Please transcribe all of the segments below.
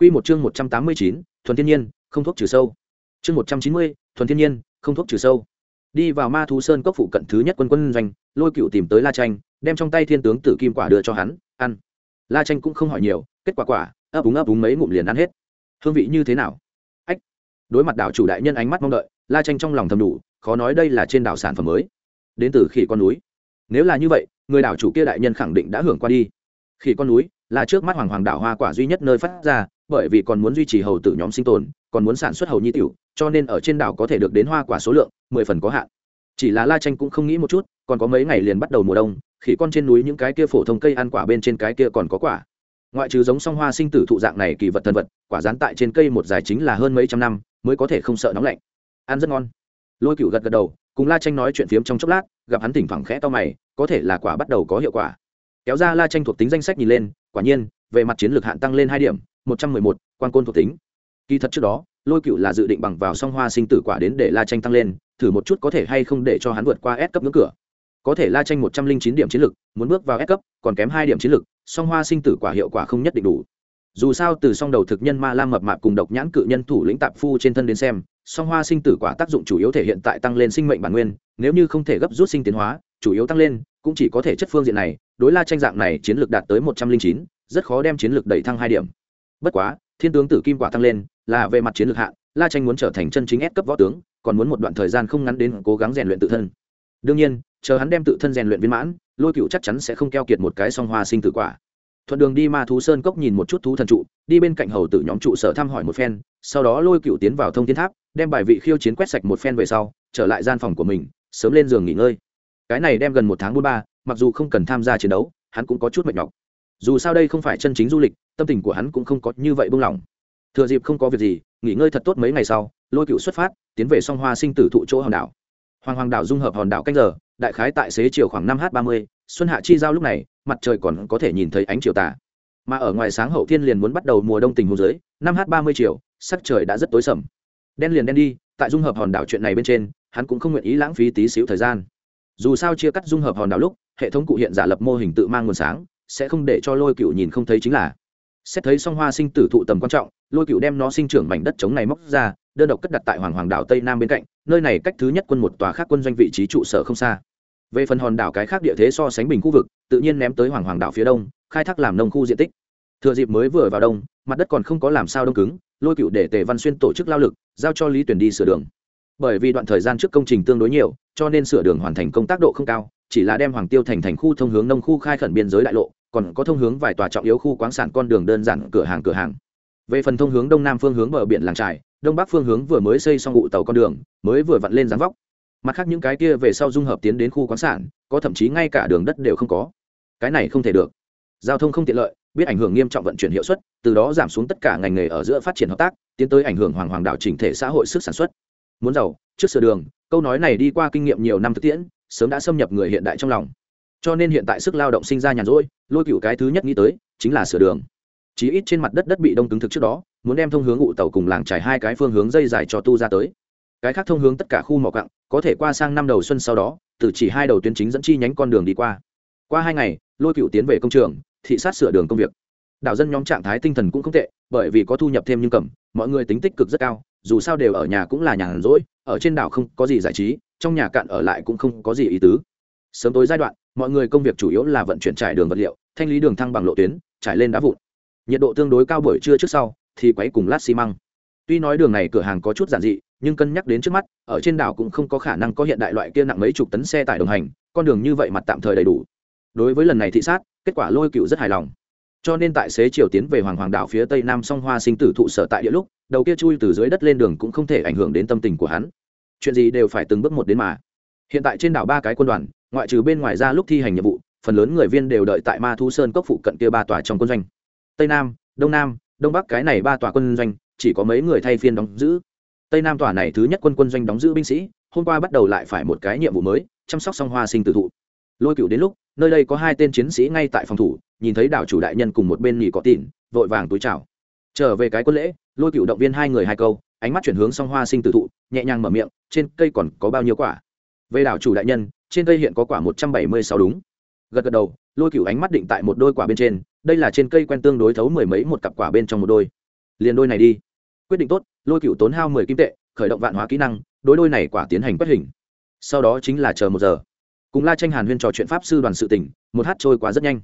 Quy một chương 189, thuần thiên nhiên, không thuốc trừ sâu. Chương 190, thuần thiên nhiên, không thuốc trừ sâu. Đi vào Ma thú sơn cốc phụ cận thứ nhất quân quân doanh, Lôi Cựu tìm tới La Tranh, đem trong tay thiên tướng tử kim quả đưa cho hắn, ăn. La Tranh cũng không hỏi nhiều, kết quả quả, ấp úng ấp úng mấy ngụm liền ăn hết. Hương vị như thế nào? Ách. Đối mặt đảo chủ đại nhân ánh mắt mong đợi, La Tranh trong lòng thầm đủ, khó nói đây là trên đảo sản phẩm mới, đến từ khỉ con núi. Nếu là như vậy, người đảo chủ kia đại nhân khẳng định đã hưởng qua đi. Khỉ con núi là trước mắt hoàng hoàng đảo hoa quả duy nhất nơi phát ra, bởi vì còn muốn duy trì hầu tử nhóm sinh tồn, còn muốn sản xuất hầu nhi tiểu, cho nên ở trên đảo có thể được đến hoa quả số lượng, mười phần có hạn. Chỉ là la tranh cũng không nghĩ một chút, còn có mấy ngày liền bắt đầu mùa đông, khỉ con trên núi những cái kia phổ thông cây ăn quả bên trên cái kia còn có quả. Ngoại trừ giống song hoa sinh tử thụ dạng này kỳ vật thần vật, quả rán tại trên cây một dài chính là hơn mấy trăm năm, mới có thể không sợ nóng lạnh. Ăn rất ngon. Lôi cựu gật gật đầu, cùng la tranh nói chuyện phiếm trong chốc lát, gặp hắn thỉnh thoảng khẽ to mày, có thể là quả bắt đầu có hiệu quả. Kéo ra la tranh thuộc tính danh sách nhìn lên, quả nhiên, về mặt chiến lược hạn tăng lên hai điểm một trăm mười một quan côn thuộc tính. Kỳ thật trước đó lôi cựu là dự định bằng vào song hoa sinh tử quả đến để la tranh tăng lên thử một chút có thể hay không để cho hắn vượt qua S cấp ngưỡng cửa. Có thể la tranh một trăm linh chín điểm chiến lực, muốn bước vào S cấp còn kém hai điểm chiến lực. song hoa sinh tử quả hiệu quả không nhất định đủ. Dù sao từ song đầu thực nhân ma lam mập mạp cùng độc nhãn cự nhân thủ lĩnh tạp phu trên thân đến xem song hoa sinh tử quả tác dụng chủ yếu thể hiện tại tăng lên sinh mệnh bản nguyên nếu như không thể gấp rút sinh tiến hóa chủ yếu tăng lên cũng chỉ có thể chất phương diện này đối la tranh dạng này chiến lược đạt tới một trăm linh chín rất khó đem chiến lược đẩy thăng hai điểm bất quá thiên tướng tử kim quả tăng lên là về mặt chiến lược hạ, la tranh muốn trở thành chân chính ép cấp võ tướng còn muốn một đoạn thời gian không ngắn đến cố gắng rèn luyện tự thân. Đương nhiên chờ hắn đem tự thân rèn luyện viên mãn lôi cựu chắc chắn sẽ không keo kiệt một cái song hoa sinh tử quả. Thuận đường đi ma thú sơn cốc nhìn một chút thú thần trụ đi bên cạnh hầu tử nhóm trụ sở thăm hỏi một phen sau đó lôi cựu tiến vào thông thiên tháp đem bài vị khiêu chiến quét sạch một phen về sau trở lại gian phòng của mình sớm lên giường nghỉ ngơi. Cái này đem gần một tháng bốn ba mặc dù không cần tham gia chiến đấu hắn cũng có chút mệt nhọc dù sao đây không phải chân chính du lịch, tâm tình của hắn cũng không có như vậy buông lỏng. Thừa dịp không có việc gì, nghỉ ngơi thật tốt mấy ngày sau, lôi cựu xuất phát, tiến về song hoa sinh tử thụ chỗ hòn đảo. Hoàng hoàng đảo dung hợp hòn đảo canh giờ, đại khái tại xế chiều khoảng năm h ba mươi, xuân hạ chi giao lúc này, mặt trời còn có thể nhìn thấy ánh chiều tà. Mà ở ngoài sáng hậu thiên liền muốn bắt đầu mùa đông tình hồ dưới, năm h ba mươi chiều, sắc trời đã rất tối sầm. Đen liền đen đi, tại dung hợp hòn đảo chuyện này bên trên, hắn cũng không nguyện ý lãng phí tí xíu thời gian. Dù sao chia cắt dung hợp hòn đảo lúc, hệ thống cụ hiện giả lập mô hình tự mang nguồn sáng sẽ không để cho lôi cựu nhìn không thấy chính là. Xét thấy song hoa sinh tử thụ tầm quan trọng, lôi cựu đem nó sinh trưởng mảnh đất chống này móc ra, đơn độc cất đặt tại hoàng hoàng đảo tây nam bên cạnh, nơi này cách thứ nhất quân một tòa khác quân doanh vị trí trụ sở không xa. Về phần hòn đảo cái khác địa thế so sánh bình khu vực, tự nhiên ném tới hoàng hoàng đảo phía đông, khai thác làm nông khu diện tích. Thừa dịp mới vừa vào đông, mặt đất còn không có làm sao đông cứng, lôi cựu để tề văn xuyên tổ chức lao lực, giao cho lý tuyển đi sửa đường. Bởi vì đoạn thời gian trước công trình tương đối nhiều, cho nên sửa đường hoàn thành công tác độ không cao, chỉ là đem hoàng tiêu thành thành khu thông hướng nông khu khai khẩn biên giới đại lộ còn có thông hướng vài tòa trọng yếu khu quán sản con đường đơn giản cửa hàng cửa hàng. Về phần thông hướng đông nam phương hướng bờ biển làng trài, đông bắc phương hướng vừa mới xây xong ngụ tàu con đường, mới vừa vặn lên dáng vóc. Mặt khác những cái kia về sau dung hợp tiến đến khu quán sản, có thậm chí ngay cả đường đất đều không có. Cái này không thể được. Giao thông không tiện lợi, biết ảnh hưởng nghiêm trọng vận chuyển hiệu suất, từ đó giảm xuống tất cả ngành nghề ở giữa phát triển hợp tác, tiến tới ảnh hưởng hoàng hoàng đạo chỉnh thể xã hội sức sản xuất. Muốn giàu, trước sửa đường, câu nói này đi qua kinh nghiệm nhiều năm thực tiễn, sớm đã xâm nhập người hiện đại trong lòng cho nên hiện tại sức lao động sinh ra nhàn rỗi, lôi cựu cái thứ nhất nghĩ tới, chính là sửa đường. Chí ít trên mặt đất đất bị đông cứng thực trước đó, muốn đem thông hướng ụ tàu cùng làng trải hai cái phương hướng dây dài cho tu ra tới. Cái khác thông hướng tất cả khu mỏ cặng có thể qua sang năm đầu xuân sau đó, từ chỉ hai đầu tuyến chính dẫn chi nhánh con đường đi qua. Qua hai ngày, lôi cựu tiến về công trường, thị sát sửa đường công việc. Đảo dân nhóm trạng thái tinh thần cũng không tệ, bởi vì có thu nhập thêm nhưng cầm, mọi người tính tích cực rất cao, dù sao đều ở nhà cũng là nhàn rỗi, ở trên đảo không có gì giải trí, trong nhà cạn ở lại cũng không có gì ý tứ. Sớm tối giai đoạn mọi người công việc chủ yếu là vận chuyển trải đường vật liệu, thanh lý đường thăng bằng lộ tuyến, trải lên đá vụn. Nhiệt độ tương đối cao buổi trưa trước sau, thì quấy cùng lát xi măng. Tuy nói đường này cửa hàng có chút giản dị, nhưng cân nhắc đến trước mắt, ở trên đảo cũng không có khả năng có hiện đại loại kia nặng mấy chục tấn xe tải đồng hành, con đường như vậy mặt tạm thời đầy đủ. Đối với lần này thị sát, kết quả lôi cựu rất hài lòng. Cho nên tại xế chiều tiến về hoàng hoàng đảo phía tây nam song hoa sinh tử thụ sở tại địa lúc, đầu kia chui từ dưới đất lên đường cũng không thể ảnh hưởng đến tâm tình của hắn. Chuyện gì đều phải từng bước một đến mà. Hiện tại trên đảo ba cái quân đoàn ngoại trừ bên ngoài ra lúc thi hành nhiệm vụ, phần lớn người viên đều đợi tại ma thu sơn cốc phụ cận kia ba tòa trong quân doanh. Tây nam, đông nam, đông bắc cái này ba tòa quân doanh, chỉ có mấy người thay phiên đóng giữ. Tây nam tòa này thứ nhất quân quân doanh đóng giữ binh sĩ, hôm qua bắt đầu lại phải một cái nhiệm vụ mới, chăm sóc song hoa sinh tử thụ. Lôi cựu đến lúc, nơi đây có hai tên chiến sĩ ngay tại phòng thủ, nhìn thấy đảo chủ đại nhân cùng một bên nghỉ có tỉn, vội vàng túi chào. Trở về cái quân lễ, lôi cựu động viên hai người hai câu, ánh mắt chuyển hướng song hoa sinh tử thụ, nhẹ nhàng mở miệng, trên cây còn có bao nhiêu quả? Về đảo chủ đại nhân trên cây hiện có quả một trăm bảy mươi sáu đúng. Gật gật đầu, lôi cựu ánh mắt định tại một đôi quả bên trên, đây là trên cây quen tương đối thấu mười mấy một cặp quả bên trong một đôi. Liền đôi này đi. Quyết định tốt, lôi cựu tốn hao mười kim tệ, khởi động vạn hóa kỹ năng, đối đôi này quả tiến hành quét hình. Sau đó chính là chờ một giờ. Cùng la tranh hàn huyên trò chuyện pháp sư đoàn sự tỉnh một hát trôi quá rất nhanh.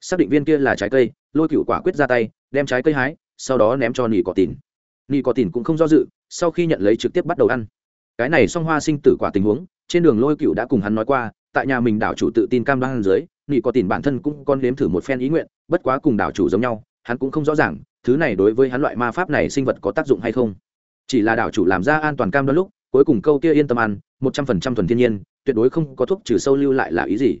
Xác định viên kia là trái cây, lôi cựu quả quyết ra tay, đem trái cây hái, sau đó ném cho nỉ cỏ tìn. Nỉ cỏ tìn cũng không do dự, sau khi nhận lấy trực tiếp bắt đầu ăn cái này song hoa sinh tử quả tình huống trên đường lôi cựu đã cùng hắn nói qua tại nhà mình đảo chủ tự tin cam đoan dưới nghị có tiền bản thân cũng con nếm thử một phen ý nguyện bất quá cùng đảo chủ giống nhau hắn cũng không rõ ràng thứ này đối với hắn loại ma pháp này sinh vật có tác dụng hay không chỉ là đảo chủ làm ra an toàn cam đoan lúc cuối cùng câu kia yên tâm ăn một trăm phần trăm thuần thiên nhiên tuyệt đối không có thuốc trừ sâu lưu lại là ý gì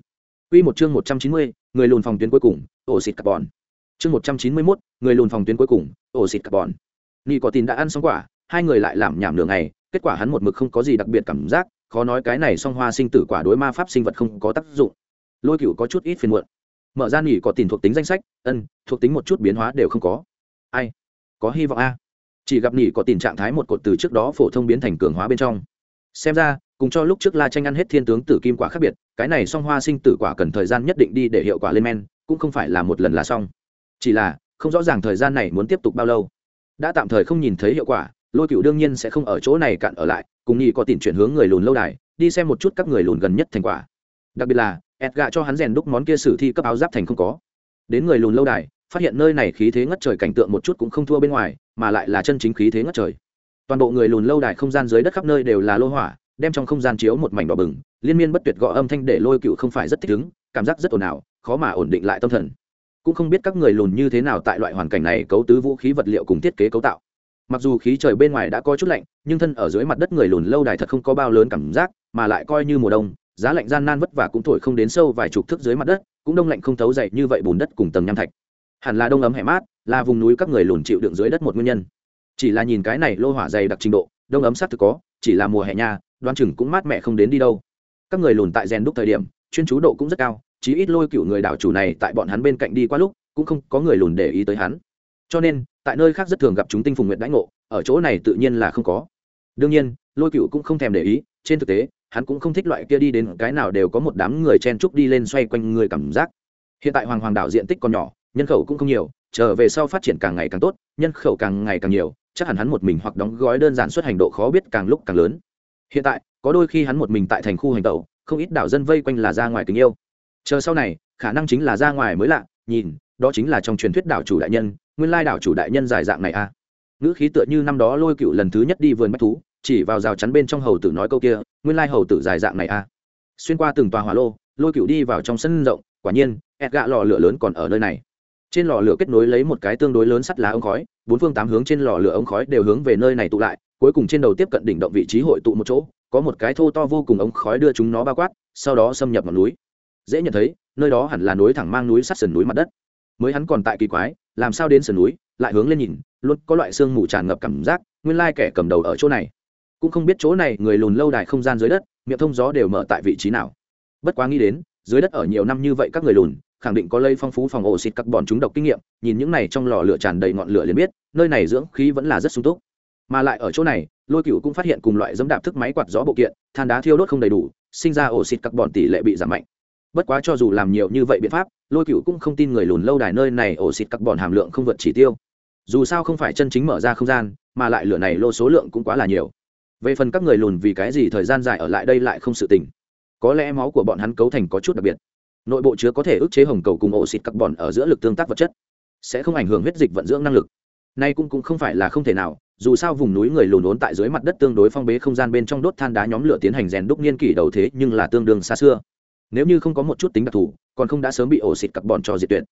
Quy một chương một trăm chín mươi, người lùn phòng tuyến cuối cùng, ổ xịt carbon. Chương một trăm chín mươi 191, người lùn phòng tuyến cuối cùng, ổ xịt carbon. Nị có tin đã ăn xong quả, hai người lại làm nhảm nửa ngày, kết quả hắn một mực không có gì đặc biệt cảm giác, khó nói cái này song hoa sinh tử quả đối ma pháp sinh vật không có tác dụng. Lôi Cửu có chút ít phiền muộn. Mở ra nỉ có tìm thuộc tính danh sách, ân, thuộc tính một chút biến hóa đều không có. Ai? Có hy vọng a. Chỉ gặp nỉ có tình trạng thái một cột từ trước đó phổ thông biến thành cường hóa bên trong. Xem ra, cùng cho lúc trước la tranh ăn hết thiên tướng tử kim quả khác biệt cái này song hoa sinh tử quả cần thời gian nhất định đi để hiệu quả lên men cũng không phải là một lần là xong chỉ là không rõ ràng thời gian này muốn tiếp tục bao lâu đã tạm thời không nhìn thấy hiệu quả lôi cựu đương nhiên sẽ không ở chỗ này cạn ở lại, cùng nhị có tiền chuyển hướng người lùn lâu đài, đi xem một chút các người lùn gần nhất thành quả. Đặc biệt là ẹt gạ cho hắn rèn đúc món kia sử thi cấp áo giáp thành không có. Đến người lùn lâu đài, phát hiện nơi này khí thế ngất trời cảnh tượng một chút cũng không thua bên ngoài, mà lại là chân chính khí thế ngất trời. Toàn bộ người lùn lâu đài không gian dưới đất khắp nơi đều là lô hỏa, đem trong không gian chiếu một mảnh đỏ bừng, liên miên bất tuyệt gõ âm thanh để lôi cựu không phải rất thích ứng, cảm giác rất ồn ào, khó mà ổn định lại tâm thần. Cũng không biết các người lùn như thế nào tại loại hoàn cảnh này cấu tứ vũ khí vật liệu cùng thiết kế cấu tạo mặc dù khí trời bên ngoài đã có chút lạnh, nhưng thân ở dưới mặt đất người lùn lâu đài thật không có bao lớn cảm giác, mà lại coi như mùa đông, giá lạnh gian nan vất vả cũng thổi không đến sâu vài chục thước dưới mặt đất, cũng đông lạnh không thấu dậy như vậy bùn đất cùng tầng nham thạch. Hẳn là đông ấm hẻ mát, là vùng núi các người lùn chịu đựng dưới đất một nguyên nhân. Chỉ là nhìn cái này lô hỏa dày đặc trình độ, đông ấm sát thực có, chỉ là mùa hè nha đoan chừng cũng mát mẻ không đến đi đâu. Các người lùn tại rèn đúc thời điểm, chuyên chú độ cũng rất cao, chí ít lôi cựu người đảo chủ này tại bọn hắn bên cạnh đi qua lúc, cũng không có người lùn để ý tới hắn. Cho nên tại nơi khác rất thường gặp chúng tinh phùng nguyện đãi ngộ, ở chỗ này tự nhiên là không có. Đương nhiên, lôi cựu cũng không thèm để ý, trên thực tế, hắn cũng không thích loại kia đi đến cái nào đều có một đám người chen trúc đi lên xoay quanh người cảm giác. Hiện tại hoàng hoàng đảo diện tích còn nhỏ, nhân khẩu cũng không nhiều, trở về sau phát triển càng ngày càng tốt, nhân khẩu càng ngày càng nhiều, chắc hẳn hắn một mình hoặc đóng gói đơn giản xuất hành độ khó biết càng lúc càng lớn. Hiện tại, có đôi khi hắn một mình tại thành khu hành tẩu, không ít đảo dân vây quanh là ra ngoài tình yêu. Chờ sau này, khả năng chính là ra ngoài mới lạ, nhìn, đó chính là trong truyền thuyết đảo chủ đại nhân nguyên lai đảo chủ đại nhân giải dạng này a à. ngữ khí tựa như năm đó lôi cựu lần thứ nhất đi vườn bách thú, chỉ vào rào chắn bên trong hầu tử nói câu kia, nguyên lai hầu tử giải dạng này a à. xuyên qua từng tòa hỏa lô, lôi cựu đi vào trong sân rộng, quả nhiên ẹt gạ lò lửa lớn còn ở nơi này trên lò lửa kết nối lấy một cái tương đối lớn sắt lá ống khói, bốn phương tám hướng trên lò lửa ống khói đều hướng về nơi này tụ lại, cuối cùng trên đầu tiếp cận đỉnh động vị trí hội tụ một chỗ, có một cái thô to vô cùng ống khói đưa chúng nó bao quát, sau đó xâm nhập vào núi dễ nhận thấy, nơi đó hẳn là núi thẳng mang núi sắt sườn núi mặt đất mới hắn còn tại kỳ quái làm sao đến sườn núi, lại hướng lên nhìn, luôn có loại sương mù tràn ngập cảm giác, nguyên lai kẻ cầm đầu ở chỗ này. Cũng không biết chỗ này, người lùn lâu đài không gian dưới đất, miệng thông gió đều mở tại vị trí nào. Bất quá nghĩ đến, dưới đất ở nhiều năm như vậy các người lùn, khẳng định có lây phong phú phòng ổ xịt các bọn chúng độc kinh nghiệm, nhìn những này trong lò lửa tràn đầy ngọn lửa liền biết, nơi này dưỡng khí vẫn là rất sung túc. Mà lại ở chỗ này, lôi cựu cũng phát hiện cùng loại dẫm đạp thức máy quạt gió bộ kiện, than đá thiêu đốt không đầy đủ, sinh ra ổ xịt các bọn tỷ lệ bị giảm mạnh bất quá cho dù làm nhiều như vậy biện pháp, lôi cựu cũng không tin người lùn lâu đài nơi này ổ xịt các bọn hàm lượng không vượt chỉ tiêu. Dù sao không phải chân chính mở ra không gian, mà lại lửa này lô số lượng cũng quá là nhiều. Về phần các người lùn vì cái gì thời gian dài ở lại đây lại không sự tình. Có lẽ máu của bọn hắn cấu thành có chút đặc biệt. Nội bộ chứa có thể ức chế hồng cầu cùng ổ xịt các bọn ở giữa lực tương tác vật chất. Sẽ không ảnh hưởng huyết dịch vận dưỡng năng lực. Nay cũng cũng không phải là không thể nào, dù sao vùng núi người lùn ốn tại dưới mặt đất tương đối phong bế không gian bên trong đốt than đá nhóm lửa tiến hành rèn đúc niên kỷ đầu thế nhưng là tương đương xa xưa nếu như không có một chút tính đặc thù, còn không đã sớm bị ổ xịt carbon cho diệt tuyệt.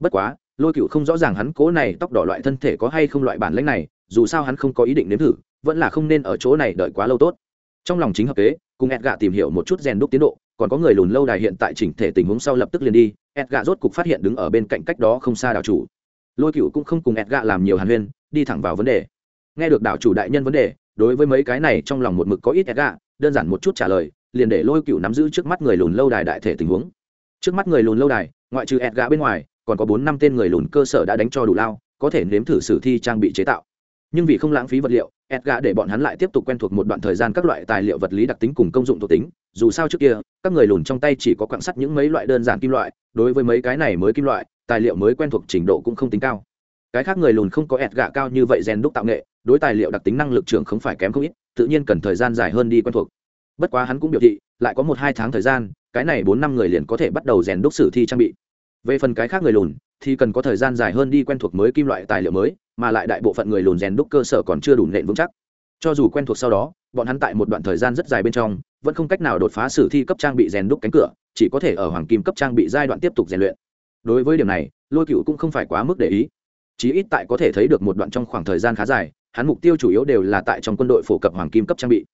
Bất quá, lôi cựu không rõ ràng hắn cố này tóc đỏ loại thân thể có hay không loại bản lãnh này, dù sao hắn không có ý định nếm thử, vẫn là không nên ở chỗ này đợi quá lâu tốt. Trong lòng chính hợp kế, cùng ẹt gạ tìm hiểu một chút rèn đúc tiến độ, còn có người lùn lâu đài hiện tại chỉnh thể tình huống sau lập tức liền đi edga rốt cục phát hiện đứng ở bên cạnh cách đó không xa đảo chủ. Lôi cựu cũng không cùng edga làm nhiều hàn huyên, đi thẳng vào vấn đề. Nghe được đảo chủ đại nhân vấn đề, đối với mấy cái này trong lòng một mực có ít edga đơn giản một chút trả lời liền để lôi cựu nắm giữ trước mắt người lùn lâu đài đại thể tình huống. Trước mắt người lùn lâu đài, ngoại trừ edga bên ngoài, còn có bốn năm tên người lùn cơ sở đã đánh cho đủ lao, có thể nếm thử sử thi trang bị chế tạo. Nhưng vì không lãng phí vật liệu edga để bọn hắn lại tiếp tục quen thuộc một đoạn thời gian các loại tài liệu vật lý đặc tính cùng công dụng thuộc tính. Dù sao trước kia, các người lùn trong tay chỉ có quặng sắt những mấy loại đơn giản kim loại, đối với mấy cái này mới kim loại, tài liệu mới quen thuộc trình độ cũng không tính cao. Cái khác người lùn không có ẹt gạ cao như vậy rèn đúc tạo nghệ, đối tài liệu đặc tính năng lực trưởng không phải kém không ít, tự nhiên cần thời gian dài hơn đi quen thuộc bất quá hắn cũng biểu thị, lại có một hai tháng thời gian, cái này bốn năm người liền có thể bắt đầu rèn đúc sử thi trang bị. Về phần cái khác người lùn, thì cần có thời gian dài hơn đi quen thuộc mới kim loại tài liệu mới, mà lại đại bộ phận người lùn rèn đúc cơ sở còn chưa đủ nện vững chắc. Cho dù quen thuộc sau đó, bọn hắn tại một đoạn thời gian rất dài bên trong, vẫn không cách nào đột phá sử thi cấp trang bị rèn đúc cánh cửa, chỉ có thể ở hoàng kim cấp trang bị giai đoạn tiếp tục rèn luyện. Đối với điểm này, lôi cựu cũng không phải quá mức để ý. Chí ít tại có thể thấy được một đoạn trong khoảng thời gian khá dài, hắn mục tiêu chủ yếu đều là tại trong quân đội phổ cập hoàng kim cấp trang bị.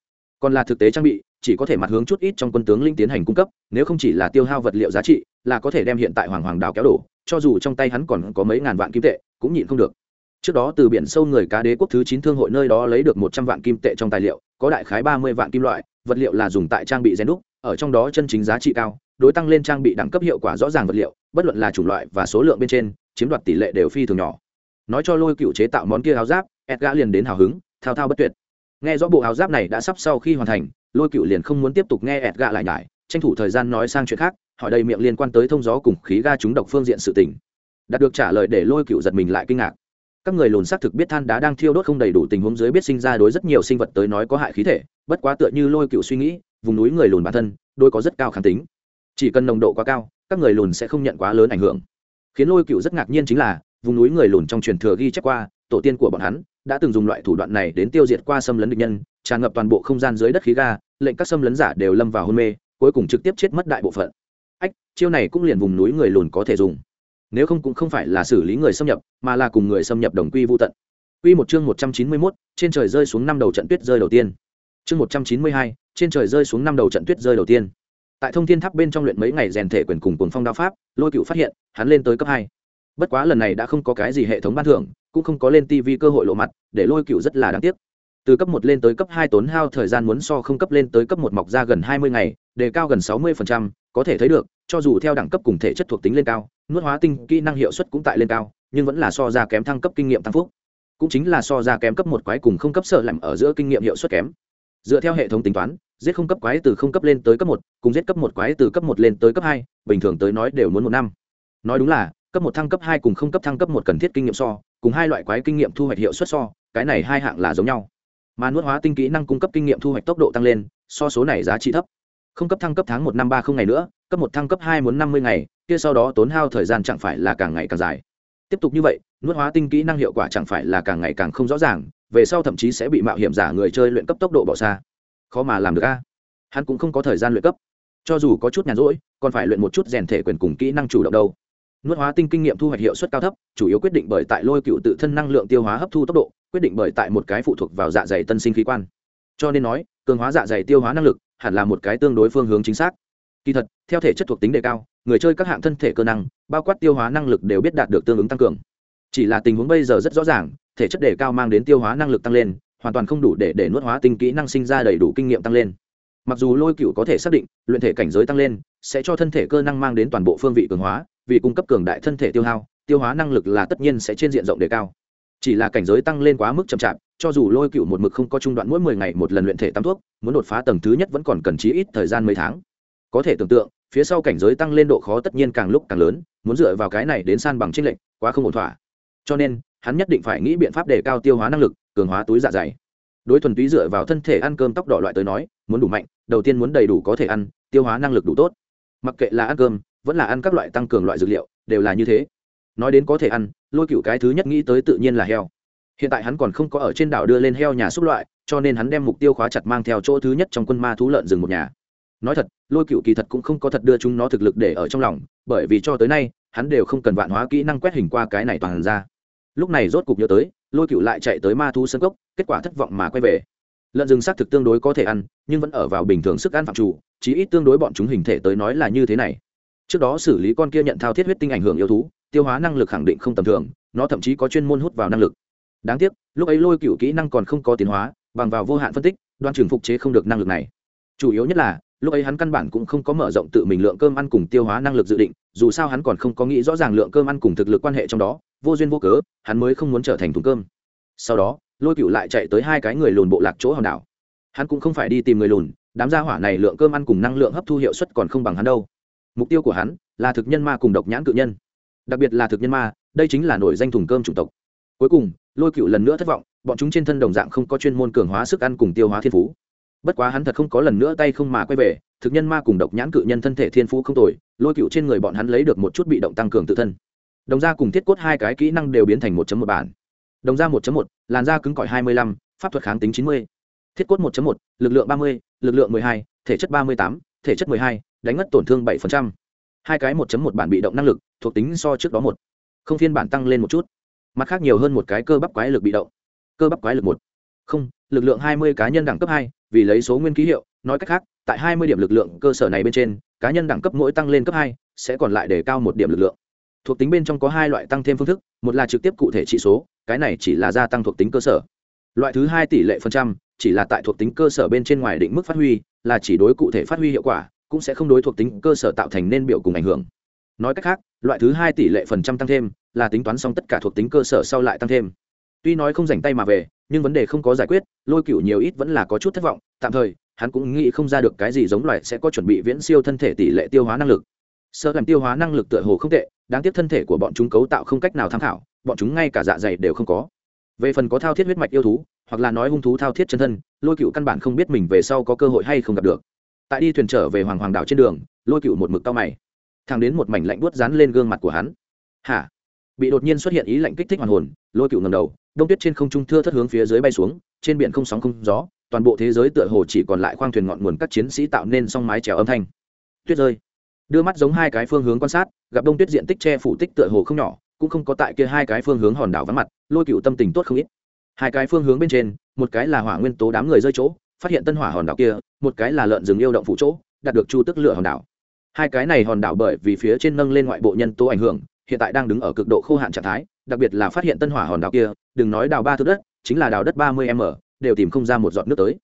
Còn là thực tế trang bị chỉ có thể mặt hướng chút ít trong quân tướng linh tiến hành cung cấp, nếu không chỉ là tiêu hao vật liệu giá trị, là có thể đem hiện tại hoàng hoàng đào kéo đổ, cho dù trong tay hắn còn có mấy ngàn vạn kim tệ, cũng nhịn không được. Trước đó từ biển sâu người cá đế quốc thứ chín thương hội nơi đó lấy được một trăm vạn kim tệ trong tài liệu, có đại khái ba mươi vạn kim loại, vật liệu là dùng tại trang bị gen đúc, ở trong đó chân chính giá trị cao, đối tăng lên trang bị đẳng cấp hiệu quả rõ ràng vật liệu, bất luận là chủng loại và số lượng bên trên, chiếm đoạt tỷ lệ đều phi thường nhỏ. Nói cho lôi cựu chế tạo món kia áo giáp, edgar liền đến hào hứng, thao thao bất tuyệt. Nghe rõ bộ áo giáp này đã sắp sau khi hoàn thành lôi cựu liền không muốn tiếp tục nghe ẹt gạ lại nhải, tranh thủ thời gian nói sang chuyện khác, hỏi đầy miệng liên quan tới thông gió cùng khí ga trúng độc phương diện sự tình. Đạt được trả lời để lôi cựu giật mình lại kinh ngạc. Các người lùn xác thực biết than đá đang thiêu đốt không đầy đủ tình huống dưới biết sinh ra đối rất nhiều sinh vật tới nói có hại khí thể, bất quá tựa như lôi cựu suy nghĩ, vùng núi người lùn bản thân đôi có rất cao kháng tính. Chỉ cần nồng độ quá cao, các người lùn sẽ không nhận quá lớn ảnh hưởng. Khiến lôi cựu rất ngạc nhiên chính là, vùng núi người lùn trong truyền thừa ghi chép qua, tổ tiên của bọn hắn đã từng dùng loại thủ đoạn này đến tiêu diệt qua xâm lấn địch nhân, tràn ngập toàn bộ không gian dưới đất khí ga lệnh các xâm lấn giả đều lâm vào hôn mê cuối cùng trực tiếp chết mất đại bộ phận ách chiêu này cũng liền vùng núi người lùn có thể dùng nếu không cũng không phải là xử lý người xâm nhập mà là cùng người xâm nhập đồng quy vô tận Quy một chương 191, trên trời rơi xuống năm đầu trận tuyết rơi đầu tiên. Chương 192, trên trời rơi xuống năm đầu trận tuyết rơi đầu tiên. Tại Thông Thiên Tháp bên trong luyện mấy ngày rèn thể quyền cùng cuồng phong đao pháp, Lôi Cửu phát hiện, hắn lên tới cấp 2. Bất quá lần này đã không có cái gì hệ thống ban thưởng, cũng không có lên tivi cơ hội lộ mặt, để Lôi Cửu rất là đáng tiếc. Từ cấp 1 lên tới cấp 2 tốn hao thời gian muốn so không cấp lên tới cấp 1 mọc ra gần 20 ngày, đề cao gần 60%, có thể thấy được, cho dù theo đẳng cấp cùng thể chất thuộc tính lên cao, nuốt hóa tinh kỹ năng hiệu suất cũng tại lên cao nhưng vẫn là so ra kém thăng cấp kinh nghiệm tăng phúc. Cũng chính là so ra kém cấp một quái cùng không cấp sợ lạnh ở giữa kinh nghiệm hiệu suất kém. Dựa theo hệ thống tính toán giết không cấp quái từ không cấp lên tới cấp một cùng giết cấp một quái từ cấp một lên tới cấp hai bình thường tới nói đều muốn một năm. Nói đúng là cấp một thăng cấp hai cùng không cấp thăng cấp một cần thiết kinh nghiệm so cùng hai loại quái kinh nghiệm thu hoạch hiệu suất so cái này hai hạng là giống nhau mà nuốt hóa tinh kỹ năng cung cấp kinh nghiệm thu hoạch tốc độ tăng lên, so số này giá trị thấp. Không cấp thăng cấp tháng một năm ba không ngày nữa, cấp một thăng cấp hai muốn năm mươi ngày, kia sau đó tốn hao thời gian chẳng phải là càng ngày càng dài. Tiếp tục như vậy, nuốt hóa tinh kỹ năng hiệu quả chẳng phải là càng ngày càng không rõ ràng, về sau thậm chí sẽ bị mạo hiểm giả người chơi luyện cấp tốc độ bỏ xa. Khó mà làm được a. Hắn cũng không có thời gian luyện cấp. Cho dù có chút nhàn rỗi, còn phải luyện một chút rèn thể quyền cùng kỹ năng chủ động đâu. Nuốt hóa tinh kinh nghiệm thu hoạch hiệu suất cao thấp, chủ yếu quyết định bởi tại lôi cựu tự thân năng lượng tiêu hóa hấp thu tốc độ quyết định bởi tại một cái phụ thuộc vào dạ dày tân sinh khí quan. Cho nên nói, cường hóa dạ dày tiêu hóa năng lực hẳn là một cái tương đối phương hướng chính xác. Kỳ thật, theo thể chất thuộc tính đề cao, người chơi các hạng thân thể cơ năng, bao quát tiêu hóa năng lực đều biết đạt được tương ứng tăng cường. Chỉ là tình huống bây giờ rất rõ ràng, thể chất đề cao mang đến tiêu hóa năng lực tăng lên, hoàn toàn không đủ để để nuốt hóa tinh kỹ năng sinh ra đầy đủ kinh nghiệm tăng lên. Mặc dù lôi cựu có thể xác định, luyện thể cảnh giới tăng lên, sẽ cho thân thể cơ năng mang đến toàn bộ phương vị cường hóa, vì cung cấp cường đại thân thể tiêu hao, tiêu hóa năng lực là tất nhiên sẽ trên diện rộng đề cao chỉ là cảnh giới tăng lên quá mức chậm chạp, cho dù lôi cựu một mực không có trung đoạn mỗi mười ngày một lần luyện thể tam thuốc, muốn đột phá tầng thứ nhất vẫn còn cần chí ít thời gian mấy tháng. Có thể tưởng tượng, phía sau cảnh giới tăng lên độ khó tất nhiên càng lúc càng lớn, muốn dựa vào cái này đến san bằng trinh lệnh quá không ổn thỏa. Cho nên, hắn nhất định phải nghĩ biện pháp để cao tiêu hóa năng lực, cường hóa túi dạ dày. Đối thuần túy dựa vào thân thể ăn cơm tóc đỏ loại tới nói, muốn đủ mạnh, đầu tiên muốn đầy đủ có thể ăn, tiêu hóa năng lực đủ tốt. Mặc kệ là ăn cơm, vẫn là ăn các loại tăng cường loại dược liệu, đều là như thế. Nói đến có thể ăn lôi cựu cái thứ nhất nghĩ tới tự nhiên là heo. Hiện tại hắn còn không có ở trên đảo đưa lên heo nhà xúc loại, cho nên hắn đem mục tiêu khóa chặt mang theo chỗ thứ nhất trong quân ma thú lợn rừng một nhà. Nói thật, lôi cựu kỳ thật cũng không có thật đưa chúng nó thực lực để ở trong lòng, bởi vì cho tới nay, hắn đều không cần vạn hóa kỹ năng quét hình qua cái này toàn ra. Lúc này rốt cục nhớ tới, lôi cựu lại chạy tới ma thú sân cốc, kết quả thất vọng mà quay về. Lợn rừng xác thực tương đối có thể ăn, nhưng vẫn ở vào bình thường sức ăn phạm chủ, chí ít tương đối bọn chúng hình thể tới nói là như thế này. Trước đó xử lý con kia nhận thao thiết huyết tinh ảnh hưởng yêu thú tiêu hóa năng lực khẳng định không tầm thường, nó thậm chí có chuyên môn hút vào năng lực. Đáng tiếc, lúc ấy lôi cựu kỹ năng còn không có tiến hóa, bằng vào vô hạn phân tích, đoan trường phục chế không được năng lực này. Chủ yếu nhất là, lúc ấy hắn căn bản cũng không có mở rộng tự mình lượng cơm ăn cùng tiêu hóa năng lực dự định, dù sao hắn còn không có nghĩ rõ ràng lượng cơm ăn cùng thực lực quan hệ trong đó, vô duyên vô cớ, hắn mới không muốn trở thành thùng cơm. Sau đó, lôi cựu lại chạy tới hai cái người lùn bộ lạc chỗ hòn đảo. Hắn cũng không phải đi tìm người lùn, đám gia hỏa này lượng cơm ăn cùng năng lượng hấp thu hiệu suất còn không bằng hắn đâu. Mục tiêu của hắn là thực nhân ma cùng độc nhãn cự nhân đặc biệt là thực nhân ma, đây chính là nổi danh thùng cơm chủng tộc. Cuối cùng, lôi cựu lần nữa thất vọng, bọn chúng trên thân đồng dạng không có chuyên môn cường hóa sức ăn cùng tiêu hóa thiên phú. Bất quá hắn thật không có lần nữa tay không mà quay về, thực nhân ma cùng độc nhãn cự nhân thân thể thiên phú không tồi, lôi cựu trên người bọn hắn lấy được một chút bị động tăng cường tự thân. Đồng ra cùng thiết cốt hai cái kỹ năng đều biến thành một một bản. Đồng ra một một, làn da cứng cỏi hai mươi lăm, pháp thuật kháng tính chín mươi. Thiết cốt một một, lực lượng ba mươi, lực lượng mười hai, thể chất ba mươi tám, thể chất mười hai, đánh ngất tổn thương bảy hai cái một một bản bị động năng lực thuộc tính so trước đó một. Không phiên bản tăng lên một chút. Mặt khác nhiều hơn một cái cơ bắp quái lực bị động. Cơ bắp quái lực một. Không, lực lượng hai mươi cá nhân đẳng cấp hai, vì lấy số nguyên ký hiệu, nói cách khác, tại hai mươi điểm lực lượng cơ sở này bên trên, cá nhân đẳng cấp mỗi tăng lên cấp hai, sẽ còn lại để cao một điểm lực lượng. Thuộc tính bên trong có hai loại tăng thêm phương thức, một là trực tiếp cụ thể trị số, cái này chỉ là gia tăng thuộc tính cơ sở. Loại thứ hai tỷ lệ phần trăm, chỉ là tại thuộc tính cơ sở bên trên ngoài định mức phát huy, là chỉ đối cụ thể phát huy hiệu quả, cũng sẽ không đối thuộc tính cơ sở tạo thành nên biểu cùng ảnh hưởng. Nói cách khác loại thứ hai tỷ lệ phần trăm tăng thêm, là tính toán xong tất cả thuộc tính cơ sở sau lại tăng thêm. Tuy nói không dành tay mà về, nhưng vấn đề không có giải quyết, lôi cựu nhiều ít vẫn là có chút thất vọng, tạm thời, hắn cũng nghĩ không ra được cái gì giống loại sẽ có chuẩn bị viễn siêu thân thể tỷ lệ tiêu hóa năng lực. Sơ làm tiêu hóa năng lực tựa hồ không tệ, đáng tiếc thân thể của bọn chúng cấu tạo không cách nào tham khảo, bọn chúng ngay cả dạ dày đều không có. Về phần có thao thiết huyết mạch yêu thú, hoặc là nói hung thú thao thiết chân thân, lôi cựu căn bản không biết mình về sau có cơ hội hay không gặp được. Tại đi thuyền trở về hoàng hoàng đảo trên đường, lôi cựu một mực tao mày thang đến một mảnh lạnh buốt dán lên gương mặt của hắn. Hả? Bị đột nhiên xuất hiện ý lạnh kích thích hoàn hồn, lôi cựu ngầm đầu, đông tuyết trên không trung thưa thất hướng phía dưới bay xuống, trên biển không sóng không gió, toàn bộ thế giới tựa hồ chỉ còn lại khoang thuyền ngọn nguồn các chiến sĩ tạo nên song mái trèo âm thanh. Tuyết rơi. Đưa mắt giống hai cái phương hướng quan sát, gặp đông tuyết diện tích che phủ tích tựa hồ không nhỏ, cũng không có tại kia hai cái phương hướng hòn đảo vắng mặt, lôi cựu tâm tình tốt không ít. Hai cái phương hướng bên trên, một cái là hỏa nguyên tố đám người rơi chỗ, phát hiện tân hỏa hòn đảo kia, một cái là lợn rừng yêu động phủ chỗ, đạt được chu tức lửa hòn đảo hai cái này hòn đảo bởi vì phía trên nâng lên ngoại bộ nhân tố ảnh hưởng, hiện tại đang đứng ở cực độ khô hạn trạng thái, đặc biệt là phát hiện tân hỏa hòn đảo kia, đừng nói đào ba thước đất, chính là đào đất ba mươi m, đều tìm không ra một giọt nước tới.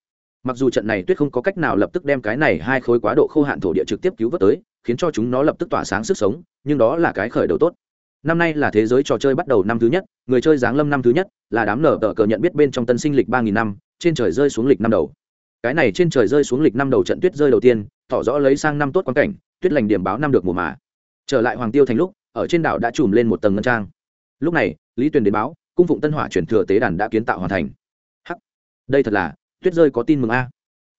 Mặc dù trận này tuyết không có cách nào lập tức đem cái này hai khối quá độ khô hạn thổ địa trực tiếp cứu vớt tới, khiến cho chúng nó lập tức tỏa sáng sức sống, nhưng đó là cái khởi đầu tốt. Năm nay là thế giới trò chơi bắt đầu năm thứ nhất, người chơi giáng lâm năm thứ nhất, là đám nở tờ cờ nhận biết bên trong tân sinh lịch ba nghìn năm, trên trời rơi xuống lịch năm đầu. Cái này trên trời rơi xuống lịch năm đầu trận tuyết rơi đầu tiên, tỏ rõ lấy sang năm tốt quan cảnh tuyết lành điểm báo năm được mùa mà trở lại hoàng tiêu thành lúc ở trên đảo đã trùm lên một tầng ngân trang lúc này lý tuyền đến báo cung phụng tân hỏa chuyển thừa tế đàn đã kiến tạo hoàn thành hắc đây thật là tuyết rơi có tin mừng a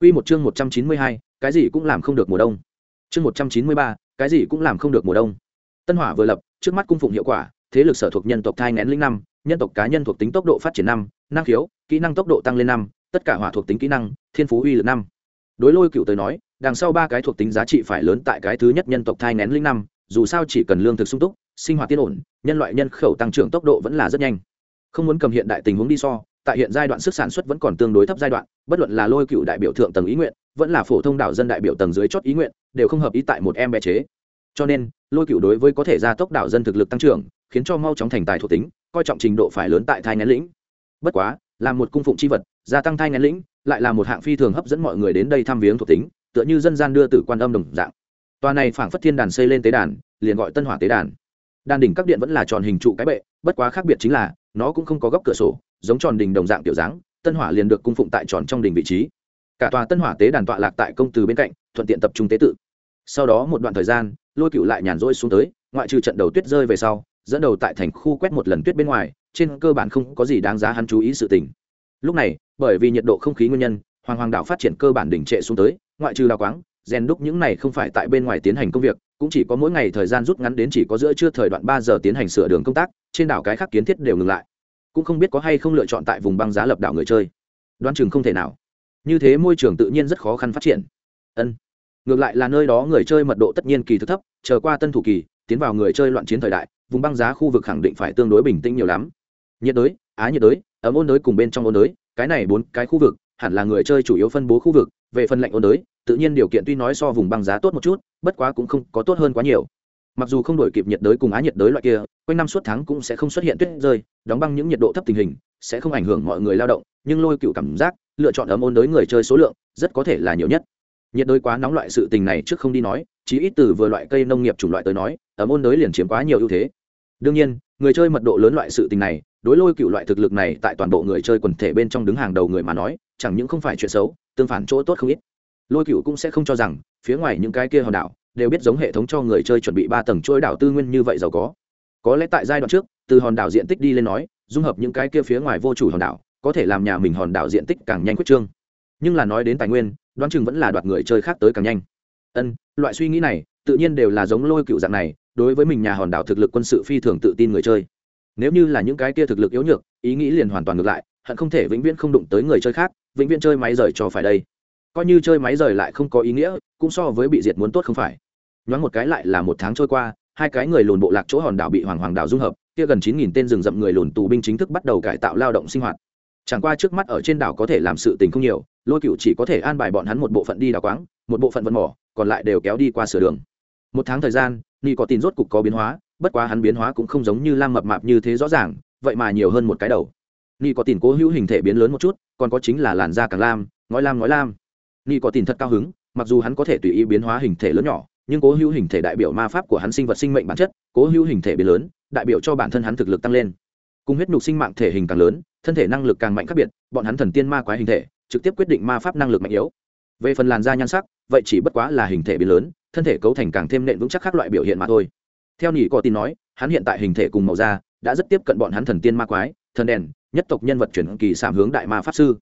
Quy một chương một trăm chín mươi hai, cái gì cũng làm không được mùa đông. Chương một trăm chín mươi ba, cái gì cũng làm không được mùa đông. Tân Hỏa vừa lập, trước mắt cung phụng hiệu quả, thế lực sở thuộc nhân tộc thai nén linh năm, nhân tộc cá nhân thuộc tính tốc độ phát triển năm, năng khiếu, kỹ năng tốc độ tăng lên năm, tất cả hỏa thuộc tính kỹ năng, thiên phú uy lực năm. Đối Lôi Cựu tới nói, đằng sau ba cái thuộc tính giá trị phải lớn tại cái thứ nhất nhân tộc thai nén linh năm, dù sao chỉ cần lương thực sung túc, sinh hoạt tiên ổn, nhân loại nhân khẩu tăng trưởng tốc độ vẫn là rất nhanh. Không muốn cầm hiện đại tình huống đi so, tại hiện giai đoạn sức sản xuất vẫn còn tương đối thấp giai đoạn bất luận là lôi cựu đại biểu thượng tầng ý nguyện vẫn là phổ thông đảo dân đại biểu tầng dưới chót ý nguyện đều không hợp ý tại một em bé chế cho nên lôi cựu đối với có thể gia tốc đảo dân thực lực tăng trưởng khiến cho mau chóng thành tài thuộc tính coi trọng trình độ phải lớn tại thai ngén lĩnh bất quá là một cung phụng c h i vật gia tăng thai ngén lĩnh, lại là một hạng phi thường hấp dẫn mọi người đến đây thăm viếng thuộc tính, tựa như dân gian đưa tử quan âm đồng dạng. Tòa này phảng phất thiên đàn xây lên tế đàn, liền gọi tân hỏa tế đàn. Đàn đỉnh các điện vẫn là tròn hình trụ cái bệ, bất quá khác biệt chính là, nó cũng không có góc cửa sổ, giống tròn đình đồng dạng tiểu dáng, tân hỏa liền được cung phụng tại tròn trong đình vị trí. Cả tòa tân hỏa tế đàn tọa lạc tại công từ bên cạnh, thuận tiện tập trung tế tự. Sau đó một đoạn thời gian, lôi cựu lại nhàn rỗi xuống tới, ngoại trừ trận đầu tuyết rơi về sau, dẫn đầu tại thành khu quét một lần tuyết bên ngoài, trên cơ bản không có gì đáng giá hắn chú ý sự tình. Lúc này bởi vì nhiệt độ không khí nguyên nhân, hoàng hoàng đảo phát triển cơ bản đỉnh trệ xuống tới, ngoại trừ đào quáng, rèn đúc những này không phải tại bên ngoài tiến hành công việc, cũng chỉ có mỗi ngày thời gian rút ngắn đến chỉ có giữa trưa thời đoạn ba giờ tiến hành sửa đường công tác, trên đảo cái khác kiến thiết đều ngừng lại. Cũng không biết có hay không lựa chọn tại vùng băng giá lập đảo người chơi. Đoán chừng không thể nào. Như thế môi trường tự nhiên rất khó khăn phát triển. Ân. Ngược lại là nơi đó người chơi mật độ tất nhiên kỳ thực thấp, chờ qua tân thủ kỳ, tiến vào người chơi loạn chiến thời đại, vùng băng giá khu vực khẳng định phải tương đối bình tĩnh nhiều lắm. Nhiệt đới, á nhiệt đới, ấm ôn đới cùng bên trong ôn đới cái này bốn cái khu vực hẳn là người chơi chủ yếu phân bố khu vực, về phần lạnh ôn đới, tự nhiên điều kiện tuy nói so vùng băng giá tốt một chút, bất quá cũng không có tốt hơn quá nhiều. Mặc dù không đổi kịp nhiệt đới cùng á nhiệt đới loại kia, quanh năm suốt tháng cũng sẽ không xuất hiện tuyết rơi, đóng băng những nhiệt độ thấp tình hình, sẽ không ảnh hưởng mọi người lao động, nhưng lôi cựu cảm giác, lựa chọn ấm ôn đới người chơi số lượng, rất có thể là nhiều nhất. Nhiệt đới quá nóng loại sự tình này trước không đi nói chỉ ít từ vừa loại cây nông nghiệp chủng loại tới nói, ấm ôn đới liền chiếm quá nhiều ưu thế. Đương nhiên người chơi mật độ lớn loại sự tình này, đối lôi cựu loại thực lực này tại toàn bộ người chơi quần thể bên trong đứng hàng đầu người mà nói, chẳng những không phải chuyện xấu, tương phản chỗ tốt không ít. Lôi cựu cũng sẽ không cho rằng, phía ngoài những cái kia hòn đảo, đều biết giống hệ thống cho người chơi chuẩn bị ba tầng chuỗi đảo tư nguyên như vậy giàu có. Có lẽ tại giai đoạn trước, từ hòn đảo diện tích đi lên nói, dung hợp những cái kia phía ngoài vô chủ hòn đảo, có thể làm nhà mình hòn đảo diện tích càng nhanh quyết trương. Nhưng là nói đến tài nguyên, đoán chừng vẫn là đoạt người chơi khác tới càng nhanh. Ân, loại suy nghĩ này, tự nhiên đều là giống lôi cựu dạng này đối với mình nhà hòn đảo thực lực quân sự phi thường tự tin người chơi. Nếu như là những cái kia thực lực yếu nhược, ý nghĩ liền hoàn toàn ngược lại, hận không thể vĩnh viễn không đụng tới người chơi khác, vĩnh viễn chơi máy rời cho phải đây. Coi như chơi máy rời lại không có ý nghĩa, cũng so với bị diệt muốn tốt không phải. Nhoáng một cái lại là một tháng trôi qua, hai cái người lùn bộ lạc chỗ hòn đảo bị hoàng hoàng đảo dung hợp, kia gần chín nghìn tên rừng rậm người lùn tù binh chính thức bắt đầu cải tạo lao động sinh hoạt. Chẳng qua trước mắt ở trên đảo có thể làm sự tình không nhiều, lôi cựu chỉ có thể an bài bọn hắn một bộ phận đi đào quáng, một bộ phận vận mỏ, còn lại đều kéo đi qua sửa đường. Một tháng thời gian ni có tin rốt cục có biến hóa, bất quá hắn biến hóa cũng không giống như lam mập mạp như thế rõ ràng, vậy mà nhiều hơn một cái đầu. Ni có tin cố hữu hình thể biến lớn một chút, còn có chính là làn da càng lam, ngói lam ngói lam. Ni có tin thật cao hứng, mặc dù hắn có thể tùy ý biến hóa hình thể lớn nhỏ, nhưng cố hữu hình thể đại biểu ma pháp của hắn sinh vật sinh mệnh bản chất, cố hữu hình thể biến lớn, đại biểu cho bản thân hắn thực lực tăng lên. Cùng huyết nhục sinh mạng thể hình càng lớn, thân thể năng lực càng mạnh khác biệt, bọn hắn thần tiên ma quái hình thể, trực tiếp quyết định ma pháp năng lực mạnh yếu. Về phần làn da nhan sắc, vậy chỉ bất quá là hình thể biến lớn thân thể cấu thành càng thêm nện vững chắc các loại biểu hiện mà thôi. Theo nhị có tin nói, hắn hiện tại hình thể cùng màu da đã rất tiếp cận bọn hắn thần tiên ma quái, thần đèn, nhất tộc nhân vật chuyển kỳ sảm hướng đại ma pháp sư.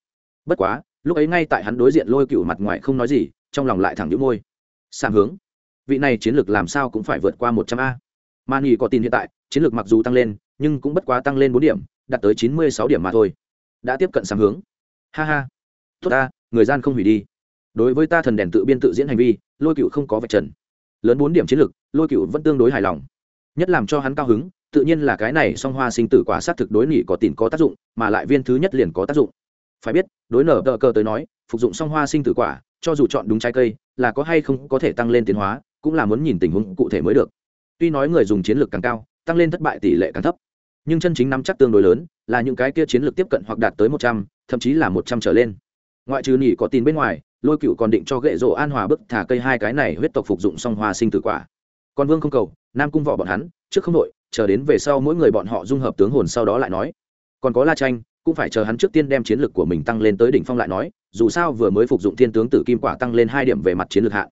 Bất quá, lúc ấy ngay tại hắn đối diện lôi cựu mặt ngoài không nói gì, trong lòng lại thẳng nhũ môi. Sảm hướng? Vị này chiến lược làm sao cũng phải vượt qua một trăm a. Mà nhỉ có tin hiện tại, chiến lược mặc dù tăng lên, nhưng cũng bất quá tăng lên bốn điểm, đạt tới chín mươi sáu điểm mà thôi. Đã tiếp cận sảm hướng. Ha ha. Tốt ta, người gian không hủy đi đối với ta thần đèn tự biên tự diễn hành vi, lôi cựu không có vạch trần. Lớn bốn điểm chiến lược lôi cựu vẫn tương đối hài lòng. Nhất làm cho hắn cao hứng, tự nhiên là cái này song hoa sinh tử quả sát thực đối nỉ có tiền có tác dụng, mà lại viên thứ nhất liền có tác dụng. Phải biết, đối nở tờ cơ tới nói, phục dụng song hoa sinh tử quả, cho dù chọn đúng trái cây, là có hay không có thể tăng lên tiến hóa, cũng là muốn nhìn tình huống cụ thể mới được. Tuy nói người dùng chiến lược càng cao, tăng lên thất bại tỷ lệ càng thấp, nhưng chân chính nắm chắc tương đối lớn là những cái kia chiến lược tiếp cận hoặc đạt tới một trăm, thậm chí là một trăm trở lên. Ngoại trừ nỉ có tin bên ngoài lôi cựu còn định cho gậy rộ an hòa bức thả cây hai cái này huyết tộc phục dụng song hoa sinh tử quả. Còn vương không cầu, nam cung vỏ bọn hắn, trước không đội, chờ đến về sau mỗi người bọn họ dung hợp tướng hồn sau đó lại nói. Còn có la tranh cũng phải chờ hắn trước tiên đem chiến lược của mình tăng lên tới đỉnh phong lại nói, dù sao vừa mới phục dụng thiên tướng tử kim quả tăng lên hai điểm về mặt chiến lược hạ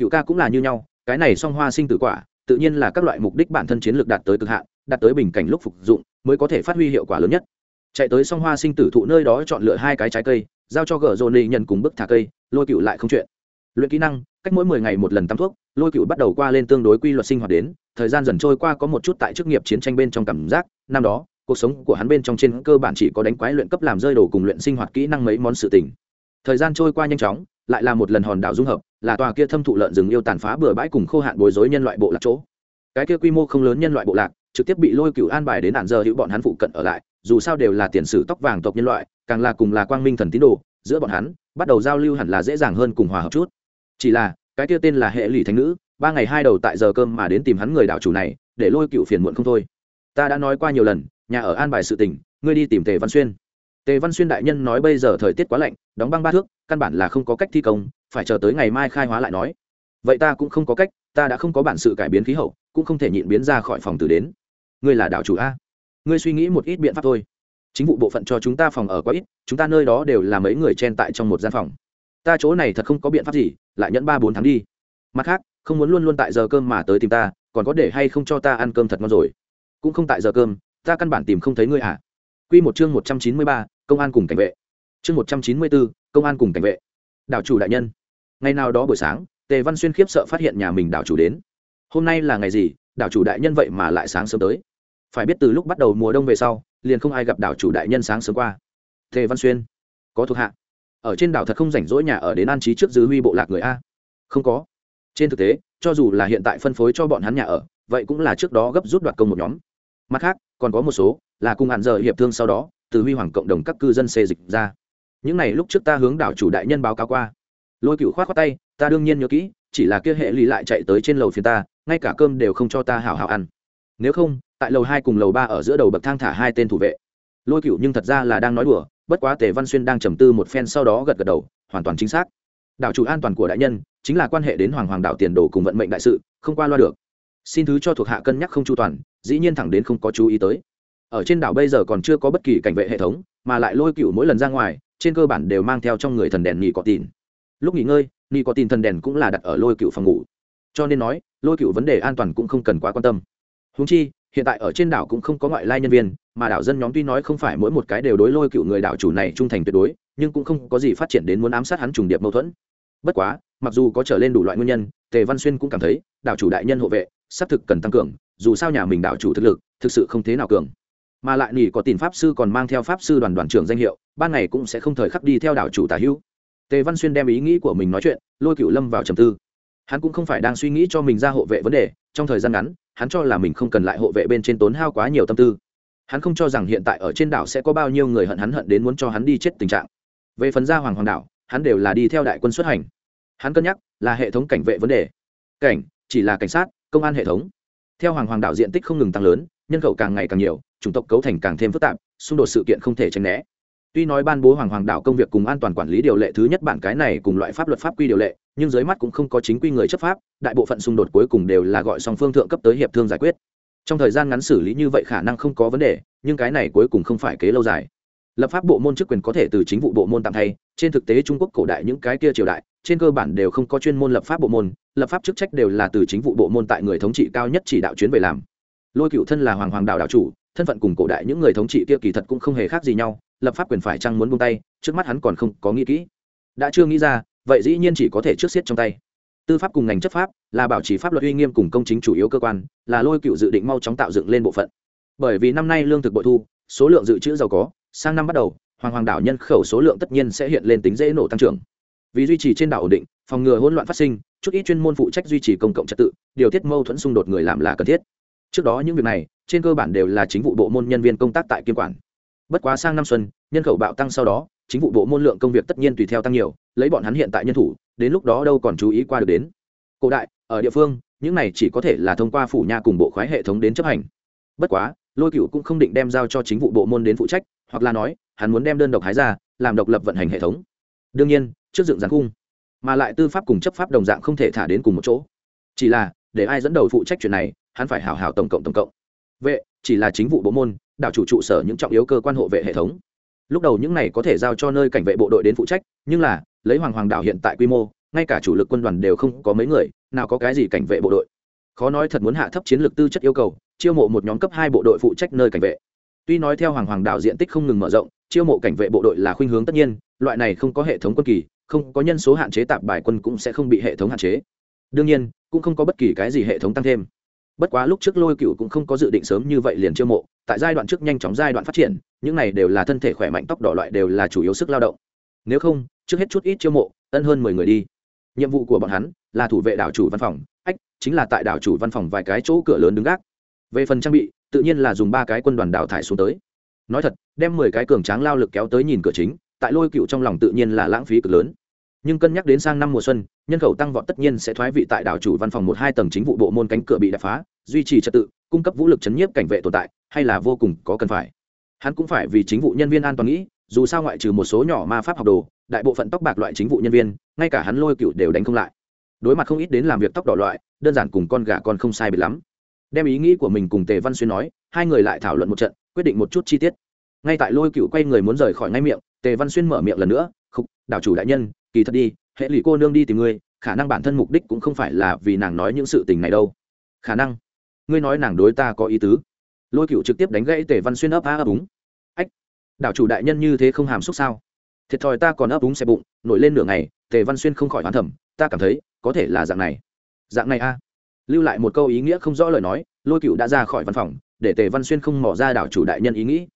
cựu ca cũng là như nhau, cái này song hoa sinh tử quả, tự nhiên là các loại mục đích bản thân chiến lược đạt tới cực hạn, đạt tới bình cảnh lúc phục dụng, mới có thể phát huy hiệu quả lớn nhất. Chạy tới song hoa sinh tử thụ nơi đó chọn lựa hai cái trái cây giao cho gờ dồn nị nhận cùng bức thả cây, lôi cựu lại không chuyện. Luyện kỹ năng, cách mỗi mười ngày một lần tắm thuốc, lôi cựu bắt đầu qua lên tương đối quy luật sinh hoạt đến, thời gian dần trôi qua có một chút tại chức nghiệp chiến tranh bên trong cảm giác, năm đó, cuộc sống của hắn bên trong trên cơ bản chỉ có đánh quái luyện cấp làm rơi đồ cùng luyện sinh hoạt kỹ năng mấy món sự tình. Thời gian trôi qua nhanh chóng, lại là một lần hòn đảo dung hợp, là tòa kia thâm thụ lợn rừng yêu tàn phá bừa bãi cùng khô hạn bối rối nhân loại bộ lạc chỗ. Cái kia quy mô không lớn nhân loại bộ lạc, trực tiếp bị lôi cựu an bài đến nạn giờ hữu bọn hắn phụ cận ở lại, dù sao đều là tiền sử tóc vàng tộc nhân loại càng là cùng là quang minh thần tín đồ, giữa bọn hắn, bắt đầu giao lưu hẳn là dễ dàng hơn cùng hòa hợp chút. Chỉ là, cái kia tên là hệ lụy thánh nữ, ba ngày hai đầu tại giờ cơm mà đến tìm hắn người đạo chủ này, để lôi cựu phiền muộn không thôi. Ta đã nói qua nhiều lần, nhà ở an bài sự tình, ngươi đi tìm tề văn xuyên. Tề văn xuyên đại nhân nói bây giờ thời tiết quá lạnh, đóng băng ba thước, căn bản là không có cách thi công, phải chờ tới ngày mai khai hóa lại nói. Vậy ta cũng không có cách, ta đã không có bản sự cải biến khí hậu, cũng không thể nhịn biến ra khỏi phòng từ đến. Ngươi là đạo chủ a. Ngươi suy nghĩ một ít biện pháp thôi chính vụ bộ phận cho chúng ta phòng ở quá ít, chúng ta nơi đó đều là mấy người chen tại trong một gian phòng. Ta chỗ này thật không có biện pháp gì, lại nhẫn ba bốn tháng đi. Mặt khác, không muốn luôn luôn tại giờ cơm mà tới tìm ta, còn có để hay không cho ta ăn cơm thật ngon rồi. Cũng không tại giờ cơm, ta căn bản tìm không thấy ngươi hả à. q một chương một trăm chín mươi ba, công an cùng cảnh vệ. Chương một trăm chín mươi bốn, công an cùng cảnh vệ. Đảo chủ đại nhân. Ngày nào đó buổi sáng, tề văn xuyên khiếp sợ phát hiện nhà mình đảo chủ đến. Hôm nay là ngày gì, đảo chủ đại nhân vậy mà lại sáng sớm tới? Phải biết từ lúc bắt đầu mùa đông về sau, liền không ai gặp đảo chủ đại nhân sáng sớm qua. Tề văn xuyên, có thuộc hạ. Ở trên đảo thật không rảnh rỗi nhà ở đến an trí trước dư huy bộ lạc người a. Không có. Trên thực tế, cho dù là hiện tại phân phối cho bọn hắn nhà ở, vậy cũng là trước đó gấp rút đoạt công một nhóm. Mặt khác, còn có một số là cùng hạn giờ hiệp thương sau đó, từ huy hoàng cộng đồng các cư dân xê dịch ra. Những này lúc trước ta hướng đảo chủ đại nhân báo cáo qua. Lôi cựu khoát khoát tay, ta đương nhiên nhớ kỹ, chỉ là kia hệ lì lại chạy tới trên lầu phiền ta, ngay cả cơm đều không cho ta hào hào ăn nếu không, tại lầu hai cùng lầu ba ở giữa đầu bậc thang thả hai tên thủ vệ. Lôi cựu nhưng thật ra là đang nói đùa, bất quá tề văn xuyên đang trầm tư một phen sau đó gật gật đầu, hoàn toàn chính xác. Đảo chủ an toàn của đại nhân, chính là quan hệ đến hoàng hoàng đạo tiền đồ cùng vận mệnh đại sự, không qua loa được. Xin thứ cho thuộc hạ cân nhắc không chu toàn, dĩ nhiên thẳng đến không có chú ý tới. Ở trên đảo bây giờ còn chưa có bất kỳ cảnh vệ hệ thống, mà lại lôi cựu mỗi lần ra ngoài, trên cơ bản đều mang theo trong người thần đèn nghỉ có tin lúc nghỉ ngơi nghỉ có tin thần đèn cũng là đặt ở lôi cựu phòng ngủ. Cho nên nói, lôi cựu vấn đề an toàn cũng không cần quá quan tâm húng chi, hiện tại ở trên đảo cũng không có ngoại lai nhân viên, mà đảo dân nhóm tuy nói không phải mỗi một cái đều đối lôi cựu người đảo chủ này trung thành tuyệt đối, nhưng cũng không có gì phát triển đến muốn ám sát hắn trùng điệp mâu thuẫn. Bất quá, mặc dù có trở lên đủ loại nguyên nhân, tề văn xuyên cũng cảm thấy, đảo chủ đại nhân hộ vệ, xác thực cần tăng cường, dù sao nhà mình đảo chủ thực lực, thực sự không thế nào cường. Mà lại nỉ có tìm pháp sư còn mang theo pháp sư đoàn đoàn trưởng danh hiệu, ban ngày cũng sẽ không thời khắc đi theo đảo chủ tả hữu. Tề văn xuyên đem ý nghĩ của mình nói chuyện, lôi cựu lâm vào trầm tư hắn cũng không phải đang suy nghĩ cho mình ra hộ vệ vấn đề, trong thời gian ngắn, hắn cho là mình không cần lại hộ vệ bên trên tốn hao quá nhiều tâm tư. Hắn không cho rằng hiện tại ở trên đảo sẽ có bao nhiêu người hận hắn hận đến muốn cho hắn đi chết tình trạng. Về phần gia hoàng hoàng đảo, hắn đều là đi theo đại quân xuất hành. Hắn cân nhắc, là hệ thống cảnh vệ vấn đề. Cảnh, chỉ là cảnh sát, công an hệ thống. Theo hoàng hoàng đảo diện tích không ngừng tăng lớn, nhân khẩu càng ngày càng nhiều, chủng tộc cấu thành càng thêm phức tạp, xung đột sự kiện không thể tránh né. Tuy nói ban bố hoàng hoàng đảo công việc cùng an toàn quản lý điều lệ thứ nhất bản cái này cùng loại pháp luật pháp quy điều lệ nhưng dưới mắt cũng không có chính quy người chấp pháp, đại bộ phận xung đột cuối cùng đều là gọi song phương thượng cấp tới hiệp thương giải quyết. Trong thời gian ngắn xử lý như vậy khả năng không có vấn đề, nhưng cái này cuối cùng không phải kế lâu dài. Lập pháp bộ môn chức quyền có thể từ chính vụ bộ môn tạm thay, trên thực tế trung quốc cổ đại những cái kia triều đại, trên cơ bản đều không có chuyên môn lập pháp bộ môn, lập pháp chức trách đều là từ chính vụ bộ môn tại người thống trị cao nhất chỉ đạo chuyến về làm. Lôi cựu thân là hoàng hoàng đạo đạo chủ, thân phận cùng cổ đại những người thống trị kia kỳ thật cũng không hề khác gì nhau, lập pháp quyền phải chăng muốn buông tay, trước mắt hắn còn không có nghĩ kỹ. Đã chưa nghĩ ra vậy dĩ nhiên chỉ có thể trước xiết trong tay. Tư pháp cùng ngành chấp pháp là bảo trì pháp luật uy nghiêm cùng công chính chủ yếu cơ quan, là lôi cựu dự định mau chóng tạo dựng lên bộ phận. Bởi vì năm nay lương thực bội thu, số lượng dự trữ giàu có, sang năm bắt đầu, hoàng hoàng đảo nhân khẩu số lượng tất nhiên sẽ hiện lên tính dễ nổ tăng trưởng. Vì duy trì trên đảo ổn định, phòng ngừa hỗn loạn phát sinh, chút ít chuyên môn phụ trách duy trì công cộng trật tự, điều tiết mâu thuẫn xung đột người làm là cần thiết. Trước đó những việc này, trên cơ bản đều là chính vụ bộ môn nhân viên công tác tại kiêm quản. Bất quá sang năm xuân, nhân khẩu bạo tăng sau đó chính vụ bộ môn lượng công việc tất nhiên tùy theo tăng nhiều, lấy bọn hắn hiện tại nhân thủ, đến lúc đó đâu còn chú ý qua được đến. Cổ đại, ở địa phương, những này chỉ có thể là thông qua phủ nha cùng bộ khoái hệ thống đến chấp hành. Bất quá, lôi cựu cũng không định đem giao cho chính vụ bộ môn đến phụ trách, hoặc là nói, hắn muốn đem đơn độc hái ra, làm độc lập vận hành hệ thống. Đương nhiên, trước dựng giàn cung mà lại tư pháp cùng chấp pháp đồng dạng không thể thả đến cùng một chỗ. Chỉ là, để ai dẫn đầu phụ trách chuyện này, hắn phải hảo hảo tổng cộng tổng cộng. Vệ, chỉ là chính vụ bộ môn, đảo chủ trụ sở những trọng yếu cơ quan hộ vệ hệ thống lúc đầu những này có thể giao cho nơi cảnh vệ bộ đội đến phụ trách, nhưng là, lấy hoàng hoàng đảo hiện tại quy mô, ngay cả chủ lực quân đoàn đều không có mấy người, nào có cái gì cảnh vệ bộ đội. Khó nói thật muốn hạ thấp chiến lược tư chất yêu cầu, chiêu mộ một nhóm cấp hai bộ đội phụ trách nơi cảnh vệ. Tuy nói theo hoàng hoàng đảo diện tích không ngừng mở rộng, chiêu mộ cảnh vệ bộ đội là khuynh hướng tất nhiên, loại này không có hệ thống quân kỳ, không có nhân số hạn chế tạp bài quân cũng sẽ không bị hệ thống hạn chế. Đương nhiên, cũng không có bất kỳ cái gì hệ thống tăng thêm. Bất quá lúc trước lôi cựu cũng không có dự định sớm như vậy liền chiêu mộ, tại giai đoạn trước nhanh chóng giai đoạn phát triển những này đều là thân thể khỏe mạnh, tóc đỏ loại đều là chủ yếu sức lao động. Nếu không, trước hết chút ít chiêu mộ tân hơn mười người đi. Nhiệm vụ của bọn hắn là thủ vệ đảo chủ văn phòng, ách, chính là tại đảo chủ văn phòng vài cái chỗ cửa lớn đứng gác. Về phần trang bị, tự nhiên là dùng ba cái quân đoàn đảo thải xuống tới. Nói thật, đem mười cái cường tráng lao lực kéo tới nhìn cửa chính, tại lôi cựu trong lòng tự nhiên là lãng phí cực lớn. Nhưng cân nhắc đến sang năm mùa xuân, nhân khẩu tăng vọt tất nhiên sẽ thoái vị tại đảo chủ văn phòng một hai tầng chính vụ bộ môn cánh cửa bị đập phá, duy trì trật tự, cung cấp vũ lực chấn nhiếp cảnh vệ tồn tại, hay là vô cùng có cần phải hắn cũng phải vì chính vụ nhân viên an toàn nghĩ, dù sao ngoại trừ một số nhỏ ma pháp học đồ, đại bộ phận tóc bạc loại chính vụ nhân viên, ngay cả hắn lôi cựu đều đánh không lại. Đối mặt không ít đến làm việc tóc đỏ loại, đơn giản cùng con gà con không sai biệt lắm. Đem ý nghĩ của mình cùng tề văn xuyên nói, hai người lại thảo luận một trận, quyết định một chút chi tiết. Ngay tại lôi cựu quay người muốn rời khỏi ngay miệng, tề văn xuyên mở miệng lần nữa khúc đảo chủ đại nhân, kỳ thật đi, hệ lụy cô nương đi tìm ngươi, khả năng bản thân mục đích cũng không phải là vì nàng nói những sự tình này đâu. Khả năng? Ngươi nói nàng đối ta có ý tứ? Lôi cựu trực tiếp đánh gãy tề văn xuyên ấp á ấp úng. Ách, đảo chủ đại nhân như thế không hàm xúc sao? Thiệt thòi ta còn ấp úng xe bụng, nổi lên nửa ngày, tề văn xuyên không khỏi hoán thẩm ta cảm thấy, có thể là dạng này. Dạng này a? Lưu lại một câu ý nghĩa không rõ lời nói, lôi cựu đã ra khỏi văn phòng, để tề văn xuyên không mỏ ra đảo chủ đại nhân ý nghĩ.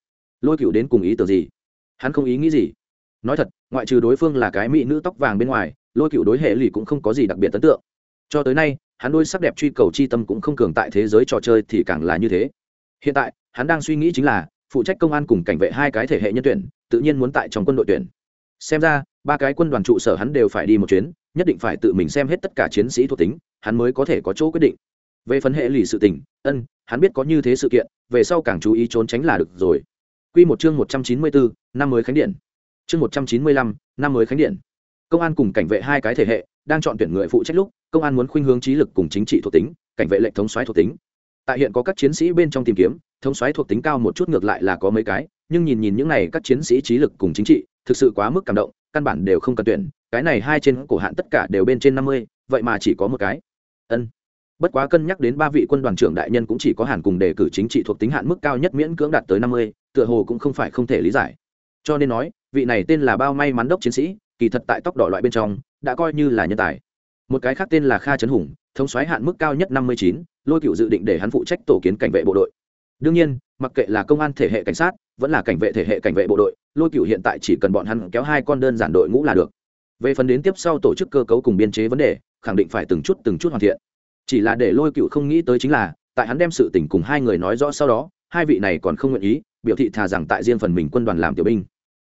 Lôi cựu đến cùng ý tưởng gì? Hắn không ý nghĩ gì. Nói thật, ngoại trừ đối phương là cái mỹ nữ tóc vàng bên ngoài, lôi cựu đối hệ lì cũng không có gì đặc biệt ấn tượng. Cho tới nay, hắn đôi sắc đẹp truy cầu chi tâm cũng không cường tại thế giới trò chơi thì càng là như thế hiện tại, hắn đang suy nghĩ chính là, phụ trách công an cùng cảnh vệ hai cái thể hệ nhân tuyển, tự nhiên muốn tại trong quân đội tuyển. Xem ra, ba cái quân đoàn trụ sở hắn đều phải đi một chuyến, nhất định phải tự mình xem hết tất cả chiến sĩ thuộc tính, hắn mới có thể có chỗ quyết định. Về phần hệ lì sự tình, ân, hắn biết có như thế sự kiện, về sau càng chú ý trốn tránh là được rồi. Q một chương một trăm chín mươi bốn, năm mới khánh điện. Chương một trăm chín mươi lăm, năm mới khánh điện. Công an cùng cảnh vệ hai cái thể hệ, đang chọn tuyển người phụ trách lúc, công an muốn khuynh hướng trí lực cùng chính trị thuộc tính, cảnh vệ lệnh thống xoáy thuộc tính tại hiện có các chiến sĩ bên trong tìm kiếm, thống xoáy thuộc tính cao một chút ngược lại là có mấy cái, nhưng nhìn nhìn những này các chiến sĩ trí lực cùng chính trị, thực sự quá mức cảm động, căn bản đều không cần tuyển, cái này hai trên cổ hạn tất cả đều bên trên năm mươi, vậy mà chỉ có một cái. Ân. Bất quá cân nhắc đến ba vị quân đoàn trưởng đại nhân cũng chỉ có hàn cùng đề cử chính trị thuộc tính hạn mức cao nhất miễn cưỡng đạt tới năm mươi, tựa hồ cũng không phải không thể lý giải. Cho nên nói, vị này tên là bao may mắn đốc chiến sĩ, kỳ thật tại tóc đỏ loại bên trong, đã coi như là nhân tài. Một cái khác tên là kha trấn hùng, thống xoáy hạn mức cao nhất năm mươi chín lôi cựu dự định để hắn phụ trách tổ kiến cảnh vệ bộ đội. Đương nhiên, mặc kệ là công an thể hệ cảnh sát, vẫn là cảnh vệ thể hệ cảnh vệ bộ đội, lôi cựu hiện tại chỉ cần bọn hắn kéo hai con đơn giản đội ngũ là được. Về phần đến tiếp sau tổ chức cơ cấu cùng biên chế vấn đề, khẳng định phải từng chút từng chút hoàn thiện. Chỉ là để lôi cựu không nghĩ tới chính là, tại hắn đem sự tình cùng hai người nói rõ sau đó, hai vị này còn không nguyện ý, biểu thị thà rằng tại riêng phần mình quân đoàn làm tiểu binh.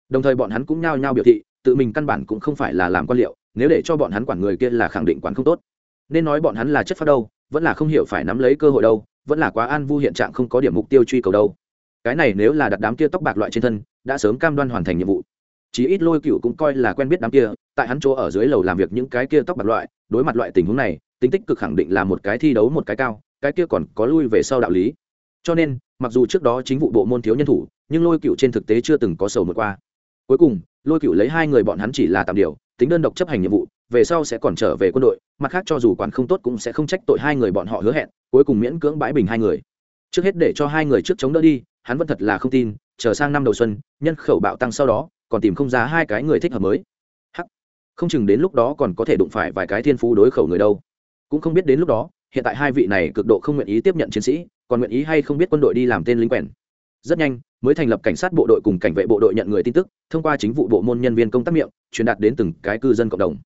Đồng thời bọn hắn cũng nhao nhao biểu thị, tự mình căn bản cũng không phải là làm quan liệu, nếu để cho bọn hắn quản người kia là khẳng định quản không tốt. Nên nói bọn hắn là chất phát đâu vẫn là không hiểu phải nắm lấy cơ hội đâu, vẫn là quá an vu hiện trạng không có điểm mục tiêu truy cầu đâu. Cái này nếu là đặt đám kia tóc bạc loại trên thân, đã sớm cam đoan hoàn thành nhiệm vụ. Chí ít lôi cựu cũng coi là quen biết đám kia, tại hắn chỗ ở dưới lầu làm việc những cái kia tóc bạc loại, đối mặt loại tình huống này, tính tích cực khẳng định là một cái thi đấu một cái cao, cái kia còn có lui về sau đạo lý. Cho nên, mặc dù trước đó chính vụ bộ môn thiếu nhân thủ, nhưng lôi cựu trên thực tế chưa từng có sầu một qua. Cuối cùng, lôi cựu lấy hai người bọn hắn chỉ là tạm điều, tính đơn độc chấp hành nhiệm vụ về sau sẽ còn trở về quân đội, mặt khác cho dù quản không tốt cũng sẽ không trách tội hai người bọn họ hứa hẹn, cuối cùng miễn cưỡng bãi bình hai người. Trước hết để cho hai người trước chống đỡ đi, hắn vẫn thật là không tin, chờ sang năm đầu xuân, nhân khẩu bạo tăng sau đó, còn tìm không ra hai cái người thích hợp mới. Hắc. Không chừng đến lúc đó còn có thể đụng phải vài cái thiên phú đối khẩu người đâu. Cũng không biết đến lúc đó, hiện tại hai vị này cực độ không nguyện ý tiếp nhận chiến sĩ, còn nguyện ý hay không biết quân đội đi làm tên lính quèn. Rất nhanh, mới thành lập cảnh sát bộ đội cùng cảnh vệ bộ đội nhận người tin tức, thông qua chính vụ bộ môn nhân viên công tác miệng, truyền đạt đến từng cái cư dân cộng đồng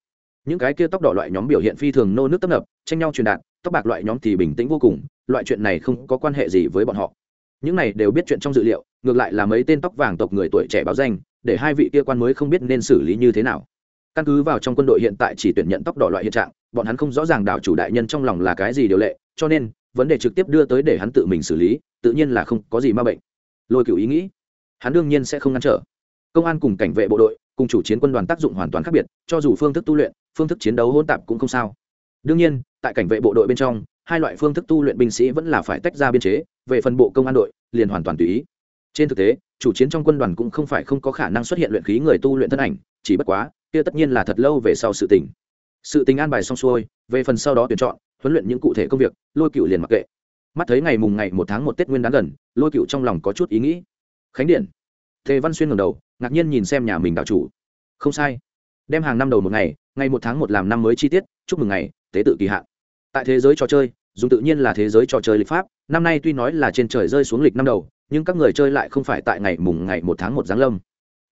những cái kia tóc đỏ loại nhóm biểu hiện phi thường nô nước tấp nập, tranh nhau truyền đạt, tóc bạc loại nhóm thì bình tĩnh vô cùng, loại chuyện này không có quan hệ gì với bọn họ. Những này đều biết chuyện trong dự liệu, ngược lại là mấy tên tóc vàng tộc người tuổi trẻ báo danh, để hai vị kia quan mới không biết nên xử lý như thế nào. Căn cứ vào trong quân đội hiện tại chỉ tuyển nhận tóc đỏ loại hiện trạng, bọn hắn không rõ ràng đảo chủ đại nhân trong lòng là cái gì điều lệ, cho nên, vấn đề trực tiếp đưa tới để hắn tự mình xử lý, tự nhiên là không có gì ma bệnh. Lôi cựu ý nghĩ, hắn đương nhiên sẽ không ngăn trở. Công an cùng cảnh vệ bộ đội, cùng chủ chiến quân đoàn tác dụng hoàn toàn khác biệt, cho dù phương thức tu luyện phương thức chiến đấu hỗn tạp cũng không sao. Đương nhiên, tại cảnh vệ bộ đội bên trong, hai loại phương thức tu luyện binh sĩ vẫn là phải tách ra biên chế, về phần bộ công an đội, liền hoàn toàn tùy ý. Trên thực tế, chủ chiến trong quân đoàn cũng không phải không có khả năng xuất hiện luyện khí người tu luyện thân ảnh, chỉ bất quá, kia tất nhiên là thật lâu về sau sự tình. Sự tình an bài xong xuôi, về phần sau đó tuyển chọn, huấn luyện những cụ thể công việc, lôi cựu liền mặc kệ. Mắt thấy ngày mùng ngày một tháng một tết nguyên đáng gần, lôi cựu trong lòng có chút ý nghĩ. Khánh điện tề văn xuyên ngầm đầu, ngạc nhiên nhìn xem nhà mình đạo chủ. Không sai đem hàng năm đầu một ngày ngày một tháng một làm năm mới chi tiết, chúc mừng ngày, tế tự kỳ hạn. Tại thế giới trò chơi, dùng tự nhiên là thế giới trò chơi lịch pháp, năm nay tuy nói là trên trời rơi xuống lịch năm đầu, nhưng các người chơi lại không phải tại ngày mùng ngày một tháng một giáng lâm.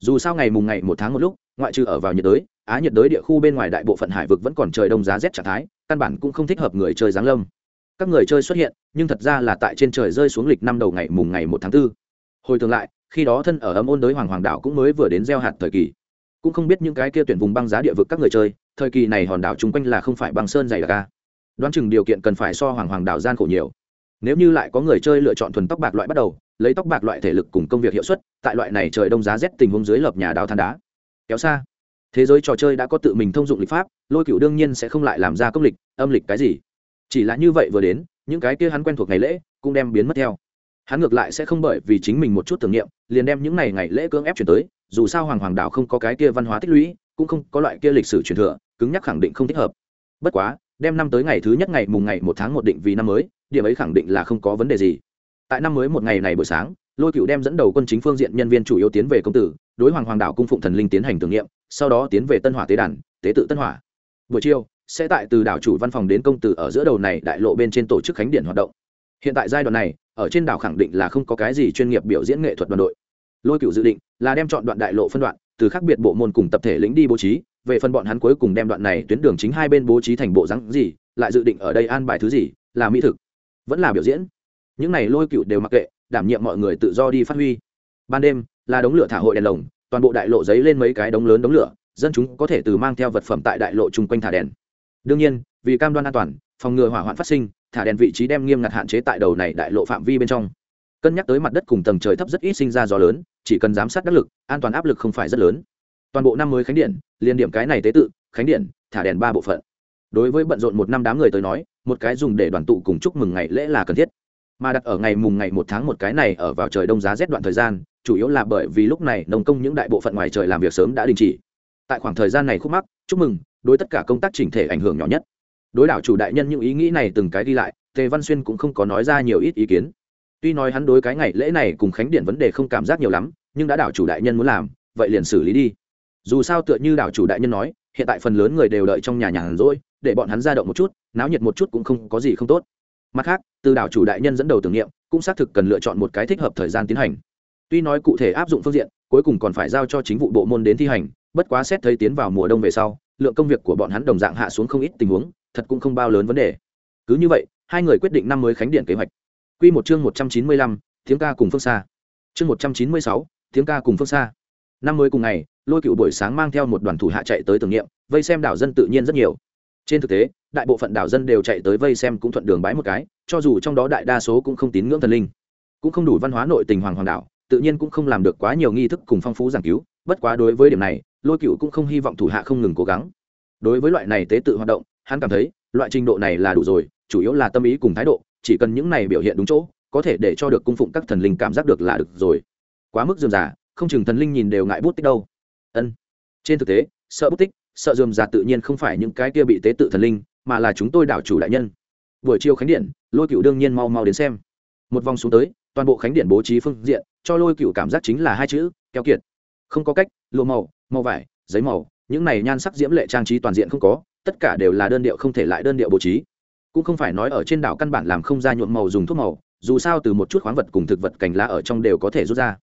Dù sao ngày mùng ngày một tháng một lúc, ngoại trừ ở vào nhiệt đới, á nhiệt đới địa khu bên ngoài đại bộ phận hải vực vẫn còn trời đông giá rét trạng thái, căn bản cũng không thích hợp người chơi giáng lâm. Các người chơi xuất hiện, nhưng thật ra là tại trên trời rơi xuống lịch năm đầu ngày mùng ngày một tháng 4. hồi tương lại, khi đó thân ở ấm ôn đới hoàng hoàng đảo cũng mới vừa đến gieo hạt thời kỳ cũng không biết những cái kia tuyển vùng băng giá địa vực các người chơi, thời kỳ này hòn đảo chung quanh là không phải băng sơn dày đặc ca đoán chừng điều kiện cần phải so hoàng hoàng đảo gian khổ nhiều. Nếu như lại có người chơi lựa chọn thuần tóc bạc loại bắt đầu, lấy tóc bạc loại thể lực cùng công việc hiệu suất, tại loại này trời đông giá rét tình huống dưới lợp nhà đào than đá. Kéo xa. Thế giới trò chơi đã có tự mình thông dụng lịch pháp, lôi cựu đương nhiên sẽ không lại làm ra công lịch, âm lịch cái gì. Chỉ là như vậy vừa đến, những cái kia hắn quen thuộc ngày lễ, cũng đem biến mất theo hắn ngược lại sẽ không bởi vì chính mình một chút tưởng niệm, liền đem những ngày ngày lễ cưỡng ép chuyển tới, dù sao hoàng hoàng đảo không có cái kia văn hóa tích lũy, cũng không có loại kia lịch sử truyền thừa, cứng nhắc khẳng định không thích hợp. Bất quá, đem năm tới ngày thứ nhất ngày mùng ngày một tháng một định vì năm mới, điểm ấy khẳng định là không có vấn đề gì. Tại năm mới một ngày này buổi sáng, lôi cựu đem dẫn đầu quân chính phương diện nhân viên chủ yếu tiến về công tử, đối hoàng hoàng đảo cung phụng thần linh tiến hành tưởng niệm, sau đó tiến về tân hỏa tế đàn, tế tự tân hỏa. Buổi chiều, sẽ tại từ đảo chủ văn phòng đến công tử ở giữa đầu này đại lộ bên trên tổ chức khánh điện hoạt động. Hiện tại giai đoạn này ở trên đảo khẳng định là không có cái gì chuyên nghiệp biểu diễn nghệ thuật đoàn đội. Lôi cựu dự định là đem chọn đoạn đại lộ phân đoạn, từ khác biệt bộ môn cùng tập thể lĩnh đi bố trí, về phần bọn hắn cuối cùng đem đoạn này tuyến đường chính hai bên bố trí thành bộ rắn gì, lại dự định ở đây an bài thứ gì, là mỹ thực, vẫn là biểu diễn. Những này lôi cựu đều mặc kệ, đảm nhiệm mọi người tự do đi phát huy. Ban đêm là đống lửa thả hội đèn lồng, toàn bộ đại lộ giấy lên mấy cái đống lớn đống lửa, dân chúng có thể từ mang theo vật phẩm tại đại lộ chung quanh thả đèn. Đương nhiên, vì cam đoan an toàn, phòng ngừa hỏa hoạn phát sinh thả đèn vị trí đem nghiêm ngặt hạn chế tại đầu này đại lộ phạm vi bên trong. Cân nhắc tới mặt đất cùng tầng trời thấp rất ít sinh ra gió lớn, chỉ cần giám sát đắc lực, an toàn áp lực không phải rất lớn. Toàn bộ năm mới khánh điện, liên điểm cái này tế tự, khánh điện, thả đèn ba bộ phận. Đối với bận rộn một năm đám người tới nói, một cái dùng để đoàn tụ cùng chúc mừng ngày lễ là cần thiết. Mà đặt ở ngày mùng ngày một tháng một cái này ở vào trời đông giá rét đoạn thời gian, chủ yếu là bởi vì lúc này nông công những đại bộ phận ngoài trời làm việc sớm đã đình chỉ. Tại khoảng thời gian này khúc mắc, chúc mừng, đối tất cả công tác chỉnh thể ảnh hưởng nhỏ nhất đối đảo chủ đại nhân những ý nghĩ này từng cái đi lại, tề văn xuyên cũng không có nói ra nhiều ít ý kiến. Tuy nói hắn đối cái ngày lễ này cùng khánh điện vấn đề không cảm giác nhiều lắm, nhưng đã đảo chủ đại nhân muốn làm, vậy liền xử lý đi. Dù sao tựa như đảo chủ đại nhân nói, hiện tại phần lớn người đều đợi trong nhà nhàn rỗi, để bọn hắn ra động một chút, náo nhiệt một chút cũng không có gì không tốt. Mặt khác, từ đảo chủ đại nhân dẫn đầu tưởng niệm, cũng xác thực cần lựa chọn một cái thích hợp thời gian tiến hành. Tuy nói cụ thể áp dụng phương diện, cuối cùng còn phải giao cho chính vụ bộ môn đến thi hành, bất quá xét thấy tiến vào mùa đông về sau, lượng công việc của bọn hắn đồng dạng hạ xuống không ít tình huống thật cũng không bao lớn vấn đề. Cứ như vậy, hai người quyết định năm mới khánh điện kế hoạch. Q một chương một trăm chín mươi lăm, tiếng ca cùng phương xa. Chương một trăm chín mươi sáu, tiếng ca cùng phương xa. Năm mới cùng ngày, lôi cựu buổi sáng mang theo một đoàn thủ hạ chạy tới tưởng niệm, vây xem đảo dân tự nhiên rất nhiều. Trên thực tế, đại bộ phận đảo dân đều chạy tới vây xem cũng thuận đường bái một cái, cho dù trong đó đại đa số cũng không tín ngưỡng thần linh. Cũng không đủ văn hóa nội tình hoàng hoàng đảo, tự nhiên cũng không làm được quá nhiều nghi thức cùng phong phú giảng cứu, bất quá đối với điểm này, lôi cựu cũng không hy vọng thủ hạ không ngừng cố gắng. Đối với loại này tế tự hoạt động hắn cảm thấy, loại trình độ này là đủ rồi, chủ yếu là tâm ý cùng thái độ, chỉ cần những này biểu hiện đúng chỗ, có thể để cho được cung phụng các thần linh cảm giác được là được rồi. Quá mức dườm giả không chừng thần linh nhìn đều ngại bút tích đâu. Ân. Trên thực tế, sợ bút tích, sợ dườm giả tự nhiên không phải những cái kia bị tế tự thần linh, mà là chúng tôi đảo chủ đại nhân. Buổi chiều khánh điện, lôi cựu đương nhiên mau mau đến xem. Một vòng xuống tới, toàn bộ khánh điện bố trí phương diện, cho lôi cựu cảm giác chính là hai chữ, keo kiệt. Không có cách, lụa màu màu vải, giấy màu, những này nhan sắc diễm lệ trang trí toàn diện không có tất cả đều là đơn điệu không thể lại đơn điệu bố trí. Cũng không phải nói ở trên đảo căn bản làm không ra nhuộm màu dùng thuốc màu, dù sao từ một chút khoáng vật cùng thực vật cành lá ở trong đều có thể rút ra.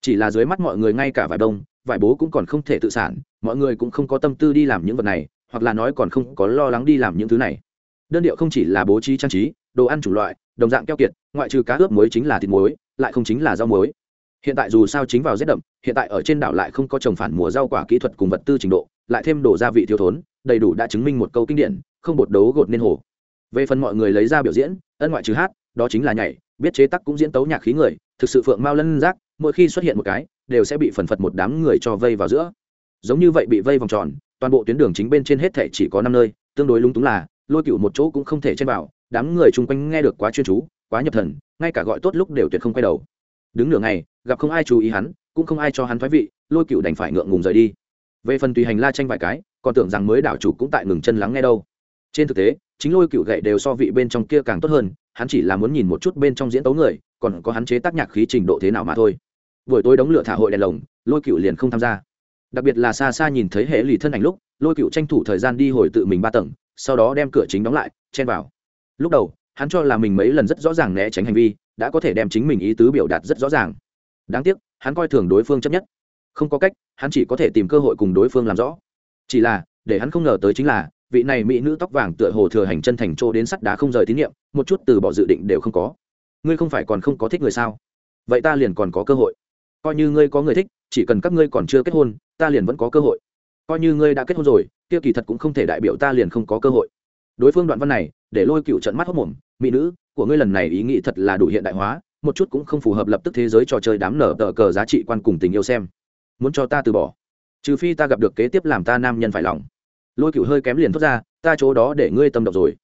Chỉ là dưới mắt mọi người ngay cả vải đông, vải bố cũng còn không thể tự sản, mọi người cũng không có tâm tư đi làm những vật này, hoặc là nói còn không có lo lắng đi làm những thứ này. Đơn điệu không chỉ là bố trí trang trí, đồ ăn chủng loại, đồng dạng keo kiệt, ngoại trừ cá ướp muối chính là thịt muối, lại không chính là rau muối. Hiện tại dù sao chính vào rét đậm, hiện tại ở trên đảo lại không có trồng phản mùa rau quả kỹ thuật cùng vật tư trình độ, lại thêm đổ gia vị thiếu thốn đầy đủ đã chứng minh một câu kinh điển, không bột đấu gột nên hồ. Về phần mọi người lấy ra biểu diễn, ân ngoại trừ hát, đó chính là nhảy, biết chế tắc cũng diễn tấu nhạc khí người, thực sự phượng mao lân giác, mỗi khi xuất hiện một cái, đều sẽ bị phần phật một đám người cho vây vào giữa. Giống như vậy bị vây vòng tròn, toàn bộ tuyến đường chính bên trên hết thể chỉ có năm nơi, tương đối lúng túng là, lôi cựu một chỗ cũng không thể chen vào, đám người chung quanh nghe được quá chuyên chú, quá nhập thần, ngay cả gọi tốt lúc đều tuyệt không quay đầu. Đứng nửa ngày, gặp không ai chú ý hắn, cũng không ai cho hắn thoái vị, lôi cựu đành phải ngượng ngùng rời đi. Về phần tùy hành la tranh vài cái còn tưởng rằng mới đảo chủ cũng tại ngừng chân lắng nghe đâu. Trên thực tế, chính lôi cựu gậy đều so vị bên trong kia càng tốt hơn, hắn chỉ là muốn nhìn một chút bên trong diễn tấu người, còn có hắn chế tác nhạc khí trình độ thế nào mà thôi. Buổi tối đóng lửa thả hội đèn lồng, lôi cựu liền không tham gia. Đặc biệt là xa xa nhìn thấy hệ lì thân ảnh lúc, lôi cựu tranh thủ thời gian đi hồi tự mình ba tầng, sau đó đem cửa chính đóng lại, chen vào. Lúc đầu, hắn cho là mình mấy lần rất rõ ràng né tránh hành vi, đã có thể đem chính mình ý tứ biểu đạt rất rõ ràng. Đáng tiếc, hắn coi thường đối phương chấp nhất. Không có cách, hắn chỉ có thể tìm cơ hội cùng đối phương làm rõ chỉ là, để hắn không ngờ tới chính là, vị này mỹ nữ tóc vàng tựa hồ thừa hành chân thành trô đến sắt đá không rời tín nhiệm, một chút từ bỏ dự định đều không có. Ngươi không phải còn không có thích người sao? Vậy ta liền còn có cơ hội. Coi như ngươi có người thích, chỉ cần các ngươi còn chưa kết hôn, ta liền vẫn có cơ hội. Coi như ngươi đã kết hôn rồi, kia kỳ thật cũng không thể đại biểu ta liền không có cơ hội. Đối phương đoạn văn này, để lôi cựu trận mắt hốc mồm, mỹ nữ, của ngươi lần này ý nghĩ thật là đủ hiện đại hóa, một chút cũng không phù hợp lập tức thế giới trò chơi đám nở tờ cờ giá trị quan cùng tình yêu xem. Muốn cho ta từ bỏ trừ phi ta gặp được kế tiếp làm ta nam nhân phải lòng. Lôi cựu hơi kém liền thoát ra, ta chỗ đó để ngươi tâm độc rồi.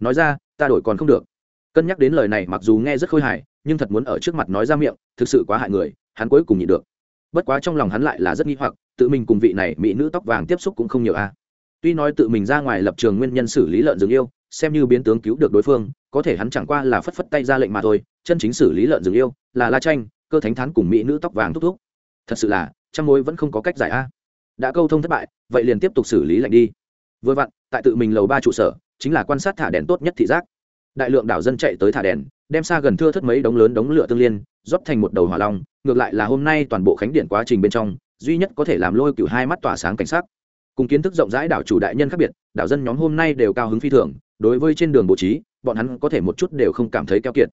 Nói ra, ta đổi còn không được. Cân nhắc đến lời này mặc dù nghe rất khôi hài, nhưng thật muốn ở trước mặt nói ra miệng, thực sự quá hại người, hắn cuối cùng nhịn được. Bất quá trong lòng hắn lại là rất nghi hoặc, tự mình cùng vị này mỹ nữ tóc vàng tiếp xúc cũng không nhiều a. Tuy nói tự mình ra ngoài lập trường nguyên nhân xử lý lợn rừng yêu, xem như biến tướng cứu được đối phương, có thể hắn chẳng qua là phất phất tay ra lệnh mà thôi, chân chính xử lý lợn rừng yêu là la tranh cơ thánh thán cùng mỹ nữ tóc vàng thúc thúc. Thật sự là trong mối vẫn không có cách giải a đã câu thông thất bại, vậy liền tiếp tục xử lý lệnh đi. Vừa vặn, tại tự mình lầu ba trụ sở, chính là quan sát thả đèn tốt nhất thị giác. Đại lượng đảo dân chạy tới thả đèn, đem xa gần thưa thất mấy đống lớn đống lửa tương liên, rót thành một đầu hỏa long, ngược lại là hôm nay toàn bộ khánh điện quá trình bên trong, duy nhất có thể làm lôi cửu hai mắt tỏa sáng cảnh sắc. Cùng kiến thức rộng rãi đảo chủ đại nhân khác biệt, đảo dân nhóm hôm nay đều cao hứng phi thường, đối với trên đường bố trí, bọn hắn có thể một chút đều không cảm thấy keo kiệt.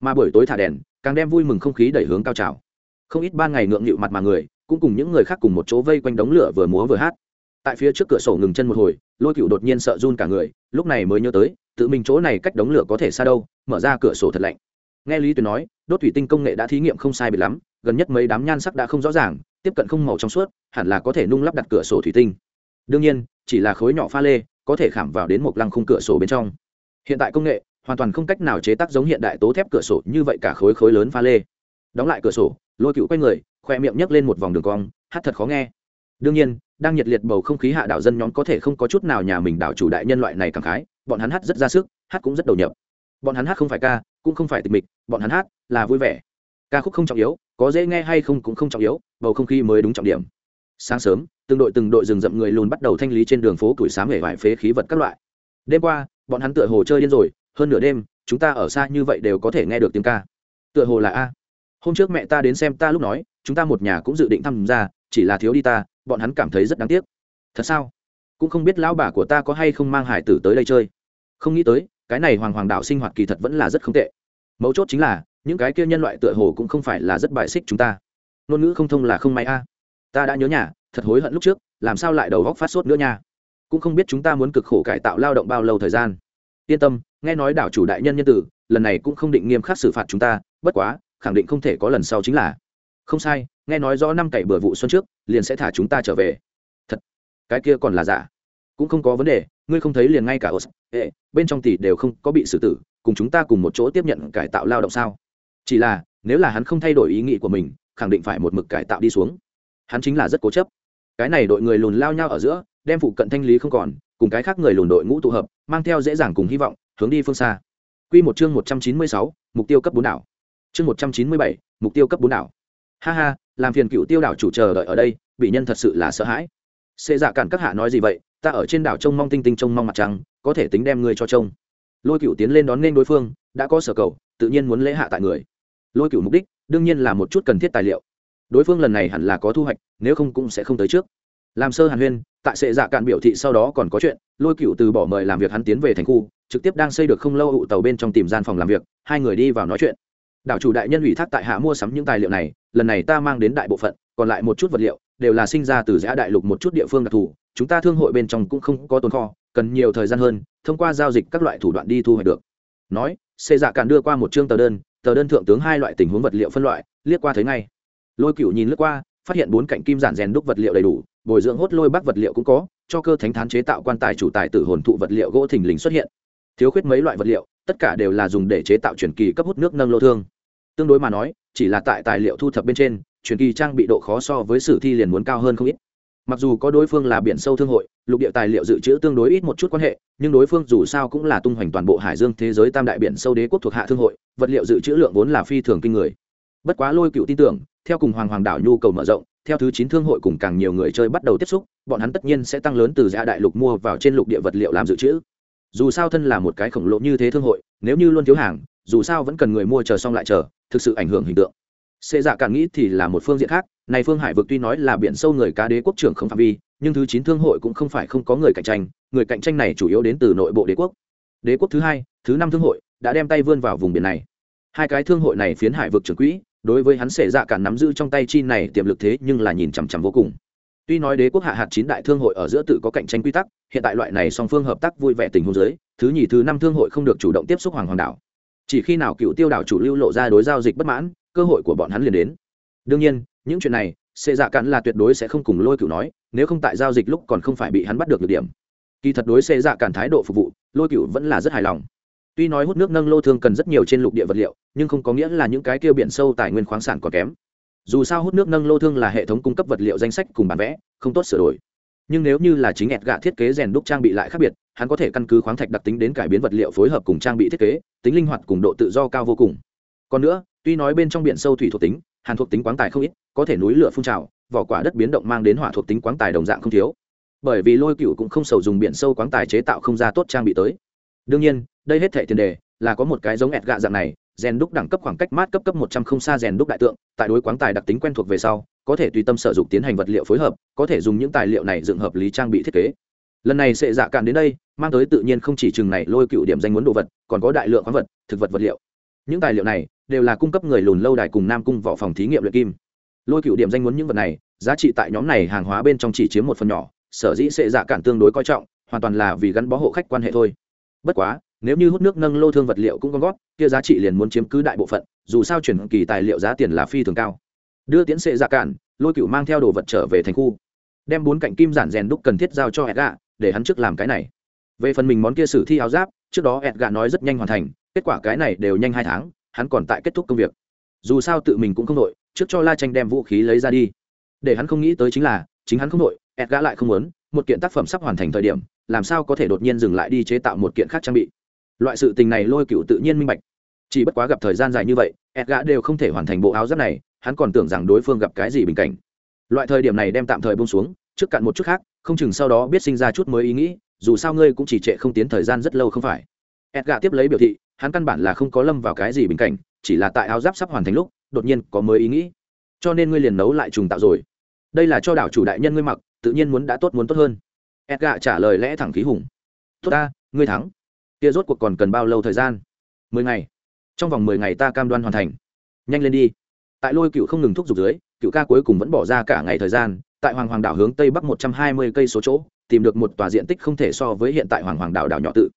Mà buổi tối thả đèn, càng đem vui mừng không khí đẩy hướng cao trào. Không ít ban ngày ngượng nghịu mặt mà người cũng cùng những người khác cùng một chỗ vây quanh đống lửa vừa múa vừa hát. Tại phía trước cửa sổ ngừng chân một hồi, lôi cựu đột nhiên sợ run cả người, lúc này mới nhớ tới, tự mình chỗ này cách đống lửa có thể xa đâu, mở ra cửa sổ thật lạnh. Nghe lý tuyền nói, đốt thủy tinh công nghệ đã thí nghiệm không sai biệt lắm, gần nhất mấy đám nhan sắc đã không rõ ràng, tiếp cận không màu trong suốt, hẳn là có thể nung lắp đặt cửa sổ thủy tinh. Đương nhiên, chỉ là khối nhỏ pha lê, có thể khảm vào đến một lăng khung cửa sổ bên trong. Hiện tại công nghệ hoàn toàn không cách nào chế tác giống hiện đại tố thép cửa sổ như vậy cả khối khối lớn pha lê. Đóng lại cửa sổ, lôi cựu quay người khoe miệng nhấc lên một vòng đường cong, hát thật khó nghe. Đương nhiên, đang nhiệt liệt bầu không khí hạ đảo dân nhóm có thể không có chút nào nhà mình đảo chủ đại nhân loại này cảm khái, bọn hắn hát rất ra sức, hát cũng rất đầu nhập. Bọn hắn hát không phải ca, cũng không phải tịch mịch, bọn hắn hát là vui vẻ. Ca khúc không trọng yếu, có dễ nghe hay không cũng không trọng yếu, bầu không khí mới đúng trọng điểm. Sáng sớm, từng đội từng đội rừng rậm người lùn bắt đầu thanh lý trên đường phố tuổi sáng hể vải phế khí vật các loại. Đêm qua, bọn hắn tựa hồ chơi điên rồi, hơn nửa đêm, chúng ta ở xa như vậy đều có thể nghe được tiếng ca. Tựa hồ là a hôm trước mẹ ta đến xem ta lúc nói, chúng ta một nhà cũng dự định tham gia chỉ là thiếu đi ta, bọn hắn cảm thấy rất đáng tiếc. Thật sao? Cũng không biết lão bà của ta có hay không mang hải tử tới đây chơi. Không nghĩ tới, cái này hoàng hoàng đạo sinh hoạt kỳ thật vẫn là rất không tệ. Mấu chốt chính là, những cái kia nhân loại tựa hồ cũng không phải là rất bài xích chúng ta. Ngôn ngữ không thông là không may a. Ta đã nhớ nhà, thật hối hận lúc trước, làm sao lại đầu góc phát sốt nữa nha. Cũng không biết chúng ta muốn cực khổ cải tạo lao động bao lâu thời gian. Yên tâm, nghe nói đảo chủ đại nhân nhân tử, lần này cũng không định nghiêm khắc xử phạt chúng ta, bất quá khẳng định không thể có lần sau chính là. Không sai, nghe nói rõ năm cậy bừa vụ xuân trước, liền sẽ thả chúng ta trở về. Thật, cái kia còn là giả. Cũng không có vấn đề, ngươi không thấy liền ngay cả ệ bên trong tỷ đều không có bị xử tử, cùng chúng ta cùng một chỗ tiếp nhận cải tạo lao động sao? Chỉ là, nếu là hắn không thay đổi ý nghĩ của mình, khẳng định phải một mực cải tạo đi xuống. Hắn chính là rất cố chấp. Cái này đội người lùn lao nhau ở giữa, đem phụ cận thanh lý không còn, cùng cái khác người lùn đội ngũ tụ hợp, mang theo dễ dàng cùng hy vọng, hướng đi phương xa. Quy một chương một trăm chín mươi sáu, mục tiêu cấp bốn đảo chương một trăm chín mươi bảy, mục tiêu cấp bốn đảo. Ha ha, làm phiền cựu tiêu đảo chủ chờ đợi ở đây, bị nhân thật sự là sợ hãi. Xê dạ cản các hạ nói gì vậy? Ta ở trên đảo trông mong tinh tinh trông mong mặt trăng, có thể tính đem người cho trông. Lôi cựu tiến lên đón nên đối phương, đã có sở cầu, tự nhiên muốn lễ hạ tại người. Lôi cựu mục đích, đương nhiên là một chút cần thiết tài liệu. Đối phương lần này hẳn là có thu hoạch, nếu không cũng sẽ không tới trước. Làm sơ hàn huyên, tại sệ dạ cạn biểu thị sau đó còn có chuyện, lôi cựu từ bỏ mời làm việc hắn tiến về thành khu, trực tiếp đang xây được không lâu ụ tàu bên trong tìm gian phòng làm việc, hai người đi vào nói chuyện đảo chủ đại nhân ủy thác tại hạ mua sắm những tài liệu này, lần này ta mang đến đại bộ phận, còn lại một chút vật liệu, đều là sinh ra từ giã đại lục một chút địa phương đặc thù, chúng ta thương hội bên trong cũng không có tồn kho, cần nhiều thời gian hơn, thông qua giao dịch các loại thủ đoạn đi thu hoạch được. Nói xê dạ càn đưa qua một chương tờ đơn tờ đơn thượng tướng hai loại tình huống vật liệu phân loại, liếc qua thấy ngay. Lôi cựu nhìn lướt qua, phát hiện bốn cạnh kim giản rèn đúc vật liệu đầy đủ, bồi dưỡng hốt lôi bắc vật liệu cũng có, cho cơ thánh thán chế tạo quan tài chủ tài tử hồn thụ vật liệu gỗ thình lình xuất hiện. Thiếu khuyết mấy loại vật liệu tất cả đều là dùng để chế tạo truyền kỳ cấp hút nước nâng lô thương. Tương đối mà nói, chỉ là tại tài liệu thu thập bên trên, truyền kỳ trang bị độ khó so với sử thi liền muốn cao hơn không ít. Mặc dù có đối phương là biển sâu thương hội, lục địa tài liệu dự trữ tương đối ít một chút quan hệ, nhưng đối phương dù sao cũng là tung hoành toàn bộ hải dương thế giới tam đại biển sâu đế quốc thuộc hạ thương hội, vật liệu dự trữ lượng vốn là phi thường kinh người. Bất quá lôi cựu tin tưởng, theo cùng hoàng hoàng đảo nhu cầu mở rộng, theo thứ chín thương hội cùng càng nhiều người chơi bắt đầu tiếp xúc, bọn hắn tất nhiên sẽ tăng lớn từ giá đại lục mua vào trên lục địa vật liệu làm dự trữ dù sao thân là một cái khổng lồ như thế thương hội, nếu như luôn thiếu hàng, dù sao vẫn cần người mua chờ xong lại chờ, thực sự ảnh hưởng hình tượng. Xê dạ càng nghĩ thì là một phương diện khác, này phương hải vực tuy nói là biển sâu người cá đế quốc trưởng không phạm vi, nhưng thứ chín thương hội cũng không phải không có người cạnh tranh, người cạnh tranh này chủ yếu đến từ nội bộ đế quốc. Đế quốc thứ hai, thứ năm thương hội đã đem tay vươn vào vùng biển này. Hai cái thương hội này phiến hải vực trưởng quỹ, đối với hắn xệ dạ cả nắm giữ trong tay chi này tiềm lực thế nhưng là nhìn chằm chằm vô cùng tuy nói đế quốc hạ hạt chín đại thương hội ở giữa tự có cạnh tranh quy tắc, hiện tại loại này song phương hợp tác vui vẻ tình huống giới thứ nhì, thứ năm thương hội không được chủ động tiếp xúc hoàng hoàng đảo. Chỉ khi nào cựu tiêu đảo chủ lưu lộ ra đối giao dịch bất mãn, cơ hội của bọn hắn liền đến. Đương nhiên, những chuyện này xệ dạ Cản là tuyệt đối sẽ không cùng lôi cựu nói, nếu không tại giao dịch lúc còn không phải bị hắn bắt được nhược điểm. Kỳ thật đối xệ dạ Cản thái độ phục vụ, lôi cựu vẫn là rất hài lòng. Tuy nói hút nước nâng lô thương cần rất nhiều trên lục địa vật liệu, nhưng không có nghĩa là những cái kia biển sâu tài nguyên khoáng sản còn kém dù sao hút nước nâng lô thương là hệ thống cung cấp vật liệu danh sách cùng bản vẽ, không tốt sửa đổi. Nhưng nếu như là chính ẹt gạ thiết kế rèn đúc trang bị lại khác biệt, hắn có thể căn cứ khoáng thạch đặc tính đến cải biến vật liệu phối hợp cùng trang bị thiết kế, tính linh hoạt cùng độ tự do cao vô cùng. Còn nữa, tuy nói bên trong biển sâu thủy thuộc tính, hàn thuộc tính quáng tài không ít, có thể núi lửa phun trào, vỏ quả đất biến động mang đến hỏa thuộc tính quáng tài đồng dạng không thiếu. Bởi vì lôi cựu cũng không sầu dùng biển sâu quáng tài chế tạo không ra tốt trang bị tới. Đương nhiên, đây hết thể tiền đề là có một cái giống ẹt gạ dạng này rèn đúc đẳng cấp khoảng cách mát cấp cấp một trăm không xa rèn đúc đại tượng, tại đối quáng tài đặc tính quen thuộc về sau, có thể tùy tâm sở dụng tiến hành vật liệu phối hợp, có thể dùng những tài liệu này dựng hợp lý trang bị thiết kế. Lần này sẽ dạ cạn đến đây, mang tới tự nhiên không chỉ chừng này lôi cựu điểm danh muốn đồ vật, còn có đại lượng khoáng vật, thực vật vật liệu. Những tài liệu này đều là cung cấp người lùn lâu đài cùng nam cung võ phòng thí nghiệm luyện kim. Lôi cựu điểm danh muốn những vật này, giá trị tại nhóm này hàng hóa bên trong chỉ chiếm một phần nhỏ, sở dĩ sẽ dạ cạn tương đối coi trọng, hoàn toàn là vì gắn bó hộ khách quan hệ thôi. Bất quá nếu như hút nước nâng lô thương vật liệu cũng con gót kia giá trị liền muốn chiếm cứ đại bộ phận, dù sao chuyển kỳ tài liệu giá tiền là phi thường cao. Đưa tiến sệ dạ cạn, lôi cựu mang theo đồ vật trở về thành khu. Đem bốn cạnh kim giản rèn đúc cần thiết giao cho edga để hắn trước làm cái này. Về phần mình món kia sử thi áo giáp, trước đó edga nói rất nhanh hoàn thành, kết quả cái này đều nhanh hai tháng, hắn còn tại kết thúc công việc. Dù sao tự mình cũng không đội trước cho la tranh đem vũ khí lấy ra đi. Để hắn không nghĩ tới chính là, chính hắn không đội edga lại không muốn, một kiện tác phẩm sắp hoàn thành thời điểm, làm sao có thể đột nhiên dừng lại đi chế tạo một kiện khác trang bị loại sự tình này lôi cựu tự nhiên minh bạch. Chỉ bất quá gặp thời gian dài như vậy edgã đều không thể hoàn thành bộ áo giáp này, hắn còn tưởng rằng đối phương gặp cái gì bình cảnh. Loại thời điểm này đem tạm thời bông xuống, trước cạn một chút khác, không chừng sau đó biết sinh ra chút mới ý nghĩ, dù sao ngươi cũng chỉ trệ không tiến thời gian rất lâu không phải. Edgã tiếp lấy biểu thị, hắn căn bản là không có lâm vào cái gì bình cảnh, chỉ là tại áo giáp sắp hoàn thành lúc, đột nhiên có mới ý nghĩ. Cho nên ngươi liền nấu lại trùng tạo rồi. Đây là cho đảo chủ đại nhân ngươi mặc, tự nhiên muốn đã tốt muốn tốt hơn. Edgã trả lời lẽ thẳng khí hùng. Tốt ta, ngươi thắng kia rốt cuộc còn cần bao lâu thời gian? Mười ngày. Trong vòng mười ngày ta cam đoan hoàn thành. Nhanh lên đi. Tại lôi cựu không ngừng thúc giục dưới, cựu ca cuối cùng vẫn bỏ ra cả ngày thời gian, tại hoàng hoàng đảo hướng tây bắc một trăm hai mươi cây số chỗ, tìm được một tòa diện tích không thể so với hiện tại hoàng hoàng đảo đảo nhỏ tự.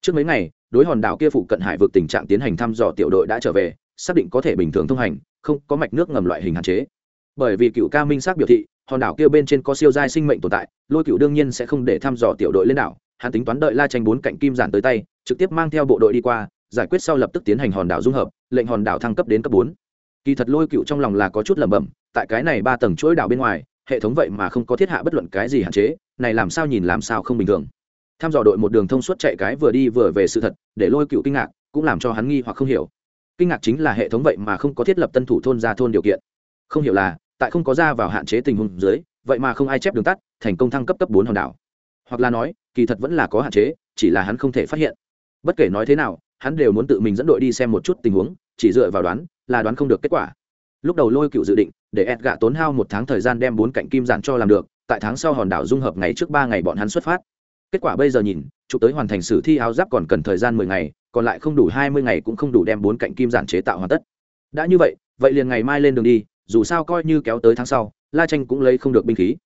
Trước mấy ngày, đối hòn đảo kia phụ cận hải vực tình trạng tiến hành thăm dò tiểu đội đã trở về, xác định có thể bình thường thông hành, không có mạch nước ngầm loại hình hạn chế. Bởi vì cựu ca minh xác biểu thị, hòn đảo kia bên trên có siêu giai sinh mệnh tồn tại, lôi cựu đương nhiên sẽ không để thăm dò tiểu đội lên đảo hắn tính toán đợi la tranh bốn cạnh kim giản tới tay, trực tiếp mang theo bộ đội đi qua, giải quyết sau lập tức tiến hành hòn đảo dung hợp, lệnh hòn đảo thăng cấp đến cấp bốn. Kỳ thật lôi cựu trong lòng là có chút lẩm bẩm, tại cái này ba tầng chuỗi đảo bên ngoài, hệ thống vậy mà không có thiết hạ bất luận cái gì hạn chế, này làm sao nhìn làm sao không bình thường. Tham dò đội một đường thông suốt chạy cái vừa đi vừa về sự thật, để lôi cựu kinh ngạc, cũng làm cho hắn nghi hoặc không hiểu. Kinh ngạc chính là hệ thống vậy mà không có thiết lập tân thủ thôn ra thôn điều kiện. Không hiểu là, tại không có ra vào hạn chế tình huống dưới, vậy mà không ai chép đường tắt, thành công thăng cấp cấp bốn hòn đảo hoặc là nói, kỳ thật vẫn là có hạn chế, chỉ là hắn không thể phát hiện. Bất kể nói thế nào, hắn đều muốn tự mình dẫn đội đi xem một chút tình huống, chỉ dựa vào đoán là đoán không được kết quả. Lúc đầu lôi cựu dự định, để ed gạ tốn hao một tháng thời gian đem bốn cạnh kim giản cho làm được, tại tháng sau hòn đảo dung hợp ngày trước ba ngày bọn hắn xuất phát. Kết quả bây giờ nhìn, chụp tới hoàn thành sử thi áo giáp còn cần thời gian mười ngày, còn lại không đủ hai mươi ngày cũng không đủ đem bốn cạnh kim giản chế tạo hoàn tất. Đã như vậy vậy liền ngày mai lên đường đi, dù sao coi như kéo tới tháng sau, la tranh cũng lấy không được binh khí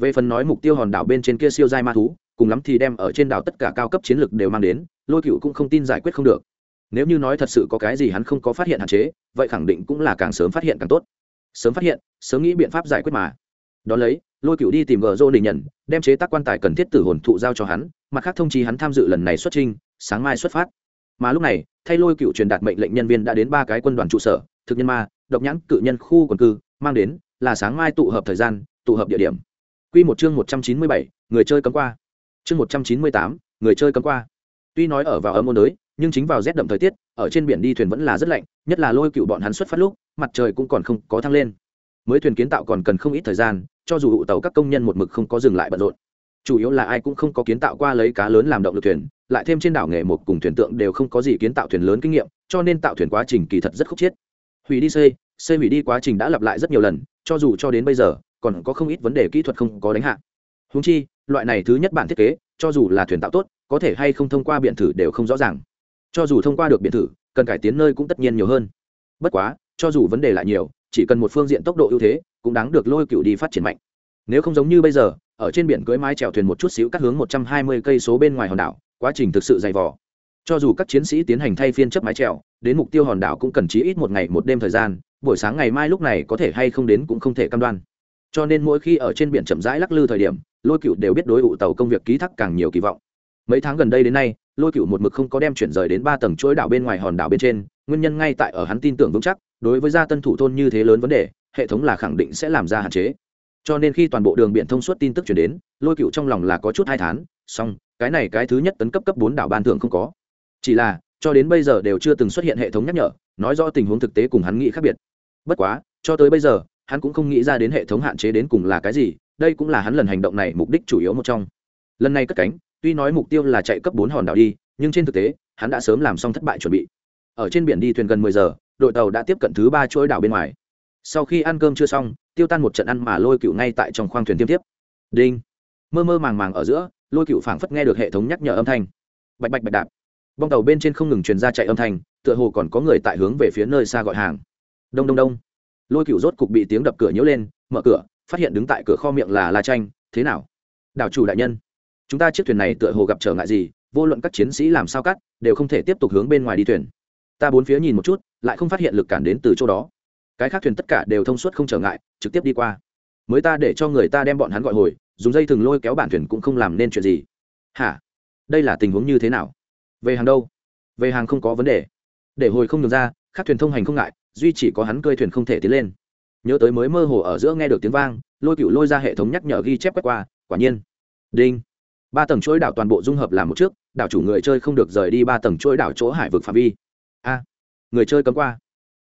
về phần nói mục tiêu hòn đảo bên trên kia siêu giai ma thú, cùng lắm thì đem ở trên đảo tất cả cao cấp chiến lược đều mang đến, lôi cựu cũng không tin giải quyết không được. Nếu như nói thật sự có cái gì hắn không có phát hiện hạn chế, vậy khẳng định cũng là càng sớm phát hiện càng tốt. Sớm phát hiện, sớm nghĩ biện pháp giải quyết mà. Đ ó lấy, lôi cựu đi tìm gờ rô đình nhận, đem chế tác quan tài cần thiết tử hồn thụ giao cho hắn, mặt khác thông chí hắn tham dự lần này xuất trinh sáng mai xuất phát. Mà lúc này, thay lôi cựu truyền đạt mệnh lệnh nhân viên đã đến ba cái quân đoàn trụ sở, thực nhân ma, độc nhãn, cự nhân, khu quần cư, mang đến là sáng mai tụ hợp thời gian, tụ hợp địa điểm. Quy một chương một trăm chín mươi bảy, người chơi cấm qua. Chương một trăm chín mươi tám, người chơi cấm qua. Tuy nói ở vào ấm môn đới, nhưng chính vào rét đậm thời tiết, ở trên biển đi thuyền vẫn là rất lạnh, nhất là lôi cựu bọn hắn xuất phát lúc, mặt trời cũng còn không có thăng lên. Mới thuyền kiến tạo còn cần không ít thời gian, cho dù hụ tàu các công nhân một mực không có dừng lại bận rộn. Chủ yếu là ai cũng không có kiến tạo qua lấy cá lớn làm động lực thuyền, lại thêm trên đảo nghề một cùng thuyền tượng đều không có gì kiến tạo thuyền lớn kinh nghiệm, cho nên tạo thuyền quá trình kỳ thật rất khúc chiết. Hủy đi xây xây hủy đi quá trình đã lặp lại rất nhiều lần, cho dù cho đến bây giờ còn có không ít vấn đề kỹ thuật không có đánh hạ. Húng chi, loại này thứ nhất bản thiết kế, cho dù là thuyền tạo tốt, có thể hay không thông qua biện thử đều không rõ ràng. Cho dù thông qua được biện thử, cần cải tiến nơi cũng tất nhiên nhiều hơn. Bất quá, cho dù vấn đề lại nhiều, chỉ cần một phương diện tốc độ ưu thế, cũng đáng được lôi cựu đi phát triển mạnh. Nếu không giống như bây giờ, ở trên biển cưới mái chèo thuyền một chút xíu cắt hướng một trăm hai mươi cây số bên ngoài hòn đảo, quá trình thực sự dày vò. Cho dù các chiến sĩ tiến hành thay phiên chấp mái chèo, đến mục tiêu hòn đảo cũng cần chí ít một ngày một đêm thời gian, buổi sáng ngày mai lúc này có thể hay không đến cũng không thể cam đoan cho nên mỗi khi ở trên biển chậm rãi lắc lư thời điểm, lôi cựu đều biết đối ụ tàu công việc ký thác càng nhiều kỳ vọng. Mấy tháng gần đây đến nay, lôi cựu một mực không có đem chuyển rời đến ba tầng chuỗi đảo bên ngoài hòn đảo bên trên, nguyên nhân ngay tại ở hắn tin tưởng vững chắc, đối với gia tân thủ thôn như thế lớn vấn đề, hệ thống là khẳng định sẽ làm ra hạn chế. Cho nên khi toàn bộ đường biển thông suốt tin tức chuyển đến, lôi cựu trong lòng là có chút hai thán, song, cái này cái thứ nhất tấn cấp cấp bốn đảo ban thường không có. Chỉ là, cho đến bây giờ đều chưa từng xuất hiện hệ thống nhắc nhở, nói rõ tình huống thực tế cùng hắn nghĩ khác biệt. Bất quá, cho tới bây giờ hắn cũng không nghĩ ra đến hệ thống hạn chế đến cùng là cái gì, đây cũng là hắn lần hành động này mục đích chủ yếu một trong. Lần này cất cánh, tuy nói mục tiêu là chạy cấp bốn hòn đảo đi, nhưng trên thực tế, hắn đã sớm làm xong thất bại chuẩn bị. Ở trên biển đi thuyền gần mười giờ, đội tàu đã tiếp cận thứ ba chuỗi đảo bên ngoài. Sau khi ăn cơm chưa xong, tiêu tan một trận ăn mà lôi cựu ngay tại trong khoang thuyền tiêm tiếp. Đinh. Mơ mơ màng màng ở giữa, lôi cựu phảng phất nghe được hệ thống nhắc nhở âm thanh. Bạch bạch bạch đạp. Bong tàu bên trên không ngừng truyền ra chạy âm thanh, tựa hồ còn có người tại hướng về phía nơi xa gọi hàng. Đông đông đông lôi cựu rốt cục bị tiếng đập cửa nhớ lên, mở cửa, phát hiện đứng tại cửa kho miệng là la tranh thế nào? Đảo chủ đại nhân, chúng ta chiếc thuyền này tựa hồ gặp trở ngại gì, vô luận các chiến sĩ làm sao cắt, đều không thể tiếp tục hướng bên ngoài đi thuyền. Ta bốn phía nhìn một chút, lại không phát hiện lực cản đến từ chỗ đó. Cái khác thuyền tất cả đều thông suốt không trở ngại, trực tiếp đi qua. Mới ta để cho người ta đem bọn hắn gọi hồi, dùng dây thừng lôi kéo bản thuyền cũng không làm nên chuyện gì. Hả? Đây là tình huống như thế nào? Về hàng đâu? Về hàng không có vấn đề. Để hồi không được ra, khác thuyền thông hành không ngại duy chỉ có hắn cơi thuyền không thể tiến lên. Nhớ tới mới mơ hồ ở giữa nghe được tiếng vang, lôi cựu lôi ra hệ thống nhắc nhở ghi chép quét qua, quả nhiên. Đinh. Ba tầng chuỗi đảo toàn bộ dung hợp làm một trước, đảo chủ người chơi không được rời đi ba tầng chuỗi đảo chỗ hải vực phạm vi. A, người chơi cấm qua.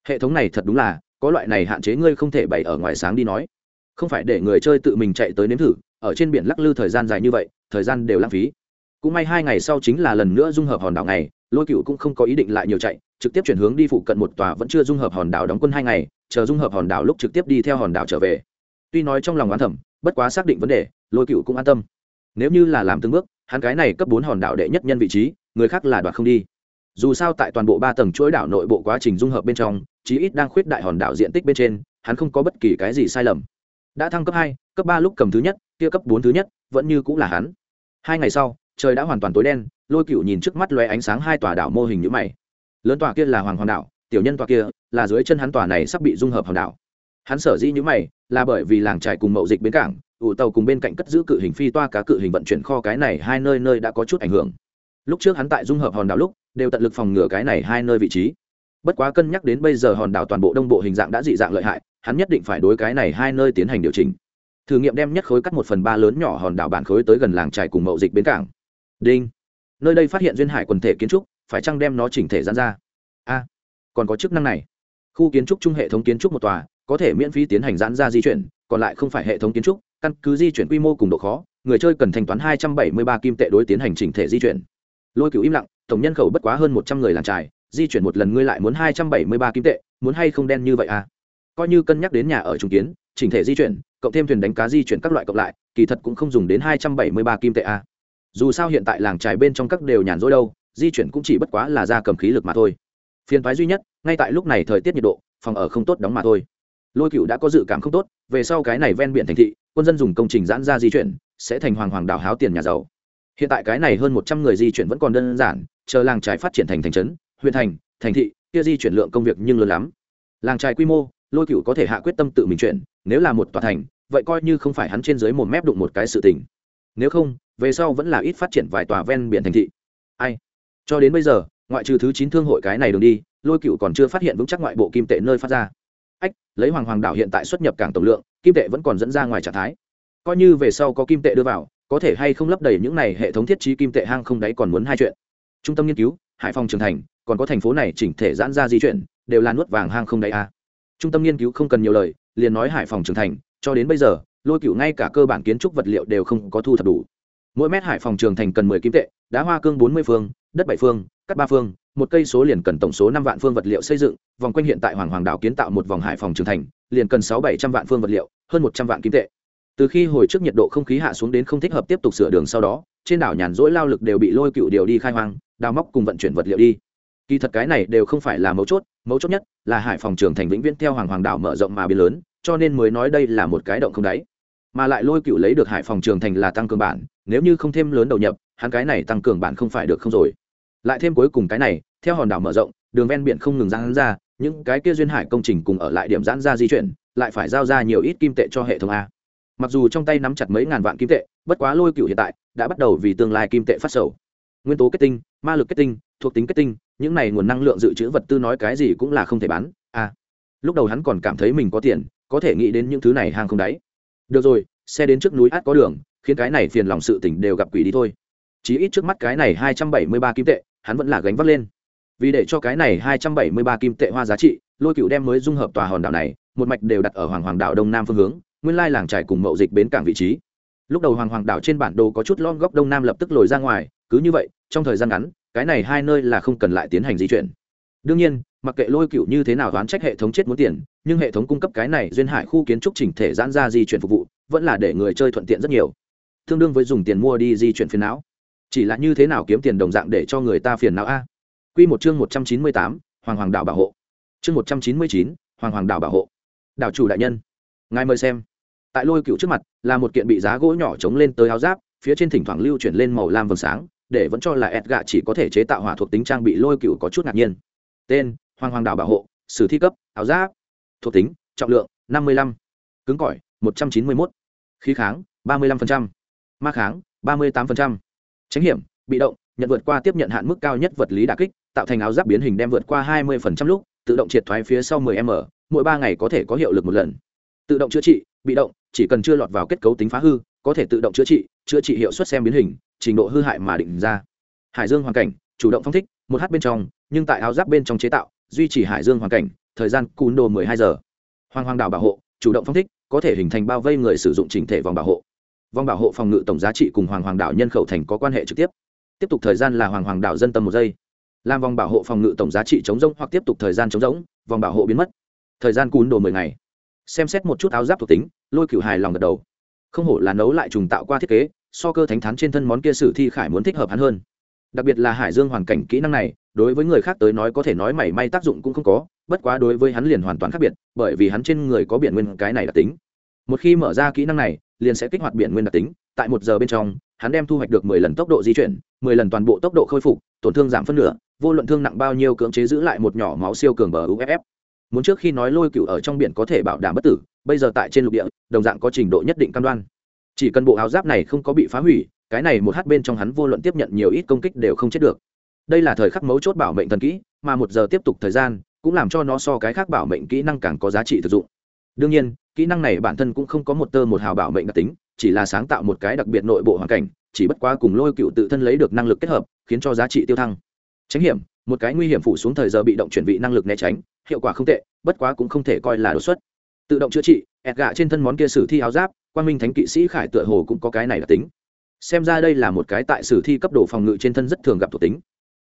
Hệ thống này thật đúng là, có loại này hạn chế ngươi không thể bày ở ngoài sáng đi nói. Không phải để người chơi tự mình chạy tới nếm thử, ở trên biển lắc lư thời gian dài như vậy, thời gian đều lãng phí. Cũng may hai ngày sau chính là lần nữa dung hợp hòn đảo này, lôi cựu cũng không có ý định lại nhiều chạy trực tiếp chuyển hướng đi phụ cận một tòa vẫn chưa dung hợp hòn đảo đóng quân hai ngày, chờ dung hợp hòn đảo lúc trực tiếp đi theo hòn đảo trở về. Tuy nói trong lòng oán thẩm bất quá xác định vấn đề, lôi cựu cũng an tâm. Nếu như là làm từng bước, hắn cái này cấp bốn hòn đảo đệ nhất nhân vị trí, người khác là đoạt không đi. Dù sao tại toàn bộ ba tầng chuỗi đảo nội bộ quá trình dung hợp bên trong, chí ít đang khuyết đại hòn đảo diện tích bên trên, hắn không có bất kỳ cái gì sai lầm. Đã thăng cấp hai, cấp ba lúc cầm thứ nhất, kia cấp bốn thứ nhất, vẫn như cũng là hắn. Hai ngày sau, trời đã hoàn toàn tối đen, lôi cựu nhìn trước mắt lóe ánh sáng hai tòa đảo mô hình như mày lớn tòa kia là hoàng hoàng đảo tiểu nhân tòa kia là dưới chân hắn tòa này sắp bị dung hợp hòn đảo hắn sở dĩ như mày là bởi vì làng trải cùng mậu dịch bến cảng, ủ tàu cùng bên cạnh cất giữ cự hình phi toa cá cự hình vận chuyển kho cái này hai nơi nơi đã có chút ảnh hưởng. Lúc trước hắn tại dung hợp hòn đảo lúc, đều tận lực phòng ngừa cái này hai nơi vị trí. Bất quá cân nhắc đến bây giờ hòn đảo toàn bộ đông bộ hình dạng đã dị dạng lợi hại, hắn nhất định phải đối cái này hai nơi tiến hành điều chỉnh. Thử nghiệm đem nhất khối cắt một phần ba lớn nhỏ hòn đảo bản khối tới gần làng trải cùng mậu dịch bến cảng. Đinh. Nơi đây phát hiện duyên hải quần thể kiến trúc phải chăng đem nó chỉnh thể dán ra? A còn có chức năng này. Khu kiến trúc chung hệ thống kiến trúc một tòa có thể miễn phí tiến hành giãn ra di chuyển còn lại không phải hệ thống kiến trúc căn cứ di chuyển quy mô cùng độ khó người chơi cần thanh toán hai trăm bảy mươi ba kim tệ đối tiến hành chỉnh thể di chuyển. Lôi cựu im lặng tổng nhân khẩu bất quá hơn một trăm người làng trài, di chuyển một lần ngươi lại muốn hai trăm bảy mươi ba kim tệ muốn hay không đen như vậy à? Coi như cân nhắc đến nhà ở trung kiến chỉnh thể di chuyển cộng thêm thuyền đánh cá di chuyển các loại cộng lại kỳ thật cũng không dùng đến hai trăm bảy mươi ba kim tệ à. dù sao hiện tại làng trài bên trong các đều nhàn rỗi đâu di chuyển cũng chỉ bất quá là ra cầm khí lực mà thôi. Phiền thoái duy nhất, ngay tại lúc này thời tiết nhiệt độ, phòng ở không tốt đóng mà thôi. Lôi cựu đã có dự cảm không tốt, về sau cái này ven biển thành thị, quân dân dùng công trình giãn ra di chuyển, sẽ thành hoàng hoàng đảo háo tiền nhà giàu. Hiện tại cái này hơn một trăm người di chuyển vẫn còn đơn giản, chờ làng trại phát triển thành thành trấn, huyện thành thành thị, kia di chuyển lượng công việc nhưng lớn lắm. Làng trại quy mô, lôi cựu có thể hạ quyết tâm tự mình chuyển, nếu là một tòa thành, vậy coi như không phải hắn trên dưới một mép đụng một cái sự tình. Nếu không, về sau vẫn là ít phát triển vài tòa ven biển thành thị. Ai? Cho đến bây giờ, ngoại trừ thứ chín thương hội cái này đường đi, lôi cựu còn chưa phát hiện vững chắc ngoại bộ kim tệ nơi phát ra. Ách, lấy hoàng hoàng đảo hiện tại xuất nhập cảng tổng lượng, kim tệ vẫn còn dẫn ra ngoài trạng thái. Coi như về sau có kim tệ đưa vào, có thể hay không lấp đầy những này hệ thống thiết trí kim tệ hang không đáy còn muốn hai chuyện. Trung tâm nghiên cứu, hải phòng trường thành, còn có thành phố này chỉnh thể giãn ra di chuyển, đều là nuốt vàng hang không đáy a à. trung tâm nghiên cứu không cần nhiều lời, liền nói hải phòng trường thành, cho đến bây giờ, lôi cựu ngay cả cơ bản kiến trúc vật liệu đều không có thu thập đủ. Mỗi mét hải phòng trường thành cần mười kim tệ, đá hoa cương bốn mươi phương đất bảy phương, cắt ba phương, một cây số liền cần tổng số năm vạn phương vật liệu xây dựng, vòng quanh hiện tại hoàng hoàng đảo kiến tạo một vòng hải phòng trường thành, liền cần sáu bảy trăm vạn phương vật liệu, hơn một trăm vạn kim tệ. Từ khi hồi trước nhiệt độ không khí hạ xuống đến không thích hợp tiếp tục sửa đường sau đó, trên đảo nhàn rỗi lao lực đều bị lôi cựu điều đi khai hoang, đào móc cùng vận chuyển vật liệu đi. Kỳ thật cái này đều không phải là mấu chốt mấu chốt nhất là hải phòng trường thành vĩnh viễn theo hoàng hoàng đảo mở rộng mà biến lớn, cho nên mới nói đây là một cái động không đáy. Mà lại lôi cựu lấy được hải phòng trường thành là tăng cường bản, nếu như không thêm lớn đầu nhập, hắn cái này tăng cường bản không phải được không rồi lại thêm cuối cùng cái này, theo hòn đảo mở rộng, đường ven biển không ngừng giãn ra, những cái kia duyên hải công trình cùng ở lại điểm giãn ra di chuyển, lại phải giao ra nhiều ít kim tệ cho hệ thống a. Mặc dù trong tay nắm chặt mấy ngàn vạn kim tệ, bất quá lôi cựu hiện tại đã bắt đầu vì tương lai kim tệ phát sầu. Nguyên tố kết tinh, ma lực kết tinh, thuộc tính kết tinh, những này nguồn năng lượng dự trữ vật tư nói cái gì cũng là không thể bán, a. Lúc đầu hắn còn cảm thấy mình có tiền, có thể nghĩ đến những thứ này hàng không đáy được rồi, xe đến trước núi át có đường, khiến cái này phiền lòng sự tỉnh đều gặp quỷ đi thôi. Chí ít trước mắt cái này hai trăm bảy mươi ba kim tệ hắn vẫn là gánh vác lên. Vì để cho cái này hai trăm bảy mươi ba kim tệ hoa giá trị, lôi cựu đem mới dung hợp tòa hòn đảo này, một mạch đều đặt ở hoàng hoàng đảo đông nam phương hướng, nguyên lai làng trải cùng mậu dịch bến cảng vị trí. Lúc đầu hoàng hoàng đảo trên bản đồ có chút lon góc đông nam lập tức lồi ra ngoài, cứ như vậy, trong thời gian ngắn, cái này hai nơi là không cần lại tiến hành di chuyển. Đương nhiên, mặc kệ lôi cựu như thế nào đoán trách hệ thống chết muốn tiền, nhưng hệ thống cung cấp cái này duyên hải khu kiến trúc chỉnh thể giãn ra di chuyển phục vụ, vẫn là để người chơi thuận tiện rất nhiều. Tương đương với dùng tiền mua đi di chuyển phiền não chỉ là như thế nào kiếm tiền đồng dạng để cho người ta phiền não a Quy một chương 198, Hoàng Hoàng đảo bảo hộ. Chương 199, Hoàng Hoàng đảo bảo hộ. Đảo chủ đại nhân, ngài mời xem. Tại lôi cựu trước mặt, là một kiện bị giá gỗ nhỏ chống lên tới áo giáp, phía trên thỉnh thoảng lưu chuyển lên màu lam vầng sáng, để vẫn cho là Edgar chỉ có thể chế tạo hỏa thuộc tính trang bị lôi cựu có chút ngạc nhiên. Tên: Hoàng Hoàng đảo bảo hộ, sử thi cấp, áo giáp. Thuộc tính: Trọng lượng: 55. Cứng cỏi: 191. Khí kháng: 35%. Ma kháng: 38%. Tránh hiểm: Bị động, nhận vượt qua tiếp nhận hạn mức cao nhất vật lý đả kích, tạo thành áo giáp biến hình đem vượt qua 20% lúc, tự động triệt thoái phía sau 10m, mỗi ba ngày có thể có hiệu lực một lần. Tự động chữa trị, bị động, chỉ cần chưa lọt vào kết cấu tính phá hư, có thể tự động chữa trị, chữa trị hiệu suất xem biến hình, trình độ hư hại mà định ra. Hải dương hoàn cảnh chủ động phong thích một h bên trong nhưng tại áo giáp bên trong chế tạo duy trì hải dương hoàn cảnh thời gian cún đồ mười hai giờ. Hoàng hoàng đảo bảo hộ chủ động phong thích có thể hình thành bao vây người sử dụng chỉnh thể vòng bảo hộ vòng bảo hộ phòng ngự tổng giá trị cùng hoàng hoàng đảo nhân khẩu thành có quan hệ trực tiếp. Tiếp tục thời gian là hoàng hoàng đảo dân tâm một giây. Làm vòng bảo hộ phòng ngự tổng giá trị chống rỗng hoặc tiếp tục thời gian chống rỗng vòng bảo hộ biến mất. Thời gian cún đồ mười ngày. Xem xét một chút áo giáp thuộc tính, lôi cửu hài lòng gật đầu. Không hổ là nấu lại trùng tạo qua thiết kế, so cơ thánh thắn trên thân món kia sử thi khải muốn thích hợp hắn hơn. Đặc biệt là hải dương hoàn cảnh kỹ năng này, đối với người khác tới nói có thể nói mảy may tác dụng cũng không có, bất quá đối với hắn liền hoàn toàn khác biệt, bởi vì hắn trên người có biển nguyên cái này đặc tính một khi mở ra kỹ năng này, liền sẽ kích hoạt biển nguyên đặc tính, tại một giờ bên trong, hắn đem thu hoạch được mười lần tốc độ di chuyển, mười lần toàn bộ tốc độ khôi phục, tổn thương giảm phân nửa, vô luận thương nặng bao nhiêu cưỡng chế giữ lại một nhỏ máu siêu cường bờ uff muốn trước khi nói lôi cựu ở trong biển có thể bảo đảm bất tử, bây giờ tại trên lục địa, đồng dạng có trình độ nhất định cam đoan. Chỉ cần bộ áo giáp này không có bị phá hủy, cái này một hát bên trong hắn vô luận tiếp nhận nhiều ít công kích đều không chết được. Đây là thời khắc mấu chốt bảo mệnh thần kỹ, mà một giờ tiếp tục thời gian, cũng làm cho nó so cái khác bảo mệnh kỹ năng càng có giá trị thực dụng. Đương nhiên kỹ năng này bản thân cũng không có một tơ một hào bảo mệnh đặc tính, chỉ là sáng tạo một cái đặc biệt nội bộ hoàn cảnh, chỉ bất quá cùng lôi cựu tự thân lấy được năng lực kết hợp, khiến cho giá trị tiêu thăng. Tránh hiểm, một cái nguy hiểm phủ xuống thời giờ bị động chuyển vị năng lực né tránh, hiệu quả không tệ, bất quá cũng không thể coi là đột xuất. Tự động chữa trị, ẹt gạ trên thân món kia sử thi áo giáp quan minh thánh kỵ sĩ khải tựa hồ cũng có cái này đặc tính. Xem ra đây là một cái tại sử thi cấp độ phòng ngự trên thân rất thường gặp thuộc tính.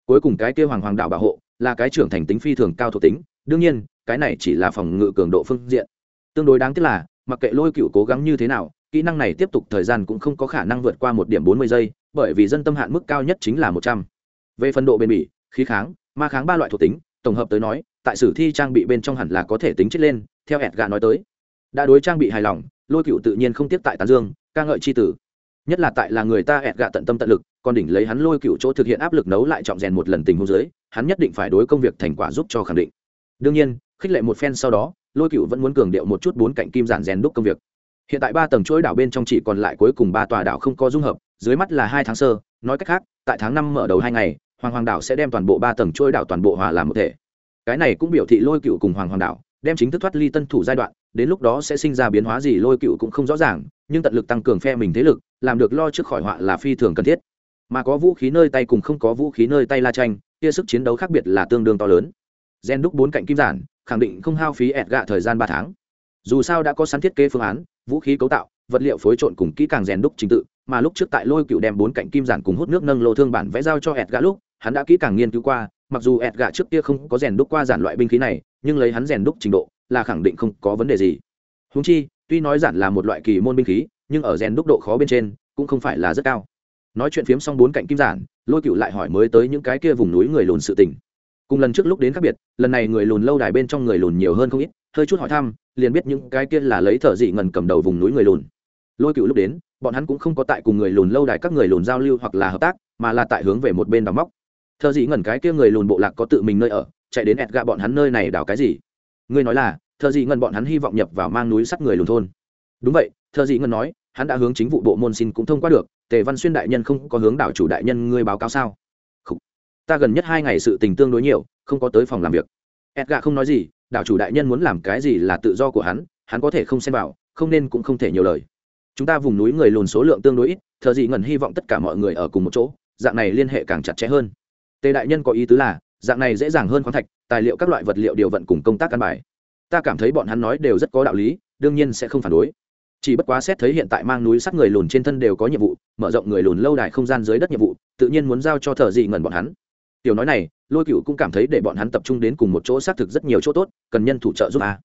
Cuối cùng cái kia hoàng hoàng đạo bảo hộ, là cái trưởng thành tính phi thường cao thuộc tính. Đương nhiên, cái này chỉ là phòng ngự cường độ phương diện tương đối đáng tiếc là, mặc kệ lôi cựu cố gắng như thế nào, kỹ năng này tiếp tục thời gian cũng không có khả năng vượt qua một điểm bốn mươi giây, bởi vì dân tâm hạn mức cao nhất chính là một trăm. Về phần độ bền bỉ, khí kháng, ma kháng ba loại thuộc tính, tổng hợp tới nói, tại sử thi trang bị bên trong hẳn là có thể tính chết lên, theo ẹt gà nói tới. Đã đối trang bị hài lòng, lôi cựu tự nhiên không tiếp tại tán dương, ca ngợi c h i tử. Nhất là tại là người ta ẹt gà tận tâm tận lực, còn đỉnh lấy hắn lôi cựu chỗ thực hiện áp lực nấu lại trọng rèn một lần tình hôn giới hắn nhất định phải đối công việc thành quả giúp cho khẳng định. Đương nhiên, khích lệ một phen sau đó lôi cựu vẫn muốn cường điệu một chút bốn cạnh kim giản rèn đúc công việc. Hiện tại ba tầng chuỗi đảo bên trong chỉ còn lại cuối cùng ba tòa đảo không có dung hợp, dưới mắt là hai tháng sơ, nói cách khác, tại tháng năm mở đầu hai ngày, hoàng hoàng đảo sẽ đem toàn bộ ba tầng chuỗi đảo toàn bộ hòa làm một thể. Cái này cũng biểu thị lôi cựu cùng hoàng hoàng đảo đem chính thức thoát ly tân thủ giai đoạn, đến lúc đó sẽ sinh ra biến hóa gì lôi cựu cũng không rõ ràng, nhưng tận lực tăng cường phe mình thế lực, làm được lo trước khỏi họa là phi thường cần thiết. Mà có vũ khí nơi tay cùng không có vũ khí nơi tay la tranh kia sức chiến đấu khác biệt là tương đương to lớn. Gen đúc bốn cạnh kim giản khẳng định không hao phí ẹt gạ thời gian ba tháng. Dù sao đã có sẵn thiết kế phương án, vũ khí cấu tạo, vật liệu phối trộn cùng kỹ càng rèn đúc trình tự, mà lúc trước tại lôi cựu đem bốn cạnh kim giản cùng hút nước nâng lô thương bản vẽ giao cho ẹt gạ lúc, hắn đã kỹ càng nghiên cứu qua, mặc dù ẹt gạ trước kia không có rèn đúc qua giản loại binh khí này, nhưng lấy hắn rèn đúc trình độ là khẳng định không có vấn đề gì. Húng chi, tuy nói giản là một loại kỳ môn binh khí, nhưng ở rèn đúc độ khó bên trên cũng không phải là rất cao. Nói chuyện phiếm xong bốn cạnh kim giản, lôi cựu lại hỏi mới tới những cái kia vùng núi người lùn sự tình cùng lần trước lúc đến khác biệt, lần này người lùn lâu đài bên trong người lùn nhiều hơn không ít, hơi chút hỏi thăm, liền biết những cái kia là lấy thợ dị ngần cầm đầu vùng núi người lùn. Lôi cựu lúc đến, bọn hắn cũng không có tại cùng người lùn lâu đài các người lùn giao lưu hoặc là hợp tác, mà là tại hướng về một bên đào móc. Thợ dị ngần cái kia người lùn bộ lạc có tự mình nơi ở, chạy đến ẹt gạ bọn hắn nơi này đào cái gì? Ngươi nói là, thợ dị ngần bọn hắn hy vọng nhập vào mang núi sắt người lùn thôn. Đúng vậy, thợ dị ngần nói, hắn đã hướng chính vụ bộ môn xin cũng thông qua được, tề văn xuyên đại nhân không có hướng đảo chủ đại nhân ngươi báo cáo sao ta gần nhất hai ngày sự tình tương đối nhiều, không có tới phòng làm việc. Edga không nói gì, đảo chủ đại nhân muốn làm cái gì là tự do của hắn hắn có thể không xem vào, không nên cũng không thể nhiều lời. Chúng ta vùng núi người lùn số lượng tương đối ít thợ dị Ngẩn hy vọng tất cả mọi người ở cùng một chỗ, dạng này liên hệ càng chặt chẽ hơn. Tề đại nhân có ý tứ là, dạng này dễ dàng hơn khoáng thạch, tài liệu các loại vật liệu điều vận cùng công tác căn bài. Ta cảm thấy bọn hắn nói đều rất có đạo lý, đương nhiên sẽ không phản đối. Chỉ bất quá xét thấy hiện tại mang núi sắt người lùn trên thân đều có nhiệm vụ, mở rộng người lùn lâu đài không gian dưới đất nhiệm vụ, tự nhiên muốn giao cho thợ dị Ngẩn bọn hắn tiểu nói này, lôi cựu cũng cảm thấy để bọn hắn tập trung đến cùng một chỗ xác thực rất nhiều chỗ tốt, cần nhân thủ trợ giúp a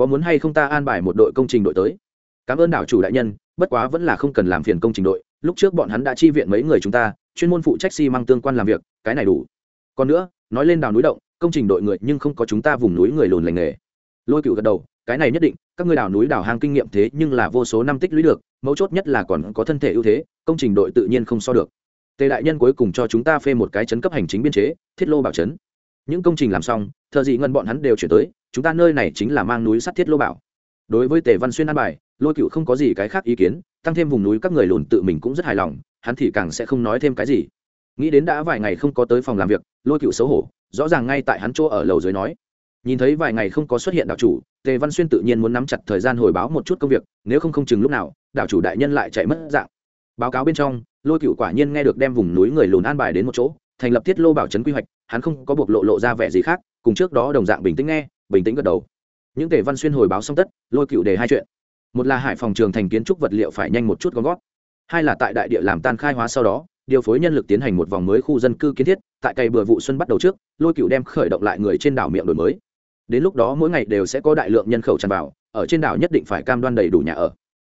có muốn hay không ta an bài một đội công trình đội tới? Cảm ơn đảo chủ đại nhân, bất quá vẫn là không cần làm phiền công trình đội. Lúc trước bọn hắn đã chi viện mấy người chúng ta, chuyên môn phụ trách xi măng tương quan làm việc, cái này đủ. Còn nữa, nói lên đảo núi động, công trình đội người nhưng không có chúng ta vùng núi người lùn lành nghề. Lôi cựu gật đầu, cái này nhất định, các ngươi đào núi đào hang kinh nghiệm thế nhưng là vô số năm tích lũy được, mấu chốt nhất là còn có thân thể ưu thế, công trình đội tự nhiên không so được tề đại nhân cuối cùng cho chúng ta phê một cái chấn cấp hành chính biên chế, thiết lô bảo chấn. Những công trình làm xong, thợ dị ngân bọn hắn đều chuyển tới, chúng ta nơi này chính là mang núi sắt thiết lô bảo. Đối với tề văn xuyên an bài, lôi cựu không có gì cái khác ý kiến, tăng thêm vùng núi các người lùn tự mình cũng rất hài lòng, hắn thì càng sẽ không nói thêm cái gì. Nghĩ đến đã vài ngày không có tới phòng làm việc, lôi cựu xấu hổ, rõ ràng ngay tại hắn chỗ ở lầu dưới nói. Nhìn thấy vài ngày không có xuất hiện đạo chủ, tề văn xuyên tự nhiên muốn nắm chặt thời gian hồi báo một chút công việc, nếu không không chừng lúc nào, đạo chủ đại nhân lại chạy mất dạng báo cáo bên trong, lôi cựu quả nhiên nghe được đem vùng núi người lùn an bài đến một chỗ, thành lập thiết lô bảo trấn quy hoạch, hắn không có bộc lộ lộ ra vẻ gì khác, cùng trước đó đồng dạng bình tĩnh nghe, bình tĩnh gật đầu. Những tề văn xuyên hồi báo xong tất, lôi cựu đề hai chuyện. Một là hải phòng trường thành kiến trúc vật liệu phải nhanh một chút gom gót hai là tại đại địa làm tan khai hóa sau đó, điều phối nhân lực tiến hành một vòng mới khu dân cư kiến thiết, tại cây bừa vụ xuân bắt đầu trước, lôi cựu đem khởi động lại người trên đảo miệng đổi mới. Đến lúc đó mỗi ngày đều sẽ có đại lượng nhân khẩu tràn vào, ở trên đảo nhất định phải cam đoan đầy đủ nhà ở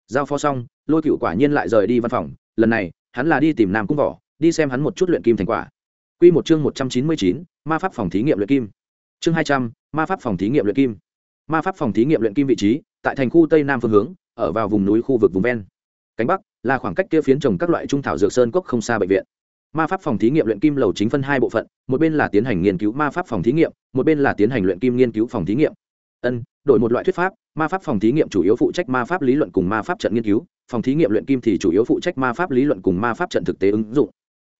giao phó xong lôi cựu quả nhiên lại rời đi văn phòng lần này hắn là đi tìm nam cung võ đi xem hắn một chút luyện kim thành quả Quy một chương một trăm chín mươi chín, ma pháp phòng thí nghiệm luyện kim. Chương hai trăm, ma pháp phòng thí nghiệm luyện kim. Ma pháp phòng thí nghiệm luyện kim vị trí, tại thành khu tây nam phương hướng, ở vào vùng núi khu vực vùng ven. Cánh bắc là khoảng cách kia phiến trồng các loại trung thảo dược sơn cốc không xa bệnh viện. Ma pháp phòng thí nghiệm luyện kim lầu chính phân hai bộ phận, một bên là tiến hành nghiên cứu ma pháp phòng thí nghiệm, một bên là tiến hành luyện kim nghiên cứu phòng thí nghiệm. Ân, đổi một loại thuyết pháp, ma pháp phòng thí nghiệm chủ yếu phụ trách ma pháp lý luận cùng ma pháp trận nghiên cứu, phòng thí nghiệm luyện kim thì chủ yếu phụ trách ma pháp lý luận cùng ma pháp trận thực tế ứng dụng.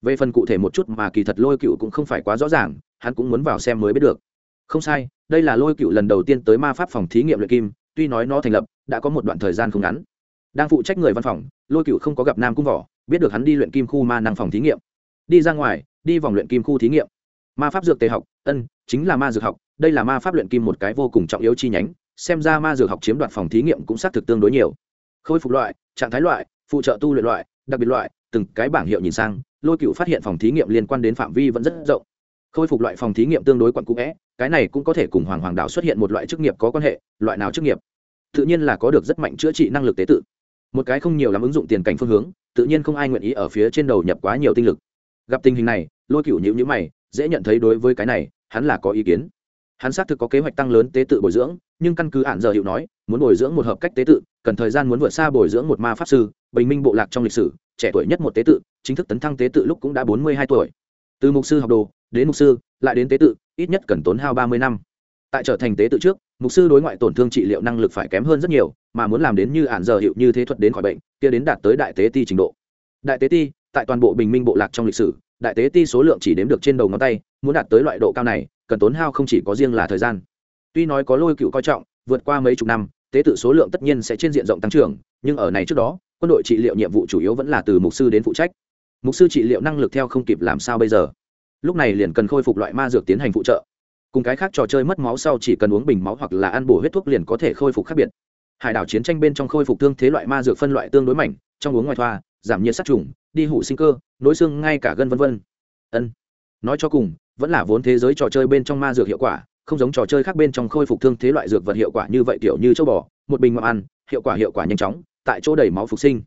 Về phần cụ thể một chút mà kỳ thật lôi cựu cũng không phải quá rõ ràng hắn cũng muốn vào xem mới biết được. Không sai đây là lôi cựu lần đầu tiên tới ma pháp phòng thí nghiệm luyện kim tuy nói nó thành lập đã có một đoạn thời gian không ngắn. Đang phụ trách người văn phòng lôi cựu không có gặp nam cung võ biết được hắn đi luyện kim khu ma năng phòng thí nghiệm. Đi ra ngoài đi vòng luyện kim khu thí nghiệm. Ma pháp dược tề học ân chính là ma dược học đây là ma pháp luyện kim một cái vô cùng trọng yếu chi nhánh xem ra ma dược học chiếm đoạt phòng thí nghiệm cũng xác thực tương đối nhiều. Khôi phục loại, trạng thái loại, phụ trợ tu luyện loại, đặc biệt loại, từng cái bảng hiệu nhìn sang, lôi cựu phát hiện phòng thí nghiệm liên quan đến phạm vi vẫn rất rộng. Khôi phục loại phòng thí nghiệm tương đối quặn cũ vẽ, cái này cũng có thể cùng hoàng hoàng đạo xuất hiện một loại chức nghiệp có quan hệ, loại nào chức nghiệp? Tự nhiên là có được rất mạnh chữa trị năng lực tế tự. Một cái không nhiều lắm ứng dụng tiền cảnh phương hướng, tự nhiên không ai nguyện ý ở phía trên đầu nhập quá nhiều tinh lực. Gặp tình hình này, lôi cựu nhữ nhữ mày, dễ nhận thấy đối với cái này, hắn là có ý kiến hắn xác thực có kế hoạch tăng lớn tế tự bồi dưỡng, nhưng căn cứ hạn giờ hiệu nói, muốn bồi dưỡng một hợp cách tế tự, cần thời gian muốn vượt xa bồi dưỡng một ma pháp sư, bình minh bộ lạc trong lịch sử, trẻ tuổi nhất một tế tự, chính thức tấn thăng tế tự lúc cũng đã bốn mươi hai tuổi. Từ mục sư học đồ, đến mục sư, lại đến tế tự, ít nhất cần tốn hao ba mươi năm. Tại trở thành tế tự trước, mục sư đối ngoại tổn thương trị liệu năng lực phải kém hơn rất nhiều, mà muốn làm đến như ản giờ hiệu như thế thuật đến khỏi bệnh, kia đến đạt tới đại tế ti trình độ. Đại tế ti, tại toàn bộ bình minh bộ lạc trong lịch sử, đại tế ti số lượng chỉ đếm được trên đầu ngón tay, muốn đạt tới loại độ cao này cần tốn hao không chỉ có riêng là thời gian. Tuy nói có lôi cựu coi trọng vượt qua mấy chục năm tế tự số lượng tất nhiên sẽ trên diện rộng tăng trưởng nhưng ở này trước đó quân đội trị liệu nhiệm vụ chủ yếu vẫn là từ mục sư đến phụ trách. Mục sư trị liệu năng lực theo không kịp làm sao bây giờ? Lúc này liền cần khôi phục loại ma dược tiến hành phụ trợ. Cùng cái khác trò chơi mất máu sau chỉ cần uống bình máu hoặc là ăn bổ huyết thuốc liền có thể khôi phục khác biệt. Hải đảo chiến tranh bên trong khôi phục thương thế loại ma dược phân loại tương đối mạnh, trong uống ngoài thoa giảm nhiệt sát trùng đi hủ sinh cơ nối xương ngay cả gân vân vân. Ân. Nói cho cùng vẫn là vốn thế giới trò chơi bên trong ma dược hiệu quả, không giống trò chơi khác bên trong khôi phục thương thế loại dược vật hiệu quả như vậy kiểu như châu bò, một bình ngọc ăn, hiệu quả hiệu quả nhanh chóng, tại chỗ đầy máu phục sinh.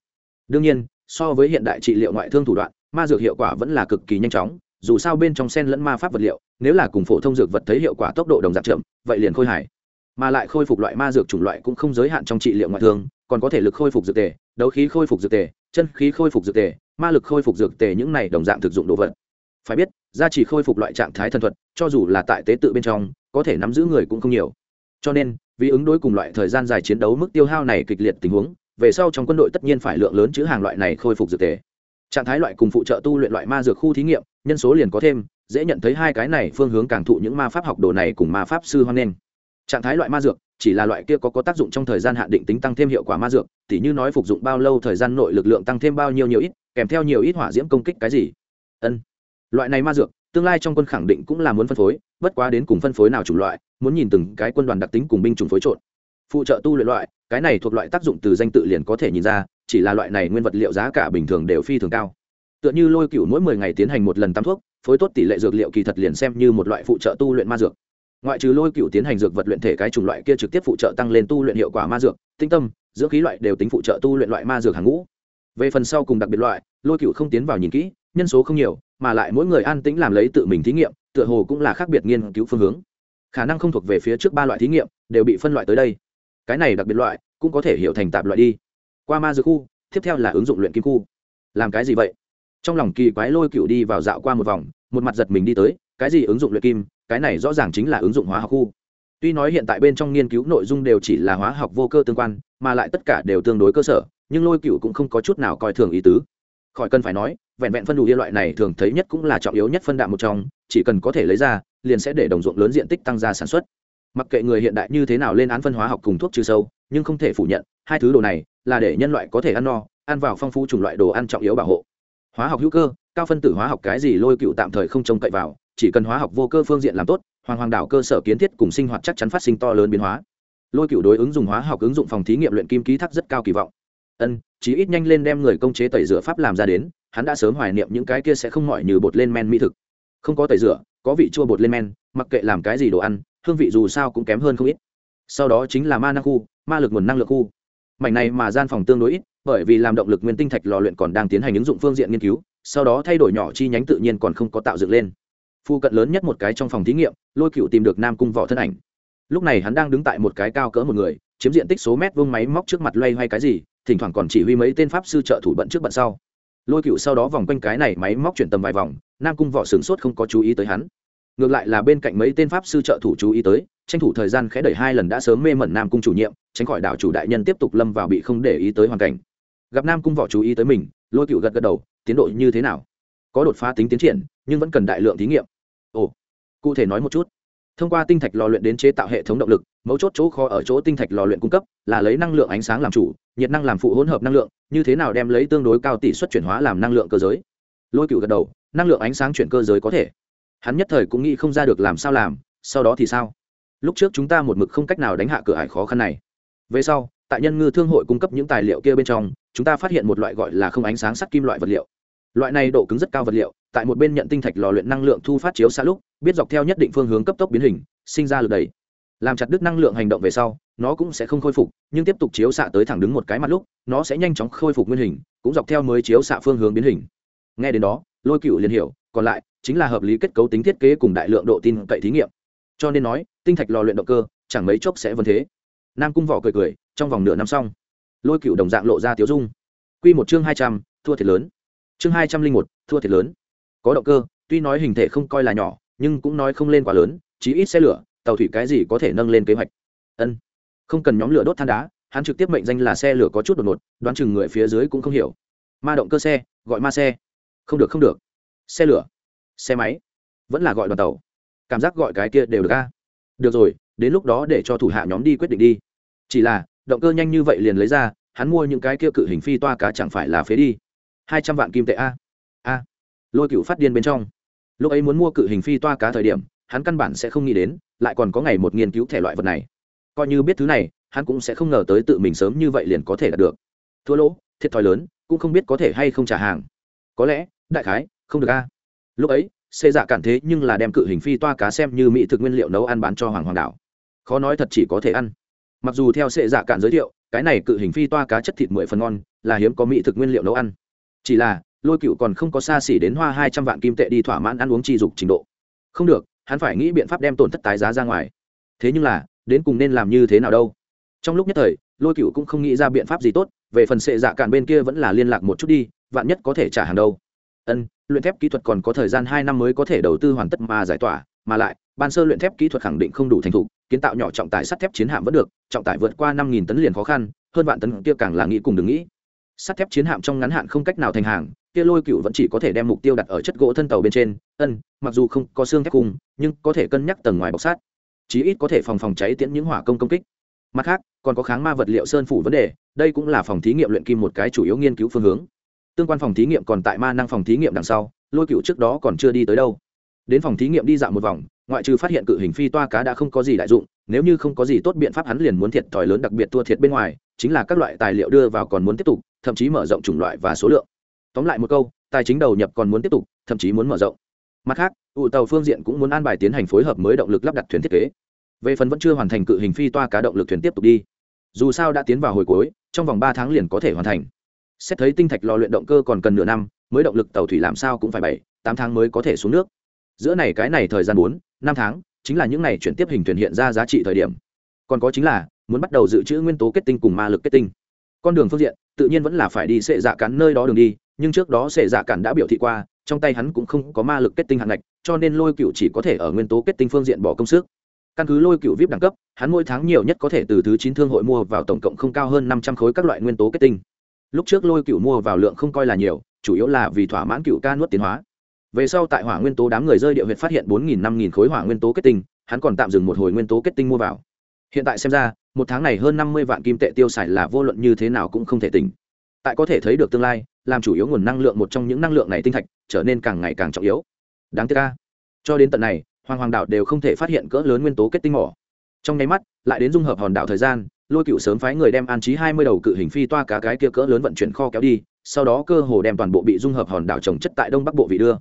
Đương nhiên, so với hiện đại trị liệu ngoại thương thủ đoạn, ma dược hiệu quả vẫn là cực kỳ nhanh chóng, dù sao bên trong sen lẫn ma pháp vật liệu, nếu là cùng phổ thông dược vật thấy hiệu quả tốc độ đồng dạng chậm, vậy liền khôi hài. Mà lại khôi phục loại ma dược chủng loại cũng không giới hạn trong trị liệu ngoại thương, còn có thể lực khôi phục dược tề, đấu khí khôi phục dược tề, chân khí khôi phục dược tề, ma lực khôi phục dược tề những này đồng dạng thực dụng đồ vật phải biết, gia trì khôi phục loại trạng thái thần thuật, cho dù là tại tế tự bên trong, có thể nắm giữ người cũng không nhiều. Cho nên, vì ứng đối cùng loại thời gian dài chiến đấu mức tiêu hao này kịch liệt tình huống, về sau trong quân đội tất nhiên phải lượng lớn chữ hàng loại này khôi phục dược tế. trạng thái loại cùng phụ trợ tu luyện loại ma dược khu thí nghiệm, nhân số liền có thêm, dễ nhận thấy hai cái này phương hướng càng thụ những ma pháp học đồ này cùng ma pháp sư hoan nghênh. Trạng thái loại ma dược, chỉ là loại kia có có tác dụng trong thời gian hạn định tính tăng thêm hiệu quả ma dược, tỉ như nói phục dụng bao lâu thời gian nội lực lượng tăng thêm bao nhiêu nhiều ít, kèm theo nhiều ít hỏa diễm công kích cái gì. Ân loại này ma dược, tương lai trong quân khẳng định cũng là muốn phân phối, bất quá đến cùng phân phối nào chủng loại, muốn nhìn từng cái quân đoàn đặc tính cùng binh chủng phối trộn. Phụ trợ tu luyện loại, cái này thuộc loại tác dụng từ danh tự liền có thể nhìn ra, chỉ là loại này nguyên vật liệu giá cả bình thường đều phi thường cao. Tựa như lôi cựu mỗi mười ngày tiến hành một lần tắm thuốc, phối tốt tỷ lệ dược liệu kỳ thật liền xem như một loại phụ trợ tu luyện ma dược. Ngoại trừ lôi cựu tiến hành dược vật luyện thể cái chủng loại kia trực tiếp phụ trợ tăng lên tu luyện hiệu quả ma dược, tinh tâm, dưỡng khí loại đều tính phụ trợ tu luyện loại ma dược hàng ngũ. Về phần sau cùng đặc biệt loại, lôi cựu không tiến vào nhìn kỹ, nhân số không nhiều mà lại mỗi người an tĩnh làm lấy tự mình thí nghiệm, tựa hồ cũng là khác biệt nghiên cứu phương hướng. Khả năng không thuộc về phía trước ba loại thí nghiệm, đều bị phân loại tới đây. Cái này đặc biệt loại, cũng có thể hiểu thành tạp loại đi. Qua ma dược khu, tiếp theo là ứng dụng luyện kim khu. Làm cái gì vậy? Trong lòng kỳ quái lôi cựu đi vào dạo qua một vòng, một mặt giật mình đi tới, cái gì ứng dụng luyện kim, cái này rõ ràng chính là ứng dụng hóa học khu. Tuy nói hiện tại bên trong nghiên cứu nội dung đều chỉ là hóa học vô cơ tương quan, mà lại tất cả đều tương đối cơ sở, nhưng lôi cựu cũng không có chút nào coi thường ý tứ. Khỏi cần phải nói vẹn vẹn phân đủ yên loại này thường thấy nhất cũng là trọng yếu nhất phân đạm một trong, chỉ cần có thể lấy ra, liền sẽ để đồng ruộng lớn diện tích tăng ra sản xuất. Mặc kệ người hiện đại như thế nào lên án phân hóa học cùng thuốc trừ sâu, nhưng không thể phủ nhận, hai thứ đồ này là để nhân loại có thể ăn no, ăn vào phong phú chủng loại đồ ăn trọng yếu bảo hộ. Hóa học hữu cơ, cao phân tử hóa học cái gì lôi cựu tạm thời không trông cậy vào, chỉ cần hóa học vô cơ phương diện làm tốt, hoàng hoàng đảo cơ sở kiến thiết cùng sinh hoạt chắc chắn phát sinh to lớn biến hóa. Lôi cựu đối ứng dụng hóa học ứng dụng phòng thí nghiệm luyện kim ký thác rất cao kỳ vọng. Ân, chí ít nhanh lên đem người công chế tẩy rửa pháp làm ra đến hắn đã sớm hoài niệm những cái kia sẽ không mỏi như bột lên men mỹ thực. Không có tẩy rửa, có vị chua bột lên men, mặc kệ làm cái gì đồ ăn, hương vị dù sao cũng kém hơn không ít. Sau đó chính là ma năng khu, ma lực nguồn năng lượng khu. Mảnh này mà gian phòng tương đối ít, bởi vì làm động lực nguyên tinh thạch lò luyện còn đang tiến hành ứng dụng phương diện nghiên cứu, sau đó thay đổi nhỏ chi nhánh tự nhiên còn không có tạo dựng lên. Phu cận lớn nhất một cái trong phòng thí nghiệm, lôi cựu tìm được nam cung võ thân ảnh. Lúc này hắn đang đứng tại một cái cao cỡ một người, chiếm diện tích số mét vuông máy móc trước mặt loay hoay cái gì, thỉnh thoảng còn chỉ huy mấy tên pháp sư trợ thủ bận trước bận sau lôi cựu sau đó vòng quanh cái này máy móc chuyển tầm vài vòng, nam cung võ sửng sốt không có chú ý tới hắn. Ngược lại là bên cạnh mấy tên pháp sư trợ thủ chú ý tới, tranh thủ thời gian khẽ đẩy hai lần đã sớm mê mẩn nam cung chủ nhiệm, tránh khỏi đảo chủ đại nhân tiếp tục lâm vào bị không để ý tới hoàn cảnh. Gặp nam cung võ chú ý tới mình, lôi cựu gật gật đầu, tiến độ như thế nào? Có đột phá tính tiến triển, nhưng vẫn cần đại lượng thí nghiệm. Ồ, cụ thể nói một chút thông qua tinh thạch lò luyện đến chế tạo hệ thống động lực, mấu chốt chỗ kho ở chỗ tinh thạch lò luyện cung cấp là lấy năng lượng ánh sáng làm chủ, nhiệt năng làm phụ hỗn hợp năng lượng, như thế nào đem lấy tương đối cao tỷ suất chuyển hóa làm năng lượng cơ giới. Lôi cựu gật đầu, năng lượng ánh sáng chuyển cơ giới có thể. Hắn nhất thời cũng nghĩ không ra được làm sao làm, sau đó thì sao? Lúc trước chúng ta một mực không cách nào đánh hạ cửa ải khó khăn này. Về sau, tại nhân ngư thương hội cung cấp những tài liệu kia bên trong, chúng ta phát hiện một loại gọi là không ánh sáng sắt kim loại vật liệu. Loại này độ cứng rất cao vật liệu tại một bên nhận tinh thạch lò luyện năng lượng thu phát chiếu xa lúc, biết dọc theo nhất định phương hướng cấp tốc biến hình, sinh ra lực đẩy. Làm chặt đứt năng lượng hành động về sau, nó cũng sẽ không khôi phục, nhưng tiếp tục chiếu xạ tới thẳng đứng một cái mặt lúc, nó sẽ nhanh chóng khôi phục nguyên hình, cũng dọc theo mới chiếu xạ phương hướng biến hình. Nghe đến đó, lôi cựu liền hiểu, còn lại chính là hợp lý kết cấu tính thiết kế cùng đại lượng độ tin cậy thí nghiệm. Cho nên nói, tinh thạch lò luyện động cơ, chẳng mấy chốc sẽ vân thế. Nam cung vỏ cười cười, trong vòng nửa năm xong, lôi cựu đồng dạng lộ ra tiếu dung. Q một chương hai trăm, thua thiệt lớn. Chương hai trăm linh một, thua thiệt lớn có động cơ, tuy nói hình thể không coi là nhỏ, nhưng cũng nói không lên quá lớn, chí ít xe lửa, tàu thủy cái gì có thể nâng lên kế hoạch. Ân, không cần nhóm lửa đốt than đá, hắn trực tiếp mệnh danh là xe lửa có chút đột ngột, đoán chừng người phía dưới cũng không hiểu. Ma động cơ xe, gọi ma xe. Không được không được. Xe lửa, xe máy, vẫn là gọi đoàn tàu. Cảm giác gọi cái kia đều được ca được rồi, đến lúc đó để cho thủ hạ nhóm đi quyết định đi. Chỉ là, động cơ nhanh như vậy liền lấy ra, hắn mua những cái kia cự hình phi toa cá chẳng phải là phế đi. Hai trăm vạn kim tệ a. A lôi cựu phát điên bên trong. Lúc ấy muốn mua cự hình phi toa cá thời điểm, hắn căn bản sẽ không nghĩ đến, lại còn có ngày một nghiên cứu thể loại vật này. Coi như biết thứ này, hắn cũng sẽ không ngờ tới tự mình sớm như vậy liền có thể đạt được. Thua lỗ, thiệt thòi lớn, cũng không biết có thể hay không trả hàng. Có lẽ, đại khái, không được a. Lúc ấy, xê dạ cản thế nhưng là đem cự hình phi toa cá xem như mỹ thực nguyên liệu nấu ăn bán cho hoàng hoàng đảo khó nói thật chỉ có thể ăn. Mặc dù theo xê dạ cản giới thiệu, cái này cự hình phi toa cá chất thịt mười phần ngon, là hiếm có mỹ thực nguyên liệu nấu ăn. Chỉ là lôi cựu còn không có xa xỉ đến hoa hai trăm vạn kim tệ đi thỏa mãn ăn uống chi dục trình độ. Không được, hắn phải nghĩ biện pháp đem tổn thất tái giá ra ngoài. Thế nhưng là, đến cùng nên làm như thế nào đâu? Trong lúc nhất thời, lôi cựu cũng không nghĩ ra biện pháp gì tốt, về phần sệ dạ cản bên kia vẫn là liên lạc một chút đi, vạn nhất có thể trả hàng đâu. Ân, luyện thép kỹ thuật còn có thời gian hai năm mới có thể đầu tư hoàn tất mà giải tỏa, mà lại, ban sơ luyện thép kỹ thuật khẳng định không đủ thành thục, kiến tạo nhỏ trọng tải sắt thép chiến hạm vẫn được, trọng tải vượt qua năm nghìn tấn liền khó khăn, hơn vạn tấn kia càng là nghĩ cùng đừng nghĩ. Sắt thép chiến hạm trong ngắn hạn không cách nào thành hàng kia lôi cựu vẫn chỉ có thể đem mục tiêu đặt ở chất gỗ thân tàu bên trên. Ân, mặc dù không có xương thép cung nhưng có thể cân nhắc tầng ngoài bọc sát chí ít có thể phòng phòng cháy tiễn những hỏa công công kích. Mặt khác, còn có kháng ma vật liệu sơn phủ vấn đề, đây cũng là phòng thí nghiệm luyện kim một cái chủ yếu nghiên cứu phương hướng. Tương quan phòng thí nghiệm còn tại ma năng phòng thí nghiệm đằng sau, lôi cựu trước đó còn chưa đi tới đâu. Đến phòng thí nghiệm đi dạo một vòng, ngoại trừ phát hiện cự hình phi toa cá đã không có gì đại dụng, nếu như không có gì tốt biện pháp hắn liền muốn thiệt thòi lớn đặc biệt thua thiệt bên ngoài, chính là các loại tài liệu đưa vào còn muốn tiếp tục, thậm chí mở rộng chủng loại và số lượng tóm lại một câu, tài chính đầu nhập còn muốn tiếp tục, thậm chí muốn mở rộng. Mặt khác ụ tàu phương diện cũng muốn an bài tiến hành phối hợp mới động lực lắp đặt thuyền thiết kế. Về phần vẫn chưa hoàn thành cự hình phi toa cá động lực thuyền tiếp tục đi. Dù sao đã tiến vào hồi cuối, trong vòng ba tháng liền có thể hoàn thành. Xét thấy tinh thạch lò luyện động cơ còn cần nửa năm, mới động lực tàu thủy làm sao cũng phải bảy, tám tháng mới có thể xuống nước. Giữa này cái này thời gian bốn, năm tháng, chính là những này chuyển tiếp hình thuyền hiện ra giá trị thời điểm. Còn có chính là, muốn bắt đầu dự trữ nguyên tố kết tinh cùng ma lực kết tinh. Con đường phương diện, tự nhiên vẫn là phải đi sệ dạ cắn nơi đó đường đi nhưng trước đó sệ dạ cản đã biểu thị qua, trong tay hắn cũng không có ma lực kết tinh hạng ngạch, cho nên lôi cựu chỉ có thể ở nguyên tố kết tinh phương diện bỏ công sức. Căn cứ lôi cựu vip đẳng cấp, hắn mỗi tháng nhiều nhất có thể từ thứ chín thương hội mua vào tổng cộng không cao hơn năm trăm khối các loại nguyên tố kết tinh. Lúc trước lôi cựu mua vào lượng không coi là nhiều, chủ yếu là vì thỏa mãn cựu ca nuốt tiến hóa. Về sau tại hỏa nguyên tố đám người rơi địa huyệt phát hiện bốn nghìn năm nghìn khối hỏa nguyên tố kết tinh, hắn còn tạm dừng một hồi nguyên tố kết tinh mua vào. Hiện tại xem ra, một tháng này hơn năm mươi vạn kim tệ tiêu xài là vô luận như thế nào cũng không thể tỉnh. Tại có thể thấy được tương lai làm chủ yếu nguồn năng lượng một trong những năng lượng này tinh thạch, trở nên càng ngày càng trọng yếu. Đáng tiếc ca cho đến tận này, hoàng hoàng đảo đều không thể phát hiện cỡ lớn nguyên tố kết tinh mỏ. Trong nháy mắt, lại đến dung hợp hòn đảo thời gian, lôi cựu sớm phái người đem an trí hai mươi đầu cự hình phi toa cá cái kia cỡ lớn vận chuyển kho kéo đi, sau đó cơ hồ đem toàn bộ bị dung hợp hòn đảo trồng chất tại đông bắc bộ vị đưa.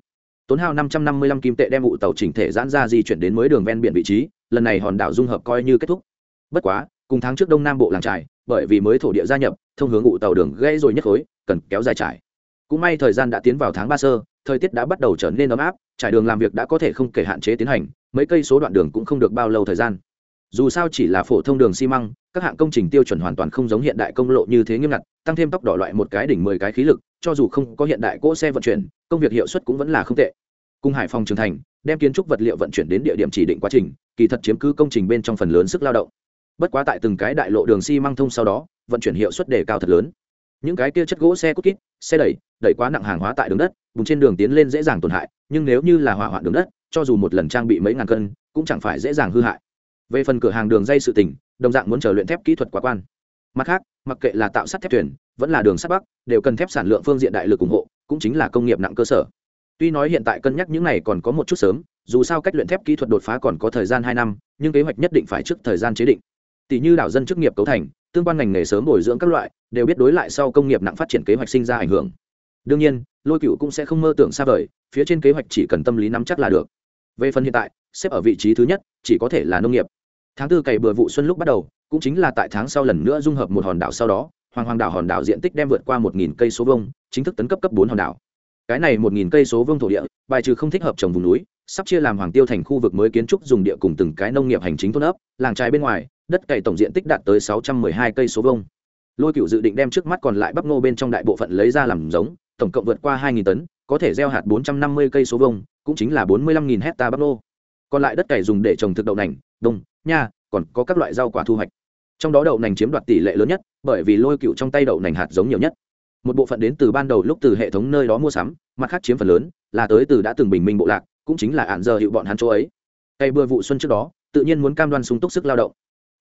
Tốn hao năm trăm năm mươi lăm kim tệ đem vụ tàu chỉnh thể giãn ra di chuyển đến mới đường ven biển vị trí, lần này hòn đảo dung hợp coi như kết thúc. Bất quá, cùng tháng trước đông nam bộ làng trải bởi vì mới thổ địa gia nhập, thông hướng vụ tàu đường gây rồi nhất khối cần kéo dài trải. Cũng may thời gian đã tiến vào tháng ba sơ, thời tiết đã bắt đầu trở nên ấm áp, trải đường làm việc đã có thể không kể hạn chế tiến hành, mấy cây số đoạn đường cũng không được bao lâu thời gian. Dù sao chỉ là phổ thông đường xi măng, các hạng công trình tiêu chuẩn hoàn toàn không giống hiện đại công lộ như thế nghiêm ngặt, tăng thêm tốc độ loại một cái đỉnh mười cái khí lực, cho dù không có hiện đại cỗ xe vận chuyển, công việc hiệu suất cũng vẫn là không tệ. Cùng hải phòng trưởng thành, đem kiến trúc vật liệu vận chuyển đến địa điểm chỉ định quá trình, kỳ thật chiếm cứ công trình bên trong phần lớn sức lao động. Bất quá tại từng cái đại lộ đường xi măng thông sau đó, vận chuyển hiệu suất đề cao thật lớn những cái kia chất gỗ xe cút kít, xe đẩy đẩy quá nặng hàng hóa tại đường đất vùng trên đường tiến lên dễ dàng tổn hại, nhưng nếu như là hỏa hoạn đường đất, cho dù một lần trang bị mấy ngàn cân, cũng chẳng phải dễ dàng hư hại. Về phần cửa hàng đường dây sự tỉnh đồng dạng muốn chờ luyện thép kỹ thuật quá quan. Mặt khác, mặc kệ là tạo sắt thép thuyền, vẫn là đường sắt bắc, đều cần thép sản lượng phương diện đại lực ủng hộ, cũng chính là công nghiệp nặng cơ sở. Tuy nói hiện tại cân nhắc những này còn có một chút sớm, dù sao cách luyện thép kỹ thuật đột phá còn có thời gian hai năm, nhưng kế hoạch nhất định phải trước thời gian chế định tỷ như đảo dân chức nghiệp cấu thành, tương quan ngành nghề sớm bồi dưỡng các loại, đều biết đối lại sau công nghiệp nặng phát triển kế hoạch sinh ra ảnh hưởng. Đương nhiên, lôi cựu cũng sẽ không mơ tưởng xa vời, phía trên kế hoạch chỉ cần tâm lý nắm chắc là được. Về phần hiện tại, xếp ở vị trí thứ nhất, chỉ có thể là nông nghiệp. Tháng tư cày bừa vụ xuân lúc bắt đầu, cũng chính là tại tháng sau lần nữa dung hợp một hòn đảo sau đó, hoàng hoàng đảo hòn đảo diện tích đem vượt qua một nghìn cây số vông chính thức tấn cấp cấp bốn hòn đảo. Cái này một nghìn cây số vương thổ địa, bài trừ không thích hợp trồng vùng núi, sắp chia làm hoàng tiêu thành khu vực mới kiến trúc dùng địa cùng từng cái nông nghiệp hành chính thôn ấp, làng trái bên ngoài đất cày tổng diện tích đạt tới sáu trăm mười hai cây số vông lôi cựu dự định đem trước mắt còn lại bắp ngô bên trong đại bộ phận lấy ra làm giống, tổng cộng vượt qua hai nghìn tấn, có thể gieo hạt bốn trăm năm mươi cây số vông cũng chính là bốn mươi lăm nghìn hecta bắp ngô. Còn lại đất cày dùng để trồng thực đậu nành, đông, nha, còn có các loại rau quả thu hoạch. Trong đó đậu nành chiếm đoạt tỷ lệ lớn nhất, bởi vì lôi cựu trong tay đậu nành hạt giống nhiều nhất. Một bộ phận đến từ ban đầu lúc từ hệ thống nơi đó mua sắm, mặt khác chiếm phần lớn là tới từ đã từng bình minh bộ lạc, cũng chính là ạn giờ hiệu bọn hắn chỗ ấy. Cây bừa vụ xuân trước đó, tự nhiên muốn cam đoan sung túc sức lao động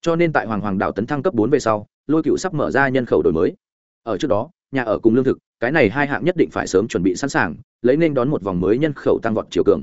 cho nên tại hoàng hoàng đảo tấn thăng cấp bốn về sau, lôi cựu sắp mở ra nhân khẩu đổi mới. Ở trước đó, nhà ở cùng lương thực, cái này hai hạng nhất định phải sớm chuẩn bị sẵn sàng, lấy nên đón một vòng mới nhân khẩu tăng vọt chiều cường.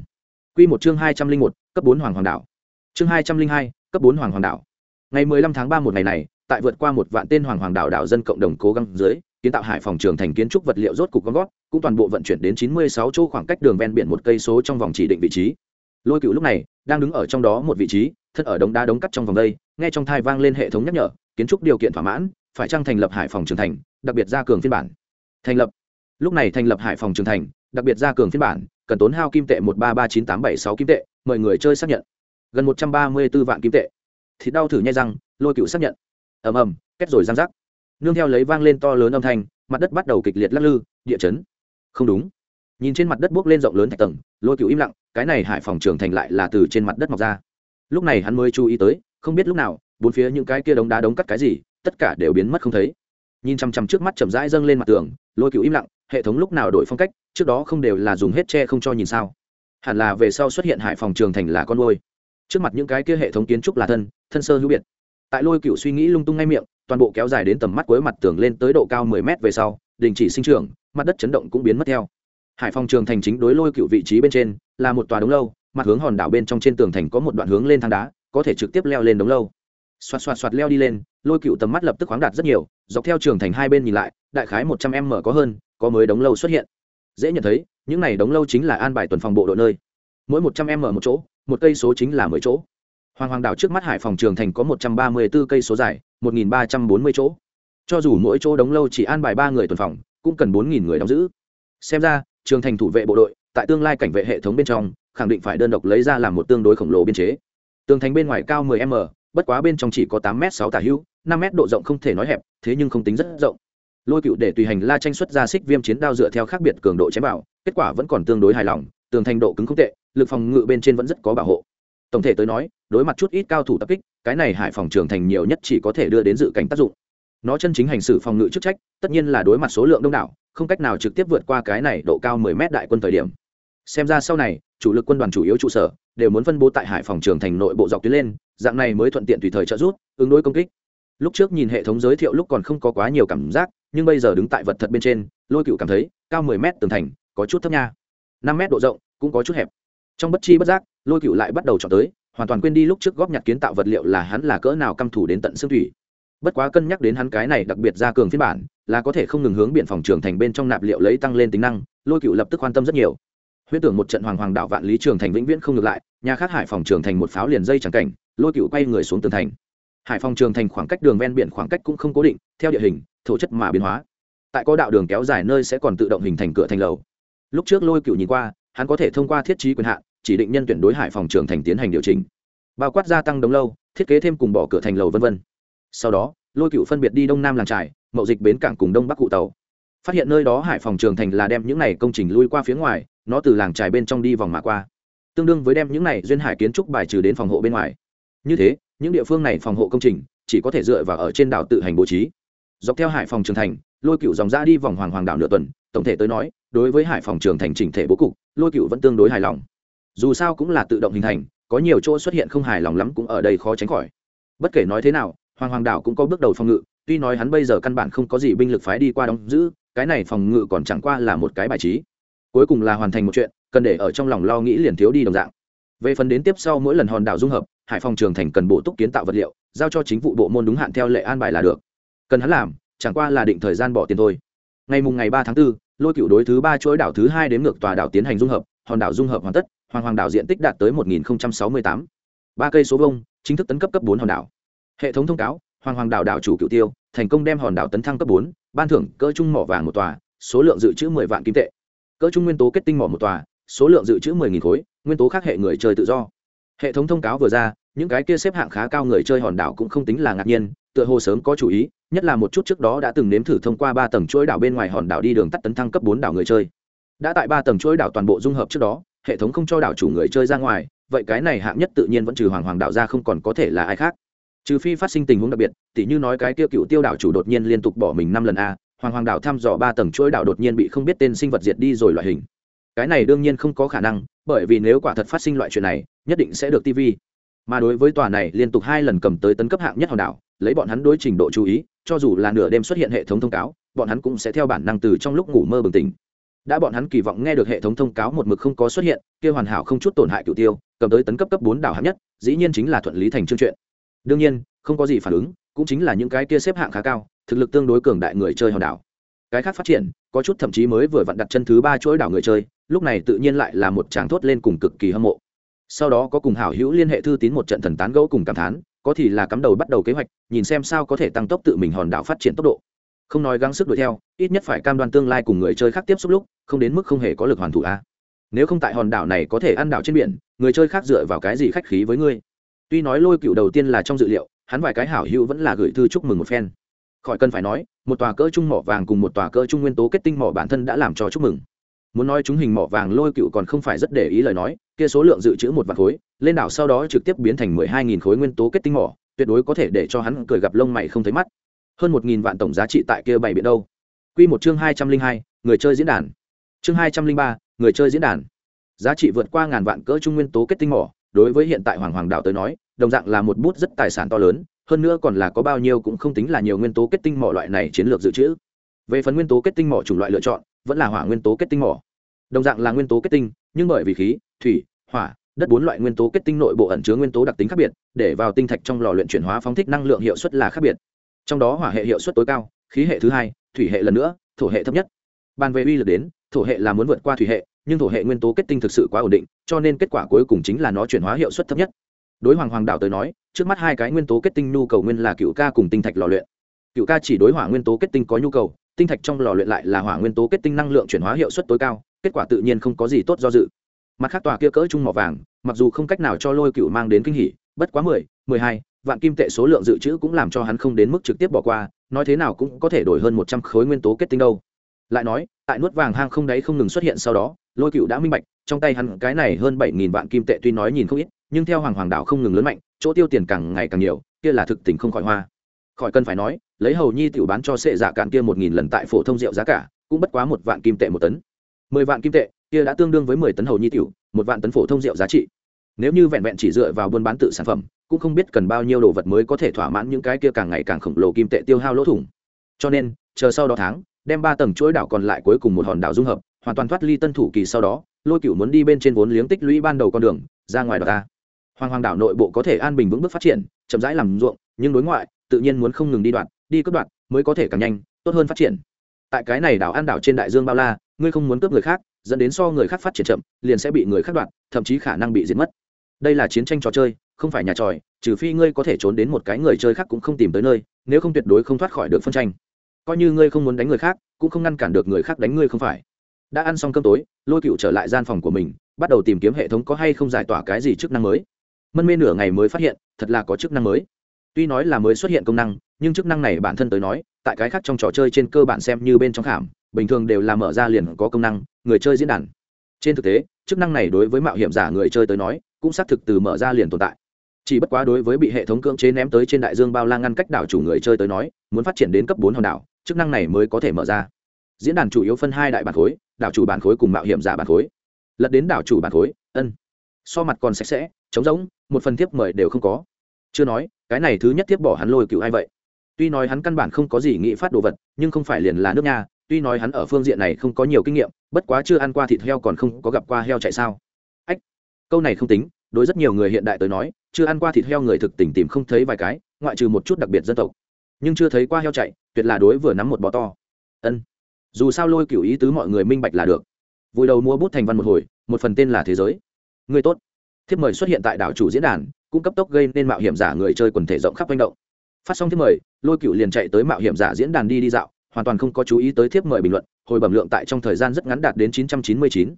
Q một chương hai trăm linh một, cấp bốn hoàng hoàng đảo chương hai trăm linh hai, cấp bốn hoàng hoàng đảo ngày mười lăm tháng ba một ngày này, tại vượt qua một vạn tên hoàng hoàng đảo đảo dân cộng đồng cố gắng dưới, kiến tạo hải phòng trường thành kiến trúc vật liệu rốt cục gom gót cũng toàn bộ vận chuyển đến chín mươi sáu chỗ khoảng cách đường ven biển một cây số trong vòng chỉ định vị trí. Lôi cựu lúc này, đang đứng ở trong đó một vị trí thân ở đống đá đống cắt trong vòng đây, nghe trong thai vang lên hệ thống nhắc nhở, kiến trúc điều kiện thỏa mãn, phải trang thành lập hải phòng trường thành, đặc biệt gia cường phiên bản? Thành lập. Lúc này thành lập hải phòng trường thành, đặc biệt gia cường phiên bản, cần tốn hao kim tệ một ba ba chín tám bảy sáu kim tệ, mời người chơi xác nhận. Gần một trăm ba mươi b ố vạn kim tệ. Thịt đau thử nhai răng, lôi cựu xác nhận. Ầm ầm, kết rồi răng rắc. Nương theo lấy vang lên to lớn âm thanh, mặt đất bắt đầu kịch liệt lắc lư, địa chấn. Không đúng. Nhìn trên mặt đất buốc lên rộng lớn thạch tầng, lôi cựu im lặng, cái này hải phòng trường thành lại là từ trên mặt đất mọc ra lúc này hắn mới chú ý tới, không biết lúc nào, bốn phía những cái kia đống đá đống cắt cái gì, tất cả đều biến mất không thấy. Nhìn chằm chằm trước mắt chậm rãi dâng lên mặt tường, lôi cựu im lặng, hệ thống lúc nào đổi phong cách, trước đó không đều là dùng hết tre không cho nhìn sao. Hẳn là về sau xuất hiện hải phòng trường thành là con ngôi trước mặt những cái kia hệ thống kiến trúc là thân thân sơ hữu biệt. Tại lôi cựu suy nghĩ lung tung ngay miệng, toàn bộ kéo dài đến tầm mắt cuối mặt tường lên tới độ cao mười mét về sau, đình chỉ sinh trưởng, mặt đất chấn động cũng biến mất theo. Hải phòng trường thành chính đối lôi cựu vị trí bên trên là một tòa đống lâu mặt hướng hòn đảo bên trong trên tường thành có một đoạn hướng lên thang đá, có thể trực tiếp leo lên đống lâu xoạt xoạt xoạt leo đi lên, lôi cựu tầm mắt lập tức khoáng đạt rất nhiều, dọc theo trường thành hai bên nhìn lại, đại khái một trăm m có hơn, có mới đống lâu xuất hiện. Dễ nhận thấy, những này đống lâu chính là an bài tuần phòng bộ đội nơi. Mỗi một trăm m một chỗ, một cây số chính là mười chỗ. Hoàng hoàng đảo trước mắt hải phòng trường thành có một trăm ba mươi b ố cây số dài, một nghìn ba trăm bốn mươi chỗ. Cho dù mỗi chỗ đống lâu chỉ an bài ba người tuần phòng, cũng cần bốn nghìn người đóng giữ. Xem ra, trường thành thủ vệ bộ đội tại tương lai cảnh vệ hệ thống bên trong, khẳng định phải đơn độc lấy ra làm một tương đối khổng lồ biên chế. Tường thành bên ngoài cao 10 m, bất quá bên trong chỉ có 8 m 6 tả hữu 5 m độ rộng không thể nói hẹp, thế nhưng không tính rất rộng. Lôi cựu để tùy hành la tranh xuất ra xích viêm chiến đao dựa theo khác biệt cường độ chém bảo kết quả vẫn còn tương đối hài lòng, tường thành độ cứng không tệ, lực phòng ngự bên trên vẫn rất có bảo hộ. Tổng thể tới nói, đối mặt chút ít cao thủ tập kích, cái này hải phòng trường thành nhiều nhất chỉ có thể đưa đến dự cảnh tác dụng. Nó chân chính hành xử phòng ngự chức trách, tất nhiên là đối mặt số lượng đông đảo, không cách nào trực tiếp vượt qua cái này độ cao 10 mét đại quân thời điểm xem ra sau này, chủ lực quân đoàn chủ yếu trụ sở đều muốn phân bố tại hải phòng trường thành nội bộ dọc tuyến lên, dạng này mới thuận tiện tùy thời trợ giúp, ứng đối công kích. Lúc trước nhìn hệ thống giới thiệu lúc còn không có quá nhiều cảm giác, nhưng bây giờ đứng tại vật thật bên trên, lôi cựu cảm thấy cao mười mét tường thành có chút thấp nha. Năm mét độ rộng cũng có chút hẹp. Trong bất chi bất giác, lôi cựu lại bắt đầu chọn tới, hoàn toàn quên đi lúc trước góp nhặt kiến tạo vật liệu là hắn là cỡ nào căm thủ đến tận xương thủy. Bất quá cân nhắc đến hắn cái này đặc biệt ra cường phiên bản, là có thể không ngừng hướng biện phòng trường thành bên trong nạp liệu lấy tăng lên tính năng, lôi cựu lập tức quan tâm rất nhiều huyễn tưởng một trận hoàng hoàng đạo vạn lý trường thành vĩnh viễn không ngược lại, nhà khác hải phòng trường thành một pháo liền dây chẳng cảnh, lôi cựu quay người xuống tường thành. Hải phòng trường thành khoảng cách đường ven biển khoảng cách cũng không cố định, theo địa hình, thổ chất mà biến hóa. Tại có đạo đường kéo dài nơi sẽ còn tự động hình thành cửa thành lầu. Lúc trước lôi cựu nhìn qua, hắn có thể thông qua thiết trí quyền hạn, chỉ định nhân tuyển đối hải phòng trường thành tiến hành điều chỉnh. Bao quát gia tăng đống lâu, thiết kế thêm cùng bỏ cửa thành lầu v v sau đó, lôi cựu phân biệt đi đông nam làng trải mậu dịch bến cảng cùng đông bắc cụ tàu. Phát hiện nơi đó hải phòng trường thành là đem những này công trình lui qua phía ngoài nó từ làng trài bên trong đi vòng mạ qua, tương đương với đem những này duyên hải kiến trúc bài trừ đến phòng hộ bên ngoài. Như thế, những địa phương này phòng hộ công trình chỉ có thể dựa vào ở trên đảo tự hành bố trí. Dọc theo hải phòng trường thành, lôi cựu dòng ra đi vòng hoàng hoàng đảo nửa tuần, tổng thể tới nói, đối với hải phòng trường thành chỉnh thể bố cục, lôi cựu vẫn tương đối hài lòng. Dù sao cũng là tự động hình thành, có nhiều chỗ xuất hiện không hài lòng lắm cũng ở đây khó tránh khỏi. Bất kể nói thế nào, hoàng hoàng đảo cũng có bước đầu phòng ngự, tuy nói hắn bây giờ căn bản không có gì binh lực phái đi qua đóng giữ, cái này phòng ngự còn chẳng qua là một cái bài trí cuối cùng là hoàn thành một chuyện cần để ở trong lòng lo nghĩ liền thiếu đi đồng dạng. Về phần đến tiếp sau mỗi lần hòn đảo dung hợp hải phòng trường thành cần bổ túc kiến tạo vật liệu giao cho chính vụ bộ môn đúng hạn theo lệ an bài là được. Cần hắn làm chẳng qua là định thời gian bỏ tiền thôi. Ngày mùng ngày ba tháng 4, lôi cựu đối thứ ba chuỗi đảo thứ hai đến ngược tòa đảo tiến hành dung hợp hòn đảo dung hợp hoàn tất hoàng hoàng đảo diện tích đạt tới một nghìn sáu mươi tám. Ba cây số vông chính thức tấn cấp cấp bốn hòn đảo. Hệ thống thông cáo hoàng hoàng đảo đảo chủ cựu tiêu thành công đem hòn đảo tấn thăng cấp bốn ban thưởng cỡ trung mỏ vàng một tòa số lượng dự trữ mười vạn kim tệ cỡ trung nguyên tố kết tinh mỏ một tòa, số lượng dự trữ mười nghìn khối, nguyên tố khác hệ người chơi tự do. Hệ thống thông cáo vừa ra, những cái kia xếp hạng khá cao người chơi hòn đảo cũng không tính là ngạc nhiên, tựa hồ sớm có chủ ý, nhất là một chút trước đó đã từng nếm thử thông qua ba tầng chuỗi đảo bên ngoài hòn đảo đi đường tắt tấn thăng cấp bốn đảo người chơi. Đã tại ba tầng chuỗi đảo toàn bộ dung hợp trước đó, hệ thống không cho đảo chủ người chơi ra ngoài, vậy cái này hạng nhất tự nhiên vẫn trừ hoàng hoàng đảo ra không còn có thể là ai khác. Trừ phi phát sinh tình huống đặc biệt, tỉ như nói cái kia cựu tiêu đảo chủ đột nhiên liên tục bỏ mình năm lần a hoàng hoàng đảo thăm dò ba tầng chuỗi đảo đột nhiên bị không biết tên sinh vật diệt đi rồi loại hình. Cái này đương nhiên không có khả năng, bởi vì nếu quả thật phát sinh loại chuyện này, nhất định sẽ được tv mà đối với tòa này liên tục hai lần cầm tới tấn cấp hạng nhất hòn đảo, lấy bọn hắn đối trình độ chú ý, cho dù là nửa đêm xuất hiện hệ thống thông cáo, bọn hắn cũng sẽ theo bản năng từ trong lúc ngủ mơ bừng tỉnh. Đã bọn hắn kỳ vọng nghe được hệ thống thông cáo một mực không có xuất hiện, kia hoàn hảo không chút tổn hại cựu tiêu, cầm tới tấn cấp cấp bốn đảo hạng nhất, dĩ nhiên chính là thuận lý thành chương chuyện. Đương nhiên, không có gì phản ứng, cũng chính là những cái kia xếp hạng khá cao thực lực tương đối cường đại người chơi hòn đảo. Cái khác phát triển, có chút thậm chí mới vừa vặn đặt chân thứ ba chuỗi đảo người chơi, lúc này tự nhiên lại là một tràng thốt lên cùng cực kỳ hâm mộ. Sau đó có cùng hảo hữu liên hệ thư tín một trận thần tán gẫu cùng cảm thán, có thì là cắm đầu bắt đầu kế hoạch, nhìn xem sao có thể tăng tốc tự mình hòn đảo phát triển tốc độ. Không nói gắng sức đuổi theo, ít nhất phải cam đoan tương lai cùng người chơi khác tiếp xúc lúc, không đến mức không hề có lực hoàn thủ a. Nếu không tại hòn đảo này có thể ăn đảo trên biển, người chơi khác dựa vào cái gì khách khí với ngươi? Tuy nói lôi cựu đầu tiên là trong dự liệu, hắn vài cái hảo hữu vẫn là gửi thư chúc mừng một phen khỏi cần phải nói, một tòa cỡ trung mỏ vàng cùng một tòa cỡ trung nguyên tố kết tinh mỏ bản thân đã làm cho chúc mừng. Muốn nói chúng hình mỏ vàng lôi cựu còn không phải rất để ý lời nói, kia số lượng dự trữ một vạn khối, lên đảo sau đó trực tiếp biến thành mười hai nghìn khối nguyên tố kết tinh mỏ, tuyệt đối có thể để cho hắn cười gặp lông mày không thấy mắt. Hơn một nghìn vạn tổng giá trị tại kia bảy biển đâu. Q một chương hai trăm linh hai, người chơi diễn đàn. Chương hai trăm linh ba, người chơi diễn đàn. Giá trị vượt qua ngàn vạn cỡ trung nguyên tố kết tinh mỏ, đối với hiện tại hoàng hoàng đảo tới nói, đồng dạng là một bút rất tài sản to lớn hơn nữa còn là có bao nhiêu cũng không tính là nhiều nguyên tố kết tinh mỏ loại này chiến lược dự trữ. Về phần nguyên tố kết tinh mỏ chủng loại lựa chọn, vẫn là hỏa nguyên tố kết tinh mỏ. Đồng dạng là nguyên tố kết tinh, nhưng bởi vì khí, thủy, hỏa, đất bốn loại nguyên tố kết tinh nội bộ ẩn chứa nguyên tố đặc tính khác biệt, để vào tinh thạch trong lò luyện chuyển hóa phóng thích năng lượng hiệu suất là khác biệt. Trong đó hỏa hệ hiệu suất tối cao, khí hệ thứ hai, thủy hệ lần nữa, thổ hệ thấp nhất. Bàn về uy lực đến, thổ hệ là muốn vượt qua thủy hệ, nhưng thổ hệ nguyên tố kết tinh thực sự quá ổn định, cho nên kết quả cuối cùng chính là nó chuyển hóa hiệu suất thấp nhất. Đối hoàng hoàng đạo tới nói trước mắt hai cái nguyên tố kết tinh nhu cầu nguyên là cựu ca cùng tinh thạch lò luyện. Cựu ca chỉ đối hỏa nguyên tố kết tinh có nhu cầu, tinh thạch trong lò luyện lại là hỏa nguyên tố kết tinh năng lượng chuyển hóa hiệu suất tối cao, kết quả tự nhiên không có gì tốt do dự. Mặt khác tòa kia cỡ trung mỏ vàng, mặc dù không cách nào cho lôi cựu mang đến kinh hỉ, bất quá mười mười hai, vạn kim tệ số lượng dự trữ cũng làm cho hắn không đến mức trực tiếp bỏ qua, nói thế nào cũng có thể đổi hơn một trăm khối nguyên tố kết tinh đâu. Lại nói, tại nuốt vàng hang không đáy không ngừng xuất hiện sau đó, lôi cựu đã minh bạch trong tay hắn cái này hơn bảy nghìn vạn kim tệ tuy nói nhìn không ít, nhưng theo hoàng hoàng đạo không ngừng lớn mạnh, chỗ tiêu tiền càng ngày càng nhiều, kia là thực tình không khỏi hoa. Khỏi cần phải nói, lấy hầu nhi tiểu bán cho sệ giả cạn kia một nghìn lần tại phổ thông rượu giá cả, cũng bất quá một vạn kim tệ một tấn. mười vạn kim tệ, kia đã tương đương với mười tấn hầu nhi tiểu, một vạn tấn phổ thông rượu giá trị. Nếu như vẹn vẹn chỉ dựa vào buôn bán tự sản phẩm, cũng không biết cần bao nhiêu đồ vật mới có thể thỏa mãn những cái kia càng ngày càng khổng lồ kim tệ tiêu hao lỗ thủng. Cho nên, chờ sau đó tháng, đem ba tầng chuỗi đảo còn lại cuối cùng một hòn đảo dung hợp, hoàn toàn thoát ly tân thủ kỳ sau đó lôi cựu muốn đi bên trên vốn liếng tích lũy ban đầu con đường ra ngoài đảo ta. Hoàng hoàng đảo nội bộ có thể an bình vững bước phát triển chậm rãi làm ruộng nhưng đối ngoại tự nhiên muốn không ngừng đi đoạn đi cướp đoạn mới có thể càng nhanh tốt hơn phát triển. Tại cái này đảo an đảo trên đại dương bao la ngươi không muốn cướp người khác dẫn đến so người khác phát triển chậm liền sẽ bị người khác đoạn, thậm chí khả năng bị diệt mất. Đây là chiến tranh trò chơi không phải nhà tròi trừ phi ngươi có thể trốn đến một cái người chơi khác cũng không tìm tới nơi nếu không tuyệt đối không thoát khỏi được phân tranh. Coi như ngươi không muốn đánh người khác cũng không ngăn cản được người khác đánh ngươi không phải đã ăn xong cơm tối, lôi cựu trở lại gian phòng của mình, bắt đầu tìm kiếm hệ thống có hay không giải tỏa cái gì chức năng mới. Mân mê nửa ngày mới phát hiện, thật là có chức năng mới. Tuy nói là mới xuất hiện công năng, nhưng chức năng này bản thân tới nói, tại cái khác trong trò chơi trên cơ bản xem như bên trong khảm, bình thường đều là mở ra liền có công năng, người chơi diễn đàn. Trên thực tế, chức năng này đối với mạo hiểm giả người chơi tới nói, cũng xác thực từ mở ra liền tồn tại. Chỉ bất quá đối với bị hệ thống cưỡng chế ném tới trên đại dương bao la ngăn cách đảo chủ người chơi tới nói, muốn phát triển đến cấp bốn hòn đảo, chức năng này mới có thể mở ra. Diễn đàn chủ yếu phân hai đại bản khối đảo chủ bản khối cùng mạo hiểm giả bản khối. Lật đến đảo chủ bản khối, ân. So mặt còn sạch sẽ, trống rỗng, một phần tiếp mời đều không có. Chưa nói, cái này thứ nhất tiếp bỏ hắn lôi cựu ai vậy? Tuy nói hắn căn bản không có gì nghĩ phát đồ vật, nhưng không phải liền là nước nha tuy nói hắn ở phương diện này không có nhiều kinh nghiệm, bất quá chưa ăn qua thịt heo còn không có gặp qua heo chạy sao. Ách, câu này không tính, đối rất nhiều người hiện đại tới nói, chưa ăn qua thịt heo người thực tình tìm không thấy vài cái, ngoại trừ một chút đặc biệt dân tộc. Nhưng chưa thấy qua heo chạy, tuyệt là đối vừa nắm một bò to. Ân dù sao lôi cửu ý tứ mọi người minh bạch là được. Vùi đầu mua bút thành văn một hồi, một phần tên là thế giới. Người tốt. Thiếp mời xuất hiện tại đảo chủ diễn đàn, cũng cấp tốc gây nên mạo hiểm giả người chơi quần thể rộng khắp manh động. Phát xong thiếp mời, lôi cửu liền chạy tới mạo hiểm giả diễn đàn đi đi dạo, hoàn toàn không có chú ý tới thiếp mời bình luận, hồi bẩm lượng tại trong thời gian rất ngắn đạt đến 999.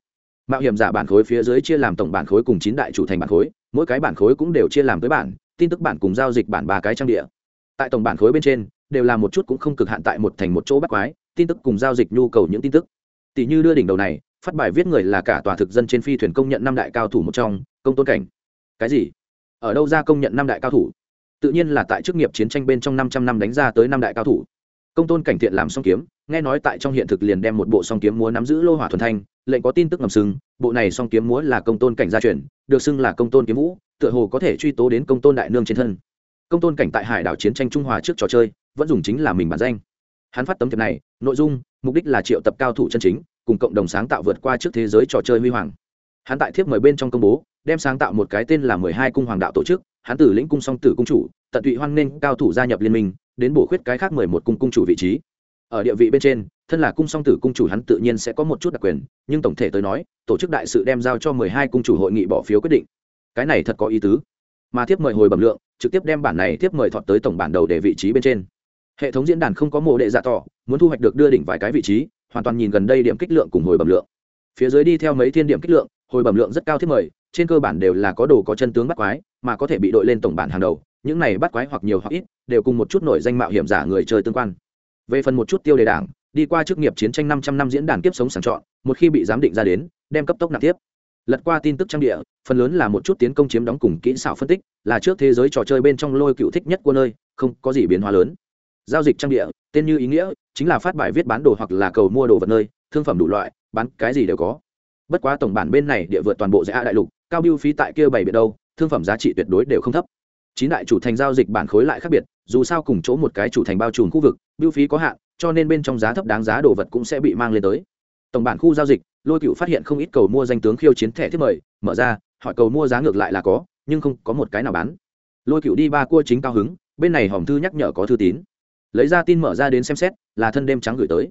mạo hiểm giả bản khối phía dưới chia làm tổng bản khối cùng chín đại chủ thành bản khối, mỗi cái bản khối cũng đều chia làm tới bản, tin tức bản cùng giao dịch bản ba cái trang địa. Tại tổng bản khối bên trên, đều là một chút cũng không cực hạn tại một thành một chỗ bắt quái tin tức cùng giao dịch nhu cầu những tin tức. Tỷ như đưa đỉnh đầu này, phát bài viết người là cả tòa thực dân trên phi thuyền công nhận năm đại cao thủ một trong, công tôn cảnh. Cái gì? Ở đâu ra công nhận năm đại cao thủ? Tự nhiên là tại chức nghiệp chiến tranh bên trong năm trăm năm đánh ra tới năm đại cao thủ. Công tôn cảnh thiện làm song kiếm, nghe nói tại trong hiện thực liền đem một bộ song kiếm múa nắm giữ lô hỏa thuần thanh, lệnh có tin tức ngầm sưng bộ này song kiếm múa là công tôn cảnh gia truyền, được xưng là công tôn kiếm vũ, tựa hồ có thể truy tố đến công tôn đại nương trên thân. Công tôn cảnh tại hải đảo chiến tranh trung hòa trước trò chơi, vẫn dùng chính là mình bản danh hắn phát tấm thiệp này, nội dung, mục đích là triệu tập cao thủ chân chính, cùng cộng đồng sáng tạo vượt qua trước thế giới trò chơi huy hoàng. Hắn tại thiếp mời bên trong công bố, đem sáng tạo một cái tên là mười hai cung hoàng đạo tổ chức, hắn tử lĩnh cung song tử cung chủ, tận tụy hoan nghênh cao thủ gia nhập liên minh, đến bổ khuyết cái khác mười một cung cung chủ vị trí. Ở địa vị bên trên, thân là cung song tử cung chủ hắn tự nhiên sẽ có một chút đặc quyền, nhưng tổng thể tới nói, tổ chức đại sự đem giao cho mười hai cung chủ hội nghị bỏ phiếu quyết định. Cái này thật có ý tứ. Mà thiếp mời hồi bẩm lượng, trực tiếp đem bản này thiếp mời thọt tới tổng bản đầu để vị trí bên trên hệ thống diễn đàn không có mộ đệ dạ tỏ, muốn thu hoạch được đưa đỉnh vài cái vị trí, hoàn toàn nhìn gần đây điểm kích lượng cùng hồi bẩm lượng. Phía dưới đi theo mấy thiên điểm kích lượng, hồi bẩm lượng rất cao thiết mời, trên cơ bản đều là có đồ có chân tướng bắt quái, mà có thể bị đội lên tổng bản hàng đầu, những này bắt quái hoặc nhiều hoặc ít, đều cùng một chút nổi danh mạo hiểm giả người chơi tương quan. Về phần một chút tiêu đề đảng, đi qua chức nghiệp chiến tranh 500 năm diễn đàn kiếp sống sàng chọn, một khi bị giám định ra đến, đem cấp tốc nạp tiếp. Lật qua tin tức trang địa, phần lớn là một chút tiến công chiếm đóng cùng kỹ xảo phân tích, là trước thế giới trò chơi bên trong lôi cựu thích nhất của nơi, không có gì biến hóa lớn giao dịch trang địa, tên như ý nghĩa, chính là phát bài viết bán đồ hoặc là cầu mua đồ vật nơi, thương phẩm đủ loại, bán cái gì đều có. Bất quá tổng bản bên này địa vượt toàn bộ giải đại lục, cao biêu phí tại kia bảy biệt đâu, thương phẩm giá trị tuyệt đối đều không thấp. Chín đại chủ thành giao dịch bản khối lại khác biệt, dù sao cùng chỗ một cái chủ thành bao trùm khu vực, biêu phí có hạn, cho nên bên trong giá thấp đáng giá đồ vật cũng sẽ bị mang lên tới. Tổng bản khu giao dịch, lôi cựu phát hiện không ít cầu mua danh tướng khiêu chiến thẻ thiết mời, mở ra, hỏi cầu mua giá ngược lại là có, nhưng không có một cái nào bán. Lôi cựu đi ba cua chính cao hứng, bên này hòm thư nhắc nhở có thư tín lấy ra tin mở ra đến xem xét, là thân đêm trắng gửi tới.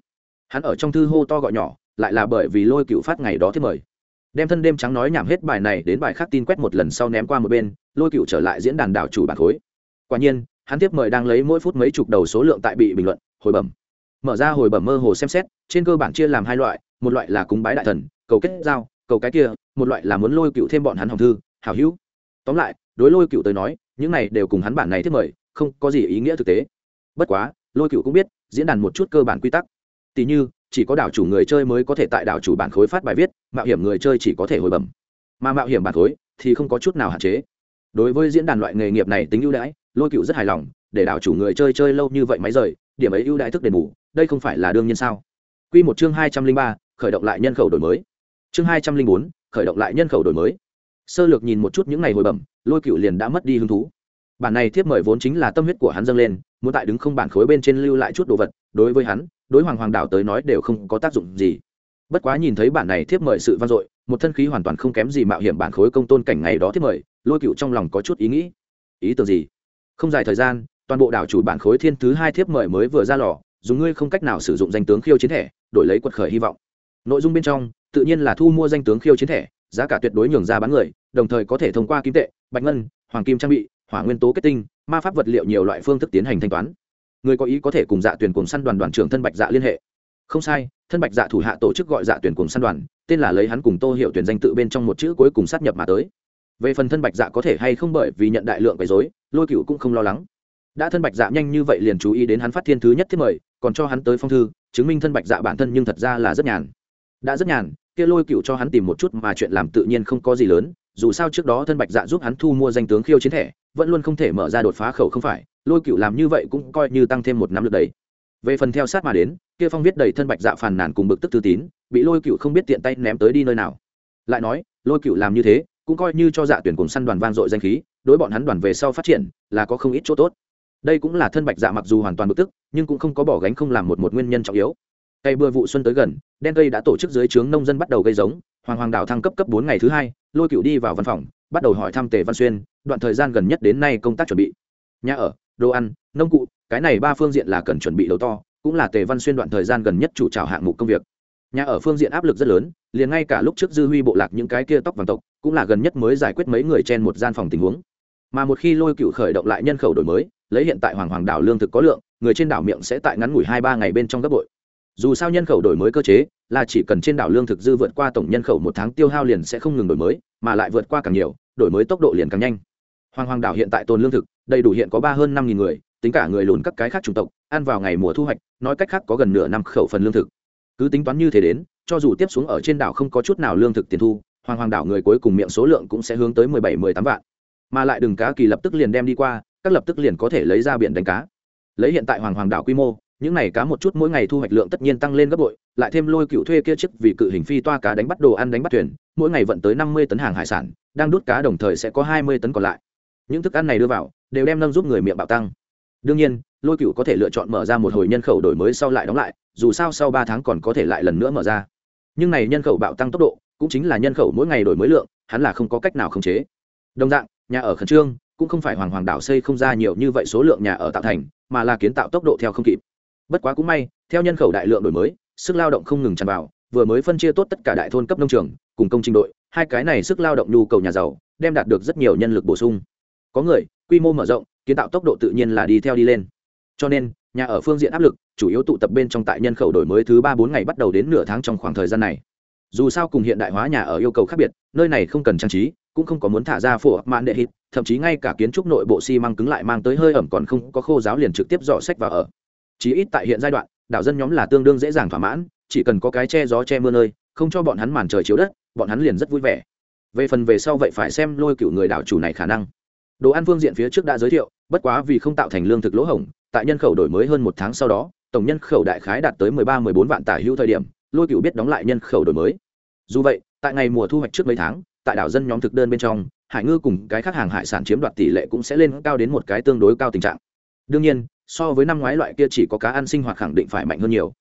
Hắn ở trong thư hô to gọi nhỏ, lại là bởi vì lôi cựu phát ngày đó thiết mời. Đem thân đêm trắng nói nhảm hết bài này đến bài khác tin quét một lần sau ném qua một bên, lôi cựu trở lại diễn đàn đảo chủ bản khối. Quả nhiên, hắn tiếp mời đang lấy mỗi phút mấy chục đầu số lượng tại bị bình luận, hồi bẩm. Mở ra hồi bẩm mơ hồ xem xét, trên cơ bản chia làm hai loại, một loại là cúng bái đại thần, cầu kết giao, cầu cái kia, một loại là muốn lôi cựu thêm bọn hắn hồng thư, hảo hữu. Tóm lại, đối lôi cựu tới nói, những này đều cùng hắn bản này thiết mời, không có gì ý nghĩa thực tế bất quá, lôi cựu cũng biết, diễn đàn một chút cơ bản quy tắc. Tỉ như, chỉ có đảo chủ người chơi mới có thể tại đảo chủ bản khối phát bài viết, mạo hiểm người chơi chỉ có thể hồi bẩm. Mà mạo hiểm bản khối thì không có chút nào hạn chế. Đối với diễn đàn loại nghề nghiệp này tính ưu đãi, lôi cựu rất hài lòng, để đảo chủ người chơi chơi lâu như vậy máy rời điểm ấy ưu đãi thức đền bù, đây không phải là đương nhiên sao? Quy một chương hai trăm linh ba, khởi động lại nhân khẩu đổi mới. Chương hai trăm linh bốn, khởi động lại nhân khẩu đổi mới. Sơ lược nhìn một chút những ngày hồi bẩm, lôi cựu liền đã mất đi hứng thú bản này thiếp mời vốn chính là tâm huyết của hắn dâng lên, muốn tại đứng không bản khối bên trên lưu lại chút đồ vật, đối với hắn, đối hoàng hoàng đảo tới nói đều không có tác dụng gì. Bất quá nhìn thấy bản này thiếp mời sự vang dội, một thân khí hoàn toàn không kém gì mạo hiểm bản khối công tôn cảnh ngày đó thiếp mời, lôi cựu trong lòng có chút ý nghĩ. Ý tưởng gì? Không dài thời gian, toàn bộ đảo chủ bản khối thiên thứ hai thiếp mời mới vừa ra lò, dùng ngươi không cách nào sử dụng danh tướng khiêu chiến thẻ, đổi lấy quật khởi hy vọng. Nội dung bên trong, tự nhiên là thu mua danh tướng khiêu chiến thẻ, giá cả tuyệt đối nhường ra bán người, đồng thời có thể thông qua kim tệ, bạch ngân, hoàng kim trang bị hỏa nguyên tố kết tinh, ma pháp vật liệu nhiều loại phương thức tiến hành thanh toán. Người có ý có thể cùng dạ tuyển cùng săn đoàn đoàn trưởng thân bạch dạ liên hệ. Không sai, thân bạch dạ thủ hạ tổ chức gọi dạ tuyển cùng săn đoàn, tên là lấy hắn cùng tô hiệu tuyển danh tự bên trong một chữ cuối cùng sát nhập mà tới. Về phần thân bạch dạ có thể hay không bởi vì nhận đại lượng quấy dối lôi cựu cũng không lo lắng. Đã thân bạch dạ nhanh như vậy liền chú ý đến hắn phát thiên thứ nhất thiết mời, còn cho hắn tới phong thư, chứng minh thân bạch dạ bản thân nhưng thật ra là rất nhàn. Đã rất nhàn, kia lôi cựu cho hắn tìm một chút mà chuyện làm tự nhiên không có gì lớn dù sao trước đó thân bạch dạ giúp hắn thu mua danh tướng khiêu chiến thẻ, vẫn luôn không thể mở ra đột phá khẩu không phải, lôi cựu làm như vậy cũng coi như tăng thêm một năm lượt đấy. Về phần theo sát mà đến, kia phong viết đầy thân bạch dạ phàn nàn cùng bực tức tư tín, bị lôi cựu không biết tiện tay ném tới đi nơi nào. Lại nói, lôi cựu làm như thế, cũng coi như cho dạ tuyển cùng săn đoàn vang dội danh khí, đối bọn hắn đoàn về sau phát triển, là có không ít chỗ tốt. Đây cũng là thân bạch dạ mặc dù hoàn toàn bực tức, nhưng cũng không có bỏ gánh không làm một một nguyên nhân trọng yếu. Cây bừa vụ xuân tới gần, đen cây đã tổ chức dưới trướng nông dân bắt đầu gây giống hoàng hoàng đảo thăng cấp cấp bốn ngày thứ hai, lôi cựu đi vào văn phòng, bắt đầu hỏi thăm tề văn xuyên, đoạn thời gian gần nhất đến nay công tác chuẩn bị. Nhà ở, đồ ăn, nông cụ, cái này ba phương diện là cần chuẩn bị đầu to, cũng là tề văn xuyên đoạn thời gian gần nhất chủ trào hạng mục công việc. Nhà ở phương diện áp lực rất lớn, liền ngay cả lúc trước dư huy bộ lạc những cái kia tóc vàng tộc, cũng là gần nhất mới giải quyết mấy người trên một gian phòng tình huống. Mà một khi lôi cựu khởi động lại nhân khẩu đổi mới, lấy hiện tại hoàng hoàng đảo lương thực có lượng, người trên đảo miệng sẽ tại ngắn ngủi hai ba ngày bên trong gấp bội dù sao nhân khẩu đổi mới cơ chế là chỉ cần trên đảo lương thực dư vượt qua tổng nhân khẩu một tháng tiêu hao liền sẽ không ngừng đổi mới, mà lại vượt qua càng nhiều, đổi mới tốc độ liền càng nhanh. Hoàng hoàng đảo hiện tại tồn lương thực, đầy đủ hiện có ba hơn năm nghìn người, tính cả người lùn các cái khác chủng tộc, ăn vào ngày mùa thu hoạch, nói cách khác có gần nửa năm khẩu phần lương thực. Cứ tính toán như thế đến, cho dù tiếp xuống ở trên đảo không có chút nào lương thực tiền thu, hoàng hoàng đảo người cuối cùng miệng số lượng cũng sẽ hướng tới mười bảy, mười tám vạn. Mà lại đừng cá kỳ lập tức liền đem đi qua, các lập tức liền có thể lấy ra biển đánh cá. Lấy hiện tại hoàng hoàng đảo quy mô những này cá một chút mỗi ngày thu hoạch lượng tất nhiên tăng lên gấp bội, lại thêm lôi cựu thuê kia chiếc vì cự hình phi toa cá đánh bắt đồ ăn đánh bắt thuyền, mỗi ngày vận tới năm mươi tấn hàng hải sản, đang đút cá đồng thời sẽ có hai mươi tấn còn lại. Những thức ăn này đưa vào, đều đem nâng giúp người miệng bạo tăng. Đương nhiên, lôi cựu có thể lựa chọn mở ra một hồi nhân khẩu đổi mới sau lại đóng lại, dù sao sau ba tháng còn có thể lại lần nữa mở ra. Nhưng này nhân khẩu bạo tăng tốc độ, cũng chính là nhân khẩu mỗi ngày đổi mới lượng, hắn là không có cách nào khống chế. Đồng dạng, nhà ở khẩn trương, cũng không phải hoàng hoàng đảo xây không ra nhiều như vậy số lượng nhà ở tạo thành, mà là kiến tạo tốc độ theo không kịp bất quá cũng may, theo nhân khẩu đại lượng đổi mới, sức lao động không ngừng tràn vào, vừa mới phân chia tốt tất cả đại thôn cấp nông trường, cùng công trình đội, hai cái này sức lao động nhu cầu nhà giàu, đem đạt được rất nhiều nhân lực bổ sung. Có người, quy mô mở rộng, kiến tạo tốc độ tự nhiên là đi theo đi lên. Cho nên, nhà ở phương diện áp lực, chủ yếu tụ tập bên trong tại nhân khẩu đổi mới thứ ba bốn ngày bắt đầu đến nửa tháng trong khoảng thời gian này. Dù sao cùng hiện đại hóa nhà ở yêu cầu khác biệt, nơi này không cần trang trí, cũng không có muốn thả ra phổ mạn đệ hít thậm chí ngay cả kiến trúc nội bộ xi măng cứng lại mang tới hơi ẩm còn không có khô giáo liền trực tiếp dọ sách vào ở chí ít tại hiện giai đoạn, đảo dân nhóm là tương đương dễ dàng thỏa mãn, chỉ cần có cái che gió che mưa nơi, không cho bọn hắn màn trời chiếu đất, bọn hắn liền rất vui vẻ. Về phần về sau vậy phải xem lôi cựu người đảo chủ này khả năng. Đồ ăn phương diện phía trước đã giới thiệu, bất quá vì không tạo thành lương thực lỗ hổng, tại nhân khẩu đổi mới hơn một tháng sau đó, tổng nhân khẩu đại khái đạt tới mười ba, mười bốn vạn tả hữu thời điểm, lôi cựu biết đóng lại nhân khẩu đổi mới. Dù vậy, tại ngày mùa thu hoạch trước mấy tháng, tại đảo dân nhóm thực đơn bên trong, hải ngư cùng cái khác hàng hải sản chiếm đoạt tỷ lệ cũng sẽ lên cao đến một cái tương đối cao tình trạng. Đương nhiên so với năm ngoái loại kia chỉ có cá ăn sinh hoạt khẳng định phải mạnh hơn nhiều.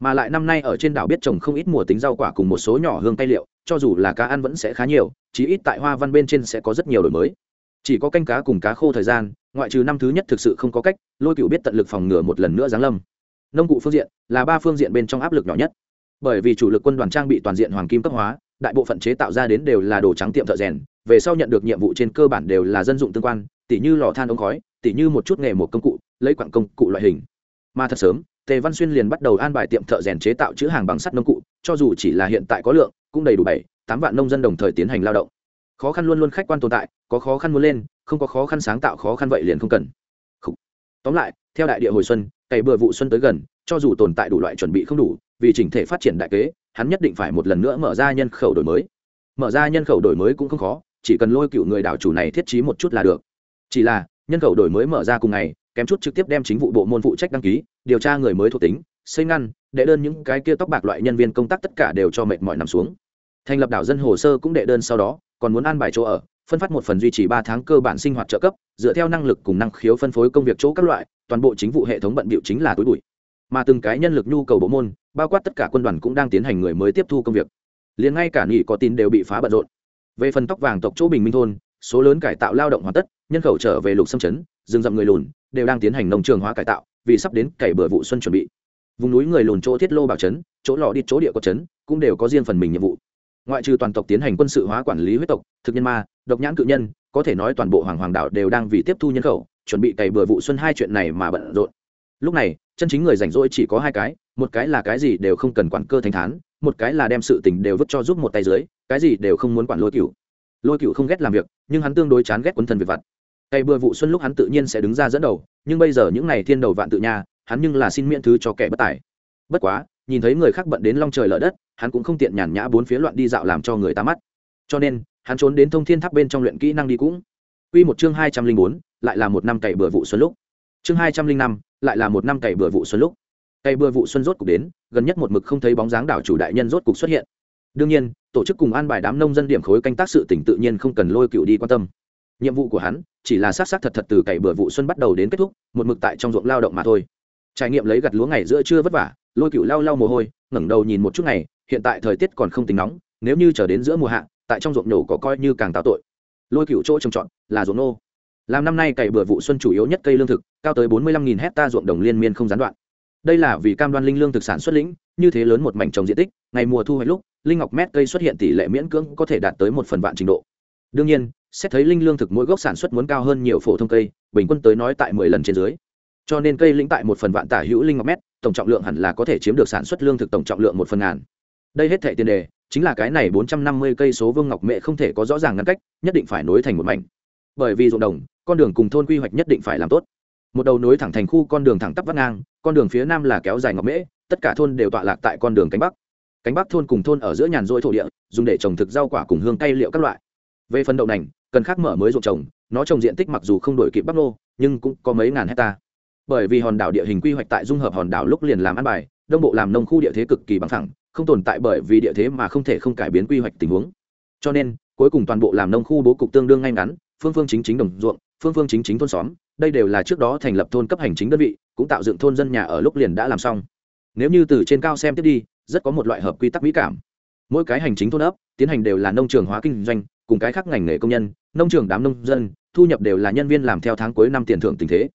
Mà lại năm nay ở trên đảo biết trồng không ít mùa tính rau quả cùng một số nhỏ hương tay liệu, cho dù là cá ăn vẫn sẽ khá nhiều, chí ít tại hoa văn bên trên sẽ có rất nhiều đổi mới. Chỉ có canh cá cùng cá khô thời gian, ngoại trừ năm thứ nhất thực sự không có cách, lôi cựu biết tận lực phòng ngừa một lần nữa giáng lâm. Nông cụ phương diện là ba phương diện bên trong áp lực nhỏ nhất. Bởi vì chủ lực quân đoàn trang bị toàn diện hoàng kim cấp hóa, đại bộ phận chế tạo ra đến đều là đồ trắng tiệm thợ rèn, về sau nhận được nhiệm vụ trên cơ bản đều là dân dụng tương quan tỉ như lò than ống khói, tỉ như một chút nghề một công cụ, lấy quặng công cụ loại hình. Mà thật sớm, tề văn xuyên liền bắt đầu an bài tiệm thợ rèn chế tạo chữ hàng bằng sắt nông cụ, cho dù chỉ là hiện tại có lượng, cũng đầy đủ bảy, tám vạn nông dân đồng thời tiến hành lao động. Khó khăn luôn luôn khách quan tồn tại, có khó khăn muốn lên, không có khó khăn sáng tạo khó khăn vậy liền không cần. Tóm lại, theo đại địa hồi xuân, cày bừa vụ xuân tới gần, cho dù tồn tại đủ loại chuẩn bị không đủ, vì chỉnh thể phát triển đại kế, hắn nhất định phải một lần nữa mở ra nhân khẩu đổi mới. Mở ra nhân khẩu đổi mới cũng không khó, chỉ cần lôi cựu người đảo chủ này thiết trí một chút là được chỉ là, nhân khẩu đổi mới mở ra cùng ngày, kém chút trực tiếp đem chính vụ bộ môn phụ trách đăng ký, điều tra người mới thuộc tính, xây ngăn, đệ đơn những cái kia tóc bạc loại nhân viên công tác tất cả đều cho mệt mỏi nằm xuống. Thành lập đảo dân hồ sơ cũng đệ đơn sau đó, còn muốn an bài chỗ ở, phân phát một phần duy trì ba tháng cơ bản sinh hoạt trợ cấp, dựa theo năng lực cùng năng khiếu phân phối công việc chỗ các loại, toàn bộ chính vụ hệ thống bận bịu chính là túi bụi. Mà từng cái nhân lực nhu cầu bộ môn, bao quát tất cả quân đoàn cũng đang tiến hành người mới tiếp thu công việc. Liền ngay cả nghỉ có tin đều bị phá bận rộn. Về phần tóc vàng tộc chỗ bình minh thôn số lớn cải tạo lao động hoàn tất, nhân khẩu trở về lục xâm chấn, rừng rậm người lùn đều đang tiến hành nông trường hóa cải tạo, vì sắp đến cày bừa vụ xuân chuẩn bị. Vùng núi người lùn chỗ thiết lô bảo trấn, chỗ lò đi chỗ địa có trấn cũng đều có riêng phần mình nhiệm vụ. Ngoại trừ toàn tộc tiến hành quân sự hóa quản lý huyết tộc, thực nhân ma, độc nhãn cự nhân, có thể nói toàn bộ hoàng hoàng đảo đều đang vì tiếp thu nhân khẩu, chuẩn bị cày bừa vụ xuân hai chuyện này mà bận rộn. Lúc này, chân chính người rảnh rỗi chỉ có hai cái, một cái là cái gì đều không cần quản cơ thanh thán, một cái là đem sự tình đều vứt cho giúp một tay dưới, cái gì đều không muốn quản lôi cửu lôi cựu không ghét làm việc, nhưng hắn tương đối chán ghét quấn thân về vặt. Cày bừa vụ xuân lúc hắn tự nhiên sẽ đứng ra dẫn đầu, nhưng bây giờ những n à y thiên đầu vạn tự nha, hắn nhưng là xin miễn thứ cho kẻ bất tài. Bất quá, nhìn thấy người khác bận đến long trời lở đất, hắn cũng không tiện nhàn nhã bốn phía loạn đi dạo làm cho người ta mắt. Cho nên, hắn trốn đến thông thiên tháp bên trong luyện kỹ năng đi cũng. Quy một chương hai trăm linh bốn, lại là một năm cày bừa vụ xuân lúc. Chương hai trăm linh năm, lại là một năm cày bừa vụ xuân lúc. Cày bừa vụ xuân rốt cục đến, gần nhất một mực không thấy bóng dáng đảo chủ đại nhân rốt cục xuất hiện đương nhiên, tổ chức cùng an bài đám nông dân điểm khối canh tác sự tỉnh tự nhiên không cần lôi cựu đi quan tâm. Nhiệm vụ của hắn chỉ là sát sát thật thật từ cày bừa vụ xuân bắt đầu đến kết thúc, một mực tại trong ruộng lao động mà thôi. Trải nghiệm lấy gặt lúa ngày giữa trưa vất vả, lôi cựu lao lao mồ hôi, ngẩng đầu nhìn một chút ngày, hiện tại thời tiết còn không tính nóng, nếu như chờ đến giữa mùa hạ, tại trong ruộng nổ có coi như càng táo tội. Lôi cựu chỗ trồng trọt, là ruộng nô. Làm năm nay cày bừa vụ xuân chủ yếu nhất cây lương thực, cao tới bốn mươi lăm hecta ruộng đồng liên miên không gián đoạn đây là vì cam đoan linh lương thực sản xuất lĩnh, như thế lớn một mảnh trồng diện tích, ngày mùa thu hoạch lúc, linh ngọc mét cây xuất hiện tỷ lệ miễn cưỡng có thể đạt tới một phần vạn trình độ. Đương nhiên, xét thấy linh lương thực mỗi gốc sản xuất muốn cao hơn nhiều phổ thông cây, bình quân tới nói tại mười lần trên dưới. Cho nên cây lĩnh tại một phần vạn tả hữu linh ngọc mét, tổng trọng lượng hẳn là có thể chiếm được sản xuất lương thực tổng trọng lượng một phần ngàn. Đây hết thệ tiền đề, chính là cái này bốn trăm năm mươi cây số vương ngọc mẹ không thể có rõ ràng ngăn cách, nhất định phải nối thành một mảnh. Bởi vì ruộng đồng, con đường cùng thôn quy hoạch nhất định phải làm tốt một đầu nối thẳng thành khu con đường thẳng tắp vắt ngang, con đường phía nam là kéo dài ngọc mễ, tất cả thôn đều tọa lạc tại con đường cánh bắc. Cánh bắc thôn cùng thôn ở giữa nhàn rỗi thổ địa, dùng để trồng thực rau quả cùng hương cây liệu các loại. Về phần đậu nành, cần khác mở mới ruộng trồng, nó trồng diện tích mặc dù không đổi kịp bắc nô, nhưng cũng có mấy ngàn hecta. Bởi vì hòn đảo địa hình quy hoạch tại dung hợp hòn đảo lúc liền làm ăn bài, đông bộ làm nông khu địa thế cực kỳ bằng thẳng không tồn tại bởi vì địa thế mà không thể không cải biến quy hoạch tình huống. Cho nên, cuối cùng toàn bộ làm nông khu bố cục tương đương ngay ngắn, phương phương chính chính đồng ruộng phương phương chính chính thôn xóm, đây đều là trước đó thành lập thôn cấp hành chính đơn vị, cũng tạo dựng thôn dân nhà ở lúc liền đã làm xong. Nếu như từ trên cao xem tiếp đi, rất có một loại hợp quy tắc mỹ cảm. Mỗi cái hành chính thôn ấp, tiến hành đều là nông trường hóa kinh doanh, cùng cái khác ngành nghề công nhân, nông trường đám nông dân, thu nhập đều là nhân viên làm theo tháng cuối năm tiền thưởng tình thế.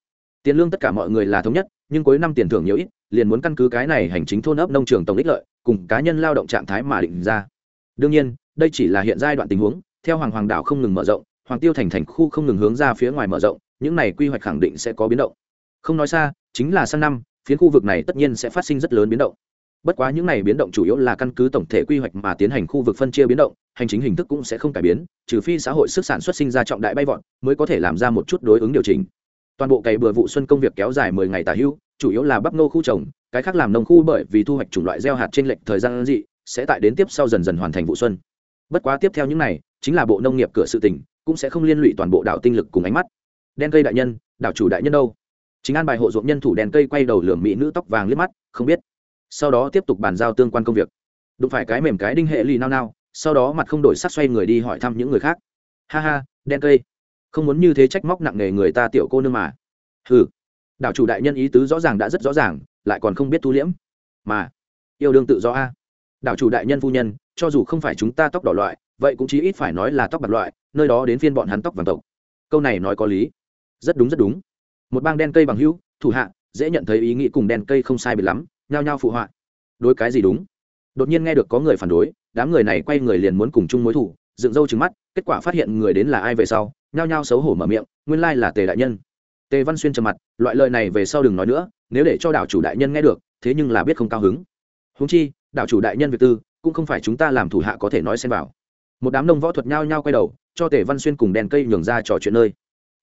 Tiền lương tất cả mọi người là thống nhất, nhưng cuối năm tiền thưởng nhiều ít, liền muốn căn cứ cái này hành chính thôn ấp nông trường tổng ích lợi, cùng cá nhân lao động trạng thái mà định ra. Đương nhiên, đây chỉ là hiện giai đoạn tình huống, theo hoàng hoàng đảo không ngừng mở rộng hoàng tiêu thành thành khu không ngừng hướng ra phía ngoài mở rộng, những này quy hoạch khẳng định sẽ có biến động. Không nói xa, chính là sang năm phiến khu vực này tất nhiên sẽ phát sinh rất lớn biến động. Bất quá những này biến động chủ yếu là căn cứ tổng thể quy hoạch mà tiến hành khu vực phân chia biến động, hành chính hình thức cũng sẽ không cải biến, trừ phi xã hội sức sản xuất sinh ra trọng đại bay vọt mới có thể làm ra một chút đối ứng điều chỉnh. Toàn bộ cày bừa vụ xuân công việc kéo dài mười ngày tả hữu chủ yếu là bắp nô khu trồng, cái khác làm nông khu bởi vì thu hoạch chủng loại gieo hạt trên lệnh thời gian dị, sẽ tại đến tiếp sau dần dần hoàn thành vụ xuân. Bất quá tiếp theo những này chính là bộ nông nghiệp cửa sự tỉnh, cũng sẽ không liên lụy toàn bộ đảo tinh lực cùng ánh mắt. Đen cây đại nhân, đảo chủ đại nhân đâu? Chính an bài hộ ruộng nhân thủ đèn cây quay đầu lường mỹ nữ tóc vàng liếc mắt, không biết. Sau đó tiếp tục bàn giao tương quan công việc. Đụng phải cái mềm cái đinh hệ lì nao nao, sau đó mặt không đổi sắc xoay người đi hỏi thăm những người khác. Ha ha, đen cây. Không muốn như thế trách móc nặng nề người ta tiểu cô nương mà. Hừ. Đảo chủ đại nhân ý tứ rõ ràng đã rất rõ ràng, lại còn không biết thu liễm. Mà, yêu đương tự do a. Đảo chủ đại nhân phu nhân, cho dù không phải chúng ta tóc đỏ loại vậy cũng chí ít phải nói là tóc bạc loại, nơi đó đến phiên bọn hắn tóc vàng tộc. Câu này nói có lý. Rất đúng rất đúng. Một bang đen cây bằng hữu, thủ hạ, dễ nhận thấy ý nghĩ cùng đen cây không sai biệt lắm, nhao nhao phụ họa. Đối cái gì đúng? Đột nhiên nghe được có người phản đối, đám người này quay người liền muốn cùng chung mối thủ, dựng râu trứng mắt, kết quả phát hiện người đến là ai về sau, nhao nhao xấu hổ mở miệng, nguyên lai là tề đại nhân. Tề văn xuyên trầm mặt, loại lời này về sau đừng nói nữa, nếu để cho đảo chủ đại nhân nghe được, thế nhưng là biết không cao hứng. Húng chi, đảo chủ đại nhân việt tư, cũng không phải chúng ta làm thủ hạ có thể nói xem vào một đám nông võ thuật nhao nhao quay đầu, cho tề văn xuyên cùng đèn cây nhường ra trò chuyện nơi.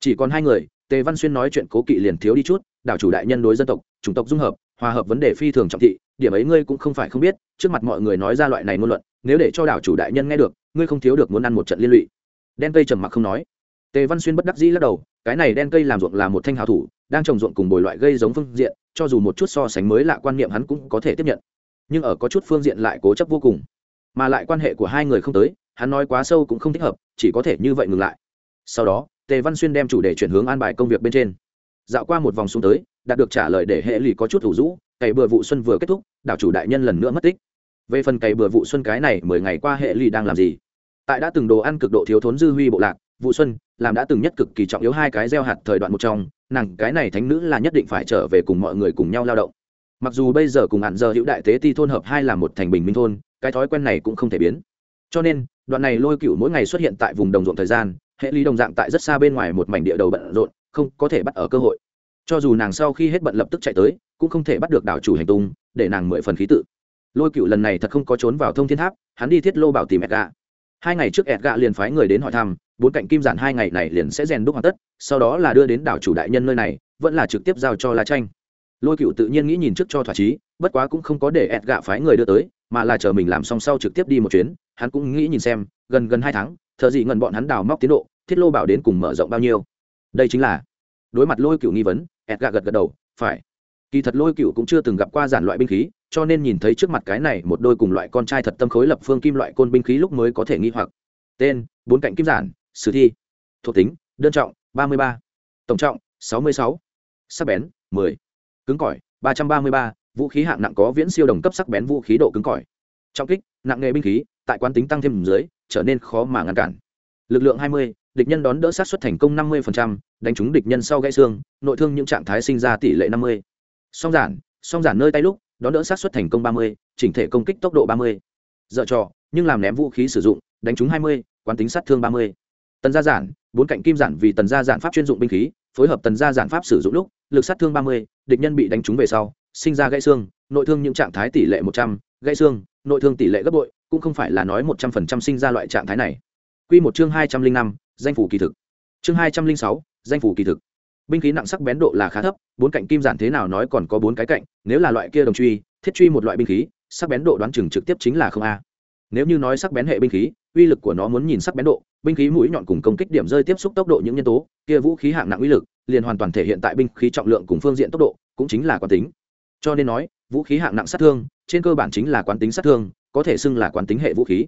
Chỉ còn hai người, tề văn xuyên nói chuyện cố kỵ liền thiếu đi chút, đảo chủ đại nhân đối dân tộc, chủng tộc dung hợp, hòa hợp vấn đề phi thường trọng thị, điểm ấy ngươi cũng không phải không biết, trước mặt mọi người nói ra loại này ngôn luận, nếu để cho đảo chủ đại nhân nghe được, ngươi không thiếu được muốn ăn một trận liên lụy. Đen cây trầm mặc không nói. Tề văn xuyên bất đắc dĩ lắc đầu, cái này đen cây làm ruộng là một thanh hào thủ, đang trồng ruộng cùng bồi loại gây giống phương diện, cho dù một chút so sánh mới lạ quan niệm hắn cũng có thể tiếp nhận. Nhưng ở có chút phương diện lại cố chấp vô cùng, mà lại quan hệ của hai người không tới hắn nói quá sâu cũng không thích hợp, chỉ có thể như vậy ngừng lại. Sau đó, tề văn xuyên đem chủ đề chuyển hướng an bài công việc bên trên. Dạo qua một vòng xuống tới, đạt được trả lời để hệ lụy có chút thủ rũ, cày bừa vụ xuân vừa kết thúc, đảo chủ đại nhân lần nữa mất tích. Về phần cày bừa vụ xuân cái này mười ngày qua hệ lụy đang làm gì? Tại đã từng đồ ăn cực độ thiếu thốn dư huy bộ lạc, vụ xuân, làm đã từng nhất cực kỳ trọng yếu hai cái gieo hạt thời đoạn một trong, nàng cái này thánh nữ là nhất định phải trở về cùng mọi người cùng nhau lao động. Mặc dù bây giờ cùng hạn giờ hữu đại tế ti thôn hợp hai là một thành bình minh thôn, cái thói quen này cũng không thể biến cho nên, đoạn này lôi cựu mỗi ngày xuất hiện tại vùng đồng ruộng thời gian, hệ lý đồng dạng tại rất xa bên ngoài một mảnh địa đầu bận rộn, không có thể bắt ở cơ hội. Cho dù nàng sau khi hết bận lập tức chạy tới, cũng không thể bắt được đảo chủ hành tung, để nàng mười phần khí tự. Lôi cựu lần này thật không có trốn vào thông thiên tháp, hắn đi thiết lô bảo tìm edga hai ngày trước edga liền phái người đến hỏi thăm, bốn cạnh kim giản hai ngày này liền sẽ rèn đúc hoàn tất, sau đó là đưa đến đảo chủ đại nhân nơi này, vẫn là trực tiếp giao cho la tranh lôi cựu tự nhiên nghĩ nhìn trước cho thỏa chí, bất quá cũng không có để ẹt gạ phái người đưa tới, mà là chờ mình làm xong sau trực tiếp đi một chuyến hắn cũng nghĩ nhìn xem, gần gần hai tháng, thợ gì ngần bọn hắn đào móc tiến độ, thiết lô bảo đến cùng mở rộng bao nhiêu. Đây chính là đối mặt lôi cựu nghi vấn ẹt gà gật gật đầu, phải. Kỳ thật lôi cựu cũng chưa từng gặp qua giản loại binh khí, cho nên nhìn thấy trước mặt cái này một đôi cùng loại con trai thật tâm khối lập phương kim loại côn binh khí lúc mới có thể nghi hoặc. Tên, bốn cạnh kim giản, sử thi. Thuộc tính, đơn trọng, ba mươi ba. Tổng trọng, sáu mươi sáu. Sắc bén, mười. Cứng cỏi, ba trăm ba mươi ba. Vũ khí hạng nặng có viễn siêu đồng cấp sắc bén vũ khí độ cứng cỏi. Trọng kích, nặng nghề binh khí tại quán tính tăng thêm dưới, trở nên khó mà ngăn cản. Lực lượng hai mươi, địch nhân đón đỡ sát xuất thành công năm mươi đánh trúng địch nhân sau gãy xương, nội thương những trạng thái sinh ra tỷ lệ năm mươi. Song giản song giản nơi tay lúc, đón đỡ sát xuất thành công ba mươi, chỉnh thể công kích tốc độ 30. giờ trò, nhưng làm ném vũ khí sử dụng, đánh trúng hai mươi, quán tính sát thương ba mươi. Tần gia giản, bốn cạnh kim giản vì tần gia giản pháp chuyên dụng binh khí, phối hợp tần gia giản pháp sử dụng lúc, lực sát thương ba mươi, địch nhân bị đánh trúng về sau, sinh ra gãy xương, nội thương những trạng thái tỷ lệ một trăm, gãy xương, nội thương tỷ lệ gấp bội cũng không phải là nói một trăm phần trăm sinh ra loại trạng thái này. Quy một chương hai trăm linh năm, danh phủ kỳ thực. Chương hai trăm linh sáu, danh phủ kỳ thực. Binh khí nặng sắc bén độ là khá thấp, bốn cạnh kim giản thế nào nói còn có bốn cái cạnh, nếu là loại kia đồng truy, thiết truy một loại binh khí, sắc bén độ đoán chừng trực tiếp chính là không a. Nếu như nói sắc bén hệ binh khí, uy lực của nó muốn nhìn sắc bén độ, binh khí mũi nhọn cùng công kích điểm rơi tiếp xúc tốc độ những nhân tố, kia vũ khí hạng nặng uy lực, liền hoàn toàn thể hiện tại binh khí trọng lượng cùng phương diện tốc độ, cũng chính là quán tính. Cho nên nói, vũ khí hạng nặng sát thương, trên cơ bản chính là quán tính sát thương có thể xưng là quán tính hệ vũ khí.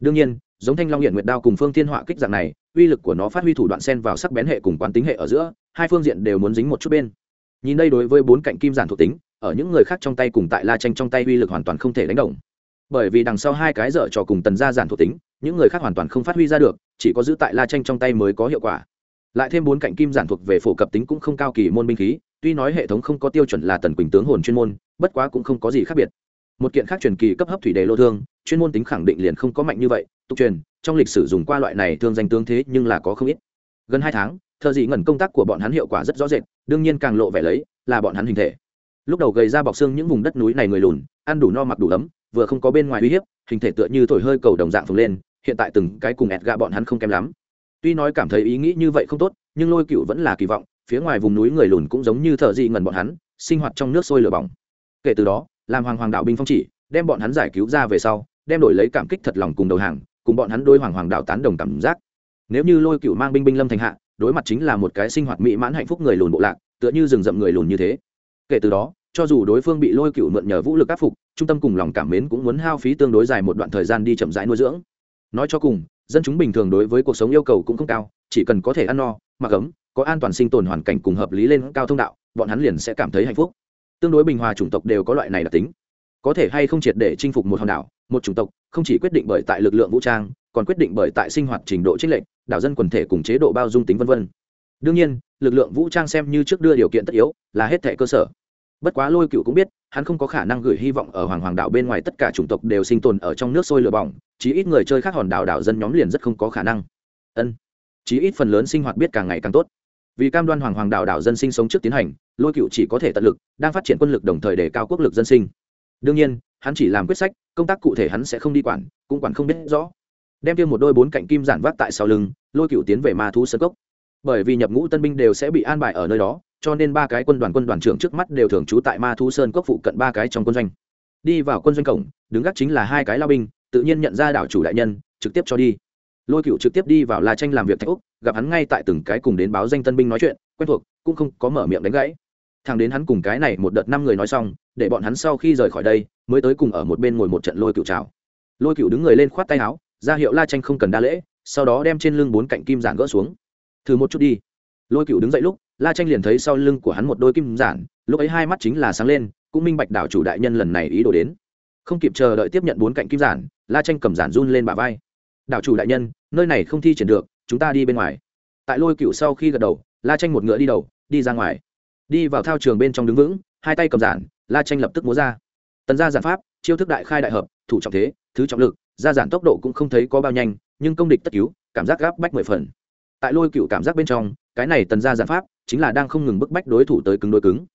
Đương nhiên, giống thanh long hiện nguyệt đao cùng phương thiên họa kích dạng này, uy lực của nó phát huy thủ đoạn sen vào sắc bén hệ cùng quán tính hệ ở giữa, hai phương diện đều muốn dính một chút bên. Nhìn đây đối với bốn cạnh kim giản thuộc tính, ở những người khác trong tay cùng tại la tranh trong tay uy lực hoàn toàn không thể đánh đồng. Bởi vì đằng sau hai cái dở trò cùng tần gia giản thuộc tính, những người khác hoàn toàn không phát huy ra được, chỉ có giữ tại la tranh trong tay mới có hiệu quả. Lại thêm bốn cạnh kim giản thuộc về phổ cập tính cũng không cao kỳ môn binh khí, tuy nói hệ thống không có tiêu chuẩn là tần quỳnh tướng hồn chuyên môn, bất quá cũng không có gì khác biệt một kiện khác truyền kỳ cấp hấp thủy đề lô thương, chuyên môn tính khẳng định liền không có mạnh như vậy, tục truyền, trong lịch sử dùng qua loại này thương danh tướng thế nhưng là có không ít. Gần hai tháng, thợ dị ngẩn công tác của bọn hắn hiệu quả rất rõ rệt, đương nhiên càng lộ vẻ lấy, là bọn hắn hình thể. Lúc đầu gầy ra bọc xương những vùng đất núi này người lùn, ăn đủ no mặc đủ ấm, vừa không có bên ngoài uy hiếp, hình thể tựa như thổi hơi cầu đồng dạng phồng lên, hiện tại từng cái cùng ẹt gạ bọn hắn không kém lắm. Tuy nói cảm thấy ý nghĩ như vậy không tốt, nhưng lôi cựu vẫn là kỳ vọng, phía ngoài vùng núi người lùn cũng giống như thợ dị ngẩn bọn hắn, sinh hoạt trong nước sôi lửa bỏng. Kể từ đó làm hoàng hoàng đạo binh phong chỉ, đem bọn hắn giải cứu ra về sau, đem đổi lấy cảm kích thật lòng cùng đầu hàng, cùng bọn hắn đôi hoàng hoàng đạo tán đồng cảm giác. Nếu như lôi cựu mang binh binh lâm thành hạ, đối mặt chính là một cái sinh hoạt mỹ mãn hạnh phúc người lùn bộ lạc, tựa như rừng rậm người lùn như thế. Kể từ đó, cho dù đối phương bị lôi cựu mượn nhờ vũ lực áp phục, trung tâm cùng lòng cảm mến cũng muốn hao phí tương đối dài một đoạn thời gian đi chậm rãi nuôi dưỡng. Nói cho cùng, dân chúng bình thường đối với cuộc sống yêu cầu cũng không cao, chỉ cần có thể ăn no, mặc ấm, có an toàn sinh tồn hoàn cảnh cùng hợp lý lên cao thông đạo, bọn hắn liền sẽ cảm thấy hạnh phúc tương đối bình hòa chủng tộc đều có loại này đặc tính. Có thể hay không triệt để chinh phục một hòn đảo, một chủng tộc, không chỉ quyết định bởi tại lực lượng vũ trang, còn quyết định bởi tại sinh hoạt trình độ trích lệnh đảo dân quần thể cùng chế độ bao dung tính v v đương nhiên, lực lượng vũ trang xem như trước đưa điều kiện tất yếu, là hết thẻ cơ sở. Bất quá lôi cựu cũng biết, hắn không có khả năng gửi hy vọng ở hoàng hoàng đảo bên ngoài tất cả chủng tộc đều sinh tồn ở trong nước sôi lửa bỏng, chí ít người chơi khác hòn đảo đảo dân nhóm liền rất không có khả năng. Ân, chí ít phần lớn sinh hoạt biết càng ngày càng tốt vì cam đoan hoàng hoàng đảo đảo dân sinh sống trước tiến hành, lôi cựu chỉ có thể tận lực, đang phát triển quân lực đồng thời để cao quốc lực dân sinh. Đương nhiên, hắn chỉ làm quyết sách, công tác cụ thể hắn sẽ không đi quản, cũng quản không biết rõ. Đem thêm một đôi bốn cạnh kim giản vác tại sau lưng, lôi cựu tiến về ma thú sơ cốc. Bởi vì nhập ngũ tân binh đều sẽ bị an bài ở nơi đó, cho nên ba cái quân đoàn quân đoàn trưởng trước mắt đều thường trú tại ma thu sơn cốc phụ cận ba cái trong quân doanh. Đi vào quân doanh cổng, đứng gác chính là hai cái lao binh, tự nhiên nhận ra đảo chủ đại nhân, trực tiếp cho đi. Lôi cựu trực tiếp đi vào la tranh làm việc thạch úc gặp hắn ngay tại từng cái cùng đến báo danh tân binh nói chuyện, quen thuộc, cũng không có mở miệng đánh gãy. Thằng đến hắn cùng cái này một đợt năm người nói xong, để bọn hắn sau khi rời khỏi đây, mới tới cùng ở một bên ngồi một trận lôi cựu chào. Lôi cựu đứng người lên khoát tay áo, ra hiệu la tranh không cần đa lễ, sau đó đem trên lưng bốn cạnh kim giản gỡ xuống. Thử một chút đi. Lôi cựu đứng dậy lúc, la tranh liền thấy sau lưng của hắn một đôi kim giản, lúc ấy hai mắt chính là sáng lên, cũng minh bạch đảo chủ đại nhân lần này ý đồ đến. Không kịp chờ đợi tiếp nhận bốn cạnh kim giản, la tranh cầm giản run lên bả vai. Đảo chủ đại nhân, nơi này không thi triển được chúng ta đi bên ngoài. Tại lôi cựu sau khi gật đầu, la tranh một ngựa đi đầu, đi ra ngoài. Đi vào thao trường bên trong đứng vững, hai tay cầm giản, la tranh lập tức múa ra. Tần gia giản pháp, chiêu thức đại khai đại hợp, thủ trọng thế, thứ trọng lực, gia giản tốc độ cũng không thấy có bao nhanh, nhưng công địch tất cứu cảm giác gáp bách mười phần. Tại lôi cựu cảm giác bên trong, cái này tần gia giản pháp chính là đang không ngừng bức bách đối thủ tới cứng đối cứng.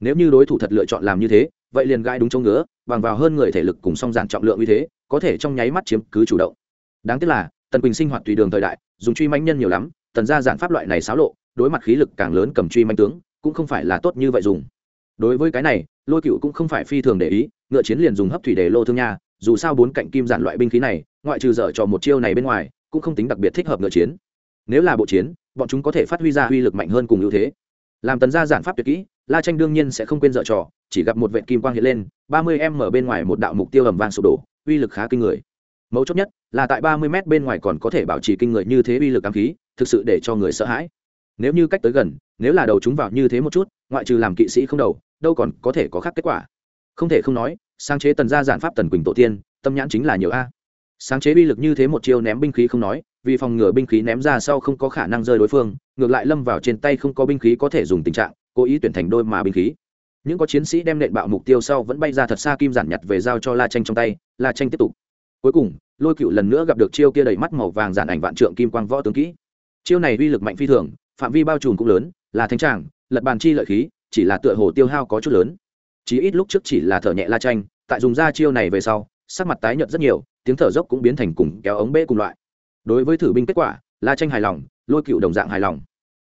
Nếu như đối thủ thật lựa chọn làm như thế, vậy liền gai đúng chỗ ngứa, bằng vào hơn người thể lực cùng song giản trọng lượng như thế, có thể trong nháy mắt chiếm cứ chủ động. Đáng tiếc là tần quỳnh sinh hoạt tùy đường thời đại, dùng truy manh nhân nhiều lắm, tần gia giản pháp loại này xáo lộ, đối mặt khí lực càng lớn cầm truy manh tướng, cũng không phải là tốt như vậy dùng. Đối với cái này, lôi cựu cũng không phải phi thường để ý, ngựa chiến liền dùng hấp thủy để lô thương nha, dù sao bốn cạnh kim giản loại binh khí này, ngoại trừ dở cho một chiêu này bên ngoài, cũng không tính đặc biệt thích hợp ngựa chiến. Nếu là bộ chiến, bọn chúng có thể phát huy ra uy lực mạnh hơn cùng ưu thế. Làm tần gia giản pháp tuyệt kỹ, la tranh đương nhiên sẽ không quên dở trò, chỉ gặp một vệ kim quang hiện lên, ba mươi em mở bên ngoài một đạo mục tiêu ầm vang sụp đổ, uy lực khá kinh người mấu chốt nhất là tại ba mươi m bên ngoài còn có thể bảo trì kinh người như thế uy lực ám khí, thực sự để cho người sợ hãi. Nếu như cách tới gần, nếu là đầu chúng vào như thế một chút, ngoại trừ làm kỵ sĩ không đầu, đâu còn có thể có khác kết quả. Không thể không nói, sáng chế tần gia giản pháp tần quỳnh tổ tiên, tâm nhãn chính là nhiều a. Sáng chế uy lực như thế một chiêu ném binh khí không nói, vì phòng ngừa binh khí ném ra sau không có khả năng rơi đối phương, ngược lại lâm vào trên tay không có binh khí có thể dùng tình trạng, cố ý tuyển thành đôi mà binh khí. Những có chiến sĩ đem nện bạo mục tiêu sau vẫn bay ra thật xa kim giản nhặt về giao cho la tranh trong tay, la tranh tiếp tục cuối cùng, lôi cựu lần nữa gặp được chiêu kia đầy mắt màu vàng giản ảnh vạn trượng kim quang võ tướng kỹ. Chiêu này uy lực mạnh phi thường, phạm vi bao trùm cũng lớn, là thanh tràng, lật bàn chi lợi khí, chỉ là tựa hồ tiêu hao có chút lớn. Chỉ ít lúc trước chỉ là thở nhẹ la tranh tại dùng ra chiêu này về sau, sắc mặt tái nhợt rất nhiều, tiếng thở dốc cũng biến thành cùng kéo ống bê cùng loại. Đối với thử binh kết quả, la tranh hài lòng, lôi cựu đồng dạng hài lòng.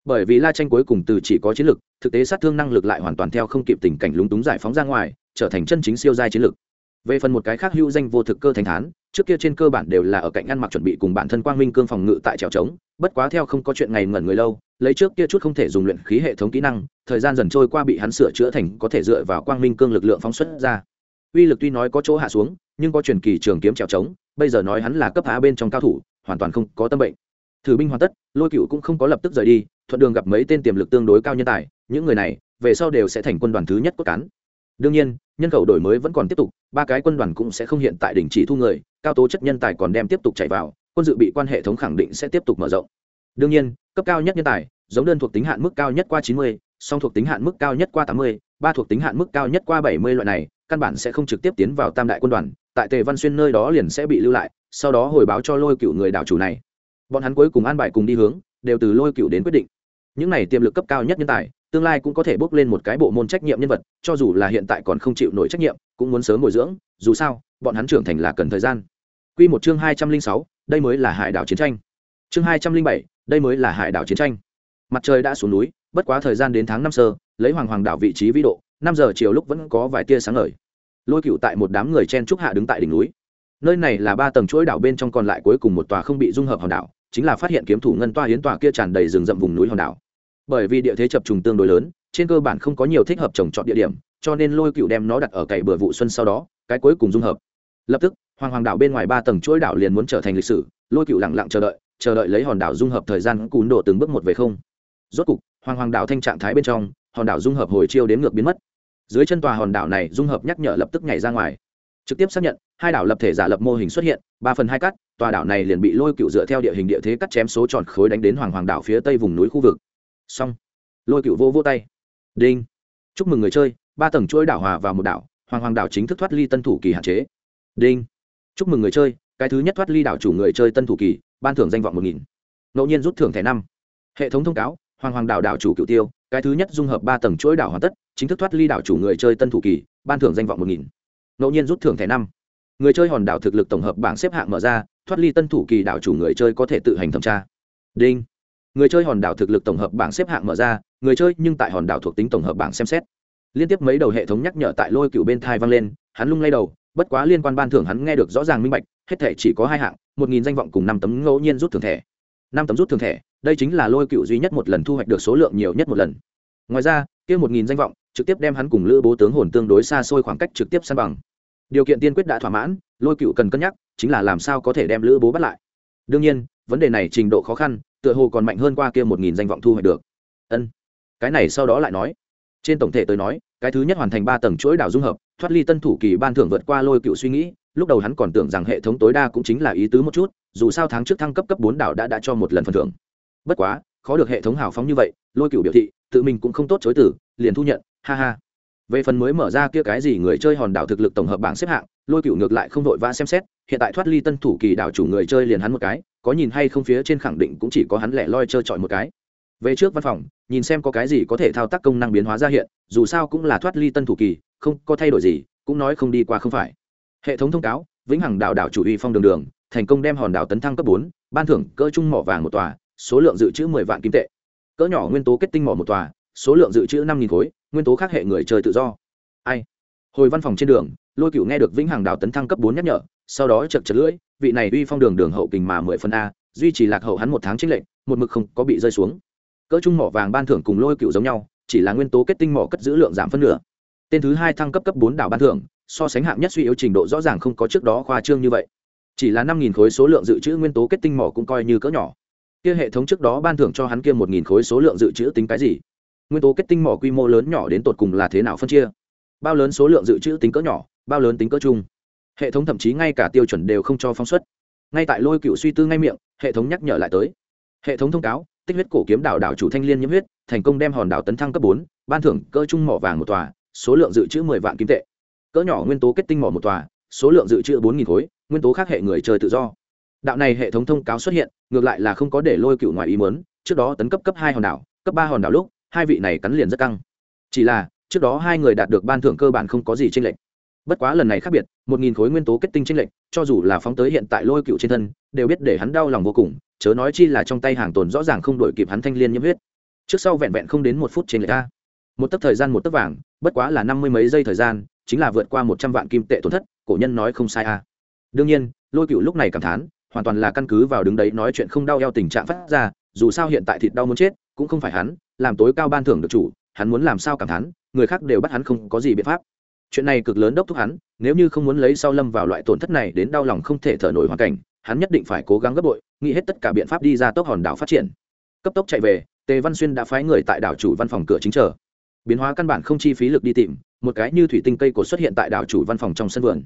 Bởi vì la tranh cuối cùng từ chỉ có chiến lực, thực tế sát thương năng lực lại hoàn toàn theo không kịp tình cảnh lúng túng giải phóng ra ngoài, trở thành chân chính siêu giai chiến lực. Về phần một cái khác hữu danh vô thực cơ thành thán trước kia trên cơ bản đều là ở cạnh ăn mặc chuẩn bị cùng bản thân quang minh cương phòng ngự tại trèo trống, bất quá theo không có chuyện ngày ngẩn người lâu, lấy trước kia chút không thể dùng luyện khí hệ thống kỹ năng, thời gian dần trôi qua bị hắn sửa chữa thành có thể dựa vào quang minh cương lực lượng phóng xuất ra. Uy lực tuy nói có chỗ hạ xuống, nhưng có truyền kỳ trường kiếm trèo trống, bây giờ nói hắn là cấp há bên trong cao thủ, hoàn toàn không có tâm bệnh. Thử binh hoàn tất, lôi cựu cũng không có lập tức rời đi, thuận đường gặp mấy tên tiềm lực tương đối cao nhân tài, những người này, về sau đều sẽ thành quân đoàn thứ nhất cốt cán. Đương nhiên nhân khẩu đổi mới vẫn còn tiếp tục, ba cái quân đoàn cũng sẽ không hiện tại đình chỉ thu người, cao tố chất nhân tài còn đem tiếp tục chạy vào, quân dự bị quan hệ thống khẳng định sẽ tiếp tục mở rộng. Đương nhiên, cấp cao nhất nhân tài, giống đơn thuộc tính hạn mức cao nhất qua chín mươi, song thuộc tính hạn mức cao nhất qua tám mươi, ba thuộc tính hạn mức cao nhất qua bảy mươi loại này, căn bản sẽ không trực tiếp tiến vào tam đại quân đoàn, tại tề văn xuyên nơi đó liền sẽ bị lưu lại, sau đó hồi báo cho lôi cựu người đảo chủ này. Bọn hắn cuối cùng an bài cùng đi hướng, đều từ lôi cựu đến quyết định. Những này tiềm lực cấp cao nhất nhân tài tương lai cũng có thể bốc lên một cái bộ môn trách nhiệm nhân vật, cho dù là hiện tại còn không chịu nổi trách nhiệm, cũng muốn sớm bồi dưỡng, dù sao, bọn hắn trưởng thành là cần thời gian. Quy một chương hai trăm linh sáu, đây mới là hải đảo chiến tranh. Chương hai trăm linh bảy, đây mới là hải đảo chiến tranh. Mặt trời đã xuống núi, bất quá thời gian đến tháng năm sơ, lấy hoàng hoàng đảo vị trí vĩ độ, năm giờ chiều lúc vẫn có vài tia sáng ngời. Lôi cựu tại một đám người chen trúc hạ đứng tại đỉnh núi. Nơi này là ba tầng chuỗi đảo bên trong còn lại cuối cùng một tòa không bị dung hợp hòn đảo, chính là phát hiện kiếm thủ ngân toa hiến tòa kia tràn đầy rừng rậm vùng núi hòn đảo bởi vì địa thế chập trùng tương đối lớn, trên cơ bản không có nhiều thích hợp trồng trọt địa điểm, cho nên lôi cựu đem nó đặt ở cày bừa vụ xuân sau đó, cái cuối cùng dung hợp. Lập tức, hoàng hoàng đảo bên ngoài ba tầng chuỗi đảo liền muốn trở thành lịch sử, lôi cựu lặng lặng chờ đợi chờ đợi lấy hòn đảo dung hợp thời gian cún đổ từng bước một về không. Rốt cục, hoàng hoàng đảo thanh trạng thái bên trong, hòn đảo dung hợp hồi chiêu đến ngược biến mất. Dưới chân tòa hòn đảo này dung hợp nhắc nhở lập tức nhảy ra ngoài. Trực tiếp xác nhận, hai đảo lập thể giả lập mô hình xuất hiện, ba phần hai cắt, tòa đảo này liền bị lôi cựu dựa theo địa hình địa thế cắt chém số tròn khối đánh đến hoàng hoàng đảo phía tây vùng núi khu vực xong. Lôi cựu vô vô tay. Đinh. Chúc mừng người chơi, ba tầng chuỗi đảo hòa vào một đảo, hoàng hoàng đảo chính thức thoát ly tân thủ kỳ hạn chế. Đinh. Chúc mừng người chơi, cái thứ nhất thoát ly đảo chủ người chơi tân thủ kỳ, ban thưởng danh vọng một nghìn. Ngẫu nhiên rút thưởng thẻ năm. Hệ thống thông cáo, hoàng hoàng đảo đảo chủ cựu tiêu, cái thứ nhất dung hợp ba tầng chuỗi đảo hoàn tất, chính thức thoát ly đảo chủ người chơi tân thủ kỳ, ban thưởng danh vọng một nghìn. Ngẫu nhiên rút thưởng thẻ năm. Người chơi hòn đảo thực lực tổng hợp bảng xếp hạng mở ra, thoát ly tân thủ kỳ đảo chủ người chơi có thể tự hành thẩm tra. Đinh người chơi hòn đảo thực lực tổng hợp bảng xếp hạng mở ra, người chơi nhưng tại hòn đảo thuộc tính tổng hợp bảng xem xét. Liên tiếp mấy đầu hệ thống nhắc nhở tại lôi cựu bên thai vang lên, hắn lung lay đầu, bất quá liên quan ban thưởng hắn nghe được rõ ràng minh bạch, hết thể chỉ có hai hạng, một nghìn danh vọng cùng năm tấm ngẫu nhiên rút thường thẻ. Năm tấm rút thường thẻ, đây chính là lôi cựu duy nhất một lần thu hoạch được số lượng nhiều nhất một lần. Ngoài ra, kia một nghìn danh vọng, trực tiếp đem hắn cùng lữ bố tướng hồn tương đối xa xôi khoảng cách trực tiếp san bằng. Điều kiện tiên quyết đã thỏa mãn, lôi cựu cần cân nhắc, chính là làm sao có thể đem lữ bố bắt lại. Đương nhiên, vấn đề này trình độ khó khăn tựa hồ còn mạnh hơn qua kia một nghìn danh vọng thu hoạch được. Ân. Cái này sau đó lại nói. Trên tổng thể tới nói, cái thứ nhất hoàn thành ba tầng chuỗi đảo dung hợp, thoát ly tân thủ kỳ ban thưởng vượt qua lôi cựu suy nghĩ, lúc đầu hắn còn tưởng rằng hệ thống tối đa cũng chính là ý tứ một chút, dù sao tháng trước thăng cấp cấp bốn đảo đã đã cho một lần phần thưởng. Bất quá, khó được hệ thống hào phóng như vậy, lôi cựu biểu thị, tự mình cũng không tốt chối tử liền thu nhận, ha ha về phần mới mở ra kia cái gì người chơi hòn đảo thực lực tổng hợp bảng xếp hạng, lôi cựu ngược lại không vội vã xem xét, hiện tại thoát ly tân thủ kỳ đảo chủ người chơi liền hắn một cái, có nhìn hay không phía trên khẳng định cũng chỉ có hắn lẻ loi chơi chọi một cái. Về trước văn phòng, nhìn xem có cái gì có thể thao tác công năng biến hóa ra hiện, dù sao cũng là thoát ly tân thủ kỳ, không có thay đổi gì, cũng nói không đi qua không phải. Hệ thống thông cáo, vĩnh hằng đảo đảo chủ uy phong đường đường, thành công đem hòn đảo tấn thăng cấp bốn, ban thưởng cỡ trung mỏ vàng một tòa, số lượng dự trữ mười vạn kim tệ. Cỡ nhỏ nguyên tố kết tinh mỏ một tòa số lượng dự trữ năm nghìn khối, nguyên tố khác hệ người chơi tự do. Ai? Hồi văn phòng trên đường, lôi cựu nghe được vĩnh hằng đảo tấn thăng cấp bốn nhắc nhở, sau đó chật chật lưỡi, vị này uy phong đường đường hậu kình mà mười phần a, duy trì lạc hậu hắn một tháng trích lệnh một mực không có bị rơi xuống. Cỡ trung mỏ vàng ban thưởng cùng lôi cựu giống nhau, chỉ là nguyên tố kết tinh mỏ cất giữ lượng giảm phân nửa. Tên thứ hai thăng cấp cấp bốn đảo ban thưởng, so sánh hạng nhất suy yếu trình độ rõ ràng không có trước đó khoa trương như vậy. Chỉ là năm nghìn khối số lượng dự trữ nguyên tố kết tinh mỏ cũng coi như cỡ nhỏ. Kia hệ thống trước đó ban thưởng cho hắn kia một nghìn khối số lượng dự trữ tính cái gì? Nguyên tố kết tinh mỏ quy mô lớn nhỏ đến tột cùng là thế nào phân chia? Bao lớn số lượng dự trữ tính cỡ nhỏ, bao lớn tính cỡ chung? Hệ thống thậm chí ngay cả tiêu chuẩn đều không cho phóng xuất. Ngay tại lôi cựu suy tư ngay miệng, hệ thống nhắc nhở lại tới. Hệ thống thông cáo, tích huyết cổ kiếm đảo đảo chủ thanh liên nhiễm huyết, thành công đem hòn đảo tấn thăng cấp bốn, ban thưởng cỡ trung mỏ vàng một tòa, số lượng dự trữ mười vạn kim tệ. Cỡ nhỏ nguyên tố kết tinh mỏ một tòa, số lượng dự trữ bốn nghìn khối, nguyên tố khác hệ người chơi tự do. Đạo này hệ thống thông cáo xuất hiện, ngược lại là không có để lôi cựu ngoài ý mớn trước đó tấn cấp cấp hai hòn đảo, cấp ba hòn đảo lúc hai vị này cắn liền rất căng. Chỉ là, trước đó hai người đạt được ban thưởng cơ bản không có gì tranh lệch. Bất quá lần này khác biệt, một nghìn khối nguyên tố kết tinh tranh lệch, cho dù là phóng tới hiện tại lôi cựu trên thân, đều biết để hắn đau lòng vô cùng, chớ nói chi là trong tay hàng tồn rõ ràng không đổi kịp hắn thanh liên nhiễm huyết. Trước sau vẹn vẹn không đến một phút trên lệch a. Một tấc thời gian một tấc vàng, bất quá là năm mươi mấy giây thời gian, chính là vượt qua một trăm vạn kim tệ tổn thất, cổ nhân nói không sai a. Đương nhiên, lôi cựu lúc này cảm thán, hoàn toàn là căn cứ vào đứng đấy nói chuyện không đau eo tình trạng phát ra, dù sao hiện tại thịt đau muốn chết cũng không phải hắn, làm tối cao ban thưởng được chủ, hắn muốn làm sao cảm thán, người khác đều bắt hắn không có gì biện pháp. Chuyện này cực lớn đốc thúc hắn, nếu như không muốn lấy sau lâm vào loại tổn thất này đến đau lòng không thể thở nổi hoàn cảnh, hắn nhất định phải cố gắng gấp bội, nghĩ hết tất cả biện pháp đi ra tốc hòn đảo phát triển. Cấp tốc chạy về, tề văn xuyên đã phái người tại đảo chủ văn phòng cửa chính chờ. Biến hóa căn bản không chi phí lực đi tìm, một cái như thủy tinh cây cột xuất hiện tại đảo chủ văn phòng trong sân vườn.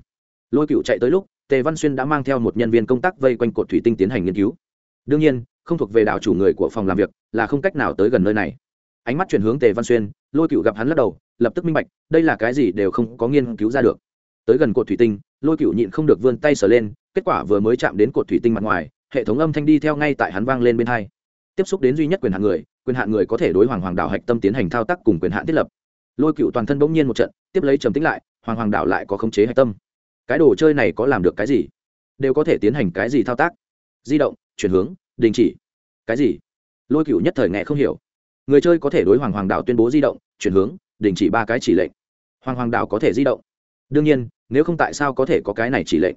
Lôi cựu chạy tới lúc, tề văn xuyên đã mang theo một nhân viên công tác vây quanh cột thủy tinh tiến hành nghiên cứu. Đương nhiên không thuộc về đảo chủ người của phòng làm việc, là không cách nào tới gần nơi này. Ánh mắt chuyển hướng tề văn xuyên, lôi cựu gặp hắn lắc đầu, lập tức minh bạch, đây là cái gì đều không có nghiên cứu ra được. Tới gần cột thủy tinh, lôi cựu nhịn không được vươn tay sờ lên, kết quả vừa mới chạm đến cột thủy tinh mặt ngoài, hệ thống âm thanh đi theo ngay tại hắn vang lên bên hai. Tiếp xúc đến duy nhất quyền hạn người, quyền hạn người có thể đối hoàng hoàng đảo hạch tâm tiến hành thao tác cùng quyền hạn thiết lập. Lôi cựu toàn thân bỗng nhiên một trận, tiếp lấy trầm tính lại, hoàng hoàng đảo lại có khống chế hạch tâm. Cái đồ chơi này có làm được cái gì? Đều có thể tiến hành cái gì thao tác? Di động, chuyển hướng đình chỉ. Cái gì? Lôi cựu nhất thời nghe không hiểu. Người chơi có thể đối hoàng hoàng đạo tuyên bố di động, chuyển hướng, đình chỉ ba cái chỉ lệnh. Hoàng hoàng đạo có thể di động. Đương nhiên, nếu không tại sao có thể có cái này chỉ lệnh?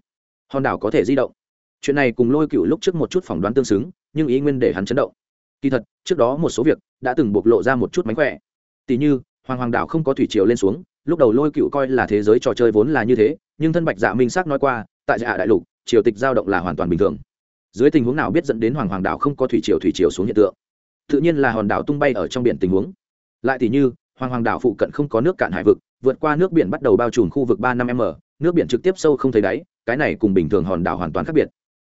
Hòn đảo có thể di động. Chuyện này cùng lôi cựu lúc trước một chút phỏng đoán tương xứng, nhưng ý nguyên để hắn chấn động. Kỳ thật, trước đó một số việc đã từng bộc lộ ra một chút mánh khỏe. Tỉ như, hoàng hoàng đảo không có thủy triều lên xuống, lúc đầu lôi cựu coi là thế giới trò chơi vốn là như thế, nhưng thân bạch dạ minh xác nói qua, tại dạ đại lục, triều tịch giao động là hoàn toàn bình thường dưới tình huống nào biết dẫn đến hoàng hoàng đảo không có thủy triều thủy triều xuống hiện tượng. Tự nhiên là hòn đảo tung bay ở trong biển tình huống. Lại thì như, hoàng hoàng đảo phụ cận không có nước cạn hải vực, vượt qua nước biển bắt đầu bao trùm khu vực ba năm m, nước biển trực tiếp sâu không thấy đáy, cái này cùng bình thường hòn đảo hoàn toàn khác biệt.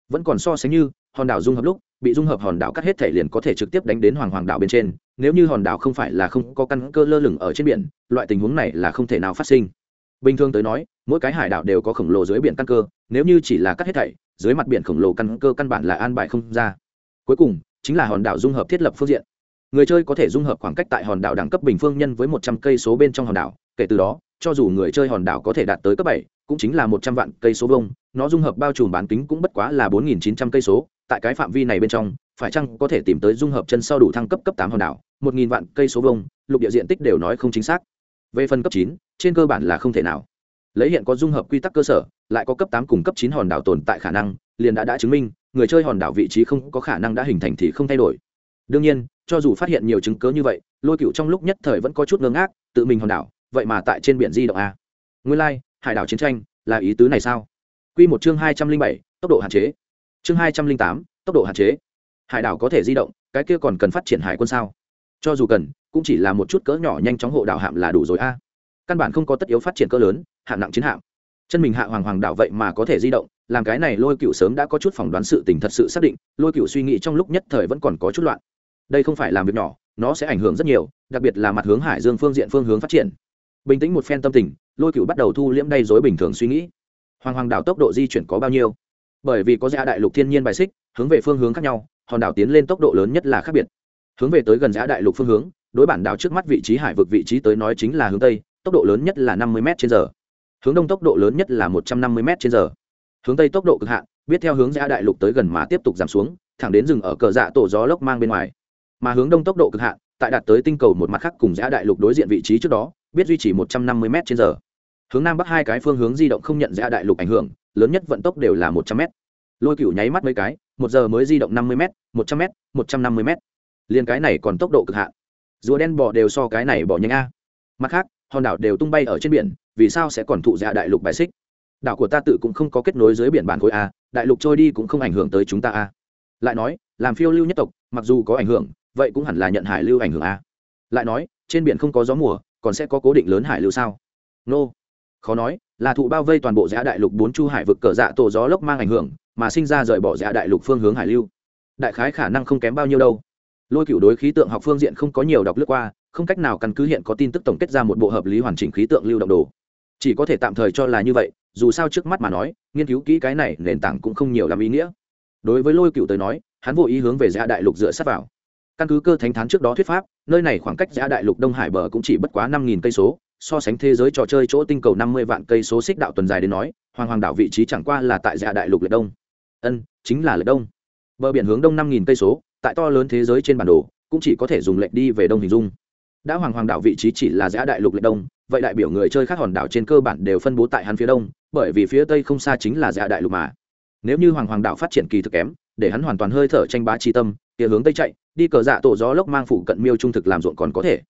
Vẫn còn so sánh như, hòn đảo dung hợp lúc, bị dung hợp hòn đảo cắt hết thể liền có thể trực tiếp đánh đến hoàng hoàng đảo bên trên, nếu như hòn đảo không phải là không có căn cơ lơ lửng ở trên biển, loại tình huống này là không thể nào phát sinh bình thường tới nói, mỗi cái hải đảo đều có khổng lồ dưới biển căn cơ, nếu như chỉ là cắt hết thảy, dưới mặt biển khổng lồ căn cơ căn bản là an bài không ra. Cuối cùng, chính là hòn đảo dung hợp thiết lập phương diện. Người chơi có thể dung hợp khoảng cách tại hòn đảo đẳng cấp bình phương nhân với một trăm cây số bên trong hòn đảo, kể từ đó, cho dù người chơi hòn đảo có thể đạt tới cấp bảy, cũng chính là một trăm vạn cây số vông nó dung hợp bao trùm bán kính cũng bất quá là bốn nghìn chín trăm cây số, tại cái phạm vi này bên trong, phải chăng có thể tìm tới dung hợp chân sau đủ thăng cấp cấp tám hòn đảo, một nghìn vạn cây số vông lục địa diện tích đều nói không chính xác về phần cấp chín trên cơ bản là không thể nào. Lấy hiện có dung hợp quy tắc cơ sở lại có cấp tám cùng cấp chín hòn đảo tồn tại khả năng liền đã đã chứng minh người chơi hòn đảo vị trí không có khả năng đã hình thành thì không thay đổi. Đương nhiên cho dù phát hiện nhiều chứng cớ như vậy lôi cựu trong lúc nhất thời vẫn có chút ngơ ngác tự mình hòn đảo vậy mà tại trên biển di động a. Nguyên lai、like, hải đảo chiến tranh là ý tứ này sao? Q một chương hai trăm linh bảy tốc độ hạn chế. Chương hai trăm linh tám tốc độ hạn chế. Hải đảo có thể di động cái kia còn cần phát triển hải quân sao? Cho dù cần, cũng chỉ là một chút cỡ nhỏ nhanh chóng hộ đảo hạm là đủ rồi a. Căn bản không có tất yếu phát triển cỡ lớn hạng nặng chiến hạm. Chân mình hạ hoàng hoàng đảo vậy mà có thể di động, làm cái này lôi cựu sớm đã có chút phỏng đoán sự tình thật sự xác định, lôi cựu suy nghĩ trong lúc nhất thời vẫn còn có chút loạn. Đây không phải làm việc nhỏ, nó sẽ ảnh hưởng rất nhiều, đặc biệt là mặt hướng hải dương phương diện phương hướng phát triển. Bình tĩnh một phen tâm tình, lôi cựu bắt đầu thu liễm đay dối bình thường suy nghĩ. Hoàng hoàng đảo tốc độ di chuyển có bao nhiêu? Bởi vì có gia đại lục thiên nhiên bài xích, hướng về phương hướng khác nhau, hòn đảo tiến lên tốc độ lớn nhất là khác biệt hướng về tới gần giã đại lục phương hướng, đối bản đảo trước mắt vị trí hải vực vị trí tới nói chính là hướng tây, tốc độ lớn nhất là năm mươi m trên giờ. Hướng đông tốc độ lớn nhất là một trăm năm mươi m trên giờ. Hướng tây tốc độ cực hạn, biết theo hướng giã đại lục tới gần mà tiếp tục giảm xuống, thẳng đến rừng ở cờ dạ tổ gió lốc mang bên ngoài. Mà hướng đông tốc độ cực hạn, tại đạt tới tinh cầu một mặt khác cùng giã đại lục đối diện vị trí trước đó, biết duy trì một trăm năm mươi m trên giờ. Hướng nam bắc hai cái phương hướng di động không nhận giã đại lục ảnh hưởng, lớn nhất vận tốc đều là một trăm m lôi cựu nháy mắt mấy cái, một giờ mới di động năm mươi m một trăm m một trăm năm mươi m liền cái này còn tốc độ cực hạn. Rùa đen bò đều so cái này bỏ nhanh a. Mặt khác, hòn đảo đều tung bay ở trên biển, vì sao sẽ còn thụ dạ đại lục bài xích? Đảo của ta tự cũng không có kết nối dưới biển bản khối a, đại lục trôi đi cũng không ảnh hưởng tới chúng ta a. Lại nói, làm phiêu lưu nhất tộc, mặc dù có ảnh hưởng, vậy cũng hẳn là nhận hải lưu ảnh hưởng a. Lại nói, trên biển không có gió mùa, còn sẽ có cố định lớn hải lưu sao? Nô、no. khó nói, là thụ bao vây toàn bộ dạ đại lục bốn chu hải vực cờ dạ tổ gió lốc mang ảnh hưởng, mà sinh ra rời bỏ dạ đại lục phương hướng hải lưu. Đại khái khả năng không kém bao nhiêu đâu lôi cựu đối khí tượng học phương diện không có nhiều đọc lướt qua, không cách nào căn cứ hiện có tin tức tổng kết ra một bộ hợp lý hoàn chỉnh khí tượng lưu động đồ. Chỉ có thể tạm thời cho là như vậy, dù sao trước mắt mà nói, nghiên cứu kỹ cái này nền tảng cũng không nhiều làm ý nghĩa. Đối với lôi cựu tới nói, hắn vô ý hướng về giã đại lục dựa sát vào. Căn cứ cơ thánh thán trước đó thuyết pháp, nơi này khoảng cách giã đại lục đông hải bờ cũng chỉ bất quá năm nghìn cây số, so sánh thế giới trò chơi chỗ tinh cầu năm mươi vạn cây số xích đạo tuần dài đến nói, hoàng hoàng đảo vị trí chẳng qua là tại giã đại lục lệ đông. Ân, chính là lệ đông. Bờ biển hướng đông năm nghìn cây số tại to lớn thế giới trên bản đồ, cũng chỉ có thể dùng lệnh đi về đông hình dung. Đã hoàng hoàng đảo vị trí chỉ là giã đại lục lệch đông, vậy đại biểu người chơi khác hòn đảo trên cơ bản đều phân bố tại hắn phía đông, bởi vì phía tây không xa chính là giã đại lục mà. Nếu như hoàng hoàng đảo phát triển kỳ thực kém, để hắn hoàn toàn hơi thở tranh bá tri tâm, kia hướng tây chạy, đi cờ dạ tổ gió lốc mang phủ cận miêu trung thực làm ruộng còn có thể.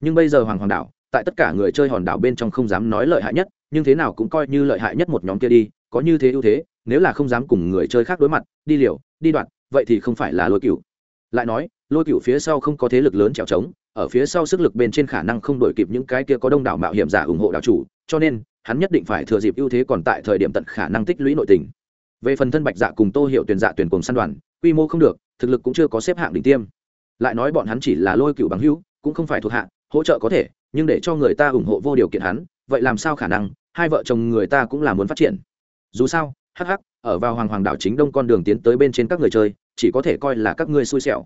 Nhưng bây giờ hoàng hoàng đảo, tại tất cả người chơi hòn đảo bên trong không dám nói lợi hại nhất, nhưng thế nào cũng coi như lợi hại nhất một nhóm kia đi, có như thế ưu thế, nếu là không dám cùng người chơi khác đối mặt, đi liều, đi đoạn vậy thì không phải là lôi cựu lại nói, lôi cựu phía sau không có thế lực lớn trèo trống, ở phía sau sức lực bên trên khả năng không đổi kịp những cái kia có đông đảo mạo hiểm giả ủng hộ đảo chủ, cho nên, hắn nhất định phải thừa dịp ưu thế còn tại thời điểm tận khả năng tích lũy nội tình. Về phần thân bạch dạ cùng tô hiệu tuyển dạ tuyển cùng săn đoàn, quy mô không được, thực lực cũng chưa có xếp hạng đỉnh tiêm. Lại nói bọn hắn chỉ là lôi cựu bằng hữu, cũng không phải thuộc hạ, hỗ trợ có thể, nhưng để cho người ta ủng hộ vô điều kiện hắn, vậy làm sao khả năng, hai vợ chồng người ta cũng là muốn phát triển. Dù sao hh ở vào hoàng hoàng đảo chính đông con đường tiến tới bên trên các người chơi chỉ có thể coi là các ngươi xui xẻo.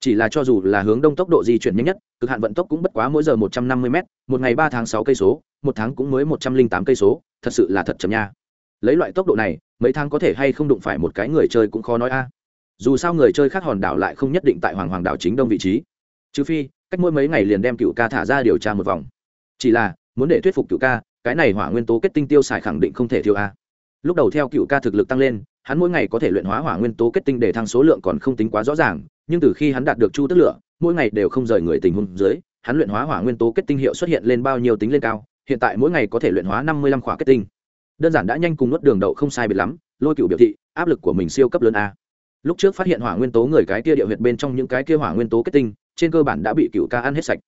Chỉ là cho dù là hướng đông tốc độ di chuyển nhanh nhất, cực hạn vận tốc cũng bất quá mỗi giờ một trăm năm mươi m một ngày ba tháng sáu cây số, một tháng cũng mới một trăm linh tám cây số, thật sự là thật chậm nha. Lấy loại tốc độ này, mấy tháng có thể hay không đụng phải một cái người chơi cũng khó nói a. Dù sao người chơi khác hòn đảo lại không nhất định tại hoàng hoàng đảo chính đông vị trí. Trừ phi, cách mỗi mấy ngày liền đem cựu ca thả ra điều tra một vòng. Chỉ là, muốn để thuyết phục cựu ca, cái này hỏa nguyên tố kết tinh tiêu xài khẳng định không thể thiếu a. Lúc đầu theo cựu ca thực lực tăng lên hắn mỗi ngày có thể luyện hóa hỏa nguyên tố kết tinh để thăng số lượng còn không tính quá rõ ràng, nhưng từ khi hắn đạt được chu tức lửa, mỗi ngày đều không rời người tình huống dưới, hắn luyện hóa hỏa nguyên tố kết tinh hiệu xuất hiện lên bao nhiêu tính lên cao, hiện tại mỗi ngày có thể luyện hóa năm mươi lăm khỏa kết tinh. Đơn giản đã nhanh cùng nuốt đường đậu không sai biệt lắm, lôi cựu biểu thị, áp lực của mình siêu cấp lớn a. Lúc trước phát hiện hỏa nguyên tố người cái kia địa huyệt bên trong những cái kia hỏa nguyên tố kết tinh, trên cơ bản đã bị cựu ca ăn hết sạch.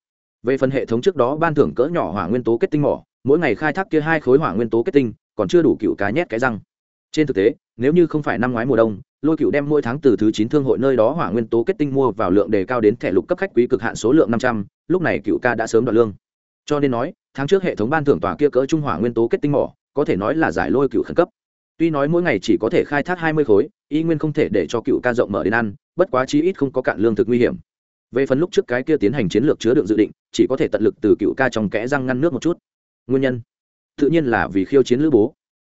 Về phần hệ thống trước đó ban thưởng cỡ nhỏ hỏa nguyên tố kết tinh mỏ, mỗi ngày khai thác kia hai khối hỏa nguyên tố kết tinh, còn chưa đủ cựu cá nhét cái răng trên thực tế, nếu như không phải năm ngoái mùa đông, lôi cựu đem mỗi tháng từ thứ chín thương hội nơi đó hỏa nguyên tố kết tinh mua vào lượng đề cao đến thẻ lục cấp khách quý cực hạn số lượng năm trăm, lúc này cựu ca đã sớm đoạt lương. Cho nên nói, tháng trước hệ thống ban thưởng tòa kia cỡ trung hỏa nguyên tố kết tinh mỏ, có thể nói là giải lôi cựu khẩn cấp. Tuy nói mỗi ngày chỉ có thể khai thác hai mươi khối, y nguyên không thể để cho cựu ca rộng mở đến ăn, bất quá chí ít không có cạn lương thực nguy hiểm. Về phần lúc trước cái kia tiến hành chiến lược chứa đựng dự định, chỉ có thể tận lực từ cựu ca trong kẽ răng ngăn nước một chút. Nguyên nhân, tự nhiên là vì khiêu chiến lữ bố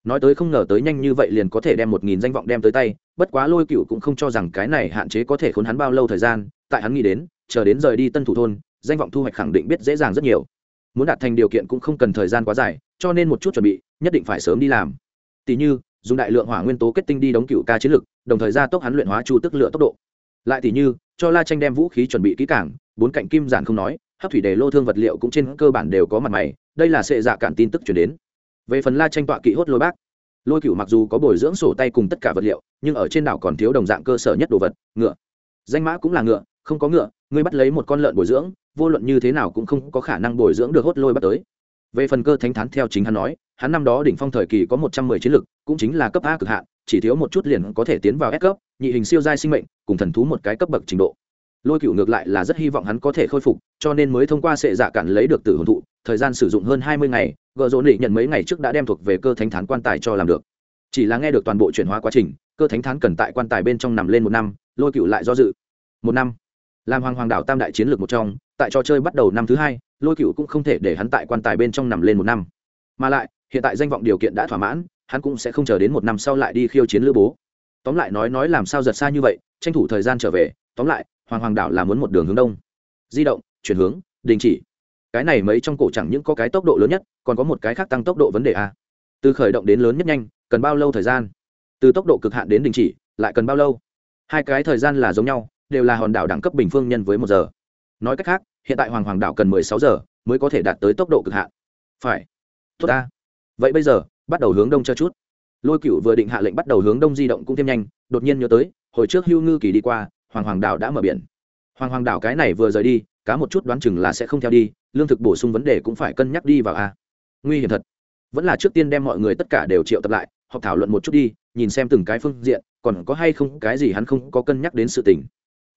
nói tới không ngờ tới nhanh như vậy liền có thể đem một nghìn danh vọng đem tới tay, bất quá lôi cựu cũng không cho rằng cái này hạn chế có thể khốn hắn bao lâu thời gian, tại hắn nghĩ đến, chờ đến rời đi tân thủ thôn, danh vọng thu hoạch khẳng định biết dễ dàng rất nhiều. Muốn đạt thành điều kiện cũng không cần thời gian quá dài, cho nên một chút chuẩn bị, nhất định phải sớm đi làm. Tỷ như, dùng đại lượng hỏa nguyên tố kết tinh đi đóng cựu ca chiến lực, đồng thời gia tốc hắn luyện hóa chu tức lựa tốc độ. Lại tỷ như, cho la tranh đem vũ khí chuẩn bị kỹ cảng bốn cạnh kim giản không nói, hấp thủy đề lô thương vật liệu cũng trên cơ bản đều có mặt mày, đây là sệ dạ cản tin tức chuyển đến về phần la tranh tọa kỹ hốt lôi bác, lôi cựu mặc dù có bồi dưỡng sổ tay cùng tất cả vật liệu, nhưng ở trên đảo còn thiếu đồng dạng cơ sở nhất đồ vật, ngựa. Danh mã cũng là ngựa, không có ngựa, ngươi bắt lấy một con lợn bồi dưỡng, vô luận như thế nào cũng không có khả năng bồi dưỡng được hốt lôi bắt tới. Về phần cơ thánh thán theo chính hắn nói, hắn năm đó đỉnh phong thời kỳ có một trăm mười chiến lực, cũng chính là cấp a cực hạn, chỉ thiếu một chút liền có thể tiến vào S cấp, nhị hình siêu giai sinh mệnh, cùng thần thú một cái cấp bậc trình độ. Lôi cựu ngược lại là rất hy vọng hắn có thể khôi phục, cho nên mới thông qua sệ dạ cản lấy được tử hồn thụ thời gian sử dụng hơn hai mươi ngày gợ rỗ nị nhận mấy ngày trước đã đem thuộc về cơ thánh thán quan tài cho làm được. Chỉ là nghe được toàn bộ chuyển hóa quá trình, cơ thánh thán cần tại quan tài bên trong nằm lên một năm, lôi cựu lại do dự. Một năm. Làm hoàng hoàng đảo tam đại chiến lược một trong, tại trò chơi bắt đầu năm thứ hai, lôi cựu cũng không thể để hắn tại quan tài bên trong nằm lên một năm. Mà lại, hiện tại danh vọng điều kiện đã thỏa mãn, hắn cũng sẽ không chờ đến một năm sau lại đi khiêu chiến lữ bố. Tóm lại nói nói làm sao giật xa như vậy, tranh thủ thời gian trở về, tóm lại, hoàng hoàng đảo là muốn một đường hướng đông. Di động, chuyển hướng, đình chỉ cái này mấy trong cổ chẳng những có cái tốc độ lớn nhất, còn có một cái khác tăng tốc độ vấn đề a. Từ khởi động đến lớn nhất nhanh, cần bao lâu thời gian? Từ tốc độ cực hạn đến đình chỉ, lại cần bao lâu? Hai cái thời gian là giống nhau, đều là hòn đảo đẳng cấp bình phương nhân với một giờ. Nói cách khác, hiện tại hoàng hoàng đảo cần mười sáu giờ mới có thể đạt tới tốc độ cực hạn. Phải. Tốt ta. Vậy bây giờ, bắt đầu hướng đông cho chút. Lôi cựu vừa định hạ lệnh bắt đầu hướng đông di động cũng thêm nhanh, đột nhiên nhớ tới, hồi trước hưu ngư kỳ đi qua, hoàng hoàng đảo đã mở biển. Hoàng hoàng đảo cái này vừa rời đi cá một chút đoán chừng là sẽ không theo đi, lương thực bổ sung vấn đề cũng phải cân nhắc đi vào a. Nguy hiểm thật. Vẫn là trước tiên đem mọi người tất cả đều triệu tập lại, họp thảo luận một chút đi, nhìn xem từng cái phương diện, còn có hay không cái gì hắn không có cân nhắc đến sự tình.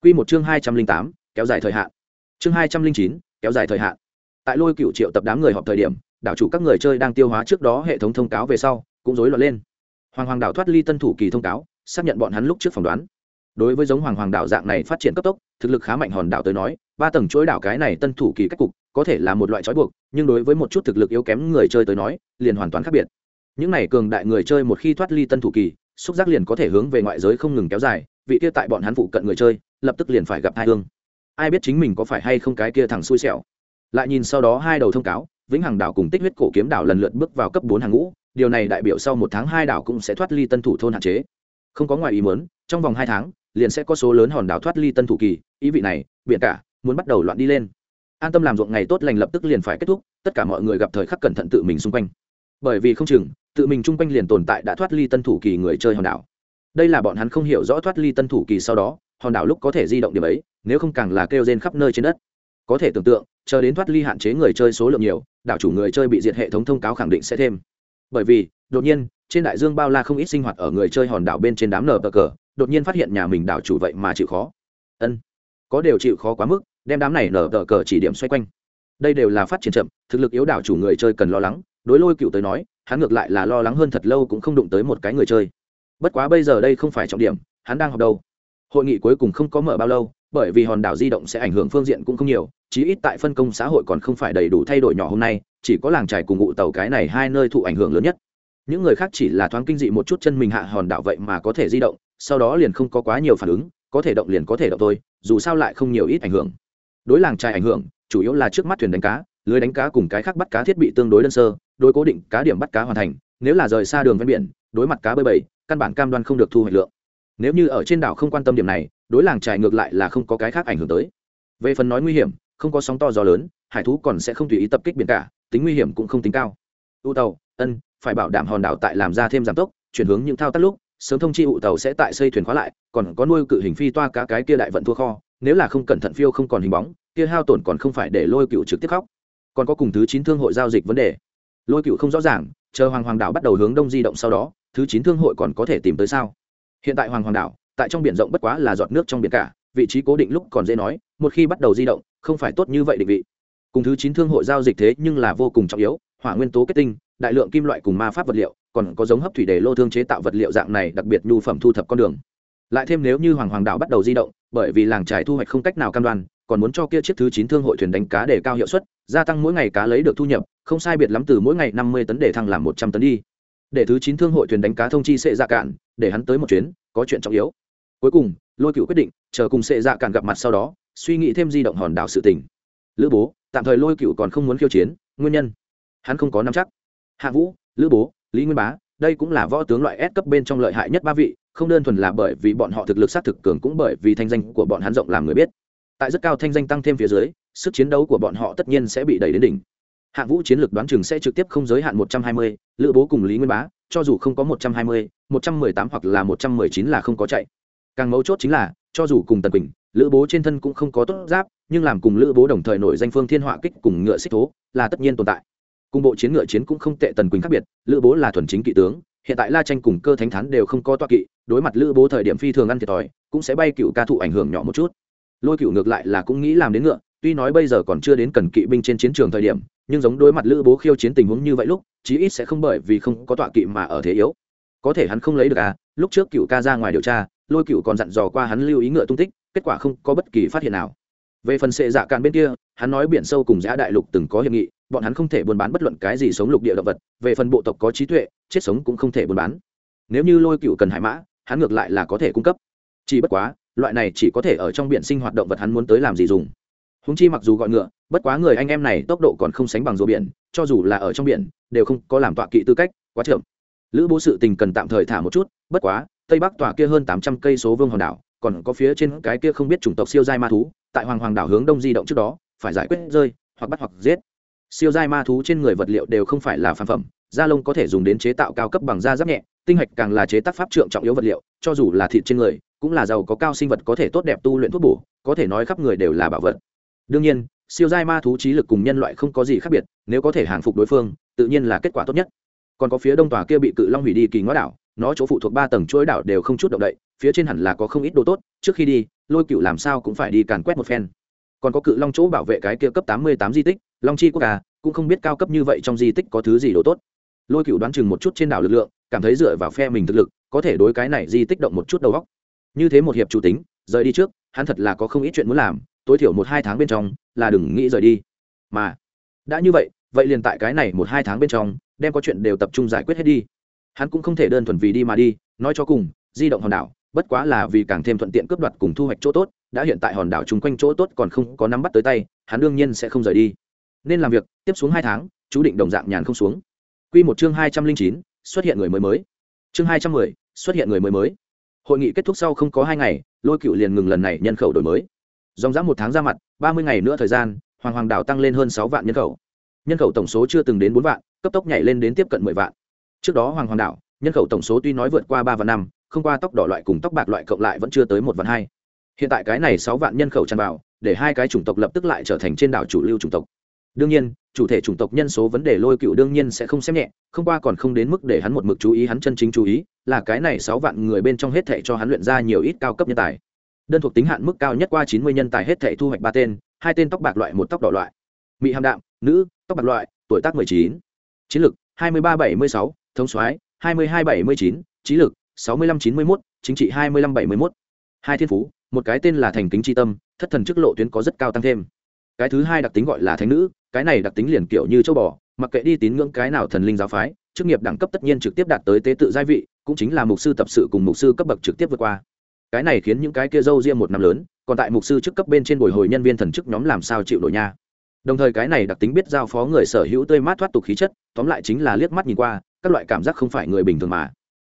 Quy một chương hai trăm linh tám, kéo dài thời hạn. Chương hai trăm linh chín, kéo dài thời hạn. Tại lôi cựu triệu tập đám người họp thời điểm, đảo chủ các người chơi đang tiêu hóa trước đó hệ thống thông cáo về sau, cũng rối loạn lên. Hoàng hoàng đảo thoát ly tân thủ kỳ thông cáo, xác nhận bọn hắn lúc trước phỏng đoán đối với giống hoàng hoàng đảo dạng này phát triển cấp tốc, thực lực khá mạnh hòn đảo tới nói, ba tầng chuỗi đảo cái này tân thủ kỳ cách cục, có thể là một loại trói buộc, nhưng đối với một chút thực lực yếu kém người chơi tới nói, liền hoàn toàn khác biệt. Những này cường đại người chơi một khi thoát ly tân thủ kỳ, xúc giác liền có thể hướng về ngoại giới không ngừng kéo dài, vị kia tại bọn hắn phụ cận người chơi, lập tức liền phải gặp hai hương. Ai biết chính mình có phải hay không cái kia thằng xui xẻo. Lại nhìn sau đó hai đầu thông cáo, vĩnh hằng đảo cùng tích huyết cổ kiếm đảo lần lượt bước vào cấp bốn hàng ngũ, điều này đại biểu sau một tháng hai đảo cũng sẽ thoát ly tân thủ thôn hạn chế. Không có ngoài ý muốn, trong vòng hai tháng liền sẽ có số lớn hòn đảo thoát ly tân thủ kỳ, ý vị này, biển cả muốn bắt đầu loạn đi lên. An tâm làm ruộng ngày tốt lành lập tức liền phải kết thúc, tất cả mọi người gặp thời khắc cẩn thận tự mình xung quanh. Bởi vì không chừng, tự mình chung quanh liền tồn tại đã thoát ly tân thủ kỳ người chơi hòn đảo. Đây là bọn hắn không hiểu rõ thoát ly tân thủ kỳ sau đó, hòn đảo lúc có thể di động điểm ấy, nếu không càng là kêu rên khắp nơi trên đất. Có thể tưởng tượng, chờ đến thoát ly hạn chế người chơi số lượng nhiều, đảo chủ người chơi bị diệt hệ thống thông cáo khẳng định sẽ thêm. Bởi vì, đột nhiên, trên đại dương bao la không ít sinh hoạt ở người chơi hòn đảo bên trên đám nờ bờ cờ đột nhiên phát hiện nhà mình đảo chủ vậy mà chịu khó. Ân, có đều chịu khó quá mức, đem đám này nở tờ cờ chỉ điểm xoay quanh. Đây đều là phát triển chậm, thực lực yếu đảo chủ người chơi cần lo lắng, đối lôi cựu tới nói, hắn ngược lại là lo lắng hơn thật lâu cũng không đụng tới một cái người chơi. Bất quá bây giờ đây không phải trọng điểm, hắn đang học đâu. Hội nghị cuối cùng không có mở bao lâu, bởi vì hòn đảo di động sẽ ảnh hưởng phương diện cũng không nhiều, chí ít tại phân công xã hội còn không phải đầy đủ thay đổi nhỏ hôm nay, chỉ có làng trải cùng ngụ tàu cái này hai nơi thụ ảnh hưởng lớn nhất những người khác chỉ là thoáng kinh dị một chút chân mình hạ hòn đảo vậy mà có thể di động, sau đó liền không có quá nhiều phản ứng, có thể động liền có thể động thôi, dù sao lại không nhiều ít ảnh hưởng. Đối làng trài ảnh hưởng, chủ yếu là trước mắt thuyền đánh cá, lưới đánh cá cùng cái khác bắt cá thiết bị tương đối đơn sơ, đối cố định cá điểm bắt cá hoàn thành, nếu là rời xa đường ven biển, đối mặt cá bơi bầy, căn bản cam đoan không được thu hoạch lượng. Nếu như ở trên đảo không quan tâm điểm này, đối làng trài ngược lại là không có cái khác ảnh hưởng tới. Về phần nói nguy hiểm, không có sóng to gió lớn, hải thú còn sẽ không tùy ý tập kích biển cả, tính nguy hiểm cũng không tính cao. Ưu tàu ân, phải bảo đảm hòn đảo tại làm ra thêm giảm tốc, chuyển hướng những thao tác lúc, sớm thông chi ụ tàu sẽ tại xây thuyền khóa lại, còn có nuôi cự hình phi toa cá cái kia đại vận thua kho, nếu là không cẩn thận phiêu không còn hình bóng, kia hao tổn còn không phải để lôi cựu trực tiếp khóc. Còn có cùng thứ chín thương hội giao dịch vấn đề. Lôi cựu không rõ ràng, chờ hoàng hoàng đảo bắt đầu hướng đông di động sau đó, thứ chín thương hội còn có thể tìm tới sao? Hiện tại hoàng hoàng đảo, tại trong biển rộng bất quá là giọt nước trong biển cả, vị trí cố định lúc còn dễ nói, một khi bắt đầu di động, không phải tốt như vậy định vị. Cùng thứ chín thương hội giao dịch thế nhưng là vô cùng trọng yếu, hỏa nguyên tố kết tinh đại lượng kim loại cùng ma pháp vật liệu, còn có giống hấp thủy đề lô thương chế tạo vật liệu dạng này đặc biệt nhu phẩm thu thập con đường. Lại thêm nếu như hoàng hoàng đảo bắt đầu di động, bởi vì làng trải thu hoạch không cách nào cam đoan, còn muốn cho kia chiếc thứ chín thương hội thuyền đánh cá để cao hiệu suất, gia tăng mỗi ngày cá lấy được thu nhập, không sai biệt lắm từ mỗi ngày năm mươi tấn để thăng làm một trăm tấn đi. Để thứ chín thương hội thuyền đánh cá thông chi sệ dạ cạn, để hắn tới một chuyến, có chuyện trọng yếu. Cuối cùng, lôi cựu quyết định, chờ cùng sệ dạ cạn gặp mặt sau đó, suy nghĩ thêm di động hòn đảo sự tình. Lữ bố, tạm thời lôi cựu còn không muốn khiêu chiến, nguyên nhân, hắn không có nắm chắc hạ vũ lữ bố lý nguyên bá đây cũng là võ tướng loại S cấp bên trong lợi hại nhất ba vị, không đơn thuần là bởi vì bọn họ thực lực sát thực cường cũng bởi vì thanh danh của bọn hắn rộng làm người biết. Tại rất cao thanh danh tăng thêm phía dưới, sức chiến đấu của bọn họ tất nhiên sẽ bị đẩy đến đỉnh. Hạng Vũ chiến lược đoán chừng sẽ trực tiếp không giới hạn 120, Lữ Bố cùng Lý Nguyên Bá, cho dù không có 120, 118 hoặc là 119 là không có chạy. Càng mấu chốt chính là, cho dù cùng Tần Quỳnh, lữ bố trên thân cũng không có tốt giáp nhưng làm cùng lữ bố đồng thời nổi danh phương thiên họa kích cùng ngựa xích thố là tất nhiên tồn tại cùng bộ chiến ngựa chiến cũng không tệ, tần quỳnh khác biệt, lữ bố là thuần chính kỵ tướng, hiện tại la tranh cùng cơ thánh thắn đều không có toa kỵ, đối mặt lữ bố thời điểm phi thường ăn thiệt thòi, cũng sẽ bay cựu ca thụ ảnh hưởng nhỏ một chút. Lôi cựu ngược lại là cũng nghĩ làm đến ngựa, tuy nói bây giờ còn chưa đến cần kỵ binh trên chiến trường thời điểm, nhưng giống đối mặt lữ bố khiêu chiến tình huống như vậy lúc, chí ít sẽ không bởi vì không có tọa kỵ mà ở thế yếu. Có thể hắn không lấy được à lúc trước cựu ca ra ngoài điều tra, lôi cựu còn dặn dò qua hắn lưu ý ngựa tung tích, kết quả không có bất kỳ phát hiện nào. Về phần sệ dạ cạn bên kia, hắn nói biển sâu cùng giã đại lục từng có hiệp nghị bọn hắn không thể buôn bán bất luận cái gì sống lục địa động vật, về phần bộ tộc có trí tuệ, chết sống cũng không thể buôn bán. Nếu như lôi cựu cần hải mã, hắn ngược lại là có thể cung cấp. Chỉ bất quá, loại này chỉ có thể ở trong biển sinh hoạt động vật hắn muốn tới làm gì dùng. Húng chi mặc dù gọi ngựa, bất quá người anh em này tốc độ còn không sánh bằng rùa biển, cho dù là ở trong biển, đều không có làm tọa kỵ tư cách, quá chậm. Lữ bố sự tình cần tạm thời thả một chút, bất quá, tây bắc tòa kia hơn tám trăm cây số vương hòn đảo, còn có phía trên cái kia không biết chủng tộc siêu giai ma thú, tại hoàng hoàng đảo hướng đông di động trước đó, phải giải quyết rơi, hoặc bắt hoặc giết siêu giai ma thú trên người vật liệu đều không phải là phản phẩm, da lông có thể dùng đến chế tạo cao cấp bằng da giáp nhẹ, tinh hạch càng là chế tác pháp trượng trọng yếu vật liệu, cho dù là thịt trên người, cũng là giàu có cao sinh vật có thể tốt đẹp tu luyện thuốc bổ, có thể nói khắp người đều là bảo vật. Đương nhiên, siêu giai ma thú trí lực cùng nhân loại không có gì khác biệt, nếu có thể hàng phục đối phương, tự nhiên là kết quả tốt nhất. Còn có phía đông tòa kia bị cự long hủy đi kỳ ngõ đảo, nó chỗ phụ thuộc ba tầng chuỗi đảo đều không chút động đậy, phía trên hẳn là có không ít đồ tốt, trước khi đi, lôi cựu làm sao cũng phải đi càn quét một phen. Còn có cự long chỗ bảo vệ cái kia cấp tám mươi tám di tích long chi quốc à cũng không biết cao cấp như vậy trong di tích có thứ gì đồ tốt. Lôi cựu đoán chừng một chút trên đảo lực lượng, cảm thấy dựa vào phe mình thực lực, có thể đối cái này di tích động một chút đầu góc như thế một hiệp chủ tính, rời đi trước, hắn thật là có không ít chuyện muốn làm, tối thiểu một hai tháng bên trong, là đừng nghĩ rời đi. Mà, đã như vậy vậy liền tại cái này một hai tháng bên trong, đem có chuyện đều tập trung giải quyết hết đi. Hắn cũng không thể đơn thuần vì đi mà đi, nói cho cùng, di động hòn đảo, bất quá là vì càng thêm thuận tiện cướp đoạt cùng thu hoạch chỗ tốt, đã hiện tại hòn đảo chung quanh chỗ tốt còn không có nắm bắt tới tay, hắn đương nhiên sẽ không rời đi nên làm việc, tiếp xuống hai tháng, chú định đồng dạng nhàn không xuống. Q một chương hai trăm linh chín, xuất hiện người mới mới. Chương hai trăm mười, xuất hiện người mới mới. Hội nghị kết thúc sau không có hai ngày, lôi cựu liền ngừng lần này nhân khẩu đổi mới. Dòng dã một tháng ra mặt, ba mươi ngày nữa thời gian, hoàng hoàng đảo tăng lên hơn sáu vạn nhân khẩu. Nhân khẩu tổng số chưa từng đến bốn vạn, cấp tốc nhảy lên đến tiếp cận mười vạn. Trước đó hoàng hoàng đảo, nhân khẩu tổng số tuy nói vượt qua ba vạn năm, không qua tóc đỏ loại cùng tóc bạc loại cộng lại vẫn chưa tới một vạn hai. Hiện tại cái này sáu vạn nhân khẩu tràn vào, để hai cái chủng tộc lập tức lại trở thành trên đảo chủ lưu chủng tộc đương nhiên, chủ thể chủng tộc nhân số vấn đề lôi cựu đương nhiên sẽ không xem nhẹ, không qua còn không đến mức để hắn một mực chú ý, hắn chân chính chú ý là cái này sáu vạn người bên trong hết thệ cho hắn luyện ra nhiều ít cao cấp nhân tài. Đơn thuộc tính hạn mức cao nhất qua chín mươi nhân tài hết thệ thu hoạch ba tên, hai tên tóc bạc loại, một tóc đỏ loại. Mỹ hàm đạm, nữ, tóc bạc loại, tuổi tác mười chín. Chiến lực, hai mươi ba bảy mươi sáu, thống soái, hai mươi hai bảy mươi chín, trí lực, sáu mươi lăm chín mươi mốt, chính trị hai mươi lăm bảy mươi mốt. Hai thiên phú, một cái tên là thành kính tri tâm, thất thần chức lộ tuyến có rất cao tăng thêm. Cái thứ hai đặc tính gọi là thánh nữ cái này đặc tính liền kiểu như châu bò, mặc kệ đi tín ngưỡng cái nào thần linh giáo phái, chức nghiệp đẳng cấp tất nhiên trực tiếp đạt tới tế tự giai vị, cũng chính là mục sư tập sự cùng mục sư cấp bậc trực tiếp vượt qua. Cái này khiến những cái kia dâu riêng một năm lớn, còn tại mục sư chức cấp bên trên bồi hồi nhân viên thần chức nhóm làm sao chịu nổi nha. Đồng thời cái này đặc tính biết giao phó người sở hữu tươi mát thoát tục khí chất, tóm lại chính là liếc mắt nhìn qua, các loại cảm giác không phải người bình thường mà.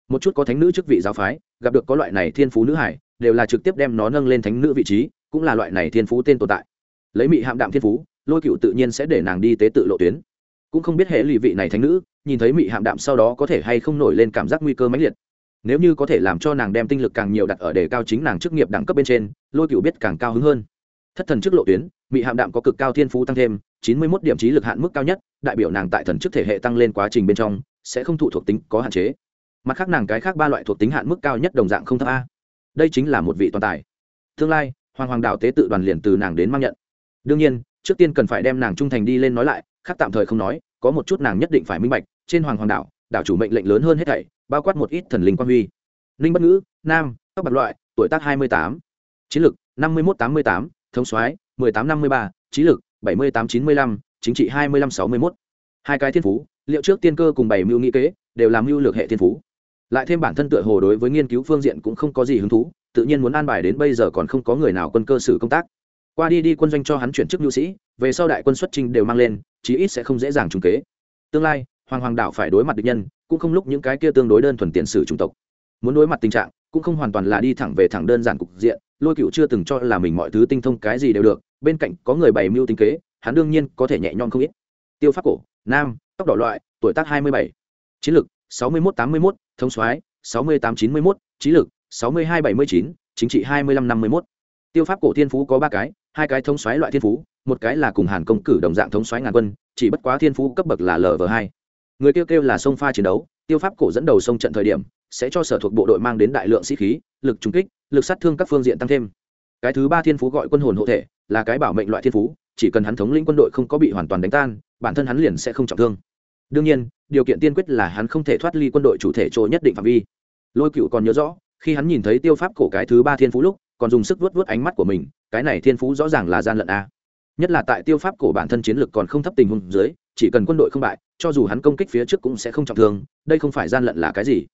Một chút có thánh nữ chức vị giáo phái, gặp được có loại này thiên phú nữ hải, đều là trực tiếp đem nó nâng lên thánh nữ vị trí, cũng là loại này thiên phú tên tồn tại. Lấy mị hạm đạm thiên phú lôi cựu tự nhiên sẽ để nàng đi tế tự lộ tuyến. Cũng không biết hệ lụy vị này thánh nữ, nhìn thấy mị hạm đạm sau đó có thể hay không nổi lên cảm giác nguy cơ mãnh liệt. Nếu như có thể làm cho nàng đem tinh lực càng nhiều đặt ở đề cao chính nàng chức nghiệp đẳng cấp bên trên, lôi cựu biết càng cao hứng hơn. Thất thần chức lộ tuyến, mị hạm đạm có cực cao thiên phú tăng thêm, chín mươi một điểm trí lực hạn mức cao nhất, đại biểu nàng tại thần chức thể hệ tăng lên quá trình bên trong, sẽ không thụ thuộc tính có hạn chế. Mặt khác nàng cái khác ba loại thuộc tính hạn mức cao nhất đồng dạng không thấp a. Đây chính là một vị toàn tài. Tương lai, hoàng hoàng đạo tế tự đoàn liền từ nàng đến mang nhận. Đương nhiên trước tiên cần phải đem nàng trung thành đi lên nói lại, khác tạm thời không nói, có một chút nàng nhất định phải minh bạch, trên hoàng hoàng đảo đảo chủ mệnh lệnh lớn hơn hết thảy, bao quát một ít thần linh quan huy. Linh bất ngữ, nam, các bạc loại, tuổi tác hai mươi tám, chiến lực năm mươi một tám mươi tám, thống soái mười tám năm mươi ba, trí lực bảy mươi tám chín mươi lăm, chính trị hai mươi lăm sáu mươi mốt. Hai cái thiên phú, liệu trước tiên cơ cùng bảy mưu nghĩ kế, đều làm mưu lược hệ thiên phú. Lại thêm bản thân tựa hồ đối với nghiên cứu phương diện cũng không có gì hứng thú, tự nhiên muốn an bài đến bây giờ còn không có người nào quân cơ sử công tác qua đi đi quân doanh cho hắn chuyển chức nhu sĩ, về sau đại quân xuất trình đều mang lên, chí ít sẽ không dễ dàng trùng kế. Tương lai, hoàng hoàng đạo phải đối mặt địch nhân, cũng không lúc những cái kia tương đối đơn thuần tiền sử chủng tộc. Muốn đối mặt tình trạng, cũng không hoàn toàn là đi thẳng về thẳng đơn giản cục diện, lôi cựu chưa từng cho là mình mọi thứ tinh thông cái gì đều được, bên cạnh có người bày mưu tính kế, hắn đương nhiên có thể nhẹ nhõm không ít. Tiêu pháp cổ, nam tóc đỏ loại, tuổi tác hai mươi bảy. Chiến lực sáu mươi một tám mươi một thống soái, sáu mươi tám chín mươi một trí lực, sáu mươi hai bảy mươi chín, chính trị hai mươi lăm năm mươi một tiêu pháp cổ thiên phú có ba cái hai cái thống xoáy loại thiên phú, một cái là cùng hàn công cử đồng dạng thống xoáy ngàn quân, chỉ bất quá thiên phú cấp bậc là lv hai. Người kêu kêu là sông pha chiến đấu, tiêu pháp cổ dẫn đầu sông trận thời điểm, sẽ cho sở thuộc bộ đội mang đến đại lượng sĩ khí, lực trung kích, lực sát thương các phương diện tăng thêm. Cái thứ ba thiên phú gọi quân hồn hộ thể, là cái bảo mệnh loại thiên phú, chỉ cần hắn thống lĩnh quân đội không có bị hoàn toàn đánh tan, bản thân hắn liền sẽ không trọng thương. Đương nhiên, điều kiện tiên quyết là hắn không thể thoát ly quân đội chủ thể chỗ nhất định phạm vi. Lôi cựu còn nhớ rõ, khi hắn nhìn thấy tiêu pháp cổ cái thứ ba thiên phú lúc còn dùng sức vuốt vuốt ánh mắt của mình, cái này thiên phú rõ ràng là gian lận a. Nhất là tại tiêu pháp cổ bản thân chiến lực còn không thấp tình huống dưới, chỉ cần quân đội không bại, cho dù hắn công kích phía trước cũng sẽ không trọng thương, đây không phải gian lận là cái gì.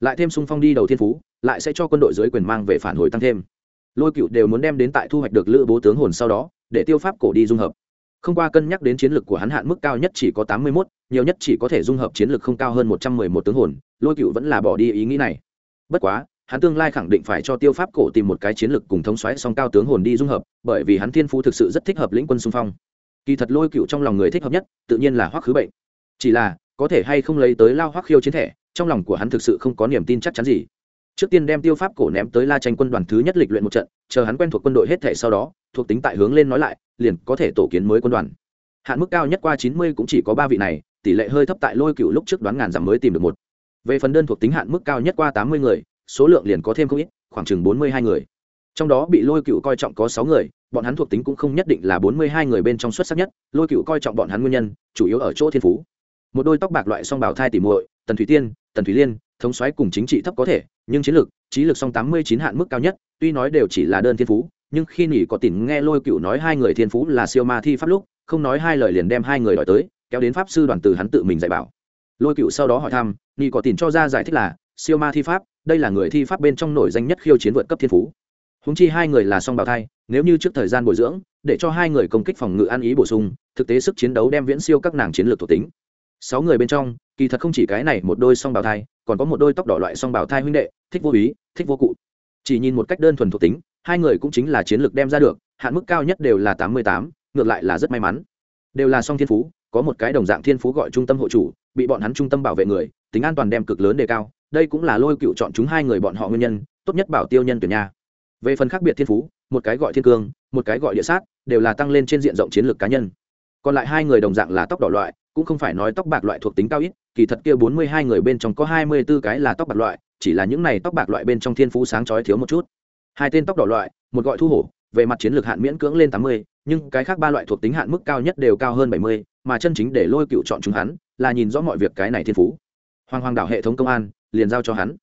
Lại thêm xung phong đi đầu thiên phú, lại sẽ cho quân đội dưới quyền mang về phản hồi tăng thêm. Lôi cựu đều muốn đem đến tại thu hoạch được lữ bố tướng hồn sau đó, để tiêu pháp cổ đi dung hợp. Không qua cân nhắc đến chiến lược của hắn hạn mức cao nhất chỉ có tám mươi mốt, nhiều nhất chỉ có thể dung hợp chiến lược không cao hơn một trăm mười một tướng hồn, lôi cựu vẫn là bỏ đi ý nghĩ này. Bất quá hắn tương lai khẳng định phải cho tiêu pháp cổ tìm một cái chiến lược cùng thống xoáy song cao tướng hồn đi dung hợp, bởi vì hắn thiên phú thực sự rất thích hợp lĩnh quân xung phong. Kỳ thật lôi cựu trong lòng người thích hợp nhất, tự nhiên là hoắc khứ bệnh. Chỉ là, có thể hay không lấy tới lao hoắc khiêu chiến thẻ, trong lòng của hắn thực sự không có niềm tin chắc chắn gì. Trước tiên đem tiêu pháp cổ ném tới la tranh quân đoàn thứ nhất lịch luyện một trận, chờ hắn quen thuộc quân đội hết thể sau đó, thuộc tính tại hướng lên nói lại, liền có thể tổ kiến mới quân đoàn. Hạn mức cao nhất qua chín mươi cũng chỉ có ba vị này, tỷ lệ hơi thấp tại lôi cựu lúc trước đoán ngàn dặm mới tìm được một. Về phần đơn thuộc tính hạn mức cao nhất qua tám mươi người số lượng liền có thêm không ít, khoảng chừng bốn mươi hai người. Trong đó bị lôi cựu coi trọng có sáu người, bọn hắn thuộc tính cũng không nhất định là bốn mươi hai người bên trong xuất sắc nhất, lôi cựu coi trọng bọn hắn nguyên nhân, chủ yếu ở chỗ thiên phú. Một đôi tóc bạc loại song bào thai tỉ muội, tần thủy tiên, tần thủy liên, thống xoáy cùng chính trị thấp có thể, nhưng chiến lược, trí lực song tám mươi chín hạn mức cao nhất, tuy nói đều chỉ là đơn thiên phú, nhưng khi nghỉ có tỉnh nghe lôi cựu nói hai người thiên phú là siêu ma thi pháp lúc, không nói hai lời liền đem hai người đòi tới, kéo đến pháp sư đoàn từ hắn tự mình dạy bảo. Lôi cựu sau đó hỏi thăm, nghỉ có tỉnh cho ra giải thích là, siêu ma thi pháp đây là người thi pháp bên trong nổi danh nhất khiêu chiến vượt cấp thiên phú. Húng chi hai người là song bào thai, nếu như trước thời gian bồi dưỡng, để cho hai người công kích phòng ngự ăn ý bổ sung, thực tế sức chiến đấu đem viễn siêu các nàng chiến lược thuộc tính. Sáu người bên trong, kỳ thật không chỉ cái này một đôi song bào thai, còn có một đôi tóc đỏ loại song bào thai huynh đệ, thích vô ý, thích vô cụ. Chỉ nhìn một cách đơn thuần thuộc tính, hai người cũng chính là chiến lược đem ra được, hạn mức cao nhất đều là tám mươi tám, ngược lại là rất may mắn. Đều là song thiên phú, có một cái đồng dạng thiên phú gọi trung tâm hộ chủ, bị bọn hắn trung tâm bảo vệ người, tính an toàn đem cực lớn đề cao đây cũng là lôi cựu chọn chúng hai người bọn họ nguyên nhân, tốt nhất bảo tiêu nhân tuyển nhà về phần khác biệt thiên phú, một cái gọi thiên cương, một cái gọi địa sát, đều là tăng lên trên diện rộng chiến lược cá nhân. Còn lại hai người đồng dạng là tóc đỏ loại, cũng không phải nói tóc bạc loại thuộc tính cao ít, kỳ thật kia bốn mươi hai người bên trong có hai mươi 24 cái là tóc bạc loại, chỉ là những này tóc bạc loại bên trong thiên phú sáng chói thiếu một chút. Hai tên tóc đỏ loại, một gọi thu hổ, về mặt chiến lược hạn miễn cưỡng lên tám mươi, nhưng cái khác ba loại thuộc tính hạn mức cao nhất đều cao hơn bảy mươi, mà chân chính để lôi cựu chọn chúng hắn, là nhìn rõ mọi việc cái này thiên phú. Hoàng hoàng đảo hệ thống công an liền giao cho hắn.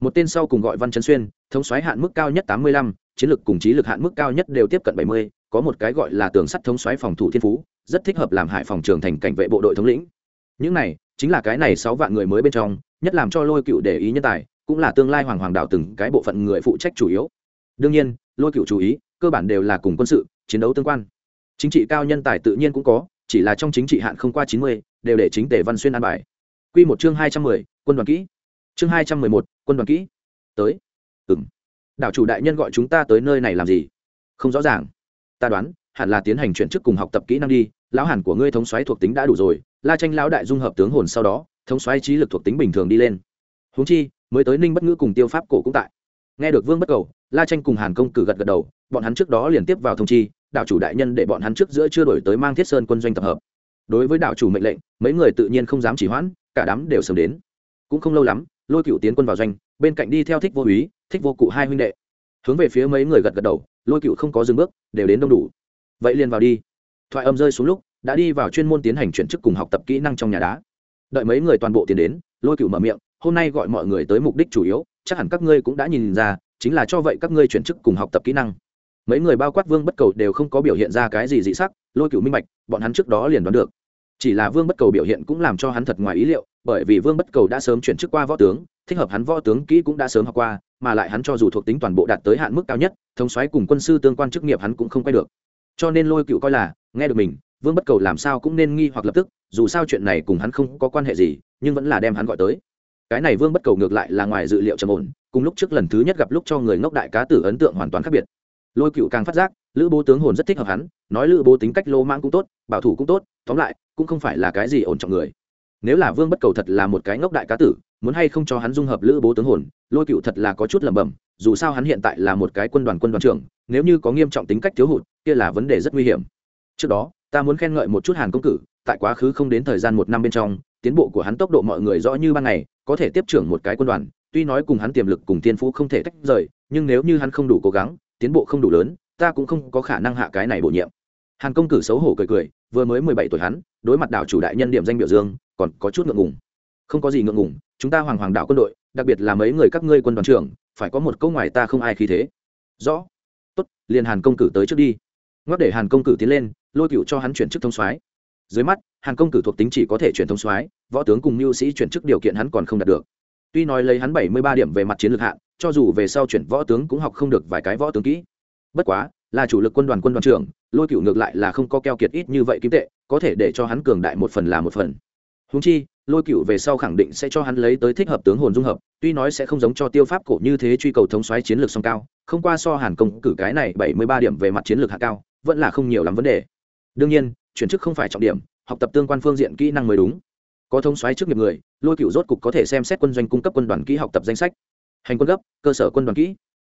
Một tên sau cùng gọi văn trấn xuyên, thống xoáy hạn mức cao nhất tám mươi lăm, chiến lược cùng trí lực hạn mức cao nhất đều tiếp cận bảy mươi, có một cái gọi là tường sắt thống xoáy phòng thủ thiên phú, rất thích hợp làm hải phòng trường thành cảnh vệ bộ đội thống lĩnh. Những này, chính là cái này sáu vạn người mới bên trong, nhất làm cho lôi cựu để ý nhân tài, cũng là tương lai hoàng hoàng đảo từng cái bộ phận người phụ trách chủ yếu. Đương nhiên, lôi cựu chú ý, cơ bản đều là cùng quân sự, chiến đấu tương quan. Chính trị cao nhân tài tự nhiên cũng có, chỉ là trong chính trị hạn không qua chín mươi, đều để chính tề văn xuyên an bài. Q một chương hai trăm mười, quân đoàn kỹ chương hai trăm mười một, quân đoàn kỹ. Tới. Ừ m đảo chủ đại nhân gọi chúng ta tới nơi này làm gì? Không rõ ràng. Ta đoán, hẳn là tiến hành chuyển chức cùng học tập kỹ năng đi. Lão hẳn của ngươi thống xoáy thuộc tính đã đủ rồi. La tranh lão đại dung hợp tướng hồn sau đó, thống xoáy trí lực thuộc tính bình thường đi lên. Húng chi, mới tới ninh bất ngữ cùng tiêu pháp cổ cũng tại. Nghe được vương bất cầu, la tranh cùng hàn công cử gật gật đầu, bọn hắn trước đó liền tiếp vào thông chi. Đạo chủ đại nhân để bọn hắn trước giữa chưa đổi tới mang thiết sơn quân doanh tập hợp. Đối với đạo chủ mệnh lệnh, mấy người tự nhiên không dám chỉ hoãn, cả đám đều sớm đến. Cũng không lâu lắm lôi cựu tiến quân vào doanh, bên cạnh đi theo thích vô úy, thích vô cụ hai huynh đệ. Hướng về phía mấy người gật gật đầu, lôi cựu không có dừng bước, đều đến đông đủ. Vậy liền vào đi. Thoại âm rơi xuống lúc, đã đi vào chuyên môn tiến hành chuyển chức cùng học tập kỹ năng trong nhà đá. Đợi mấy người toàn bộ tiến đến, lôi cựu mở miệng, hôm nay gọi mọi người tới mục đích chủ yếu, chắc hẳn các ngươi cũng đã nhìn ra, chính là cho vậy các ngươi chuyển chức cùng học tập kỹ năng. Mấy người bao quát vương bất cầu đều không có biểu hiện ra cái gì dị sắc, lôi cựu minh bạch, bọn hắn trước đó liền đoán được chỉ là vương bất cầu biểu hiện cũng làm cho hắn thật ngoài ý liệu, bởi vì vương bất cầu đã sớm chuyển chức qua võ tướng, thích hợp hắn võ tướng kỹ cũng đã sớm học qua, mà lại hắn cho dù thuộc tính toàn bộ đạt tới hạn mức cao nhất, thống xoáy cùng quân sư tương quan chức nghiệp hắn cũng không quay được. Cho nên lôi cựu coi là, nghe được mình, vương bất cầu làm sao cũng nên nghi hoặc lập tức, dù sao chuyện này cùng hắn không có quan hệ gì, nhưng vẫn là đem hắn gọi tới. Cái này vương bất cầu ngược lại là ngoài dự liệu trầm ổn, cùng lúc trước lần thứ nhất gặp lúc cho người ngốc đại cá tử ấn tượng hoàn toàn khác biệt. Lôi cựu càng phát giác lữ bố tướng hồn rất thích hợp hắn, nói lữ bố tính cách lô mãng cũng tốt, bảo thủ cũng tốt, tóm lại, cũng không phải là cái gì ổn trọng người. Nếu là vương bất cầu thật là một cái ngốc đại cá tử, muốn hay không cho hắn dung hợp lữ bố tướng hồn, lôi cựu thật là có chút lẩm bẩm, dù sao hắn hiện tại là một cái quân đoàn quân đoàn trưởng, nếu như có nghiêm trọng tính cách thiếu hụt, kia là vấn đề rất nguy hiểm. Trước đó, ta muốn khen ngợi một chút hàn công cử, tại quá khứ không đến thời gian một năm bên trong, tiến bộ của hắn tốc độ mọi người rõ như ban ngày, có thể tiếp trưởng một cái quân đoàn, tuy nói cùng hắn tiềm lực cùng thiên phú không thể tách rời, nhưng nếu như hắn không đủ cố gắng, tiến bộ không đủ lớn ta cũng không có khả năng hạ cái này bổ nhiệm. Hàn công cử xấu hổ cười cười, vừa mới mười bảy tuổi hắn, đối mặt đảo chủ đại nhân điểm danh biểu dương, còn có chút ngượng ngùng. Không có gì ngượng ngùng, chúng ta hoàng hoàng đạo quân đội, đặc biệt là mấy người các ngươi quân đoàn trưởng, phải có một câu ngoài ta không ai khí thế. Rõ. Tốt, liền hàn công cử tới trước đi. Ngoắc để hàn công cử tiến lên, lôi cựu cho hắn chuyển chức thông soái. Dưới mắt, hàn công cử thuộc tính chỉ có thể chuyển thông soái, võ tướng cùng mưu sĩ chuyển chức điều kiện hắn còn không đạt được. Tuy nói lấy hắn bảy mươi ba điểm về mặt chiến lược hạn, cho dù về sau chuyển võ tướng cũng học không được vài cái võ tướng kỹ bất quá, là chủ lực quân đoàn quân đoàn trưởng, lôi cựu ngược lại là không có keo kiệt ít như vậy kim tệ, có thể để cho hắn cường đại một phần là một phần. Húng chi, lôi cựu về sau khẳng định sẽ cho hắn lấy tới thích hợp tướng hồn dung hợp, tuy nói sẽ không giống cho tiêu pháp cổ như thế truy cầu thống xoáy chiến lược song cao, không qua so hàn công cử cái này bảy mươi ba điểm về mặt chiến lược hạ cao, vẫn là không nhiều lắm vấn đề. Đương nhiên, chuyển chức không phải trọng điểm, học tập tương quan phương diện kỹ năng mới đúng. Có thống xoáy trước nghiệp người, lôi cựu rốt cục có thể xem xét quân doanh cung cấp quân đoàn kỹ học tập danh sách. Hành quân gấp, cơ sở quân đoàn kỹ.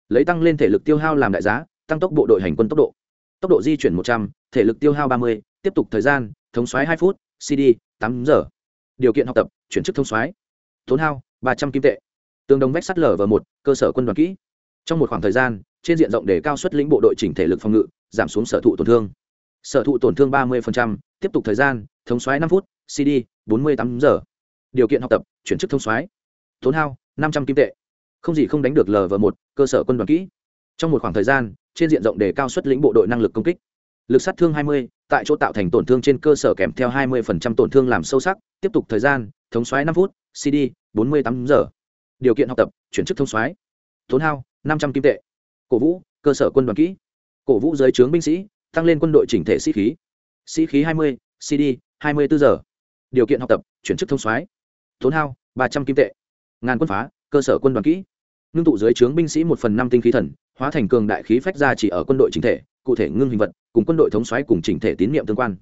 Lấy tăng lên thể lực tiêu hao làm đại giá tăng tốc bộ đội hành quân tốc độ. Tốc độ di chuyển một trăm, thể lực tiêu hao ba mươi, tiếp tục thời gian, thống xoáy hai phút cd tám giờ. Điều kiện học tập, chuyển chức thông xoáy tốn hao, ba trăm kim tệ. Tương đồng vách sắt lở và một, cơ sở quân đoàn kỹ. Trong một khoảng thời gian, trên diện rộng để cao suất lĩnh bộ đội chỉnh thể lực phòng ngự, giảm xuống sở thụ tổn thương. Sở thụ tổn thương ba mươi tiếp tục thời gian, thống xoáy năm phút cd bốn mươi tám giờ. Điều kiện học tập, chuyển chức thông xoáy tốn hao, năm trăm kim tệ. Không gì không đánh được lv một, cơ sở quân đoàn kỹ. Trong một khoảng thời gian trên diện rộng đề cao suất lĩnh bộ đội năng lực công kích. Lực sát thương 20, tại chỗ tạo thành tổn thương trên cơ sở kèm theo 20% tổn thương làm sâu sắc tiếp tục thời gian thống xoáy 5 phút cd 48 giờ. Điều kiện học tập chuyển chức thông xoáy tốn hao 500 kim tệ. Cổ vũ cơ sở quân đoàn kỹ. Cổ vũ giới trướng binh sĩ tăng lên quân đội chỉnh thể sĩ khí. Sĩ khí 20, cd 24 giờ. Điều kiện học tập chuyển chức thông xoáy tốn hao 300 kim tệ. Ngàn quân phá cơ sở quân đoàn kỹ ngưng tụ dưới trướng binh sĩ một phần năm tinh khí thần, hóa thành cường đại khí phách ra chỉ ở quân đội chính thể, cụ thể ngưng hình vật, cùng quân đội thống xoáy cùng chỉnh thể tín nhiệm tương quan.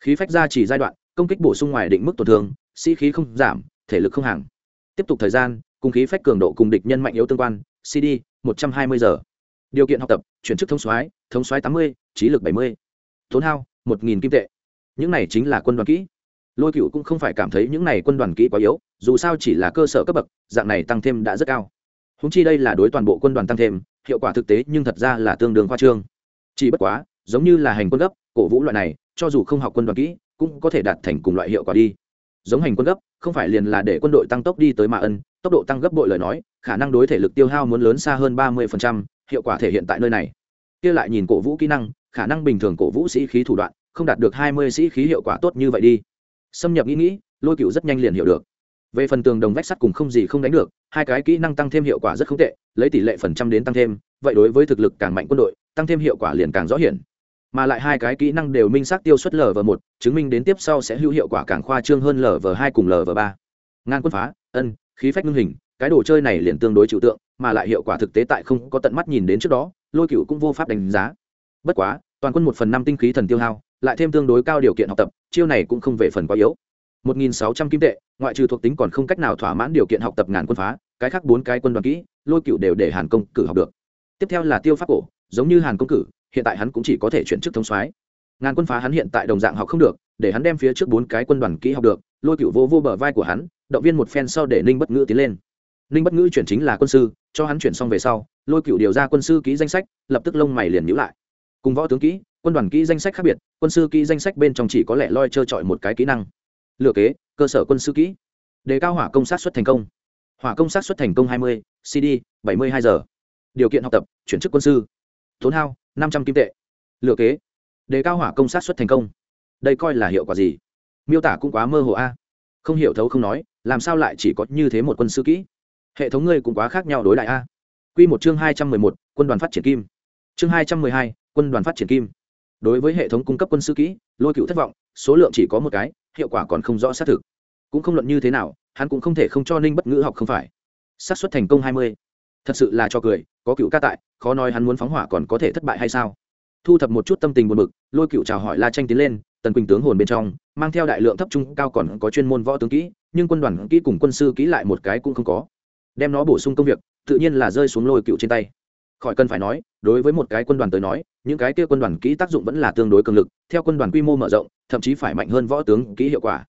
Khí phách ra chỉ giai đoạn, công kích bổ sung ngoài định mức tổn thương, sĩ khí không giảm, thể lực không hàng. Tiếp tục thời gian, cùng khí phách cường độ cùng địch nhân mạnh yếu tương quan cd một trăm hai mươi giờ. Điều kiện học tập, chuyển chức thống soái thống soái tám mươi, trí lực bảy mươi. Tốn hao, một nghìn kim tệ. Những này chính là quân đoàn kỹ. Lôi cựu cũng không phải cảm thấy những này quân đoàn kỹ quá yếu, dù sao chỉ là cơ sở cấp bậc, dạng này tăng thêm đã rất cao húng chi đây là đối toàn bộ quân đoàn tăng thêm, hiệu quả thực tế nhưng thật ra là tương đương khoa trương. Chỉ bất quá, giống như là hành quân gấp, cổ vũ loại này, cho dù không học quân đoàn kỹ, cũng có thể đạt thành cùng loại hiệu quả đi. Giống hành quân gấp, không phải liền là để quân đội tăng tốc đi tới mạ ân, tốc độ tăng gấp bội lời nói, khả năng đối thể lực tiêu hao muốn lớn xa hơn ba mươi hiệu quả thể hiện tại nơi này. Kia lại nhìn cổ vũ kỹ năng, khả năng bình thường cổ vũ sĩ khí thủ đoạn, không đạt được hai mươi sĩ khí hiệu quả tốt như vậy đi. Xâm nhập nghĩ nghĩ, lôi cựu rất nhanh liền hiểu được về phần tường đồng vách sắt cùng không gì không đánh được, hai cái kỹ năng tăng thêm hiệu quả rất không tệ, lấy tỷ lệ phần trăm đến tăng thêm, vậy đối với thực lực càng mạnh quân đội, tăng thêm hiệu quả liền càng rõ hiển. Mà lại hai cái kỹ năng đều minh xác tiêu xuất lv một, chứng minh đến tiếp sau sẽ hữu hiệu quả càng khoa trương hơn lv hai cùng lv ba. Ngang quân phá, ân, khí phách ngưng hình, cái đồ chơi này liền tương đối trừu tượng, mà lại hiệu quả thực tế tại không có tận mắt nhìn đến trước đó, lôi cựu cũng vô pháp đánh giá. Bất quá, toàn quân một phần năm tinh khí thần tiêu hao, lại thêm tương đối cao điều kiện học tập, chiêu này cũng không về phần quá yếu. 1.600 kim tệ, ngoại trừ thuộc tính còn không cách nào thỏa mãn điều kiện học tập ngàn quân phá, cái khác bốn cái quân đoàn kỹ, lôi cựu đều để hàn công cử học được. Tiếp theo là tiêu pháp cổ, giống như hàn công cử, hiện tại hắn cũng chỉ có thể chuyển chức thống soái. Ngàn quân phá hắn hiện tại đồng dạng học không được, để hắn đem phía trước bốn cái quân đoàn kỹ học được, lôi cựu vô vô bờ vai của hắn, động viên một phen sau để ninh bất ngữ tiến lên. Ninh bất ngữ chuyển chính là quân sư, cho hắn chuyển xong về sau, lôi cựu điều ra quân sư ký danh sách, lập tức lông mày liền nhữ lại. Cùng võ tướng kỹ, quân đoàn kỹ danh sách khác biệt, quân sư kỹ danh sách bên trong chỉ có lẽ loi trơ trọi một cái kỹ năng lựa kế, cơ sở quân sư kỹ. Đề cao hỏa công sát xuất thành công. Hỏa công sát xuất thành công hai mươi cd bảy mươi hai giờ. Điều kiện học tập, chuyển chức quân sư. Tốn hao, năm trăm kim tệ. Lựa kế, đề cao hỏa công sát xuất thành công. Đây coi là hiệu quả gì? Miêu tả cũng quá mơ hồ a. Không hiểu thấu không nói, làm sao lại chỉ có như thế một quân sư kỹ? Hệ thống ngươi cũng quá khác nhau đối đại a. Quy một chương hai trăm mười một, quân đoàn phát triển kim. Chương hai trăm mười hai, quân đoàn phát triển kim. Đối với hệ thống cung cấp quân sư kỹ, lôi cựu thất vọng, số lượng chỉ có một cái hiệu quả còn không rõ xác thực. Cũng không luận như thế nào, hắn cũng không thể không cho ninh bất ngữ học không phải. Xác suất thành công hai mươi. Thật sự là cho cười, có cựu ca tại, khó nói hắn muốn phóng hỏa còn có thể thất bại hay sao? Thu thập một chút tâm tình buồn bực, lôi cựu chào hỏi la tranh tiến lên, tần quỳnh tướng hồn bên trong, mang theo đại lượng thấp trung cao còn có chuyên môn võ tướng kỹ, nhưng quân đoàn kỹ cùng quân sư kỹ lại một cái cũng không có. Đem nó bổ sung công việc, tự nhiên là rơi xuống lôi cựu trên tay khỏi cần phải nói, đối với một cái quân đoàn tới nói, những cái kia quân đoàn kỹ tác dụng vẫn là tương đối cường lực, theo quân đoàn quy mô mở rộng, thậm chí phải mạnh hơn võ tướng kỹ hiệu quả.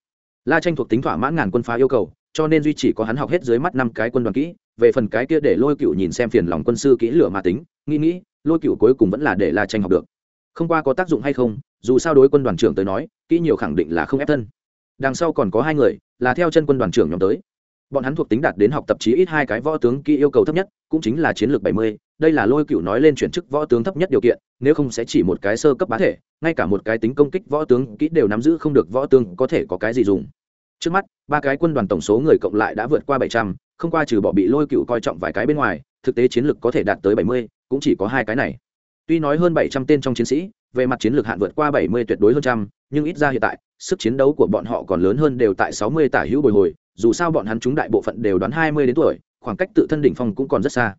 La tranh thuộc tính thỏa mãn ngàn quân phá yêu cầu, cho nên duy chỉ có hắn học hết dưới mắt năm cái quân đoàn kỹ, về phần cái kia để lôi cựu nhìn xem phiền lòng quân sư kỹ lửa mà tính, nghĩ nghĩ, lôi cựu cuối cùng vẫn là để la tranh học được. Không qua có tác dụng hay không, dù sao đối quân đoàn trưởng tới nói, kỹ nhiều khẳng định là không ép thân. Đằng sau còn có hai người, là theo chân quân đoàn trưởng nhóm tới bọn hắn thuộc tính đạt đến học tập chí ít hai cái võ tướng kỹ yêu cầu thấp nhất, cũng chính là chiến lược bảy mươi, đây là lôi cựu nói lên chuyển chức võ tướng thấp nhất điều kiện, nếu không sẽ chỉ một cái sơ cấp bá thể, ngay cả một cái tính công kích võ tướng kỹ đều nắm giữ không được võ tướng có thể có cái gì dùng. Trước mắt, ba cái quân đoàn tổng số người cộng lại đã vượt qua bảy trăm, không qua trừ bỏ bị lôi cựu coi trọng vài cái bên ngoài, thực tế chiến lược có thể đạt tới bảy mươi, cũng chỉ có hai cái này. Tuy nói hơn bảy trăm tên trong chiến sĩ, về mặt chiến lược hạn vượt qua bảy mươi tuyệt đối hơn trăm, nhưng ít ra hiện tại sức chiến đấu của bọn họ còn lớn hơn đều tại sáu mươi tả hữu bồi hồi, dù sao bọn hắn chúng đại bộ phận đều đoán hai mươi đến tuổi, khoảng cách tự thân đỉnh phong cũng còn rất xa.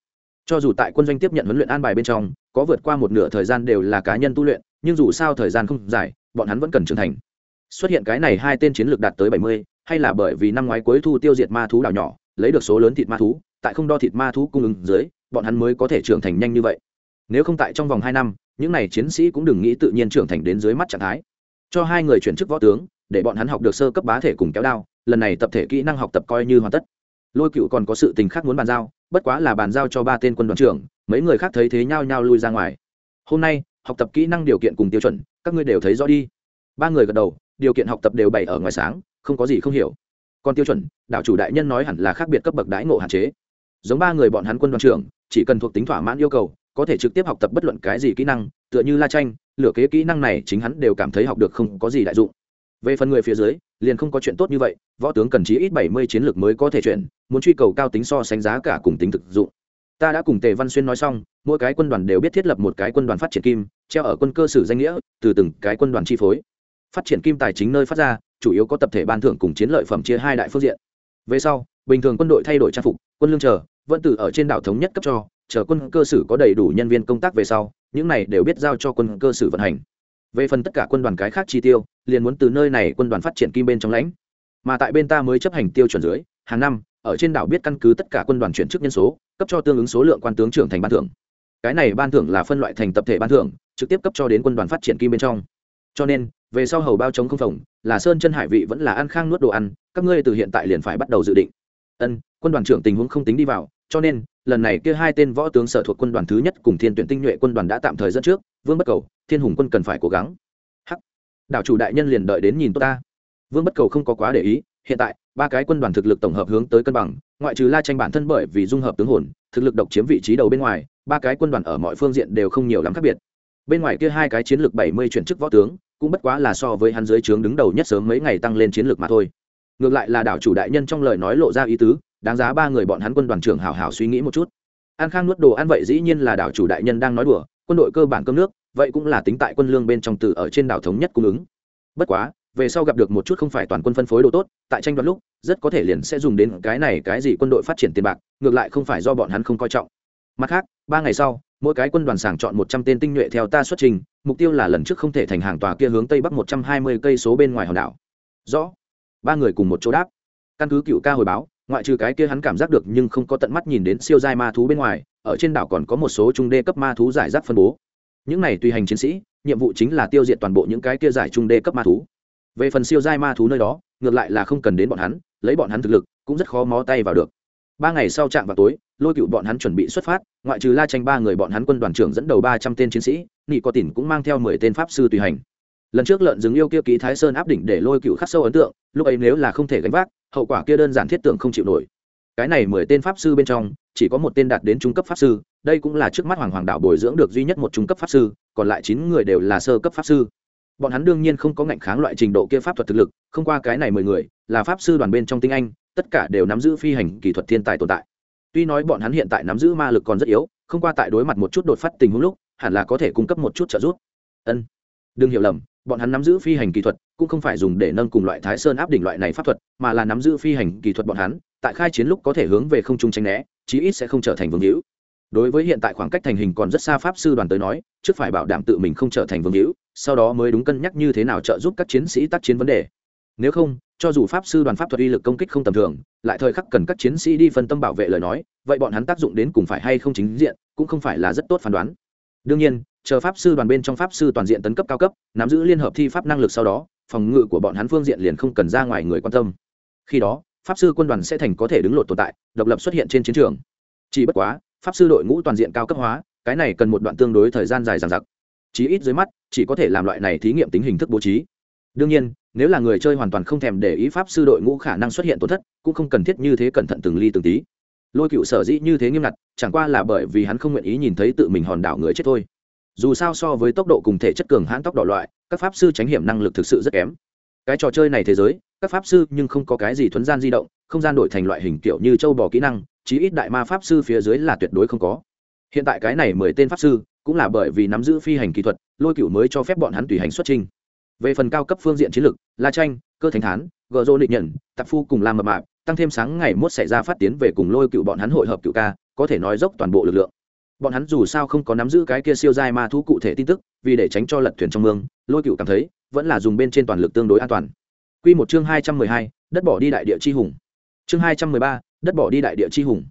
Cho dù tại quân doanh tiếp nhận huấn luyện an bài bên trong, có vượt qua một nửa thời gian đều là cá nhân tu luyện, nhưng dù sao thời gian không dài, bọn hắn vẫn cần trưởng thành. Xuất hiện cái này hai tên chiến lược đạt tới bảy mươi, hay là bởi vì năm ngoái cuối thu tiêu diệt ma thú đảo nhỏ, lấy được số lớn thịt ma thú, tại không đo thịt ma thú cung ứng dưới, bọn hắn mới có thể trưởng thành nhanh như vậy. Nếu không tại trong vòng hai năm, những này chiến sĩ cũng đừng nghĩ tự nhiên trưởng thành đến dưới mắt trạng thái cho hai người chuyển chức võ tướng, để bọn hắn học được sơ cấp bá thể cùng kéo đao, lần này tập thể kỹ năng học tập coi như hoàn tất. Lôi cựu còn có sự tình khác muốn bàn giao, bất quá là bàn giao cho ba tên quân đoàn trưởng, mấy người khác thấy thế nhau nhau lui ra ngoài. Hôm nay, học tập kỹ năng điều kiện cùng tiêu chuẩn, các ngươi đều thấy rõ đi. Ba người gật đầu, điều kiện học tập đều bày ở ngoài sáng, không có gì không hiểu. Còn tiêu chuẩn, đảo chủ đại nhân nói hẳn là khác biệt cấp bậc đãi ngộ hạn chế. Giống ba người bọn hắn quân đoàn trưởng, chỉ cần thuộc tính thỏa mãn yêu cầu có thể trực tiếp học tập bất luận cái gì kỹ năng, tựa như la tranh lửa kế kỹ năng này chính hắn đều cảm thấy học được không có gì đại dụng. Về phần người phía dưới, liền không có chuyện tốt như vậy, võ tướng cần chí ít bảy mươi chiến lược mới có thể chuyển, muốn truy cầu cao tính so sánh giá cả cùng tính thực dụng. Ta đã cùng tề văn xuyên nói xong, mỗi cái quân đoàn đều biết thiết lập một cái quân đoàn phát triển kim, treo ở quân cơ sử danh nghĩa, từ từng cái quân đoàn chi phối. Phát triển kim tài chính nơi phát ra, chủ yếu có tập thể ban thưởng cùng chiến lợi phẩm chia hai đại phương diện. Về sau, bình thường quân đội thay đổi trang phục, quân lương chờ, vẫn từ ở trên đảo thống nhất cấp cho chờ quân cơ sử có đầy đủ nhân viên công tác về sau, những này đều biết giao cho quân cơ sử vận hành. Về phần tất cả quân đoàn cái khác chi tiêu, liền muốn từ nơi này quân đoàn phát triển kim bên trong lãnh. Mà tại bên ta mới chấp hành tiêu chuẩn dưới, hàng năm, ở trên đảo biết căn cứ tất cả quân đoàn chuyển chức nhân số, cấp cho tương ứng số lượng quan tướng trưởng thành ban thưởng. Cái này ban thưởng là phân loại thành tập thể ban thưởng, trực tiếp cấp cho đến quân đoàn phát triển kim bên trong. Cho nên, về sau hầu bao chống không phòng là sơn chân hải vị vẫn là ăn khang nuốt đồ ăn, các ngươi từ hiện tại liền phải bắt đầu dự định. Ân, quân đoàn trưởng tình huống không tính đi vào cho nên, lần này kia hai tên võ tướng sở thuộc quân đoàn thứ nhất cùng thiên tuyển tinh nhuệ quân đoàn đã tạm thời dẫn trước, vương bất cầu, thiên hùng quân cần phải cố gắng. Hắc. Đảo chủ đại nhân liền đợi đến nhìn tốt ta. Vương bất cầu không có quá để ý, hiện tại, ba cái quân đoàn thực lực tổng hợp hướng tới cân bằng, ngoại trừ la tranh bản thân bởi vì dung hợp tướng hồn, thực lực độc chiếm vị trí đầu bên ngoài, ba cái quân đoàn ở mọi phương diện đều không nhiều lắm khác biệt. Bên ngoài kia hai cái chiến lược bảy mươi chuyển chức võ tướng, cũng bất quá là so với hắn dưới trướng đứng đầu nhất sớm mấy ngày tăng lên chiến lược mà thôi. Ngược lại là đảo chủ đại nhân trong lời nói lộ ra ý tứ đáng giá ba người bọn hắn quân đoàn trưởng hảo hảo suy nghĩ một chút. An khang nuốt đồ ăn vậy dĩ nhiên là đảo chủ đại nhân đang nói đùa, quân đội cơ bản cơm nước, vậy cũng là tính tại quân lương bên trong từ ở trên đảo thống nhất cung ứng. Bất quá, về sau gặp được một chút không phải toàn quân phân phối đồ tốt, tại tranh đoạt lúc, rất có thể liền sẽ dùng đến cái này cái gì quân đội phát triển tiền bạc, ngược lại không phải do bọn hắn không coi trọng. Mặt khác, ba ngày sau, mỗi cái quân đoàn sàng chọn một trăm tên tinh nhuệ theo ta xuất trình, mục tiêu là lần trước không thể thành hàng tòa kia hướng tây bắc một trăm hai mươi cây số bên ngoài hòn đảo. Rõ. Ba người cùng một chỗ đáp. Căn cứ cựu ca hồi báo ngoại trừ cái kia hắn cảm giác được nhưng không có tận mắt nhìn đến siêu giai ma thú bên ngoài, ở trên đảo còn có một số trung đê cấp ma thú giải rác phân bố. Những này tùy hành chiến sĩ, nhiệm vụ chính là tiêu diệt toàn bộ những cái kia giải trung đê cấp ma thú. Về phần siêu giai ma thú nơi đó, ngược lại là không cần đến bọn hắn, lấy bọn hắn thực lực, cũng rất khó mó tay vào được. Ba ngày sau trạm vào tối, lôi cựu bọn hắn chuẩn bị xuất phát, ngoại trừ la tranh ba người bọn hắn quân đoàn trưởng dẫn đầu ba trăm tên chiến sĩ, nị có tỉn cũng mang theo mười tên pháp sư tùy hành. Lần trước lợn rừng yêu kia ký thái sơn áp đỉnh để lôi cựu khắc sâu ấn tượng, lúc ấy nếu là không thể gánh vác hậu quả kia đơn giản thiết tưởng không chịu nổi. Cái này mười tên pháp sư bên trong, chỉ có một tên đạt đến trung cấp pháp sư, đây cũng là trước mắt hoàng hoàng đạo bồi dưỡng được duy nhất một trung cấp pháp sư, còn lại chín người đều là sơ cấp pháp sư. Bọn hắn đương nhiên không có ngạnh kháng loại trình độ kia pháp thuật thực lực, không qua cái này mười người, là pháp sư đoàn bên trong tinh anh, tất cả đều nắm giữ phi hành kỹ thuật thiên tài tồn tại. Tuy nói bọn hắn hiện tại nắm giữ ma lực còn rất yếu, không qua tại đối mặt một chút đột phát tình huống lúc, hẳn là có thể cung cấp một chút trợ giúp. Ân, đừng hiểu lầm bọn hắn nắm giữ phi hành kỹ thuật, cũng không phải dùng để nâng cùng loại thái sơn áp đỉnh loại này pháp thuật, mà là nắm giữ phi hành kỹ thuật bọn hắn, tại khai chiến lúc có thể hướng về không trung tranh né, chí ít sẽ không trở thành vương hữu. Đối với hiện tại khoảng cách thành hình còn rất xa pháp sư đoàn tới nói, trước phải bảo đảm tự mình không trở thành vương hữu, sau đó mới đúng cân nhắc như thế nào trợ giúp các chiến sĩ tác chiến vấn đề. Nếu không, cho dù pháp sư đoàn pháp thuật uy lực công kích không tầm thường, lại thời khắc cần các chiến sĩ đi phân tâm bảo vệ lời nói, vậy bọn hắn tác dụng đến cùng phải hay không chính diện, cũng không phải là rất tốt phán đoán đương nhiên, chờ pháp sư đoàn bên trong pháp sư toàn diện tấn cấp cao cấp, nắm giữ liên hợp thi pháp năng lực sau đó, phòng ngự của bọn hắn phương diện liền không cần ra ngoài người quan tâm. Khi đó, pháp sư quân đoàn sẽ thành có thể đứng lột tồn tại, độc lập xuất hiện trên chiến trường. Chỉ bất quá, pháp sư đội ngũ toàn diện cao cấp hóa, cái này cần một đoạn tương đối thời gian dài dằng dặc. Chí ít dưới mắt, chỉ có thể làm loại này thí nghiệm tính hình thức bố trí. Đương nhiên, nếu là người chơi hoàn toàn không thèm để ý pháp sư đội ngũ khả năng xuất hiện tổn thất, cũng không cần thiết như thế cẩn thận từng ly từng tí lôi cựu sở dĩ như thế nghiêm ngặt, chẳng qua là bởi vì hắn không nguyện ý nhìn thấy tự mình hòn đảo người chết thôi. Dù sao so với tốc độ cùng thể chất cường hãn tóc đỏ loại, các pháp sư tránh hiểm năng lực thực sự rất kém. Cái trò chơi này thế giới, các pháp sư nhưng không có cái gì thuấn gian di động, không gian đổi thành loại hình kiểu như châu bò kỹ năng, chí ít đại ma pháp sư phía dưới là tuyệt đối không có. Hiện tại cái này mười tên pháp sư, cũng là bởi vì nắm giữ phi hành kỹ thuật, lôi cựu mới cho phép bọn hắn tùy hành xuất trình. Về phần cao cấp phương diện chiến lược, la tranh cơ thánh thán, gờ rô định nhận tạp phu cùng làm mập mạp tăng thêm sáng ngày mốt xảy ra phát tiến về cùng lôi cựu bọn hắn hội hợp cựu ca, có thể nói dốc toàn bộ lực lượng. Bọn hắn dù sao không có nắm giữ cái kia siêu giai ma thú cụ thể tin tức, vì để tránh cho lật thuyền trong mương, lôi cựu cảm thấy, vẫn là dùng bên trên toàn lực tương đối an toàn. Q một chương hai trăm mười hai, đất bỏ đi đại địa chi hùng. Chương hai trăm mười ba, đất bỏ đi đại địa chi hùng.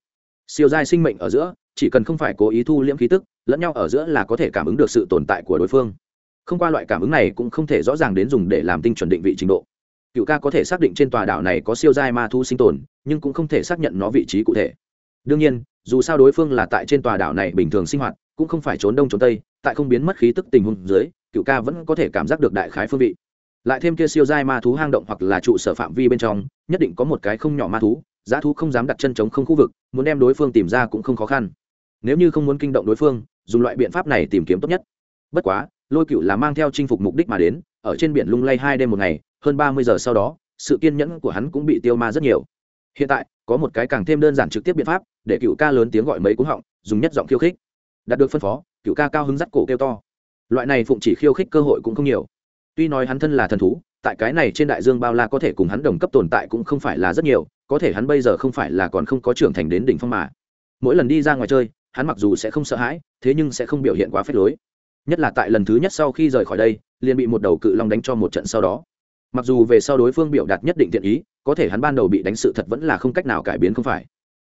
Siêu giai sinh mệnh ở giữa, chỉ cần không phải cố ý thu liễm khí tức, lẫn nhau ở giữa là có thể cảm ứng được sự tồn tại của đối phương. Không qua loại cảm ứng này cũng không thể rõ ràng đến dùng để làm tinh chuẩn định vị trình độ cựu ca có thể xác định trên tòa đảo này có siêu giai ma thu sinh tồn, nhưng cũng không thể xác nhận nó vị trí cụ thể. Đương nhiên, dù sao đối phương là tại trên tòa đảo này bình thường sinh hoạt, cũng không phải trốn đông trốn tây, tại không biến mất khí tức tình huống dưới, cựu ca vẫn có thể cảm giác được đại khái phương vị. Lại thêm kia siêu giai ma thú hang động hoặc là trụ sở phạm vi bên trong, nhất định có một cái không nhỏ ma thú, giá thú không dám đặt chân chống không khu vực, muốn đem đối phương tìm ra cũng không khó khăn. Nếu như không muốn kinh động đối phương, dùng loại biện pháp này tìm kiếm tốt nhất. Bất quá, lôi cựu là mang theo chinh phục mục đích mà đến, ở trên biển lung lay hai đêm một ngày hơn ba mươi giờ sau đó, sự kiên nhẫn của hắn cũng bị tiêu ma rất nhiều. Hiện tại, có một cái càng thêm đơn giản trực tiếp biện pháp để cựu ca lớn tiếng gọi mấy cú họng, dùng nhất giọng khiêu khích. Đạt được phân phó, cựu ca cao hứng dắt cổ kêu to. Loại này phụng chỉ khiêu khích cơ hội cũng không nhiều. Tuy nói hắn thân là thần thú, tại cái này trên đại dương bao la có thể cùng hắn đồng cấp tồn tại cũng không phải là rất nhiều, có thể hắn bây giờ không phải là còn không có trưởng thành đến đỉnh phong mà. Mỗi lần đi ra ngoài chơi, hắn mặc dù sẽ không sợ hãi, thế nhưng sẽ không biểu hiện quá phép lối. Nhất là tại lần thứ nhất sau khi rời khỏi đây, liền bị một đầu cự long đánh cho một trận sau đó mặc dù về sau đối phương biểu đạt nhất định thiện ý, có thể hắn ban đầu bị đánh sự thật vẫn là không cách nào cải biến không phải.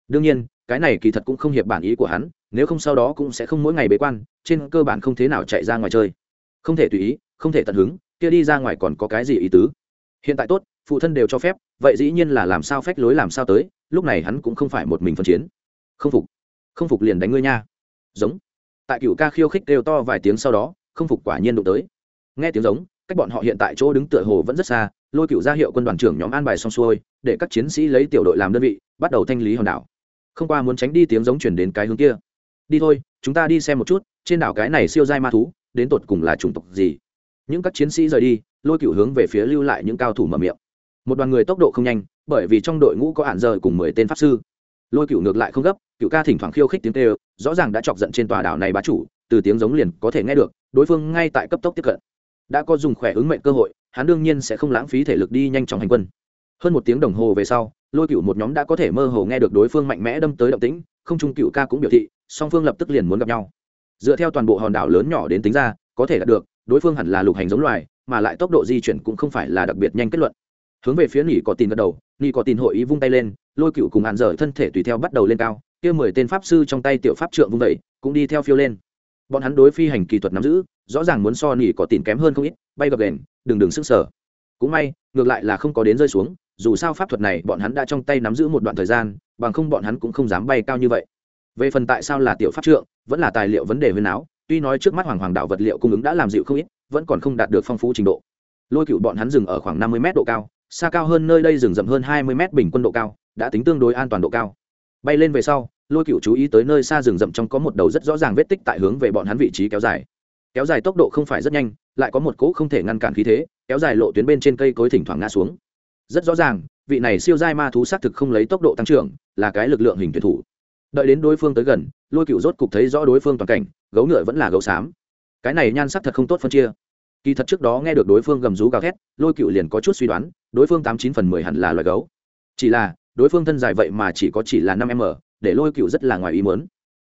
Đương nhiên, cái này kỳ thật cũng không hiệp bản ý của hắn, nếu không sau đó cũng sẽ không mỗi ngày bế quan, trên cơ bản không thế nào chạy ra ngoài chơi. Không thể tùy ý, không thể tận hứng, kia đi ra ngoài còn có cái gì ý tứ? Hiện tại tốt, phụ thân đều cho phép, vậy dĩ nhiên là làm sao phách lối làm sao tới, lúc này hắn cũng không phải một mình phân chiến. Không phục. Không phục liền đánh ngươi nha. Giống. Tại cựu ca khiêu khích đều to vài tiếng sau đó, không phục quả nhiên đụng tới. Nghe tiếng giống cách bọn họ hiện tại chỗ đứng tựa hồ vẫn rất xa lôi cựu ra hiệu quân đoàn trưởng nhóm an bài xong xuôi để các chiến sĩ lấy tiểu đội làm đơn vị bắt đầu thanh lý hòn đảo. Không qua muốn tránh đi tiếng giống chuyển đến cái hướng kia. Đi thôi chúng ta đi xem một chút trên đảo cái này siêu dai ma thú đến tột cùng là chủng tộc gì? Những các chiến sĩ rời đi lôi cựu hướng về phía lưu lại những cao thủ mở miệng. Một đoàn người tốc độ không nhanh bởi vì trong đội ngũ có hạn rời cùng mười tên pháp sư. Lôi cựu ngược lại không gấp cựu ca thỉnh thoảng khiêu khích tiếng tê, rõ ràng đã chọc giận trên tòa đảo này bá chủ từ tiếng giống liền có thể nghe được đối phương ngay tại cấp tốc tiếp cận đã có dùng khỏe ứng mệnh cơ hội, hắn đương nhiên sẽ không lãng phí thể lực đi nhanh chóng hành quân. Hơn một tiếng đồng hồ về sau, lôi cựu một nhóm đã có thể mơ hồ nghe được đối phương mạnh mẽ đâm tới động tĩnh, không trung cựu ca cũng biểu thị, song phương lập tức liền muốn gặp nhau. Dựa theo toàn bộ hòn đảo lớn nhỏ đến tính ra, có thể đạt được, đối phương hẳn là lục hành giống loài, mà lại tốc độ di chuyển cũng không phải là đặc biệt nhanh kết luận. Hướng về phía nghỉ có tin gật đầu nghỉ có tin hội ý vung tay lên, lôi cựu cùng hạn dở thân thể tùy theo bắt đầu lên cao, kia mười tên pháp sư trong tay tiểu pháp trượng vung vẩy cũng đi theo phiêu lên bọn hắn đối phi hành kỹ thuật nắm giữ, rõ ràng muốn so nỉ có tiền kém hơn không ít, bay gập đèn đừng đừng sức sở. Cũng may, ngược lại là không có đến rơi xuống, dù sao pháp thuật này bọn hắn đã trong tay nắm giữ một đoạn thời gian, bằng không bọn hắn cũng không dám bay cao như vậy. Về phần tại sao là tiểu pháp trượng, vẫn là tài liệu vấn đề huyền áo, tuy nói trước mắt hoàng hoàng đạo vật liệu cung ứng đã làm dịu không ít, vẫn còn không đạt được phong phú trình độ. Lôi cựu bọn hắn dừng ở khoảng năm mươi m độ cao, xa cao hơn nơi đây rừng rậm hơn hai mươi m bình quân độ cao, đã tính tương đối an toàn độ cao. Bay lên về sau lôi cựu chú ý tới nơi xa rừng rậm trong có một đầu rất rõ ràng vết tích tại hướng về bọn hắn vị trí kéo dài. Kéo dài tốc độ không phải rất nhanh, lại có một cỗ không thể ngăn cản khí thế, kéo dài lộ tuyến bên trên cây cối thỉnh thoảng ngã xuống. Rất rõ ràng, vị này siêu giai ma thú xác thực không lấy tốc độ tăng trưởng, là cái lực lượng hình tuyển thủ. Đợi đến đối phương tới gần, lôi cựu rốt cục thấy rõ đối phương toàn cảnh, gấu ngựa vẫn là gấu xám. Cái này nhan sắc thật không tốt phân chia. Kỳ thật trước đó nghe được đối phương gầm rú gào thét, lôi cựu liền có chút suy đoán, đối phương tám chín phần mười hẳn là loài gấu. Chỉ là, đối phương thân dài vậy mà chỉ có chỉ là năm m để lôi cựu rất là ngoài ý mớn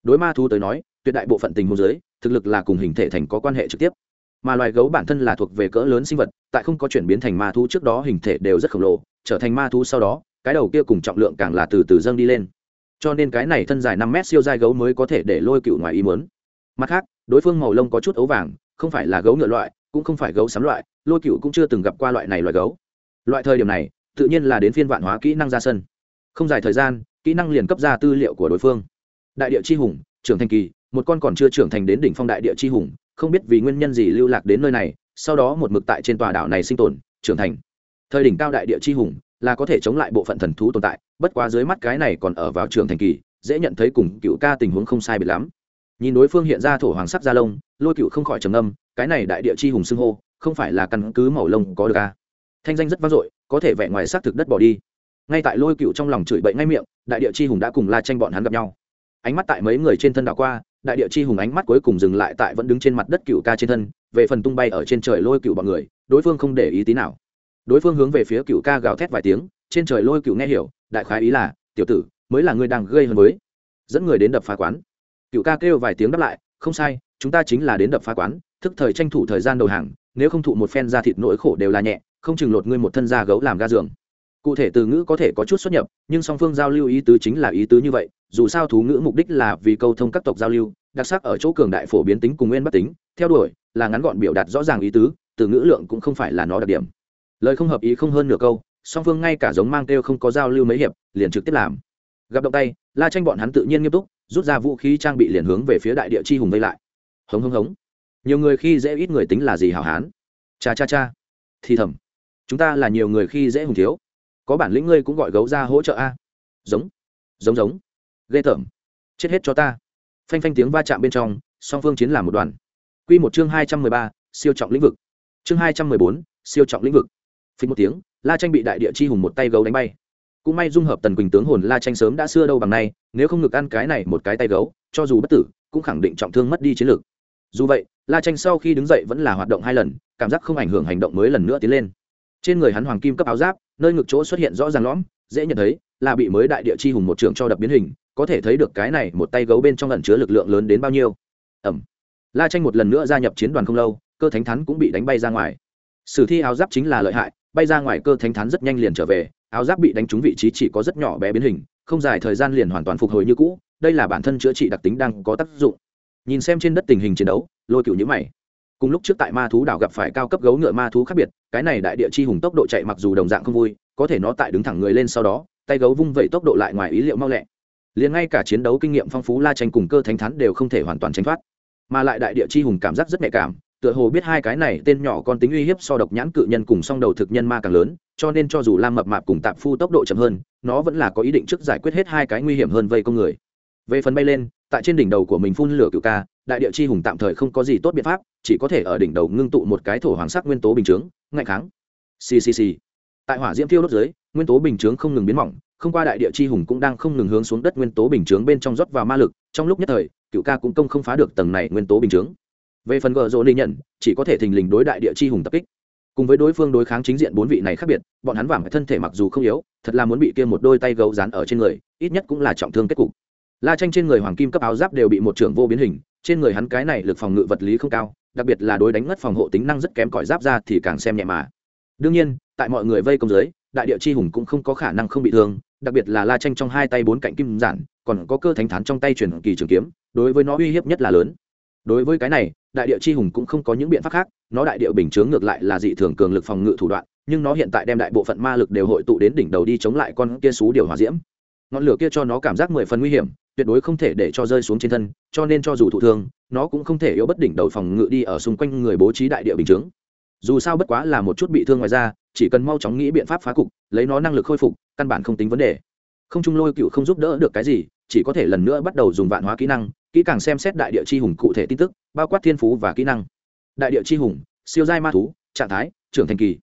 đối ma thú tới nói, tuyệt đại bộ phận tình huống giới thực lực là cùng hình thể thành có quan hệ trực tiếp. Mà loài gấu bản thân là thuộc về cỡ lớn sinh vật, tại không có chuyển biến thành ma thú trước đó hình thể đều rất khổng lồ, trở thành ma thú sau đó, cái đầu kia cùng trọng lượng càng là từ từ dâng đi lên. Cho nên cái này thân dài năm mét siêu dai gấu mới có thể để lôi cựu ngoài ý muốn. Mặt khác, đối phương màu lông có chút ấu vàng, không phải là gấu ngựa loại, cũng không phải gấu sắm loại, lôi cựu cũng chưa từng gặp qua loại này loài gấu. Loại thời điểm này, tự nhiên là đến phiên vạn hóa kỹ năng ra sân. Không dài thời gian kỹ năng liền cấp ra tư liệu của đối phương. Đại địa chi hùng, trưởng thành kỳ, một con còn chưa trưởng thành đến đỉnh phong đại địa chi hùng, không biết vì nguyên nhân gì lưu lạc đến nơi này, sau đó một mực tại trên tòa đảo này sinh tồn, trưởng thành. Thời đỉnh cao đại địa chi hùng là có thể chống lại bộ phận thần thú tồn tại, bất quá dưới mắt cái này còn ở vào trường thành kỳ, dễ nhận thấy cùng cựu ca tình huống không sai biệt lắm. Nhìn đối phương hiện ra thổ hoàng sắc da lông, lôi cựu không khỏi trầm âm cái này đại địa chi hùng xưng hô, không phải là căn cứ màu lông có được ca thanh danh rất vang dội, có thể vẽ ngoài xác thực đất bỏ đi ngay tại lôi cựu trong lòng chửi bậy ngay miệng, đại địa chi hùng đã cùng la tranh bọn hắn gặp nhau. Ánh mắt tại mấy người trên thân đảo qua, đại địa chi hùng ánh mắt cuối cùng dừng lại tại vẫn đứng trên mặt đất cựu ca trên thân, về phần tung bay ở trên trời lôi cựu bọn người, đối phương không để ý tí nào. Đối phương hướng về phía cựu ca gào thét vài tiếng, trên trời lôi cựu nghe hiểu, đại khái ý là, tiểu tử, mới là người đang gây hơn với. Dẫn người đến đập phá quán. Cựu ca kêu vài tiếng đáp lại, không sai, chúng ta chính là đến đập phá quán, thức thời tranh thủ thời gian đầu hàng, nếu không thụ một phen da thịt nỗi khổ đều là nhẹ, không chừng lột ngươi một thân da gấu làm ga giường cụ thể từ ngữ có thể có chút xuất nhập, nhưng song phương giao lưu ý tứ chính là ý tứ như vậy, dù sao thú ngữ mục đích là vì câu thông các tộc giao lưu, đặc sắc ở chỗ cường đại phổ biến tính cùng nguyên bất tính, theo đuổi là ngắn gọn biểu đạt rõ ràng ý tứ, từ ngữ lượng cũng không phải là nó đặc điểm. Lời không hợp ý không hơn nửa câu, song phương ngay cả giống mang kêu không có giao lưu mấy hiệp, liền trực tiếp làm. Gặp động tay, la tranh bọn hắn tự nhiên nghiêm túc, rút ra vũ khí trang bị liền hướng về phía đại địa chi hùng vây lại. Hống hống hống. Nhiều người khi dễ ít người tính là gì hảo hán? Cha cha cha. Thì thầm. Chúng ta là nhiều người khi dễ hùng thiếu có bản lĩnh ngươi cũng gọi gấu ra hỗ trợ a. Giống. Giống giống. Ghê tởm. Chết hết cho ta. Phanh phanh tiếng va chạm bên trong, song phương chiến làm một đoàn. Q một chương hai trăm mười ba, siêu trọng lĩnh vực. Chương hai trăm mười bốn, siêu trọng lĩnh vực. Phí một tiếng, la tranh bị đại địa chi hùng một tay gấu đánh bay. Cũng may dung hợp tần quỳnh tướng hồn la tranh sớm đã xưa đâu bằng nay, nếu không ngực ăn cái này một cái tay gấu, cho dù bất tử, cũng khẳng định trọng thương mất đi chiến lược. Dù vậy, la tranh sau khi đứng dậy vẫn là hoạt động hai lần, cảm giác không ảnh hưởng hành động mới lần nữa tiến lên. Trên người hắn hoàng kim cấp áo giáp nơi ngực chỗ xuất hiện rõ ràng lõm, dễ nhận thấy, là bị mới đại địa chi hùng một trường cho đập biến hình, có thể thấy được cái này một tay gấu bên trong lần chứa lực lượng lớn đến bao nhiêu. Ẩm. La tranh một lần nữa gia nhập chiến đoàn không lâu, cơ thánh thắn cũng bị đánh bay ra ngoài. Sử thi áo giáp chính là lợi hại, bay ra ngoài cơ thánh thắn rất nhanh liền trở về, áo giáp bị đánh trúng vị trí chỉ có rất nhỏ bé biến hình, không dài thời gian liền hoàn toàn phục hồi như cũ, đây là bản thân chữa trị đặc tính đang có tác dụng. Nhìn xem trên đất tình hình chiến đấu, lôi cựu nhữ mày cùng lúc trước tại ma thú đảo gặp phải cao cấp gấu ngựa ma thú khác biệt, cái này đại địa chi hùng tốc độ chạy mặc dù đồng dạng không vui, có thể nó tại đứng thẳng người lên sau đó, tay gấu vung vẩy tốc độ lại ngoài ý liệu mau lẹ. Liền ngay cả chiến đấu kinh nghiệm phong phú la tranh cùng cơ thánh thắn đều không thể hoàn toàn tránh thoát. Mà lại đại địa chi hùng cảm giác rất nhạy cảm, tựa hồ biết hai cái này tên nhỏ con tính uy hiếp so độc nhãn cự nhân cùng song đầu thực nhân ma càng lớn, cho nên cho dù lam mập mạp cùng tạp phu tốc độ chậm hơn, nó vẫn là có ý định trước giải quyết hết hai cái nguy hiểm hơn vây công người. Về phần bay lên, tại trên đỉnh đầu của mình phun lửa cựu ca đại địa chi hùng tạm thời không có gì tốt biện pháp, chỉ có thể ở đỉnh đầu ngưng tụ một cái thổ hoàng sắc nguyên tố bình chướng, ngạnh kháng. Ccc tại hỏa diễm thiêu đốt dưới, nguyên tố bình chướng không ngừng biến mỏng, không qua đại địa chi hùng cũng đang không ngừng hướng xuống đất nguyên tố bình chướng bên trong rót vào ma lực, trong lúc nhất thời, cựu ca cũng công không phá được tầng này nguyên tố bình chướng. Về phần gờ rỗ linh nhận, chỉ có thể thình lình đối đại địa chi hùng tập kích. Cùng với đối phương đối kháng chính diện bốn vị này khác biệt, bọn hắn vàng thân thể mặc dù không yếu, thật là muốn bị kia một đôi tay gấu dán ở trên người, ít nhất cũng là trọng thương kết cục la tranh trên người hoàng kim cấp áo giáp đều bị một trưởng vô biến hình, trên người hắn cái này lực phòng ngự vật lý không cao, đặc biệt là đối đánh ngất phòng hộ tính năng rất kém cỏi giáp ra thì càng xem nhẹ mà. Đương nhiên, tại mọi người vây công giới đại địa chi hùng cũng không có khả năng không bị thương, đặc biệt là la tranh trong hai tay bốn cạnh kim giản, còn có cơ thánh thán trong tay truyền kỳ trường kiếm, đối với nó uy hiếp nhất là lớn. Đối với cái này, đại địa chi hùng cũng không có những biện pháp khác, nó đại địa bình chướng ngược lại là dị thường cường lực phòng ngự thủ đoạn, nhưng nó hiện tại đem đại bộ phận ma lực đều hội tụ đến đỉnh đầu đi chống lại con kia xú điều hòa diễm. Ngọn lửa kia cho nó cảm giác mười phần nguy hiểm tuyệt đối không thể để cho rơi xuống trên thân, cho nên cho dù thụ thương, nó cũng không thể yếu bất đỉnh đầu phòng ngự đi ở xung quanh người bố trí đại địa bình chướng. Dù sao bất quá là một chút bị thương ngoài ra chỉ cần mau chóng nghĩ biện pháp phá cục, lấy nó năng lực khôi phục, căn bản không tính vấn đề. Không trung lôi cựu không giúp đỡ được cái gì, chỉ có thể lần nữa bắt đầu dùng vạn hóa kỹ năng, kỹ càng xem xét đại địa chi hùng cụ thể tin tức, bao quát thiên phú và kỹ năng. Đại địa chi hùng, siêu giai ma thú, trạng thái, trưởng thành kỳ.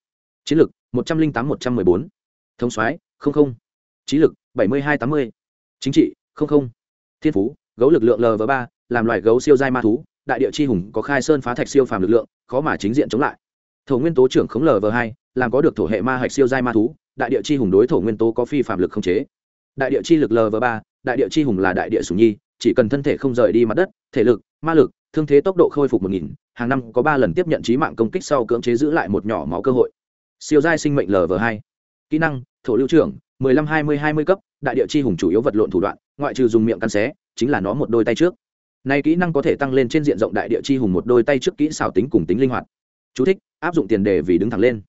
Chiến lược một trăm linh tám, một trăm m ư ơ i bốn. Thống soái, không không. Trí lực, bảy mươi hai tám mươi. Chính trị, không không thiên phú, gấu lực lượng lv ba, làm loài gấu siêu giai ma thú, đại địa chi hùng có khai sơn phá thạch siêu phàm lực lượng, khó mà chính diện chống lại. Thổ nguyên tố trưởng khống lv hai, làm có được thổ hệ ma hạch siêu giai ma thú, đại địa chi hùng đối thổ nguyên tố có phi phạm lực không chế. Đại địa chi lực lv ba, đại địa chi hùng là đại địa sùng nhi, chỉ cần thân thể không rời đi mặt đất, thể lực, ma lực, thương thế tốc độ khôi phục một nghìn, hàng năm có ba lần tiếp nhận trí mạng công kích sau cưỡng chế giữ lại một nhỏ máu cơ hội. Siêu giai sinh mệnh lv hai. Kỹ năng, thổ lưu trưởng, mười lăm hai mươi hai mươi cấp, đại địa chi hùng chủ yếu vật lộn thủ đoạn ngoại trừ dùng miệng căn xé chính là nó một đôi tay trước. Này kỹ năng có thể tăng lên trên diện rộng đại địa chi hùng một đôi tay trước kỹ xảo tính cùng tính linh hoạt. Chú thích, áp dụng tiền đề vì đứng thẳng lên.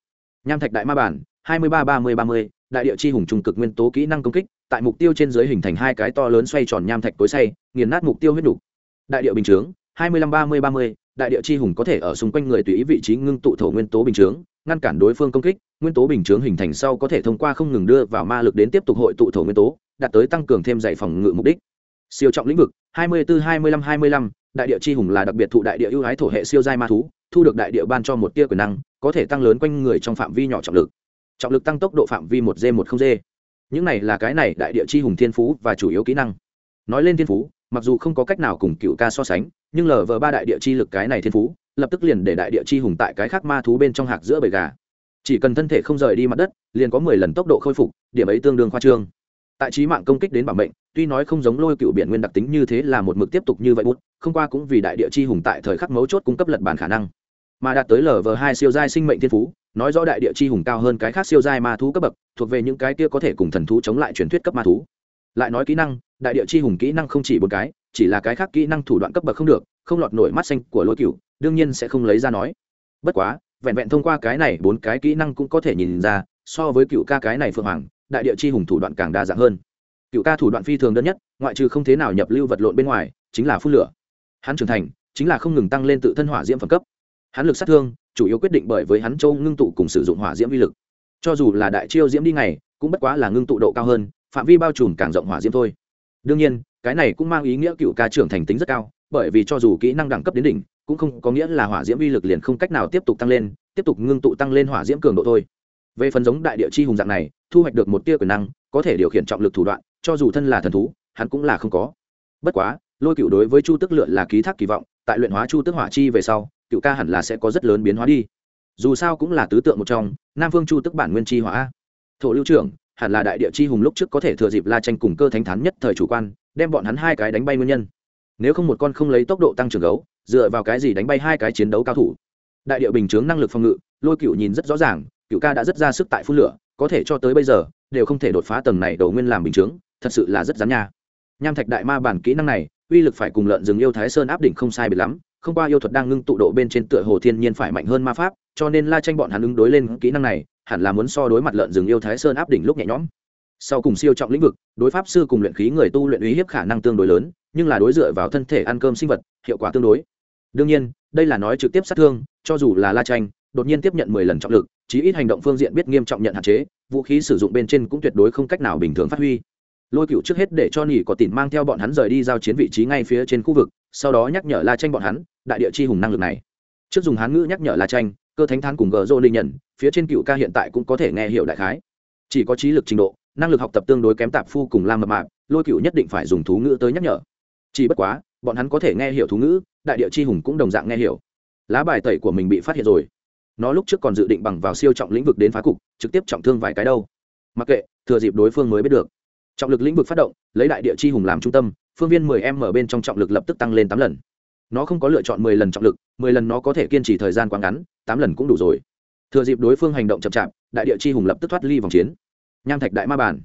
Nham thạch đại ma bản hai mươi ba ba mươi ba mươi đại địa chi hùng trung cực nguyên tố kỹ năng công kích tại mục tiêu trên dưới hình thành hai cái to lớn xoay tròn nham thạch tối say nghiền nát mục tiêu huyết đủ. đại địa bình chướng hai mươi lăm ba mươi ba mươi đại địa chi hùng có thể ở xung quanh người tùy ý vị trí ngưng tụ thổ nguyên tố bình chướng ngăn cản đối phương công kích nguyên tố bình chướng hình thành sau có thể thông qua không ngừng đưa vào ma lực đến tiếp tục hội tụ thổ nguyên tố đạt tới tăng cường thêm dày phòng ngự mục đích. Siêu trọng lĩnh vực 24 25 25, đại địa chi hùng là đặc biệt thụ đại địa ưu ái thổ hệ siêu giai ma thú thu được đại địa ban cho một tia quyền năng có thể tăng lớn quanh người trong phạm vi nhỏ trọng lực. Trọng lực tăng tốc độ phạm vi một g một không g. Những này là cái này đại địa chi hùng thiên phú và chủ yếu kỹ năng. Nói lên thiên phú mặc dù không có cách nào cùng cựu ca so sánh nhưng lờ vờ ba đại địa chi lực cái này thiên phú lập tức liền để đại địa chi hùng tại cái khác ma thú bên trong hạc giữa bầy gà. Chỉ cần thân thể không rời đi mặt đất liền có mười lần tốc độ khôi phục điểm ấy tương đương khoa trương tại trí mạng công kích đến bảo mệnh, tuy nói không giống lôi cựu biển nguyên đặc tính như thế là một mực tiếp tục như vậy bút, không qua cũng vì đại địa chi hùng tại thời khắc mấu chốt cung cấp lật bản khả năng. Mà đạt tới lv hai siêu giai sinh mệnh thiên phú, nói rõ đại địa chi hùng cao hơn cái khác siêu giai ma thú cấp bậc, thuộc về những cái kia có thể cùng thần thú chống lại truyền thuyết cấp ma thú. Lại nói kỹ năng, đại địa chi hùng kỹ năng không chỉ một cái, chỉ là cái khác kỹ năng thủ đoạn cấp bậc không được, không lọt nổi mắt xanh của lôi cựu, đương nhiên sẽ không lấy ra nói. Bất quá, vẹn vẹn thông qua cái này bốn cái kỹ năng cũng có thể nhìn ra, so với cựu ca cái này phượng hoàng đại địa chi hùng thủ đoạn càng đa dạng hơn. Cựu ca thủ đoạn phi thường đơn nhất, ngoại trừ không thế nào nhập lưu vật lộn bên ngoài, chính là phun lửa. Hắn trưởng thành, chính là không ngừng tăng lên tự thân hỏa diễm phẩm cấp. Hắn lực sát thương, chủ yếu quyết định bởi với hắn châu ngưng tụ cùng sử dụng hỏa diễm vi lực. Cho dù là đại chiêu diễm đi ngày, cũng bất quá là ngưng tụ độ cao hơn, phạm vi bao trùm càng rộng hỏa diễm thôi. Đương nhiên, cái này cũng mang ý nghĩa cựu ca trưởng thành tính rất cao, bởi vì cho dù kỹ năng đẳng cấp đến đỉnh, cũng không có nghĩa là hỏa diễm vi lực liền không cách nào tiếp tục tăng lên, tiếp tục ngưng tụ tăng lên hỏa diễm cường độ thôi về phần giống đại địa chi hùng dạng này, thu hoạch được một tia quyền năng, có thể điều khiển trọng lực thủ đoạn, cho dù thân là thần thú, hắn cũng là không có. Bất quá, lôi cựu đối với chu tức lượn là ký thác kỳ vọng, tại luyện hóa chu tức hỏa chi về sau, cựu ca hẳn là sẽ có rất lớn biến hóa đi. Dù sao cũng là tứ tượng một trong, nam phương chu tức bản nguyên chi hỏa. Thổ lưu trưởng, hẳn là đại địa chi hùng lúc trước có thể thừa dịp la tranh cùng cơ thánh thán nhất thời chủ quan, đem bọn hắn hai cái đánh bay nguyên nhân. Nếu không một con không lấy tốc độ tăng trưởng gấu, dựa vào cái gì đánh bay hai cái chiến đấu cao thủ? Đại địa bình chướng năng lực phòng ngự, lôi cựu nhìn rất rõ ràng cựu ca đã rất ra sức tại phun lửa, có thể cho tới bây giờ, đều không thể đột phá tầng này đầu nguyên làm bình chướng, thật sự là rất rắn nha. Nham thạch đại ma bản kỹ năng này, uy lực phải cùng lợn rừng yêu thái sơn áp đỉnh không sai biệt lắm, không qua yêu thuật đang ngưng tụ độ bên trên tựa hồ thiên nhiên phải mạnh hơn ma pháp, cho nên la tranh bọn hắn ứng đối lên kỹ năng này, hẳn là muốn so đối mặt lợn rừng yêu thái sơn áp đỉnh lúc nhẹ nhõm. Sau cùng siêu trọng lĩnh vực, đối pháp sư cùng luyện khí người tu luyện uy hiếp khả năng tương đối lớn, nhưng là đối dựa vào thân thể ăn cơm sinh vật, hiệu quả tương đối. Đương nhiên, đây là nói trực tiếp sát thương, cho dù là la tranh đột nhiên tiếp nhận mười lần trọng lực, chí ít hành động phương diện biết nghiêm trọng nhận hạn chế, vũ khí sử dụng bên trên cũng tuyệt đối không cách nào bình thường phát huy. Lôi cựu trước hết để cho nỉ có tìm mang theo bọn hắn rời đi giao chiến vị trí ngay phía trên khu vực, sau đó nhắc nhở la tranh bọn hắn, đại địa chi hùng năng lực này. Trước dùng hán ngữ nhắc nhở la tranh cơ thánh thán cùng gờ rô linh nhận, phía trên cựu ca hiện tại cũng có thể nghe hiểu đại khái. Chỉ có trí lực trình độ, năng lực học tập tương đối kém tạp phu cùng lam mập mạp, lôi cựu nhất định phải dùng thú ngữ tới nhắc nhở. Chỉ bất quá, bọn hắn có thể nghe hiểu thú ngữ, đại địa chi hùng cũng đồng dạng nghe hiểu. Lá bài tẩy của mình bị phát hiện rồi nó lúc trước còn dự định bằng vào siêu trọng lĩnh vực đến phá cục, trực tiếp trọng thương vài cái đâu. Mặc kệ, thừa dịp đối phương mới biết được. Trọng lực lĩnh vực phát động, lấy đại địa chi hùng làm trung tâm, phương viên 10 m ở bên trong trọng lực lập tức tăng lên tám lần. Nó không có lựa chọn 10 lần trọng lực 10 lần nó có thể kiên trì thời gian quá ngắn, tám lần cũng đủ rồi. Thừa dịp đối phương hành động chậm chạp, đại địa chi hùng lập tức thoát ly vòng chiến. Nham thạch đại ma bản.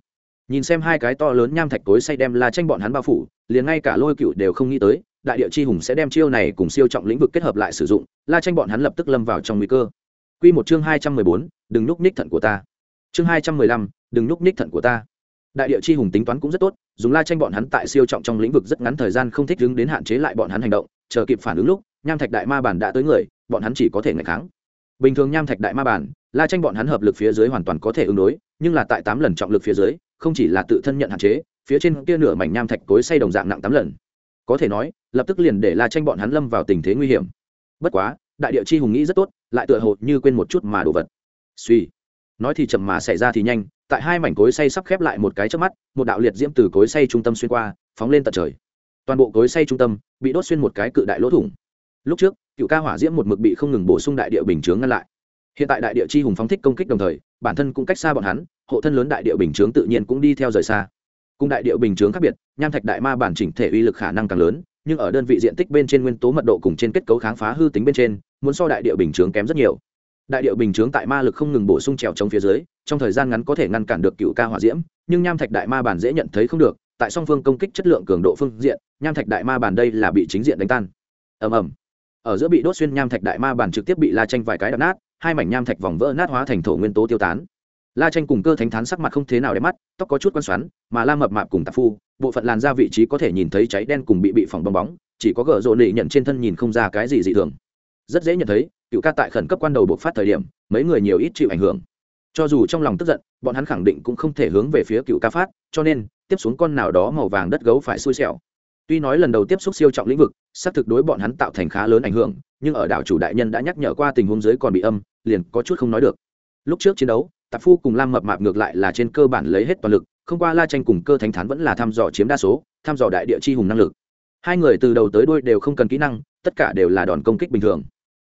Nhìn xem hai cái to lớn nham thạch tối say đem la tranh bọn hắn bao phủ, liền ngay cả lôi cựu đều không nghĩ tới, đại địa chi hùng sẽ đem chiêu này cùng siêu trọng lĩnh vực kết hợp lại sử dụng, la tranh bọn hắn lập tức lâm vào trong nguy cơ. Quy một chương hai trăm mười bốn, đừng nhúc ních thận của ta. Chương hai trăm mười lăm, đừng nhúc ních thận của ta. Đại địa chi hùng tính toán cũng rất tốt, dùng la tranh bọn hắn tại siêu trọng trong lĩnh vực rất ngắn thời gian không thích ứng đến hạn chế lại bọn hắn hành động, chờ kịp phản ứng lúc, nham thạch đại ma bản đã tới người, bọn hắn chỉ có thể ngăn kháng. Bình thường nham thạch đại ma bản, la tranh bọn hắn hợp lực phía dưới hoàn toàn có thể ứng đối, nhưng là tại tám lần trọng lực phía dưới, không chỉ là tự thân nhận hạn chế, phía trên kia nửa mảnh nham thạch cối say đồng dạng nặng tám lần. Có thể nói, lập tức liền để la tranh bọn hắn lâm vào tình thế nguy hiểm. Bất quá, đại địa chi hùng nghĩ rất tốt lại tựa hồ như quên một chút mà đồ vật. Suy, nói thì chậm mà xảy ra thì nhanh, tại hai mảnh cối say sắp khép lại một cái trước mắt, một đạo liệt diễm từ cối say trung tâm xuyên qua, phóng lên tận trời. Toàn bộ cối say trung tâm bị đốt xuyên một cái cự đại lỗ thủng. Lúc trước, cựu ca hỏa diễm một mực bị không ngừng bổ sung đại địa bình chướng ngăn lại. Hiện tại đại địa chi hùng phóng thích công kích đồng thời, bản thân cũng cách xa bọn hắn, hộ thân lớn đại địa bình chướng tự nhiên cũng đi theo rời xa. Cùng đại địa bình chướng khác biệt, nham thạch đại ma bản chỉnh thể uy lực khả năng càng lớn nhưng ở đơn vị diện tích bên trên nguyên tố mật độ cùng trên kết cấu kháng phá hư tính bên trên, muốn so đại địa bình chướng kém rất nhiều. Đại địa bình chướng tại ma lực không ngừng bổ sung trèo chống phía dưới, trong thời gian ngắn có thể ngăn cản được cựu ca hỏa diễm, nhưng nham thạch đại ma bản dễ nhận thấy không được, tại song phương công kích chất lượng cường độ phương diện, nham thạch đại ma bản đây là bị chính diện đánh tan. Ầm ầm. Ở giữa bị đốt xuyên nham thạch đại ma bản trực tiếp bị la tranh vài cái đập nát, hai mảnh nham thạch vòng vỡ nát hóa thành thổ nguyên tố tiêu tán la tranh cùng cơ thánh thán sắc mặt không thế nào đẹp mắt, tóc có chút quan xoắn, mà la mập mạp cùng tạp phu, bộ phận làn ra vị trí có thể nhìn thấy cháy đen cùng bị bị phỏng bong bóng, chỉ có gỡ rộ nị nhận trên thân nhìn không ra cái gì dị thường. Rất dễ nhận thấy, cựu ca tại khẩn cấp quan đầu buộc phát thời điểm, mấy người nhiều ít chịu ảnh hưởng. Cho dù trong lòng tức giận, bọn hắn khẳng định cũng không thể hướng về phía cựu ca phát, cho nên, tiếp xuống con nào đó màu vàng đất gấu phải xui xẻo. Tuy nói lần đầu tiếp xúc siêu trọng lĩnh vực, xác thực đối bọn hắn tạo thành khá lớn ảnh hưởng, nhưng ở đảo chủ đại nhân đã nhắc nhở qua tình huống dưới còn bị âm, liền có chút không nói được lúc trước chiến đấu, tạp phu cùng lam mập mạp ngược lại là trên cơ bản lấy hết toàn lực, không qua la tranh cùng cơ thánh thán vẫn là thăm dò chiếm đa số, thăm dò đại địa chi hùng năng lực. Hai người từ đầu tới đuôi đều không cần kỹ năng, tất cả đều là đòn công kích bình thường.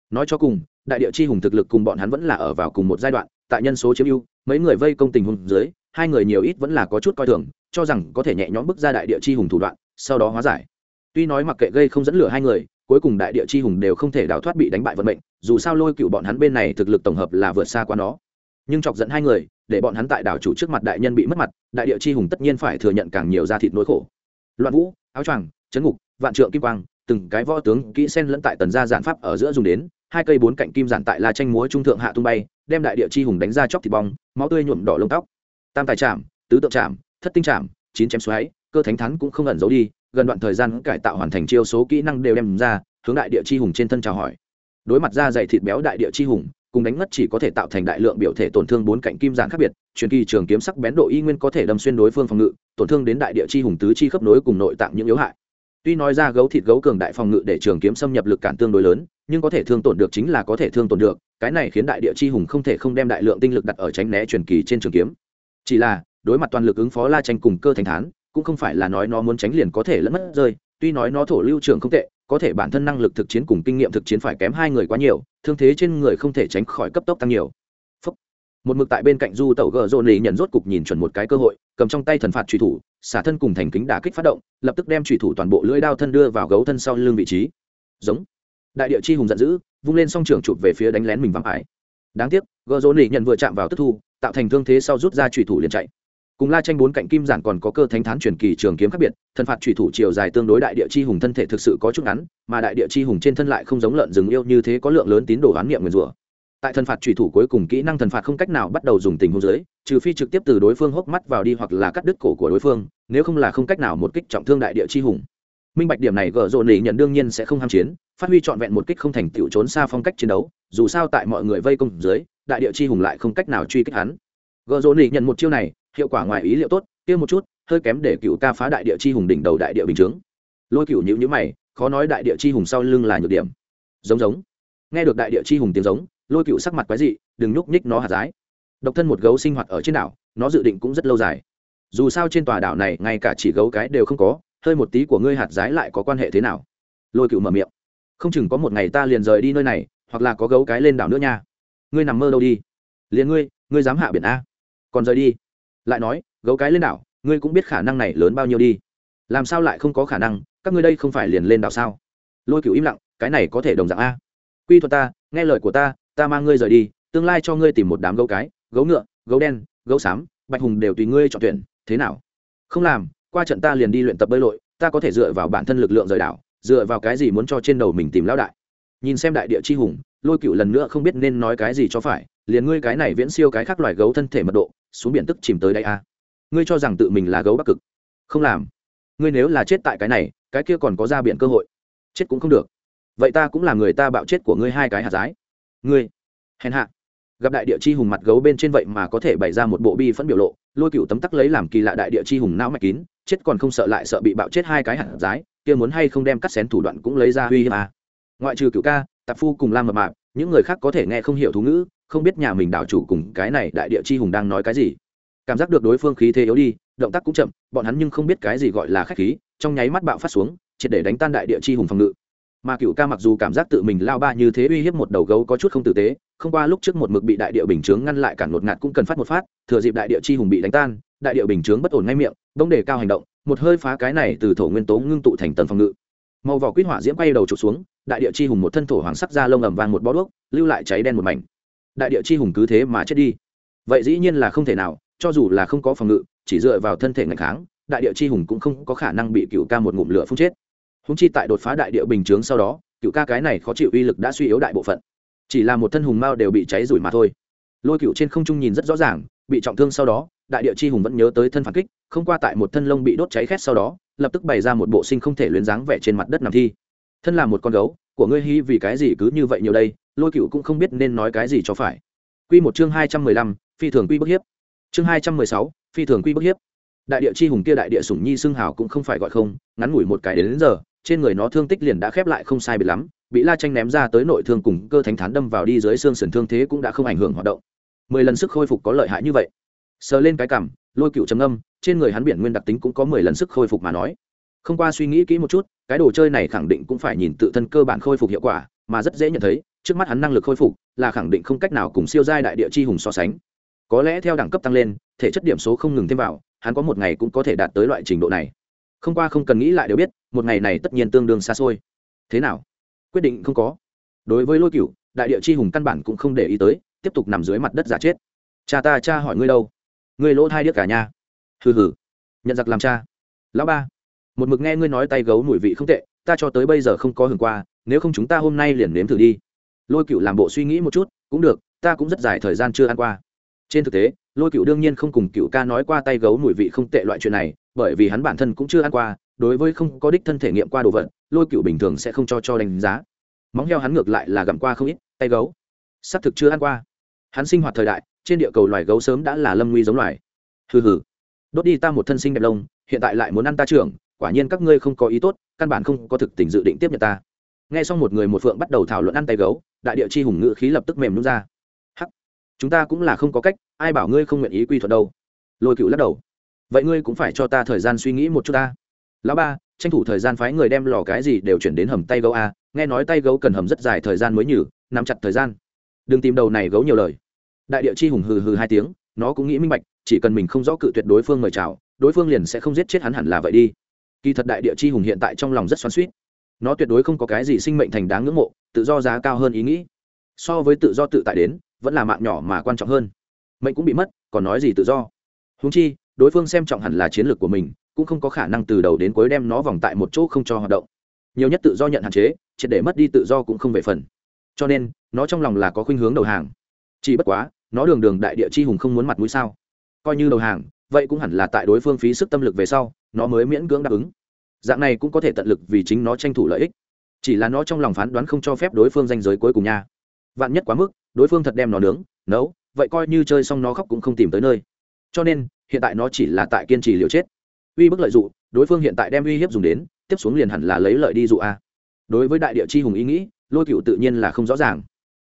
Nói cho cùng, đại địa chi hùng thực lực cùng bọn hắn vẫn là ở vào cùng một giai đoạn, tại nhân số chiếm ưu, mấy người vây công tình hùng dưới, hai người nhiều ít vẫn là có chút coi thường, cho rằng có thể nhẹ nhõm bước ra đại địa chi hùng thủ đoạn, sau đó hóa giải. Tuy nói mặc kệ gây không dẫn lửa hai người, cuối cùng đại địa chi hùng đều không thể đào thoát bị đánh bại vận mệnh, dù sao lôi cựu bọn hắn bên này thực lực tổng hợp là vượt xa qua nó nhưng chọc dẫn hai người, để bọn hắn tại đảo chủ trước mặt đại nhân bị mất mặt, đại địa chi hùng tất nhiên phải thừa nhận càng nhiều da thịt nỗi khổ. Loạn vũ, áo choàng, chấn ngục, vạn trượng kim quang, từng cái võ tướng kỹ sen lẫn tại tần gia giản pháp ở giữa dùng đến, hai cây bốn cạnh kim giản tại la tranh múa trung thượng hạ tung bay, đem đại địa chi hùng đánh ra chóc thịt bong, máu tươi nhuộm đỏ lông tóc. Tam tài trạm tứ tượng trạm thất tinh trạm chín chém xoáy, cơ thánh thắn cũng không ẩn giấu đi, gần đoạn thời gian cải tạo hoàn thành chiêu số kỹ năng đều đem ra, hướng đại địa chi hùng trên thân chào hỏi. Đối mặt ra dày thịt béo đại địa chi hùng cùng đánh ngất chỉ có thể tạo thành đại lượng biểu thể tổn thương bốn cạnh kim giản khác biệt, truyền kỳ trường kiếm sắc bén độ y nguyên có thể đâm xuyên đối phương phòng ngự, tổn thương đến đại địa chi hùng tứ chi khớp nối cùng nội tạng những yếu hại. Tuy nói ra gấu thịt gấu cường đại phòng ngự để trường kiếm xâm nhập lực cản tương đối lớn, nhưng có thể thương tổn được chính là có thể thương tổn được, cái này khiến đại địa chi hùng không thể không đem đại lượng tinh lực đặt ở tránh né truyền kỳ trên trường kiếm. Chỉ là, đối mặt toàn lực ứng phó la tranh cùng cơ thành thán, cũng không phải là nói nó muốn tránh liền có thể lẫn mất rơi, tuy nói nó thổ lưu trường không tệ có thể bản thân năng lực thực chiến cùng kinh nghiệm thực chiến phải kém hai người quá nhiều, thương thế trên người không thể tránh khỏi cấp tốc tăng nhiều. Phúc. một mực tại bên cạnh du tẩu gờ rộn lì nhận rốt cục nhìn chuẩn một cái cơ hội, cầm trong tay thần phạt truy thủ, xả thân cùng thành kính đả kích phát động, lập tức đem truy thủ toàn bộ lưỡi đao thân đưa vào gấu thân sau lưng vị trí. Giống. Đại địa chi hùng giận dữ, vung lên song trường chụp về phía đánh lén mình vắng ải. Đáng tiếc, gờ rộn lì nhận vừa chạm vào tức thu, tạo thành thương thế sau rút ra truy thủ liền chạy cùng la tranh bốn cạnh kim giản còn có cơ thánh thán truyền kỳ trường kiếm khác biệt thần phạt trùy thủ chiều dài tương đối đại địa chi hùng thân thể thực sự có chút ngắn, mà đại địa chi hùng trên thân lại không giống lợn rừng yêu như thế có lượng lớn tín đồ oán niệm nguyền rủa. Tại thần phạt trùy thủ cuối cùng kỹ năng thần phạt không cách nào bắt đầu dùng tình huống dưới, trừ phi trực tiếp từ đối phương hốc mắt vào đi hoặc là cắt đứt cổ của đối phương, nếu không là không cách nào một kích trọng thương đại địa chi hùng. Minh bạch điểm này gỡ rộn nỉ nhận đương nhiên sẽ không ham chiến, phát huy trọn vẹn một kích không thành tựu trốn xa phong cách chiến đấu, dù sao tại mọi người vây công dưới, đại địa chi hùng lại không cách nào truy kích hắn gợ rộn nỉ nhận một chiêu này, hiệu quả ngoài ý liệu tốt, kia một chút, hơi kém để cựu ca phá đại địa chi hùng đỉnh đầu đại địa bình chướng. Lôi cựu nhữ nhữ mày, khó nói đại địa chi hùng sau lưng là nhược điểm. Giống giống. Nghe được đại địa chi hùng tiếng giống, lôi cựu sắc mặt quái dị, đừng nhúc nhích nó hạt rái. Độc thân một gấu sinh hoạt ở trên đảo, nó dự định cũng rất lâu dài. Dù sao trên tòa đảo này, ngay cả chỉ gấu cái đều không có, hơi một tí của ngươi hạt rái lại có quan hệ thế nào? Lôi cựu mở miệng. Không chừng có một ngày ta liền rời đi nơi này, hoặc là có gấu cái lên đảo nữa nha. Ngươi nằm mơ đâu đi. Liền ngươi ngươi dám hạ biển a còn rời đi. Lại nói, gấu cái lên đảo, ngươi cũng biết khả năng này lớn bao nhiêu đi. Làm sao lại không có khả năng, các ngươi đây không phải liền lên đảo sao? Lôi cửu im lặng, cái này có thể đồng dạng a. Quy thuật ta, nghe lời của ta ta mang ngươi rời đi, tương lai cho ngươi tìm một đám gấu cái, gấu ngựa, gấu đen, gấu xám, bạch hùng đều tùy ngươi chọn tuyển, thế nào? Không làm, qua trận ta liền đi luyện tập bơi lội, ta có thể dựa vào bản thân lực lượng rời đảo, dựa vào cái gì muốn cho trên đầu mình tìm lão đại? Nhìn xem đại địa chi hùng, lôi cựu lần nữa không biết nên nói cái gì cho phải, liền ngươi cái này viễn siêu cái khác loài gấu thân thể mật độ xuống biển tức chìm tới đây a ngươi cho rằng tự mình là gấu bắc cực? Không làm. Ngươi nếu là chết tại cái này, cái kia còn có ra biển cơ hội. Chết cũng không được. Vậy ta cũng là người ta bạo chết của ngươi hai cái hạt giái. Ngươi, hèn hạ. Gặp đại địa chi hùng mặt gấu bên trên vậy mà có thể bày ra một bộ bi phẫn biểu lộ, lôi cựu tấm tắc lấy làm kỳ lạ đại địa chi hùng não mạch kín, chết còn không sợ lại sợ bị bạo chết hai cái hạt giái, kia muốn hay không đem cắt xén thủ đoạn cũng lấy ra uy hiếp à. ngoại trừ cựu ca, tạp phu cùng lam mập mạp, những người khác có thể nghe không hiểu thú ngữ không biết nhà mình đảo chủ cùng cái này đại địa chi hùng đang nói cái gì. Cảm giác được đối phương khí thế yếu đi, động tác cũng chậm, bọn hắn nhưng không biết cái gì gọi là khách khí, trong nháy mắt bạo phát xuống, triệt để đánh tan đại địa chi hùng phòng ngự. Mà cựu ca mặc dù cảm giác tự mình lao ba như thế uy hiếp một đầu gấu có chút không tử tế, không qua lúc trước một mực bị đại địa bình chướng ngăn lại cản ngột ngạt cũng cần phát một phát, thừa dịp đại địa chi hùng bị đánh tan, đại địa bình chướng bất ổn ngay miệng, bỗng đề cao hành động, một hơi phá cái này từ thổ nguyên tố ngưng tụ thành tầng phòng ngự. Màu vỏ quýt hỏa diễm quay đầu trục xuống, đại địa chi hùng một thân thổ hoàng sắc ra lông ầm vang một bó đuốc, lưu lại cháy đen một mảnh đại địa chi hùng cứ thế mà chết đi. Vậy dĩ nhiên là không thể nào, cho dù là không có phòng ngự, chỉ dựa vào thân thể ngày kháng, đại địa chi hùng cũng không có khả năng bị cựu ca một ngụm lửa phun chết. Húng chi tại đột phá đại địa bình chướng sau đó, cựu ca cái này khó chịu uy lực đã suy yếu đại bộ phận. Chỉ là một thân hùng mao đều bị cháy rủi mà thôi. Lôi cựu trên không trung nhìn rất rõ ràng, bị trọng thương sau đó, đại địa chi hùng vẫn nhớ tới thân phản kích, không qua tại một thân lông bị đốt cháy khét sau đó, lập tức bày ra một bộ sinh không thể luyến dáng vẻ trên mặt đất nằm thi. Thân là một con gấu, của ngươi hy vì cái gì cứ như vậy nhiều đây lôi cựu cũng không biết nên nói cái gì cho phải. Q một chương hai trăm mười lăm phi thường quy bức hiếp. Chương hai trăm mười sáu phi thường quy bức hiếp. Đại địa chi hùng kia đại địa sủng nhi xưng hào cũng không phải gọi không ngắn ngủi một cái đến, đến giờ trên người nó thương tích liền đã khép lại không sai biệt lắm bị la tranh ném ra tới nội thương cùng cơ thánh thán đâm vào đi dưới xương sườn thương thế cũng đã không ảnh hưởng hoạt động. Mười lần sức khôi phục có lợi hại như vậy. Sờ lên cái cằm lôi cựu trầm âm trên người hắn biển nguyên đặc tính cũng có mười lần sức khôi phục mà nói. Không qua suy nghĩ kỹ một chút cái đồ chơi này khẳng định cũng phải nhìn tự thân cơ bản khôi phục hiệu quả mà rất dễ nhận thấy trước mắt hắn năng lực khôi phục là khẳng định không cách nào cùng siêu giai đại địa chi hùng so sánh. Có lẽ theo đẳng cấp tăng lên, thể chất điểm số không ngừng thêm vào, hắn có một ngày cũng có thể đạt tới loại trình độ này. Không qua không cần nghĩ lại đều biết, một ngày này tất nhiên tương đương xa xôi. Thế nào? Quyết định không có. Đối với lôi cựu đại địa chi hùng căn bản cũng không để ý tới, tiếp tục nằm dưới mặt đất giả chết. Cha ta, cha hỏi ngươi đâu? Ngươi lỗ thai điếc cả nhà. Hừ hừ. Nhận giặc làm cha. Lão ba. Một mực nghe ngươi nói tay gấu mùi vị không tệ, ta cho tới bây giờ không có hưởng qua, nếu không chúng ta hôm nay liền nếm thử đi lôi cựu làm bộ suy nghĩ một chút, cũng được, ta cũng rất dài thời gian chưa ăn qua. Trên thực tế, lôi cựu đương nhiên không cùng cựu ca nói qua tay gấu mùi vị không tệ loại chuyện này, bởi vì hắn bản thân cũng chưa ăn qua, đối với không có đích thân thể nghiệm qua đồ vật, lôi cựu bình thường sẽ không cho cho đánh giá. Móng heo hắn ngược lại là gặm qua không ít, tay gấu. S ắ c thực chưa ăn qua. Hắn sinh hoạt thời đại, trên địa cầu loài gấu sớm đã là lâm nguy giống loài. Hừ hừ. Đốt đi ta một thân sinh đẹp lông, hiện tại lại muốn ăn ta trưởng, quả nhiên các ngươi không có ý tốt, căn bản không có thực tình dự định tiếp nhận ta nghe xong một người một phượng bắt đầu thảo luận ăn tay gấu, đại địa chi hùng ngự khí lập tức mềm nút ra. Hắc, chúng ta cũng là không có cách, ai bảo ngươi không nguyện ý quy thuật đâu? Lôi cựu lắc đầu. Vậy ngươi cũng phải cho ta thời gian suy nghĩ một chút ta. Lão ba, tranh thủ thời gian phái người đem lò cái gì đều chuyển đến hầm tay gấu a, nghe nói tay gấu cần hầm rất dài thời gian mới nhử, nắm chặt thời gian. Đừng tìm đầu này gấu nhiều lời. Đại địa chi hùng hừ hừ hai tiếng, nó cũng nghĩ minh bạch, chỉ cần mình không rõ cự tuyệt đối phương mời chào, đối phương liền sẽ không giết chết hắn hẳn là vậy đi. Kỳ thật đại địa chi hùng hiện tại trong lòng rất xoắn suýt nó tuyệt đối không có cái gì sinh mệnh thành đáng ngưỡng mộ, tự do giá cao hơn ý nghĩ. So với tự do tự tại đến, vẫn là mạng nhỏ mà quan trọng hơn. Mệnh cũng bị mất, còn nói gì tự do? Húng chi, đối phương xem trọng hẳn là chiến lược của mình, cũng không có khả năng từ đầu đến cuối đem nó vòng tại một chỗ không cho hoạt động. Nhiều nhất tự do nhận hạn chế, triệt để mất đi tự do cũng không về phần. Cho nên, nó trong lòng là có khuynh hướng đầu hàng. Chỉ bất quá, nó đường đường đại địa chi hùng không muốn mặt mũi sao? Coi như đầu hàng, vậy cũng hẳn là tại đối phương phí sức tâm lực về sau, nó mới miễn cưỡng đáp ứng dạng này cũng có thể tận lực vì chính nó tranh thủ lợi ích. Chỉ là nó trong lòng phán đoán không cho phép đối phương danh giới cuối cùng nha. Vạn nhất quá mức, đối phương thật đem nó nướng, nấu, vậy coi như chơi xong nó khóc cũng không tìm tới nơi. Cho nên, hiện tại nó chỉ là tại kiên trì liều chết. Uy bức lợi dụ, đối phương hiện tại đem uy hiếp dùng đến, tiếp xuống liền hẳn là lấy lợi đi dụ a. Đối với đại địa chi hùng ý nghĩ, lôi cựu tự nhiên là không rõ ràng.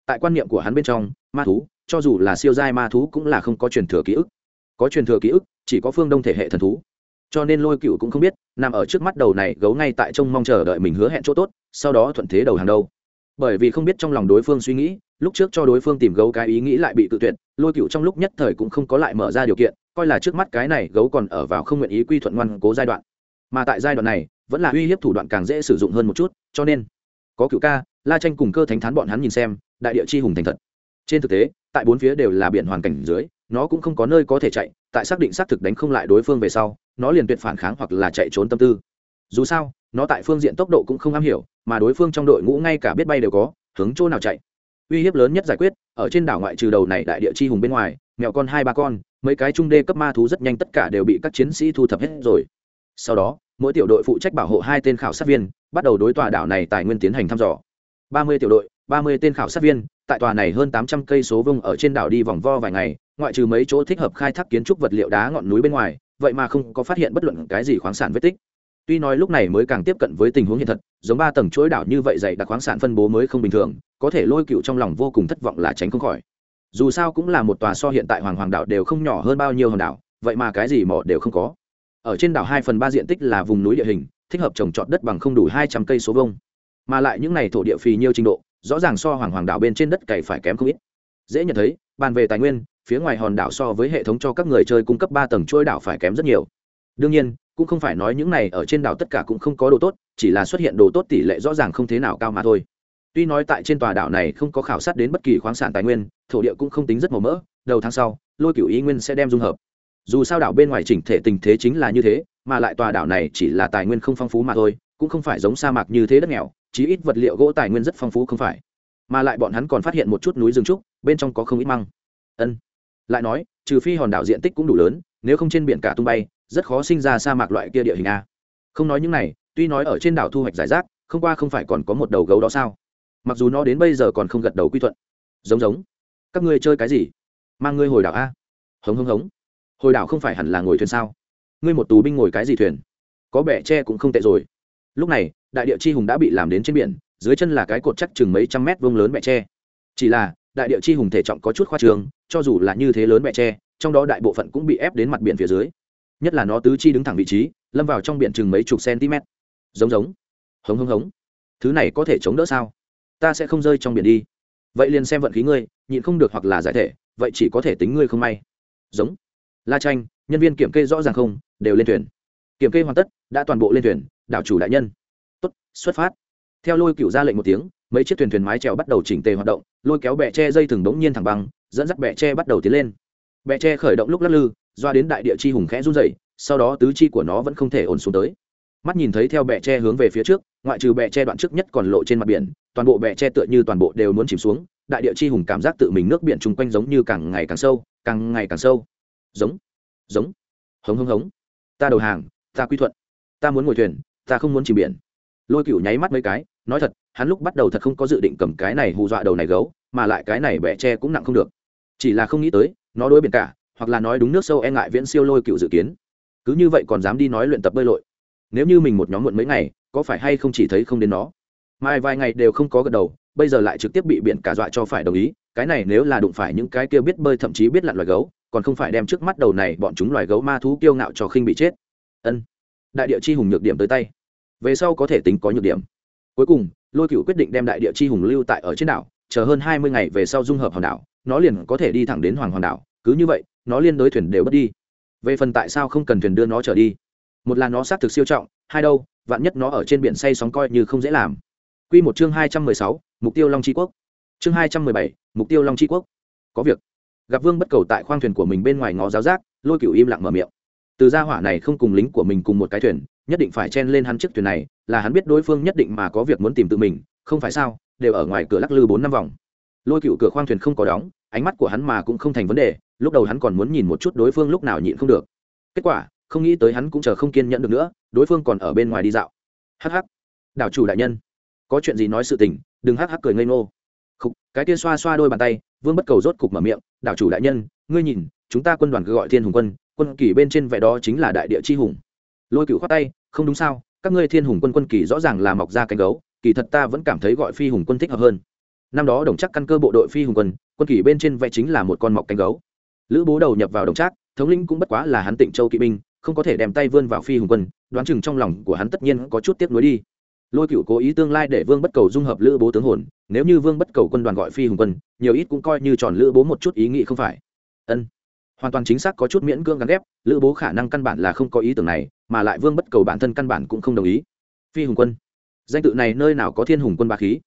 Tại quan niệm của hắn bên trong, ma thú, cho dù là siêu giai ma thú cũng là không có truyền thừa ký ức. Có truyền thừa ký ức, chỉ có phương đông thể hệ thần thú cho nên lôi cựu cũng không biết, nằm ở trước mắt đầu này gấu ngay tại trông mong chờ đợi mình hứa hẹn chỗ tốt, sau đó thuận thế đầu hàng đâu. Bởi vì không biết trong lòng đối phương suy nghĩ, lúc trước cho đối phương tìm gấu cái ý nghĩ lại bị tự tuyệt, lôi cựu trong lúc nhất thời cũng không có lại mở ra điều kiện, coi là trước mắt cái này gấu còn ở vào không nguyện ý quy thuận ngoan cố giai đoạn. Mà tại giai đoạn này, vẫn là uy hiếp thủ đoạn càng dễ sử dụng hơn một chút, cho nên, có cựu ca, la tranh cùng cơ thánh thán bọn hắn nhìn xem, đại địa chi hùng thành thật. Trên thực tế, tại bốn phía đều là biển hoàn cảnh dưới, nó cũng không có nơi có thể chạy tại xác định xác thực đánh không lại đối phương về sau, nó liền tuyệt phản kháng hoặc là chạy trốn tâm tư. Dù sao, nó tại phương diện tốc độ cũng không am hiểu, mà đối phương trong đội ngũ ngay cả biết bay đều có, hướng chỗ nào chạy. Uy hiếp lớn nhất giải quyết, ở trên đảo ngoại trừ đầu này đại địa chi hùng bên ngoài, mèo con hai ba con, mấy cái trung đê cấp ma thú rất nhanh tất cả đều bị các chiến sĩ thu thập hết rồi. Sau đó, mỗi tiểu đội phụ trách bảo hộ hai tên khảo sát viên, bắt đầu đối tòa đảo này tài nguyên tiến hành thăm dò. Ba mươi tiểu đội, ba mươi tên khảo sát viên tại tòa này hơn tám trăm cây số vông ở trên đảo đi vòng vo vài ngày, ngoại trừ mấy chỗ thích hợp khai thác kiến trúc vật liệu đá ngọn núi bên ngoài, vậy mà không có phát hiện bất luận cái gì khoáng sản vết tích. Tuy nói lúc này mới càng tiếp cận với tình huống hiện thật, giống ba tầng chuỗi đảo như vậy dày đặc khoáng sản phân bố mới không bình thường, có thể lôi cựu trong lòng vô cùng thất vọng là tránh không khỏi. Dù sao cũng là một tòa so hiện tại hoàng hoàng đảo đều không nhỏ hơn bao nhiêu hòn đảo, vậy mà cái gì mỏ đều không có. Ở trên đảo hai phần ba diện tích là vùng núi địa hình, thích hợp trồng trọt đất bằng không đủ hai trăm cây số vông. Mà lại những n à y thổ địa phì nhiêu trình độ rõ ràng so hoàng hoàng đảo bên trên đất cày phải kém không ít. Dễ nhận thấy, bàn về tài nguyên, phía ngoài hòn đảo so với hệ thống cho các người chơi cung cấp ba tầng trôi đảo phải kém rất nhiều. Đương nhiên, cũng không phải nói những này ở trên đảo tất cả cũng không có đồ tốt, chỉ là xuất hiện đồ tốt tỷ lệ rõ ràng không thế nào cao mà thôi. Tuy nói tại trên tòa đảo này không có khảo sát đến bất kỳ khoáng sản tài nguyên, thổ địa cũng không tính rất màu mỡ, đầu tháng sau, lôi cửu ý nguyên sẽ đem dung hợp. Dù sao đảo bên ngoài chỉnh thể tình thế chính là như thế, mà lại tòa đảo này chỉ là tài nguyên không phong phú mà thôi, cũng không phải giống sa mạc như thế đất nghèo chí ít vật liệu gỗ tài nguyên rất phong phú không phải. Mà lại bọn hắn còn phát hiện một chút núi rừng trúc, bên trong có không ít măng. Ân. Lại nói, trừ phi hòn đảo diện tích cũng đủ lớn, nếu không trên biển cả tung bay, rất khó sinh ra sa mạc loại kia địa hình a. Không nói những này, tuy nói ở trên đảo thu hoạch giải rác, không qua không phải còn có một đầu gấu đó sao? Mặc dù nó đến bây giờ còn không gật đầu quy thuận. Giống giống. Các ngươi chơi cái gì? Mang ngươi hồi đảo a. Hống hống hống. Hồi đảo không phải hẳn là ngồi thuyền sao? Ngươi một tù binh ngồi cái gì thuyền? Có bẻ tre cũng không tệ rồi. Lúc này đại địa chi hùng đã bị làm đến trên biển, dưới chân là cái cột chắc chừng mấy trăm mét vuông lớn bẹ tre. Chỉ là, đại địa chi hùng thể trọng có chút khoa trường, cho dù là như thế lớn bẹ tre, trong đó đại bộ phận cũng bị ép đến mặt biển phía dưới. Nhất là nó tứ chi đứng thẳng vị trí, lâm vào trong biển chừng mấy chục cm giống giống. Hống hống hống. Thứ này có thể chống đỡ sao? Ta sẽ không rơi trong biển đi. Vậy liền xem vận khí ngươi, nhịn không được hoặc là giải thể, vậy chỉ có thể tính ngươi không may. Giống. La tranh nhân viên kiểm kê rõ ràng không, đều lên thuyền. Kiểm kê hoàn tất, đã toàn bộ lên thuyền, đảo chủ đại nhân xuất phát. Theo lôi cựu ra lệnh một tiếng, mấy chiếc thuyền thuyền mái trèo bắt đầu chỉnh tề hoạt động, lôi kéo bẹ tre dây thừng đống nhiên thẳng băng, dẫn dắt bẹ tre bắt đầu tiến lên. Bẹ tre khởi động lúc lắc lư, doa đến đại địa chi hùng khẽ run dậy sau đó tứ chi của nó vẫn không thể ổn xuống tới. Mắt nhìn thấy theo bẹ tre hướng về phía trước, ngoại trừ bẹ tre đoạn trước nhất còn lộ trên mặt biển, toàn bộ bẹ tre tựa như toàn bộ đều muốn chìm xuống, đại địa chi hùng cảm giác tự mình nước biển chung quanh giống như càng ngày càng sâu, càng ngày càng sâu. Giống giống, hống hống hống. Ta đầu hàng, ta quy thuận, ta muốn ngồi thuyền, ta không muốn chìm biển lôi cựu nháy mắt mấy cái, nói thật, hắn lúc bắt đầu thật không có dự định cầm cái này hù dọa đầu này gấu, mà lại cái này bẻ tre cũng nặng không được. Chỉ là không nghĩ tới, nó đối biển cả, hoặc là nói đúng nước sâu e ngại viễn siêu lôi cựu dự kiến. Cứ như vậy còn dám đi nói luyện tập bơi lội. Nếu như mình một nhóm muộn mấy ngày, có phải hay không chỉ thấy không đến nó? Mai vài ngày đều không có gật đầu, bây giờ lại trực tiếp bị biển cả dọa cho phải đồng ý, cái này nếu là đụng phải những cái kia biết bơi thậm chí biết lặn loài gấu, còn không phải đem trước mắt đầu này bọn chúng loài gấu ma thú kiêu ngạo cho khinh bị chết. Ân. Đại địa chi hùng nhược điểm tới tay về sau có thể tính có nhược điểm. Cuối cùng, lôi cựu quyết định đem đại địa chi hùng lưu tại ở trên đảo, chờ hơn hai mươi ngày về sau dung hợp hòn đảo, nó liền có thể đi thẳng đến hoàng hòn đảo. Cứ như vậy, nó liên đối thuyền đều bất đi. Về phần tại sao không cần thuyền đưa nó trở đi? Một là nó xác thực siêu trọng, hai đâu, vạn nhất nó ở trên biển say sóng coi như không dễ làm. Q một chương hai trăm mười sáu, mục tiêu long tri quốc. Chương hai trăm mười bảy, mục tiêu long tri quốc. Có việc. Gặp vương bất cầu tại khoang thuyền của mình bên ngoài ngó giáo giác, lôi cựu im lặng mở miệng từ gia hỏa này không cùng lính của mình cùng một cái thuyền nhất định phải chen lên hắn chiếc thuyền này là hắn biết đối phương nhất định mà có việc muốn tìm tự mình không phải sao đều ở ngoài cửa lắc lư bốn năm vòng. Lôi cựu cửa khoang thuyền không có đóng ánh mắt của hắn mà cũng không thành vấn đề lúc đầu hắn còn muốn nhìn một chút đối phương lúc nào nhịn không được. Kết quả không nghĩ tới hắn cũng chờ không kiên nhẫn được nữa đối phương còn ở bên ngoài đi dạo. Hh đảo chủ đại nhân. Có chuyện gì nói sự tình đừng hắc hắc cười ngây ngô. Khúc, cái kia xoa xoa đôi bàn tay vương bất cầu rốt cục mở miệng đảo chủ đại nhân ngươi nhìn chúng ta quân đoàn cứ gọi thiên hùng quân quân kỳ bên trên vẻ đó chính là đại địa chi hùng. Lôi cựu khoát tay, không đúng sao, các ngươi thiên hùng quân quân kỳ rõ ràng là mọc ra cánh gấu, kỳ thật ta vẫn cảm thấy gọi phi hùng quân thích hợp hơn. Năm đó đồng chắc căn cơ bộ đội phi hùng quân quân kỳ bên trên vẽ chính là một con mọc cánh gấu. Lữ bố đầu nhập vào đồng trác thống lĩnh cũng bất quá là hắn tịnh châu kỵ binh, không có thể đem tay vươn vào phi hùng quân, đoán chừng trong lòng của hắn tất nhiên có chút tiếc nuối đi. Lôi cựu cố ý tương lai để vương bất cầu dung hợp lữ bố tướng hồn, nếu như vương bất cầu quân đoàn gọi phi hùng quân, nhiều ít cũng coi như tròn lữ bố một chút ý nghĩ không phải. Ân hoàn toàn chính xác có chút miễn cưỡng gắn ghép lữ bố khả năng căn bản là không có ý tưởng này mà lại vương bất cầu bản thân căn bản cũng không đồng ý. Phi hùng quân. Danh tự này nơi nào có thiên hùng quân bá khí?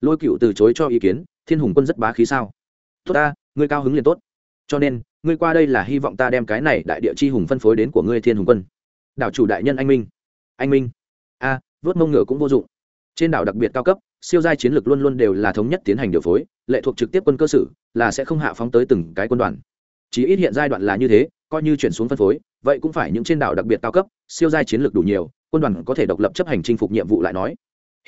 Lôi cựu từ chối cho ý kiến thiên hùng quân rất bá khí sao? Tốt ta ngươi cao hứng liền tốt. Cho nên ngươi qua đây là hy vọng ta đem cái này đại địa chi hùng phân phối đến của ngươi thiên hùng quân. Đảo chủ đại nhân anh minh. Anh minh. A à, vớt mông ngựa cũng vô dụng. Trên đảo đặc biệt cao cấp siêu giai chiến lược luôn luôn đều là thống nhất tiến hành điều phối lệ thuộc trực tiếp quân cơ sử là sẽ không hạ phóng tới từng cái quân đoàn chỉ ít hiện giai đoạn là như thế, coi như chuyển xuống phân phối, vậy cũng phải những trên đảo đặc biệt cao cấp, siêu giai chiến lược đủ nhiều, quân đoàn có thể độc lập chấp hành chinh phục nhiệm vụ lại nói.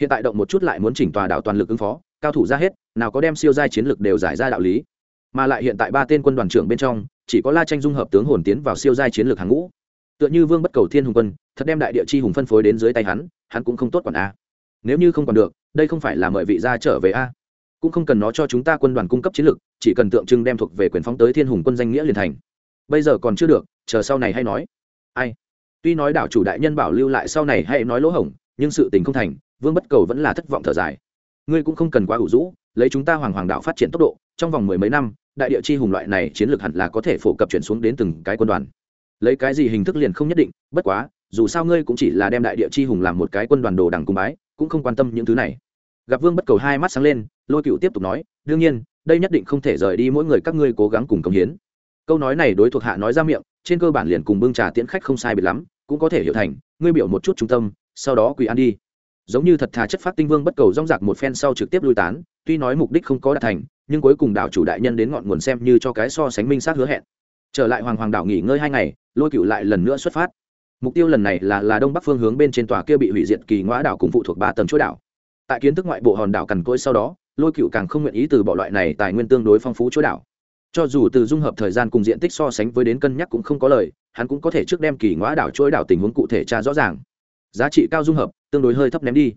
Hiện tại động một chút lại muốn chỉnh tòa đảo toàn lực ứng phó, cao thủ ra hết, nào có đem siêu giai chiến lược đều giải ra đạo lý. Mà lại hiện tại ba tên quân đoàn trưởng bên trong, chỉ có la tranh dung hợp tướng hồn tiến vào siêu giai chiến lược hàng ngũ. Tựa như vương bất cầu thiên hùng quân, thật đem đại địa chi hùng phân phối đến dưới tay hắn hắn cũng không tốt còn a. Nếu như không còn được, đây không phải là mời vị gia trở về a cũng không cần nó cho chúng ta quân đoàn cung cấp chiến lược chỉ cần tượng trưng đem thuộc về quyền phóng tới thiên hùng quân danh nghĩa liền thành. Bây giờ còn chưa được, chờ sau này hay nói. Ai? Tuy nói đảo chủ đại nhân bảo lưu lại sau này hay nói lỗ hổng, nhưng sự tình không thành, vương bất cầu vẫn là thất vọng thở dài. Ngươi cũng không cần quá ủ rũ, lấy chúng ta hoàng hoàng đạo phát triển tốc độ, trong vòng mười mấy năm, đại địa chi hùng loại này chiến lược hẳn là có thể phổ cập chuyển xuống đến từng cái quân đoàn. Lấy cái gì hình thức liền không nhất định, bất quá, dù sao ngươi cũng chỉ là đem đại địa chi hùng làm một cái quân đoàn đồ đằng cung bái, cũng không quan tâm những thứ này. Gặp vương bất cầu hai mắt sáng lên lôi cựu tiếp tục nói, đương nhiên, đây nhất định không thể rời đi mỗi người các ngươi cố gắng cùng công hiến. Câu nói này đối thuộc hạ nói ra miệng, trên cơ bản liền cùng bưng trà tiễn khách không sai biệt lắm, cũng có thể hiểu thành, ngươi biểu một chút trung tâm, sau đó quỳ ăn đi. Giống như thật thà chất phát tinh vương bất cầu rong rạc một phen sau trực tiếp lui tán, tuy nói mục đích không có đạt thành, nhưng cuối cùng đảo chủ đại nhân đến ngọn nguồn xem như cho cái so sánh minh sát hứa hẹn. Trở lại hoàng hoàng đảo nghỉ ngơi hai ngày, lôi cựu lại lần nữa xuất phát. Mục tiêu lần này là là đông bắc phương hướng bên trên tòa kia bị hủy diệt kỳ ngõ đảo cùng phụ thuộc ba tầng chuỗi đảo. Tại kiến thức ngoại bộ hòn đảo cằn cỗi sau đó lôi cựu càng không nguyện ý từ bỏ loại này tài nguyên tương đối phong phú chuỗi đảo. Cho dù từ dung hợp thời gian cùng diện tích so sánh với đến cân nhắc cũng không có lời, hắn cũng có thể trước đem kỳ ngõ đảo chuỗi đảo tình huống cụ thể tra rõ ràng. Giá trị cao dung hợp, tương đối hơi thấp ném đi.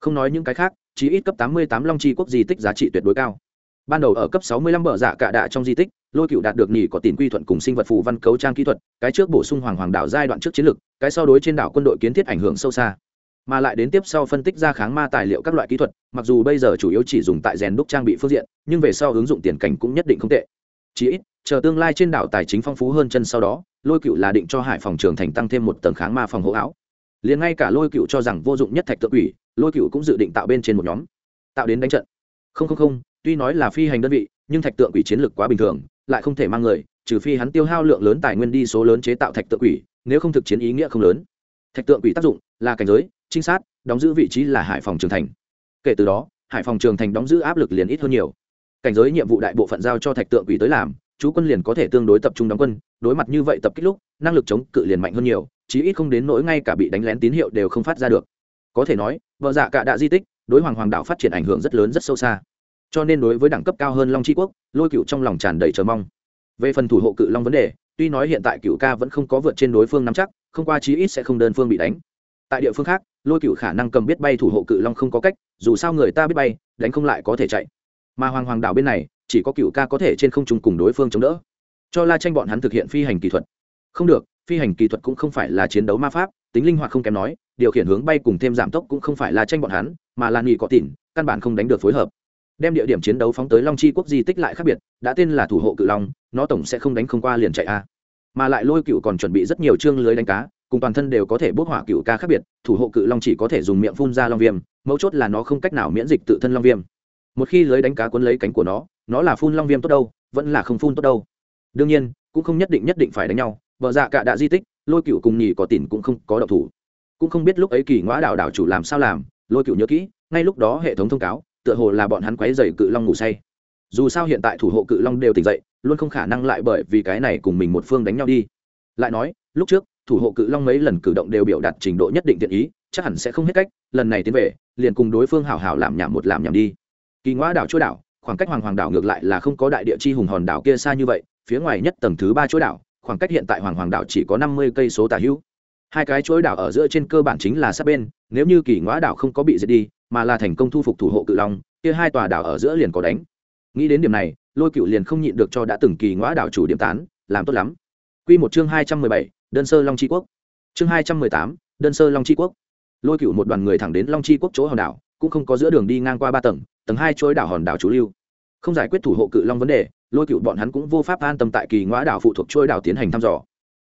Không nói những cái khác chỉ ít cấp tám mươi tám long chi quốc di tích giá trị tuyệt đối cao. Ban đầu ở cấp sáu mươi lăm bờ dạ giả cạ đạ trong di tích, lôi cựu đạt được nghỉ có tiền quy thuận cùng sinh vật phù văn cấu trang kỹ thuật, cái trước bổ sung hoàng hoàng đảo giai đoạn trước chiến lược, cái sau đối trên đảo quân đội kiến thiết ảnh hưởng sâu xa mà lại đến tiếp sau phân tích ra kháng ma tài liệu các loại kỹ thuật, mặc dù bây giờ chủ yếu chỉ dùng tại rèn đúc trang bị phương diện, nhưng về sau ứng dụng tiền cảnh cũng nhất định không tệ. Chí ít, chờ tương lai trên đảo tài chính phong phú hơn chân sau đó, lôi cựu là định cho hải phòng trường thành tăng thêm một tầng kháng ma phòng hộ áo. Liền ngay cả lôi cựu cho rằng vô dụng nhất thạch tự ủy lôi cựu cũng dự định tạo bên trên một nhóm, tạo đến đánh trận. Không không không, tuy nói là phi hành đơn vị, nhưng thạch tượng quỷ chiến lược quá bình thường, lại không thể mang người, trừ phi hắn tiêu hao lượng lớn tài nguyên đi số lớn chế tạo thạch tượng quỷ, nếu không thực chiến ý nghĩa không lớn. Thạch tượng quỷ tác dụng là cảnh giới trinh sát, đóng giữ vị trí là hải phòng trường thành. Kể từ đó, hải phòng trường thành đóng giữ áp lực liền ít hơn nhiều. Cảnh giới nhiệm vụ đại bộ phận giao cho thạch tượng quỷ tới làm, chú quân liền có thể tương đối tập trung đóng quân, đối mặt như vậy tập kích lúc, năng lực chống cự liền mạnh hơn nhiều, chí ít không đến nỗi ngay cả bị đánh lén tín hiệu đều không phát ra được. Có thể nói, vợ dạ cả đạ di tích, đối hoàng hoàng Đạo phát triển ảnh hưởng rất lớn rất sâu xa. Cho nên đối với đẳng cấp cao hơn long tri quốc, lôi cựu trong lòng tràn đầy chờ mong. Về phần thủ hộ cự long vấn đề, tuy nói hiện tại cựu ca vẫn không có vượt trên đối phương nắm chắc, không qua chí ít sẽ không đơn phương bị đánh tại địa phương khác, lôi cựu khả năng cầm biết bay thủ hộ cự long không có cách, dù sao người ta biết bay, đánh không lại có thể chạy. Mà hoàng hoàng đảo bên này, chỉ có cựu ca có thể trên không trung cùng đối phương chống đỡ. Cho la tranh bọn hắn thực hiện phi hành kỹ thuật. Không được, phi hành kỹ thuật cũng không phải là chiến đấu ma pháp, tính linh hoạt không kém nói, điều khiển hướng bay cùng thêm giảm tốc cũng không phải là tranh bọn hắn, mà là nghỉ có tỉn căn bản không đánh được phối hợp. Đem địa điểm chiến đấu phóng tới long chi quốc di tích lại khác biệt, đã tên là thủ hộ cự long, nó tổng sẽ không đánh không qua liền chạy a. Mà lại lôi cựu còn chuẩn bị rất nhiều chương lưới đánh cá cùng toàn thân đều có thể bốc hỏa cựu ca khác biệt, thủ hộ cự long chỉ có thể dùng miệng phun ra long viêm, mấu chốt là nó không cách nào miễn dịch tự thân long viêm. Một khi lưới đánh cá cuốn lấy cánh của nó nó là phun long viêm tốt đâu, vẫn là không phun tốt đâu. Đương nhiên, cũng không nhất định nhất định phải đánh nhau, vợ dạ cả đã di tích, lôi cựu cùng nhì có tỉn cũng không có độc thủ. Cũng không biết lúc ấy kỳ ngõ đảo đảo chủ làm sao làm, lôi cựu nhớ kỹ, ngay lúc đó hệ thống thông cáo, tựa hồ là bọn hắn quấy dày cự long ngủ say. Dù sao hiện tại thủ hộ cự long đều tỉnh dậy, luôn không khả năng lại bởi vì cái này cùng mình một phương đánh nhau đi. Lại nói, lúc trước thủ hộ cự long mấy lần cử động đều biểu đạt trình độ nhất định thiện ý, chắc hẳn sẽ không hết cách, lần này tiến về, liền cùng đối phương hảo hảo làm nhảm một làm nhảm đi. Kỳ ngoã đảo chỗ đảo, khoảng cách hoàng hoàng đảo ngược lại là không có đại địa chi hùng hòn đảo kia xa như vậy, phía ngoài nhất tầng thứ ba chỗ đảo, khoảng cách hiện tại hoàng hoàng đảo chỉ có năm mươi cây số tả hữu. Hai cái chuỗi đảo ở giữa trên cơ bản chính là sát bên, nếu như kỳ ngoa đảo không có bị diệt đi, mà là thành công thu phục thủ hộ cự long, kia hai tòa đảo ở giữa liền có đánh. Nghĩ đến điểm này, lôi cựu liền không nhịn được cho đã từng kỳ ngoa đảo chủ điểm tán, làm tốt lắm. Q một chương hai trăm mười bảy đơn sơ long tri quốc. Chương hai trăm mười tám, đơn sơ long tri quốc. Lôi cựu một đoàn người thẳng đến long tri quốc chỗ hòn đảo, cũng không có giữa đường đi ngang qua ba tầng tầng hai chuỗi đảo hòn đảo chủ lưu. Không giải quyết thủ hộ cự long vấn đề, lôi cựu bọn hắn cũng vô pháp an tâm tại kỳ ngoã đảo phụ thuộc trôi đảo tiến hành thăm dò.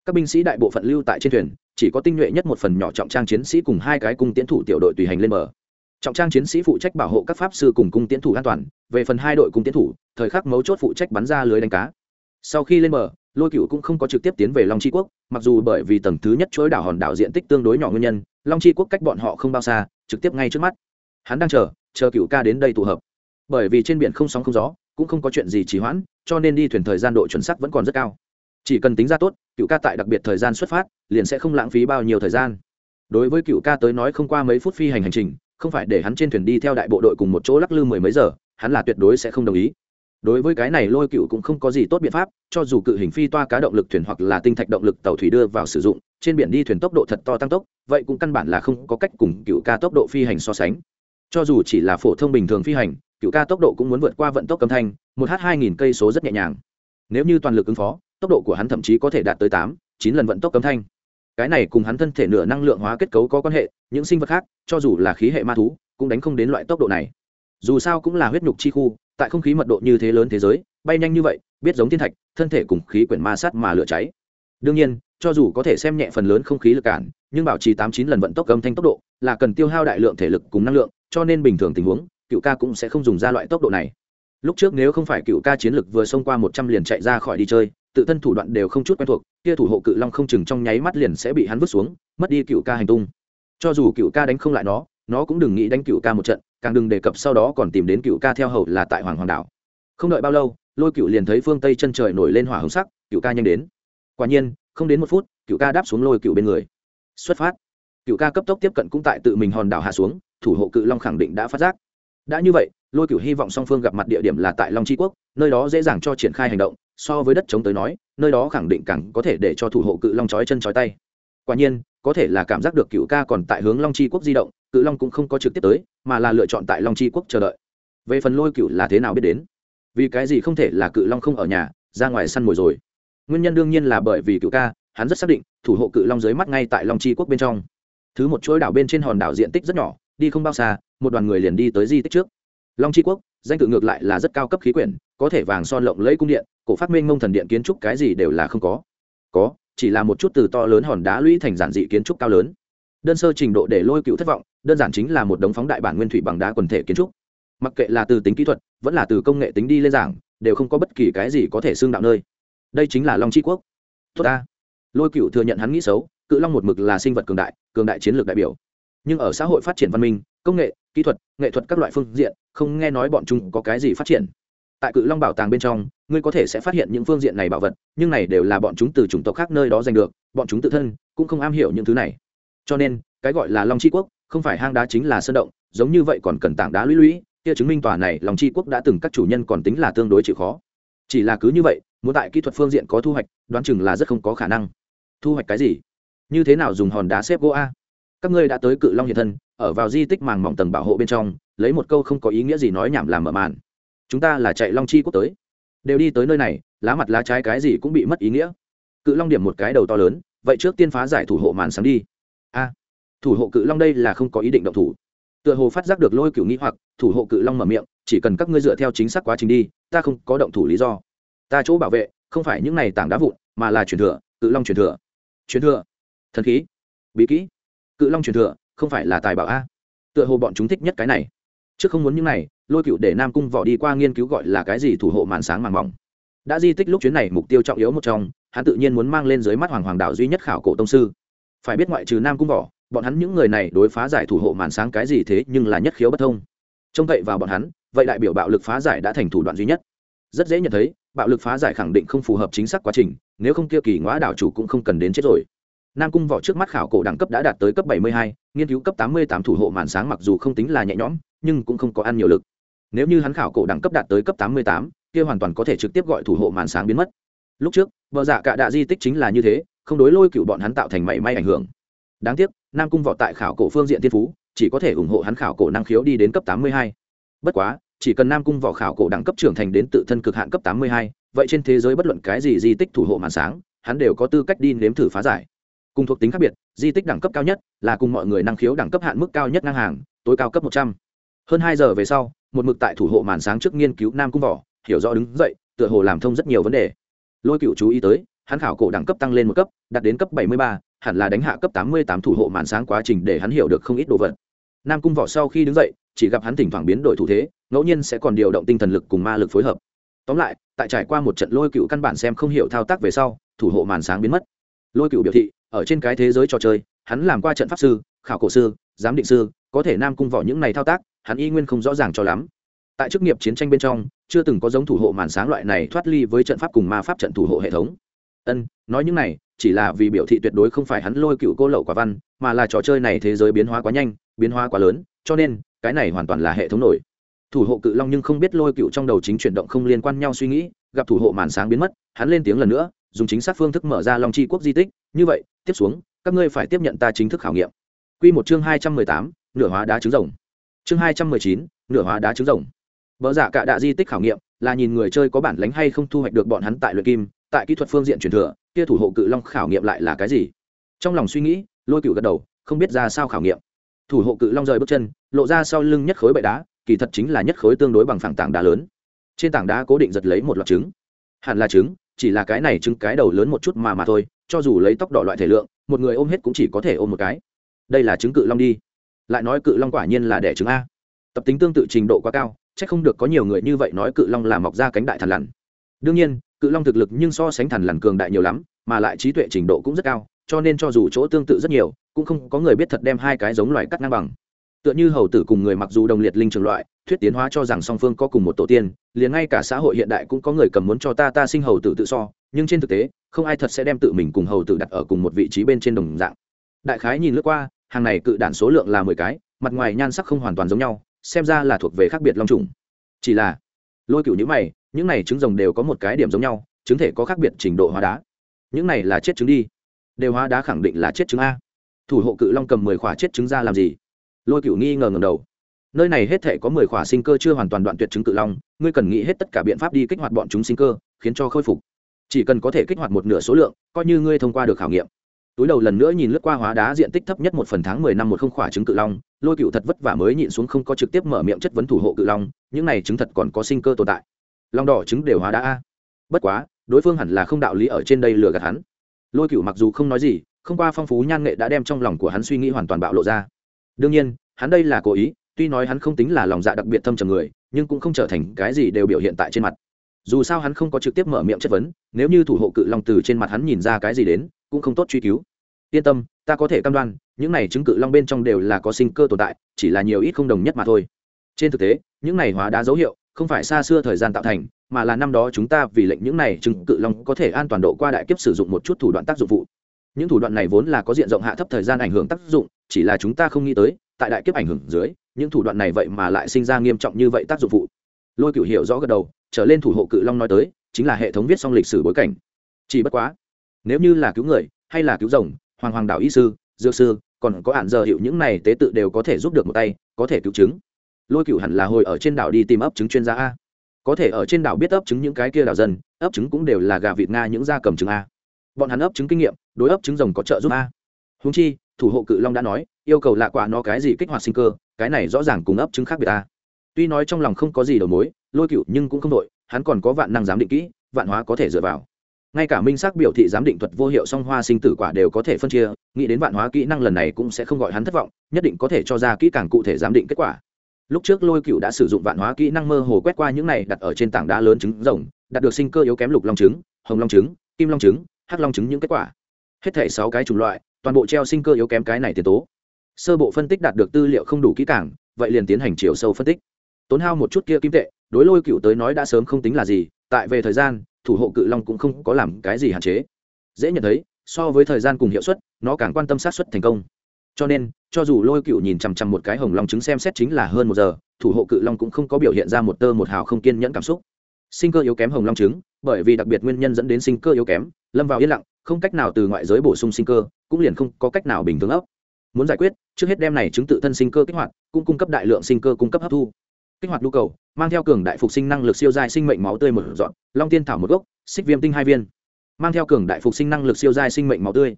Các binh sĩ đại bộ phận lưu tại trên thuyền, chỉ có tinh nhuệ nhất một phần nhỏ trọng trang chiến sĩ cùng hai cái cung tiến thủ tiểu đội tùy hành lên bờ. Trọng trang chiến sĩ phụ trách bảo hộ các pháp sư cùng cung tiến thủ an toàn, về phần hai đội cung tiến thủ, thời khắc mấu chốt phụ trách bắn ra lưới đánh cá. Sau khi lên bờ lôi cựu cũng không có trực tiếp tiến về long tri quốc, mặc dù bởi vì tầng thứ nhất chuỗi đảo hòn đảo diện tích tương đối nhỏ nguyên nhân, long tri quốc cách bọn họ không bao xa, trực tiếp ngay trước mắt. Hắn đang chờ chờ cựu ca đến đây tụ hợp. Bởi vì trên biển không sóng không gió, cũng không có chuyện gì trì hoãn, cho nên đi thuyền thời gian độ chuẩn xác vẫn còn rất cao. Chỉ cần tính ra tốt, cựu ca tại đặc biệt thời gian xuất phát, liền sẽ không lãng phí bao nhiêu thời gian. Đối với cựu ca tới nói không qua mấy phút phi hành hành trình, không phải để hắn trên thuyền đi theo đại bộ đội cùng một chỗ lắc lư mười mấy giờ, hắn là tuyệt đối sẽ không đồng ý đối với cái này lôi cựu cũng không có gì tốt biện pháp, cho dù cự hình phi toa cá động lực thuyền hoặc là tinh thạch động lực tàu thủy đưa vào sử dụng, trên biển đi thuyền tốc độ thật to tăng tốc, vậy cũng căn bản là không có cách cùng cựu ca tốc độ phi hành so sánh. Cho dù chỉ là phổ thông bình thường phi hành, cựu ca tốc độ cũng muốn vượt qua vận tốc âm thanh, một h hai nghìn cây số rất nhẹ nhàng. Nếu như toàn lực ứng phó, tốc độ của hắn thậm chí có thể đạt tới tám, chín lần vận tốc âm thanh. Cái này cùng hắn thân thể nửa năng lượng hóa kết cấu có quan hệ, những sinh vật khác, cho dù là khí hệ ma thú, cũng đánh không đến loại tốc độ này. Dù sao cũng là huyết nhục chi khu tại không khí mật độ như thế lớn thế giới, bay nhanh như vậy, biết giống thiên thạch, thân thể cùng khí quyển ma sát mà lửa cháy. Đương nhiên, cho dù có thể xem nhẹ phần lớn không khí lực cản, nhưng bảo trì tám chín lần vận tốc âm thanh tốc độ là cần tiêu hao đại lượng thể lực cùng năng lượng, cho nên bình thường tình huống, cựu ca cũng sẽ không dùng ra loại tốc độ này. Lúc trước nếu không phải cựu ca chiến lực vừa xông qua một trăm liền chạy ra khỏi đi chơi, tự thân thủ đoạn đều không chút quen thuộc, kia thủ hộ cự long không chừng trong nháy mắt liền sẽ bị hắn vứt xuống, mất đi cựu ca hành tung. Cho dù cựu ca đánh không lại nó nó cũng đừng nghĩ đánh cựu ca một trận càng đừng đề cập sau đó còn tìm đến cựu ca theo hầu là tại hoàng hoàng đảo. Không đợi bao lâu, lôi cựu liền thấy phương tây chân trời nổi lên hỏa hồng sắc, cựu ca nhanh đến. Quả nhiên, không đến một phút, cựu ca đáp xuống lôi cựu bên người. Xuất phát. Cựu ca cấp tốc tiếp cận cũng tại tự mình hòn đảo hạ xuống, thủ hộ cự long khẳng định đã phát giác. Đã như vậy, lôi cựu hy vọng song phương gặp mặt địa điểm là tại long tri quốc, nơi đó dễ dàng cho triển khai hành động, so với đất chống tới nói, nơi đó khẳng định càng có thể để cho thủ hộ cự long trói chân trói tay quả nhiên, có thể là cảm giác được cựu ca còn tại hướng long tri quốc di động, cự long cũng không có trực tiếp tới, mà là lựa chọn tại long tri quốc chờ đợi. Về phần lôi cựu là thế nào biết đến? Vì cái gì không thể là cự long không ở nhà, ra ngoài săn mồi rồi? Nguyên nhân đương nhiên là bởi vì cựu ca, hắn rất xác định, thủ hộ cự long dưới mắt ngay tại long tri quốc bên trong. Thứ một chuỗi đảo bên trên hòn đảo diện tích rất nhỏ, đi không bao xa, một đoàn người liền đi tới di tích trước. Long tri quốc, danh tự ngược lại là rất cao cấp khí quyển, có thể vàng son lộng lẫy cung điện, cổ phát minh mông thần điện kiến trúc cái gì đều là không có. Có chỉ là một chút từ to lớn hòn đá lũy thành giản dị kiến trúc cao lớn. Đơn sơ trình độ để lôi cựu thất vọng, đơn giản chính là một đống phóng đại bản nguyên thủy bằng đá quần thể kiến trúc. Mặc kệ là từ tính kỹ thuật, vẫn là từ công nghệ tính đi lên giảng, đều không có bất kỳ cái gì có thể xương đạo nơi. Đây chính là long tri quốc. Tốt ta. Lôi cựu thừa nhận hắn nghĩ xấu, cự long một mực là sinh vật cường đại cường đại chiến lược đại biểu. Nhưng ở xã hội phát triển văn minh, công nghệ, kỹ thuật, nghệ thuật các loại phương diện, không nghe nói bọn chúng có cái gì phát triển tại cự long bảo tàng bên trong, ngươi có thể sẽ phát hiện những phương diện này bảo vật, nhưng này đều là bọn chúng từ chủng tộc khác nơi đó giành được, bọn chúng tự thân cũng không am hiểu những thứ này. Cho nên, cái gọi là long c quốc, không phải hang đá chính là sơn động, giống như vậy còn cần tảng đá lũy lũy, kia chứng minh tòa này long c quốc đã từng các chủ nhân còn tính là tương đối chịu khó. Chỉ là cứ như vậy, muốn tại kỹ thuật phương diện có thu hoạch, đoán chừng là rất không có khả năng. Thu hoạch cái gì? Như thế nào dùng hòn đá xếp gỗ a? Các ngươi đã tới cự long hiện thân, ở vào di tích màng mỏng tầng bảo hộ bên trong, lấy một câu không có ý nghĩa gì nói nhảm làm mở màn chúng ta là chạy long chi quốc tới. Đều đi tới nơi này, lá mặt lá trái cái gì cũng bị mất ý nghĩa. Cự long điểm một cái đầu to lớn, vậy trước tiên phá giải thủ hộ màn sáng đi. A, thủ hộ cự long đây là không có ý định động thủ. Tựa hồ phát giác được lôi cựu nghĩ hoặc, thủ hộ cự long mở miệng, chỉ cần các ngươi dựa theo chính xác quá trình đi, ta không có động thủ lý do. Ta chỗ bảo vệ, không phải những này tảng đá vụn, mà là truyền thừa, cự long truyền thừa. Truyền thừa? Thần khí? Bí kỹ? Cự long truyền thừa, không phải là tài bảo a. Tựa hồ bọn chúng thích nhất cái này. Trước không muốn những này lôi cựu để nam cung võ đi qua nghiên cứu gọi là cái gì thủ hộ màn sáng màng mỏng. Đã di tích lúc chuyến này mục tiêu trọng yếu một trong hắn tự nhiên muốn mang lên dưới mắt hoàng hoàng đạo duy nhất khảo cổ tông sư. Phải biết ngoại trừ nam cung võ bọn hắn những người này đối phá giải thủ hộ màn sáng cái gì thế nhưng là nhất khiếu bất thông. Trông cậy vào bọn hắn vậy đại biểu bạo lực phá giải đã thành thủ đoạn duy nhất. Rất dễ nhận thấy bạo lực phá giải khẳng định không phù hợp chính xác quá trình nếu không kia kỳ ngõ đảo chủ cũng không cần đến chết rồi. Nam cung võ trước mắt khảo cổ đẳng cấp đã đạt tới cấp 72, nghiên cứu cấp 88 thủ hộ màn sáng mặc dù không tính là nhẹ nhõm nhưng cũng không có ăn nhiều lực nếu như hắn khảo cổ đẳng cấp đạt tới cấp 88, kia hoàn toàn có thể trực tiếp gọi thủ hộ màn sáng biến mất. Lúc trước vợ dạ cả đạ di tích chính là như thế không đối lôi cựu bọn hắn tạo thành mảy may ảnh hưởng. Đáng tiếc nam cung võ tại khảo cổ phương diện thiên phú chỉ có thể ủng hộ hắn khảo cổ năng khiếu đi đến cấp 82. bất quá chỉ cần nam cung võ khảo cổ đẳng cấp trưởng thành đến tự thân cực hạn cấp 82, vậy trên thế giới bất luận cái gì di tích thủ hộ màn sáng hắn đều có tư cách đi nếm thử phá giải. Cùng thuộc tính khác biệt di tích đẳng cấp cao nhất là cùng mọi người năng khiếu đẳng cấp hạn mức cao nhất ngang hàng tối cao cấp một trăm. Hơn hai giờ về sau một mực tại thủ hộ màn sáng trước nghiên cứu nam cung vỏ, hiểu rõ đứng dậy, tựa hồ làm thông rất nhiều vấn đề. Lôi cựu chú ý tới, hắn khảo cổ đẳng cấp tăng lên một cấp, đạt đến cấp bảy mươi ba, hẳn là đánh hạ cấp tám mươi tám thủ hộ màn sáng quá trình để hắn hiểu được không ít đồ vật. Nam cung vỏ sau khi đứng dậy, chỉ gặp hắn thỉnh thoảng biến đổi thủ thế, ngẫu nhiên sẽ còn điều động tinh thần lực cùng ma lực phối hợp. Tóm lại, tại trải qua một trận lôi cựu căn bản xem không hiểu thao tác về sau, thủ hộ màn sáng biến mất. Lôi cựu biểu thị, ở trên cái thế giới trò chơi, hắn làm qua trận pháp sư, khảo cổ sư, giám định sư có thể nam cung võ những này thao tác, hắn y nguyên không rõ ràng cho lắm. Tại chức nghiệp chiến tranh bên trong, chưa từng có giống thủ hộ màn sáng loại này thoát ly với trận pháp cùng ma pháp trận thủ hộ hệ thống. Ân, nói những này, chỉ là vì biểu thị tuyệt đối không phải hắn lôi cựu cô lậu quả văn, mà là trò chơi này thế giới biến hóa quá nhanh, biến hóa quá lớn, cho nên, cái này hoàn toàn là hệ thống nổi. Thủ hộ cự long nhưng không biết lôi cựu trong đầu chính chuyển động không liên quan nhau suy nghĩ, gặp thủ hộ màn sáng biến mất, hắn lên tiếng lần nữa, dùng chính xác phương thức mở ra long chi quốc di tích. Như vậy, tiếp xuống, các ngươi phải tiếp nhận ta chính thức khảo nghiệm. Q một chương hai trăm mười tám nửa hóa đá trứng rồng. Chương hai trăm mười chín, nửa hóa đá trứng rồng. Vợ giả dạ cả đạ di tích khảo nghiệm là nhìn người chơi có bản lánh hay không thu hoạch được bọn hắn tại luyện kim, tại kỹ thuật phương diện truyền thừa, kia thủ hộ cự long khảo nghiệm lại là cái gì? Trong lòng suy nghĩ, lôi cựu gật đầu, không biết ra sao khảo nghiệm. Thủ hộ cự long rời bước chân, lộ ra sau lưng nhất khối bệ đá, kỳ thật chính là nhất khối tương đối bằng phẳng tảng đá lớn. Trên tảng đá cố định giật lấy một loạt trứng. Hẳn là trứng, chỉ là cái này trứng cái đầu lớn một chút mà mà thôi, cho dù lấy tóc đỏ loại thể lượng, một người ôm hết cũng chỉ có thể ôm một cái. Đây là trứng cự long đi lại nói cự long quả nhiên là đẻ trứng a. Tập tính tương tự trình độ quá cao c h ắ c không được có nhiều người như vậy nói cự long là mọc ra cánh đại thằn lằn. Đương nhiên, cự long thực lực nhưng so sánh thằn lằn cường đại nhiều lắm, mà lại trí tuệ trình độ cũng rất cao, cho nên cho dù chỗ tương tự rất nhiều, cũng không có người biết thật đem hai cái giống loài cắt ngang bằng. Tựa như hầu tử cùng người mặc dù đồng liệt linh trường loại, thuyết tiến hóa cho rằng song phương có cùng một tổ tiên, liền ngay cả xã hội hiện đại cũng có người cầm muốn cho ta ta sinh hầu tử tự so, nhưng trên thực tế, không ai thật sẽ đem tự mình cùng hầu tử đặt ở cùng một vị trí bên trên đồng dạng. Đại khái nhìn lướt qua hàng này cự đản số lượng là mười cái, mặt ngoài nhan sắc không hoàn toàn giống nhau, xem ra là thuộc về khác biệt long trùng. Chỉ là, lôi cựu nhữ mày, những này trứng rồng đều có một cái điểm giống nhau, trứng thể có khác biệt trình độ hóa đá. Những này là chết trứng đi. Đều hóa đá khẳng định là chết trứng a. Thủ hộ cự long cầm mười khỏa chết trứng ra làm gì? Lôi cựu nghi ngờ ngầm đầu. Nơi này hết thể có mười khỏa sinh cơ chưa hoàn toàn đoạn tuyệt chứng cự long, ngươi cần nghĩ hết tất cả biện pháp đi kích hoạt bọn chúng sinh cơ, khiến cho khôi phục. Chỉ cần có thể kích hoạt một nửa số lượng, coi như ngươi thông qua được khảo nghiệm túi đầu lần nữa nhìn lướt qua hóa đá diện tích thấp nhất một phần tháng mười năm một không khỏa trứng cự long, lôi cựu thật vất vả mới nhịn xuống không có trực tiếp mở miệng chất vấn thủ hộ cự long, những này trứng thật còn có sinh cơ tồn tại. Long đỏ trứng đều hóa đá. A bất quá, đối phương hẳn là không đạo lý ở trên đây lừa gạt hắn. Lôi cựu mặc dù không nói gì, không qua phong phú nhan nghệ đã đem trong lòng của hắn suy nghĩ hoàn toàn bạo lộ ra. Đương nhiên, hắn đây là cố ý, tuy nói hắn không tính là lòng dạ đặc biệt thâm trầm người, nhưng cũng không trở thành cái gì đều biểu hiện tại trên mặt. Dù sao hắn không có trực tiếp mở miệng chất vấn, nếu như thủ hộ cự long từ trên mặt hắn nhìn ra cái gì đến cũng không tốt truy cứu yên tâm, ta có thể cam đoan, những này chứng cự long bên trong đều là có sinh cơ tồn tại, chỉ là nhiều ít không đồng nhất mà thôi trên thực tế, những này hóa đá dấu hiệu không phải xa xưa thời gian tạo thành, mà là năm đó chúng ta vì lệnh những này chứng cự long có thể an toàn độ qua đại kiếp sử dụng một chút thủ đoạn tác dụng vụ. những thủ đoạn này vốn là có diện rộng hạ thấp thời gian ảnh hưởng tác dụng, chỉ là chúng ta không nghĩ tới, tại đại kiếp ảnh hưởng dưới, những thủ đoạn này vậy mà lại sinh ra nghiêm trọng như vậy tác dụng vụ. lôi cửu hiểu rõ gật đầu, trở lên thủ hộ cự long nói tới, chính là hệ thống viết xong lịch sử bối cảnh chỉ bất quá nếu như là cứu người, hay là cứu rồng, hoàng hoàng đạo y sư, dược sư, còn có hạn giờ hiệu những này tế tự đều có thể giúp được một tay, có thể cứu chứng. Lôi cửu hẳn là hồi ở trên đảo đi tìm ấp trứng chuyên gia a. Có thể ở trên đảo biết ấp trứng những cái kia đảo dân, ấp trứng cũng đều là gà vịt nga những gia cầm trứng a. Bọn hắn ấp trứng kinh nghiệm, đối ấp trứng rồng có trợ giúp a. Húng chi, thủ hộ cự long đã nói, yêu cầu lạ quả nó cái gì kích hoạt sinh cơ, cái này rõ ràng cùng ấp trứng khác biệt a. tuy nói trong lòng không có gì đầu mối, lôi cựu nhưng cũng không đội, hắn còn có vạn năng giám định kỹ, vạn hóa có thể dựa vào ngay cả minh sắc biểu thị giám định thuật vô hiệu song hoa sinh tử quả đều có thể phân chia, nghĩ đến vạn hóa kỹ năng lần này cũng sẽ không gọi hắn thất vọng, nhất định có thể cho ra kỹ càng cụ thể giám định kết quả. Lúc trước lôi cựu đã sử dụng vạn hóa kỹ năng mơ hồ quét qua những này đặt ở trên tảng đá lớn trứng rồng, đạt được sinh cơ yếu kém lục long trứng, hồng long trứng, kim long trứng, hắc long trứng những kết quả. Hết thể sáu cái chủng loại, toàn bộ treo sinh cơ yếu kém cái này tiền tố. Sơ bộ phân tích đạt được tư liệu không đủ kỹ càng, vậy liền tiến hành chiều sâu phân tích. Tốn hao một chút kia kim tệ, đối lôi cựu tới nói đã sớm không tính là gì, tại về thời gian thủ hộ cự long cũng không có làm cái gì hạn chế. Dễ nhận thấy, so với thời gian cùng hiệu suất, nó càng quan tâm sát xuất thành công. Cho nên, cho dù lôi cựu nhìn chằm chằm một cái hồng long trứng xem xét chính là hơn một giờ, thủ hộ cự long cũng không có biểu hiện ra một tơ một hào không kiên nhẫn cảm xúc. Sinh cơ yếu kém hồng long trứng, bởi vì đặc biệt nguyên nhân dẫn đến sinh cơ yếu kém, lâm vào yên lặng, không cách nào từ ngoại giới bổ sung sinh cơ, cũng liền không có cách nào bình thường ấp. Muốn giải quyết, trước hết đem này chứng tự thân sinh cơ kích hoạt, cũng cung cấp đại lượng sinh cơ cung cấp hấp thu kích hoạt nhu cầu, mang theo cường đại phục sinh năng lực siêu dài sinh mệnh máu tươi một dọn long tiên thảo một gốc, xích viêm tinh hai viên. Mang theo cường đại phục sinh năng lực siêu dài sinh mệnh máu tươi.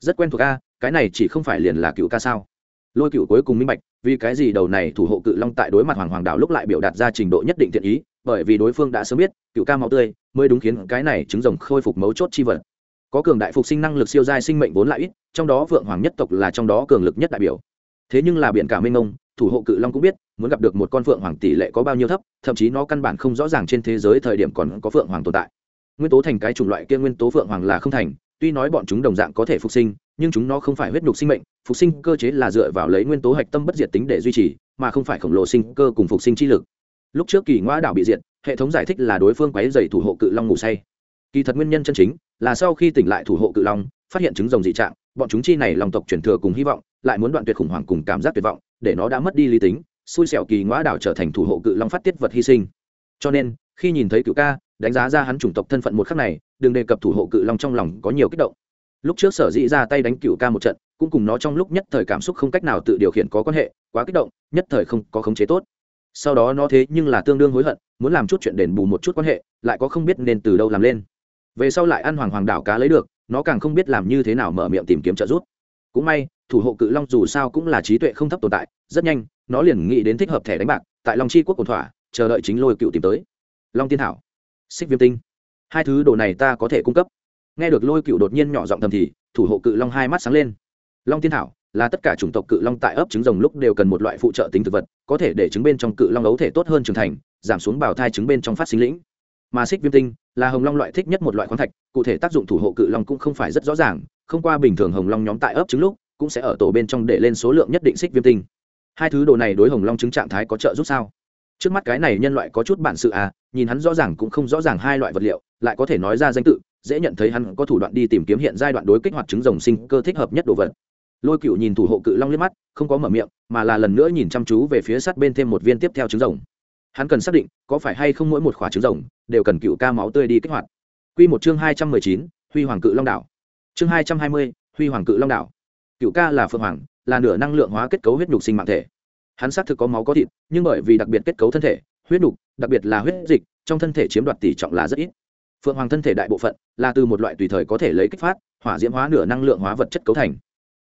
Rất quen thuộc a, cái này chỉ không phải liền là cựu ca sao? Lôi cựu cuối cùng minh bạch, vì cái gì đầu này thủ hộ cự long tại đối mặt hoàng hoàng đạo lúc lại biểu đạt ra trình độ nhất định thiện ý, bởi vì đối phương đã sớm biết, cựu ca máu tươi mới đúng khiến cái này trứng rồng khôi phục mấu chốt chi vật. Có cường đại phục sinh năng lực siêu giai sinh mệnh vốn lại ít, trong đó vượng hoàng nhất tộc là trong đó cường lực nhất đại biểu. Thế nhưng là biển cả minh ông thủ hộ cự long cũng biết muốn gặp được một con phượng hoàng tỷ lệ có bao nhiêu thấp, thậm chí nó căn bản không rõ ràng trên thế giới thời điểm còn có phượng hoàng tồn tại. Nguyên tố thành cái chủng loại kia nguyên tố phượng hoàng là không thành, tuy nói bọn chúng đồng dạng có thể phục sinh, nhưng chúng nó không phải huyết nhục sinh mệnh, phục sinh cơ chế là dựa vào lấy nguyên tố hạch tâm bất diệt tính để duy trì, mà không phải khổng lồ sinh cơ cùng phục sinh chi lực. Lúc trước kỳ ngoa đảo bị diệt, hệ thống giải thích là đối phương quáy dày thủ hộ cự long ngủ say. Kỳ thật nguyên nhân chân chính là sau khi tỉnh lại thủ hộ cự long, phát hiện trứng rồng dị trạng, bọn chúng chi này lòng tộc truyền thừa cùng hy vọng, lại muốn đoạn tuyệt khủng hoảng cùng cảm giác tuyệt vọng, để nó đã mất đi lý tính xui xẻo kỳ ngõa đảo trở thành thủ hộ cự long phát tiết vật hy sinh. Cho nên, khi nhìn thấy cựu ca, đánh giá ra hắn chủng tộc thân phận một khắc này, đừng đề cập thủ hộ cự long trong lòng có nhiều kích động. Lúc trước sở dĩ ra tay đánh cựu ca một trận, cũng cùng nó trong lúc nhất thời cảm xúc không cách nào tự điều khiển có quan hệ, quá kích động, nhất thời không có khống chế tốt. Sau đó nó thế nhưng là tương đương hối hận, muốn làm chút chuyện đền bù một chút quan hệ, lại có không biết nên từ đâu làm lên. Về sau lại ăn hoàng hoàng đảo cá lấy được, nó càng không biết làm như thế nào mở miệng tìm kiếm trợ giúp. Cũng may, thủ hộ cự long dù sao cũng là trí tuệ không thấp tồn tại, rất nhanh nó liền nghĩ đến thích hợp thẻ đánh bạc, tại long chi quốc ổn thỏa, chờ đợi chính lôi cựu tìm tới. Long tiên thảo, xích viêm tinh. Hai thứ đồ này ta có thể cung cấp. Nghe được lôi cựu đột nhiên nhỏ giọng thầm thì, thủ hộ cự long hai mắt sáng lên. Long tiên thảo, là tất cả chủng tộc cự long tại ấp trứng rồng lúc đều cần một loại phụ trợ tính thực vật, có thể để trứng bên trong cự long ấu thể tốt hơn trưởng thành, giảm xuống bào thai trứng bên trong phát sinh lĩnh. Mà xích viêm tinh, là hồng long loại thích nhất một loại khoáng thạch, cụ thể tác dụng thủ hộ cự long cũng không phải rất rõ ràng, không qua bình thường hồng long nhóm tại ấp trứng lúc, cũng sẽ ở tổ bên trong để lên số lượng nhất định xích viêm tinh hai thứ đồ này đối hồng long trứng trạng thái có trợ giúp sao? Trước mắt cái này nhân loại có chút bản sự à nhìn hắn rõ ràng cũng không rõ ràng hai loại vật liệu, lại có thể nói ra danh tự, dễ nhận thấy hắn có thủ đoạn đi tìm kiếm hiện giai đoạn đối kích hoạt trứng rồng sinh cơ thích hợp nhất đồ vật. Lôi cựu nhìn thủ hộ cự long liếc mắt, không có mở miệng, mà là lần nữa nhìn chăm chú về phía sát bên thêm một viên tiếp theo trứng rồng. Hắn cần xác định, có phải hay không mỗi một khóa trứng rồng đều cần cựu ca máu tươi đi kích hoạt. Q một chương hai trăm mười chín, huy hoàng cự long đảo. Chương hai trăm hai mươi, huy hoàng cự long đảo. Cựu ca là phượng hoàng là nửa năng lượng hóa kết cấu huyết nhục sinh mạng thể. Hắn xác thực có máu có thịt, nhưng bởi vì đặc biệt kết cấu thân thể, huyết nhục, đặc biệt là huyết dịch, trong thân thể chiếm đoạt tỷ trọng là rất ít. Phượng hoàng thân thể đại bộ phận là từ một loại tùy thời có thể lấy kích phát, hỏa diễm hóa nửa năng lượng hóa vật chất cấu thành.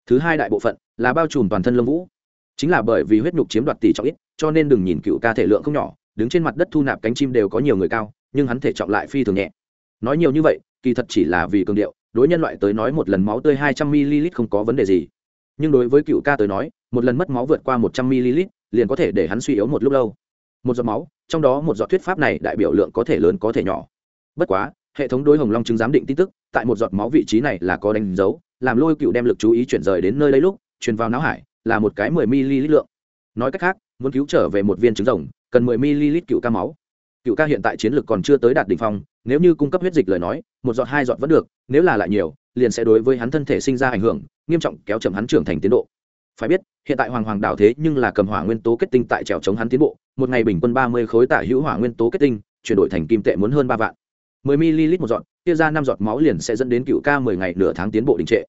Thứ hai đại bộ phận là bao trùm toàn thân lông vũ. Chính là bởi vì huyết nhục chiếm đoạt tỷ trọng ít, cho nên đừng nhìn cựu ca thể lượng không nhỏ, đứng trên mặt đất thu nạp cánh chim đều có nhiều người cao, nhưng hắn thể trọng lại phi thường nhẹ. Nói nhiều như vậy, kỳ thật chỉ là vì cường điệu, đối nhân loại tới nói một lần máu tươi hai trăm ml không có vấn đề gì nhưng đối với cựu ca tới nói, một lần mất máu vượt qua một trăm ml liền có thể để hắn suy yếu một lúc lâu. Một giọt máu, trong đó một giọt thuyết pháp này đại biểu lượng có thể lớn có thể nhỏ. Bất quá, hệ thống đối hồng long chứng giám định tin tức, tại một giọt máu vị trí này là có đánh dấu, làm lôi cựu đem lực chú ý chuyển rời đến nơi đây lúc, truyền vào não hải, là một cái mười ml lượng. Nói cách khác, muốn cứu trở về một viên trứng rồng, cần mười ml cựu ca máu. Cựu ca hiện tại chiến lược còn chưa tới đạt đ ỉ n h phong, nếu như cung cấp huyết dịch lời nói, một giọt hai giọt vẫn được, nếu là lại nhiều liền sẽ đối với hắn thân thể sinh ra ảnh hưởng, nghiêm trọng kéo chậm hắn trưởng thành tiến độ. Phải biết, hiện tại hoàng hoàng đảo thế nhưng là cầm hỏa nguyên tố kết tinh tại trèo chống hắn tiến bộ, một ngày bình quân ba mươi khối tả hữu hỏa nguyên tố kết tinh, chuyển đổi thành kim tệ muốn hơn ba vạn. Mười ml một giọt, kia ra năm giọt máu liền sẽ dẫn đến cựu ca mười ngày nửa tháng tiến bộ đình trệ.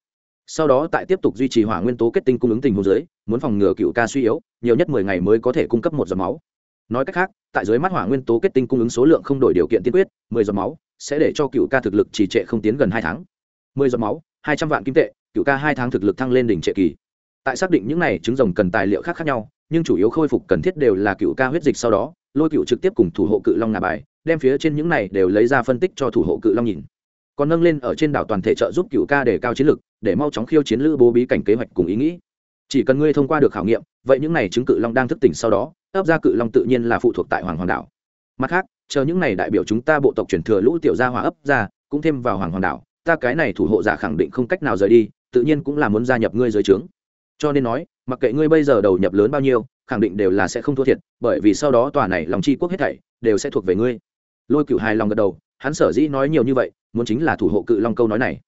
Sau đó tại tiếp tục duy trì hỏa nguyên tố kết tinh cung ứng tình hồ dưới, muốn phòng ngừa cựu ca suy yếu, nhiều nhất mười ngày mới có thể cung cấp một giọt máu. Nói cách khác, tại dưới mắt hỏa nguyên tố kết tinh cung ứng số lượng không đổi điều kiện tiên quyết, mười giọt máu sẽ để cho cựu ca thực lực trì trệ không tiến gần hai tháng mười giọt máu, hai trăm vạn kim tệ, cựu ca hai tháng thực lực thăng lên đỉnh trệ kỳ. Tại xác định những này trứng rồng cần tài liệu khác khác nhau, nhưng chủ yếu khôi phục cần thiết đều là cựu ca huyết dịch sau đó, lôi cựu trực tiếp cùng thủ hộ cự long ngà bài, đem phía trên những này đều lấy ra phân tích cho thủ hộ cự long nhìn. Còn nâng lên ở trên đảo toàn thể trợ giúp cựu ca để cao chiến lực, để mau chóng khiêu chiến lữ bố bí cảnh kế hoạch cùng ý nghĩ. Chỉ cần ngươi thông qua được khảo nghiệm, vậy những này chứng cự long đang thức tỉnh sau đó, ấp ra cự long tự nhiên là phụ thuộc tại hoàng hoàng đảo. Mặt khác, chờ những này đại biểu chúng ta bộ tộc truyền thừa lũ tiểu gia hòa ấp ra, cũng thêm vào hoàng hoàng đảo ta cái này thủ hộ giả khẳng định không cách nào rời đi, tự nhiên cũng là muốn gia nhập ngươi dưới trướng. Cho nên nói, mặc kệ ngươi bây giờ đầu nhập lớn bao nhiêu, khẳng định đều là sẽ không thua thiệt, bởi vì sau đó tòa này lòng tri quốc hết thảy đều sẽ thuộc về ngươi. Lôi cựu hài lòng gật đầu, hắn sở dĩ nói nhiều như vậy, muốn chính là thủ hộ cự long câu nói này.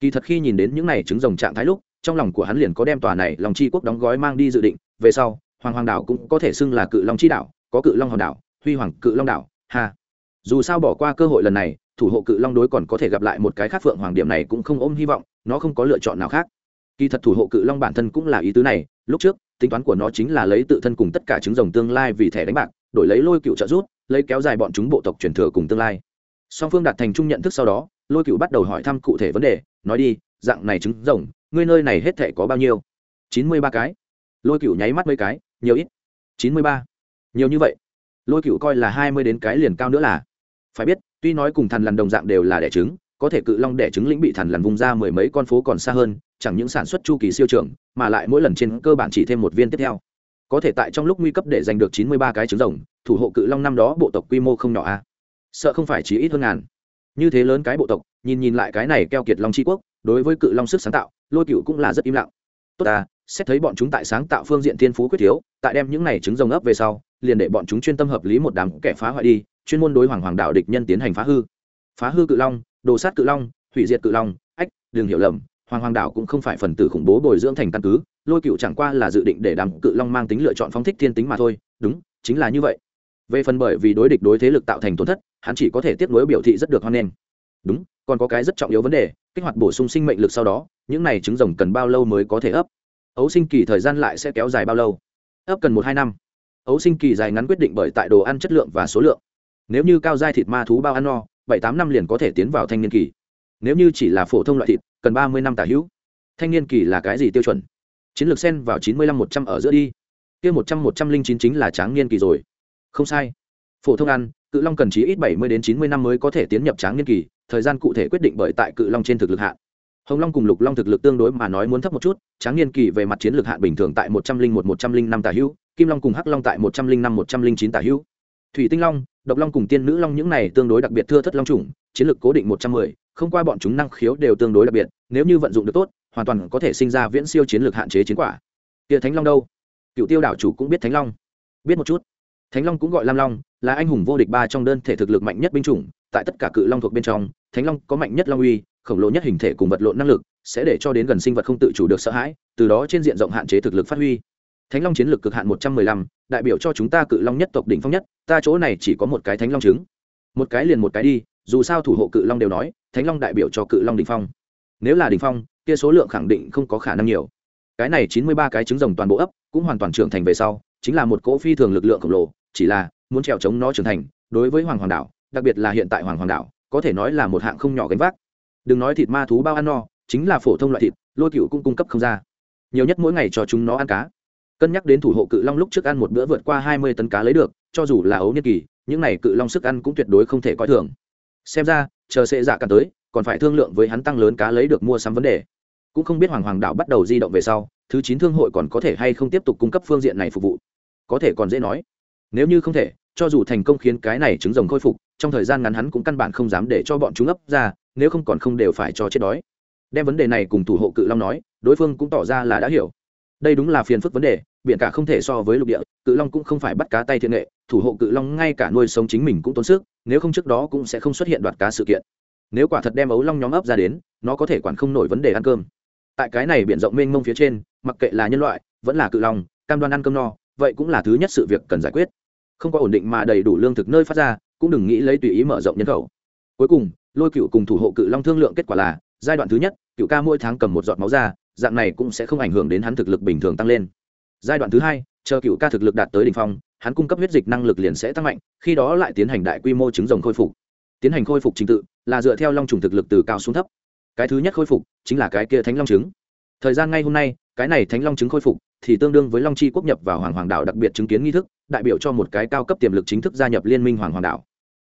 Kỳ thật khi nhìn đến những này trứng rồng trạng thái lúc, trong lòng của hắn liền có đem tòa này lòng tri quốc đóng gói mang đi dự định, về sau, hoàng hoàng đảo cũng có thể xưng là cự long chi đảo, có cự long hòn đảo, huy hoàng cự long đảo hà. dù sao bỏ qua cơ hội lần này thủ hộ cự long đối còn có thể gặp lại một cái khác phượng hoàng điểm này cũng không ôm hy vọng, nó không có lựa chọn nào khác. Kỳ thật thủ hộ cự long bản thân cũng là ý tứ này, lúc trước, tính toán của nó chính là lấy tự thân cùng tất cả trứng rồng tương lai vì thẻ đánh bạc, đổi lấy lôi cựu trợ rút lấy kéo dài bọn chúng bộ tộc truyền thừa cùng tương lai. Song phương đạt thành chung nhận thức sau đó, lôi cựu bắt đầu hỏi thăm cụ thể vấn đề, nói đi, dạng này trứng rồng, ngươi nơi này hết thể có bao nhiêu? Chín mươi ba cái. Lôi cựu nháy mắt mấy cái, nhiều ít. Chín mươi ba. Nhiều như vậy. Lôi cựu coi là hai mươi đến cái liền cao nữa là. Phải biết tuy nói cùng thằn lằn đồng dạng đều là đẻ trứng, có thể cự long đẻ trứng lĩnh bị thằn lằn vùng ra mười mấy con phố còn xa hơn, chẳng những sản xuất chu kỳ siêu trường mà lại mỗi lần trên cơ bản chỉ thêm một viên tiếp theo. Có thể tại trong lúc nguy cấp để giành được chín mươi ba cái trứng rồng, thủ hộ cự long năm đó bộ tộc quy mô không nhỏ a. À? sợ không phải chỉ ít hơn ngàn. Như thế lớn cái bộ tộc, nhìn nhìn lại cái này keo kiệt long tri quốc, đối với cự long sức sáng tạo, lôi cựu cũng là rất im lặng. Tốt ta, xét thấy bọn chúng tại sáng tạo phương diện thiên phú quyết thiếu, tại đem những này trứng rồng ấp về sau, liền để bọn chúng chuyên tâm hợp lý một đám kẻ phá hoại đi chuyên môn đối hoàng hoàng đạo địch nhân tiến hành phá hư. Phá hư cự long, đồ sát cự long, hủy diệt cự long, ách, đừng hiểu lầm, hoàng hoàng đảo cũng không phải phần tử khủng bố bồi dưỡng thành căn cứ, lôi cựu chẳng qua là dự định để đám cự long mang tính lựa chọn phóng thích thiên tính mà thôi, đúng, chính là như vậy. Về phần bởi vì đối địch đối thế lực tạo thành tổn thất, hắn chỉ có thể tiếp nối biểu thị rất được hoan nghênh. Đúng, còn có cái rất trọng yếu vấn đề, kích hoạt bổ sung sinh mệnh lực sau đó, những này trứng rồng cần bao lâu mới có thể ấp? Ấu sinh kỳ thời gian lại sẽ kéo dài bao lâu? Ấp cần một hai năm. Ấu sinh kỳ dài ngắn quyết định bởi tại đồ ăn chất lượng và số lượng nếu như cao giai thịt ma thú bao ăn no, bảy tám năm liền có thể tiến vào thanh niên kỳ. Nếu như chỉ là phổ thông loại thịt, cần ba mươi năm tả hữu. Thanh niên kỳ là cái gì tiêu chuẩn? Chiến lược sen vào chín mươi lăm một trăm ở giữa đi. Kia một trăm một trăm linh chín chính là tráng niên kỳ rồi. Không sai. Phổ thông ăn, cự long cần chí ít bảy mươi đến chín mươi năm mới có thể tiến nhập tráng niên kỳ, thời gian cụ thể quyết định bởi tại cự long trên thực lực hạn. Hồng long cùng lục long thực lực tương đối mà nói muốn thấp một chút, tráng niên kỳ về mặt chiến lược hạn bình thường tại một trăm linh một một trăm linh năm tả hữu, kim long cùng hắc long tại một trăm linh năm, một trăm linh chín tả hữu thủy tinh long, độc long cùng tiên nữ long những này tương đối đặc biệt thưa thất long chủng, chiến lược cố định một trăm mười, không qua bọn chúng năng khiếu đều tương đối đặc biệt, nếu như vận dụng được tốt, hoàn toàn có thể sinh ra viễn siêu chiến lược hạn chế chiến quả. Kia thánh long đâu? Cựu tiêu đảo chủ cũng biết thánh long. Biết một chút. Thánh long cũng gọi lam long, là anh hùng vô địch ba trong đơn thể thực lực mạnh nhất binh chủng, tại tất cả cự long thuộc bên trong, thánh long có mạnh nhất long uy, khổng lồ nhất hình thể cùng vật lộn năng lực, sẽ để cho đến gần sinh vật không tự chủ được sợ hãi, từ đó trên diện rộng hạn chế thực lực phát huy thánh long chiến lược cực hạn một trăm mười lăm, đại biểu cho chúng ta cự long nhất tộc đỉnh phong nhất, ta chỗ này chỉ có một cái thánh long trứng một cái liền một cái đi, dù sao thủ hộ cự long đều nói, thánh long đại biểu cho cự long đỉnh phong. Nếu là đỉnh phong, kia số lượng khẳng định không có khả năng nhiều. Cái này chín mươi ba cái trứng rồng toàn bộ ấp, cũng hoàn toàn trưởng thành về sau, chính là một cỗ phi thường lực lượng khổng lồ, chỉ là muốn trèo chống nó trưởng thành, đối với hoàng hoàng đảo, đặc biệt là hiện tại hoàng hoàng đảo, có thể nói là một hạng không nhỏ gánh vác. Đừng nói thịt ma thú bao ăn no, chính là phổ thông loại thịt, lôi cựu cũng cung cấp không ra. Nhiều nhất mỗi ngày cho chúng nó ăn cá cân nhắc đến thủ hộ cự long lúc trước ăn một bữa vượt qua hai mươi tấn cá lấy được, cho dù là ấu niên kỳ, những này cự long sức ăn cũng tuyệt đối không thể coi thường. Xem ra, chờ sệ dạ cả tới, còn phải thương lượng với hắn tăng lớn cá lấy được mua sắm vấn đề. Cũng không biết hoàng hoàng đảo bắt đầu di động về sau, thứ chín thương hội còn có thể hay không tiếp tục cung cấp phương diện này phục vụ. Có thể còn dễ nói. Nếu như không thể, cho dù thành công khiến cái này trứng rồng khôi phục, trong thời gian ngắn hắn cũng căn bản không dám để cho bọn chúng ấp ra, nếu không còn không đều phải cho chết đói. Đem vấn đề này cùng thủ hộ cự long nói, đối phương cũng tỏ ra là đã hiểu đây đúng là phiền phức vấn đề, biển cả không thể so với lục địa, cự long cũng không phải bắt cá tay thiện nghệ, thủ hộ cự long ngay cả nuôi sống chính mình cũng tốn sức, nếu không trước đó cũng sẽ không xuất hiện đoạt cá sự kiện. Nếu quả thật đem ấu long nhóm ấp ra đến, nó có thể quản không nổi vấn đề ăn cơm. Tại cái này biển rộng mênh mông phía trên, mặc kệ là nhân loại, vẫn là cự long, cam đoan ăn cơm no, vậy cũng là thứ nhất sự việc cần giải quyết. Không có ổn định mà đầy đủ lương thực nơi phát ra, cũng đừng nghĩ lấy tùy ý mở rộng nhân khẩu. Cuối cùng, lôi cựu cùng thủ hộ cự long thương lượng kết quả là, giai đoạn thứ nhất, cựu ca mỗi tháng cầm một giọt máu ra dạng này cũng sẽ không ảnh hưởng đến hắn thực lực bình thường tăng lên. Giai đoạn thứ hai, chờ cựu ca thực lực đạt tới đ ỉ n h phong, hắn cung cấp huyết dịch năng lực liền sẽ tăng mạnh, khi đó lại tiến hành đại quy mô trứng rồng khôi phục. Tiến hành khôi phục trình tự là dựa theo long trùng thực lực từ cao xuống thấp. Cái thứ nhất khôi phục chính là cái kia thánh long trứng. Thời gian ngay hôm nay, cái này thánh long trứng khôi phục thì tương đương với long chi quốc nhập vào hoàng hoàng đảo đặc biệt chứng kiến nghi thức, đại biểu cho một cái cao cấp tiềm lực chính thức gia nhập liên minh hoàng hoàng đảo.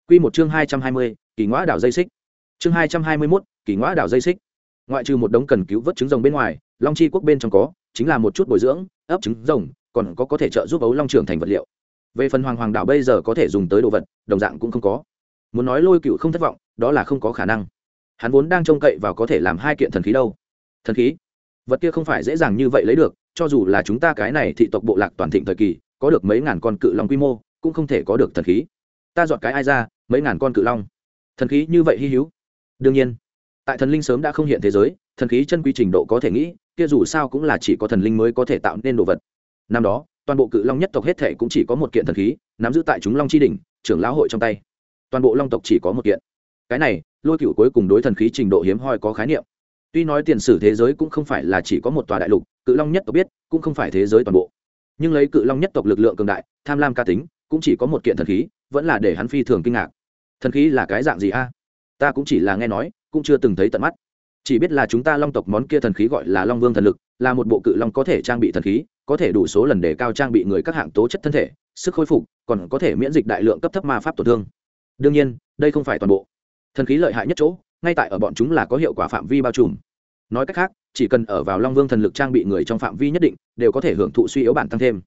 Q một chương hai trăm hai mươi, kỳ ngõ đảo dây xích. Chương hai trăm hai mươi mốt, kỳ ngõ đảo dây xích ngoại trừ một đống cần cứu vớt trứng rồng bên ngoài, long chi quốc bên trong có, chính là một chút bồi dưỡng, ấp trứng rồng, còn có có thể trợ giúp ấu long trưởng thành vật liệu. Về phần hoàng hoàng đảo bây giờ có thể dùng tới đồ vật, đồng dạng cũng không có. Muốn nói lôi cựu không thất vọng, đó là không có khả năng. Hắn vốn đang trông cậy vào có thể làm hai kiện thần khí đâu. Thần khí? Vật kia không phải dễ dàng như vậy lấy được, cho dù là chúng ta cái này thị tộc bộ lạc toàn thịnh thời kỳ, có được mấy ngàn con cự long quy mô, cũng không thể có được thần khí. Ta dọn cái ai ra, mấy ngàn con cự long. Thần khí như vậy hy hữu. Đương nhiên tại thần linh sớm đã không hiện thế giới, thần khí chân quy trình độ có thể nghĩ, kia dù sao cũng là chỉ có thần linh mới có thể tạo nên đồ vật. Năm đó, toàn bộ cự long nhất tộc hết thể cũng chỉ có một kiện thần khí, nắm giữ tại chúng long chi đỉnh, trưởng lão hội trong tay. Toàn bộ long tộc chỉ có một kiện. Cái này, lôi cựu cuối cùng đối thần khí trình độ hiếm hoi có khái niệm. Tuy nói tiền sử thế giới cũng không phải là chỉ có một tòa đại lục, cự long nhất tộc biết, cũng không phải thế giới toàn bộ. Nhưng lấy cự long nhất tộc lực lượng cường đại, tham lam ca tính, cũng chỉ có một kiện thần khí, vẫn là để hắn phi thường kinh ngạc. Thần khí là cái dạng gì a? Ta cũng chỉ là nghe nói cũng chưa từng thấy tận mắt. Chỉ biết là chúng ta long tộc món kia thần khí gọi là long vương thần lực, là một bộ cự long có thể trang bị thần khí, có thể đủ số lần để cao trang bị người các hạng tố chất thân thể, sức khôi phục, còn có thể miễn dịch đại lượng cấp thấp ma pháp tổn thương. Đương nhiên, đây không phải toàn bộ. Thần khí lợi hại nhất chỗ, ngay tại ở bọn chúng là có hiệu quả phạm vi bao trùm. Nói cách khác, chỉ cần ở vào long vương thần lực trang bị người trong phạm vi nhất định, đều có thể hưởng thụ suy yếu bản tăng thêm.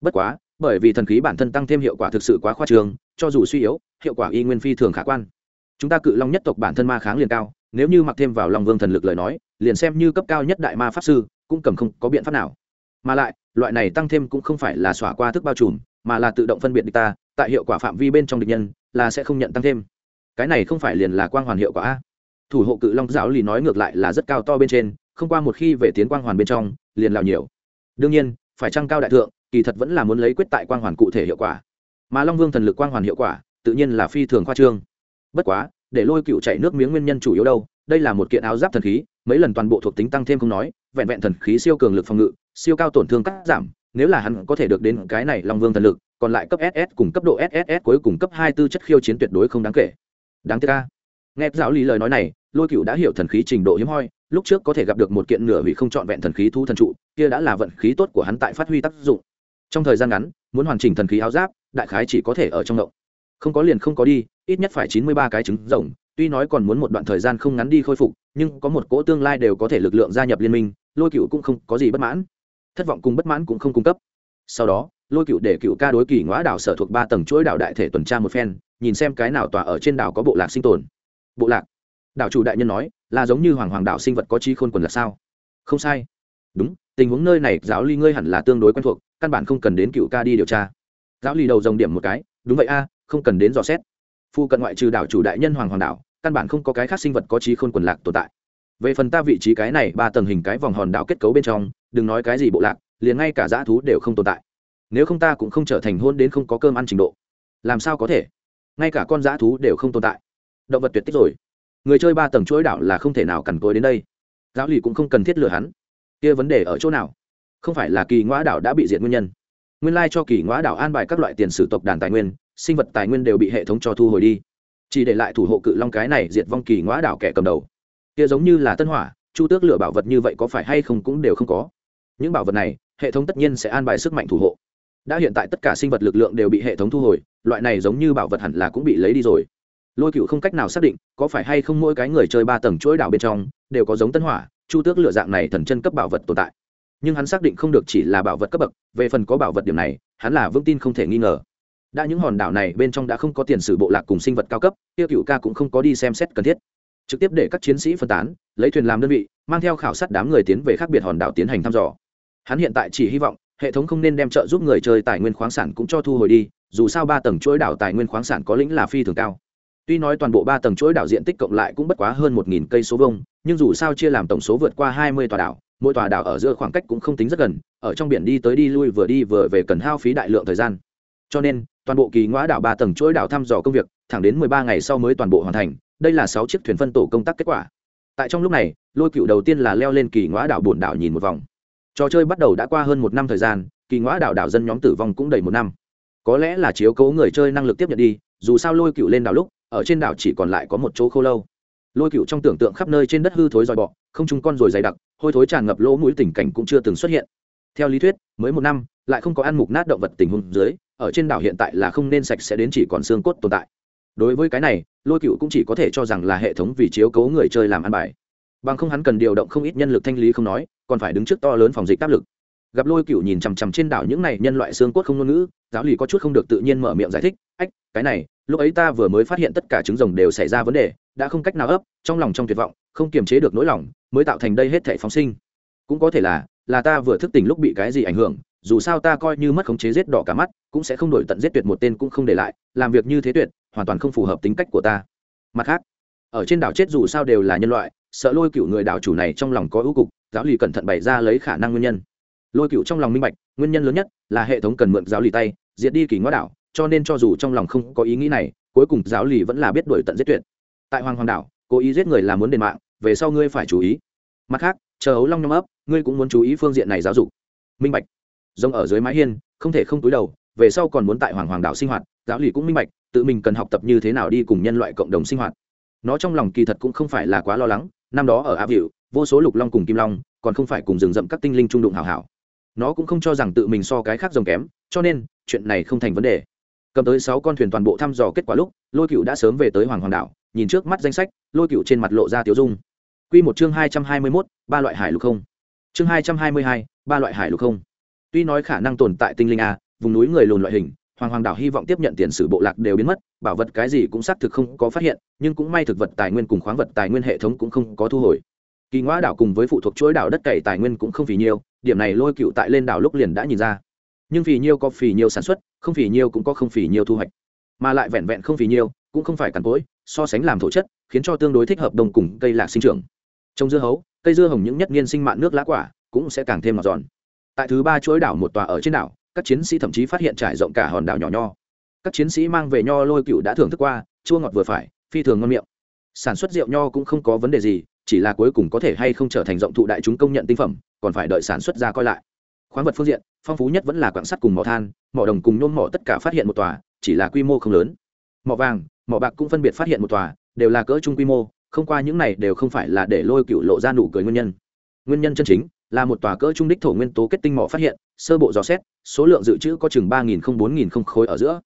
Bất quá, bởi vì thần khí bản thân tăng thêm hiệu quả thực sự quá khoa trường cho dù suy yếu, hiệu quả y nguyên phi thường khả quan chúng ta cự long nhất tộc bản thân ma kháng liền cao, nếu như mặc thêm vào long vương thần lực lời nói, liền xem như cấp cao nhất đại ma pháp sư, cũng cầm không có biện pháp nào. Mà lại, loại này tăng thêm cũng không phải là xỏa qua thức bao trùm, mà là tự động phân biệt địch ta, tại hiệu quả phạm vi bên trong địch nhân, là sẽ không nhận tăng thêm. Cái này không phải liền là quang hoàn hiệu quả a? Thủ hộ cự long giáo lì nói ngược lại là rất cao to bên trên, không qua một khi về tiến quang hoàn bên trong, liền lào nhiều. Đương nhiên, phải trăng cao đại thượng, kỳ thật vẫn là muốn lấy quyết tại quang hoàn cụ thể hiệu quả. Mà long vương thần lực quang hoàn hiệu quả, tự nhiên là phi thường khoa trương bất quá, để lôi cựu chạy nước miếng nguyên nhân chủ yếu đâu, đây là một kiện áo giáp thần khí, mấy lần toàn bộ thuộc tính tăng thêm không nói, vẹn vẹn thần khí siêu cường lực phòng ngự, siêu cao tổn thương cắt giảm, nếu là hắn có thể được đến cái này long vương thần lực, còn lại cấp ss cùng cấp độ ss cuối cùng cấp hai tư chất khiêu chiến tuyệt đối không đáng kể. Đáng tiếc ca nghe giáo lý lời nói này, lôi cựu đã hiểu thần khí trình độ hiếm hoi, lúc trước có thể gặp được một kiện nửa hủy không trọn vẹn thần khí thu thần trụ, kia đã là vận khí tốt của hắn tại phát huy tác dụng. Trong thời gian ngắn, muốn hoàn chỉnh thần khí áo giáp, đại khái chỉ có thể ở trong động không có liền không có đi, ít nhất phải chín mươi ba cái trứng rồng, tuy nói còn muốn một đoạn thời gian không ngắn đi khôi phục, nhưng có một cỗ tương lai đều có thể lực lượng gia nhập liên minh, lôi cựu cũng không có gì bất mãn. Thất vọng cùng bất mãn cũng không cung cấp. Sau đó, lôi cựu để cựu ca đối kỳ ngõ đảo sở thuộc ba tầng chuỗi đảo đại thể tuần tra một phen, nhìn xem cái nào tòa ở trên đảo có bộ lạc sinh tồn. Bộ lạc? Đảo chủ đại nhân nói, là giống như hoàng hoàng đảo sinh vật có chi khôn quần là sao? Không sai. Đúng, tình huống nơi này, giáo ly ngươi hẳn là tương đối quen thuộc, căn bản không cần đến cựu ca đi điều tra. Giáo ly đầu dòng điểm một cái, đúng vậy a không cần đến dò xét. Phu cận ngoại trừ đảo chủ đại nhân hoàng hoàng đảo, căn bản không có cái khác sinh vật có trí khôn quần lạc tồn tại. Về phần ta vị trí cái này, ba tầng hình cái vòng hòn đảo kết cấu bên trong, đừng nói cái gì bộ lạc, liền ngay cả dã thú đều không tồn tại. Nếu không ta cũng không trở thành hôn đến không có cơm ăn trình độ. Làm sao có thể? Ngay cả con dã thú đều không tồn tại. Động vật tuyệt tích rồi. Người chơi ba tầng chuỗi đảo là không thể nào cằn cối đến đây. Giáo lì cũng không cần thiết lừa hắn. Kia vấn đề ở chỗ nào? Không phải là kỳ ngoã đảo đã bị diệt nguyên nhân. Nguyên lai cho kỳ ngoã đảo an bài các loại tiền sử tộc đàn tài nguyên sinh vật tài nguyên đều bị hệ thống cho thu hồi đi. Chỉ để lại thủ hộ cự long cái này diệt vong kỳ ngoã đảo kẻ cầm đầu. Kia giống như là tân hỏa, chu tước lựa bảo vật như vậy có phải hay không cũng đều không có. Những bảo vật này, hệ thống tất nhiên sẽ an bài sức mạnh thủ hộ. Đã hiện tại tất cả sinh vật lực lượng đều bị hệ thống thu hồi, loại này giống như bảo vật hẳn là cũng bị lấy đi rồi. Lôi cựu không cách nào xác định có phải hay không mỗi cái người chơi ba tầng chuỗi đảo bên trong đều có giống tân hỏa, chu tước lựa dạng này thần chân cấp bảo vật tồn tại. Nhưng hắn xác định không được chỉ là bảo vật cấp bậc, về phần có bảo vật điểm này, hắn là vững tin không thể nghi ngờ đã những hòn đảo này bên trong đã không có tiền sử bộ lạc cùng sinh vật cao cấp tiêu cựu ca cũng không có đi xem xét cần thiết. Trực tiếp để các chiến sĩ phân tán, lấy thuyền làm đơn vị, mang theo khảo sát đám người tiến về khác biệt hòn đảo tiến hành thăm dò. Hắn hiện tại chỉ hy vọng, hệ thống không nên đem trợ giúp người chơi tài nguyên khoáng sản cũng cho thu hồi đi, dù sao ba tầng chuỗi đảo tài nguyên khoáng sản có lĩnh là phi thường cao. Tuy nói toàn bộ ba tầng chuỗi đảo diện tích cộng lại cũng bất quá hơn một nghìn cây số vông nhưng dù sao chia làm tổng số vượt qua hai mươi tòa đảo, mỗi tòa đảo ở giữa khoảng cách cũng không tính rất gần, ở trong biển đi tới đi lui vừa đi vừa về cần hao phí đại lượng thời gian. Cho nên toàn bộ kỳ ngõ đảo ba tầng chuỗi đảo thăm dò công việc, thẳng đến mười ba ngày sau mới toàn bộ hoàn thành, đây là sáu chiếc thuyền phân tổ công tác kết quả. Tại trong lúc này, lôi cựu đầu tiên là leo lên kỳ ngõ đảo buồn đảo nhìn một vòng. Trò chơi bắt đầu đã qua hơn một năm thời gian, kỳ ngõ đảo đảo dân nhóm tử vong cũng đầy một năm. Có lẽ là chiếu cố người chơi năng lực tiếp nhận đi, dù sao lôi cựu lên đảo lúc, ở trên đảo chỉ còn lại có một chỗ khô lâu. Lôi cựu trong tưởng tượng khắp nơi trên đất hư thối dòi bọ, không trung con rồi dày đặc, hôi thối tràn ngập lỗ mũi tình cảnh cũng chưa từng xuất hiện. Theo lý thuyết, mới một năm, lại không có ăn mục nát động vật tình huống dưới ở trên đảo hiện tại là không nên sạch sẽ đến chỉ còn xương cốt tồn tại. Đối với cái này, lôi cựu cũng chỉ có thể cho rằng là hệ thống vì chiếu cố người chơi làm ăn bài. Bằng không hắn cần điều động không ít nhân lực thanh lý không nói, còn phải đứng trước to lớn phòng dịch áp lực. Gặp lôi cựu nhìn chằm chằm trên đảo những này nhân loại xương cốt không ngôn ngữ, giáo lì có chút không được tự nhiên mở miệng giải thích, ách, cái này, lúc ấy ta vừa mới phát hiện tất cả trứng rồng đều xảy ra vấn đề, đã không cách nào ấp, trong lòng trong tuyệt vọng, không kiềm chế được nỗi lòng, mới tạo thành đây hết thể phóng sinh. Cũng có thể là là ta vừa thức tỉnh lúc bị cái gì ảnh hưởng dù sao ta coi như mất khống chế giết đỏ cả mắt, cũng sẽ không đổi tận giết tuyệt một tên cũng không để lại, làm việc như thế tuyệt, hoàn toàn không phù hợp tính cách của ta. Mặt khác, ở trên đảo chết dù sao đều là nhân loại, sợ lôi cựu người đảo chủ này trong lòng có ưu cục, giáo lì cẩn thận bày ra lấy khả năng nguyên nhân. Lôi cựu trong lòng minh bạch, nguyên nhân lớn nhất là hệ thống cần mượn giáo lì tay, diệt đi kỳ ngõ đảo, cho nên cho dù trong lòng không có ý nghĩ này, cuối cùng giáo lì vẫn là biết đổi tận giết tuyệt. Tại hoàng hoàng đảo, cố ý giết người là muốn đền mạng, về sau ngươi phải chú ý. Mặt khác, chờ ấu long nhom ấp, ngươi cũng muốn chú ý phương diện này giáo dục. Minh bạch rông ở dưới mái hiên, không thể không túi đầu, về sau còn muốn tại hoàng hoàng đảo sinh hoạt, giáo lì cũng minh bạch, tự mình cần học tập như thế nào đi cùng nhân loại cộng đồng sinh hoạt. Nó trong lòng kỳ thật cũng không phải là quá lo lắng, năm đó ở áp hiệu vô số lục long cùng kim long, còn không phải cùng rừng rậm các tinh linh trung đụng hảo hảo. Nó cũng không cho rằng tự mình so cái khác rồng kém, cho nên, chuyện này không thành vấn đề. Cầm tới sáu con thuyền toàn bộ thăm dò kết quả lúc, lôi cựu đã sớm về tới hoàng hoàng đảo, nhìn trước mắt danh sách, lôi cựu trên mặt lộ ra tiếu dung. Q một chương hai trăm hai mươi mốt, ba loại hải lục không. Chương hai trăm hai mươi hai, ba loại hải lục không tuy nói khả năng tồn tại tinh linh a vùng núi người lùn loại hình hoàng hoàng đảo hy vọng tiếp nhận tiền sử bộ lạc đều biến mất bảo vật cái gì cũng xác thực không có phát hiện nhưng cũng may thực vật tài nguyên cùng khoáng vật tài nguyên hệ thống cũng không có thu hồi. Kỳ ngoã đảo cùng với phụ thuộc chuỗi đảo đất cày tài nguyên cũng không phì nhiều, điểm này lôi cựu tại lên đảo lúc liền đã nhìn ra. Nhưng phì nhiều có phì nhiều sản xuất không phì nhiều cũng có không phì nhiều thu hoạch. Mà lại vẹn vẹn không phì nhiều, cũng không phải cằn cỗi so sánh làm thổ chất khiến cho tương đối thích hợp đồng cùng cây lạc sinh trưởng. Trong dưa hấu cây dưa hồng những nhất niên sinh mạng nước lá quả cũng sẽ càng thêm ngọt giòn tại thứ ba chuỗi đảo một tòa ở trên đảo, các chiến sĩ thậm chí phát hiện trải rộng cả hòn đảo nhỏ nho. Các chiến sĩ mang về nho lôi cựu đã thưởng thức qua, chua ngọt vừa phải, phi thường ngon miệng. Sản xuất rượu nho cũng không có vấn đề gì, chỉ là cuối cùng có thể hay không trở thành rộng thụ đại chúng công nhận tinh phẩm, còn phải đợi sản xuất ra coi lại. Khoáng vật phương diện, phong phú nhất vẫn là quạng sắt cùng mỏ than, mỏ đồng cùng nhôm mỏ tất cả phát hiện một tòa, chỉ là quy mô không lớn. Mỏ vàng, mỏ bạc cũng phân biệt phát hiện một tòa, đều là cỡ trung quy mô, không qua những này đều không phải là để lôi cựu lộ ra nụ cười nguyên nhân. Nguyên nhân chân chính là một tòa cỡ trung đích thổ nguyên tố kết tinh mỏ phát hiện, sơ bộ dò xét, số lượng dự trữ có chừng ba nghìn không bốn nghìn không khối ở giữa.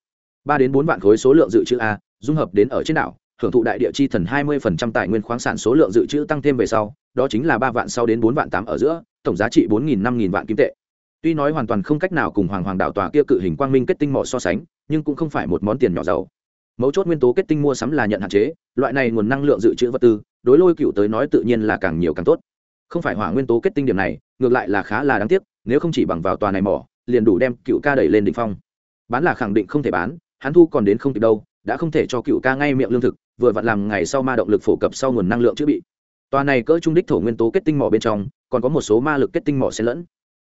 Ba đến bốn vạn khối số lượng dự trữ a, dung hợp đến ở trên đảo, hưởng thụ đại địa chi thần hai mươi phần trăm tài nguyên khoáng sản số lượng dự trữ tăng thêm về sau, đó chính là ba vạn sau đến bốn vạn tám ở giữa, tổng giá trị bốn nghìn năm nghìn vạn kim tệ. Tuy nói hoàn toàn không cách nào cùng hoàng hoàng đảo tòa kia cự hình quang minh kết tinh mỏ so sánh, nhưng cũng không phải một món tiền nhỏ giàu. Mấu chốt nguyên tố kết tinh mua sắm là nhận hạn chế, loại này nguồn năng lượng dự trữ vật tư, đối lôi cựu tới nói tự nhiên là càng nhiều càng tốt không phải hỏa nguyên tố kết tinh điểm này, ngược lại là khá là đáng tiếc, nếu không chỉ bằng vào tòa này mỏ, liền đủ đem cựu ca đẩy lên đ ỉ n h phong. Bán là khẳng định không thể bán, hắn thu còn đến không kịp đâu, đã không thể cho cựu ca ngay miệng lương thực, vừa vặn làm ngày sau ma động lực phổ cập sau nguồn năng lượng chữa bị. Tòa này cỡ trung đích thổ nguyên tố kết tinh mỏ bên trong, còn có một số ma lực kết tinh mỏ xen lẫn.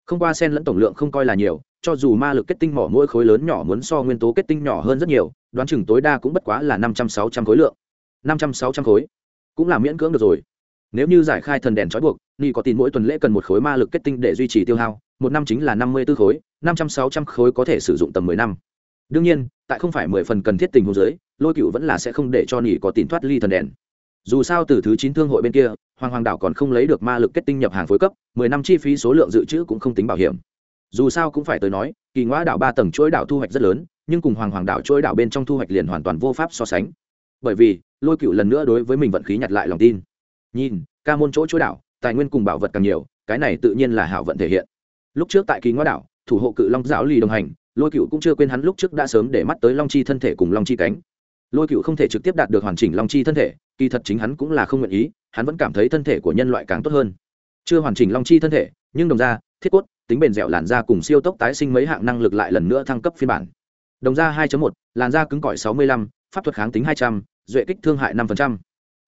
Không qua sen lẫn tổng lượng không coi là nhiều, cho dù ma lực kết tinh mỏ mỗi khối lớn nhỏ muốn so nguyên tố kết tinh nhỏ hơn rất nhiều, đoán chừng tối đa cũng bất quá là năm trăm sáu trăm khối lượng. Năm trăm sáu trăm khối. Cũng là miễn cưỡng được rồi nếu như giải khai thần đèn trói buộc ni có tin mỗi tuần lễ cần một khối ma lực kết tinh để duy trì tiêu hao, một năm chính là năm mươi b ố khối, năm trăm sáu trăm khối có thể sử dụng tầm mười năm. Đương nhiên, tại không phải mười phần cần thiết tình hồ dưới, lôi cựu vẫn là sẽ không để cho nỉ có tin thoát ly thần đèn. Dù sao từ thứ chín thương hội bên kia, hoàng hoàng đảo còn không lấy được ma lực kết tinh nhập hàng phối cấp, mười năm chi phí số lượng dự trữ cũng không tính bảo hiểm. Dù sao cũng phải tới nói, kỳ ngoã đảo ba tầng chuỗi đảo thu hoạch rất lớn, nhưng cùng hoàng hoàng đảo chuỗi đảo bên trong thu hoạch liền hoàn toàn vô pháp so sánh. Bởi vì, lôi cựu lần nữa đối với mình vận khí nhặt lại lòng tin nhìn ca môn chỗ chuỗi đảo tài nguyên cùng bảo vật càng nhiều cái này tự nhiên là hảo vận thể hiện. Lúc trước tại kỳ ngoa đảo thủ hộ cự long giáo lì đồng hành lôi cựu cũng chưa quên hắn lúc trước đã sớm để mắt tới long chi thân thể cùng long chi cánh. Lôi cựu không thể trực tiếp đạt được hoàn chỉnh long chi thân thể kỳ thật chính hắn cũng là không nguyện ý hắn vẫn cảm thấy thân thể của nhân loại càng tốt hơn. Chưa hoàn chỉnh long chi thân thể nhưng đồng ra thiết cốt tính bền dẻo làn da cùng siêu tốc tái sinh mấy hạng năng lực lại lần nữa thăng cấp phiên bản. Đồng ra 2.1, làn da cứng cỏi 65, pháp thuật kháng tính 200, duệ kích thương hại 5%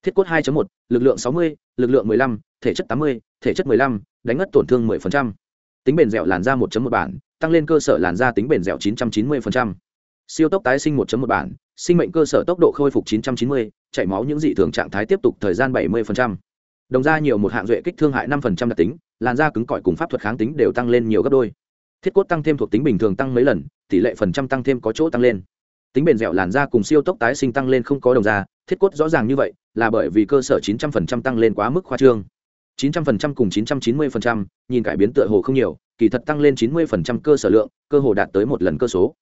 thiết cốt 2.1, lực lượng 60, lực lượng 15, thể chất 80, thể chất 15, đánh ngất tổn thương 10%. tính bền dẻo làn da 1.1 bản tăng lên cơ sở làn da tính bền dẻo 990%. siêu tốc tái sinh 1.1 bản sinh mệnh cơ sở tốc độ khôi phục 990, chảy máu những dị thường trạng thái tiếp tục thời gian 70%. đồng ra nhiều một hạng duệ kích thương hại 5% đặc tính làn da cứng cỏi cùng pháp thuật kháng tính đều tăng lên nhiều gấp đôi thiết cốt tăng thêm thuộc tính bình thường tăng mấy lần tỷ lệ phần trăm tăng thêm có chỗ tăng lên tính bền dẻo làn da cùng siêu tốc tái sinh tăng lên không có đồng da thiết cốt rõ ràng như vậy là bởi vì cơ sở 900% tăng lên quá mức khoa trương. 900% cùng 990%, nhìn cải biến tựa hồ không nhiều kỳ thật tăng lên 90% cơ sở lượng cơ hồ đạt tới một lần cơ số.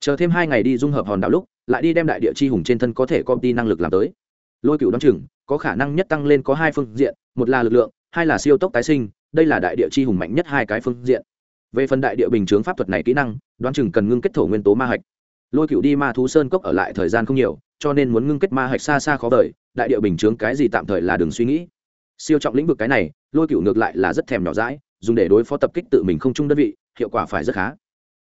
Chờ thêm hai ngày đi dung hợp hòn đảo lúc lại đi đem đại địa chi hùng trên thân có thể công ty năng lực làm tới. Lôi cựu đ o chừng có khả năng nhất tăng lên có hai phương diện một là lực lượng hai là siêu tốc tái sinh đây là đại địa chi hùng mạnh nhất hai cái phương diện. Về phần đại địa bình chướng pháp thuật này kỹ năng đoán chừng cần ngưng kết thổ nguyên tố ma hạch lôi cựu đi ma thú sơn cốc ở lại thời gian không nhiều, cho nên muốn ngưng kết ma hạch xa xa khó vời, đại địa bình chướng cái gì tạm thời là đừng suy nghĩ. Siêu trọng lĩnh vực cái này, lôi cựu ngược lại là rất thèm nhỏ rãi dùng để đối phó tập kích tự mình không chung đơn vị, hiệu quả phải rất khá.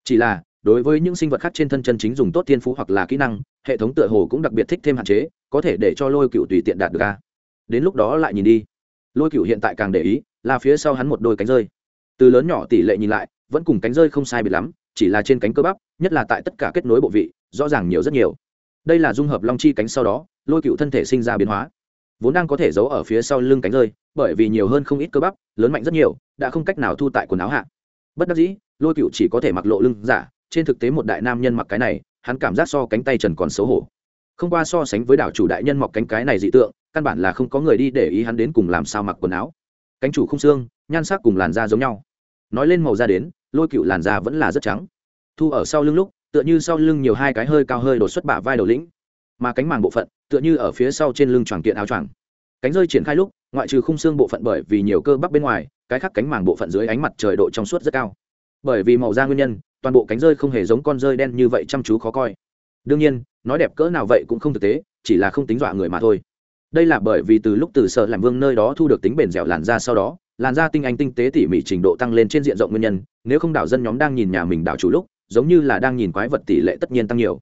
Chỉ là, đối với những sinh vật khác trên thân chân chính dùng tốt thiên phú hoặc là kỹ năng, hệ thống tựa hồ cũng đặc biệt thích thêm hạn chế, có thể để cho lôi cựu tùy tiện đạt được ca đến lúc đó lại nhìn đi. Lôi cựu hiện tại càng để ý, là phía sau hắn một đôi cánh rơi. Từ lớn nhỏ tỷ lệ nhìn lại, vẫn cùng cánh rơi không sai biệt lắm chỉ là trên cánh cơ bắp, nhất là tại tất cả kết nối bộ vị, rõ ràng nhiều rất nhiều. Đây là dung hợp long chi cánh sau đó, lôi cựu thân thể sinh ra biến hóa. Vốn đang có thể giấu ở phía sau lưng cánh rơi, bởi vì nhiều hơn không ít cơ bắp, lớn mạnh rất nhiều, đã không cách nào thu tại quần áo hạ. Bất đắc dĩ, lôi cựu chỉ có thể mặc lộ lưng, giả, trên thực tế một đại nam nhân mặc cái này, hắn cảm giác so cánh tay trần còn xấu hổ. Không qua so sánh với đảo chủ đại nhân mọc cánh cái này dị tượng, căn bản là không có người đi để ý hắn đến cùng làm sao mặc quần áo. Cánh chủ không xương, nhan sắc cùng làn da giống nhau nói lên màu da đến, lôi cựu làn da vẫn là rất trắng. Thu ở sau lưng lúc, tựa như sau lưng nhiều hai cái hơi cao hơi đột xuất bả vai đầu lĩnh. Mà cánh màng bộ phận, tựa như ở phía sau trên lưng tròn kiện áo choàng. Cánh rơi triển khai lúc, ngoại trừ khung xương bộ phận bởi vì nhiều cơ bắp bên ngoài, cái khác cánh màng bộ phận dưới ánh mặt trời độ trong suốt rất cao. Bởi vì màu da nguyên nhân, toàn bộ cánh rơi không hề giống con rơi đen như vậy chăm chú khó coi. Đương nhiên, nói đẹp cỡ nào vậy cũng không thực tế, chỉ là không tính dọa người mà thôi. Đây là bởi vì từ lúc từ sợ làm vương nơi đó thu được tính bền dẻo làn da sau đó làn da tinh anh tinh tế tỉ mỉ trình độ tăng lên trên diện rộng nguyên nhân, nếu không đảo dân nhóm đang nhìn nhà mình đảo chủ lúc, giống như là đang nhìn quái vật tỷ lệ tất nhiên tăng nhiều.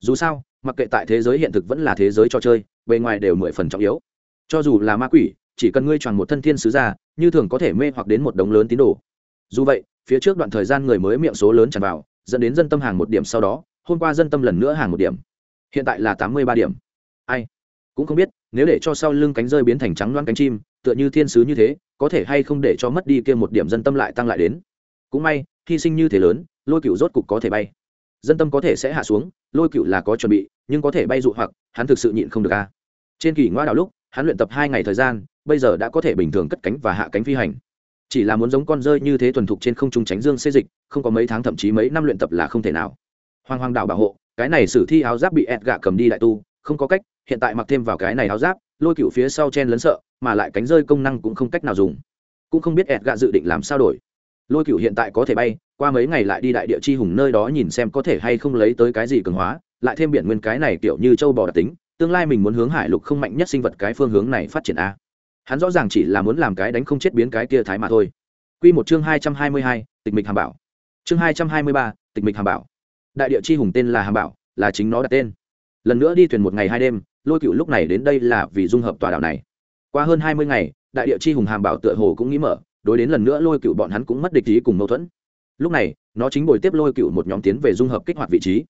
Dù sao, mặc kệ tại thế giới hiện thực vẫn là thế giới trò chơi, bề ngoài đều mười phần trọng yếu. Cho dù là ma quỷ, chỉ cần ngươi tròn một thân thiên sứ ra, như thường có thể mê hoặc đến một đống lớn tín đồ. Dù vậy, phía trước đoạn thời gian người mới miệng số lớn tràn vào, dẫn đến dân tâm hàng một điểm sau đó, hôm qua dân tâm lần nữa hàng một điểm. Hiện tại là tám mươi ba điểm. Ai? Cũng không biết, nếu để cho sau lưng cánh rơi biến thành trắng loan cánh chim, tựa như thiên sứ như thế có thể hay không để cho mất đi kia một điểm dân tâm lại tăng lại đến. Cũng may, hy sinh như thế lớn, lôi cựu rốt cục có thể bay. Dân tâm có thể sẽ hạ xuống, lôi cựu là có chuẩn bị, nhưng có thể bay dụ hoặc, hắn thực sự nhịn không được a. Trên kỳ ngoa đảo lúc, hắn luyện tập hai ngày thời gian, bây giờ đã có thể bình thường cất cánh và hạ cánh phi hành. Chỉ là muốn giống con rơi như thế thuần thục trên không trung tránh dương xê dịch, không có mấy tháng thậm chí mấy năm luyện tập là không thể nào. Hoàng hoàng đảo bảo hộ, cái này sử thi áo giáp bị ẹt gạ cầm đi đại tu, không có cách, hiện tại mặc thêm vào cái này áo giáp lôi cựu phía sau chen lấn sợ mà lại cánh rơi công năng cũng không cách nào dùng. Cũng không biết ẹt gạ dự định làm sao đổi. Lôi cựu hiện tại có thể bay qua mấy ngày lại đi đại địa chi hùng nơi đó nhìn xem có thể hay không lấy tới cái gì cường hóa lại thêm biển nguyên cái này kiểu như châu bò đặc tính tương lai mình muốn hướng hải lục không mạnh nhất sinh vật cái phương hướng này phát triển a. Hắn rõ ràng chỉ là muốn làm cái đánh không chết biến cái kia thái mà thôi. Quy một chương hai trăm hai mươi hai, tịch mịch hàm bảo. Chương hai trăm hai mươi ba, tịch mịch hàm bảo. Đại địa chi hùng tên là hàm bảo là chính nó đặt tên. Lần nữa đi thuyền một ngày hai đêm lôi cựu lúc này đến đây là vì dung hợp tòa đảo này. Qua hơn hai mươi ngày, đại địa chi hùng hàm bảo tựa hồ cũng nghĩ mở, đối đến lần nữa lôi cựu bọn hắn cũng mất địch ý cùng mâu thuẫn. Lúc này, nó chính bồi tiếp lôi cựu một nhóm tiến về dung hợp kích hoạt vị trí.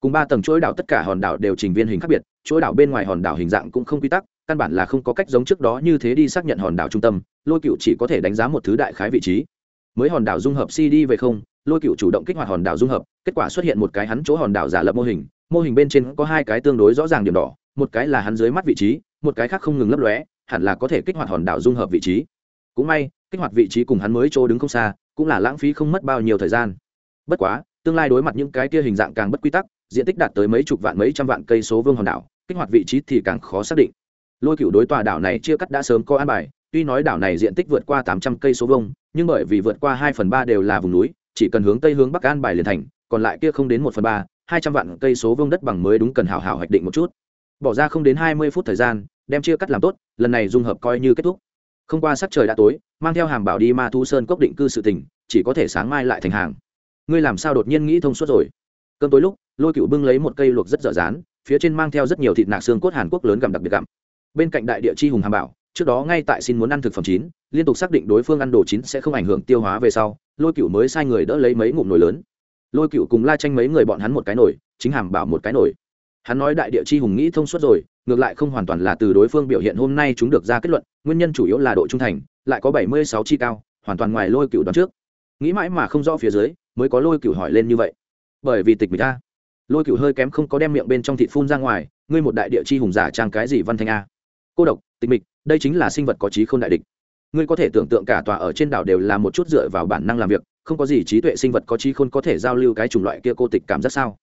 Cùng ba tầng chuỗi đảo tất cả hòn đảo đều trình viên hình khác biệt, chuỗi đảo bên ngoài hòn đảo hình dạng cũng không quy tắc, căn bản là không có cách giống trước đó như thế đi xác nhận hòn đảo trung tâm, lôi cựu chỉ có thể đánh giá một thứ đại khái vị trí. Mới hòn đảo dung hợp cd về không, lôi cựu chủ động kích hoạt hòn đảo dung hợp, kết quả xuất hiện một cái hắn chỗ hòn đảo giả lập mô hình mô hình bên trên có hai cái tương đối rõ ràng điểm đỏ một cái là hắn dưới mắt vị trí, một cái khác không ngừng lấp lóe, hẳn là có thể kích hoạt hòn đảo dung hợp vị trí. Cũng may, kích hoạt vị trí cùng hắn mới chỗ đứng không xa, cũng là lãng phí không mất bao nhiêu thời gian. Bất quá, tương lai đối mặt những cái kia hình dạng càng bất quy tắc, diện tích đạt tới mấy chục vạn mấy trăm vạn cây số vương hòn đảo, kích hoạt vị trí thì càng khó xác định. Lôi cựu đối tòa đảo này chia cắt đã sớm có an bài, tuy nói đảo này diện tích vượt qua tám trăm cây số vông nhưng bởi vì vượt qua hai phần ba đều là vùng núi, chỉ cần hướng tây hướng bắc an bài liền thành, còn lại kia không đến một phần ba, hai trăm vạn cây số vông đất bằng mới đúng cần hảo hảo hoạch định một chút bỏ ra không đến hai mươi phút thời gian, đem chia cắt làm tốt, lần này dung hợp coi như kết thúc. Không qua sắc trời đã tối, mang theo hàm bảo đi ma thu sơn cốc định cư sự tỉnh, chỉ có thể sáng mai lại thành hàng. Ngươi làm sao đột nhiên nghĩ thông suốt rồi? Cơn tối lúc, lôi cựu bưng lấy một cây luộc rất dở dán, phía trên mang theo rất nhiều thịt nạc xương cốt hàn quốc lớn gặm đặc biệt gặm. Bên cạnh đại địa chi hùng hàm bảo, trước đó ngay tại xin muốn ăn thực phẩm chín, liên tục xác định đối phương ăn đồ chín sẽ không ảnh hưởng tiêu hóa về sau, lôi cựu mới sai người đỡ lấy mấy ngụm nồi lớn. Lôi cựu cùng la tranh mấy người bọn hắn một cái nồi, chính hàm bảo một cái nồi hắn nói đại địa chi hùng nghĩ thông suốt rồi, ngược lại không hoàn toàn là từ đối phương biểu hiện hôm nay chúng được ra kết luận, nguyên nhân chủ yếu là độ trung thành, lại có bảy mươi sáu chi cao, hoàn toàn ngoài lôi cựu đoán trước. Nghĩ mãi mà không rõ phía dưới, mới có lôi cựu hỏi lên như vậy. Bởi vì tịch mịch ta lôi cựu hơi kém không có đem miệng bên trong thịt phun ra ngoài, ngươi một đại địa chi hùng giả trang cái gì văn thanh a? Cô độc, tịch mịch, đây chính là sinh vật có trí không đại địch. Ngươi có thể tưởng tượng cả tòa ở trên đảo đều là một chút dựa vào bản năng làm việc, không có gì trí tuệ sinh vật có trí khôn có thể giao lưu cái chủng loại kia cô tịch cảm giác sao?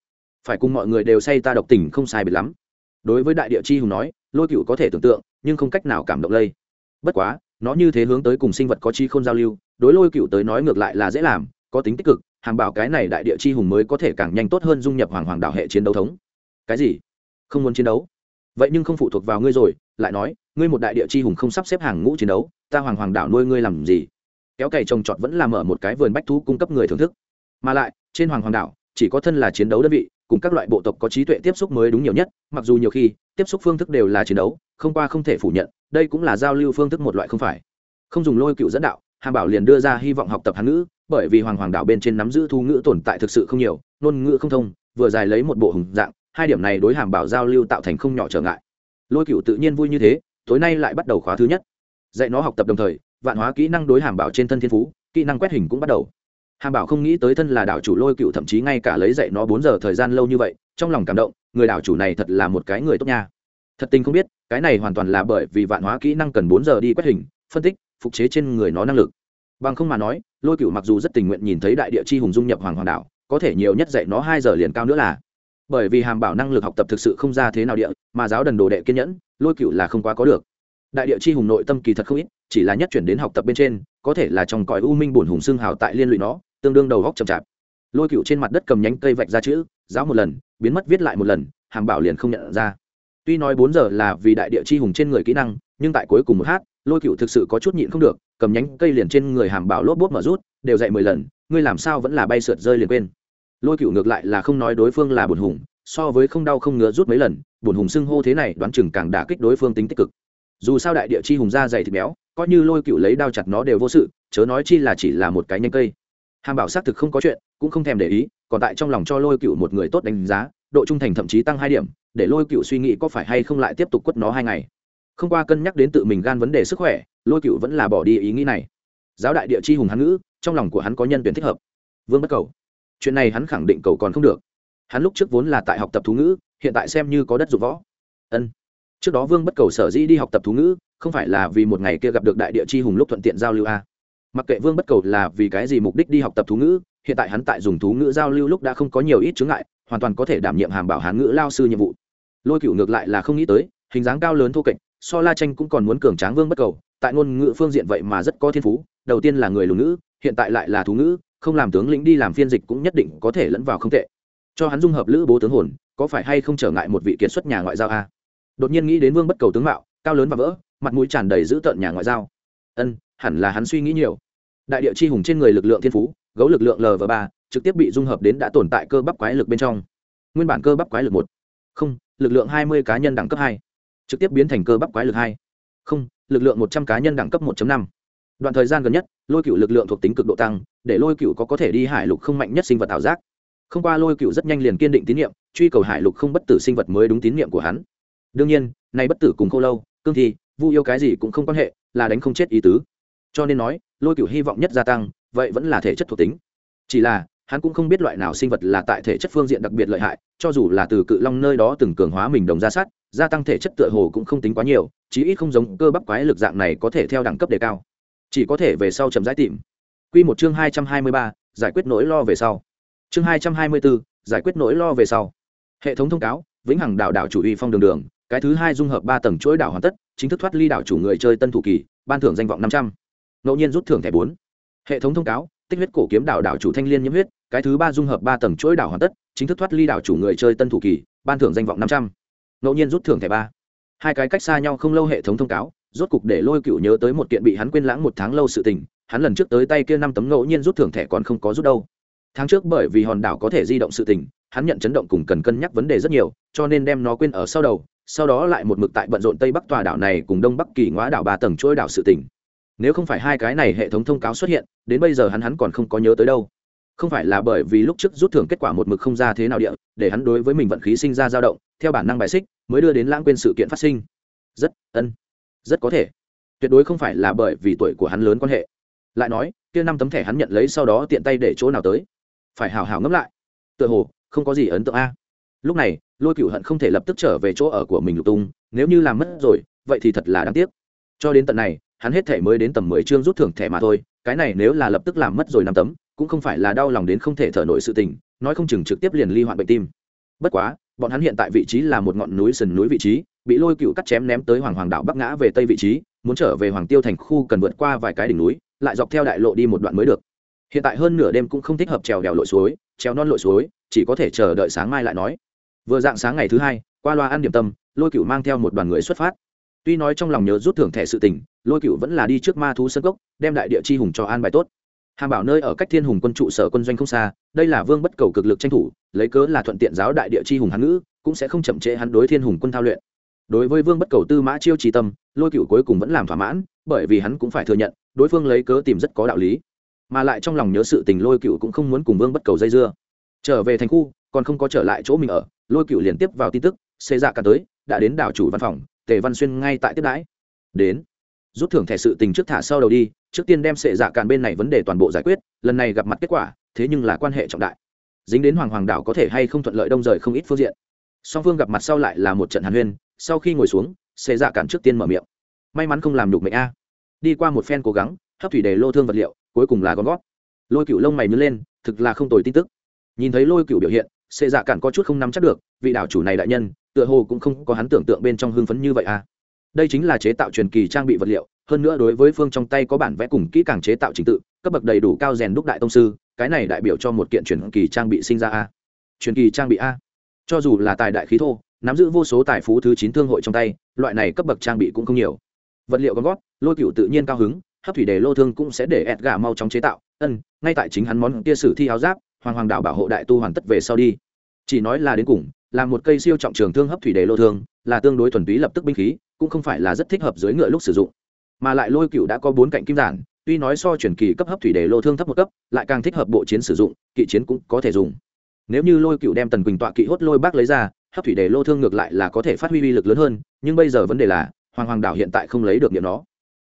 Phải cùng mọi người đều say ta độc tình không sai biệt lắm. Đối với đại địa chi hùng nói, lôi cựu có thể tưởng tượng, nhưng không cách nào cảm động lây. Bất quá, nó như thế hướng tới cùng sinh vật có chi không giao lưu, đối lôi cựu tới nói ngược lại là dễ làm, có tính tích cực, hàm bảo cái này đại địa chi hùng mới có thể càng nhanh tốt hơn dung nhập hoàng hoàng đạo hệ chiến đấu thống. Cái gì? Không muốn chiến đấu? Vậy nhưng không phụ thuộc vào ngươi rồi, lại nói, ngươi một đại địa chi hùng không sắp xếp hàng ngũ chiến đấu, ta hoàng hoàng đảo nuôi ngươi làm gì? Kéo cày trồng trọt vẫn làm ở một cái vườn bách thú cung cấp người thưởng thức. Mà lại, trên hoàng hoàng đảo, chỉ có thân là chiến đấu đơn vị cùng các loại bộ tộc có trí tuệ tiếp xúc mới đúng nhiều nhất, mặc dù nhiều khi, tiếp xúc phương thức đều là chiến đấu, không qua không thể phủ nhận, đây cũng là giao lưu phương thức một loại không phải. Không dùng lôi cựu dẫn đạo, hàm bảo liền đưa ra hy vọng học tập hán ngữ, bởi vì hoàng hoàng đảo bên trên nắm giữ thu ngữ tồn tại thực sự không nhiều, ngôn ngữ không thông, vừa dài lấy một bộ hùng dạng, hai điểm này đối hàm bảo giao lưu tạo thành không nhỏ trở ngại. Lôi cựu tự nhiên vui như thế, tối nay lại bắt đầu khóa thứ nhất. Dạy nó học tập đồng thời, vạn hóa kỹ năng đối hàm bảo trên thân thiên phú, kỹ năng quét hình cũng bắt đầu hàm bảo không nghĩ tới thân là đảo chủ lôi cựu thậm chí ngay cả lấy dạy nó bốn giờ thời gian lâu như vậy, trong lòng cảm động, người đảo chủ này thật là một cái người tốt nha. Thật tình không biết, cái này hoàn toàn là bởi vì vạn hóa kỹ năng cần bốn giờ đi quét hình, phân tích, phục chế trên người nó năng lực. Bằng không mà nói, lôi cựu mặc dù rất tình nguyện nhìn thấy đại địa chi hùng dung nhập hoàng hoàng đảo, có thể nhiều nhất dạy nó hai giờ liền cao nữa là. Bởi vì hàm bảo năng lực học tập thực sự không ra thế nào địa, mà giáo đần đồ đệ kiên nhẫn, lôi cựu là không quá có được. Đại địa chi hùng nội tâm kỳ thật không ít, chỉ là nhất chuyển đến học tập bên trên, có thể là trong cõi u minh bổn hùng xương hào tại liên lụy nó tương đương đầu góc chậm chạp. Lôi cựu trên mặt đất cầm nhánh cây vạch ra chữ, giáo một lần, biến mất viết lại một lần hàm bảo liền không nhận ra. Tuy nói bốn giờ là vì đại địa chi hùng trên người kỹ năng, nhưng tại cuối cùng một hát, lôi cựu thực sự có chút nhịn không được, cầm nhánh cây liền trên người hàm bảo lốp bốt mở rút, đều dạy mười lần, ngươi làm sao vẫn là bay sượt rơi liền quên. Lôi cựu ngược lại là không nói đối phương là bùn hùng, so với không đau không ngứa rút mấy lần bùn hùng xưng hô thế này đoán chừng càng đả kích đối phương tính tích cực. Dù sao đại địa chi hùng ra dày thịt béo, coi như lôi cựu lấy đao chặt nó đều vô sự, chớ nói chi là chỉ là một cái nhanh cây hàm bảo xác thực không có chuyện, cũng không thèm để ý, còn tại trong lòng cho lôi cựu một người tốt đánh giá, độ trung thành thậm chí tăng hai điểm, để lôi cựu suy nghĩ có phải hay không lại tiếp tục quất nó hai ngày. Không qua cân nhắc đến tự mình gan vấn đề sức khỏe, lôi cựu vẫn là bỏ đi ý nghĩ này. Giáo đại địa chi hùng hắn ngữ, trong lòng của hắn có nhân tuyển thích hợp. Vương bất cầu. Chuyện này hắn khẳng định cầu còn không được. Hắn lúc trước vốn là tại học tập thú ngữ, hiện tại xem như có đất dụng võ. Ân. Trước đó vương bất cầu sở dĩ đi học tập thú ngữ, không phải là vì một ngày kia gặp được đại địa chi hùng lúc thuận tiện giao lưu a mặc kệ vương bất cầu là vì cái gì mục đích đi học tập thú ngữ, hiện tại hắn tại dùng thú ngữ giao lưu lúc đã không có nhiều ít chướng ngại, hoàn toàn có thể đảm nhiệm hàm bảo hán ngữ lao sư nhiệm vụ. Lôi cựu ngược lại là không nghĩ tới, hình dáng cao lớn thô kệch, so la tranh cũng còn muốn cường tráng vương bất cầu, tại ngôn ngữ phương diện vậy mà rất có thiên phú, đầu tiên là người lùn ngữ, hiện tại lại là thú ngữ, không làm tướng lĩnh đi làm phiên dịch cũng nhất định có thể lẫn vào không tệ. Cho hắn dung hợp lữ bố tướng hồn, có phải hay không trở ngại một vị kiệt xuất nhà ngoại giao a? Đột nhiên nghĩ đến vương bất cầu tướng mạo, cao lớn và vỡ, mặt mũi tràn đầy dữ tợn nhà ngoại giao. Ân hẳn là hắn suy nghĩ nhiều. Đại địa chi hùng trên người lực lượng thiên phú, gấu lực lượng lv ba, trực tiếp bị dung hợp đến đã tồn tại cơ bắp quái lực bên trong. Nguyên bản cơ bắp quái lực một. Không, lực lượng hai mươi cá nhân đẳng cấp hai. Trực tiếp biến thành cơ bắp quái lực hai. Không, lực lượng một trăm cá nhân đẳng cấp một năm. Đoạn thời gian gần nhất, lôi cựu lực lượng thuộc tính cực độ tăng, để lôi cựu có có thể đi hải lục không mạnh nhất sinh vật ảo giác. Không qua lôi cựu rất nhanh liền kiên định tín nhiệm, truy cầu hải lục không bất tử sinh vật mới đúng tín nhiệm của hắn. Đương nhiên, nay bất tử cùng khô lâu, cương thi, vu yêu cái gì cũng không quan hệ, là đánh không chết ý tứ cho nên nói, lôi cựu hy vọng nhất gia tăng, vậy vẫn là thể chất thuộc tính. Chỉ là, hắn cũng không biết loại nào sinh vật là tại thể chất phương diện đặc biệt lợi hại, cho dù là từ cự long nơi đó từng cường hóa mình đồng ra sát, gia tăng thể chất tựa hồ cũng không tính quá nhiều, chí ít không giống cơ bắp quái lực dạng này có thể theo đẳng cấp đề cao. Chỉ có thể về sau chậm rãi tìm. Q một chương hai trăm hai mươi ba, giải quyết nỗi lo về sau. Chương hai trăm hai mươi bốn, giải quyết nỗi lo về sau. Hệ thống thông cáo, vĩnh hằng đảo đảo chủ uy phong đường đường, cái thứ hai dung hợp ba tầng chuỗi đảo hoàn tất, chính thức thoát ly đảo chủ người chơi tân thủ kỳ, ban thưởng danh vọng năm trăm ngẫu nhiên rút thưởng thẻ bốn. Hệ thống thông cáo, tích huyết cổ kiếm đảo đảo chủ thanh liên nhiễm huyết, cái thứ ba dung hợp ba tầng chuỗi đảo hoàn tất, chính thức thoát ly đảo chủ người chơi tân thủ kỳ, ban thưởng danh vọng năm trăm. Ngẫu nhiên rút thưởng thẻ ba. Hai cái cách xa nhau không lâu hệ thống thông cáo, rốt cục để lôi cựu nhớ tới một kiện bị hắn quên lãng một tháng lâu sự tình, hắn lần trước tới tay kia năm tấm ngẫu nhiên rút thưởng thẻ còn không có rút đâu. Tháng trước bởi vì hòn đảo có thể di động sự tình, hắn nhận chấn động cùng cần cân nhắc vấn đề rất nhiều, cho nên đem nó quên ở sau đầu, sau đó lại một mực tại bận rộn tây bắc tòa đảo này cùng đông bắc kỳ ngoá đảo ba tầng chuỗi đảo sự tỉnh nếu không phải hai cái này hệ thống thông cáo xuất hiện, đến bây giờ hắn hắn còn không có nhớ tới đâu. Không phải là bởi vì lúc trước rút thưởng kết quả một mực không ra thế nào địa, để hắn đối với mình vận khí sinh ra dao động, theo bản năng bài xích, mới đưa đến lãng quên sự kiện phát sinh. Rất ân, rất có thể. Tuyệt đối không phải là bởi vì tuổi của hắn lớn quan hệ. Lại nói, kia năm tấm thẻ hắn nhận lấy sau đó tiện tay để chỗ nào tới. Phải hào hào ngẫm lại. Tựa hồ, không có gì ấn tượng a. Lúc này, lôi cựu hận không thể lập tức trở về chỗ ở của mình lục tung, nếu như làm mất rồi, vậy thì thật là đáng tiếc. Cho đến tận này hắn hết thể mới đến tầm mười chương rút thưởng thẻ mà thôi, cái này nếu là lập tức làm mất rồi năm tấm, cũng không phải là đau lòng đến không thể thở nổi sự tình, nói không chừng trực tiếp liền ly hoạn bệnh tim. Bất quá, bọn hắn hiện tại vị trí là một ngọn núi sườn núi vị trí, bị lôi cựu cắt chém ném tới hoàng hoàng đảo bắc ngã về tây vị trí, muốn trở về hoàng tiêu thành khu cần vượt qua vài cái đỉnh núi, lại dọc theo đại lộ đi một đoạn mới được. Hiện tại hơn nửa đêm cũng không thích hợp trèo đèo lội suối, trèo non lội suối, chỉ có thể chờ đợi sáng mai lại nói. Vừa dạng sáng ngày thứ hai, qua loa ăn điểm tâm, lôi cựu mang theo một đoàn người xuất phát. Tuy nói trong lòng nhớ rút thưởng thẻ sự tình lôi cựu vẫn là đi trước ma thú sân gốc đem đại địa chi hùng cho an bài tốt. Hàm bảo nơi ở cách thiên hùng quân trụ sở quân doanh không xa, đây là vương bất cầu cực lực tranh thủ, lấy cớ là thuận tiện giáo đại địa chi hùng hán ngữ, cũng sẽ không chậm trễ hắn đối thiên hùng quân thao luyện. Đối với vương bất cầu tư mã chiêu trí tâm, lôi cựu cuối cùng vẫn làm thỏa mãn, bởi vì hắn cũng phải thừa nhận, đối phương lấy cớ tìm rất có đạo lý. Mà lại trong lòng nhớ sự tình lôi cựu cũng không muốn cùng vương bất cầu dây dưa. Trở về thành khu, còn không có trở lại chỗ mình ở, lôi cựu liền tiếp vào tin tức, xê dạ cả tới, đã đến đảo chủ văn phòng, tề văn xuyên ngay tại tiếp đãi. Đến rút thưởng thẻ sự tình trước thả sau đầu đi, trước tiên đem sệ dạ cạn bên này vấn đề toàn bộ giải quyết, lần này gặp mặt kết quả, thế nhưng là quan hệ trọng đại. Dính đến hoàng hoàng đảo có thể hay không thuận lợi đông rời không ít phương diện. Song phương gặp mặt sau lại là một trận hàn huyên, sau khi ngồi xuống, sệ dạ cạn trước tiên mở miệng. May mắn không làm đục mệnh a. Đi qua một phen cố gắng, hấp thủy đề lô thương vật liệu, cuối cùng là con gót. Lôi cựu lông mày nhớ lên, thực là không tồi tin tức. Nhìn thấy lôi cựu biểu hiện, sệ dạ cản có chút không nắm chắc được, vị đảo chủ này đại nhân, tựa hồ cũng không có hắn tưởng tượng bên trong hưng phấn như vậy à đây chính là chế tạo truyền kỳ trang bị vật liệu, hơn nữa đối với phương trong tay có bản vẽ cùng kỹ càng chế tạo trình tự, cấp bậc đầy đủ cao rèn đúc đại tông sư, cái này đại biểu cho một kiện truyền kỳ trang bị sinh ra a. Truyền kỳ trang bị a. Cho dù là tài đại khí thô, nắm giữ vô số tài phú thứ chín thương hội trong tay, loại này cấp bậc trang bị cũng không nhiều. Vật liệu con gót, lôi cựu tự nhiên cao hứng, hấp thủy đề lô thương cũng sẽ để ẹt gà mau chóng chế tạo. Ân, ngay tại chính hắn món kia sử thi áo giáp, hoàng hoàng đạo bảo hộ đại tu hoàn tất về sau đi. Chỉ nói là đến cùng, là một cây siêu trọng trường thương hấp thủy đề lô thương, là tương đối thuần túy lập tức binh khí cũng không phải là rất thích hợp dưới ngựa lúc sử dụng. Mà lại lôi cựu đã có bốn cạnh kim giản, tuy nói so chuyển kỳ cấp hấp thủy đề lô thương thấp một cấp, lại càng thích hợp bộ chiến sử dụng, kỵ chiến cũng có thể dùng. Nếu như lôi cựu đem tần quỳnh tọa kỵ hốt lôi bác lấy ra, hấp thủy đề lô thương ngược lại là có thể phát huy uy lực lớn hơn, nhưng bây giờ vấn đề là, hoàng hoàng đảo hiện tại không lấy được nghiệm nó.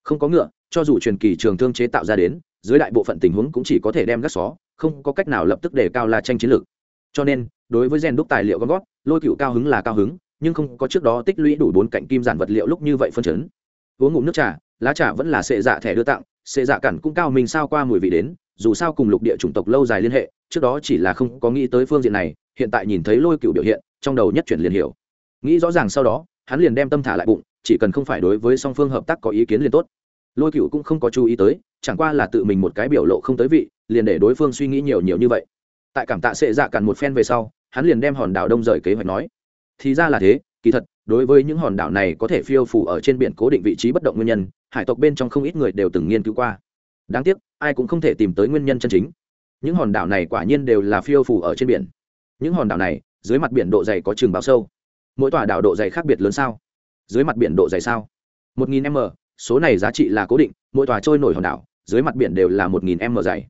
Không có ngựa, cho dù truyền kỳ trường thương chế tạo ra đến, dưới đại bộ phận tình huống cũng chỉ có thể đem gác xó, không có cách nào lập tức để cao la tranh chiến lược. Cho nên, đối với gen đúc tài liệu gom gót lôi cựu cao hứng là cao hứng nhưng không có trước đó tích lũy đủ bốn cạnh kim giản vật liệu lúc như vậy phân chấn. Uống ngụm nước trà, lá trà vẫn là sệ dạ thẻ đưa tặng, sệ dạ cản cũng cao mình sao qua mùi vị đến, dù sao cùng lục địa chủng tộc lâu dài liên hệ, trước đó chỉ là không có nghĩ tới phương diện này, hiện tại nhìn thấy lôi cựu biểu hiện, trong đầu nhất chuyển liền hiểu. Nghĩ rõ ràng sau đó, hắn liền đem tâm thả lại bụng, chỉ cần không phải đối với song phương hợp tác có ý kiến liền tốt. Lôi cựu cũng không có chú ý tới, chẳng qua là tự mình một cái biểu lộ không tới vị, liền để đối phương suy nghĩ nhiều nhiều như vậy. Tại cảm tạ sệ dạ cản một phen về sau, hắn liền đem hòn đảo đông rời kế hoạch nói thì ra là thế, kỳ thật, đối với những hòn đảo này có thể phiêu phủ ở trên biển cố định vị trí bất động nguyên nhân, hải tộc bên trong không ít người đều từng nghiên cứu qua. Đáng tiếc, ai cũng không thể tìm tới nguyên nhân chân chính. Những hòn đảo này quả nhiên đều là phiêu phủ ở trên biển. Những hòn đảo này, dưới mặt biển độ dày có chừng bao sâu. Mỗi tòa đảo độ dày khác biệt lớn sao? Dưới mặt biển độ dày sao? Một nghìn m, số này giá trị là cố định, mỗi tòa trôi nổi hòn đảo, dưới mặt biển đều là một nghìn m dày.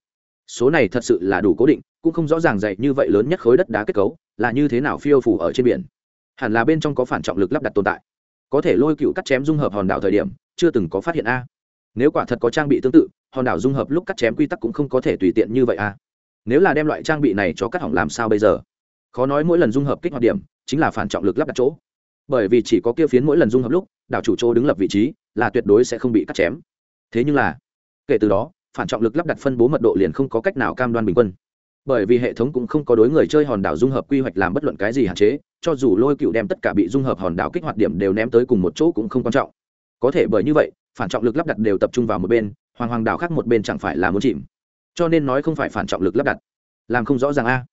Số này thật sự là đủ cố định, cũng không rõ ràng dày như vậy lớn nhất khối đất đá kết cấu, là như thế nào phiêu phủ ở trên biển hẳn là bên trong có phản trọng lực lắp đặt tồn tại. Có thể lôi cựu cắt chém dung hợp hòn đảo thời điểm, chưa từng có phát hiện a. Nếu quả thật có trang bị tương tự, hòn đảo dung hợp lúc cắt chém quy tắc cũng không có thể tùy tiện như vậy a. Nếu là đem loại trang bị này cho cắt hỏng làm sao bây giờ? Khó nói mỗi lần dung hợp kích hoạt điểm, chính là phản trọng lực lắp đặt chỗ. Bởi vì chỉ có kia phiến mỗi lần dung hợp lúc, đảo chủ chỗ đứng lập vị trí, là tuyệt đối sẽ không bị cắt chém. Thế nhưng là, kể từ đó, phản trọng lực lắp đặt phân bố mật độ liền không có cách nào cam đoan bình quân. Bởi vì hệ thống cũng không có đối người chơi hòn đảo dung hợp quy hoạch làm bất luận cái gì hạn chế cho dù lôi cựu đem tất cả bị dung hợp hòn đảo kích hoạt điểm đều ném tới cùng một chỗ cũng không quan trọng. Có thể bởi như vậy, phản trọng lực lắp đặt đều tập trung vào một bên, hoàng hoàng đảo khác một bên chẳng phải là muốn chìm. Cho nên nói không phải phản trọng lực lắp đặt. Làm không rõ ràng a.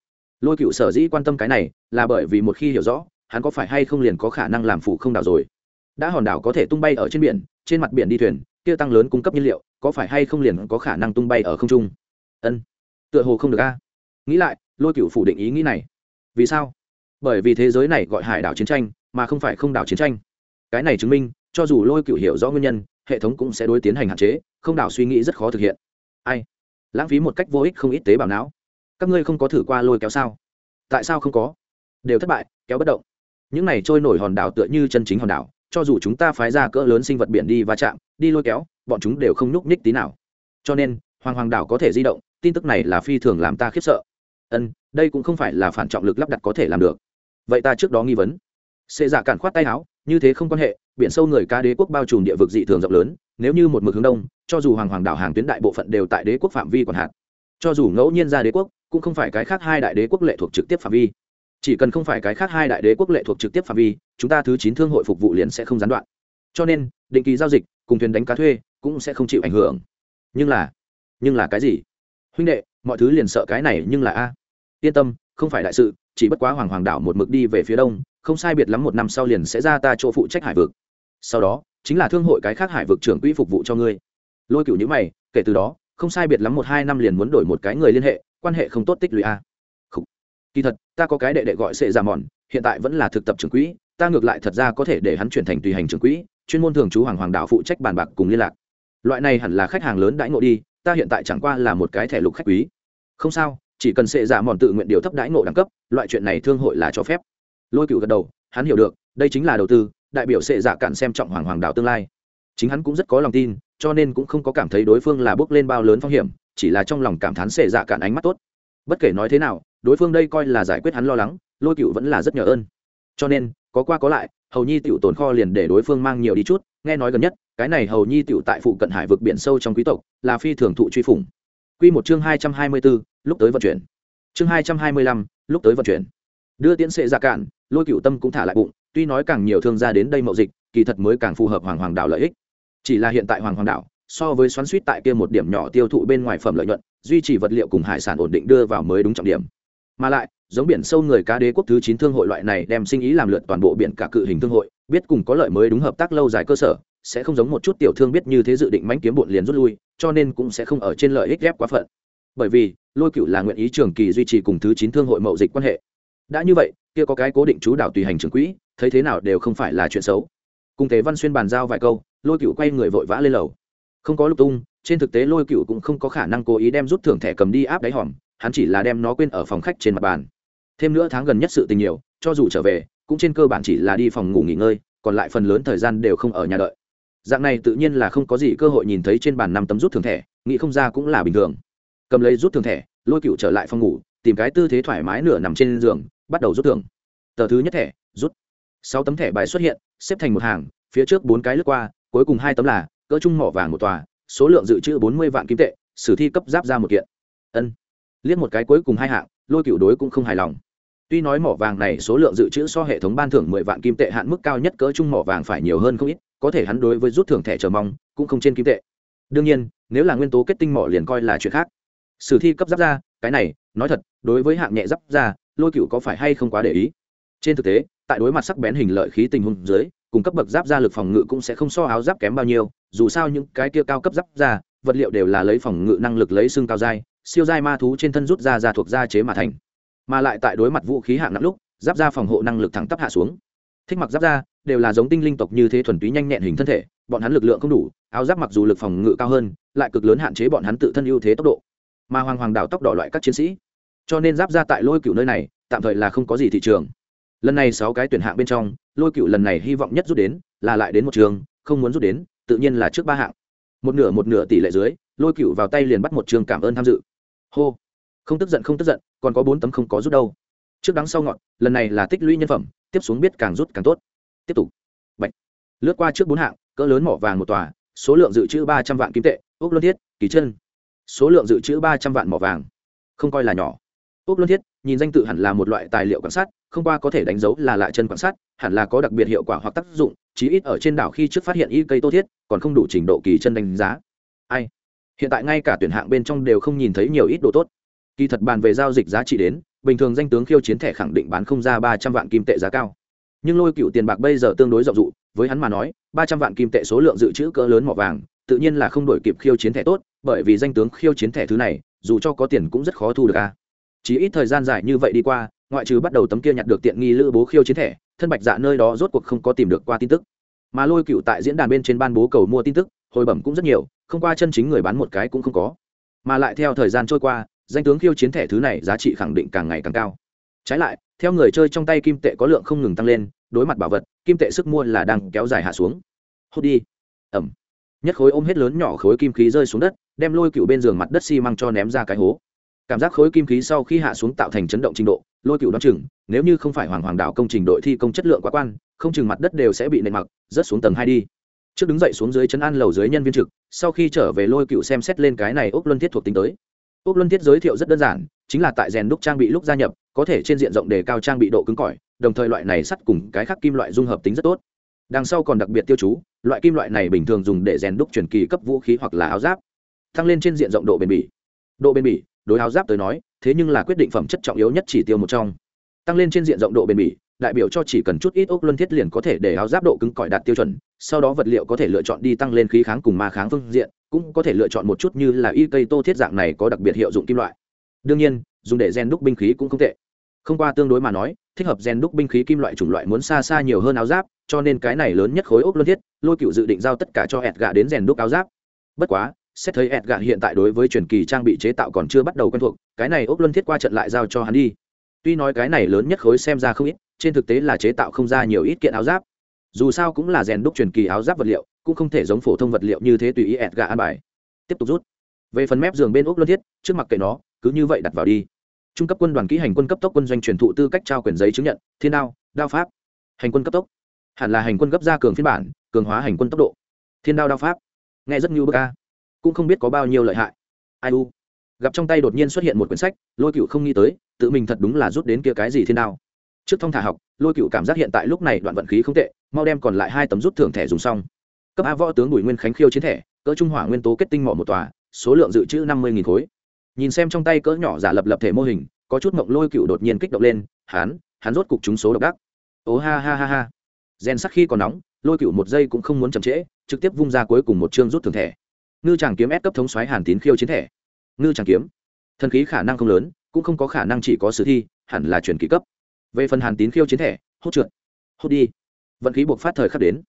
Lôi cựu sở dĩ quan tâm cái này là bởi vì một khi hiểu rõ, hắn có phải hay không liền có khả năng làm phủ không đảo rồi. Đã hòn đảo có thể tung bay ở trên biển, trên mặt biển đi thuyền, kia tăng lớn cung cấp nhiên liệu, có phải hay không liền có khả năng tung bay ở không trung? Ân, tựa hồ không được a. Nghĩ lại, lôi cựu phủ định ý nghĩ này. Vì sao? Bởi vì thế giới này gọi hải đảo chiến tranh, mà không phải không đảo chiến tranh. Cái này chứng minh, cho dù lôi cựu hiểu rõ nguyên nhân, hệ thống cũng sẽ đối tiến hành hạn chế, không đảo suy nghĩ rất khó thực hiện. Ai? Lãng phí một cách vô ích không ít tế bào não. Các ngươi không có thử qua lôi kéo sao? Tại sao không có? Đều thất bại, kéo bất động. Những này trôi nổi hòn đảo tựa như chân chính hòn đảo, cho dù chúng ta phái ra cỡ lớn sinh vật biển đi va chạm, đi lôi kéo, bọn chúng đều không nhúc nhích tí nào. Cho nên, hoàng hoàng đảo có thể di động, tin tức này là phi thường làm ta khiếp sợ. Ân, đây cũng không phải là phản trọng lực lắp đặt có thể làm được vậy ta trước đó nghi vấn. Xê dạ cản khoát tay áo, như thế không quan hệ, biển sâu người ca đế quốc bao trùm địa vực dị thường rộng lớn, nếu như một mực hướng đông, cho dù hoàng hoàng đảo hàng tuyến đại bộ phận đều tại đế quốc phạm vi còn hạn. Cho dù ngẫu nhiên ra đế quốc, cũng không phải cái khác hai đại đế quốc lệ thuộc trực tiếp phạm vi. Chỉ cần không phải cái khác hai đại đế quốc lệ thuộc trực tiếp phạm vi, chúng ta thứ chín thương hội phục vụ liền sẽ không gián đoạn. Cho nên, định kỳ giao dịch, cùng thuyền đánh cá thuê, cũng sẽ không chịu ảnh hưởng. Nhưng là nhưng là cái gì? Huynh đệ, mọi thứ liền sợ cái này nhưng là a. Yên tâm, không phải đại sự chỉ bất quá hoàng hoàng đảo một mực đi về phía đông, không sai biệt lắm một năm sau liền sẽ ra ta chỗ phụ trách hải vực. Sau đó, chính là thương hội cái khác hải vực trưởng quỹ phục vụ cho ngươi. Lôi cựu nhữ mày, kể từ đó, không sai biệt lắm một hai năm liền muốn đổi một cái người liên hệ, quan hệ không tốt tích lũy a. Kỳ thật, ta có cái đệ đệ gọi sệ giả mòn, hiện tại vẫn là thực tập trưởng quỹ, ta ngược lại thật ra có thể để hắn chuyển thành tùy hành trưởng quỹ, chuyên môn thường trú hoàng hoàng đạo phụ trách bàn bạc cùng liên lạc. Loại này hẳn là khách hàng lớn đãi ngộ đi, ta hiện tại chẳng qua là một cái thẻ lục khách quý. Không sao chỉ cần sệ giả mòn tự nguyện điều thấp đãi ngộ đẳng cấp, loại chuyện này thương hội là cho phép. Lôi cựu gật đầu, hắn hiểu được, đây chính là đầu tư, đại biểu sệ dạ giả cản xem trọng hoàng hoàng đạo tương lai. Chính hắn cũng rất có lòng tin, cho nên cũng không có cảm thấy đối phương là bước lên bao lớn phong hiểm, chỉ là trong lòng cảm thán sệ dạ giả cản ánh mắt tốt. Bất kể nói thế nào, đối phương đây coi là giải quyết hắn lo lắng, lôi cựu vẫn là rất nhờ ơn. Cho nên, có qua có lại, hầu nhi tiểu tồn kho liền để đối phương mang nhiều đi chút, nghe nói gần nhất, cái này hầu nhi tiểu tại phụ cận hải vực biển sâu trong quý tộc, là phi thường thụ truy phủng quy một chương hai trăm hai mươi 224, lúc tới vận chuyển. Chương hai trăm hai mươi lăm, lúc tới vận chuyển. Đưa tiễn sệ ra cạn lôi cửu tâm cũng thả lại bụng tuy nói càng nhiều thương gia đến đây mậu dịch kỳ thật mới càng phù hợp hoàng hoàng đảo lợi ích. Chỉ là hiện tại hoàng hoàng đảo so với xoắn suýt tại kia một điểm nhỏ tiêu thụ bên ngoài phẩm lợi nhuận duy trì vật liệu cùng hải sản ổn định đưa vào mới đúng trọng điểm. Mà lại giống biển sâu người cá đế quốc thứ chín thương hội loại này đem sinh ý làm lượt toàn bộ biển cả cự hình thương hội biết cùng có lợi mới đúng hợp tác lâu dài cơ sở sẽ không giống một chút tiểu thương biết như thế dự định mánh kiếm bộn liền rút lui cho nên cũng sẽ không ở trên lợi ích ghép quá phận. Bởi vì, lôi cựu là nguyện ý trường kỳ duy trì cùng thứ chín thương hội mậu dịch quan hệ. Đã như vậy, kia có cái cố định chú đạo tùy hành trưởng quỹ, thấy thế nào đều không phải là chuyện xấu. Cùng thế văn xuyên bàn giao vài câu, lôi cựu quay người vội vã lên lầu. Không có lục tung, trên thực tế lôi cựu cũng không có khả năng cố ý đem rút thưởng thẻ cầm đi áp đáy hòm, hắn chỉ là đem nó quên ở phòng khách trên mặt bàn. Thêm nữa tháng gần nhất sự tình nhiều, cho dù trở về, cũng trên cơ bản chỉ là đi phòng ngủ nghỉ ngơi, còn lại phần lớn thời gian đều không ở nhà đợi dạng này tự nhiên là không có gì cơ hội nhìn thấy trên bàn năm tấm rút thường thẻ, nghĩ không ra cũng là bình thường. Cầm lấy rút thường thẻ, lôi cựu trở lại phòng ngủ, tìm cái tư thế thoải mái nửa nằm trên giường, bắt đầu rút thưởng tờ thứ nhất thẻ, rút. Sáu tấm thẻ bài xuất hiện, xếp thành một hàng, phía trước bốn cái lướt qua, cuối cùng hai tấm là, cỡ trung mỏ vàng một tòa, số lượng dự trữ bốn mươi vạn kim tệ, sử thi cấp giáp ra một kiện. Ân. Liếc một cái cuối cùng hai hạng, lôi cựu đối cũng không hài lòng. Tuy nói mỏ vàng này số lượng dự trữ so hệ thống ban thưởng mười vạn kim tệ hạn mức cao nhất cỡ chung mỏ vàng phải nhiều hơn không ít có thể hắn đối với rút thưởng thẻ chờ mong cũng không trên kim tệ. Đương nhiên, nếu là nguyên tố kết tinh mỏ liền coi là chuyện khác. Sử thi cấp giáp ra cái này, nói thật, đối với hạng nhẹ giáp ra lôi cựu có phải hay không quá để ý. Trên thực tế, tại đối mặt sắc bén hình lợi khí tình huống dưới, cùng cấp bậc giáp ra lực phòng ngự cũng sẽ không so áo giáp kém bao nhiêu, dù sao những cái kia cao cấp giáp ra vật liệu đều là lấy phòng ngự năng lực lấy xương cao dai, siêu dai ma thú trên thân rút ra ra thuộc da chế mà thành. Mà lại tại đối mặt vũ khí hạng nặng lúc, giáp ra phòng hộ năng lực thẳng tắp hạ xuống thích mặc giáp ra đều là giống tinh linh tộc như thế thuần túy nhanh nhẹn hình thân thể, bọn hắn lực lượng không đủ, áo giáp mặc dù lực phòng ngự cao hơn, lại cực lớn hạn chế bọn hắn tự thân ưu thế tốc độ. Mà hoàng hoàng đảo tóc đỏ loại các chiến sĩ. Cho nên giáp ra tại lôi cựu nơi này, tạm thời là không có gì thị trường. Lần này sáu cái tuyển hạng bên trong, lôi cựu lần này hy vọng nhất rút đến, là lại đến một trường, không muốn rút đến, tự nhiên là trước ba hạng. Một nửa một nửa tỷ lệ dưới, lôi cựu vào tay liền bắt một trường cảm ơn tham dự. Hô. Không tức giận, không tức giận, còn có bốn tấm không có rút đâu. Trước đắng sau ngọn, lần này là tích lũy nhân phẩm tiếp xuống biết càng rút càng tốt. Tiếp tục. Bạch. lướt qua trước bốn hạng, cỡ lớn mỏ vàng một tòa, số lượng dự trữ ba trăm vạn kim tệ ốc luân thiết, kỳ chân số lượng dự trữ ba trăm vạn mỏ vàng. Không coi là nhỏ. Ốc luân thiết, nhìn danh tự hẳn là một loại tài liệu quan sát, không qua có thể đánh dấu là lại chân quan sát, hẳn là có đặc biệt hiệu quả hoặc tác dụng, chí ít ở trên đảo khi trước phát hiện y cây tô thiết, còn không đủ trình độ kỳ chân đánh giá. Ai? Hiện tại ngay cả tuyển hạng bên trong đều không nhìn thấy nhiều ít đồ tốt. Kỳ thật bàn về giao dịch giá trị đến bình thường danh tướng khiêu chiến thẻ khẳng định bán không ra ba trăm vạn kim tệ giá cao. Nhưng lôi cựu tiền bạc bây giờ tương đối rộng rụ với hắn mà nói, ba trăm vạn kim tệ số lượng dự trữ cỡ lớn mỏ vàng, tự nhiên là không đổi kịp khiêu chiến thẻ tốt, bởi vì danh tướng khiêu chiến thẻ thứ này, dù cho có tiền cũng rất khó thu được a. Chỉ ít thời gian dài như vậy đi qua, ngoại trừ bắt đầu tấm kia nhặt được tiện nghi lữ bố khiêu chiến thẻ, thân bạch dạ nơi đó rốt cuộc không có tìm được qua tin tức. Mà lôi cựu tại diễn đàn bên trên ban bố cầu mua tin tức, hồi bẩm cũng rất nhiều, không qua chân chính người bán một cái cũng không có. Mà lại theo thời gian trôi qua danh tướng khiêu chiến thẻ thứ này giá trị khẳng định càng ngày càng cao. Trái lại, theo người chơi trong tay kim tệ có lượng không ngừng tăng lên, đối mặt bảo vật, kim tệ sức mua là đang kéo dài hạ xuống. Hốt đi. Ẩm. Nhất khối ôm hết lớn nhỏ khối kim khí rơi xuống đất, đem lôi cựu bên giường mặt đất xi măng cho ném ra cái hố. Cảm giác khối kim khí sau khi hạ xuống tạo thành chấn động trình độ, lôi cựu đ o chừng, nếu như không phải hoàng hoàng đạo công trình đội thi công chất lượng quá quan, không chừng mặt đất đều sẽ bị nệ mặc, rớt xuống tầng hai đi. Trước đứng dậy xuống dưới chân ăn lầu dưới nhân viên trực, sau khi trở về lôi cựu xem xét lên cái này ốc luân thiết thuộc tính tới ốc luân thiết giới thiệu rất đơn giản, chính là tại rèn đúc trang bị lúc gia nhập, có thể trên diện rộng đề cao trang bị độ cứng cỏi, đồng thời loại này sắt cùng cái khác kim loại dung hợp tính rất tốt. Đằng sau còn đặc biệt tiêu chú, loại kim loại này bình thường dùng để rèn đúc truyền kỳ cấp vũ khí hoặc là áo giáp. Tăng lên trên diện rộng độ bền bỉ. Độ bền bỉ, đối áo giáp tới nói, thế nhưng là quyết định phẩm chất trọng yếu nhất chỉ tiêu một trong. Tăng lên trên diện rộng độ bền bỉ, đại biểu cho chỉ cần chút ít ốc luân thiết liền có thể để áo giáp độ cứng cỏi đạt tiêu chuẩn, sau đó vật liệu có thể lựa chọn đi tăng lên khí kháng cùng ma kháng phương diện cũng có thể lựa chọn một chút như là y cây tô thiết dạng này có đặc biệt hiệu dụng kim loại. Đương nhiên, dùng để gen đúc binh khí cũng không tệ. Không qua tương đối mà nói, thích hợp gen đúc binh khí kim loại chủng loại muốn xa xa nhiều hơn áo giáp, cho nên cái này lớn nhất khối ốc luân thiết, lôi cựu dự định giao tất cả cho ẹt gà đến rèn đúc áo giáp. Bất quá, xét thấy ẹt gà hiện tại đối với truyền kỳ trang bị chế tạo còn chưa bắt đầu quen thuộc, cái này ốc luân thiết qua trận lại giao cho hắn đi. Tuy nói cái này lớn nhất khối xem ra không ít, trên thực tế là chế tạo không ra nhiều ít kiện áo giáp. Dù sao cũng là rèn đúc truyền kỳ áo giáp vật liệu cũng không thể giống phổ thông vật liệu như thế tùy ý ẹt gà an bài. Tiếp tục rút. Về phần mép giường bên úc luân thiết, trước mặt kệ nó, cứ như vậy đặt vào đi. Trung cấp quân đoàn kỹ hành quân cấp tốc quân doanh truyền thụ tư cách trao quyền giấy chứng nhận, thiên đao đao pháp. Hành quân cấp tốc. Hẳn là hành quân cấp gia cường phiên bản, cường hóa hành quân tốc độ. Thiên đao đao pháp. Nghe rất như bức ca cũng không biết có bao nhiêu lợi hại. Ai u. Gặp trong tay đột nhiên xuất hiện một quyển sách, lôi cựu không nghĩ tới, tự mình thật đúng là rút đến kia cái gì thiên đao. Trước thông thả học, lôi cựu cảm giác hiện tại lúc này đoạn vận khí không tệ, mau đem còn lại hai tấm rút thưởng thẻ dùng xong cấp a võ tướng bùi nguyên khánh khiêu chiến thẻ, cỡ trung hỏa nguyên tố kết tinh mỏ một tòa, số lượng dự trữ năm mươi khối. Nhìn xem trong tay cỡ nhỏ giả lập lập thể mô hình, có chút mộng lôi cựu đột nhiên kích động lên, hắn hắn rốt cục chúng số độc đắc. Ố ha ha ha ha. Gen sắc khi còn nóng, lôi cựu một giây cũng không muốn chậm trễ, trực tiếp vung ra cuối cùng một chương rút thường thẻ. Ngư tràng kiếm ép cấp thống xoáy hàn tín khiêu chiến thẻ. Ngư tràng kiếm. Thần khí khả năng không lớn, cũng không có khả năng chỉ có sử thi, hẳn là chuyển ký cấp. Về phần hàn tín khiêu chiến thẻ, hốt trượt. Hốt đi. Vận khí buộc phát thời khắc đến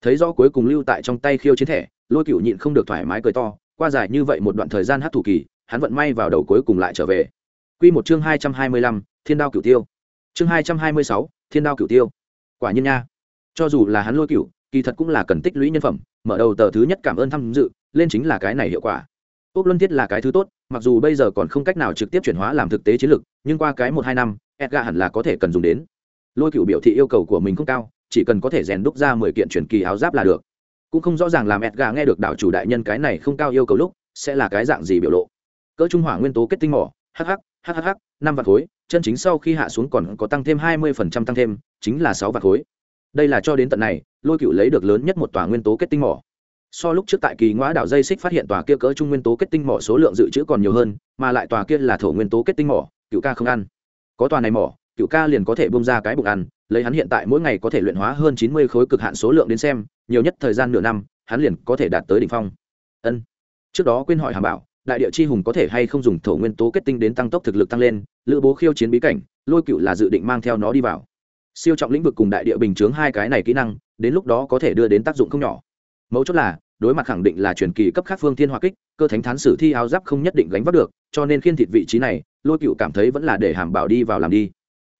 thấy rõ cuối cùng lưu tại trong tay khiêu chiến thẻ, lôi cựu nhịn không được thoải mái cười to, qua dài như vậy một đoạn thời gian hát thủ kỳ, hắn vận may vào đầu cuối cùng lại trở về. Q một chương hai trăm hai mươi lăm, thiên đao cửu tiêu. Chương hai trăm hai mươi sáu, thiên đao cửu tiêu. Quả nhiên nha. Cho dù là hắn lôi cửu, kỳ thật cũng là cần tích lũy nhân phẩm, mở đầu tờ thứ nhất cảm ơn tham dự, lên chính là cái này hiệu quả. Ốc luân thiết là cái thứ tốt, mặc dù bây giờ còn không cách nào trực tiếp chuyển hóa làm thực tế chiến lược, nhưng qua cái một hai năm edga hẳn là có thể cần dùng đến. Lôi cựu biểu thị yêu cầu của mình không cao chỉ cần có thể rèn đúc ra mười kiện truyền kỳ áo giáp là được. Cũng không rõ ràng làm edga nghe được đảo chủ đại nhân cái này không cao yêu cầu lúc, sẽ là cái dạng gì biểu lộ. Cỡ trung hỏa nguyên tố kết tinh mỏ hh hhh năm vạn khối, chân chính sau khi hạ xuống còn có tăng thêm hai mươi phần trăm tăng thêm, chính là sáu vạn khối. Đây là cho đến tận này, lôi cựu lấy được lớn nhất một tòa nguyên tố kết tinh mỏ. So lúc trước tại kỳ ngõ đảo dây xích phát hiện tòa kia cỡ trung nguyên tố kết tinh mỏ số lượng dự trữ còn nhiều hơn, mà lại tòa kia là thổ nguyên tố kết tinh mỏ, cựu ca không ăn. Có tòa này mỏ, cựu ca liền có thể bông ra cái bụng ăn lấy hắn hiện tại mỗi ngày có thể luyện hóa hơn chín mươi khối cực hạn số lượng đến xem, nhiều nhất thời gian nửa năm, hắn liền có thể đạt tới đỉnh phong. Ân. Trước đó quên hỏi hàm bảo, đại địa chi hùng có thể hay không dùng thổ nguyên tố kết tinh đến tăng tốc thực lực tăng lên, lữ bố khiêu chiến bí cảnh, lôi cựu là dự định mang theo nó đi vào. Siêu trọng lĩnh vực cùng đại địa bình chướng hai cái này kỹ năng, đến lúc đó có thể đưa đến tác dụng không nhỏ. Mấu chốt là, đối mặt khẳng định là truyền kỳ cấp khác phương thiên hoa kích, cơ thánh thán sử thi áo giáp không nhất định gánh vác được, cho nên khiên thịt vị trí này, lôi cựu cảm thấy vẫn là để hàm bảo đi vào làm đi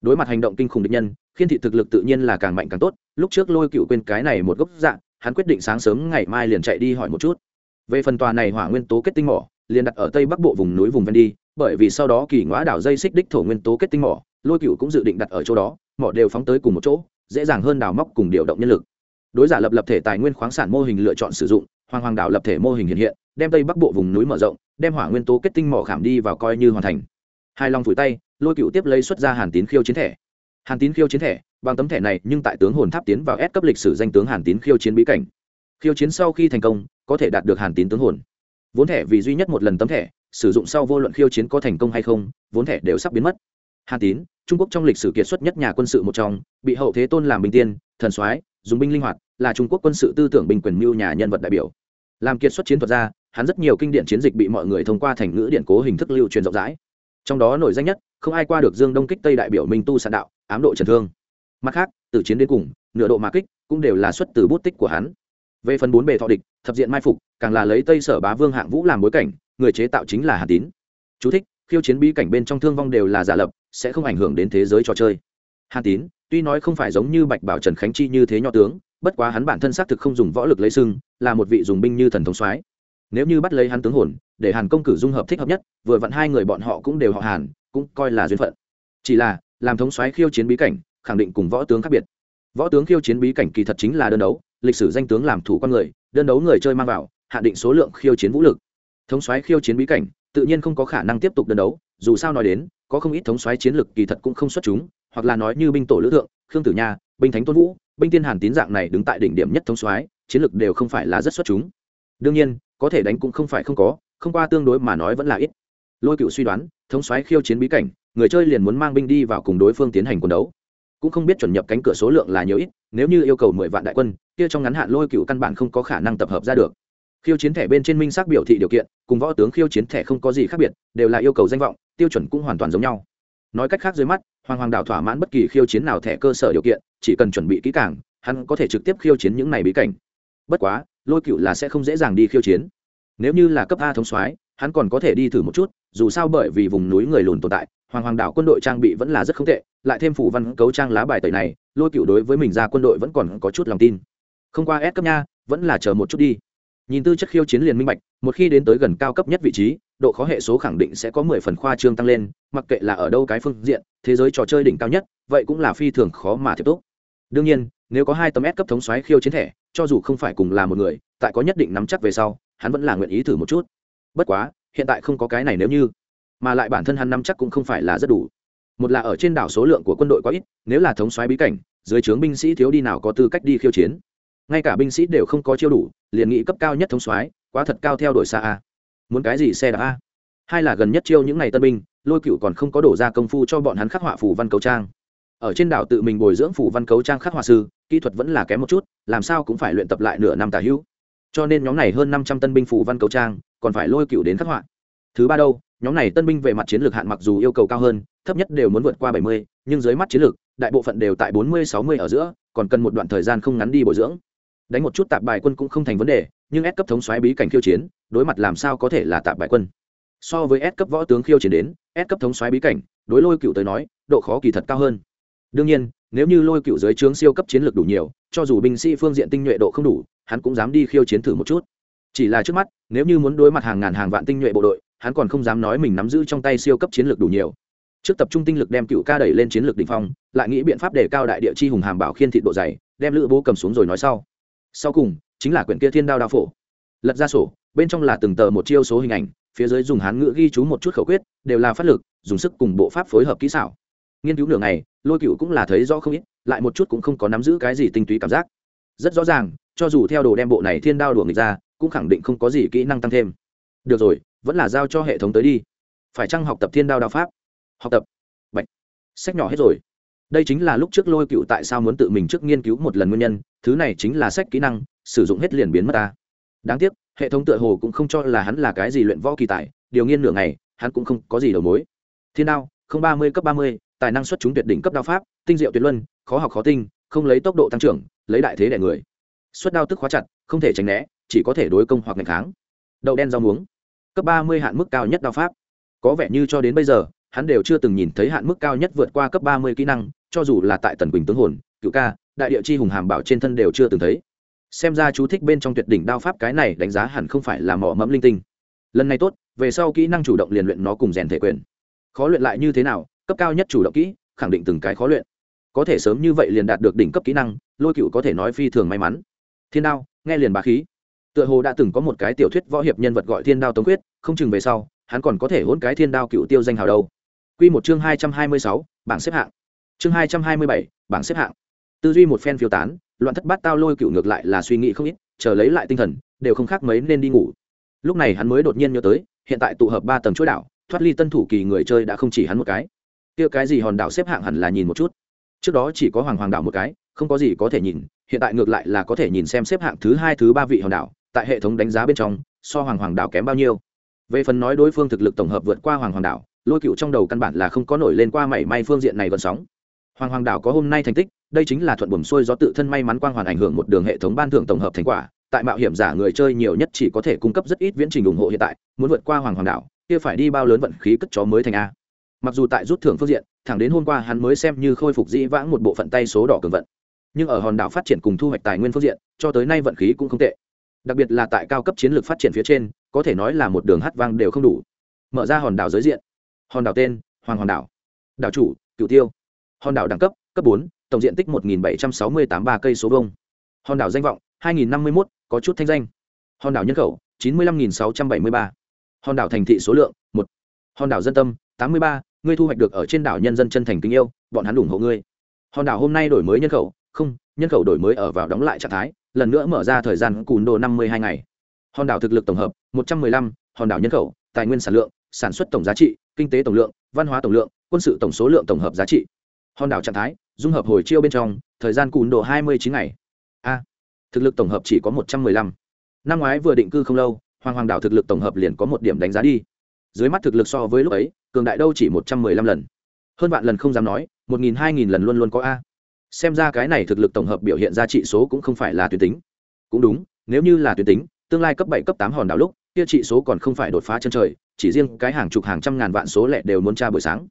đối mặt hành động kinh khủng địch nhân, khiên thị thực lực tự nhiên là càng mạnh càng tốt. Lúc trước lôi cựu quên cái này một gốc dạng hắn quyết định sáng sớm ngày mai liền chạy đi hỏi một chút. Về phần tòa này hỏa nguyên tố kết tinh mỏ, liền đặt ở tây bắc bộ vùng núi vùng ven đi, bởi vì sau đó kỳ ngõ đảo dây xích đích thổ nguyên tố kết tinh mỏ, lôi cựu cũng dự định đặt ở chỗ đó, mỏ đều phóng tới cùng một chỗ, dễ dàng hơn đào móc cùng điều động nhân lực. Đối giả lập lập thể tài nguyên khoáng sản mô hình lựa chọn sử dụng hoàng hoàng đảo lập thể mô hình hiện hiện, đem tây bắc bộ vùng núi mở rộng, đem hỏa nguyên tố kết tinh mỏ khảm đi vào coi như hoàn thành hai long phủi tay, lôi cựu tiếp lấy xuất ra hàn tín khiêu chiến thẻ. Hàn tín khiêu chiến thẻ, bằng tấm thẻ này, nhưng tại tướng hồn tháp tiến vào ép cấp lịch sử danh tướng hàn tín khiêu chiến bí cảnh. Khiêu chiến sau khi thành công, có thể đạt được hàn tín tướng hồn. Vốn thẻ vì duy nhất một lần tấm thẻ, sử dụng sau vô luận khiêu chiến có thành công hay không, vốn thẻ đều sắp biến mất. Hàn tín, trung quốc trong lịch sử kiệt xuất nhất nhà quân sự một trong, bị hậu thế tôn làm bình tiên, thần soái, dùng binh linh hoạt, là trung quốc quân sự tư tưởng bình quyền mưu nhà nhân vật đại biểu. Làm kiệt xuất chiến thuật ra, hắn rất nhiều kinh điển chiến dịch bị mọi người thông qua thành ngữ điện cố hình thức lưu truyền rộng rãi trong đó nổi danh nhất không ai qua được dương đông kích tây đại biểu minh tu sạn đạo ám độ trần thương. Mặt khác từ chiến đến cùng nửa độ mà kích cũng đều là xuất từ bút tích của hắn. Về phần bốn bề thọ địch thập diện mai phục càng là lấy tây sở bá vương hạng vũ làm bối cảnh người chế tạo chính là hà tín. Chú thích, khiêu chiến bí cảnh bên trong thương vong đều là giả lập sẽ không ảnh hưởng đến thế giới trò chơi. Hà tín tuy nói không phải giống như bạch bảo trần khánh chi như thế nho tướng bất quá hắn bản thân xác thực không dùng võ lực lấy sưng là một vị dùng binh như thần thống soái nếu như bắt lấy hắn tướng hồn, để hàn công cử dung hợp thích hợp nhất, vừa vặn hai người bọn họ cũng đều họ hàn, cũng coi là duyên phận. Chỉ là, làm thống soái khiêu chiến bí cảnh, khẳng định cùng võ tướng khác biệt. Võ tướng khiêu chiến bí cảnh kỳ thật chính là đơn đấu, lịch sử danh tướng làm thủ con người, đơn đấu người chơi mang vào, hạ định số lượng khiêu chiến vũ lực. Thống soái khiêu chiến bí cảnh, tự nhiên không có khả năng tiếp tục đơn đấu, dù sao nói đến, có không ít thống soái chiến lực kỳ thật cũng không xuất chúng, hoặc là nói như binh tổ lữ thượng, khương tử nha, binh thánh tôn vũ, binh tiên hàn tín dạng này đứng tại đỉnh điểm nhất thống soái, chiến lực đều không phải là rất xuất chúng. Đương nhiên có thể đánh cũng không phải không có, không qua tương đối mà nói vẫn là ít. Lôi cựu suy đoán, thống soái khiêu chiến bí cảnh, người chơi liền muốn mang binh đi vào cùng đối phương tiến hành quân đấu. Cũng không biết chuẩn nhập cánh cửa số lượng là nhiều ít, nếu như yêu cầu mười vạn đại quân, kia trong ngắn hạn lôi cựu căn bản không có khả năng tập hợp ra được. Khiêu chiến thẻ bên trên minh xác biểu thị điều kiện, cùng võ tướng khiêu chiến thẻ không có gì khác biệt, đều là yêu cầu danh vọng, tiêu chuẩn cũng hoàn toàn giống nhau. Nói cách khác dưới mắt, hoàng hoàng đạo thỏa mãn bất kỳ khiêu chiến nào thẻ cơ sở điều kiện, chỉ cần chuẩn bị kỹ càng, hắn có thể trực tiếp khiêu chiến những này bí cảnh. Bất quá lôi cựu là sẽ không dễ dàng đi khiêu chiến. Nếu như là cấp a thống soái, hắn còn có thể đi thử một chút, dù sao bởi vì vùng núi người lùn tồn tại, hoàng hoàng đảo quân đội trang bị vẫn là rất không tệ, lại thêm phủ văn cấu trang lá bài tẩy này, lôi cựu đối với mình ra quân đội vẫn còn có chút lòng tin. Không qua ép cấp nha, vẫn là chờ một chút đi. Nhìn tư chất khiêu chiến liền minh bạch, một khi đến tới gần cao cấp nhất vị trí, độ khó hệ số khẳng định sẽ có mười phần khoa trương tăng lên, mặc kệ là ở đâu cái phương diện, thế giới trò chơi đỉnh cao nhất, vậy cũng là phi thường khó mà tiếp tốt. đương nhiên nếu có hai tấm S cấp thống soái khiêu chiến thẻ, cho dù không phải cùng là một người, tại có nhất định nắm chắc về sau, hắn vẫn là nguyện ý thử một chút. Bất quá, hiện tại không có cái này nếu như. Mà lại bản thân hắn nắm chắc cũng không phải là rất đủ. Một là ở trên đảo số lượng của quân đội quá ít, nếu là thống soái bí cảnh, dưới trướng binh sĩ thiếu đi nào có tư cách đi khiêu chiến. Ngay cả binh sĩ đều không có chiêu đủ, liền nghị cấp cao nhất thống soái quá thật cao theo đuổi xa a. Muốn cái gì xe đạp a? Hai là gần nhất chiêu những ngày tân binh, lôi cửu còn không có đổ ra công phu cho bọn hắn khắc họa phủ văn cấu trang. Ở trên đảo tự mình bồi dưỡng phủ văn cấu trang khắc họa sư kỹ thuật vẫn là kém một chút, làm sao cũng phải luyện tập lại nửa năm tả hữu. Cho nên nhóm này hơn năm trăm tân binh phủ văn cầu trang, còn phải lôi cựu đến khắc họa. Thứ ba đâu, nhóm này tân binh về mặt chiến lược hạn mặc dù yêu cầu cao hơn, thấp nhất đều muốn vượt qua bảy mươi, nhưng dưới mắt chiến lược, đại bộ phận đều tại bốn mươi, sáu mươi ở giữa, còn cần một đoạn thời gian không ngắn đi bồi dưỡng. Đánh một chút tạp bài quân cũng không thành vấn đề, nhưng S cấp thống xoáy bí cảnh khiêu chiến, đối mặt làm sao có thể là tạp bài quân? So với S cấp võ tướng khiêu chiến đến, S cấp thống xoáy bí cảnh, đối lôi cựu tới nói, độ khó kỳ thật cao hơn. Đương nhiên nếu như lôi cựu dưới trướng siêu cấp chiến lược đủ nhiều, cho dù binh sĩ phương diện tinh nhuệ độ không đủ, hắn cũng dám đi khiêu chiến thử một chút. Chỉ là trước mắt, nếu như muốn đối mặt hàng ngàn hàng vạn tinh nhuệ bộ đội, hắn còn không dám nói mình nắm giữ trong tay siêu cấp chiến lược đủ nhiều. Trước tập trung tinh lực đem cựu ca đẩy lên chiến lược đỉnh phong, lại nghĩ biện pháp để cao đại địa chi hùng hàm bảo khiên thị độ dày, đem lữ bố cầm xuống rồi nói sau. Sau cùng, chính là quyển kia thiên đao đao phổ. Lật ra sổ, bên trong là từng tờ một chiêu số hình ảnh, phía dưới dùng hán ngữ ghi chú một chút khẩu quyết, đều là phát lực, dùng sức cùng bộ pháp phối hợp kỹ xảo. Nghiên cứu nửa ngày lôi cựu cũng là thấy rõ không ít, lại một chút cũng không có nắm giữ cái gì tinh túy cảm giác. Rất rõ ràng, cho dù theo đồ đem bộ này thiên đao đùa nghịch ra, cũng khẳng định không có gì kỹ năng tăng thêm. Được rồi, vẫn là giao cho hệ thống tới đi. Phải chăng học tập thiên đao đao pháp? Học tập. Bệnh sách nhỏ hết rồi. Đây chính là lúc trước lôi cựu tại sao muốn tự mình trước nghiên cứu một lần nguyên nhân, thứ này chính là sách kỹ năng, sử dụng hết liền biến mất ta. Đáng tiếc, hệ thống tựa hồ cũng không cho là hắn là cái gì luyện võ kỳ tài, điều nghiên nửa ngày, hắn cũng không có gì đầu mối. Thiên đao, không ba mươi cấp ba mươi tài năng xuất chúng tuyệt đỉnh cấp đao pháp, tinh diệu tuyệt luân, khó học khó tinh, không lấy tốc độ tăng trưởng, lấy đại thế đẻ người. Xuất đao tức khóa chặt, không thể tránh né, chỉ có thể đối công hoặc nghịch kháng. Đậu đen rau muống. Cấp ba mươi hạn mức cao nhất đao pháp. Có vẻ như cho đến bây giờ, hắn đều chưa từng nhìn thấy hạn mức cao nhất vượt qua cấp ba mươi kỹ năng, cho dù là tại tần quỳnh tướng hồn cựu ca, đại địa chi hùng hàm bảo trên thân đều chưa từng thấy. Xem ra chú thích bên trong tuyệt đỉnh đao pháp cái này đánh giá hẳn không phải là mỏ mẫm linh tinh. Lần này tốt, về sau kỹ năng chủ động liền luyện nó cùng rèn thể quyền. Khó luyện lại như thế nào cấp cao nhất chủ động kỹ, khẳng định từng cái khó luyện. Có thể sớm như vậy liền đạt được đỉnh cấp kỹ năng, lôi cựu có thể nói phi thường may mắn. Thiên đao, nghe liền bá khí. Tựa hồ đã từng có một cái tiểu thuyết võ hiệp nhân vật gọi thiên đao tống quyết, không chừng về sau, hắn còn có thể hôn cái thiên đao cựu tiêu danh hào đâu. Q một chương hai trăm hai mươi sáu, bảng xếp hạng. Chương hai trăm hai mươi bảy, bảng xếp hạng. Tư duy một phen phiêu tán, loạn thất bát tao lôi cựu ngược lại là suy nghĩ không ít, chờ lấy lại tinh thần, đều không khác mấy nên đi ngủ. Lúc này hắn mới đột nhiên nhớ tới, hiện tại tụ hợp ba tầng chuỗi đảo, thoát ly tân thủ kỳ người chơi đã không chỉ hắn một cái kia cái gì hòn đảo xếp hạng hẳn là nhìn một chút. Trước đó chỉ có hoàng hoàng đảo một cái, không có gì có thể nhìn, hiện tại ngược lại là có thể nhìn xem xếp hạng thứ hai, thứ ba vị hòn đảo, tại hệ thống đánh giá bên trong, so hoàng hoàng đảo kém bao nhiêu. Về phần nói đối phương thực lực tổng hợp vượt qua hoàng hoàng đảo, lôi cựu trong đầu căn bản là không có nổi lên qua mảy may phương diện này gần sóng. Hoàng hoàng đảo có hôm nay thành tích, đây chính là thuận buồm xuôi do tự thân may mắn quang hoàn ảnh hưởng một đường hệ thống ban thưởng tổng hợp thành quả, tại mạo hiểm giả người chơi nhiều nhất chỉ có thể cung cấp rất ít viễn trình ủng hộ hiện tại, muốn vượt qua hoàng hoàng đảo, kia phải đi bao lớn vận khí cất chó mới thành a mặc dù tại rút thưởng phương diện, thẳng đến hôm qua hắn mới xem như khôi phục dĩ vãng một bộ phận tay số đỏ cường vận. Nhưng ở hòn đảo phát triển cùng thu hoạch tài nguyên phương diện, cho tới nay vận khí cũng không tệ. Đặc biệt là tại cao cấp chiến lược phát triển phía trên, có thể nói là một đường hát vang đều không đủ. Mở ra hòn đảo giới diện. Hòn đảo tên, hoàng hòn đảo. Đảo chủ cựu tiêu. Hòn đảo đẳng cấp cấp bốn, tổng diện tích một nghìn bảy trăm sáu mươi tám ba cây số vông hòn đảo danh vọng, hai nghìn năm mươi một có chút thanh danh. Hòn đảo nhân khẩu, chín mươi năm sáu trăm bảy mươi ba. Hòn đảo thành thị số lượng, một. Hòn đảo dân tâm, tám mươi ba ngươi thu hoạch được ở trên đảo nhân dân chân thành kính yêu, bọn hắn ủng hộ ngươi. Hòn đảo hôm nay đổi mới nhân khẩu, không, nhân khẩu đổi mới ở vào đóng lại trạng thái, lần nữa mở ra thời gian cùn đồ năm mươi hai ngày. Hòn đảo thực lực tổng hợp, một trăm mười lăm, hòn đảo nhân khẩu, tài nguyên sản lượng, sản xuất tổng giá trị, kinh tế tổng lượng, văn hóa tổng lượng, quân sự tổng số lượng tổng hợp giá trị. Hòn đảo trạng thái, dung hợp hồi chiêu bên trong, thời gian cùn đồ hai mươi chín ngày. A, thực lực tổng hợp chỉ có một trăm mười lăm. Năm ngoái vừa định cư không lâu, hoàng hoàng đảo thực lực tổng hợp liền có một điểm đánh giá đi dưới mắt thực lực so với lúc ấy, cường đại đâu chỉ một trăm mười lăm lần. Hơn vạn lần không dám nói, một nghìn hai nghìn lần luôn luôn có a. Xem ra cái này thực lực tổng hợp biểu hiện ra trị số cũng không phải là tuyến tính. Cũng đúng, nếu như là tuyến tính, tương lai cấp bảy, cấp tám hòn đảo lúc, kia trị số còn không phải đột phá chân trời, chỉ riêng cái hàng chục, hàng trăm ngàn vạn số lẻ đều muốn tra buổi sáng.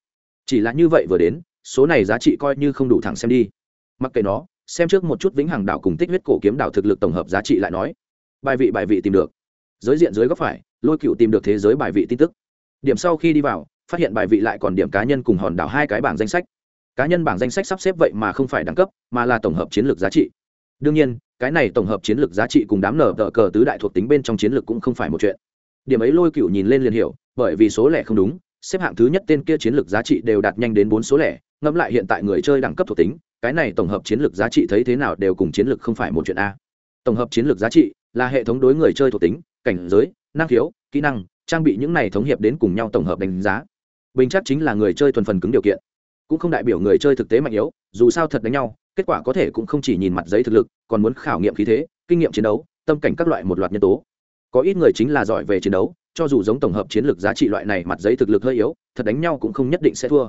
Chỉ là như vậy vừa đến, số này giá trị coi như không đủ thẳng xem đi. Mặc kệ nó, xem trước một chút vĩnh hằng đảo cùng tích huyết cổ kiếm đảo thực lực tổng hợp giá trị lại nói. Bài vị bài vị tìm được. Giới diện dưới góc phải, lôi cựu tìm được thế giới bài vị tin tức điểm sau khi đi vào, phát hiện bài vị lại còn điểm cá nhân cùng hòn đảo hai cái bảng danh sách. Cá nhân bảng danh sách sắp xếp vậy mà không phải đẳng cấp, mà là tổng hợp chiến lược giá trị. Đương nhiên, cái này tổng hợp chiến lược giá trị cùng đám nở tờ cờ tứ đại thuộc tính bên trong chiến lược cũng không phải một chuyện. Điểm ấy lôi cựu nhìn lên liền hiểu, bởi vì số lẻ không đúng, xếp hạng thứ nhất tên kia chiến lược giá trị đều đạt nhanh đến bốn số lẻ, ngẫm lại hiện tại người chơi đẳng cấp thuộc tính, cái này tổng hợp chiến lược giá trị thấy thế nào đều cùng chiến lược không phải một chuyện a. Tổng hợp chiến lược giá trị là hệ thống đối người chơi thuộc tính, cảnh giới, năng khiếu, kỹ năng trang bị những này thống hiệp đến cùng nhau tổng hợp đánh giá. Bình chắc chính là người chơi thuần phần cứng điều kiện. Cũng không đại biểu người chơi thực tế mạnh yếu, dù sao thật đánh nhau, kết quả có thể cũng không chỉ nhìn mặt giấy thực lực, còn muốn khảo nghiệm khí thế, kinh nghiệm chiến đấu, tâm cảnh các loại một loạt nhân tố. Có ít người chính là giỏi về chiến đấu, cho dù giống tổng hợp chiến lược giá trị loại này mặt giấy thực lực hơi yếu, thật đánh nhau cũng không nhất định sẽ thua.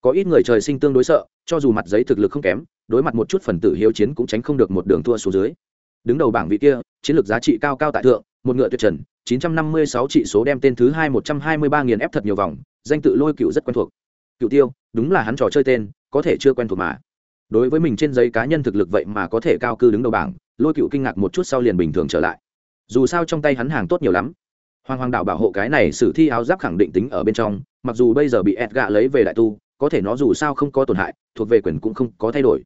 Có ít người trời sinh tương đối sợ, cho dù mặt giấy thực lực không kém, đối mặt một chút phần tử hiếu chiến cũng tránh không được một đường thua xuống dưới. Đứng đầu bảng vị kia, chiến lược giá trị cao cao tại thượng một ngựa tuyệt trần 956 trị số đem tên thứ hai 123 nghìn ép thật nhiều vòng, danh tự lôi cựu rất quen thuộc. Cựu tiêu, đúng là hắn trò chơi tên, có thể chưa quen thuộc mà. Đối với mình trên giấy cá nhân thực lực vậy mà có thể cao cư đứng đầu bảng, lôi cựu kinh ngạc một chút sau liền bình thường trở lại. Dù sao trong tay hắn hàng tốt nhiều lắm. Hoàng hoàng đạo bảo hộ cái này sử thi áo giáp khẳng định tính ở bên trong, mặc dù bây giờ bị ẹt gạ lấy về đại tu, có thể nó dù sao không có tổn hại, thuộc về quyền cũng không có thay đổi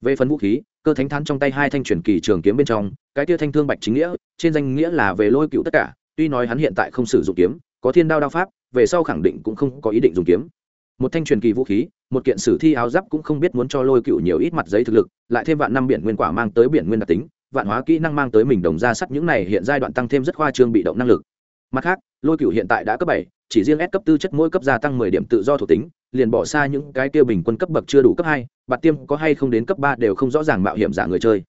về phần vũ khí, cơ thánh thắn trong tay hai thanh truyền kỳ trường kiếm bên trong, cái tia thanh thương bạch chính nghĩa, trên danh nghĩa là về lôi cựu tất cả, tuy nói hắn hiện tại không sử dụng kiếm, có thiên đao đao pháp, về sau khẳng định cũng không có ý định dùng kiếm. Một thanh truyền kỳ vũ khí, một kiện sử thi áo giáp cũng không biết muốn cho lôi cựu nhiều ít mặt giấy thực lực, lại thêm vạn năm biển nguyên quả mang tới biển nguyên đặc tính, vạn hóa kỹ năng mang tới mình đồng ra sắt những này hiện giai đoạn tăng thêm rất khoa trương bị động năng lực. Mặt khác, lôi cựu hiện tại đã cấp bảy, chỉ riêng S cấp tư chất mỗi cấp gia tăng mười điểm tự do thuộc tính liền bỏ xa những cái kia bình quân cấp bậc chưa đủ cấp hai, bạt tiêm có hay không đến cấp ba đều không rõ ràng mạo hiểm giả người chơi.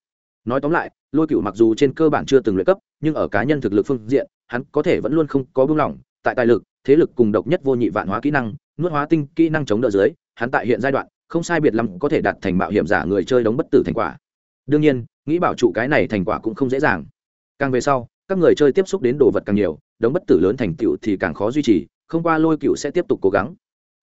Nói tóm lại, lôi cựu mặc dù trên cơ bản chưa từng luyện cấp, nhưng ở cá nhân thực lực phương diện, hắn có thể vẫn luôn không có buông lỏng, tại tài lực, thế lực cùng độc nhất vô nhị vạn hóa kỹ năng, nuốt hóa tinh kỹ năng chống đỡ dưới, hắn tại hiện giai đoạn, không sai biệt lắm có thể đạt thành mạo hiểm giả người chơi đóng bất tử thành quả. Đương nhiên, nghĩ bảo trụ cái này thành quả cũng không dễ dàng. Càng về sau, các người chơi tiếp xúc đến đồ vật càng nhiều, đóng bất tử lớn thành tựu thì càng khó duy trì, không qua lôi cựu sẽ tiếp tục cố gắng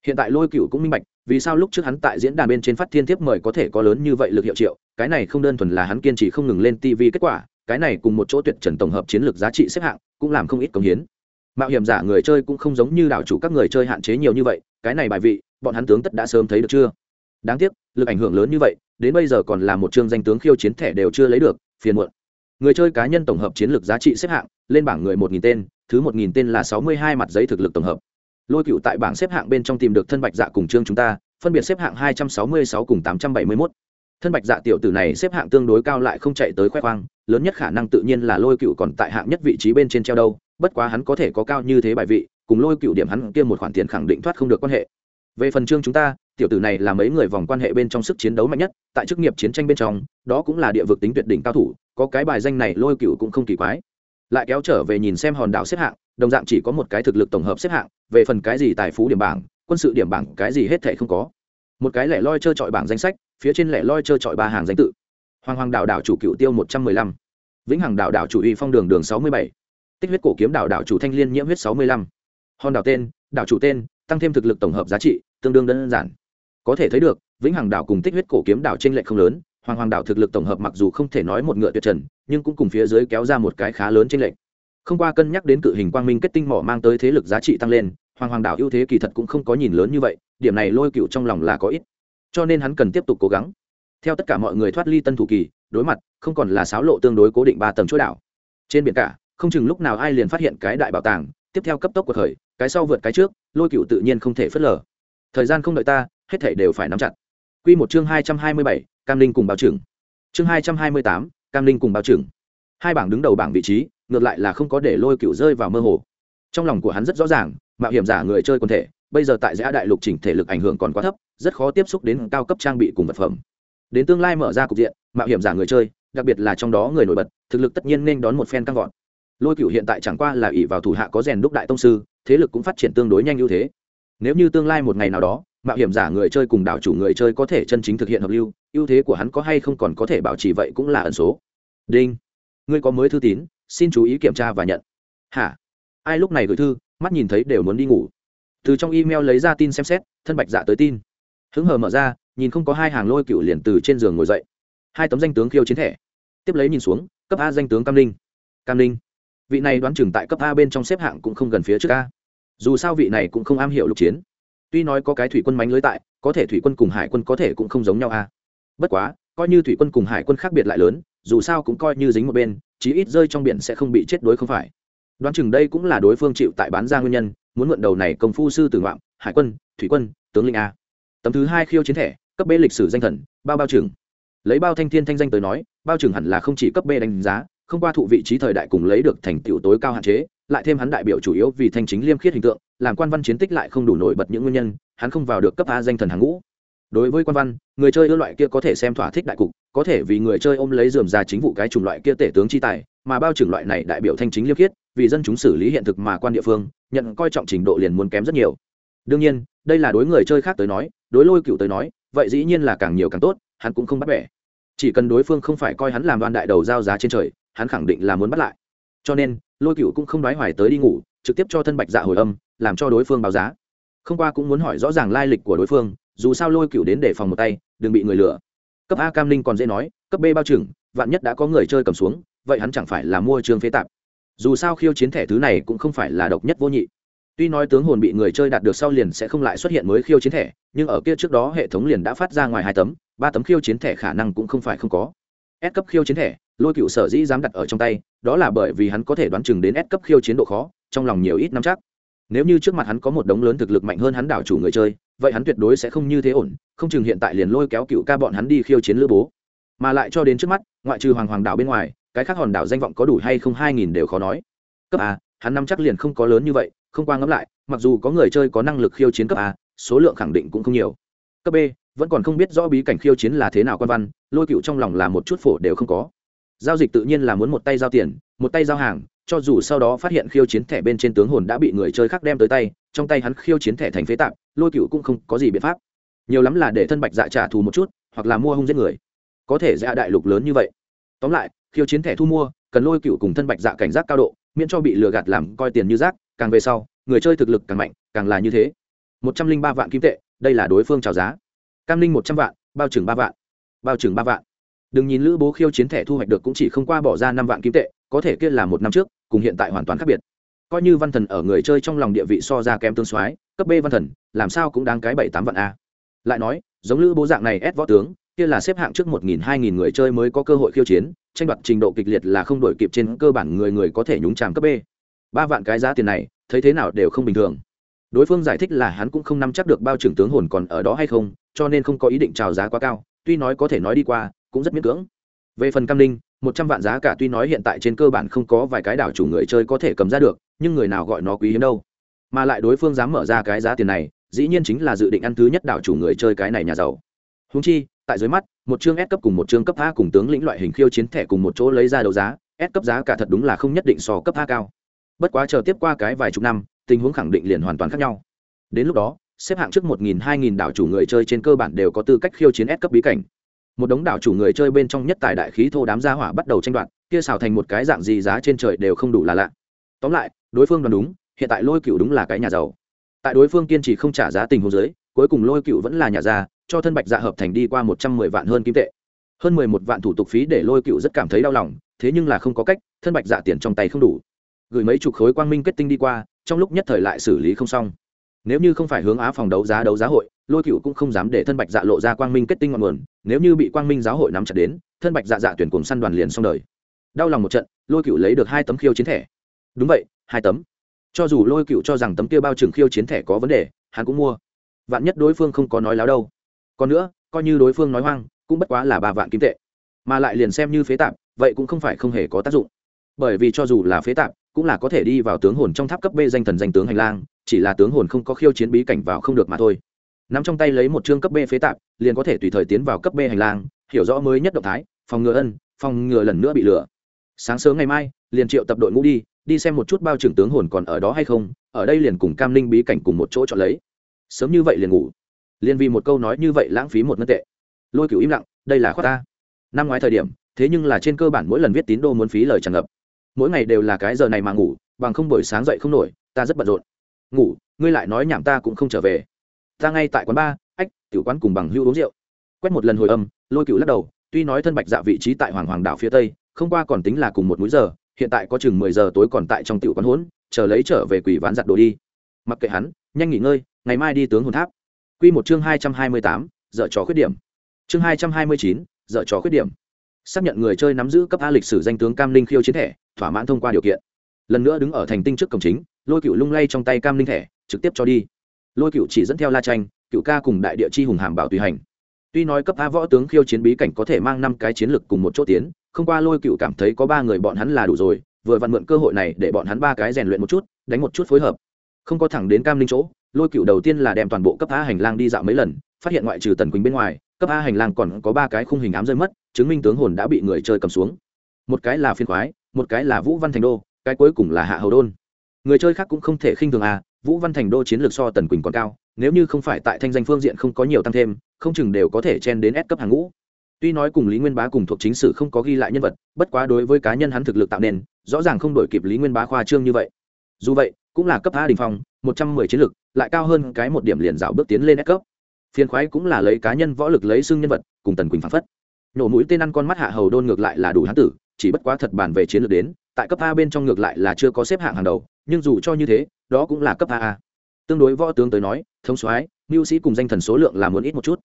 hiện tại lôi cựu cũng minh bạch, vì sao lúc trước hắn tại diễn đàn bên trên phát thiên thiếp mời có thể có lớn như vậy lực hiệu triệu, cái này không đơn thuần là hắn kiên trì không ngừng lên tv kết quả, cái này cùng một chỗ tuyệt trần tổng hợp chiến lược giá trị xếp hạng, cũng làm không ít công hiến. Mạo hiểm giả người chơi cũng không giống như đảo chủ các người chơi hạn chế nhiều như vậy, cái này bài vị, bọn hắn tướng tất đã sớm thấy được chưa? Đáng tiếc, lực ảnh hưởng lớn như vậy, đến bây giờ còn là một chương danh tướng khiêu chiến thẻ đều chưa lấy được, phiền muộn. Người chơi cá nhân tổng hợp chiến lược giá trị xếp hạng, lên bảng người một nghìn tên, thứ một nghìn tên là sáu mươi hai mặt giấy thực lực tổng hợp lôi cựu tại bảng xếp hạng bên trong tìm được thân bạch dạ cùng chương chúng ta, phân biệt xếp hạng hai trăm sáu mươi sáu cùng tám trăm bảy mươi mốt. Thân bạch dạ tiểu tử này xếp hạng tương đối cao lại không chạy tới khoe khoang, lớn nhất khả năng tự nhiên là lôi cựu còn tại hạng nhất vị trí bên trên treo đâu, bất quá hắn có thể có cao như thế bài vị, cùng lôi cựu điểm hắn kia một khoản tiền khẳng định thoát không được quan hệ. Về phần chương chúng ta, tiểu tử này là mấy người vòng quan hệ bên trong sức chiến đấu mạnh nhất, tại chức nghiệp chiến tranh bên trong, đó cũng là địa vực tính tuyệt đỉnh cao thủ, có cái bài danh này lôi cựu cũng không kỳ quái. Lại kéo trở về nhìn xem hòn đảo xếp hạng đồng dạng chỉ có một cái thực lực tổng hợp xếp hạng, về phần cái gì tài phú điểm bảng, quân sự điểm bảng, cái gì hết thệ không có. Một cái lẻ loi trơ trọi bảng danh sách, phía trên lẻ loi trơ trọi ba hàng danh tự. Hoàng hoàng đạo đạo chủ cựu tiêu một trăm mười lăm. Vĩnh hằng đạo đạo chủ y phong đường đường sáu mươi bảy. Tích huyết cổ kiếm đạo đạo chủ thanh liên nhiễm huyết sáu mươi lăm. Hòn đảo tên đạo chủ tên, tăng thêm thực lực tổng hợp giá trị, tương đương đơn giản. Có thể thấy được, vĩnh hằng đạo cùng tích huyết cổ kiếm đạo t r ê n lệch không lớn, hoàng hoàng đạo thực lực tổng hợp mặc dù không thể nói một ngựa tuyệt trần, nhưng cũng cùng phía dưới kéo ra một cái khá lớn t r ê n lệch không qua cân nhắc đến cự hình quang minh kết tinh mỏ mang tới thế lực giá trị tăng lên, hoàng hoàng đảo ưu thế kỳ thật cũng không có nhìn lớn như vậy, điểm này lôi cựu trong lòng là có ít. Cho nên hắn cần tiếp tục cố gắng. Theo tất cả mọi người thoát ly tân thủ kỳ, đối mặt, không còn là sáo lộ tương đối cố định ba tầng chuỗi đảo. Trên biển cả, không chừng lúc nào ai liền phát hiện cái đại bảo tàng, tiếp theo cấp tốc của khởi, cái sau vượt cái trước, lôi cựu tự nhiên không thể phớt lờ. Thời gian không đợi ta, hết thể đều phải nắm chặt. Q một chương hai trăm hai mươi bảy, cam linh cùng báo trưởng chương hai trăm hai mươi tám, cam linh cùng báo trưởng hai bảng đứng đầu bảng vị trí ngược lại là không có để lôi cựu rơi vào mơ hồ. Trong lòng của hắn rất rõ ràng, mạo hiểm giả người chơi quần thể, bây giờ tại giã đại lục chỉnh thể lực ảnh hưởng còn quá thấp, rất khó tiếp xúc đến cao cấp trang bị cùng vật phẩm. Đến tương lai mở ra cục diện, mạo hiểm giả người chơi, đặc biệt là trong đó người nổi bật, thực lực tất nhiên nên đón một phen căng gọn. Lôi cựu hiện tại chẳng qua là ỷ vào thủ hạ có rèn đúc đại tông sư, thế lực cũng phát triển tương đối nhanh ưu thế. Nếu như tương lai một ngày nào đó, mạo hiểm giả người chơi cùng đảo chủ người chơi có thể chân chính thực hiện hợp lưu, ưu thế của hắn có hay không còn có thể bảo trì vậy cũng là ẩn số. Đinh, ngươi có mới thư tín xin chú ý kiểm tra và nhận. Hả? Ai lúc này gửi thư, mắt nhìn thấy đều muốn đi ngủ. Từ trong email lấy ra tin xem xét, thân bạch dạ tới tin. Hứng hờ mở ra, nhìn không có hai hàng lôi cựu liền từ trên giường ngồi dậy. Hai tấm danh tướng khiêu chiến thẻ. Tiếp lấy nhìn xuống, cấp a danh tướng cam linh cam linh vị này đoán chừng tại cấp a bên trong xếp hạng cũng không gần phía trước a. Dù sao vị này cũng không am hiểu lục chiến. Tuy nói có cái thủy quân mánh lưới tại, có thể thủy quân cùng hải quân có thể cũng không giống nhau a. Bất quá, coi như thủy quân cùng hải quân khác biệt lại lớn, dù sao cũng coi như dính một bên chí ít rơi trong biển sẽ không bị chết đối không phải. Đoán chừng đây cũng là đối phương chịu tại bán ra nguyên nhân, muốn mượn đầu này công phu sư tử ngoạm, hải quân, thủy quân, tướng linh a. Tấm thứ hai khiêu chiến thẻ, cấp b lịch sử danh thần, bao bao trưởng. Lấy bao thanh thiên thanh danh tới nói, bao trưởng hẳn là không chỉ cấp b đánh giá, không qua thụ vị trí thời đại cùng lấy được thành tựu tối cao hạn chế, lại thêm hắn đại biểu chủ yếu vì thanh chính liêm khiết hình tượng, làm quan văn chiến tích lại không đủ nổi bật những nguyên nhân, hắn không vào được cấp a danh thần hàng ngũ. Đối với quan văn, người chơi ưa loại kia có thể xem thỏa thích đại cục có thể vì người chơi ôm lấy dườm ra chính vụ cái chủng loại kia tể tướng chi tài, mà bao trưởng loại này đại biểu thanh chính liêm khiết, vì dân chúng xử lý hiện thực mà quan địa phương, nhận coi trọng trình độ liền muốn kém rất nhiều. Đương nhiên, đây là đối người chơi khác tới nói, đối lôi cựu tới nói, vậy dĩ nhiên là càng nhiều càng tốt, hắn cũng không bắt bẻ. Chỉ cần đối phương không phải coi hắn làm đoan đại đầu giao giá trên trời, hắn khẳng định là muốn bắt lại. Cho nên, lôi cựu cũng không đoái hoài tới đi ngủ, trực tiếp cho thân bạch dạ hồi âm, làm cho đối phương báo giá. Không qua cũng muốn hỏi rõ ràng lai lịch của đối phương, dù sao lôi cựu đến để phòng một tay, đừng bị người lừa cấp a cam linh còn dễ nói, cấp b bao trừng vạn nhất đã có người chơi cầm xuống, vậy hắn chẳng phải là mua trường phế tạp. Dù sao khiêu chiến thẻ thứ này cũng không phải là độc nhất vô nhị. Tuy nói tướng hồn bị người chơi đạt được sau liền sẽ không lại xuất hiện mới khiêu chiến thẻ, nhưng ở kia trước đó hệ thống liền đã phát ra ngoài hai tấm, ba tấm khiêu chiến thẻ khả năng cũng không phải không có. S cấp khiêu chiến thẻ, lôi cựu sở dĩ dám đặt ở trong tay, đó là bởi vì hắn có thể đoán chừng đến S cấp khiêu chiến độ khó, trong lòng nhiều ít năm chắc nếu như trước mặt hắn có một đống lớn thực lực mạnh hơn hắn đảo chủ người chơi, vậy hắn tuyệt đối sẽ không như thế ổn, không chừng hiện tại liền lôi kéo cựu ca bọn hắn đi khiêu chiến lữ bố. Mà lại cho đến trước mắt, ngoại trừ hoàng hoàng đảo bên ngoài, cái khác hòn đảo danh vọng có đủ hay không hai nghìn đều khó nói. Cấp a, hắn năm chắc liền không có lớn như vậy, không qua ngẫm lại, mặc dù có người chơi có năng lực khiêu chiến cấp a, số lượng khẳng định cũng không nhiều. Cấp b, vẫn còn không biết rõ bí cảnh khiêu chiến là thế nào quan văn, lôi cựu trong lòng là một chút phổ đều không có. Giao dịch tự nhiên là muốn một tay giao tiền, một tay giao hàng cho dù sau đó phát hiện khiêu chiến thẻ bên trên tướng hồn đã bị người chơi khác đem tới tay, trong tay hắn khiêu chiến thẻ thành phế tạp, lôi cựu cũng không có gì biện pháp. Nhiều lắm là để thân bạch dạ trả thù một chút, hoặc là mua hung giết người. Có thể ra đại lục lớn như vậy. Tóm lại, khiêu chiến thẻ thu mua, cần lôi cựu cùng thân bạch dạ cảnh giác cao độ, miễn cho bị lừa gạt làm coi tiền như rác, càng về sau, người chơi thực lực càng mạnh, càng là như thế. Một trăm linh ba vạn kim tệ, đây là đối phương trào giá. Cam linh một trăm vạn, bao trừng ba vạn. Bao trừng ba vạn. Đừng nhìn lữ bố khiêu chiến thẻ thu hoạch được cũng chỉ không qua bỏ ra năm vạn kim tệ có thể kia là một năm trước, cùng hiện tại hoàn toàn khác biệt. Coi như văn thần ở người chơi trong lòng địa vị so ra kém tương soái, cấp b văn thần, làm sao cũng đáng cái bảy tám vạn a. Lại nói, giống lữ bố dạng này ép võ tướng, kia là xếp hạng trước một nghìn hai nghìn người chơi mới có cơ hội khiêu chiến, tranh đoạt trình độ kịch liệt là không đổi kịp trên cơ bản người người có thể nhúng chàm cấp b. Ba vạn cái giá tiền này, thấy thế nào đều không bình thường. Đối phương giải thích là hắn cũng không nắm chắc được bao trưởng tướng hồn còn ở đó hay không, cho nên không có ý định trào giá quá cao, tuy nói có thể nói đi qua, cũng rất miễn cưỡng. Về phần cam ninh một trăm vạn giá cả tuy nói hiện tại trên cơ bản không có vài cái đảo chủ người chơi có thể cầm ra được, nhưng người nào gọi nó quý hiếm đâu. Mà lại đối phương dám mở ra cái giá tiền này, dĩ nhiên chính là dự định ăn thứ nhất đảo chủ người chơi cái này nhà giàu. Húng chi, tại dưới mắt, một chương S cấp cùng một chương cấp A cùng tướng lĩnh loại hình khiêu chiến thẻ cùng một chỗ lấy ra đấu giá, S cấp giá cả thật đúng là không nhất định so cấp A cao. Bất quá chờ tiếp qua cái vài chục năm, tình huống khẳng định liền hoàn toàn khác nhau. Đến lúc đó, xếp hạng trước một nghìn, hai nghìn đảo chủ người chơi trên cơ bản đều có tư cách khiêu chiến S cấp bí cảnh một đống đảo chủ người chơi bên trong nhất tài đại khí thô đám gia hỏa bắt đầu tranh đoạt, kia xào thành một cái dạng gì giá trên trời đều không đủ là lạ. Tóm lại, đối phương đoán đúng, hiện tại lôi cựu đúng là cái nhà giàu. Tại đối phương kiên trì không trả giá tình hồ dưới, cuối cùng lôi cựu vẫn là nhà già, cho thân bạch dạ hợp thành đi qua một trăm mười vạn hơn kim tệ. Hơn mười một vạn thủ tục phí để lôi cựu rất cảm thấy đau lòng, thế nhưng là không có cách, thân bạch dạ tiền trong tay không đủ. Gửi mấy chục khối quang minh kết tinh đi qua, trong lúc nhất thời lại xử lý không xong nếu như không phải hướng á phòng đấu giá đấu giá hội, lôi cựu cũng không dám để thân bạch dạ lộ ra quang minh kết tinh ngọn nguồn, nếu như bị quang minh giáo hội nắm chặt đến, thân bạch dạ dạ tuyển cùng săn đoàn liền xong đời. Đau lòng một trận, lôi cựu lấy được hai tấm khiêu chiến thẻ. Đúng vậy, hai tấm. Cho dù lôi cựu cho rằng tấm kia bao trừng khiêu chiến thẻ có vấn đề, hắn cũng mua. Vạn nhất đối phương không có nói láo đâu. Còn nữa, coi như đối phương nói hoang, cũng bất quá là ba vạn kim tệ. Mà lại liền xem như phế tạp, vậy cũng không phải không hề có tác dụng. Bởi vì cho dù là phế tạp, cũng là có thể đi vào tướng hồn trong tháp cấp b danh thần danh tướng hành lang chỉ là tướng hồn không có khiêu chiến bí cảnh vào không được mà thôi. Nắm trong tay lấy một chương cấp b phế tạp, liền có thể tùy thời tiến vào cấp b hành lang, hiểu rõ mới nhất động thái, phòng ngừa ân, phòng ngừa lần nữa bị lừa. Sáng sớm ngày mai, liền triệu tập đội ngũ đi đi xem một chút bao trưởng tướng hồn còn ở đó hay không, ở đây liền cùng cam linh bí cảnh cùng một chỗ chọn lấy. Sớm như vậy liền ngủ. Liền vì một câu nói như vậy lãng phí một ngân tệ. Lôi cửu im lặng, đây là khoác ta. Năm ngoái thời điểm, thế nhưng là trên cơ bản mỗi lần viết tín đồ muốn phí lời tràn ngập. Mỗi ngày đều là cái giờ này mà ngủ, bằng không buổi sáng dậy không nổi, ta rất bận rộn ngủ, ngươi lại nói nhảm ta cũng không trở về. Ta ngay tại quán ba, ách, tiểu quán cùng bằng hưu uống rượu. Quét một lần hồi âm, lôi cựu lắc đầu, tuy nói thân bạch dạ vị trí tại hoàng hoàng đảo phía tây, không qua còn tính là cùng một múi giờ, hiện tại có chừng mười giờ tối còn tại trong tiểu quán hỗn, chờ lấy trở về quỷ ván giặt đồ đi. Mặc kệ hắn, nhanh nghỉ ngơi, ngày mai đi tướng hồn tháp. Quy một chương hai trăm hai mươi tám, dở trò khuyết điểm. Chương hai trăm hai mươi chín, dở trò khuyết điểm. Xác nhận người chơi nắm giữ cấp a lịch sử danh tướng cam linh khiêu chiến thẻ, thỏa mãn thông qua điều kiện. Lần nữa đứng ở thành tinh trước cổng chính lôi cựu lung lay trong tay cam linh thẻ, trực tiếp cho đi. Lôi cựu chỉ dẫn theo la tranh, cựu ca cùng đại địa chi hùng hàm bảo tùy hành. Tuy nói cấp a võ tướng khiêu chiến bí cảnh có thể mang năm cái chiến lược cùng một chỗ tiến, không qua lôi cựu cảm thấy có ba người bọn hắn là đủ rồi, vừa vặn mượn cơ hội này để bọn hắn ba cái rèn luyện một chút, đánh một chút phối hợp. Không có thẳng đến cam linh chỗ, lôi cựu đầu tiên là đem toàn bộ cấp a hành lang đi dạo mấy lần, phát hiện ngoại trừ tần quỳnh bên ngoài, cấp a hành lang còn có ba cái khung hình ám rơi mất, chứng minh tướng hồn đã bị người chơi cầm xuống. Một cái là phiên khoái, một cái là vũ văn thành đô, cái cuối cùng là hạ hầu đôn người chơi khác cũng không thể khinh thường à vũ văn thành đô chiến lược so tần quỳnh còn cao, nếu như không phải tại thanh danh phương diện không có nhiều tăng thêm, không chừng đều có thể chen đến S cấp hàng ngũ. Tuy nói cùng lý nguyên bá cùng thuộc chính sử không có ghi lại nhân vật, bất quá đối với cá nhân hắn thực lực tạo nên rõ ràng không đổi kịp lý nguyên bá khoa trương như vậy. Dù vậy, cũng là cấp a đình phong, một trăm mười chiến lược, lại cao hơn cái một điểm liền dạo bước tiến lên S cấp. Phiên khoái cũng là lấy cá nhân võ lực lấy xưng nhân vật, cùng tần quỳnh phản phất. Nổ mũi tên ăn con mắt hạ hầu đôn ngược lại là đủ hán tử, chỉ bất quá thật bàn về chiến lược đến, tại cấp a bên trong ngược lại là chưa có xếp hạng hàng đầu nhưng dù cho như thế, đó cũng là cấp a tương đối võ tướng tới nói, thống soái, mưu sĩ cùng danh thần số lượng là muốn ít một chút.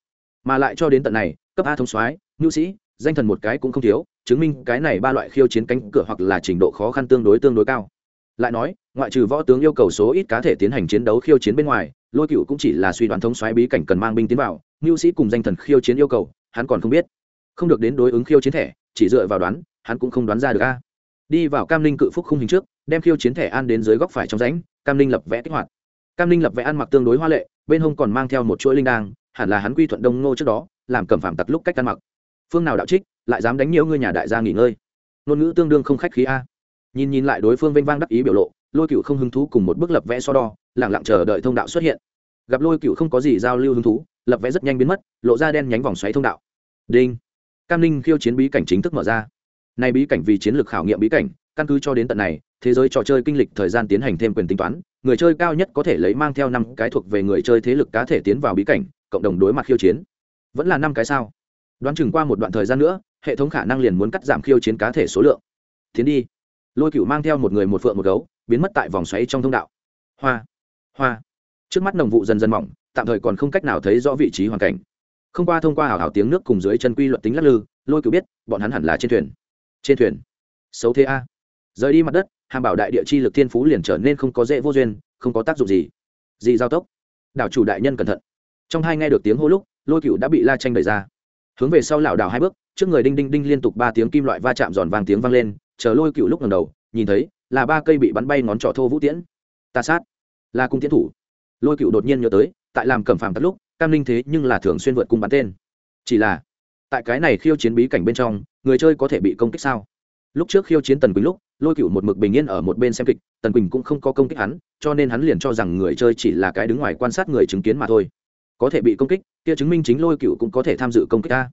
Mà lại cho đến tận này, cấp a thống soái, mưu sĩ, danh thần một cái cũng không thiếu, chứng minh cái này ba loại khiêu chiến cánh cửa hoặc là trình độ khó khăn tương đối tương đối cao. Lại nói, ngoại trừ võ tướng yêu cầu số ít cá thể tiến hành chiến đấu khiêu chiến bên ngoài, lôi cựu cũng chỉ là suy đoán thống xoáy bí cảnh cần mang binh tiến vào, mưu sĩ cùng danh thần khiêu chiến yêu cầu, hắn còn không biết. Không được đến đối ứng khiêu chiến thẻ, chỉ dựa vào đoán, hắn cũng không đoán ra được a. Đi vào cam linh cự phúc khung hình trước đem khiêu chiến thẻ an đến dưới góc phải trong rãnh, cam linh lập vẽ kích hoạt. Cam linh lập vẽ ăn mặc tương đối hoa lệ, bên hông còn mang theo một chuỗi linh đang hẳn là hắn quy thuận đông ngô trước đó, làm cẩm phạm tặc lúc cách ăn mặc. Phương nào đạo trích, lại dám đánh nhiễu ngươi nhà đại gia nghỉ ngơi. Ngôn ngữ tương đương không khách khí a. Nhìn nhìn lại đối phương vênh vang đắc ý biểu lộ, lôi cựu không hứng thú cùng một bức lập vẽ so đo lẳng lặng chờ đợi thông đạo xuất hiện. Gặp lôi cựu không có gì giao lưu hứng thú, lập vẽ rất nhanh biến mất, lộ ra đen nhánh vòng xoáy thông đạo. Đinh. Cam ninh khiêu chiến bí cảnh chính thức mở ra. Nay bí cảnh vì chiến lược khảo nghiệm bí cảnh căn cứ cho đến tận này, thế giới trò chơi kinh lịch thời gian tiến hành thêm quyền tính toán, người chơi cao nhất có thể lấy mang theo năm cái thuộc về người chơi thế lực cá thể tiến vào bí cảnh, cộng đồng đối mặt khiêu chiến. Vẫn là năm cái sao? Đoán chừng qua một đoạn thời gian nữa, hệ thống khả năng liền muốn cắt giảm khiêu chiến cá thể số lượng. Tiến đi. Lôi cựu mang theo một người một phượng một gấu, biến mất tại vòng xoáy trong thông đạo. Hoa. Hoa. Trước mắt nồng vụ dần dần mỏng, tạm thời còn không cách nào thấy rõ vị trí hoàn cảnh. Không qua thông qua hào hào tiếng nước cùng dưới chân quy luật tính lắc lư, lôi cựu biết, bọn hắn hẳn là trên thuyền. Trên thuyền. Xấu thế a rời đi mặt đất, hàm bảo đại địa chi lực thiên phú liền trở nên không có dễ vô duyên, không có tác dụng gì. Gì giao tốc. Đảo chủ đại nhân cẩn thận. Trong hai nghe được tiếng hô lúc, lôi cựu đã bị la tranh đẩy ra. Hướng về sau lảo đảo hai bước, trước người đinh đinh đinh liên tục ba tiếng kim loại va chạm giòn vàng tiếng vang lên, chờ lôi cựu lúc ngầm đầu, nhìn thấy, là ba cây bị bắn bay ngón trỏ thô vũ tiễn. Ta sát. Là cung tiến thủ. Lôi cựu đột nhiên nhớ tới, tại làm cẩm phàm tắt lúc, cam linh thế nhưng là thường xuyên vượt cung bắn tên. Chỉ là, tại cái này khiêu chiến bí cảnh bên trong, người chơi có thể bị công kích sao? Lúc trước khiêu chiến tần quỳnh lúc, lôi cựu một mực bình yên ở một bên xem kịch, tần quỳnh cũng không có công kích hắn, cho nên hắn liền cho rằng người chơi chỉ là cái đứng ngoài quan sát người chứng kiến mà thôi. Có thể bị công kích, kia chứng minh chính lôi cựu cũng có thể tham dự công kích ta.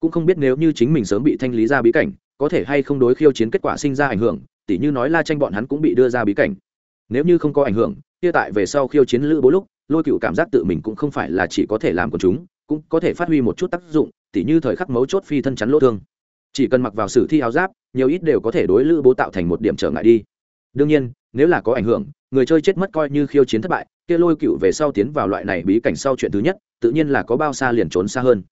Cũng không biết nếu như chính mình sớm bị thanh lý ra bí cảnh, có thể hay không đối khiêu chiến kết quả sinh ra ảnh hưởng, tỉ như nói la tranh bọn hắn cũng bị đưa ra bí cảnh. Nếu như không có ảnh hưởng, kia tại về sau khiêu chiến lữ bố lúc, lôi cựu cảm giác tự mình cũng không phải là chỉ có thể làm của chúng, cũng có thể phát huy một chút tác dụng, tỉ như thời khắc mấu chốt phi thân chắn lỗ thương. Chỉ cần mặc vào sử thi áo giáp nhiều ít đều có thể đối lữ bố tạo thành một điểm trở ngại đi. Đương nhiên, nếu là có ảnh hưởng, người chơi chết mất coi như khiêu chiến thất bại, kia lôi cựu về sau tiến vào loại này bí cảnh sau chuyện thứ nhất, tự nhiên là có bao xa liền trốn xa hơn.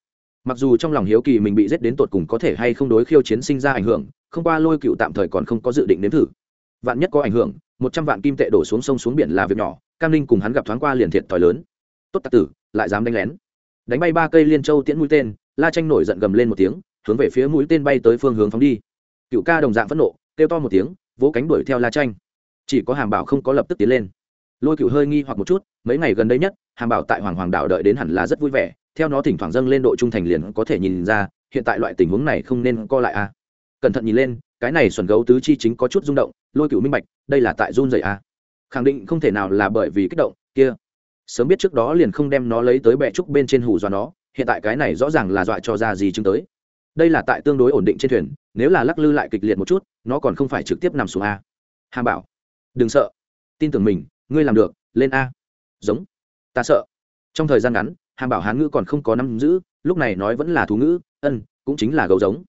Mặc dù trong lòng hiếu kỳ mình bị giết đến tột cùng có thể hay không đối khiêu chiến sinh ra ảnh hưởng, không qua lôi cựu tạm thời còn không có dự định nếm thử. Vạn nhất có ảnh hưởng, một trăm vạn kim tệ đổ xuống sông xuống biển là việc nhỏ, cam linh cùng hắn gặp thoáng qua liền thiệt thòi lớn. Tốt tạc tử, lại dám đánh lén. Đánh bay ba cây liên châu tiễn mũi tên, la tranh nổi giận gầm lên một tiếng, hướng về phía mũi tên bay tới phương hướng phóng đi cựu ca đồng dạng phẫn nộ, kêu to một tiếng, vỗ cánh đuổi theo la tranh chỉ có hàm bảo không có lập tức tiến lên lôi cựu hơi nghi hoặc một chút, mấy ngày gần đây nhất, hàm bảo tại hoàng hoàng đảo đợi đến hẳn là rất vui vẻ, theo nó thỉnh thoảng dâng lên độ trung thành liền có thể nhìn ra, hiện tại loại tình huống này không nên co lại a à. cẩn thận nhìn lên, cái này xuẩn gấu tứ chi chính có chút rung động, lôi cựu minh bạch, đây là tại run dậy a à. khẳng định không thể nào là bởi vì kích động, kia sớm biết trước đó liền không đem nó lấy tới bệ trúc bên trên hù dọa nó, hiện tại cái này rõ ràng là dọa cho ra gì chứng tới đây là tại tương đối ổn định trên thuyền, nếu là lắc lư lại kịch liệt một chút, nó còn không phải trực tiếp nằm xuống a. Hàm bảo, đừng sợ. Tin tưởng mình, ngươi làm được, lên a. Giống. Ta sợ. Trong thời gian ngắn, hàm bảo hán ngữ còn không có nắm giữ, lúc này nói vẫn là thú ngữ, ân, cũng chính là gấu giống.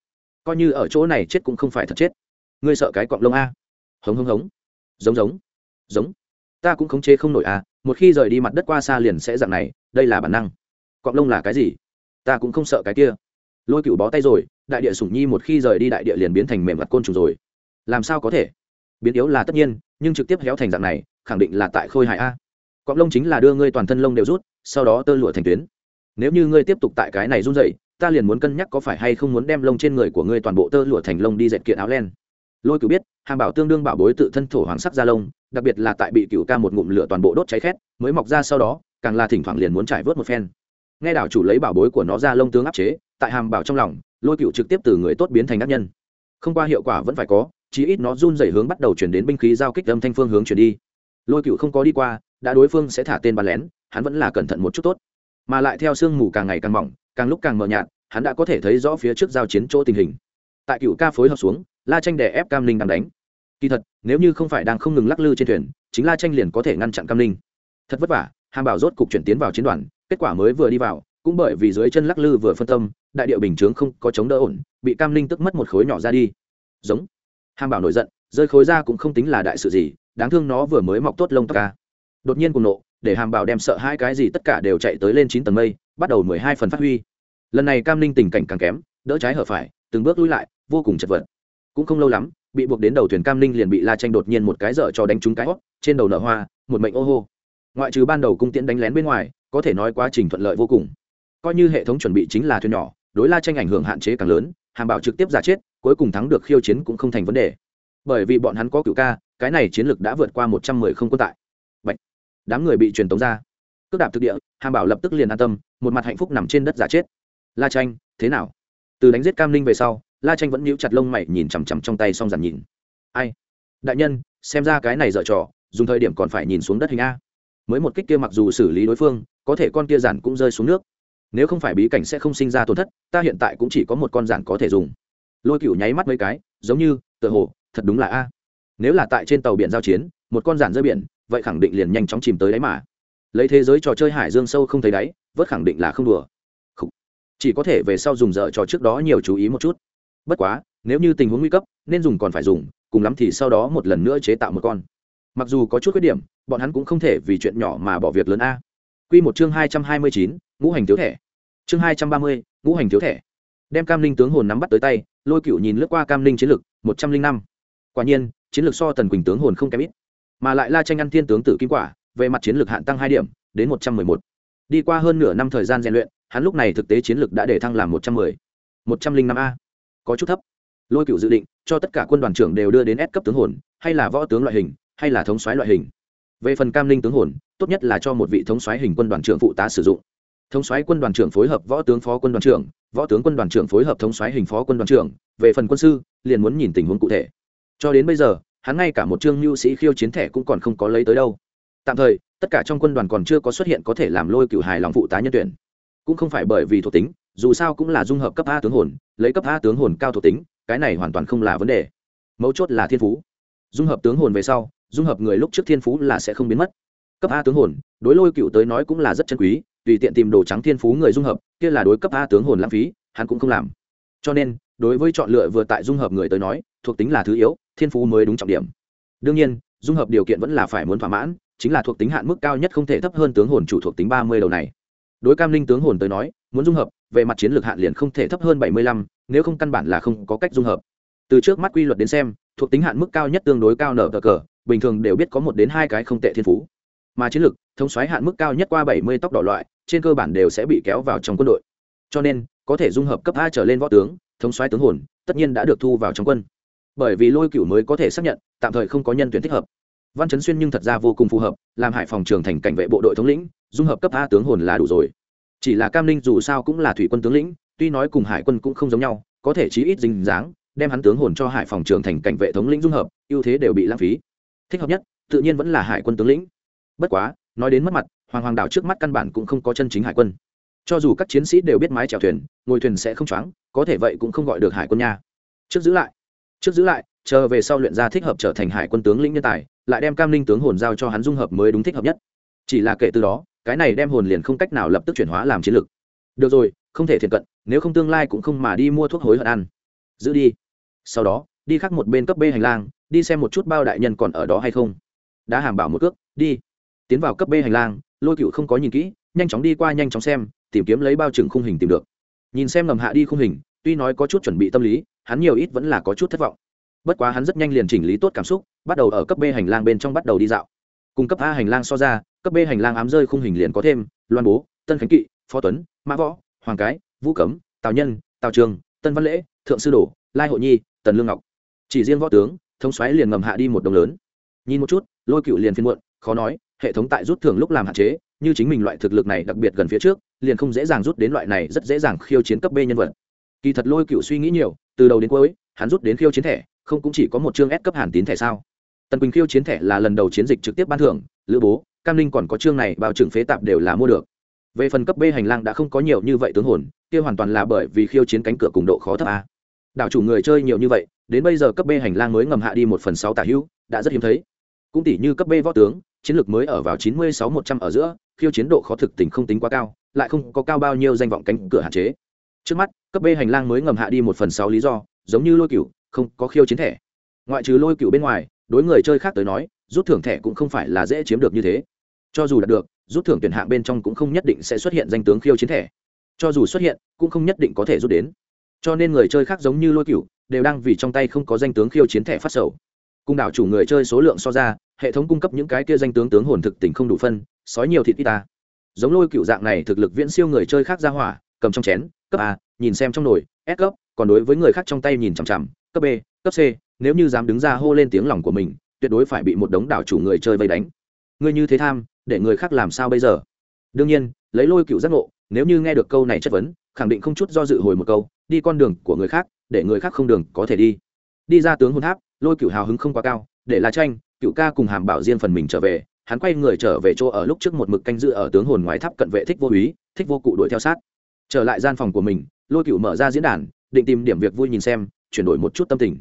Coi như ở chỗ này chết cũng không phải thật chết. Ngươi sợ cái cọng lông a. Hống hống hống. Giống giống. Giống. Ta cũng khống chế không nổi a, một khi rời đi mặt đất qua xa liền sẽ dạng này, đây là bản năng. Cọng lông là cái gì? Ta cũng không sợ cái kia lôi cựu bó tay rồi, đại địa sủng nhi một khi rời đi đại địa liền biến thành mềm mặt côn trùng rồi. Làm sao có thể? Biến yếu là tất nhiên, nhưng trực tiếp héo thành dạng này, khẳng định là tại khôi hại a. Cọng lông chính là đưa ngươi toàn thân lông đều rút, sau đó tơ lụa thành tuyến. Nếu như ngươi tiếp tục tại cái này run dậy ta liền muốn cân nhắc có phải hay không muốn đem lông trên người của ngươi toàn bộ tơ lụa thành lông đi dệt kiện áo len. Lôi cửu biết, hàm bảo tương đương bảo bối tự thân thổ hoàng sắc da lông, đặc biệt là tại bị cửu ca một ngụm lửa toàn bộ đốt cháy khét, mới mọc ra sau đó, càng là thỉnh thoảng liền muốn trải vớt một phen nghe đảo chủ lấy bảo bối của nó ra lông tướng áp chế, tại hàm bảo trong lòng, lôi cựu trực tiếp từ người tốt biến thành ác nhân. Không qua hiệu quả vẫn phải có, chí ít nó run dày hướng bắt đầu chuyển đến binh khí giao kích âm thanh phương hướng chuyển đi. Lôi cựu không có đi qua, đã đối phương sẽ thả tên bắn lén, hắn vẫn là cẩn thận một chút tốt. Mà lại theo sương mù càng ngày càng mỏng, càng lúc càng mờ nhạt, hắn đã có thể thấy rõ phía trước giao chiến chỗ tình hình. Tại cựu ca phối hợp xuống, la tranh đè ép cam linh đang đánh. Kỳ thật, nếu như không phải đang không ngừng lắc lư trên thuyền, chính la tranh liền có thể ngăn chặn cam linh thật vất vả, hàm bảo rốt cục chuyển tiến vào chiến đoàn kết quả mới vừa đi vào, cũng bởi vì dưới chân lắc lư vừa phân tâm, đại điệu bình chướng không có chống đỡ ổn, bị cam linh tức mất một khối nhỏ ra đi. Giống. Hàm bảo nổi giận, rơi khối ra cũng không tính là đại sự gì, đáng thương nó vừa mới mọc tốt lông tóc ca đột nhiên cùng nộ, để hàm bảo đem sợ hai cái gì tất cả đều chạy tới lên chín tầng mây, bắt đầu mười hai phần phát huy. Lần này cam Linh tình cảnh càng kém, đỡ trái hở phải, từng bước lui lại, vô cùng chật vật. Cũng không lâu lắm, bị buộc đến đầu thuyền cam Linh liền bị la tranh đột nhiên một cái dở cho đánh trúng cái hót trên đầu nở hoa, một mệnh ô hô. Ngoại trừ ban đầu cung tiễn đánh lén bên ngoài có thể nói quá trình thuận lợi vô cùng. Coi như hệ thống chuẩn bị chính là thuyền nhỏ, đối la tranh ảnh hưởng hạn chế càng lớn, hàm bảo trực tiếp giả chết, cuối cùng thắng được khiêu chiến cũng không thành vấn đề. Bởi vì bọn hắn có cựu ca, cái này chiến lược đã vượt qua một trăm mười không quân tại. Bạch. đám người bị truyền tống ra. Cước đạp thực địa, hàm bảo lập tức liền an tâm, một mặt hạnh phúc nằm trên đất giả chết. La tranh, thế nào? Từ đánh giết cam linh về sau, la tranh vẫn níu chặt lông mày nhìn chằm chằm trong tay xong dàn nhìn. Ai? Đại nhân, xem ra cái này dở trò, dùng thời điểm còn phải nhìn xuống đất hình a. Mới một kích kia mặc dù xử lý đối phương có thể con kia giản cũng rơi xuống nước. Nếu không phải bí cảnh sẽ không sinh ra tổn thất, ta hiện tại cũng chỉ có một con giản có thể dùng. Lôi cựu nháy mắt mấy cái, giống như, tựa hồ, thật đúng là a. Nếu là tại trên tàu biển giao chiến, một con giản rơi biển, vậy khẳng định liền nhanh chóng chìm tới đáy mà. Lấy thế giới trò chơi hải dương sâu không thấy đáy, vớt khẳng định là không đùa. Chỉ có thể về sau dùng dở trò trước đó nhiều chú ý một chút. Bất quá, nếu như tình huống nguy cấp, nên dùng còn phải dùng, cùng lắm thì sau đó một lần nữa chế tạo một con. Mặc dù có chút khuyết điểm, bọn hắn cũng không thể vì chuyện nhỏ mà bỏ việc lớn a. Quy một chương hai trăm hai mươi chín, ngũ hành thiếu thẻ chương hai trăm ba mươi, ngũ hành thiếu thẻ đem cam linh tướng hồn nắm bắt tới tay, lôi cựu nhìn lướt qua cam linh chiến lược một trăm linh năm. Quả nhiên, chiến lược so tần quỳnh tướng hồn không kém ít. Mà lại la tranh ăn thiên tướng tử kim quả, về mặt chiến lược hạn tăng hai điểm, đến một trăm mười một. Đi qua hơn nửa năm thời gian rèn luyện, hắn lúc này thực tế chiến lược đã để thăng làm một trăm mười. một trăm linh năm a. Có chút thấp. Lôi cựu dự định, cho tất cả quân đoàn trưởng đều đưa đến S cấp tướng hồn, hay là võ tướng loại hình, hay là thống soái loại hình về phần cam linh tướng hồn, tốt nhất là cho một vị thống soái hình quân đoàn trưởng phụ tá sử dụng. Thống soái quân đoàn trưởng phối hợp võ tướng phó quân đoàn trưởng, võ tướng quân đoàn trưởng phối hợp thống soái hình phó quân đoàn trưởng, về phần quân sư, liền muốn nhìn tình huống cụ thể. Cho đến bây giờ, hắn ngay cả một chương mưu sĩ khiêu chiến thẻ cũng còn không có lấy tới đâu. Tạm thời, tất cả trong quân đoàn còn chưa có xuất hiện có thể làm lôi cựu hài lòng phụ tá nhân tuyển. Cũng không phải bởi vì thuộc tính, dù sao cũng là dung hợp cấp a tướng hồn, lấy cấp a tướng hồn cao thuộc tính, cái này hoàn toàn không là vấn đề. Mấu chốt là thiên phú. Dung hợp tướng hồn về sau dung hợp người lúc trước thiên phú là sẽ không biến mất. Cấp a tướng hồn, đối lôi cựu tới nói cũng là rất chân quý, tùy tiện tìm đồ trắng thiên phú người dung hợp, kia là đối cấp a tướng hồn lãng phí, hắn cũng không làm. Cho nên, đối với chọn lựa vừa tại dung hợp người tới nói, thuộc tính là thứ yếu, thiên phú mới đúng trọng điểm. Đương nhiên, dung hợp điều kiện vẫn là phải muốn thỏa mãn, chính là thuộc tính hạn mức cao nhất không thể thấp hơn tướng hồn chủ thuộc tính ba mươi đầu này. Đối cam linh tướng hồn tới nói, muốn dung hợp, về mặt chiến lược hạn liền không thể thấp hơn bảy mươi lăm, nếu không căn bản là không có cách dung hợp. Từ trước mắt quy luật đến xem, thuộc tính hạn mức cao nhất tương đối cao nở cờ cờ bình thường đều biết có một đến hai cái không tệ thiên phú. Mà chiến lược, thống xoáy hạn mức cao nhất qua bảy mươi tốc độ loại, trên cơ bản đều sẽ bị kéo vào trong quân đội. Cho nên, có thể dung hợp cấp a trở lên võ tướng, thống xoáy tướng hồn, tất nhiên đã được thu vào trong quân. Bởi vì lôi cửu mới có thể xác nhận, tạm thời không có nhân tuyển thích hợp. Văn chấn xuyên nhưng thật ra vô cùng phù hợp, làm hải phòng trường thành cảnh vệ bộ đội thống lĩnh, dung hợp cấp a tướng hồn là đủ rồi. Chỉ là cam ninh dù sao cũng là thủy quân tướng lĩnh, tuy nói cùng hải quân cũng không giống nhau, có thể chí ít dình dáng, đem hắn tướng hồn cho hải phòng trường thành cảnh vệ thống lĩnh dung hợp, ưu thế đều bị lãng phí thích hợp nhất, tự nhiên vẫn là hải quân tướng lĩnh. Bất quá, nói đến mất mặt, hoàng hoàng đảo trước mắt căn bản cũng không có chân chính hải quân. Cho dù các chiến sĩ đều biết mái chèo thuyền, ngồi thuyền sẽ không choáng, có thể vậy cũng không gọi được hải quân nha. Trước giữ lại, trước giữ lại, chờ về sau luyện ra thích hợp trở thành hải quân tướng lĩnh nhân tài, lại đem cam linh tướng hồn giao cho hắn dung hợp mới đúng thích hợp nhất. Chỉ là kể từ đó, cái này đem hồn liền không cách nào lập tức chuyển hóa làm chiến lược được rồi, không thể thiện cận, nếu không tương lai cũng không mà đi mua thuốc hối hận ăn. Giữ đi. Sau đó, đi khắc một bên cấp b hành lang đi xem một chút bao đại nhân còn ở đó hay không. Đã hàm bảo một cước, đi. Tiến vào cấp b hành lang, lôi cựu không có nhìn kỹ, nhanh chóng đi qua nhanh chóng xem, tìm kiếm lấy bao trừng khung hình tìm được. Nhìn xem ngầm hạ đi khung hình, tuy nói có chút chuẩn bị tâm lý, hắn nhiều ít vẫn là có chút thất vọng. Bất quá hắn rất nhanh liền chỉnh lý tốt cảm xúc, bắt đầu ở cấp b hành lang bên trong bắt đầu đi dạo. Cùng cấp a hành lang so ra, cấp b hành lang ám rơi khung hình liền có thêm, loan bố, tân khánh kỵ, phó tuấn, mã võ, hoàng cái, vũ cấm, tào nhân, tào trường, tân văn lễ, thượng sư đồ, lai hội nhi, tần lương ngọc. Chỉ riêng võ tướng thống xoáy liền ngầm hạ đi một đồng lớn. Nhìn một chút, lôi cựu liền phiên muộn, khó nói, hệ thống tại rút thưởng lúc làm hạn chế, như chính mình loại thực lực này đặc biệt gần phía trước, liền không dễ dàng rút đến loại này rất dễ dàng khiêu chiến cấp b nhân vật. Kỳ thật lôi cựu suy nghĩ nhiều, từ đầu đến cuối, hắn rút đến khiêu chiến thẻ, không cũng chỉ có một chương S cấp hàn tín thẻ sao? Tần quỳnh khiêu chiến thẻ là lần đầu chiến dịch trực tiếp ban thưởng, lữ bố, cam linh còn có chương này bao trừng phế tạp đều là mua được. Về phần cấp b hành lang đã không có nhiều như vậy tướng hồn, kia hoàn toàn là bởi vì khiêu chiến cánh cửa cùng độ khó thấp a đảo chủ người chơi nhiều như vậy, đến bây giờ cấp b hành lang mới ngầm hạ đi một phần sáu tả hữu, đã rất hiếm thấy. Cũng tỷ như cấp b võ tướng, chiến lược mới ở vào chín mươi sáu một trăm ở giữa, khiêu chiến độ khó thực tình không tính quá cao, lại không có cao bao nhiêu danh vọng cánh cửa hạn chế. Trước mắt, cấp b hành lang mới ngầm hạ đi một phần sáu lý do, giống như lôi cựu không có khiêu chiến thẻ. Ngoại trừ lôi cựu bên ngoài, đối người chơi khác tới nói, rút thưởng thẻ cũng không phải là dễ chiếm được như thế. Cho dù đạt được, rút thưởng tuyển hạng bên trong cũng không nhất định sẽ xuất hiện danh tướng khiêu chiến thẻ. Cho dù xuất hiện, cũng không nhất định có thể rút đến cho nên người chơi khác giống như lôi cựu đều đang vì trong tay không có danh tướng khiêu chiến thẻ phát sầu. Cung đảo chủ người chơi số lượng so ra, hệ thống cung cấp những cái kia danh tướng tướng hồn thực tình không đủ phân, sói nhiều thịt ít ta. Giống lôi cựu dạng này thực lực viễn siêu người chơi khác ra hỏa, cầm trong chén, cấp a, nhìn xem trong nồi, s cấp, còn đối với người khác trong tay nhìn chằm chằm, cấp b, cấp c, nếu như dám đứng ra hô lên tiếng lòng của mình, tuyệt đối phải bị một đống đảo chủ người chơi vây đánh. Ngươi như thế tham, để người khác làm sao bây giờ? Đương nhiên, lấy lôi cựu giác ngộ, nếu như nghe được câu này chất vấn, khẳng định không chút do dự hồi một câu đi con đường của người khác, để người khác không đường có thể đi. Đi ra tướng hôn tháp, lôi cựu hào hứng không quá cao, để la tranh cựu ca cùng hàm bảo riêng phần mình trở về, hắn quay người trở về chỗ ở lúc trước một mực canh giữ ở tướng hồn ngoài tháp cận vệ thích vô úy, thích vô cụ đuổi theo sát. Trở lại gian phòng của mình, lôi cựu mở ra diễn đàn, định tìm điểm việc vui nhìn xem, chuyển đổi một chút tâm tình.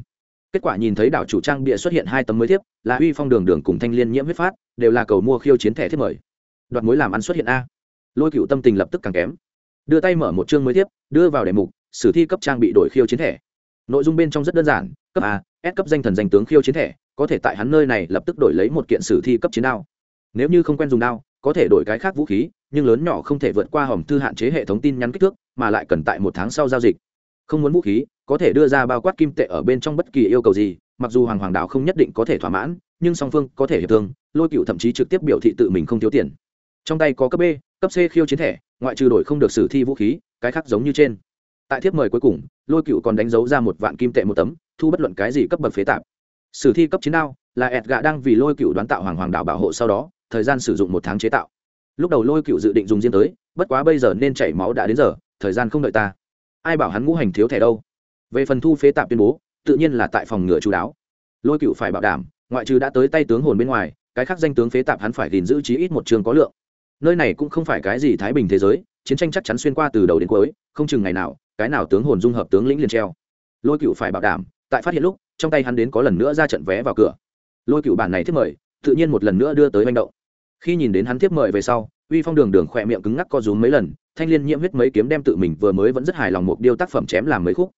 Kết quả nhìn thấy đảo chủ trang bịa xuất hiện hai tấm mới thiếp, là uy phong đường đường cùng thanh liên nhiễm huyết phát, đều là cầu mua khiêu chiến thẻ thiết mời. Đoạt mối làm ăn xuất hiện a. Lôi cựu tâm tình lập tức càng kém. Đưa tay mở một chương mới thiếp, đưa vào đề mục sử thi cấp trang bị đổi khiêu chiến thẻ. Nội dung bên trong rất đơn giản, cấp a, s cấp danh thần danh tướng khiêu chiến thẻ, có thể tại hắn nơi này lập tức đổi lấy một kiện sử thi cấp chiến đao. Nếu như không quen dùng đao, có thể đổi cái khác vũ khí, nhưng lớn nhỏ không thể vượt qua hòm thư hạn chế hệ thống tin nhắn kích thước, mà lại cần tại một tháng sau giao dịch. Không muốn vũ khí, có thể đưa ra bao quát kim tệ ở bên trong bất kỳ yêu cầu gì, mặc dù hoàng hoàng đạo không nhất định có thể thỏa mãn, nhưng song phương có thể hiệp thương, lôi cựu thậm chí trực tiếp biểu thị tự mình không thiếu tiền. Trong tay có cấp b, cấp c khiêu chiến thẻ, ngoại trừ đổi không được sử thi vũ khí, cái khác giống như trên tại thiếp mời cuối cùng, lôi cựu còn đánh dấu ra một vạn kim tệ một tấm, thu bất luận cái gì cấp bậc phế tạp. Sử thi cấp chiến đao là ẹt gạ đang vì lôi cựu đoán tạo hoàng hoàng đảo bảo hộ sau đó, thời gian sử dụng một tháng chế tạo. Lúc đầu lôi cựu dự định dùng riêng tới, bất quá bây giờ nên chảy máu đã đến giờ, thời gian không đợi ta. Ai bảo hắn ngũ hành thiếu thẻ đâu? Về phần thu phế tạp tuyên bố, tự nhiên là tại phòng ngựa chú đáo. Lôi cựu phải bảo đảm, ngoại trừ đã tới tay tướng hồn bên ngoài, cái khác danh tướng phế tạp hắn phải gìn giữ chí ít một trường có lượng. Nơi này cũng không phải cái gì thái bình thế giới, chiến tranh chắc chắn xuyên qua từ đầu đến cuối, không chừng ngày nào cái nào tướng hồn dung hợp tướng lĩnh liền treo. Lôi cựu phải bảo đảm, tại phát hiện lúc, trong tay hắn đến có lần nữa ra trận vé vào cửa. Lôi cựu bản này thiết mời, tự nhiên một lần nữa đưa tới manh động. Khi nhìn đến hắn tiếp mời về sau, uy phong đường đường khỏe miệng cứng ngắc co rúm mấy lần, thanh liên nhiễm huyết mấy kiếm đem tự mình vừa mới vẫn rất hài lòng một điêu tác phẩm chém làm mấy khúc.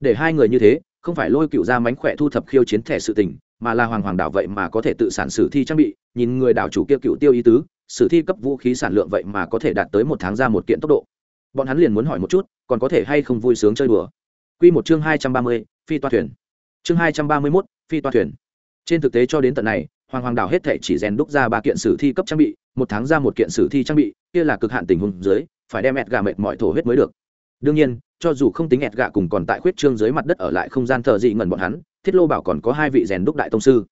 Để hai người như thế, không phải lôi cựu ra mánh khỏe thu thập khiêu chiến thẻ sự tình, mà là hoàng hoàng đảo vậy mà có thể tự sản sử thi trang bị, nhìn người đảo chủ kia cựu tiêu ý tứ, sử thi cấp vũ khí sản lượng vậy mà có thể đạt tới một tháng ra một kiện tốc độ bọn hắn liền muốn hỏi một chút, còn có thể hay không vui sướng chơi đùa. Q một chương hai trăm ba mươi, phi toa thuyền. Chương hai trăm ba mươi mốt, phi toa thuyền. Trên thực tế cho đến tận này, hoàng hoàng đảo hết thể chỉ rèn đúc ra ba kiện sử thi cấp trang bị, một tháng ra một kiện sử thi trang bị, kia là cực hạn tình huống dưới, phải đem ẹt gà mệt mọi thổ huyết mới được. Đương nhiên, cho dù không tính ẹt gà cùng còn tại khuyết trương dưới mặt đất ở lại không gian thờ dị ngẩn bọn hắn, thiết lô bảo còn có hai vị rèn đúc đại tông sư.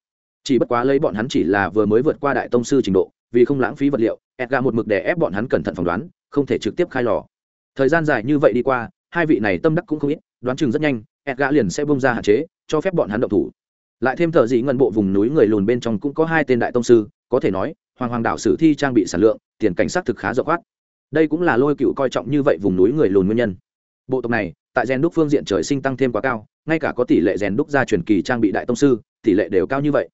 Chỉ bất quá lấy bọn hắn chỉ là vừa mới vượt qua đại tông sư trình độ, vì không lãng phí vật liệu ẹt gà một mực để ép bọn hắn cẩn thận phỏng đoán, không thể trực tiếp khai lò thời gian dài như vậy đi qua, hai vị này tâm đắc cũng không ít, đoán chừng rất nhanh ẹt gã liền sẽ bông ra hạn chế, cho phép bọn hắn động thủ. Lại thêm thợ dị ngân bộ vùng núi người lùn bên trong cũng có hai tên đại tông sư, có thể nói, hoàng hoàng đảo sử thi trang bị sản lượng, tiền cảnh sát thực khá rộng khoát. Đây cũng là lôi cựu coi trọng như vậy vùng núi người lùn nguyên nhân. Bộ tộc này, tại rèn đúc phương diện trời sinh tăng thêm quá cao, ngay cả có tỷ lệ rèn đúc ra truyền kỳ trang bị đại tông sư, tỷ lệ đều cao như vậy.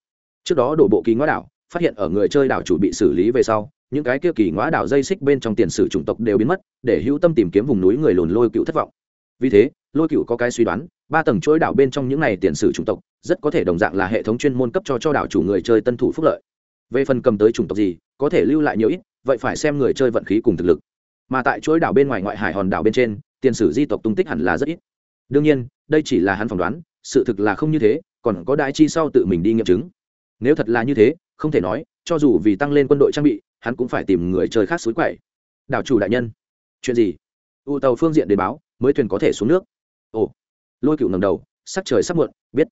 Trước đó đổ bộ kỳ ngõ đảo, phát hiện ở người chơi đảo chủ bị xử lý về sau những cái kia kỳ ngõa đảo dây xích bên trong tiền sử chủng tộc đều biến mất, để hữu tâm tìm kiếm vùng núi người lùn lôi cựu thất vọng. Vì thế, lôi cựu có cái suy đoán, ba tầng chuỗi đảo bên trong những này tiền sử chủng tộc, rất có thể đồng dạng là hệ thống chuyên môn cấp cho cho đảo chủ người chơi tân thủ phúc lợi. Về phần cầm tới chủng tộc gì, có thể lưu lại nhiều ít, vậy phải xem người chơi vận khí cùng thực lực. Mà tại chuỗi đảo bên ngoài ngoại hải hòn đảo bên trên, tiền sử di tộc tung tích hẳn là rất ít. Đương nhiên, đây chỉ là hắn phỏng đoán, sự thực là không như thế, còn có đại chi sau tự mình đi nghiệm chứng nếu thật là như thế, không thể nói, cho dù vì tăng lên quân đội trang bị, hắn cũng phải tìm người chơi khác suối quậy. Đảo chủ đại nhân. Chuyện gì? U tàu phương diện đến báo, mới thuyền có thể xuống nước. Ồ. Lôi cựu ngầm đầu, sắc trời sắp muộn, biết.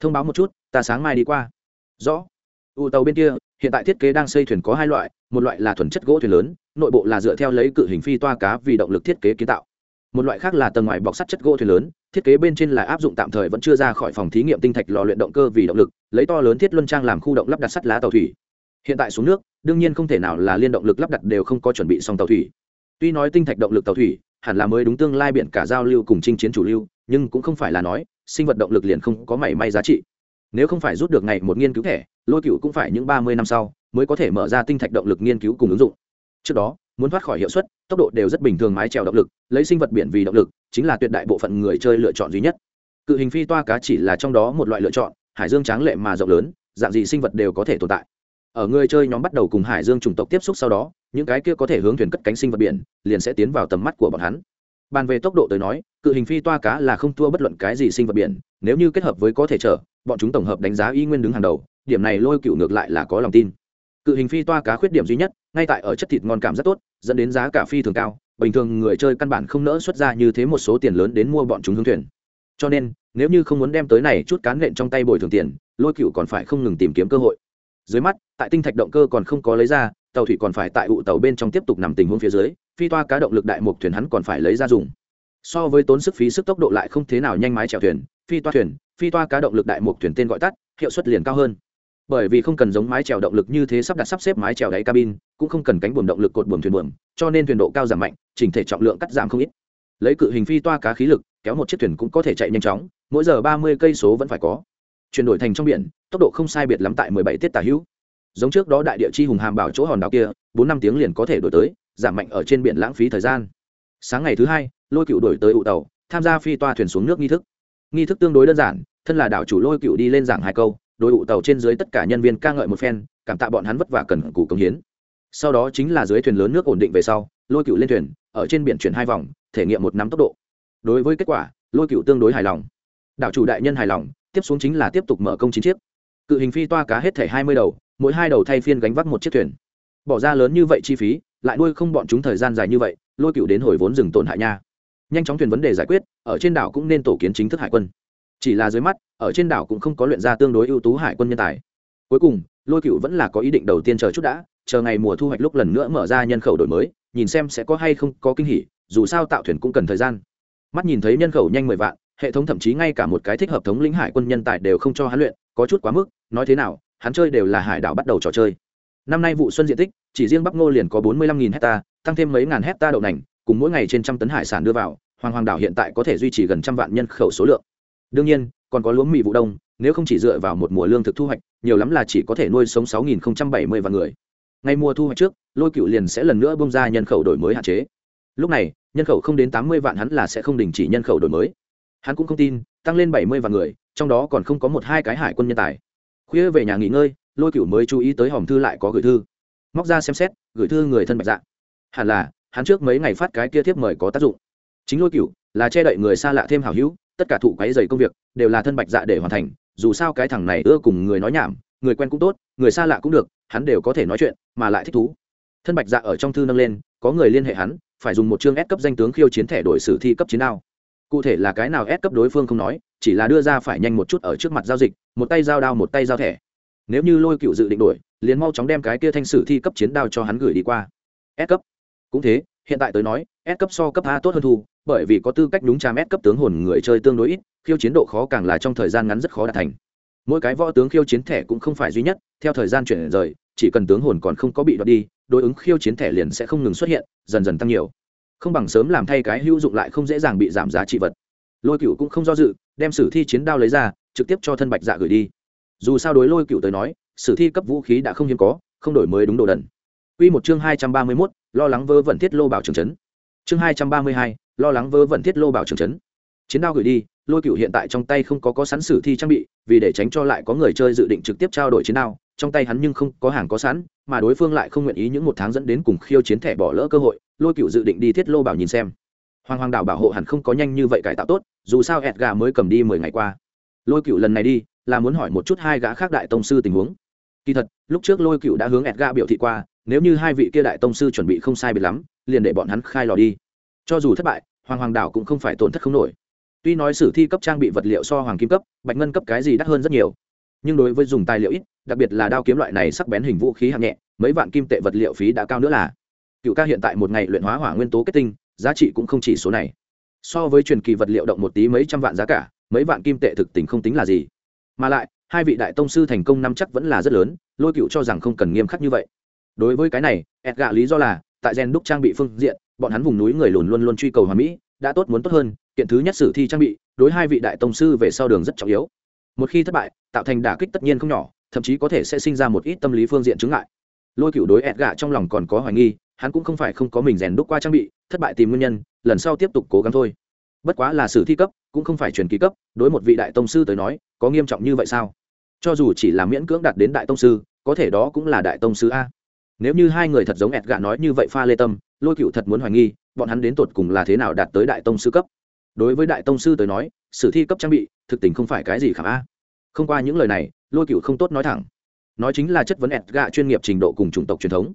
Thông báo một chút, ta sáng mai đi qua. Rõ. U tàu bên kia, hiện tại thiết kế đang xây thuyền có hai loại, một loại là thuần chất gỗ thuyền lớn, nội bộ là dựa theo lấy cự hình phi toa cá vì động lực thiết kế kiến tạo. Một loại khác là tầng ngoài bọc sắt chất gỗ thuyền lớn thiết kế bên trên là áp dụng tạm thời vẫn chưa ra khỏi phòng thí nghiệm tinh thạch lò luyện động cơ vì động lực, lấy to lớn thiết luân trang làm khu động lắp đặt sắt lá tàu thủy. Hiện tại xuống nước, đương nhiên không thể nào là liên động lực lắp đặt đều không có chuẩn bị xong tàu thủy. Tuy nói tinh thạch động lực tàu thủy hẳn là mới đúng tương lai biển cả giao lưu cùng chinh chiến chủ lưu, nhưng cũng không phải là nói, sinh vật động lực liền không có mảy may giá trị. Nếu không phải rút được ngày một nghiên cứu thẻ, lôi cựu cũng phải những ba mươi năm sau mới có thể mở ra tinh thạch động lực nghiên cứu cùng ứng dụng. Trước đó muốn thoát khỏi hiệu suất tốc độ đều rất bình thường mái trèo động lực lấy sinh vật biển vì động lực chính là tuyệt đại bộ phận người chơi lựa chọn duy nhất. Cự hình phi toa cá chỉ là trong đó một loại lựa chọn hải dương tráng lệ mà rộng lớn dạng gì sinh vật đều có thể tồn tại. Ở người chơi nhóm bắt đầu cùng hải dương chủng tộc tiếp xúc sau đó những cái kia có thể hướng thuyền cất cánh sinh vật biển liền sẽ tiến vào tầm mắt của bọn hắn. Bàn về tốc độ tới nói cự hình phi toa cá là không thua bất luận cái gì sinh vật biển nếu như kết hợp với có thể chở, bọn chúng tổng hợp đánh giá y nguyên đứng hàng đầu điểm này lôi cựu ngược lại là có lòng tin cự hình phi toa cá khuyết điểm duy nhất, ngay tại ở chất thịt ngon cảm rất tốt, dẫn đến giá cả phi thường cao, bình thường người chơi căn bản không nỡ xuất ra như thế một số tiền lớn đến mua bọn chúng hướng thuyền. Cho nên, nếu như không muốn đem tới này chút cán nện trong tay bồi thường tiền, lôi cựu còn phải không ngừng tìm kiếm cơ hội. Dưới mắt, tại tinh thạch động cơ còn không có lấy ra, tàu thủy còn phải tại ụ tàu bên trong tiếp tục nằm tình huống phía dưới, phi toa cá động lực đại mục thuyền hắn còn phải lấy ra dùng. So với tốn sức phí sức tốc độ lại không thế nào nhanh mái chèo thuyền, phi toa thuyền, phi toa cá động lực đại mục thuyền tên gọi tắt, hiệu suất liền cao hơn bởi vì không cần giống mái trèo động lực như thế sắp đặt sắp xếp mái trèo đáy cabin, cũng không cần cánh buồm động lực cột buồm thuyền buồm, cho nên thuyền độ cao giảm mạnh, chỉnh thể trọng lượng cắt giảm không ít. Lấy cự hình phi toa cá khí lực, kéo một chiếc thuyền cũng có thể chạy nhanh chóng, mỗi giờ ba mươi cây số vẫn phải có. Chuyển đổi thành trong biển, tốc độ không sai biệt lắm tại mười bảy tiết tả hữu. Giống trước đó đại địa chi hùng hàm bảo chỗ hòn đảo kia, bốn năm tiếng liền có thể đổi tới, giảm mạnh ở trên biển lãng phí thời gian. Sáng ngày thứ hai, lôi cựu đổi tới ụ tàu, tham gia phi toa thuyền xuống nước nghi thức. Nghi thức tương đối đơn giản, thân là đảo chủ lôi cựu đi lên giảng hai câu đội ụ tàu trên dưới tất cả nhân viên ca ngợi một phen, cảm tạ bọn hắn vất vả cần cù công hiến. Sau đó chính là dưới thuyền lớn nước ổn định về sau, lôi cựu lên thuyền, ở trên biển chuyển hai vòng, thể nghiệm một năm tốc độ. Đối với kết quả, lôi cựu tương đối hài lòng. Đảo chủ đại nhân hài lòng, tiếp xuống chính là tiếp tục mở công chín chiếc. Cự hình phi toa cá hết thể hai mươi đầu, mỗi hai đầu thay phiên gánh vác một chiếc thuyền. Bỏ ra lớn như vậy chi phí, lại nuôi không bọn chúng thời gian dài như vậy, lôi cựu đến hồi vốn rừng tổn hại nha. Nhanh chóng thuyền vấn đề giải quyết, ở trên đảo cũng nên tổ kiến chính thức hải quân chỉ là dưới mắt, ở trên đảo cũng không có luyện ra tương đối ưu tú hải quân nhân tài. Cuối cùng, lôi cựu vẫn là có ý định đầu tiên chờ chút đã, chờ ngày mùa thu hoạch lúc lần nữa mở ra nhân khẩu đổi mới, nhìn xem sẽ có hay không có kinh hỉ, dù sao tạo thuyền cũng cần thời gian. Mắt nhìn thấy nhân khẩu nhanh mười vạn, hệ thống thậm chí ngay cả một cái thích hợp thống lĩnh hải quân nhân tài đều không cho hắn luyện, có chút quá mức, nói thế nào, hắn chơi đều là hải đảo bắt đầu trò chơi. Năm nay vụ xuân diện tích, chỉ riêng bắc ngô liền có bốn mươi lăm nghìn hecta, tăng thêm mấy ngàn hecta đậu nành, cùng mỗi ngày trên trăm tấn hải sản đưa vào, hoàng hoàng đảo hiện tại có thể duy trì gần trăm vạn nhân khẩu số lượng đương nhiên, còn có lúa mì vụ đông, nếu không chỉ dựa vào một mùa lương thực thu hoạch, nhiều lắm là chỉ có thể nuôi sống sáu nghìn bảy mươi vạn người. Ngay mùa thu hoạch trước, lôi cựu liền sẽ lần nữa bông ra nhân khẩu đổi mới hạn chế. Lúc này, nhân khẩu không đến tám mươi vạn hắn là sẽ không đình chỉ nhân khẩu đổi mới. Hắn cũng không tin, tăng lên bảy mươi vạn người, trong đó còn không có một hai cái hải quân nhân tài. Khuya về nhà nghỉ ngơi, lôi cựu mới chú ý tới hòm thư lại có gửi thư. Móc ra xem xét, gửi thư người thân bạch dạ. Hẳn là, hắn trước mấy ngày phát cái kia tiếp mời có tác dụng. Chính lôi cựu, là che đậy người xa lạ thêm hào hữu tất cả thụ quáy dày công việc đều là thân bạch dạ để hoàn thành, dù sao cái thằng này ưa cùng người nói nhảm, người quen cũng tốt, người xa lạ cũng được, hắn đều có thể nói chuyện, mà lại thích thú. Thân bạch dạ ở trong thư nâng lên, có người liên hệ hắn, phải dùng một chương S cấp danh tướng khiêu chiến thẻ đổi sử thi cấp chiến đao. Cụ thể là cái nào S cấp đối phương không nói, chỉ là đưa ra phải nhanh một chút ở trước mặt giao dịch, một tay giao đao một tay giao thẻ. Nếu như lôi cựu dự định đổi, liền mau chóng đem cái kia thanh sử thi cấp chiến đao cho hắn gửi đi qua. S cấp. Cũng thế, hiện tại tới nói, S cấp so cấp A tốt hơn thu bởi vì có tư cách đúng trang mét cấp tướng hồn người chơi tương đối ít khiêu chiến độ khó càng là trong thời gian ngắn rất khó đạt thành. Mỗi cái võ tướng khiêu chiến thẻ cũng không phải duy nhất theo thời gian chuyển rời chỉ cần tướng hồn còn không có bị đoạt đi đối ứng khiêu chiến thẻ liền sẽ không ngừng xuất hiện dần dần tăng nhiều. Không bằng sớm làm thay cái hữu dụng lại không dễ dàng bị giảm giá trị vật. Lôi cựu cũng không do dự đem sử thi chiến đao lấy ra trực tiếp cho thân bạch dạ gửi đi. Dù sao đối lôi cựu tới nói sử thi cấp vũ khí đã không hiếm có không đổi mới đúng đồ đần. Quy một chương hai trăm ba mươi 231, lo lắng vơ vận thiết lô bảo trường trấn. Chương hai trăm ba mươi hai, lo lắng vơ vẩn thiết lô bảo trường trấn. Chiến đao gửi đi, lôi cựu hiện tại trong tay không có có sẵn sử thi trang bị vì để tránh cho lại có người chơi dự định trực tiếp trao đổi chiến đao trong tay hắn nhưng không có hàng có sẵn mà đối phương lại không nguyện ý những một tháng dẫn đến cùng khiêu chiến thẻ bỏ lỡ cơ hội lôi cựu dự định đi thiết lô bảo nhìn xem. Hoàng hoàng đảo bảo hộ hẳn không có nhanh như vậy cải tạo tốt dù sao ẹt gà mới cầm đi mười ngày qua. Lôi cựu lần này đi là muốn hỏi một chút hai gã khác đại tông sư tình huống. Kỳ thật lúc trước lôi cựu đã hướng ẹt gà biểu thị qua nếu như hai vị kia đại tông sư chuẩn bị không sai biệt lắm liền để bọn hắn khai lò đi cho dù thất bại, hoàng hoàng đảo cũng không phải tổn thất không nổi. Tuy nói sử thi cấp trang bị vật liệu so hoàng kim cấp, bạch ngân cấp cái gì đắt hơn rất nhiều. Nhưng đối với dùng tài liệu ít, đặc biệt là đao kiếm loại này sắc bén hình vũ khí hạng nhẹ, mấy vạn kim tệ vật liệu phí đã cao nữa là. Cựu ca hiện tại một ngày luyện hóa hỏa nguyên tố kết tinh, giá trị cũng không chỉ số này. So với truyền kỳ vật liệu động một tí mấy trăm vạn giá cả, mấy vạn kim tệ thực tình không tính là gì. Mà lại, hai vị đại tông sư thành công năm chắc vẫn là rất lớn, lôi cựu cho rằng không cần nghiêm khắc như vậy. Đối với cái này ẹt gạ lý do là, tại gen đúc trang bị phương diện bọn hắn vùng núi người lùn luôn luôn truy cầu hòa mỹ, đã tốt muốn tốt hơn, kiện thứ nhất sử thi trang bị, đối hai vị đại tông sư về sau đường rất trọng yếu. Một khi thất bại, tạo thành đả kích tất nhiên không nhỏ, thậm chí có thể sẽ sinh ra một ít tâm lý phương diện chứng ngại. Lôi cựu đối ẹt gạ trong lòng còn có hoài nghi, hắn cũng không phải không có mình rèn đúc qua trang bị, thất bại tìm nguyên nhân, lần sau tiếp tục cố gắng thôi. Bất quá là sử thi cấp, cũng không phải truyền kỳ cấp, đối một vị đại tông sư tới nói, có nghiêm trọng như vậy sao? Cho dù chỉ là miễn cưỡng đạt đến đại tông sư, có thể đó cũng là đại tông sư a. Nếu như hai người thật giống ẹt gạ nói như vậy pha lê tâm lôi cựu thật muốn hoài nghi, bọn hắn đến tột cùng là thế nào đạt tới đại tông sư cấp. Đối với đại tông sư tới nói, sử thi cấp trang bị, thực tình không phải cái gì khảm a. Không qua những lời này, lôi cựu không tốt nói thẳng. Nói chính là chất vấn ẹt gạ chuyên nghiệp trình độ cùng chủng tộc truyền thống.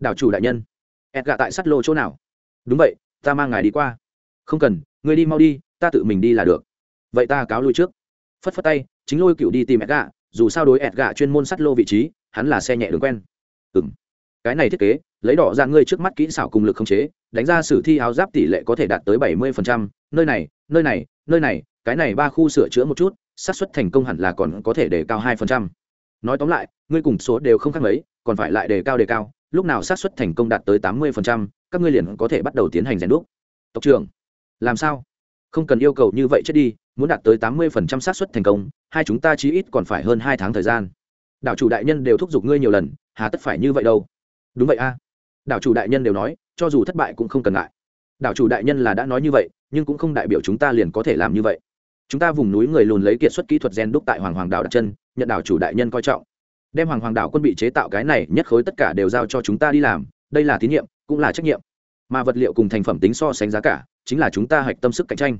Đảo chủ đại nhân ẹt gạ tại sắt lô chỗ nào? Đúng vậy, ta mang ngài đi qua. Không cần người đi mau đi, ta tự mình đi là được. Vậy ta cáo lui trước. Phất phất tay, chính lôi cựu đi tìm ẹt gạ dù sao đối ẹt gạ chuyên môn sắt lô vị trí, hắn là xe nhẹ đường quen. Ừng cái này thiết kế, lấy đỏ ra ngươi trước mắt kỹ xảo cùng lực khống chế, đánh ra sử thi áo giáp tỷ lệ có thể đạt tới bảy mươi nơi này nơi này nơi này, cái này ba khu sửa chữa một chút, xác suất thành công hẳn là còn có thể đề cao hai nói tóm lại, ngươi cùng số đều không khác mấy, còn phải lại đề cao đề cao, lúc nào xác suất thành công đạt tới tám mươi các ngươi liền có thể bắt đầu tiến hành rèn đúc. Tộc trưởng, làm sao? Không cần yêu cầu như vậy chết đi, muốn đạt tới tám mươi xác suất thành công, hai chúng ta chí ít còn phải hơn hai tháng thời gian. Đảo chủ đại nhân đều thúc giục ngươi nhiều lần, hà tất phải như vậy đâu đúng vậy a. Đảo chủ đại nhân đều nói, cho dù thất bại cũng không cần ngại. Đảo chủ đại nhân là đã nói như vậy, nhưng cũng không đại biểu chúng ta liền có thể làm như vậy. Chúng ta vùng núi người lùn lấy kiệt xuất kỹ thuật gen đúc tại hoàng hoàng đảo đặt chân, nhận đảo chủ đại nhân coi trọng. Đem hoàng hoàng đảo quân bị chế tạo cái này nhất khối tất cả đều giao cho chúng ta đi làm, đây là tín nhiệm cũng là trách nhiệm. Mà vật liệu cùng thành phẩm tính so sánh giá cả, chính là chúng ta hạch tâm sức cạnh tranh.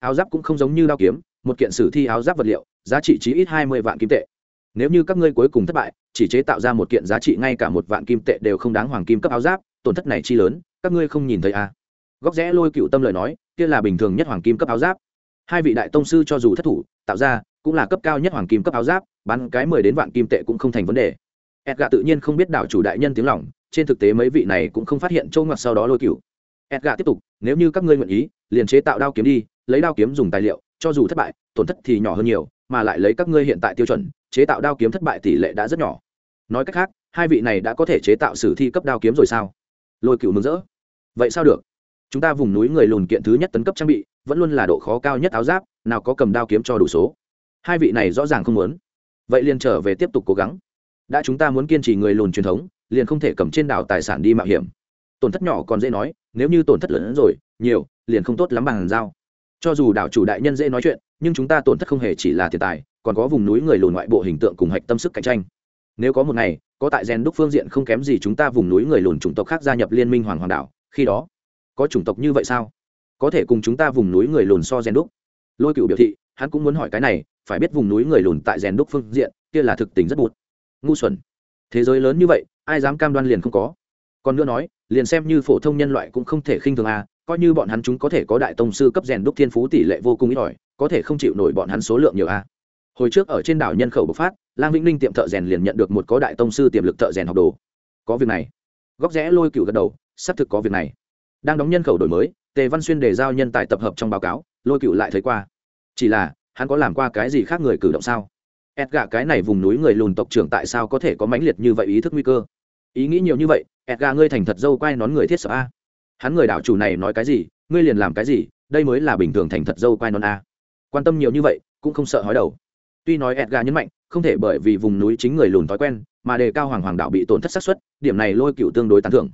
Áo giáp cũng không giống như đao kiếm, một kiện sử thi áo giáp vật liệu, giá trị chí ít hai mươi vạn kim tệ nếu như các ngươi cuối cùng thất bại, chỉ chế tạo ra một kiện giá trị ngay cả một vạn kim tệ đều không đáng hoàng kim cấp áo giáp, tổn thất này chi lớn, các ngươi không nhìn thấy à. góc rẽ lôi cựu tâm lời nói, kia là bình thường nhất hoàng kim cấp áo giáp. Hai vị đại tông sư cho dù thất thủ, tạo ra cũng là cấp cao nhất hoàng kim cấp áo giáp, bán cái mười đến vạn kim tệ cũng không thành vấn đề. Edga tự nhiên không biết đảo chủ đại nhân tiếng lòng, trên thực tế mấy vị này cũng không phát hiện châu ngoặt sau đó lôi cựu. Edga tiếp tục, nếu như các ngươi nguyện ý, liền chế tạo đao kiếm đi, lấy đao kiếm dùng tài liệu, cho dù thất bại, tổn thất thì nhỏ hơn nhiều, mà lại lấy các ngươi hiện tại tiêu chuẩn chế tạo đao kiếm thất bại tỷ lệ đã rất nhỏ. Nói cách khác, hai vị này đã có thể chế tạo sử thi cấp đao kiếm rồi sao? Lôi cựu mừng rỡ. Vậy sao được? Chúng ta vùng núi người lùn kiện thứ nhất tấn cấp trang bị, vẫn luôn là độ khó cao nhất áo giáp, nào có cầm đao kiếm cho đủ số. Hai vị này rõ ràng không muốn. Vậy liền trở về tiếp tục cố gắng. Đã chúng ta muốn kiên trì người lùn truyền thống, liền không thể cầm trên đảo tài sản đi mạo hiểm. Tổn thất nhỏ còn dễ nói, nếu như tổn thất lớn hơn rồi, nhiều, liền không tốt lắm bằng giao cho dù đảo chủ đại nhân dễ nói chuyện, nhưng chúng ta tổn thất không hề chỉ là tiền tài, còn có vùng núi người lùn ngoại bộ hình tượng cùng hạch tâm sức cạnh tranh. Nếu có một ngày, có tại gen đúc phương diện không kém gì chúng ta vùng núi người lùn chủng tộc khác gia nhập liên minh hoàng hoàng đảo, khi đó, có chủng tộc như vậy sao? Có thể cùng chúng ta vùng núi người lùn so gen đúc. Lôi cựu biểu thị, hắn cũng muốn hỏi cái này, phải biết vùng núi người lùn tại rèn đúc phương diện, kia là thực tình rất bụt. Ngu xuẩn. Thế giới lớn như vậy, ai dám cam đoan liền không có. Còn nữa nói, liền xem như phổ thông nhân loại cũng không thể khinh thường à? Coi như bọn hắn chúng có thể có đại tông sư cấp rèn đúc thiên phú tỷ lệ vô cùng ít ỏi, có thể không chịu nổi bọn hắn số lượng nhiều a. Hồi trước ở trên đảo nhân khẩu bộc phát, lang vĩnh ninh tiệm thợ rèn liền nhận được một có đại tông sư tiềm lực thợ rèn học đồ. Có việc này. Góc rẽ lôi cựu gật đầu, xác thực có việc này. Đang đóng nhân khẩu đổi mới, tề văn xuyên đề giao nhân tài tập hợp trong báo cáo, lôi cựu lại thấy qua. Chỉ là, hắn có làm qua cái gì khác người cử động sao? Ed gạ cái này vùng núi người lùn tộc trưởng tại sao có thể có mãnh liệt như vậy ý thức nguy cơ? Ý nghĩ nhiều như vậy ed gạ ngươi thành thật dâu quay nón người thiết sợ a hắn người đảo chủ này nói cái gì, ngươi liền làm cái gì, đây mới là bình thường thành thật dâu quay non a. Quan tâm nhiều như vậy, cũng không sợ hói đầu. Tuy nói edga nhấn mạnh, không thể bởi vì vùng núi chính người lùn thói quen, mà đề cao hoàng hoàng đạo bị tổn thất xác suất, điểm này lôi cựu tương đối tán thưởng.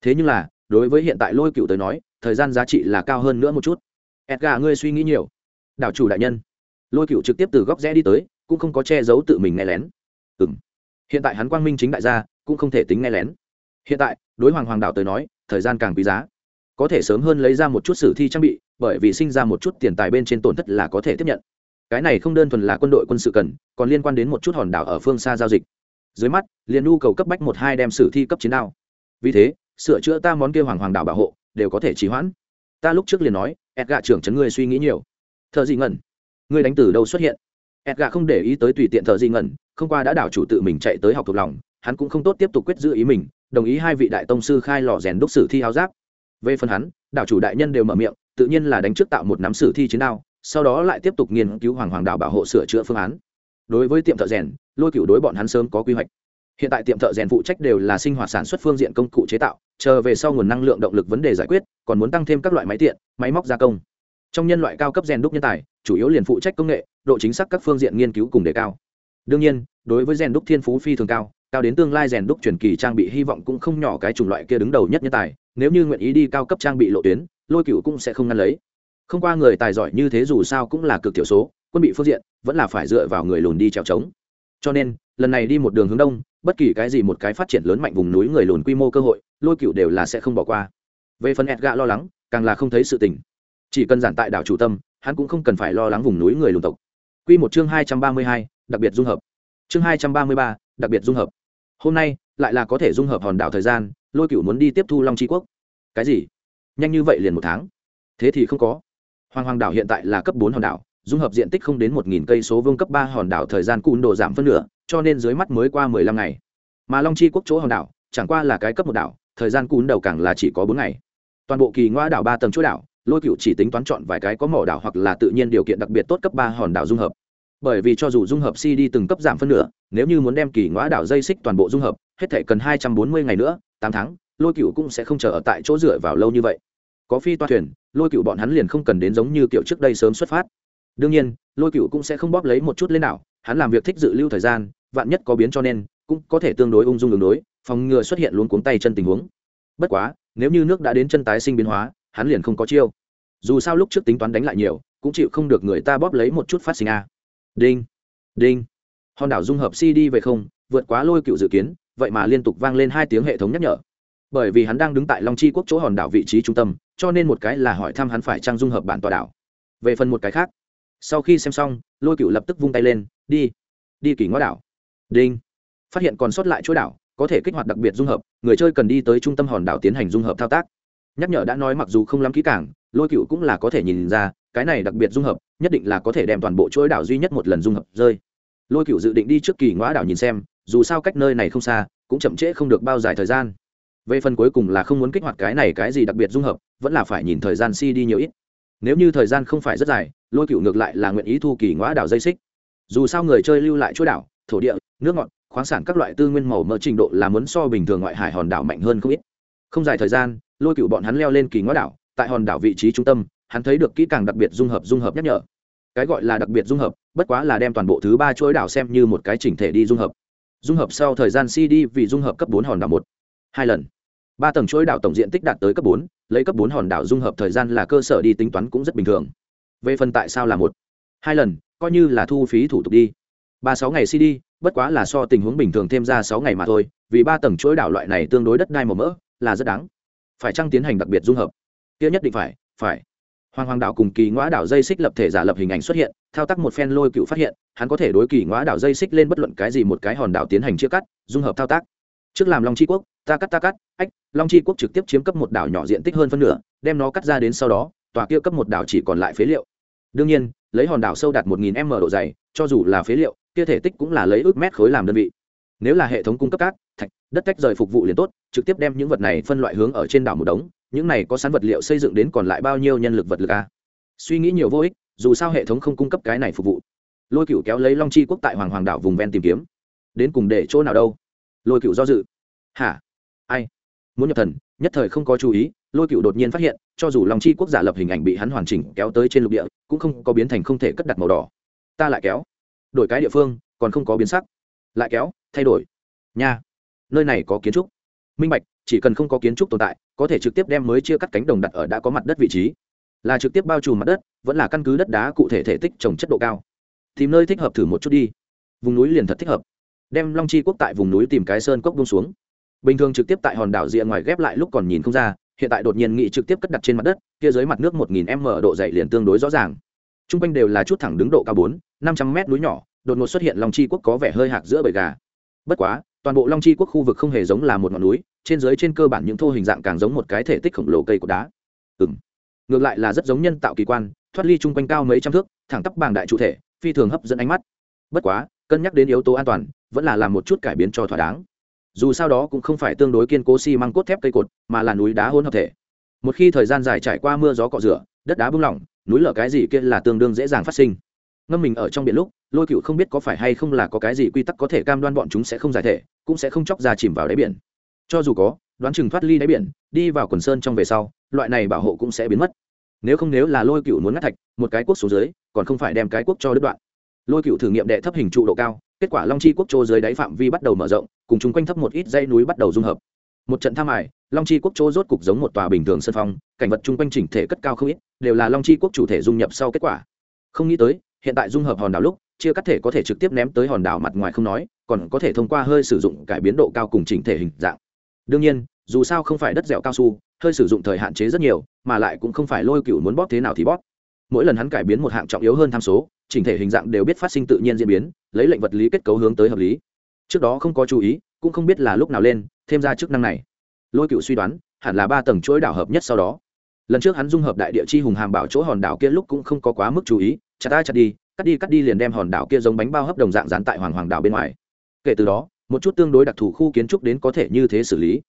Thế nhưng là, đối với hiện tại lôi cựu tới nói, thời gian giá trị là cao hơn nữa một chút. Edga ngươi suy nghĩ nhiều. Đảo chủ đại nhân. Lôi cựu trực tiếp từ góc rẽ đi tới, cũng không có che giấu tự mình nghe lén. Ừ m hiện tại hắn quang minh chính đại gia, cũng không thể tính nghe lén. Hiện tại, đối hoàng hoàng đạo tới nói thời gian càng quý giá. Có thể sớm hơn lấy ra một chút sử thi trang bị, bởi vì sinh ra một chút tiền tài bên trên tổn thất là có thể tiếp nhận. Cái này không đơn thuần là quân đội quân sự cần, còn liên quan đến một chút hòn đảo ở phương xa giao dịch. Dưới mắt, liền nhu cầu cấp bách một hai đem sử thi cấp chiến đao. Vì thế, sửa chữa ta món kia hoàng hoàng đảo bảo hộ, đều có thể trì hoãn. Ta lúc trước liền nói ẹt gạ trưởng chấn ngươi suy nghĩ nhiều. Thợ gì ngẩn, ngươi đánh từ đâu xuất hiện? Ẹt gạ không để ý tới tùy tiện thợ gì ngẩn, không qua đã đảo chủ tự mình chạy tới học thuộc lòng, hắn cũng không tốt tiếp tục quyết giữ ý mình đồng ý hai vị đại tông sư khai lò rèn đúc sử thi áo giáp. Về phần hắn, đảo chủ đại nhân đều mở miệng, tự nhiên là đánh trước tạo một nắm sử thi chiến đao, sau đó lại tiếp tục nghiên cứu hoàng hoàng đảo bảo hộ sửa chữa phương án. Đối với tiệm thợ rèn, lôi cửu đối bọn hắn sớm có quy hoạch. Hiện tại tiệm thợ rèn phụ trách đều là sinh hoạt sản xuất phương diện công cụ chế tạo, chờ về sau nguồn năng lượng động lực vấn đề giải quyết, còn muốn tăng thêm các loại máy tiện, máy móc gia công. Trong nhân loại cao cấp rèn đúc nhân tài, chủ yếu liền phụ trách công nghệ, độ chính xác các phương diện nghiên cứu cùng đề cao. Đương nhiên, đối với rèn đúc thiên phú phi thường cao cao đến tương lai rèn đúc truyền kỳ trang bị hy vọng cũng không nhỏ cái chủng loại kia đứng đầu nhất nhân tài, nếu như nguyện ý đi cao cấp trang bị lộ tuyến, lôi cựu cũng sẽ không ngăn lấy. Không qua người tài giỏi như thế dù sao cũng là cực thiểu số, quân bị phương diện, vẫn là phải dựa vào người lùn đi trèo trống cho nên, lần này đi một đường hướng đông, bất kỳ cái gì một cái phát triển lớn mạnh vùng núi người lùn quy mô cơ hội, lôi cựu đều là sẽ không bỏ qua. Về phần ẹt gạ lo lắng, càng là không thấy sự tình. Chỉ cần giản tại đảo chủ tâm, hắn cũng không cần phải lo lắng vùng núi người lùn tộc. Quy một chương hai trăm ba mươi hai, đặc biệt dung hợp. Chương hai trăm ba mươi ba, đặc biệt dung hợp hôm nay lại là có thể dung hợp hòn đảo thời gian, lôi cựu muốn đi tiếp thu long tri quốc. Cái gì? Nhanh như vậy liền một tháng? Thế thì không có. Hoàng hoàng đảo hiện tại là cấp bốn hòn đảo, dung hợp diện tích không đến một nghìn cây số vương cấp ba hòn đảo thời gian cùn đồ giảm phân nửa, cho nên dưới mắt mới qua mười lăm ngày. Mà long chi quốc chỗ hòn đảo, chẳng qua là cái cấp một đảo, thời gian cùn đầu càng là chỉ có bốn ngày. Toàn bộ kỳ ngoa đảo ba tầng chỗ đảo, lôi cựu chỉ tính toán chọn vài cái có mỏ đảo hoặc là tự nhiên điều kiện đặc biệt tốt cấp ba hòn đảo dung hợp bởi vì cho dù dung hợp si đi từng cấp giảm phân nửa, nếu như muốn đem kỳ ngõ đảo dây xích toàn bộ dung hợp, hết thể cần hai trăm bốn mươi ngày nữa, tám tháng, lôi cựu cũng sẽ không chờ ở tại chỗ dựa vào lâu như vậy. Có phi toa thuyền, lôi cựu bọn hắn liền không cần đến giống như kiểu trước đây sớm xuất phát. Đương nhiên, lôi cựu cũng sẽ không bóp lấy một chút lên nào hắn làm việc thích dự lưu thời gian, vạn nhất có biến cho nên, cũng có thể tương đối ung dung đường đối, phòng ngừa xuất hiện luôn cuống tay chân tình huống. Bất quá, nếu như nước đã đến chân tái sinh biến hóa, hắn liền không có chiêu. Dù sao lúc trước tính toán đánh lại nhiều, cũng chịu không được người ta bóp lấy một chút phát sinh a đinh. Đinh. Hòn đảo dung hợp cd về không, vượt quá lôi cựu dự kiến, vậy mà liên tục vang lên hai tiếng hệ thống nhắc nhở. Bởi vì hắn đang đứng tại long chi quốc chỗ hòn đảo vị trí trung tâm, cho nên một cái là hỏi thăm hắn phải trang dung hợp bản tọa đảo. Về phần một cái khác, sau khi xem xong, lôi cựu lập tức vung tay lên, đi. Đi kỷ ngõ đảo. Đinh. Phát hiện còn sót lại chỗ đảo, có thể kích hoạt đặc biệt dung hợp, người chơi cần đi tới trung tâm hòn đảo tiến hành dung hợp thao tác. Nhắc nhở đã nói mặc dù không lắm kỹ càng, lôi cựu cũng là có thể nhìn ra, cái này đặc biệt dung hợp nhất định là có thể đem toàn bộ chuỗi đảo duy nhất một lần dung hợp rơi. Lôi cựu dự định đi trước kỳ ngõ đảo nhìn xem, dù sao cách nơi này không xa, cũng chậm trễ không được bao dài thời gian. Về phần cuối cùng là không muốn kích hoạt cái này cái gì đặc biệt dung hợp, vẫn là phải nhìn thời gian si đi nhiều ít. Nếu như thời gian không phải rất dài, lôi cựu ngược lại là nguyện ý thu kỳ ngõ đảo dây xích. Dù sao người chơi lưu lại chuỗi đảo, thổ địa, nước ngọt, khoáng sản các loại tư nguyên màu mỡ trình độ là muốn so bình thường ngoại hải hòn đảo mạnh hơn không ít. Không dài thời gian, lôi cựu bọn hắn leo lên kỳ ngõ đảo, tại hòn đảo vị trí trung tâm hắn thấy được kỹ càng đặc biệt dung hợp dung hợp nhắc nhở. Cái gọi là đặc biệt dung hợp, bất quá là đem toàn bộ thứ ba chuỗi đảo xem như một cái chỉnh thể đi dung hợp. Dung hợp sau thời gian cd vì dung hợp cấp bốn hòn đảo một, hai lần. Ba tầng chuỗi đảo tổng diện tích đạt tới cấp bốn, lấy cấp bốn hòn đảo dung hợp thời gian là cơ sở đi tính toán cũng rất bình thường. Về phần tại sao là một, hai lần, coi như là thu phí thủ tục đi. Ba sáu ngày cd bất quá là so tình huống bình thường thêm ra sáu ngày mà thôi, vì ba tầng chuỗi đảo loại này tương đối đất đai màu mỡ, là rất đáng. Phải chăng tiến hành đặc biệt dung hợp? Kia nhất định phải phải hoàng hoàng đảo cùng kỳ ngõ đảo dây xích lập thể giả lập hình ảnh xuất hiện, thao tác một phen lôi cựu phát hiện, hắn có thể đối kỳ ngõ đảo dây xích lên bất luận cái gì một cái hòn đảo tiến hành chia cắt, dung hợp thao tác. Trước làm long c quốc, ta cắt ta cắt, ách, long c quốc trực tiếp chiếm cấp một đảo nhỏ diện tích hơn phân nửa, đem nó cắt ra đến sau đó, tòa kia cấp một đảo chỉ còn lại phế liệu. Đương nhiên, lấy hòn đảo sâu đạt một nghìn m độ dày, cho dù là phế liệu, kia thể tích cũng là lấy ước mét khối làm đơn vị. Nếu là hệ thống cung cấp cát, thạch, đất cách rời phục vụ liền tốt, trực tiếp đem những vật này phân loại hướng ở trên đảo một đống những này có sẵn vật liệu xây dựng đến còn lại bao nhiêu nhân lực vật lực a suy nghĩ nhiều vô ích, dù sao hệ thống không cung cấp cái này phục vụ. Lôi cựu kéo lấy long chi quốc tại hoàng hoàng đảo vùng ven tìm kiếm. Đến cùng để chỗ nào đâu? Lôi cựu do dự. Hả? Ai? Muốn nhập thần, nhất thời không có chú ý, lôi cựu đột nhiên phát hiện, cho dù long chi quốc giả lập hình ảnh bị hắn hoàn chỉnh kéo tới trên lục địa, cũng không có biến thành không thể cất đặt màu đỏ. Ta lại kéo. Đổi cái địa phương, còn không có biến sắc. Lại kéo, thay đổi. Nha. Nơi này có kiến trúc minh bạch, chỉ cần không có kiến trúc tồn tại, có thể trực tiếp đem mới chia cắt cánh đồng đặt ở đã có mặt đất vị trí. Là trực tiếp bao trùm mặt đất, vẫn là căn cứ đất đá cụ thể thể tích trồng chất độ cao. Tìm nơi thích hợp thử một chút đi. Vùng núi liền thật thích hợp. Đem long chi quốc tại vùng núi tìm cái sơn cốc bông xuống. Bình thường trực tiếp tại hòn đảo rìa ngoài ghép lại lúc còn nhìn không ra, hiện tại đột nhiên nghị trực tiếp cất đặt trên mặt đất, kia dưới mặt nước một nghìn m độ dày liền tương đối rõ ràng. T r u n g quanh đều là chút thẳng đứng độ cao bốn, năm trăm mét núi nhỏ, đột ngột xuất hiện long chi quốc có vẻ hơi hạc giữa bầy gà. Bất quá, toàn bộ long chi quốc khu vực không hề giống là một ngọn núi trên dưới trên cơ bản những thô hình dạng càng giống một cái thể tích khổng lồ cây của đá. Ừ ngược lại là rất giống nhân tạo kỳ quan, thoát ly chung quanh cao mấy trăm thước, thẳng tắp bàng đại trụ thể, phi thường hấp dẫn ánh mắt. Bất quá, cân nhắc đến yếu tố an toàn, vẫn là làm một chút cải biến cho thỏa đáng. Dù sao đó cũng không phải tương đối kiên cố xi măng cốt thép cây cột, mà là núi đá hôn hợp thể. Một khi thời gian dài trải qua mưa gió cọ rửa, đất đá bung lỏng, núi lở cái gì kia là tương đương dễ dàng phát sinh. Ngâm mình ở trong biển lúc, lôi cựu không biết có phải hay không là có cái gì quy tắc có thể cam đoan bọn chúng sẽ không giải thể, cũng sẽ không chóc ra chìm vào đáy biển cho dù có, đoán chừng thoát ly đáy biển, đi vào quần sơn trong về sau, loại này bảo hộ cũng sẽ biến mất. Nếu không nếu là lôi cựu muốn ngắt thạch, một cái quốc xuống dưới, còn không phải đem cái quốc cho đứt đoạn. Lôi cựu thử nghiệm đệ thấp hình trụ độ cao, kết quả long chi quốc chỗ dưới đáy phạm vi bắt đầu mở rộng, cùng chung quanh thấp một ít dây núi bắt đầu dung hợp. Một trận tham ải, long chi quốc chỗ rốt cục giống một tòa bình thường sân phong, cảnh vật chung quanh chỉnh thể cất cao không ít, đều là long chi quốc chủ thể dung nhập sau kết quả. Không nghĩ tới, hiện tại dung hợp hòn đảo lúc, chia cắt thể có thể trực tiếp ném tới hòn đảo mặt ngoài không nói, còn có thể thông qua hơi sử dụng cải biến độ cao cùng chỉnh thể hình dạng đương nhiên, dù sao không phải đất dẻo cao su, hơi sử dụng thời hạn chế rất nhiều, mà lại cũng không phải lôi cựu muốn bóp thế nào thì bóp. Mỗi lần hắn cải biến một hạng trọng yếu hơn tham số, chỉnh thể hình dạng đều biết phát sinh tự nhiên diễn biến, lấy lệnh vật lý kết cấu hướng tới hợp lý. Trước đó không có chú ý, cũng không biết là lúc nào lên, thêm ra chức năng này. Lôi cựu suy đoán, hẳn là ba tầng chuỗi đảo hợp nhất sau đó. Lần trước hắn dung hợp đại địa chi hùng hàm bảo chỗ hòn đảo kia lúc cũng không có quá mức chú ý, chặt ta chặt đi, cắt đi cắt đi liền đem hòn đảo kia giống bánh bao hấp đồng dạng dán tại hoàng hoàng đảo bên ngoài. Kể từ đó một chút tương đối đặc thù khu kiến trúc đến có thể như thế xử lý.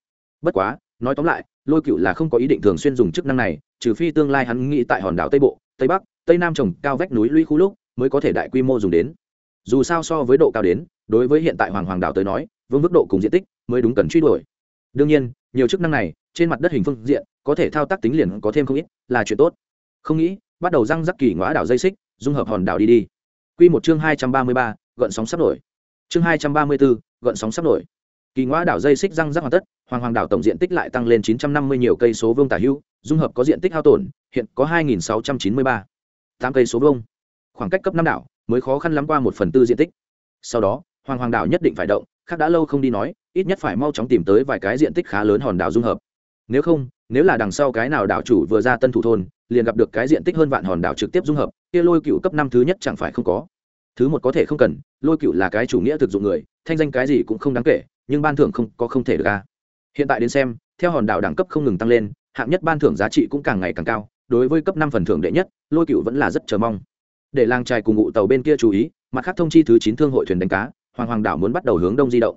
Bất quá, nói tóm lại, lôi cựu là không có ý định thường xuyên dùng chức năng này, trừ phi tương lai hắn nghĩ tại hòn đảo tây bộ, tây bắc, tây nam trồng cao vách núi lũy khu lúc mới có thể đại quy mô dùng đến. Dù sao so với độ cao đến, đối với hiện tại hoàng hoàng đảo tới nói, vương mức độ cùng diện tích mới đúng cần truy đuổi. Đương nhiên, nhiều chức năng này, trên mặt đất hình phương diện, có thể thao tác tính liền có thêm không ít, là chuyện tốt. Không nghĩ, bắt đầu răng rắc kỳ ngõ đảo dây xích, dung hợp hòn đảo đi đi. Quy một chương hai trăm ba mươi ba, gợn sóng sắp nổi. Chương hai trăm ba mươi bốn gợn sóng sắp nổi. Kỳ ngoa đảo dây xích răng rắc hoàn tất, hoàng hoàng đảo tổng diện tích lại tăng lên chín trăm năm mươi nhiều cây số vương tả hữu, dung hợp có diện tích hao tổn, hiện có hai nghìn sáu trăm chín mươi ba tám cây số vương khoảng cách cấp năm đảo mới khó khăn lắm qua một phần tư diện tích. Sau đó, hoàng hoàng đảo nhất định phải động, khác đã lâu không đi nói, ít nhất phải mau chóng tìm tới vài cái diện tích khá lớn hòn đảo dung hợp. Nếu không, nếu là đằng sau cái nào đảo chủ vừa ra tân thủ thôn, liền gặp được cái diện tích hơn vạn hòn đảo trực tiếp dung hợp, kia lôi cựu cấp năm thứ nhất chẳng phải không có. Thứ một có thể không cần, lôi cựu là cái chủ nghĩa thực dụng người thanh danh cái gì cũng không đáng kể, nhưng ban thưởng không có không thể được ca hiện tại đến xem, theo hòn đảo đẳng cấp không ngừng tăng lên, hạng nhất ban thưởng giá trị cũng càng ngày càng cao, đối với cấp năm phần thưởng đệ nhất, lôi cựu vẫn là rất chờ mong. Để làng trài cùng ngụ tàu bên kia chú ý, mặt khác thông chi thứ chín thương hội thuyền đánh cá, hoàng hoàng đảo muốn bắt đầu hướng đông di động.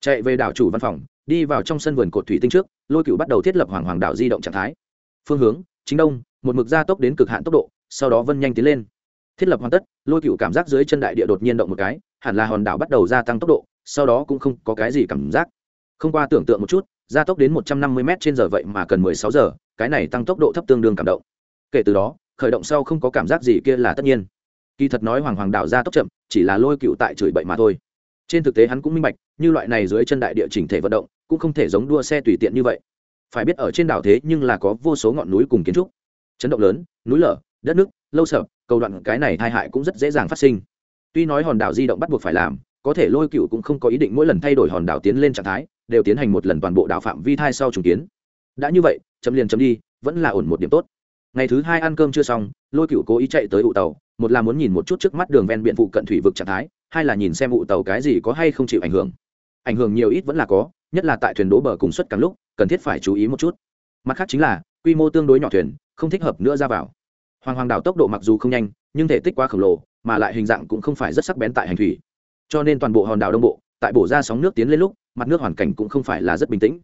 Chạy về đảo chủ văn phòng, đi vào trong sân vườn cột thủy tinh trước, lôi cựu bắt đầu thiết lập hoàng hoàng đảo di động trạng thái. Phương hướng, chính đông, một mực gia tốc đến cực hạn tốc độ, sau đó vân nhanh tiến lên. Thiết lập hoàn tất, lôi cựu cảm giác dưới chân đại địa đột nhiên động một cái hẳn là hòn đảo bắt đầu gia tăng tốc độ, sau đó cũng không có cái gì cảm giác. Không qua tưởng tượng một chút, gia tốc đến một trăm năm mươi m trên giờ vậy mà cần mười sáu giờ, cái này tăng tốc độ thấp tương đương cảm động. Kể từ đó, khởi động sau không có cảm giác gì kia là tất nhiên. Kỳ thật nói hoàng hoàng đảo gia tốc chậm, chỉ là lôi cựu tại chửi bậy mà thôi. Trên thực tế hắn cũng minh bạch, như loại này dưới chân đại địa chỉnh thể vận động, cũng không thể giống đua xe tùy tiện như vậy. Phải biết ở trên đảo thế nhưng là có vô số ngọn núi cùng kiến trúc. Chấn động lớn, núi lở, đất nước, lâu sợ, cầu đoạn cái này tai hại cũng rất dễ dàng phát sinh tuy nói hòn đảo di động bắt buộc phải làm, có thể lôi cựu cũng không có ý định mỗi lần thay đổi hòn đảo tiến lên trạng thái, đều tiến hành một lần toàn bộ đảo phạm vi thai sau trùng kiến. Đã như vậy, chấm liền chấm đi, vẫn là ổn một điểm tốt. Ngày thứ hai ăn cơm chưa xong, lôi cựu cố ý chạy tới ụ tàu, một là muốn nhìn một chút trước mắt đường ven biện phụ cận thủy vực trạng thái, hai là nhìn xem ụ tàu cái gì có hay không chịu ảnh hưởng. Ảnh hưởng nhiều ít vẫn là có, nhất là tại thuyền đỗ bờ cùng suất càng lúc, cần thiết phải chú ý một chút. Mặt khác chính là, quy mô tương đối nhỏ thuyền, không thích hợp nữa ra vào. Hoàng hoàng đảo tốc độ mặc dù không nhanh, nhưng thể tích quá khổng lồ mà lại hình dạng cũng không phải rất sắc bén tại hành thủy. Cho nên toàn bộ hòn đảo đông bộ, tại bổ ra sóng nước tiến lên lúc, mặt nước hoàn cảnh cũng không phải là rất bình tĩnh.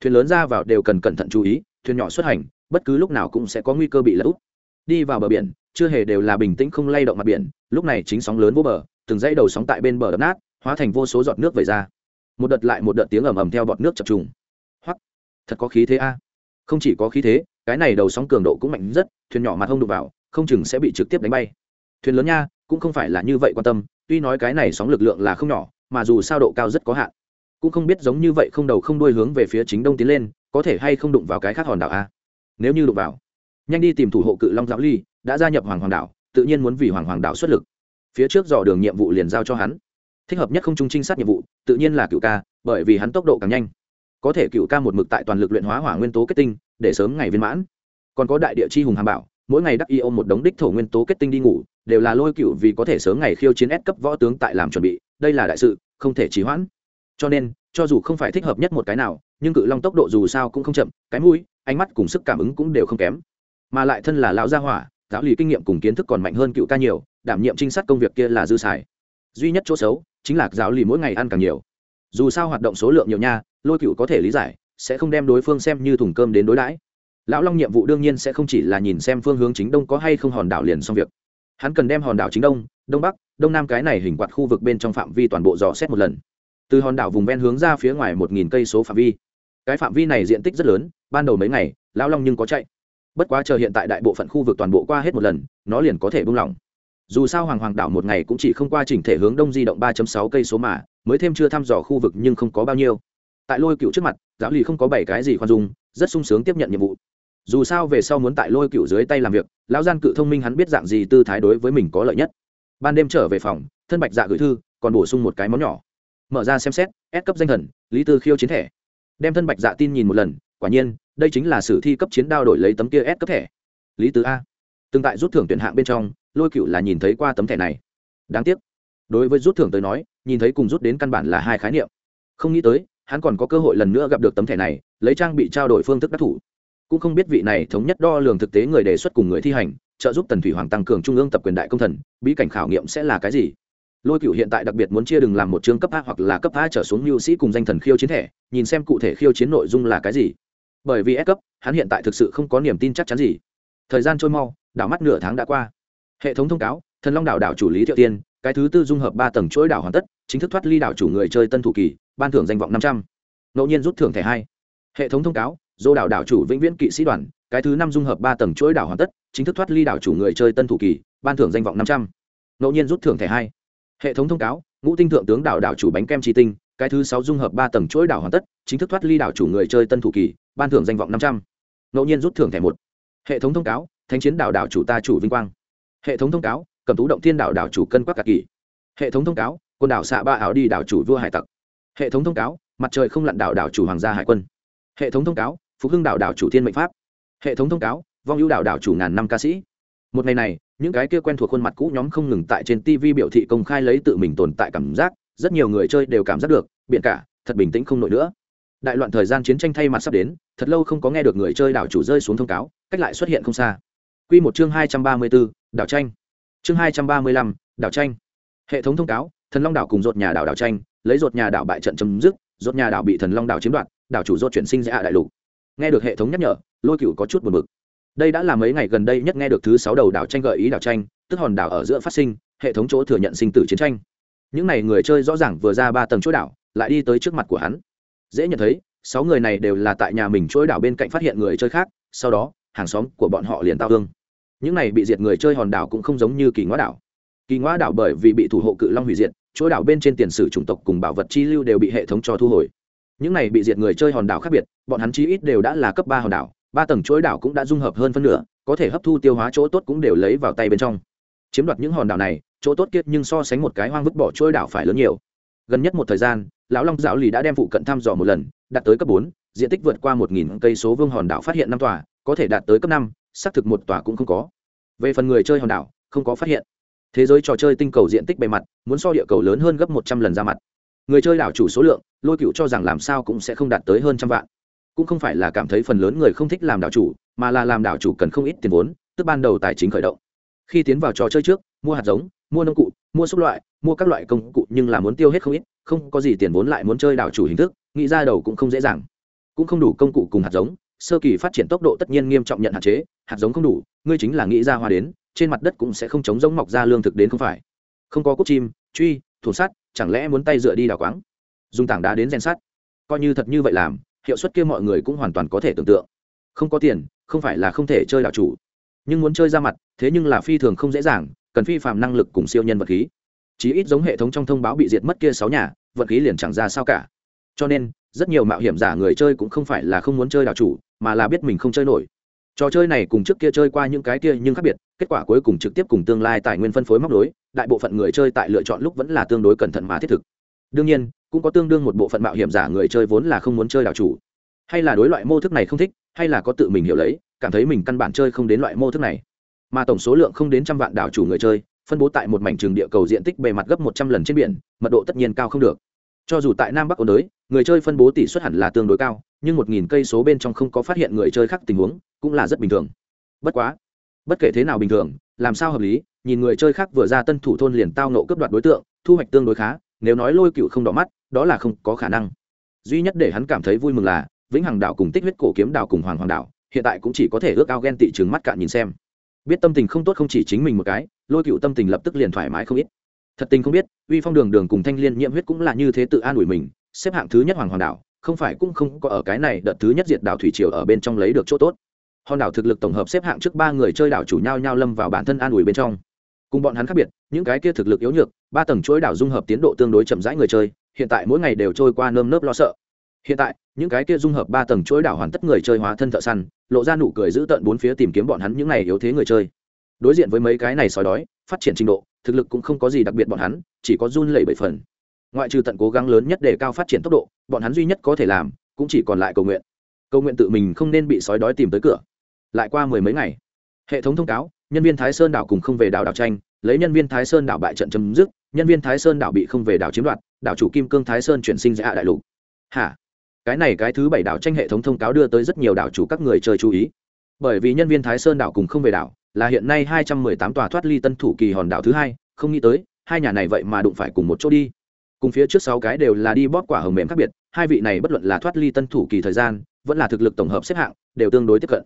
Thuyền lớn ra vào đều cần cẩn thận chú ý, thuyền nhỏ xuất hành, bất cứ lúc nào cũng sẽ có nguy cơ bị lỡ úp. Đi vào bờ biển, chưa hề đều là bình tĩnh không lay động mặt biển, lúc này chính sóng lớn vô bờ, từng dãy đầu sóng tại bên bờ đập nát, hóa thành vô số giọt nước về ra. Một đợt lại một đợt tiếng ầm ầm theo bọt nước chập trùng. Hoặc thật có khí thế a. Không chỉ có khí thế, cái này đầu sóng cường độ cũng mạnh rất, thuyền nhỏ mặt không đụng vào, không chừng sẽ bị trực tiếp đánh bay thuyền lớn nha, cũng không phải là như vậy quan tâm, tuy nói cái này sóng lực lượng là không nhỏ, mà dù sao độ cao rất có hạn. Cũng không biết giống như vậy không đầu không đuôi hướng về phía chính đông tiến lên, có thể hay không đụng vào cái khác hòn đảo a? Nếu như đụng vào, nhanh đi tìm thủ hộ cự long giáo ly, đã gia nhập hoàng hoàng đảo, tự nhiên muốn vì hoàng hoàng đảo xuất lực. Phía trước dò đường nhiệm vụ liền giao cho hắn. Thích hợp nhất không trung trinh sát nhiệm vụ, tự nhiên là cựu ca, bởi vì hắn tốc độ càng nhanh. Có thể cựu ca một mực tại toàn lực luyện hóa hỏa nguyên tố kết tinh, để sớm ngày viên mãn. Còn có đại địa chi hùng hàm bảo, mỗi ngày đắc y ôm một đống đích thổ nguyên tố kết tinh đi ngủ đều là lôi cựu vì có thể sớm ngày khiêu chiến ép cấp võ tướng tại làm chuẩn bị, đây là đại sự, không thể trì hoãn. Cho nên, cho dù không phải thích hợp nhất một cái nào, nhưng cự long tốc độ dù sao cũng không chậm, cái mũi, ánh mắt cùng sức cảm ứng cũng đều không kém. Mà lại thân là lão gia hỏa giáo lý kinh nghiệm cùng kiến thức còn mạnh hơn cựu ca nhiều, đảm nhiệm trinh sát công việc kia là dư xài. Duy nhất chỗ xấu, chính là giáo lý mỗi ngày ăn càng nhiều. Dù sao hoạt động số lượng nhiều nha, lôi cựu có thể lý giải, sẽ không đem đối phương xem như thùng cơm đến đối đãi. Lão long nhiệm vụ đương nhiên sẽ không chỉ là nhìn xem phương hướng chính đông có hay không hòn đảo liền xong việc hắn cần đem hòn đảo chính đông đông bắc, đông nam cái này hình quạt khu vực bên trong phạm vi toàn bộ dò xét một lần. Từ hòn đảo vùng ven hướng ra phía ngoài một nghìn cây số phạm vi. Cái phạm vi này diện tích rất lớn, ban đầu mấy ngày, lão long nhưng có chạy. Bất quá chờ hiện tại đại bộ phận khu vực toàn bộ qua hết một lần, nó liền có thể buông lỏng. Dù sao hoàng hoàng đảo một ngày cũng chỉ không qua chỉnh thể hướng đông di động 3.6 cây số mà, mới thêm chưa thăm dò khu vực nhưng không có bao nhiêu. Tại lôi cựu trước mặt giáo lì không có bảy cái gì khoan dung, rất sung sướng tiếp nhận nhiệm vụ dù sao về sau muốn tại lôi cựu dưới tay làm việc, lão gian cự thông minh hắn biết dạng gì tư thái đối với mình có lợi nhất. Ban đêm trở về phòng, thân bạch dạ gửi thư, còn bổ sung một cái món nhỏ. Mở ra xem xét ép cấp danh thần, lý tư khiêu chiến thẻ. Đem thân bạch dạ tin nhìn một lần, quả nhiên, đây chính là sử thi cấp chiến đao đổi lấy tấm kia ép cấp thẻ. Lý tứ a. Tương tại rút thưởng tuyển hạng bên trong, lôi cựu là nhìn thấy qua tấm thẻ này. Đáng tiếc. Đối với rút thưởng tới nói, nhìn thấy cùng rút đến căn bản là hai khái niệm. Không nghĩ tới, hắn còn có cơ hội lần nữa gặp được tấm thẻ này, lấy trang bị trao đổi phương thức đắc thủ cũng không biết vị này thống nhất đo lường thực tế người đề xuất cùng người thi hành, trợ giúp tần thủy hoàng tăng cường trung ương tập quyền đại công thần, bí cảnh khảo nghiệm sẽ là cái gì? Lôi cựu hiện tại đặc biệt muốn chia đừng làm một chương cấp a hoặc là cấp a trở xuống mưu sĩ cùng danh thần khiêu chiến thẻ, nhìn xem cụ thể khiêu chiến nội dung là cái gì. Bởi vì S cấp, hắn hiện tại thực sự không có niềm tin chắc chắn gì. Thời gian trôi mau, đảo mắt nửa tháng đã qua. Hệ thống thông cáo, thần long đảo đảo chủ lý thiệu tiên, cái thứ tư dung hợp ba tầng chuỗi đảo hoàn tất, chính thức thoát ly đảo chủ người chơi tân thủ kỳ, ban thưởng danh vọng năm trăm. Ngẫu nhiên rút thưởng thẻ hai. Hệ thống thông cáo dô đảo đảo chủ vĩnh viễn kỵ sĩ đoàn, cái thứ năm dung hợp ba tầng chuỗi đảo hoàn tất, chính thức thoát ly đảo chủ người chơi tân thủ kỳ, ban thưởng danh vọng năm trăm. Ngẫu nhiên rút thưởng thẻ hai. Hệ thống thông cáo, ngũ tinh thượng tướng đảo đảo chủ bánh kem tri tinh, cái thứ sáu dung hợp ba tầng chuỗi đảo hoàn tất, chính thức thoát ly đảo chủ người chơi tân thủ kỳ, ban thưởng danh vọng năm trăm. Ngẫu nhiên rút thưởng thẻ một. Hệ thống thông cáo, thánh chiến đảo đảo chủ ta chủ vinh quang. Hệ thống thông cáo cầm tú động thiên đảo đảo chủ cân quắc cả kỳ hệ thống thông cáo quần đảo xạ ba ảo đi đảo chủ vua hải tặc. Hệ thống thông cáo, mặt trời không lặn đảo đảo chủ hoàng gia hải quân. Hệ thống thông cáo phục hưng đảo đảo chủ thiên mệnh pháp. Hệ thống thông cáo, vong ưu đảo đảo chủ ngàn năm ca sĩ. Một ngày này, những cái kia quen thuộc khuôn mặt cũ nhóm không ngừng tại trên tv biểu thị công khai lấy tự mình tồn tại cảm giác, rất nhiều người chơi đều cảm giác được biện cả, thật bình tĩnh không nổi nữa. Đại loạn thời gian chiến tranh thay mặt sắp đến, thật lâu không có nghe được người chơi đảo chủ rơi xuống thông cáo, cách lại xuất hiện không xa. Q một chương hai trăm ba mươi bốn, đảo tranh. Chương hai trăm ba mươi lăm, đảo tranh. Hệ thống thông cáo, thần long đảo cùng rột nhà đảo đảo tranh, lấy rột nhà đảo bại trận chấm dứt rột nhà đảo bị thần long đảo chiếm đoạt, đảo chủ rột chuyển sinh ra đại lục nghe được hệ thống nhắc nhở, lôi cựu có chút buồn bực. Đây đã là mấy ngày gần đây nhất nghe được thứ sáu đầu đảo tranh gợi ý đảo tranh, tức hòn đảo ở giữa phát sinh, hệ thống chỗ thừa nhận sinh tử chiến tranh. Những n à y người chơi rõ ràng vừa ra ba tầng chỗ đảo, lại đi tới trước mặt của hắn. Dễ nhận thấy, sáu người này đều là tại nhà mình chỗ đảo bên cạnh phát hiện người chơi khác, sau đó, hàng xóm của bọn họ liền tao thương. Những này bị diệt người chơi hòn đảo cũng không giống như kỳ ngoã đảo. Kỳ ngoã đảo bởi vì bị thủ hộ cự long hủy diệt, chỗ đảo bên trên tiền sử chủng tộc cùng bảo vật chi lưu đều bị hệ thống cho thu hồi những này bị diệt người chơi hòn đảo khác biệt, bọn hắn chí ít đều đã là cấp ba hòn đảo, ba tầng chuỗi đảo cũng đã dung hợp hơn phân nửa, có thể hấp thu tiêu hóa chỗ tốt cũng đều lấy vào tay bên trong. Chiếm đoạt những hòn đảo này, chỗ tốt kiết nhưng so sánh một cái hoang vứt bỏ chuỗi đảo phải lớn nhiều. Gần nhất một thời gian, lão long giáo lì đã đem phụ cận thăm dò một lần, đạt tới cấp bốn, diện tích vượt qua một nghìn cây số vương hòn đảo phát hiện năm tòa, có thể đạt tới cấp năm, xác thực một tòa cũng không có. Về phần người chơi hòn đảo, không có phát hiện. Thế giới trò chơi tinh cầu diện tích bề mặt, muốn so địa cầu lớn hơn gấp một trăm lần ra mặt người chơi đảo chủ số lượng, lôi cựu cho rằng làm sao cũng sẽ không đạt tới hơn trăm vạn. Cũng không phải là cảm thấy phần lớn người không thích làm đảo chủ, mà là làm đảo chủ cần không ít tiền vốn, tức ban đầu tài chính khởi động. Khi tiến vào trò chơi trước, mua hạt giống, mua nông cụ, mua xúc loại, mua các loại công cụ nhưng là muốn tiêu hết không ít, không có gì tiền vốn lại muốn chơi đảo chủ hình thức, nghĩ ra đầu cũng không dễ dàng. Cũng không đủ công cụ cùng hạt giống, sơ kỳ phát triển tốc độ tất nhiên nghiêm trọng nhận hạn chế, hạt giống không đủ, ngươi chính là nghĩ ra hoa đến, trên mặt đất cũng sẽ không chống giống mọc ra lương thực đến không phải. Không có cốt chim, truy thủ sắt chẳng lẽ muốn tay dựa đi đào quáng? Dùng tảng đá đến rèn sắt. Coi như thật như vậy làm, hiệu suất kia mọi người cũng hoàn toàn có thể tưởng tượng. Không có tiền, không phải là không thể chơi đảo chủ. Nhưng muốn chơi ra mặt, thế nhưng là phi thường không dễ dàng, cần phi phạm năng lực cùng siêu nhân vật khí. Chí ít giống hệ thống trong thông báo bị diệt mất kia sáu nhà, vật khí liền chẳng ra sao cả. Cho nên, rất nhiều mạo hiểm giả người chơi cũng không phải là không muốn chơi đảo chủ, mà là biết mình không chơi nổi. Trò chơi này cùng trước kia chơi qua những cái kia nhưng khác biệt kết quả cuối cùng trực tiếp cùng tương lai tài nguyên phân phối móc đối đại bộ phận người chơi tại lựa chọn lúc vẫn là tương đối cẩn thận mà thiết thực. Đương nhiên, cũng có tương đương một bộ phận mạo hiểm giả người chơi vốn là không muốn chơi đảo chủ. Hay là đối loại mô thức này không thích, hay là có tự mình hiểu lấy, cảm thấy mình căn bản chơi không đến loại mô thức này. Mà tổng số lượng không đến trăm vạn đảo chủ người chơi, phân bố tại một mảnh trường địa cầu diện tích bề mặt gấp một trăm lần trên biển, mật độ tất nhiên cao không được. Cho dù tại nam bắc ôn đới, người chơi phân bố tỷ suất hẳn là tương đối cao, nhưng một nghìn cây số bên trong không có phát hiện người chơi khác tình huống, cũng là rất bình thường. Bất quá bất kể thế nào bình thường, làm sao hợp lý, nhìn người chơi khác vừa ra tân thủ thôn liền tao nộ cướp đoạt đối tượng, thu hoạch tương đối khá, nếu nói lôi cựu không đỏ mắt, đó là không có khả năng. Duy nhất để hắn cảm thấy vui mừng là, vĩnh hằng đảo cùng tích huyết cổ kiếm đảo cùng hoàng hoàng đảo, hiện tại cũng chỉ có thể ước ao ghen tị trừng mắt cạn nhìn xem. Biết tâm tình không tốt không chỉ chính mình một cái, lôi cựu tâm tình lập tức liền thoải mái không ít. Thật tình không biết, uy phong đường đường cùng thanh liên nhiễm huyết cũng là như thế tự an ủi mình, xếp hạng thứ nhất hoàng hoàng đảo, không phải cũng không có ở cái này đợt thứ nhất diệt đảo thủy triều ở bên trong lấy được chỗ tốt hòn đảo thực lực tổng hợp xếp hạng trước ba người chơi đảo chủ nhau nhau lâm vào bản thân an ủi bên trong. Cùng bọn hắn khác biệt, những cái kia thực lực yếu nhược, ba tầng chuỗi đảo dung hợp tiến độ tương đối chậm rãi người chơi, hiện tại mỗi ngày đều trôi qua nơm nớp lo sợ. Hiện tại, những cái kia dung hợp ba tầng chuỗi đảo hoàn tất người chơi hóa thân thợ săn, lộ ra nụ cười giữ tận bốn phía tìm kiếm bọn hắn những này yếu thế người chơi. Đối diện với mấy cái này sói đói, phát triển trình độ, thực lực cũng không có gì đặc biệt bọn hắn, chỉ có run lẩy bảy phần. Ngoại trừ tận cố gắng lớn nhất để cao phát triển tốc độ, bọn hắn duy nhất có thể làm, cũng chỉ còn lại cầu nguyện. Cầu nguyện tự mình không nên bị sói đói tìm tới cửa lại qua mười mấy ngày. Hệ thống thông cáo, nhân viên thái sơn đảo cùng không về đảo đảo tranh, lấy nhân viên thái sơn đảo bại trận chấm dứt, nhân viên thái sơn đảo bị không về đảo chiếm đoạt, đảo chủ kim cương thái sơn chuyển sinh ra đại lục. Hả? Cái này cái thứ bảy đảo tranh hệ thống thông cáo đưa tới rất nhiều đảo chủ các người chơi chú ý. Bởi vì nhân viên thái sơn đảo cùng không về đảo là hiện nay hai trăm mười tám tòa thoát ly tân thủ kỳ hòn đảo thứ hai, không nghĩ tới, hai nhà này vậy mà đụng phải cùng một chỗ đi. Cùng phía trước sáu cái đều là đi bóp quả hồng mềm khác biệt, hai vị này bất luận là thoát ly tân thủ kỳ thời gian, vẫn là thực lực tổng hợp xếp hạng, đều tương đối tiếp cận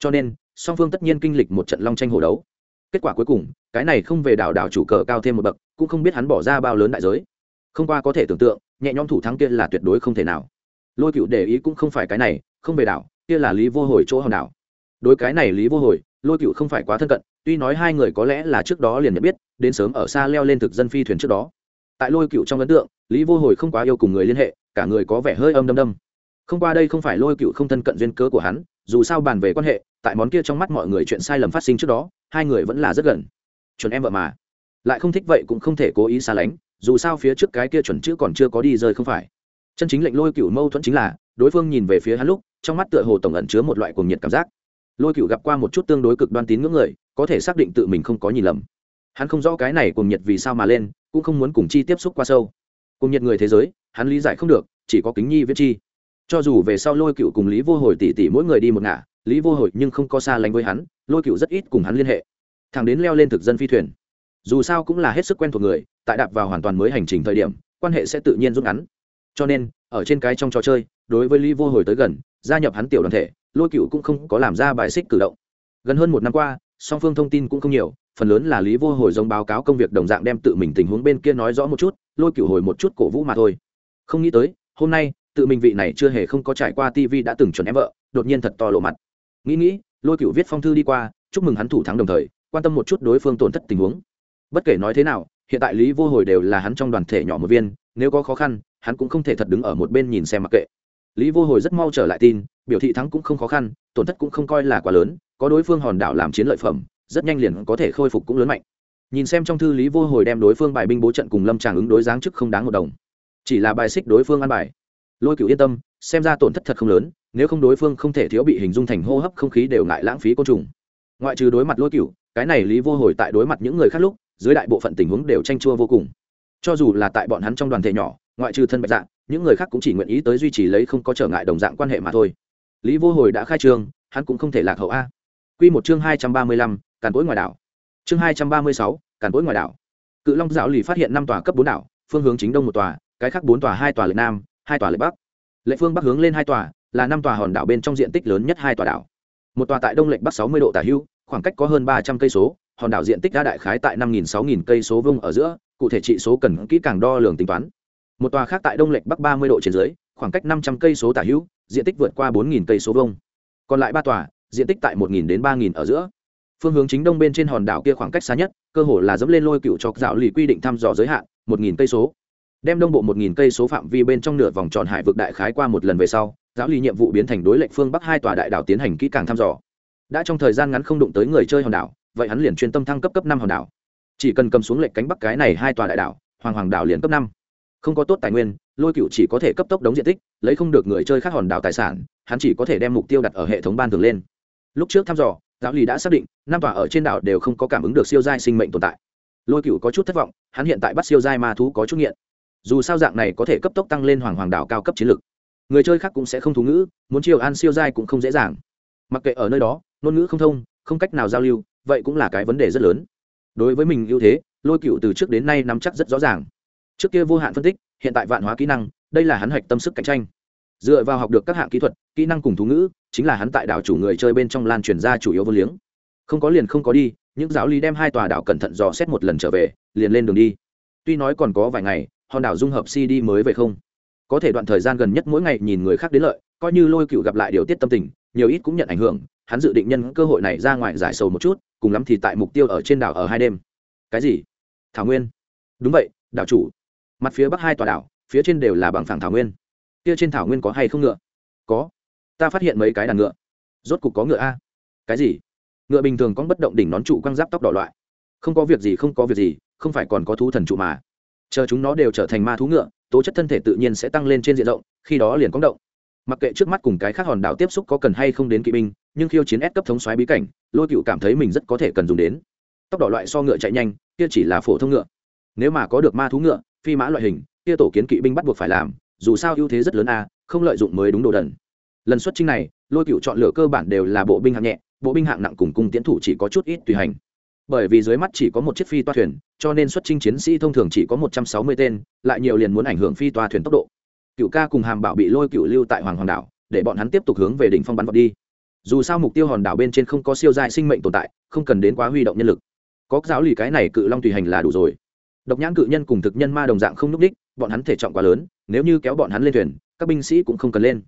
cho nên, song phương tất nhiên kinh lịch một trận long tranh hồ đấu. Kết quả cuối cùng, cái này không về đảo đảo chủ cờ cao thêm một bậc, cũng không biết hắn bỏ ra bao lớn đại giới. Không qua có thể tưởng tượng, nhẹ nhõm thủ thắng kia là tuyệt đối không thể nào. Lôi cựu để ý cũng không phải cái này, không về đảo, kia là lý vô hồi chỗ hòn đảo. Đối cái này lý vô hồi, lôi cựu không phải quá thân cận, tuy nói hai người có lẽ là trước đó liền nhận biết, đến sớm ở xa leo lên thực dân phi thuyền trước đó. Tại lôi cựu trong ấn tượng, lý vô hồi không quá yêu cùng người liên hệ, cả người có vẻ hơi âm đâm đâm. Không qua đây không phải lôi cựu không thân cận duyên cớ của hắn dù sao bàn về quan hệ, tại món kia trong mắt mọi người chuyện sai lầm phát sinh trước đó, hai người vẫn là rất gần. Chuẩn em vợ mà. Lại không thích vậy cũng không thể cố ý xa lánh, dù sao phía trước cái kia chuẩn chữ còn chưa có đi rơi không phải. Chân chính lệnh lôi cựu mâu thuẫn chính là, đối phương nhìn về phía hắn lúc, trong mắt tựa hồ tổng ẩn chứa một loại cuồng nhiệt cảm giác. Lôi cựu gặp qua một chút tương đối cực đoan tín ngưỡng người, có thể xác định tự mình không có nhìn lầm. Hắn không rõ cái này cuồng nhiệt vì sao mà lên, cũng không muốn cùng chi tiếp xúc qua sâu. Cuồng nhiệt người thế giới, hắn lý giải không được, chỉ có kính nhi viết chi cho dù về sau lôi cựu cùng lý vô hồi tỉ tỉ mỗi người đi một ngả, lý vô hồi nhưng không có xa lánh với hắn, lôi cựu rất ít cùng hắn liên hệ. Thằng đến leo lên thực dân phi thuyền. Dù sao cũng là hết sức quen thuộc người, tại đạp vào hoàn toàn mới hành trình thời điểm, quan hệ sẽ tự nhiên rút ngắn. Cho nên, ở trên cái trong trò chơi, đối với lý vô hồi tới gần, gia nhập hắn tiểu đoàn thể, lôi cựu cũng không có làm ra bài xích cử động. Gần hơn một năm qua, song phương thông tin cũng không nhiều, phần lớn là lý vô hồi giống báo cáo công việc đồng dạng đem tự mình tình huống bên kia nói rõ một chút, lôi cựu hồi một chút cổ vũ mà thôi. Không nghĩ tới, hôm nay tự mình vị này chưa hề không có trải qua tv đã từng chuẩn em vợ, đột nhiên thật to lộ mặt. Nghĩ nghĩ, lôi cựu viết phong thư đi qua, chúc mừng hắn thủ thắng đồng thời, quan tâm một chút đối phương tổn thất tình huống. Bất kể nói thế nào, hiện tại lý vô hồi đều là hắn trong đoàn thể nhỏ một viên, nếu có khó khăn, hắn cũng không thể thật đứng ở một bên nhìn xem mặc kệ. Lý vô hồi rất mau trở lại tin, biểu thị thắng cũng không khó khăn, tổn thất cũng không coi là quá lớn, có đối phương hòn đảo làm chiến lợi phẩm, rất nhanh liền có thể khôi phục cũng lớn mạnh. Nhìn xem trong thư lý vô hồi đem đối phương bài binh bố trận cùng lâm tràng ứng đối giáng chức không đáng một đồng. Chỉ là bài xích đối phương ăn bài lôi cựu yên tâm, xem ra tổn thất thật không lớn, nếu không đối phương không thể thiếu bị hình dung thành hô hấp không khí đều ngại lãng phí côn trùng. Ngoại trừ đối mặt lôi cựu cái này lý vô hồi tại đối mặt những người khác lúc, dưới đại bộ phận tình huống đều tranh chua vô cùng. Cho dù là tại bọn hắn trong đoàn thể nhỏ, ngoại trừ thân bạch dạng những người khác cũng chỉ nguyện ý tới duy trì lấy không có trở ngại đồng dạng quan hệ mà thôi. Lý vô hồi đã khai trương, hắn cũng không thể lạc hậu a. Q một chương hai trăm ba mươi lăm, càn cối ngoài đảo. Chương hai trăm ba mươi sáu, càn cối ngoài đảo. Cự long giáo lì phát hiện năm tòa cấp bốn đảo, phương hướng chính đông một tòa, cái khác bốn tòa hai tòa lệ nam hai tòa lệ bắc. Lệ phương bắc hướng lên hai tòa, là năm tòa hòn đảo bên trong diện tích lớn nhất hai tòa đảo. Một tòa tại đông lệch bắc sáu mươi độ tả hưu khoảng cách có hơn ba trăm cây số, hòn đảo diện tích đa đại khái tại năm nghìn sáu nghìn cây số vông ở giữa, cụ thể trị số cần kỹ càng đo lường tính toán. Một tòa khác tại đông lệch bắc ba mươi độ trên dưới, khoảng cách năm trăm cây số tả hữu, diện tích vượt qua bốn nghìn cây số vông còn lại ba tòa, diện tích tại một nghìn đến ba nghìn ở giữa. Phương hướng chính đông bên trên hòn đảo kia khoảng cách xa nhất, cơ hồ là dẫm lên lôi cựu chọc dạo lì quy định thăm dò giới hạn, một nghìn cây số đem đông bộ một nghìn cây số phạm vi bên trong nửa vòng tròn hải vực đại khái qua một lần về sau, giáo lý nhiệm vụ biến thành đối lệnh phương bắc hai tòa đại đảo tiến hành kỹ càng thăm dò. Đã trong thời gian ngắn không đụng tới người chơi hòn đảo, vậy hắn liền chuyên tâm thăng cấp cấp năm hòn đảo. Chỉ cần cầm xuống lệnh cánh bắc cái này hai tòa đại đảo, hoàng hoàng đảo liền cấp năm. Không có tốt tài nguyên, lôi cựu chỉ có thể cấp tốc đống diện tích, lấy không được người chơi khác hòn đảo tài sản, hắn chỉ có thể đem mục tiêu đặt ở hệ thống ban thường lên. Lúc trước thăm dò, giáo lý đã xác định, năm tòa ở trên đảo đều không có cảm ứng được siêu giai sinh mệnh tồn tại. Lôi cựu có chút thất vọng, hắn hiện tại bắt siêu giai ma thú có chút nghiện dù sao dạng này có thể cấp tốc tăng lên hoàng hoàng đảo cao cấp chiến lược người chơi khác cũng sẽ không thú ngữ, muốn chiều an siêu giai cũng không dễ dàng. Mặc kệ ở nơi đó, ngôn ngữ không thông, không cách nào giao lưu, vậy cũng là cái vấn đề rất lớn. Đối với mình ưu thế, lôi cựu từ trước đến nay nắm chắc rất rõ ràng. Trước kia vô hạn phân tích, hiện tại vạn hóa kỹ năng, đây là hắn hạch tâm sức cạnh tranh. Dựa vào học được các hạng kỹ thuật, kỹ năng cùng thú ngữ, chính là hắn tại đảo chủ người chơi bên trong lan truyền ra chủ yếu vô liếng. Không có liền không có đi, những giáo lý đem hai tòa đảo cẩn thận dò xét một lần trở về, liền lên đường đi. Tuy nói còn có vài ngày hòn đảo dung hợp cd mới về không? Có thể đoạn thời gian gần nhất mỗi ngày nhìn người khác đến lợi, coi như lôi cựu gặp lại điều tiết tâm tình, nhiều ít cũng nhận ảnh hưởng, hắn dự định nhân cơ hội này ra ngoài giải sầu một chút, cùng lắm thì tại mục tiêu ở trên đảo ở hai đêm. Cái gì? Thảo nguyên. Đúng vậy, đảo chủ. Mặt phía bắc hai tòa đảo, phía trên đều là bằng phẳng thảo nguyên. Kia trên thảo nguyên có hay không ngựa? Có. Ta phát hiện mấy cái đàn ngựa. Rốt cục có ngựa a. Cái gì? Ngựa bình thường có bất động đỉnh nón trụ quăng giáp tóc đỏ loại. Không có việc gì, không có việc gì, không phải còn có thú thần trụ mà chờ chúng nó đều trở thành ma thú ngựa, tố chất thân thể tự nhiên sẽ tăng lên trên diện rộng, khi đó liền có động. Mặc kệ trước mắt cùng cái khác hòn đảo tiếp xúc có cần hay không đến kỵ binh, nhưng khiêu chiến ép cấp thống xoáy bí cảnh, lôi cựu cảm thấy mình rất có thể cần dùng đến. Tốc độ loại so ngựa chạy nhanh, kia chỉ là phổ thông ngựa. Nếu mà có được ma thú ngựa, phi mã loại hình, kia tổ kiến kỵ binh bắt buộc phải làm, dù sao ưu thế rất lớn a, không lợi dụng mới đúng đồ đần. Lần xuất chinh này, lôi cựu chọn lựa cơ bản đều là bộ binh hạng nhẹ, bộ binh hạng nặng cùng cung tiến thủ chỉ có chút ít tùy hành bởi vì dưới mắt chỉ có một chiếc phi toa thuyền, cho nên xuất chinh chiến sĩ thông thường chỉ có một trăm sáu mươi tên, lại nhiều liền muốn ảnh hưởng phi toa thuyền tốc độ. Cựu ca cùng hàm bảo bị lôi cựu lưu tại hoàng hoàng đảo, để bọn hắn tiếp tục hướng về đỉnh phong bắn vọt đi. Dù sao mục tiêu hòn đảo bên trên không có siêu dài sinh mệnh tồn tại, không cần đến quá huy động nhân lực. Có giáo lì cái này cự long tùy hành là đủ rồi. Độc nhãn cự nhân cùng thực nhân ma đồng dạng không núp đích, bọn hắn thể trọng quá lớn, nếu như kéo bọn hắn lên thuyền, các binh sĩ cũng không cần lên.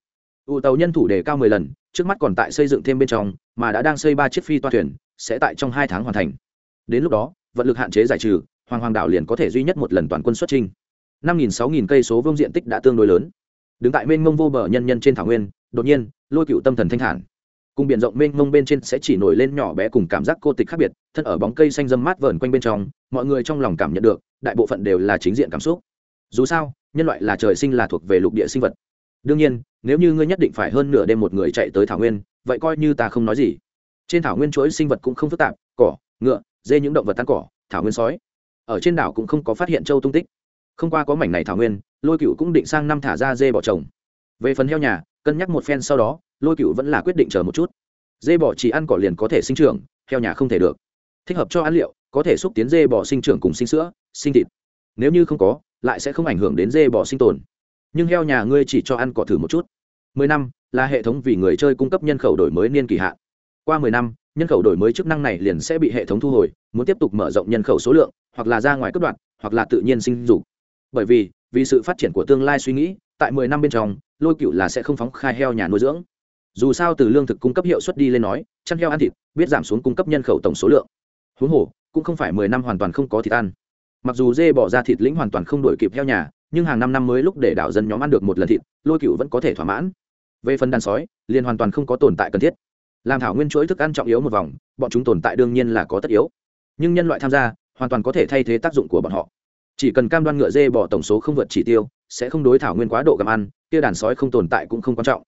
Ụ tàu nhân thủ đề cao mười lần, trước mắt còn tại xây dựng thêm bên trong, mà đã đang xây ba chiếc phi toa thuyền, sẽ tại trong hai tháng hoàn thành đến lúc đó, vận lực hạn chế giải trừ, hoàng hoàng đảo liền có thể duy nhất một lần toàn quân xuất trinh năm nghìn sáu nghìn cây số vương diện tích đã tương đối lớn. Đứng tại mênh mông vô bờ nhân nhân trên thảo nguyên, đột nhiên, lôi cựu tâm thần thanh thản. Cùng biển rộng mênh mông bên trên sẽ chỉ nổi lên nhỏ bé cùng cảm giác cô tịch khác biệt, thân ở bóng cây xanh dâm mát vờn quanh bên trong, mọi người trong lòng cảm nhận được, đại bộ phận đều là chính diện cảm xúc. Dù sao, nhân loại là trời sinh là thuộc về lục địa sinh vật. Đương nhiên, nếu như ngươi nhất định phải hơn nửa đêm một người chạy tới thảo nguyên, vậy coi như ta không nói gì. Trên thảo nguyên chuỗi sinh vật cũng không phức tạp, cỏ, ngựa dê những động vật tan cỏ, thảo nguyên sói. Ở trên đảo cũng không có phát hiện châu tung tích. Không qua có mảnh này thảo nguyên, lôi cựu cũng định sang năm thả ra dê bỏ trồng. Về phần heo nhà, cân nhắc một phen sau đó, lôi cựu vẫn là quyết định chờ một chút. Dê bỏ chỉ ăn cỏ liền có thể sinh trưởng, heo nhà không thể được. Thích hợp cho ăn liệu, có thể xúc tiến dê bỏ sinh trưởng cùng sinh sữa, sinh thịt. Nếu như không có, lại sẽ không ảnh hưởng đến dê bỏ sinh tồn. Nhưng heo nhà ngươi chỉ cho ăn cỏ thử một chút. Mười năm, là hệ thống vì người chơi cung cấp nhân khẩu đổi mới niên kỳ hạn qua mười năm, nhân khẩu đổi mới chức năng này liền sẽ bị hệ thống thu hồi, muốn tiếp tục mở rộng nhân khẩu số lượng, hoặc là ra ngoài cấp đoạn, hoặc là tự nhiên sinh dục. Bởi vì vì sự phát triển của tương lai suy nghĩ, tại mười năm bên trong, lôi cựu là sẽ không phóng khai heo nhà nuôi dưỡng. Dù sao từ lương thực cung cấp hiệu suất đi lên nói, chăn heo ăn thịt, biết giảm xuống cung cấp nhân khẩu tổng số lượng. Huống hồ, cũng không phải mười năm hoàn toàn không có thịt ăn. Mặc dù dê bỏ ra thịt lĩnh hoàn toàn không đổi kịp heo nhà, nhưng hàng năm năm mới lúc để đảo dân nhóm ăn được một lần thịt, lôi cựu vẫn có thể thỏa mãn. Về phần đàn sói, liền hoàn toàn không có tồn tại cần thiết làm thảo nguyên chuỗi thức ăn trọng yếu một vòng, bọn chúng tồn tại đương nhiên là có tất yếu. Nhưng nhân loại tham gia, hoàn toàn có thể thay thế tác dụng của bọn họ. Chỉ cần cam đoan ngựa dê bỏ tổng số không vượt chỉ tiêu, sẽ không đối thảo nguyên quá độ gặm ăn, kia đàn sói không tồn tại cũng không quan trọng.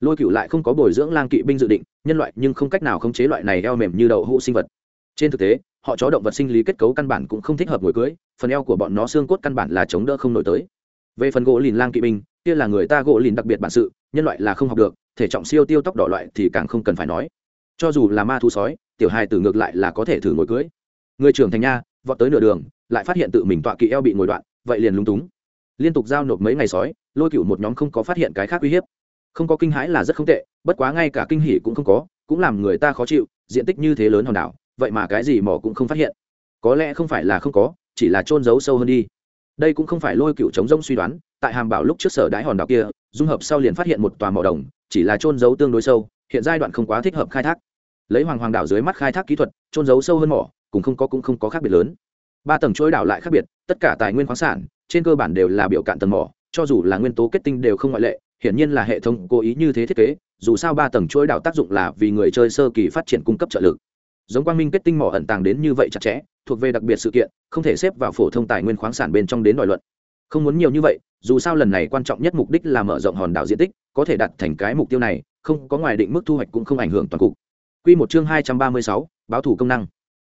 Lôi cựu lại không có bồi dưỡng lang kỵ binh dự định, nhân loại nhưng không cách nào khống chế loại này eo mềm như đậu hũ sinh vật. Trên thực tế, họ chó động vật sinh lý kết cấu căn bản cũng không thích hợp ngồi cưới, phần eo của bọn nó xương cốt căn bản là chống đỡ không nổi tới. Về phần gỗ lìn lang kỵ binh, kia là người ta gỗ lìn đặc biệt bản sự, nhân loại là không học được thể trọng siêu tiêu tóc đỏ loại thì càng không cần phải nói. Cho dù là ma thu sói, tiểu hài tử ngược lại là có thể thử ngồi cưới. Người trưởng thành nha, vọt tới nửa đường, lại phát hiện tự mình tọa kỵ eo bị ngồi đoạn, vậy liền lúng túng. Liên tục giao nộp mấy ngày sói, lôi cựu một nhóm không có phát hiện cái khác uy hiếp. Không có kinh hãi là rất không tệ, bất quá ngay cả kinh hỉ cũng không có, cũng làm người ta khó chịu, diện tích như thế lớn hòn đảo, vậy mà cái gì mỏ cũng không phát hiện. Có lẽ không phải là không có, chỉ là trôn giấu sâu hơn đi. Đây cũng không phải lôi cựu chống rông suy đoán, tại hàm bảo lúc trước sở đái hòn đảo kia dung hợp sau liền phát hiện một tòa mỏ đồng, chỉ là trôn giấu tương đối sâu, hiện giai đoạn không quá thích hợp khai thác. Lấy hoàng hoàng đảo dưới mắt khai thác kỹ thuật trôn giấu sâu hơn mỏ cũng không có cũng không có khác biệt lớn. Ba tầng chuỗi đảo lại khác biệt, tất cả tài nguyên khoáng sản, trên cơ bản đều là biểu cạn tầng mỏ, cho dù là nguyên tố kết tinh đều không ngoại lệ, hiển nhiên là hệ thống cố ý như thế thiết kế, dù sao ba tầng chuỗi đảo tác dụng là vì người chơi sơ kỳ phát triển cung cấp trợ lực. Giống quang minh kết tinh mỏ ẩn tàng đến như vậy chặt chẽ, thuộc về đặc biệt sự kiện, không thể xếp vào phổ thông tài nguyên khoáng sản bên trong đến đòi luận không muốn nhiều như vậy, dù sao lần này quan trọng nhất mục đích là mở rộng hòn đảo diện tích, có thể đạt thành cái mục tiêu này, không có ngoài định mức thu hoạch cũng không ảnh hưởng toàn cục. Quy một chương hai trăm ba mươi sáu, báo thủ công năng.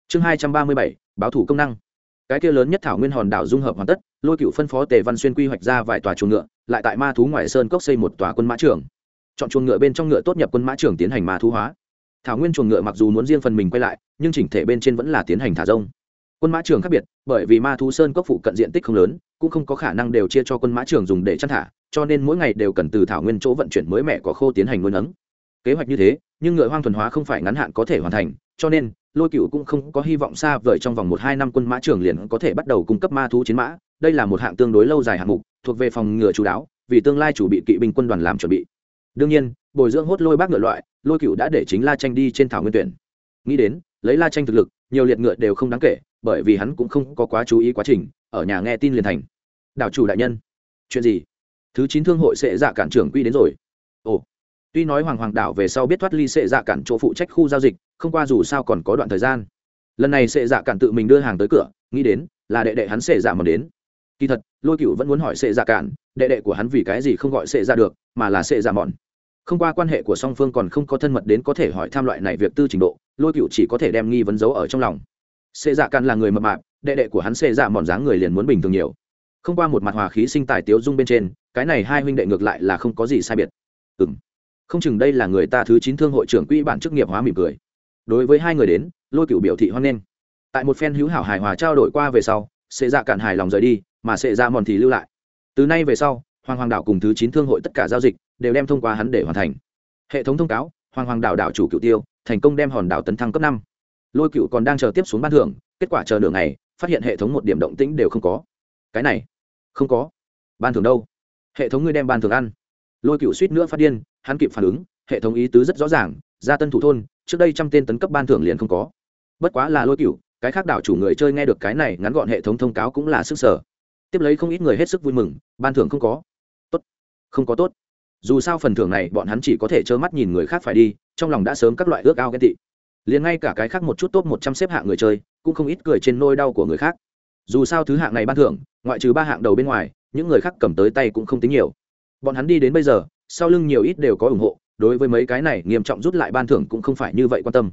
Chương hai trăm ba mươi bảy, báo thủ công năng. Cái kia lớn nhất thảo nguyên hòn đảo dung hợp hoàn tất, lôi cựu phân phó tề văn xuyên quy hoạch ra vài tòa chuồng ngựa, lại tại ma thú ngoại sơn cốc xây một tòa quân mã trường. Chọn chuồng ngựa bên trong ngựa tốt nhập quân mã trường tiến hành ma thú hóa. Thảo nguyên chuồng ngựa mặc dù muốn riêng phần mình quay lại, nhưng chỉnh thể bên trên vẫn là tiến hành thả rông quân mã trường khác biệt, bởi vì ma thú sơn cốc phụ cận diện tích không lớn, cũng không có khả năng đều chia cho quân mã trường dùng để chăn thả, cho nên mỗi ngày đều cần từ thảo nguyên chỗ vận chuyển mới mẻ có khô tiến hành nuôi nấng. Kế hoạch như thế, nhưng ngựa hoang thuần hóa không phải ngắn hạn có thể hoàn thành, cho nên, lôi cựu cũng không có hy vọng xa vời trong vòng một hai năm quân mã trường liền có thể bắt đầu cung cấp ma thú chiến mã. Đây là một hạng tương đối lâu dài hạng mục, thuộc về phòng ngựa chú đáo, vì tương lai chủ bị kỵ binh quân đoàn làm chuẩn bị. Đương nhiên, bồi dưỡng hốt lôi bác ngựa loại, lôi cựu đã để chính la tranh đi trên thảo nguyên tuyển. Nghĩ đến, lấy la tranh thực lực, nhiều liệt ngựa đều không đáng kể bởi vì hắn cũng không có quá chú ý quá trình, ở nhà nghe tin liền thành. Đảo chủ đại nhân. Chuyện gì? Thứ chín thương hội sẽ dạ cản trưởng quy đến rồi. Ồ. Tuy nói hoàng hoàng đảo về sau biết thoát ly sẽ dạ cản chỗ phụ trách khu giao dịch, không qua dù sao còn có đoạn thời gian. Lần này sẽ dạ cản tự mình đưa hàng tới cửa, nghĩ đến là đệ đệ hắn sẽ dạ mầm đến. Kỳ thật, lôi cựu vẫn muốn hỏi sẽ dạ cản, đệ đệ của hắn vì cái gì không gọi sẽ dạ được, mà là sẽ dạ mòn không qua quan hệ của song phương còn không có thân mật đến có thể hỏi tham loại này việc tư trình độ, lôi cựu chỉ có thể đem nghi vấn giấu ở trong lòng xê dạ căn là người mập mạp, đệ đệ của hắn xê dạ mòn dáng người liền muốn bình thường nhiều. Không qua một mặt hòa khí sinh tài tiếu dung bên trên, cái này hai huynh đệ ngược lại là không có gì sai biệt. Ừ m không chừng đây là người ta thứ chín thương hội trưởng quỹ bản chức nghiệp hóa mỉm cười. Đối với hai người đến, lôi cựu biểu thị hoan nghênh. Tại một phen hữu hảo hài hòa trao đổi qua về sau, xê dạ cạn hài lòng rời đi, mà xê dạ mòn thì lưu lại. Từ nay về sau, hoàng hoàng đảo cùng thứ chín thương hội tất cả giao dịch đều đem thông qua hắn để hoàn thành. Hệ thống thông cáo, hoàng hoàng đảo đảo chủ cựu tiêu, thành công đem hòn đảo tấn thăng cấp năm lôi cựu còn đang chờ tiếp xuống ban thưởng, kết quả chờ nửa ngày, phát hiện hệ thống một điểm động tĩnh đều không có. Cái này, không có. Ban thưởng đâu? Hệ thống ngươi đem ban thưởng ăn. Lôi cựu suýt nữa phát điên, hắn kịp phản ứng, hệ thống ý tứ rất rõ ràng, ra tân thủ thôn, trước đây trăm tên tấn cấp ban thưởng liền không có. Bất quá là lôi cựu, cái khác đảo chủ người chơi nghe được cái này ngắn gọn hệ thống thông cáo cũng là sức sở. Tiếp lấy không ít người hết sức vui mừng, ban thưởng không có. Tốt. Không có tốt. Dù sao phần thưởng này bọn hắn chỉ có thể trơ mắt nhìn người khác phải đi, trong lòng đã sớm các loại ước ao ghen tị liền ngay cả cái khác một chút tốt một trăm xếp hạng người chơi, cũng không ít cười trên nôi đau của người khác. Dù sao thứ hạng này ban thưởng, ngoại trừ ba hạng đầu bên ngoài, những người khác cầm tới tay cũng không tính nhiều. Bọn hắn đi đến bây giờ, sau lưng nhiều ít đều có ủng hộ, đối với mấy cái này nghiêm trọng rút lại ban thưởng cũng không phải như vậy quan tâm.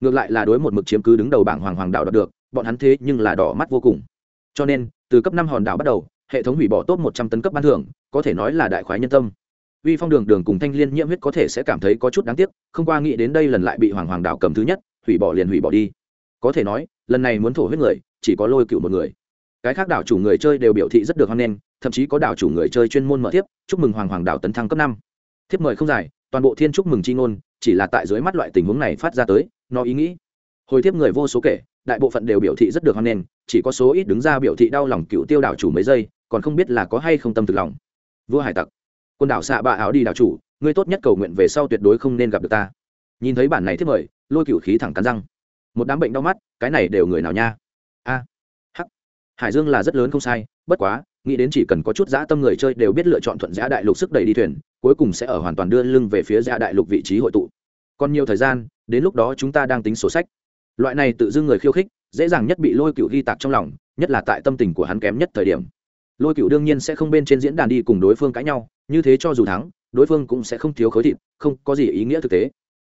Ngược lại là đối một mực chiếm cứ đứng đầu bảng hoàng hoàng đạo đạt được, bọn hắn thế nhưng là đỏ mắt vô cùng. Cho nên, từ cấp năm hòn đảo bắt đầu, hệ thống hủy bỏ tốt một trăm tấn cấp ban thưởng, có thể nói là đại khoái nhân tâm uy phong đường đường cùng thanh liên nhiễm huyết có thể sẽ cảm thấy có chút đáng tiếc, không qua nghĩ đến đây lần lại bị hoàng hoàng đảo cầm thứ nhất, hủy bỏ liền hủy bỏ đi. Có thể nói, lần này muốn thổ huyết người, chỉ có lôi cựu một người. Cái khác đảo chủ người chơi đều biểu thị rất được hoan nghênh, thậm chí có đảo chủ người chơi chuyên môn mở tiếp chúc mừng hoàng hoàng đảo tấn thăng cấp năm. Thiếp mời không dài, toàn bộ thiên chúc mừng c h i ngôn, chỉ là tại dưới mắt loại tình huống này phát ra tới, nó ý nghĩ. Hồi tiếp người vô số kể, đại bộ phận đều biểu thị rất được hoan nghênh, chỉ có số ít đứng ra biểu thị đau lòng cựu tiêu đảo chủ mấy giây, còn không biết là có hay không tâm thực lòng. Vua hải tặc quần đảo xạ bạ áo đi đảo chủ, ngươi tốt nhất cầu nguyện về sau tuyệt đối không nên gặp được ta. Nhìn thấy bản này thiết mời, lôi cựu khí thẳng cắn răng. Một đám bệnh đau mắt, cái này đều người nào nha? A. Hắc. Hải dương là rất lớn không sai, bất quá, nghĩ đến chỉ cần có chút dã tâm người chơi đều biết lựa chọn thuận giã đại lục sức đẩy đi thuyền, cuối cùng sẽ ở hoàn toàn đưa lưng về phía giã đại lục vị trí hội tụ. Còn nhiều thời gian, đến lúc đó chúng ta đang tính sổ sách. Loại này tự dưng người khiêu khích, dễ dàng nhất bị lôi cựu ghi tạc trong lòng, nhất là tại tâm tình của hắn kém nhất thời điểm lôi cựu đương nhiên sẽ không bên trên diễn đàn đi cùng đối phương cãi nhau, như thế cho dù thắng, đối phương cũng sẽ không thiếu khối thịt, không có gì ý nghĩa thực tế.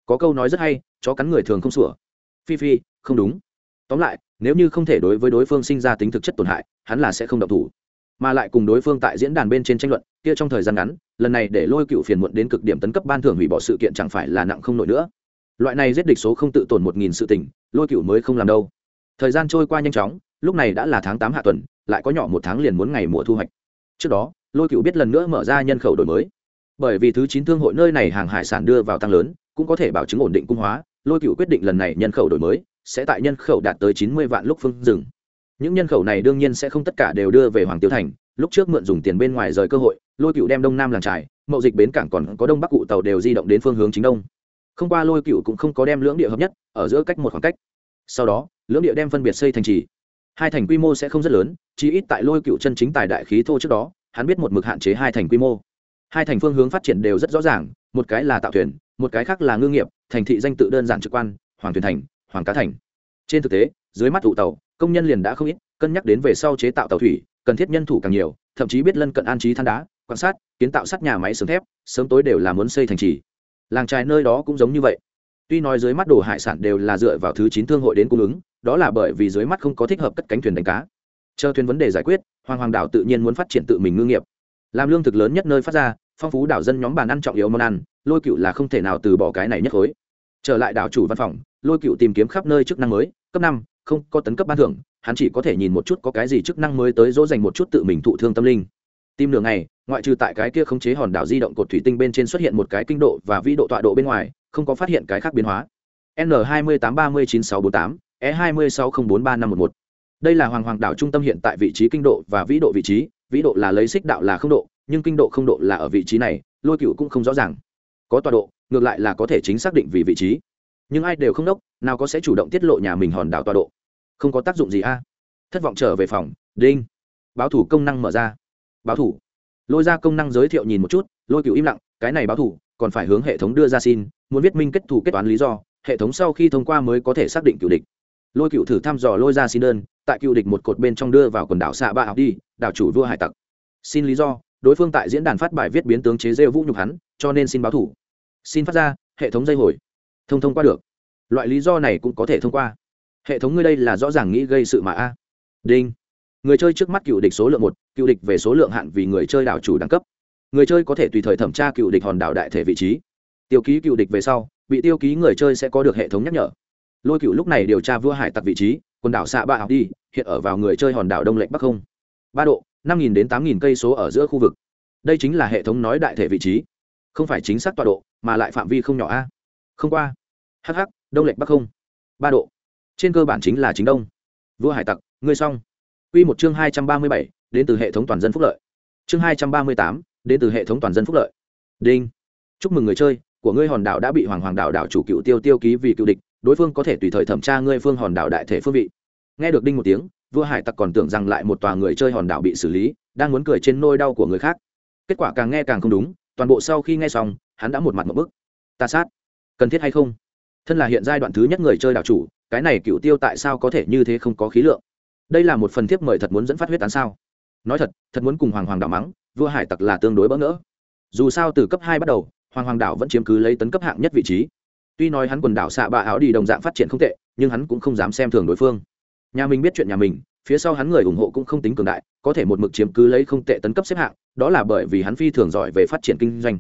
Có câu nói rất hay, chó cắn người thường không sủa. Phi phi, không đúng. Tóm lại, nếu như không thể đối với đối phương sinh ra tính thực chất tổn hại, hắn là sẽ không động thủ. Mà lại cùng đối phương tại diễn đàn bên trên tranh luận, kia trong thời gian ngắn, lần này để lôi cựu phiền muộn đến cực điểm tấn cấp ban thưởng hủy bỏ sự kiện chẳng phải là nặng không nổi nữa. Loại này giết địch số không tự tổn một nghìn sự tình, lôi cựu mới không làm đâu. Thời gian trôi qua nhanh chóng, lúc này đã là tháng tám hạ tuần lại có nhỏ một tháng liền muốn ngày mùa thu hoạch. Trước đó, lôi cựu biết lần nữa mở ra nhân khẩu đổi mới. Bởi vì thứ chín thương hội nơi này hàng hải sản đưa vào tăng lớn, cũng có thể bảo chứng ổn định cung hóa, lôi cựu quyết định lần này nhân khẩu đổi mới sẽ tại nhân khẩu đạt tới chín mươi vạn lúc phương dừng. Những nhân khẩu này đương nhiên sẽ không tất cả đều đưa về hoàng tiêu thành, lúc trước mượn dùng tiền bên ngoài rời cơ hội, lôi cựu đem đông nam làng trải, mậu dịch bến cảng còn có đông bắc cụ tàu đều di động đến phương hướng chính đông. Không qua lôi cựu cũng không có đem lưỡng địa hợp nhất, ở giữa cách một khoảng cách. Sau đó, lưỡng địa đem phân biệt xây thành trì hai thành quy mô sẽ không rất lớn chỉ ít tại lôi cựu chân chính tài đại khí thô trước đó, hắn biết một mực hạn chế hai thành quy mô. Hai thành phương hướng phát triển đều rất rõ ràng, một cái là tạo thuyền, một cái khác là ngư nghiệp, thành thị danh tự đơn giản trực quan, hoàng thuyền thành, hoàng cá thành. Trên thực tế, dưới mắt tụ tàu, công nhân liền đã không ít, cân nhắc đến về sau chế tạo tàu thủy, cần thiết nhân thủ càng nhiều, thậm chí biết lân cận an trí than đá, quan sát, kiến tạo sắt nhà máy sớm thép, sớm tối đều là muốn xây thành trì. Làng trài nơi đó cũng giống như vậy tuy nói dưới mắt đồ hải sản đều là dựa vào thứ chín thương hội đến cung ứng, đó là bởi vì dưới mắt không có thích hợp cất cánh thuyền đánh cá. Chờ thuyền vấn đề giải quyết, hoàng hoàng đảo tự nhiên muốn phát triển tự mình ngư nghiệp. Làm lương thực lớn nhất nơi phát ra, phong phú đảo dân nhóm bàn ăn trọng yếu món ăn, lôi cựu là không thể nào từ bỏ cái này nhất khối. Trở lại đảo chủ văn phòng, lôi cựu tìm kiếm khắp nơi chức năng mới, cấp năm, không có tấn cấp ban thưởng, hắn chỉ có thể nhìn một chút có cái gì chức năng mới tới dỗ dành một chút tự mình thụ thương tâm linh. Tim nửa ngày, ngoại trừ tại cái kia khống chế hòn đảo di động cột thủy tinh bên trên xuất hiện một cái kinh độ và vĩ độ tọa độ bên ngoài không có phát hiện cái khác biến hóa. N hai mươi tám ba mươi chín sáu bốn tám e hai mươi sáu không bốn ba năm một một. Đây là hoàng hoàng đảo trung tâm hiện tại vị trí kinh độ và vĩ độ vị trí. Vĩ độ là lấy xích đạo là không độ, nhưng kinh độ không độ là ở vị trí này, lôi cựu cũng không rõ ràng. Có tọa độ, ngược lại là có thể chính xác định vì vị trí. Nhưng ai đều không đốc, nào có sẽ chủ động tiết lộ nhà mình hòn đảo tọa độ? Không có tác dụng gì a. Thất vọng trở về phòng, đinh. Báo thủ công năng mở ra. Báo thủ. Lôi ra công năng giới thiệu nhìn một chút, lôi cựu im lặng, cái này báo thủ còn phải hướng hệ thống đưa ra xin, muốn viết minh kết thù kết toán lý do, hệ thống sau khi thông qua mới có thể xác định cựu địch. Lôi cựu thử thăm dò lôi ra xin đơn, tại cựu địch một cột bên trong đưa vào quần đảo xạ ba học đi, đảo chủ vua hải tặc. Xin lý do, đối phương tại diễn đàn phát bài viết biến tướng chế rêu vũ nhục hắn, cho nên xin báo thủ. Xin phát ra, hệ thống dây hồi. Thông thông qua được. Loại lý do này cũng có thể thông qua. Hệ thống ngươi đây là rõ ràng nghĩ gây sự mà a. Đinh. Người chơi trước mắt cựu địch số lượng một, cựu địch về số lượng hạn vì người chơi đảo chủ đẳng cấp người chơi có thể tùy thời thẩm tra cựu địch hòn đảo đại thể vị trí. Tiêu ký cựu địch về sau, bị tiêu ký người chơi sẽ có được hệ thống nhắc nhở. Lôi cựu lúc này điều tra vua hải tặc vị trí, quần đảo xạ ba học đi, hiện ở vào người chơi hòn đảo đông lệnh bắc không. Ba độ, năm nghìn đến tám nghìn cây số ở giữa khu vực. Đây chính là hệ thống nói đại thể vị trí. Không phải chính xác tọa độ, mà lại phạm vi không nhỏ a. Không qua. Hh đông lệnh bắc không. Ba độ. Trên cơ bản chính là chính đông. Vua hải tặc, ngươi xong. Quy một chương hai trăm ba mươi bảy, đến từ hệ thống toàn dân phúc lợi. Chương hai trăm ba mươi tám đến từ hệ thống toàn dân phúc lợi. Đinh. Chúc mừng người chơi, của ngươi hòn đảo đã bị hoàng hoàng đảo đảo chủ cựu tiêu tiêu ký vì cựu địch, đối phương có thể tùy thời thẩm tra ngươi phương hòn đảo đại thể phương vị. Nghe được đinh một tiếng, vua hải tặc còn tưởng rằng lại một tòa người chơi hòn đảo bị xử lý, đang muốn cười trên nôi đau của người khác. Kết quả càng nghe càng không đúng, toàn bộ sau khi nghe xong, hắn đã một mặt một bức. Ta sát. Cần thiết hay không? Thân là hiện giai đoạn thứ nhất người chơi đảo chủ, cái này cựu tiêu tại sao có thể như thế không có khí lượng? Đây là một phần thiếp mời thật muốn dẫn phát huyết tán sao? Nói thật thật muốn cùng hoàng hoàng đảo mắng vua hải tặc là tương đối bỡ ngỡ. Dù sao từ cấp hai bắt đầu, hoàng hoàng đảo vẫn chiếm cứ lấy tấn cấp hạng nhất vị trí. Tuy nói hắn quần đảo xạ bạ áo đi đồng dạng phát triển không tệ, nhưng hắn cũng không dám xem thường đối phương. Nhà mình biết chuyện nhà mình, phía sau hắn người ủng hộ cũng không tính cường đại, có thể một mực chiếm cứ lấy không tệ tấn cấp xếp hạng, đó là bởi vì hắn phi thường giỏi về phát triển kinh doanh.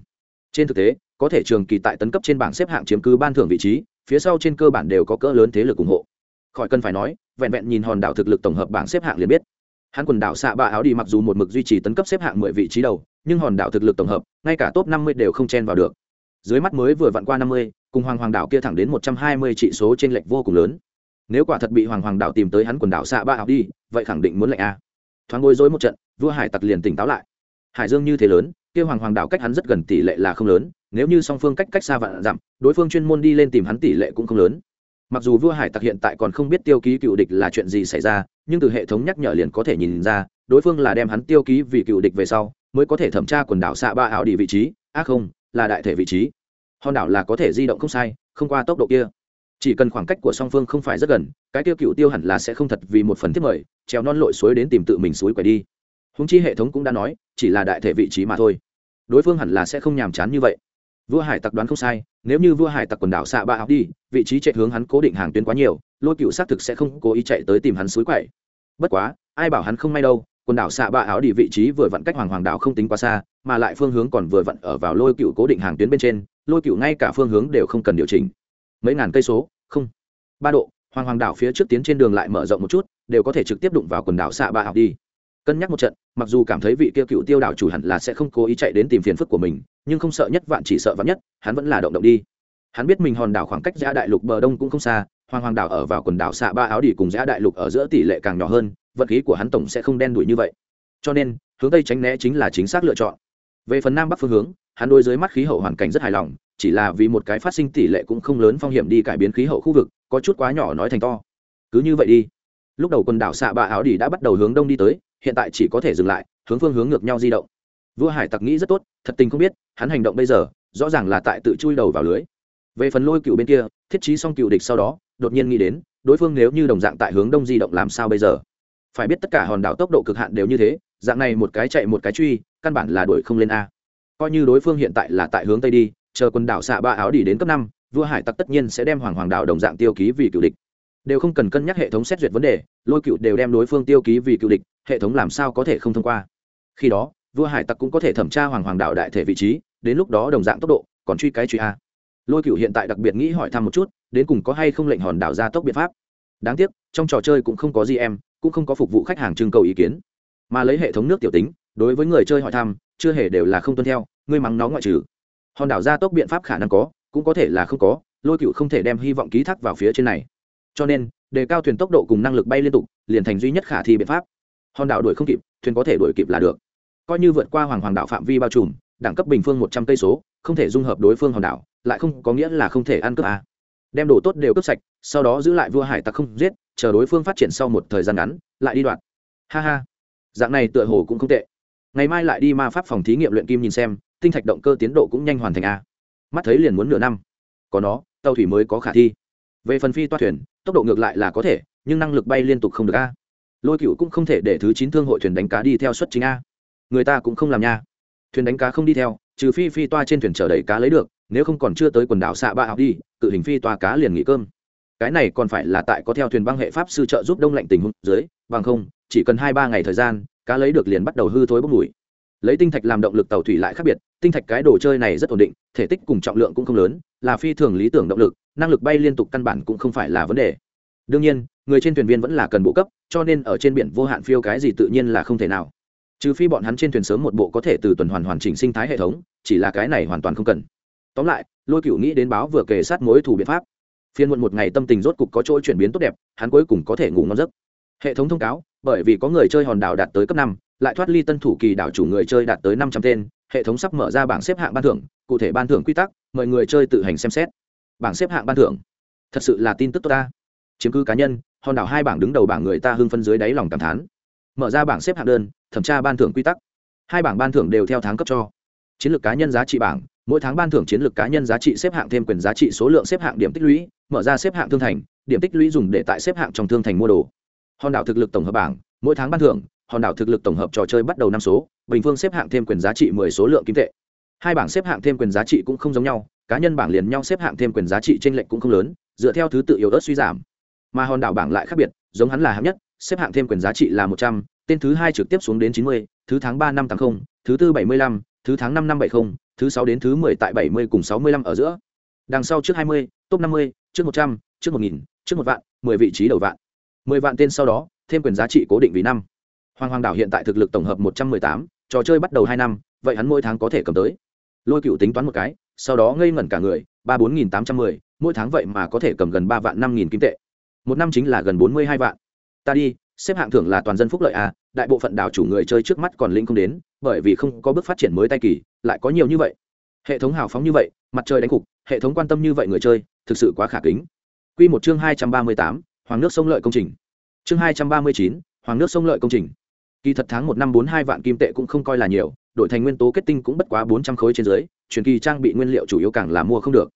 Trên thực tế, có thể trường kỳ tại tấn cấp trên bảng xếp hạng chiếm cứ ban thưởng vị trí, phía sau trên cơ bản đều có cỡ lớn thế lực ủng hộ. Khỏi cần phải nói, vẹn vẹn nhìn hòn đảo thực lực tổng hợp bảng xếp hạng liền biết hắn quần đảo xạ bạ áo đi mặc dù một mực duy trì tấn cấp xếp hạng mười vị trí đầu, nhưng hòn đảo thực lực tổng hợp, ngay cả top năm mươi đều không chen vào được. Dưới mắt mới vừa vặn qua năm mươi, cùng hoàng hoàng đảo kia thẳng đến một trăm hai mươi trị số trên lệch vô cùng lớn. Nếu quả thật bị hoàng hoàng đảo tìm tới hắn quần đảo xạ ba áo đi, vậy khẳng định muốn lệnh a. Thoáng bối rối một trận, vua hải tặc liền tỉnh táo lại. Hải dương như thế lớn, kia hoàng hoàng đảo cách hắn rất gần tỷ lệ là không lớn, nếu như song phương cách cách xa vạn dặm, đối phương chuyên môn đi lên tìm hắn tỷ lệ cũng không lớn mặc dù vua hải tặc hiện tại còn không biết tiêu ký cựu địch là chuyện gì xảy ra, nhưng từ hệ thống nhắc nhở liền có thể nhìn ra, đối phương là đem hắn tiêu ký vì cựu địch về sau, mới có thể thẩm tra quần đảo xạ ba ảo đi vị trí. Ác không, là đại thể vị trí. Hòn đảo là có thể di động không sai, không qua tốc độ kia. Chỉ cần khoảng cách của song phương không phải rất gần, cái tiêu cựu tiêu hẳn là sẽ không thật vì một phần tiếp mời treo non lội suối đến tìm tự mình suối quẻ đi. Húng chi hệ thống cũng đã nói, chỉ là đại thể vị trí mà thôi. Đối phương hẳn là sẽ không nhàm chán như vậy vua hải tặc đoán không sai, nếu như vua hải tặc quần đảo xạ ba áo đi vị trí chạy hướng hắn cố định hàng tuyến quá nhiều, lôi cựu xác thực sẽ không cố ý chạy tới tìm hắn suối quậy. Bất quá, ai bảo hắn không may đâu, quần đảo xạ ba áo đi vị trí vừa vặn cách hoàng hoàng đảo không tính quá xa, mà lại phương hướng còn vừa vặn ở vào lôi cựu cố định hàng tuyến bên trên, lôi cựu ngay cả phương hướng đều không cần điều chỉnh. Mấy ngàn cây số, không. Ba độ, hoàng hoàng đảo phía trước tiến trên đường lại mở rộng một chút, đều có thể trực tiếp đụng vào quần đảo xạ ba học đi cân nhắc một trận, mặc dù cảm thấy vị kia cựu tiêu đảo chủ hẳn là sẽ không cố ý chạy đến tìm phiền phức của mình, nhưng không sợ nhất vạn chỉ sợ vạn nhất, hắn vẫn là động động đi. Hắn biết mình hòn đảo khoảng cách giã đại lục bờ đông cũng không xa, hoàng hoàng đảo ở vào quần đảo xạ ba áo đỉ cùng giã đại lục ở giữa tỷ lệ càng nhỏ hơn, vật khí của hắn tổng sẽ không đen đủi như vậy. Cho nên, hướng tây tránh né chính là chính xác lựa chọn. Về phần nam bắc phương hướng, hắn đôi dưới mắt khí hậu hoàn cảnh rất hài lòng, chỉ là vì một cái phát sinh tỷ lệ cũng không lớn phong hiểm đi cải biến khí hậu khu vực, có chút quá nhỏ nói thành to. Cứ như vậy đi. Lúc đầu quần đảo xạ bạ áo đỉ đã bắt đầu hướng đông đi tới hiện tại chỉ có thể dừng lại, hướng phương hướng ngược nhau di động. Vua hải tặc nghĩ rất tốt, thật tình không biết, hắn hành động bây giờ, rõ ràng là tại tự chui đầu vào lưới. Về phần lôi cựu bên kia, thiết trí xong cựu địch sau đó, đột nhiên nghĩ đến, đối phương nếu như đồng dạng tại hướng đông di động làm sao bây giờ? Phải biết tất cả hòn đảo tốc độ cực hạn đều như thế, dạng này một cái chạy một cái truy, căn bản là đuổi không lên a. Coi như đối phương hiện tại là tại hướng tây đi, chờ quần đảo xạ ba áo đi đến cấp năm, vua hải tặc tất nhiên sẽ đem hoàng hoàng đảo đồng dạng tiêu ký vì cựu địch. Đều không cần cân nhắc hệ thống xét duyệt vấn đề, lôi cựu đều đem đối phương tiêu ký vì cựu địch hệ thống làm sao có thể không thông qua? Khi đó, vua hải tặc cũng có thể thẩm tra hoàng hoàng đảo đại thể vị trí, đến lúc đó đồng dạng tốc độ, còn truy cái truy a. Lôi cựu hiện tại đặc biệt nghĩ hỏi thăm một chút, đến cùng có hay không lệnh hòn đảo ra tốc biện pháp? Đáng tiếc, trong trò chơi cũng không có gì em cũng không có phục vụ khách hàng trưng cầu ý kiến. Mà lấy hệ thống nước tiểu tính, đối với người chơi hỏi thăm, chưa hề đều là không tuân theo, ngươi mắng nó ngoại trừ. Hòn đảo gia tốc biện pháp khả năng có, cũng có thể là không có, lôi cựu không thể đem hy vọng ký thác vào phía trên này. Cho nên, đề cao thuyền tốc độ cùng năng lực bay liên tục, liền thành duy nhất khả thi biện pháp hòn đảo đuổi không kịp, thuyền có thể đuổi kịp là được. Coi như vượt qua hoàng hoàng đảo phạm vi bao trùm, đẳng cấp bình phương một trăm cây số, không thể dung hợp đối phương hòn đảo, lại không có nghĩa là không thể ăn cướp à. đem đồ tốt đều cướp sạch, sau đó giữ lại vua hải tặc không giết, chờ đối phương phát triển sau một thời gian ngắn, lại đi đoạt. Ha ha. Dạng này tựa hồ cũng không tệ. Ngày mai lại đi ma pháp phòng thí nghiệm luyện kim nhìn xem, tinh thạch động cơ tiến độ cũng nhanh hoàn thành a mắt thấy liền muốn nửa năm. Có nó, tàu thủy mới có khả thi. Về phần phi toa thuyền, tốc độ ngược lại là có thể, nhưng năng lực bay liên tục không được a lôi cựu cũng không thể để thứ chín thương hội thuyền đánh cá đi theo xuất chính a. Người ta cũng không làm nha. Thuyền đánh cá không đi theo, trừ phi phi toa trên thuyền chở đầy cá lấy được, nếu không còn chưa tới quần đảo xạ ba học đi, cự hình phi toa cá liền nghỉ cơm. Cái này còn phải là tại có theo thuyền băng hệ pháp sư trợ giúp đông lạnh tình huống dưới, bằng không, chỉ cần hai ba ngày thời gian, cá lấy được liền bắt đầu hư thối bốc mùi. Lấy tinh thạch làm động lực tàu thủy lại khác biệt, tinh thạch cái đồ chơi này rất ổn định, thể tích cùng trọng lượng cũng không lớn, là phi thường lý tưởng động lực, năng lực bay liên tục căn bản cũng không phải là vấn đề đương nhiên, người trên thuyền viên vẫn là cần bộ cấp, cho nên ở trên biển vô hạn phiêu cái gì tự nhiên là không thể nào. Trừ phi bọn hắn trên thuyền sớm một bộ có thể từ tuần hoàn hoàn chỉnh sinh thái hệ thống, chỉ là cái này hoàn toàn không cần. Tóm lại, lôi cựu nghĩ đến báo vừa kề sát mối thủ biện pháp. Phiên muộn một ngày tâm tình rốt cục có chỗ chuyển biến tốt đẹp, hắn cuối cùng có thể ngủ ngon giấc. Hệ thống thông cáo, bởi vì có người chơi hòn đảo đạt tới cấp năm, lại thoát ly tân thủ kỳ đảo chủ người chơi đạt tới năm trăm tên, hệ thống sắp mở ra bảng xếp hạng ban thưởng, cụ thể ban thưởng quy tắc, mời người chơi tự hành xem xét. Bảng xếp hạng ban thưởng. Thật sự là tin tức tốt ta chiếm cứ cá nhân, hòn đảo hai bảng đứng đầu bảng người ta hưng phân dưới đáy lòng cảm thán. Mở ra bảng xếp hạng đơn, thẩm tra ban thưởng quy tắc. Hai bảng ban thưởng đều theo tháng cấp cho. Chiến lược cá nhân giá trị bảng, mỗi tháng ban thưởng chiến lược cá nhân giá trị xếp hạng thêm quyền giá trị số lượng xếp hạng điểm tích lũy, mở ra xếp hạng thương thành, điểm tích lũy dùng để tại xếp hạng trong thương thành mua đồ. Hòn đảo thực lực tổng hợp bảng, mỗi tháng ban thưởng, hòn đảo thực lực tổng hợp trò chơi bắt đầu năm số, bình phương xếp hạng thêm quyền giá trị mười số lượng kim tệ. Hai bảng xếp hạng thêm quyền giá trị cũng không giống nhau, cá nhân bảng liền nhau xếp hạng thêm quyền giá trị t r ê n lệch cũng không lớn, dựa theo thứ tự yếu ớt suy giảm mà hòn đảo bảng lại khác biệt, giống hắn là hạng nhất, xếp hạng thêm quyền giá trị là một trăm, tên thứ hai trực tiếp xuống đến chín mươi, thứ tháng ba năm tám mươi thứ tư bảy mươi lăm, thứ tháng năm năm bảy mươi thứ sáu đến thứ mười tại bảy mươi cùng sáu mươi lăm ở giữa. Đằng sau trước hai mươi, top năm mươi, trước một trăm, trước một nghìn, trước một vạn, mười vị trí đầu vạn. Mười vạn tên sau đó, thêm quyền giá trị cố định vì năm. Hoàng hoàng đảo hiện tại thực lực tổng hợp một trăm mười tám, trò chơi bắt đầu hai năm, vậy hắn mỗi tháng có thể cầm tới. Lôi cựu tính toán một cái, sau đó ngây ngẩn cả người, ba bốn nghìn tám trăm mười, mỗi tháng vậy mà có thể cầm gần ba vạn năm nghìn kim tệ một năm chính là gần bốn mươi hai vạn. Ta đi, xếp hạng thưởng là toàn dân phúc lợi à đại bộ phận đảo chủ người chơi trước mắt còn linh không đến, bởi vì không có bước phát triển mới tay kỳ, lại có nhiều như vậy. Hệ thống hào phóng như vậy, mặt trời đánh cục, hệ thống quan tâm như vậy người chơi, thực sự quá khả kính. Q một chương hai trăm ba mươi tám, hoàng nước sông lợi công trình. Chương hai trăm ba mươi chín, hoàng nước sông lợi công trình. Kỳ thật tháng một năm bốn hai vạn kim tệ cũng không coi là nhiều, đổi thành nguyên tố kết tinh cũng bất quá bốn trăm khối trên dưới, truyền kỳ trang bị nguyên liệu chủ yếu càng là mua không được.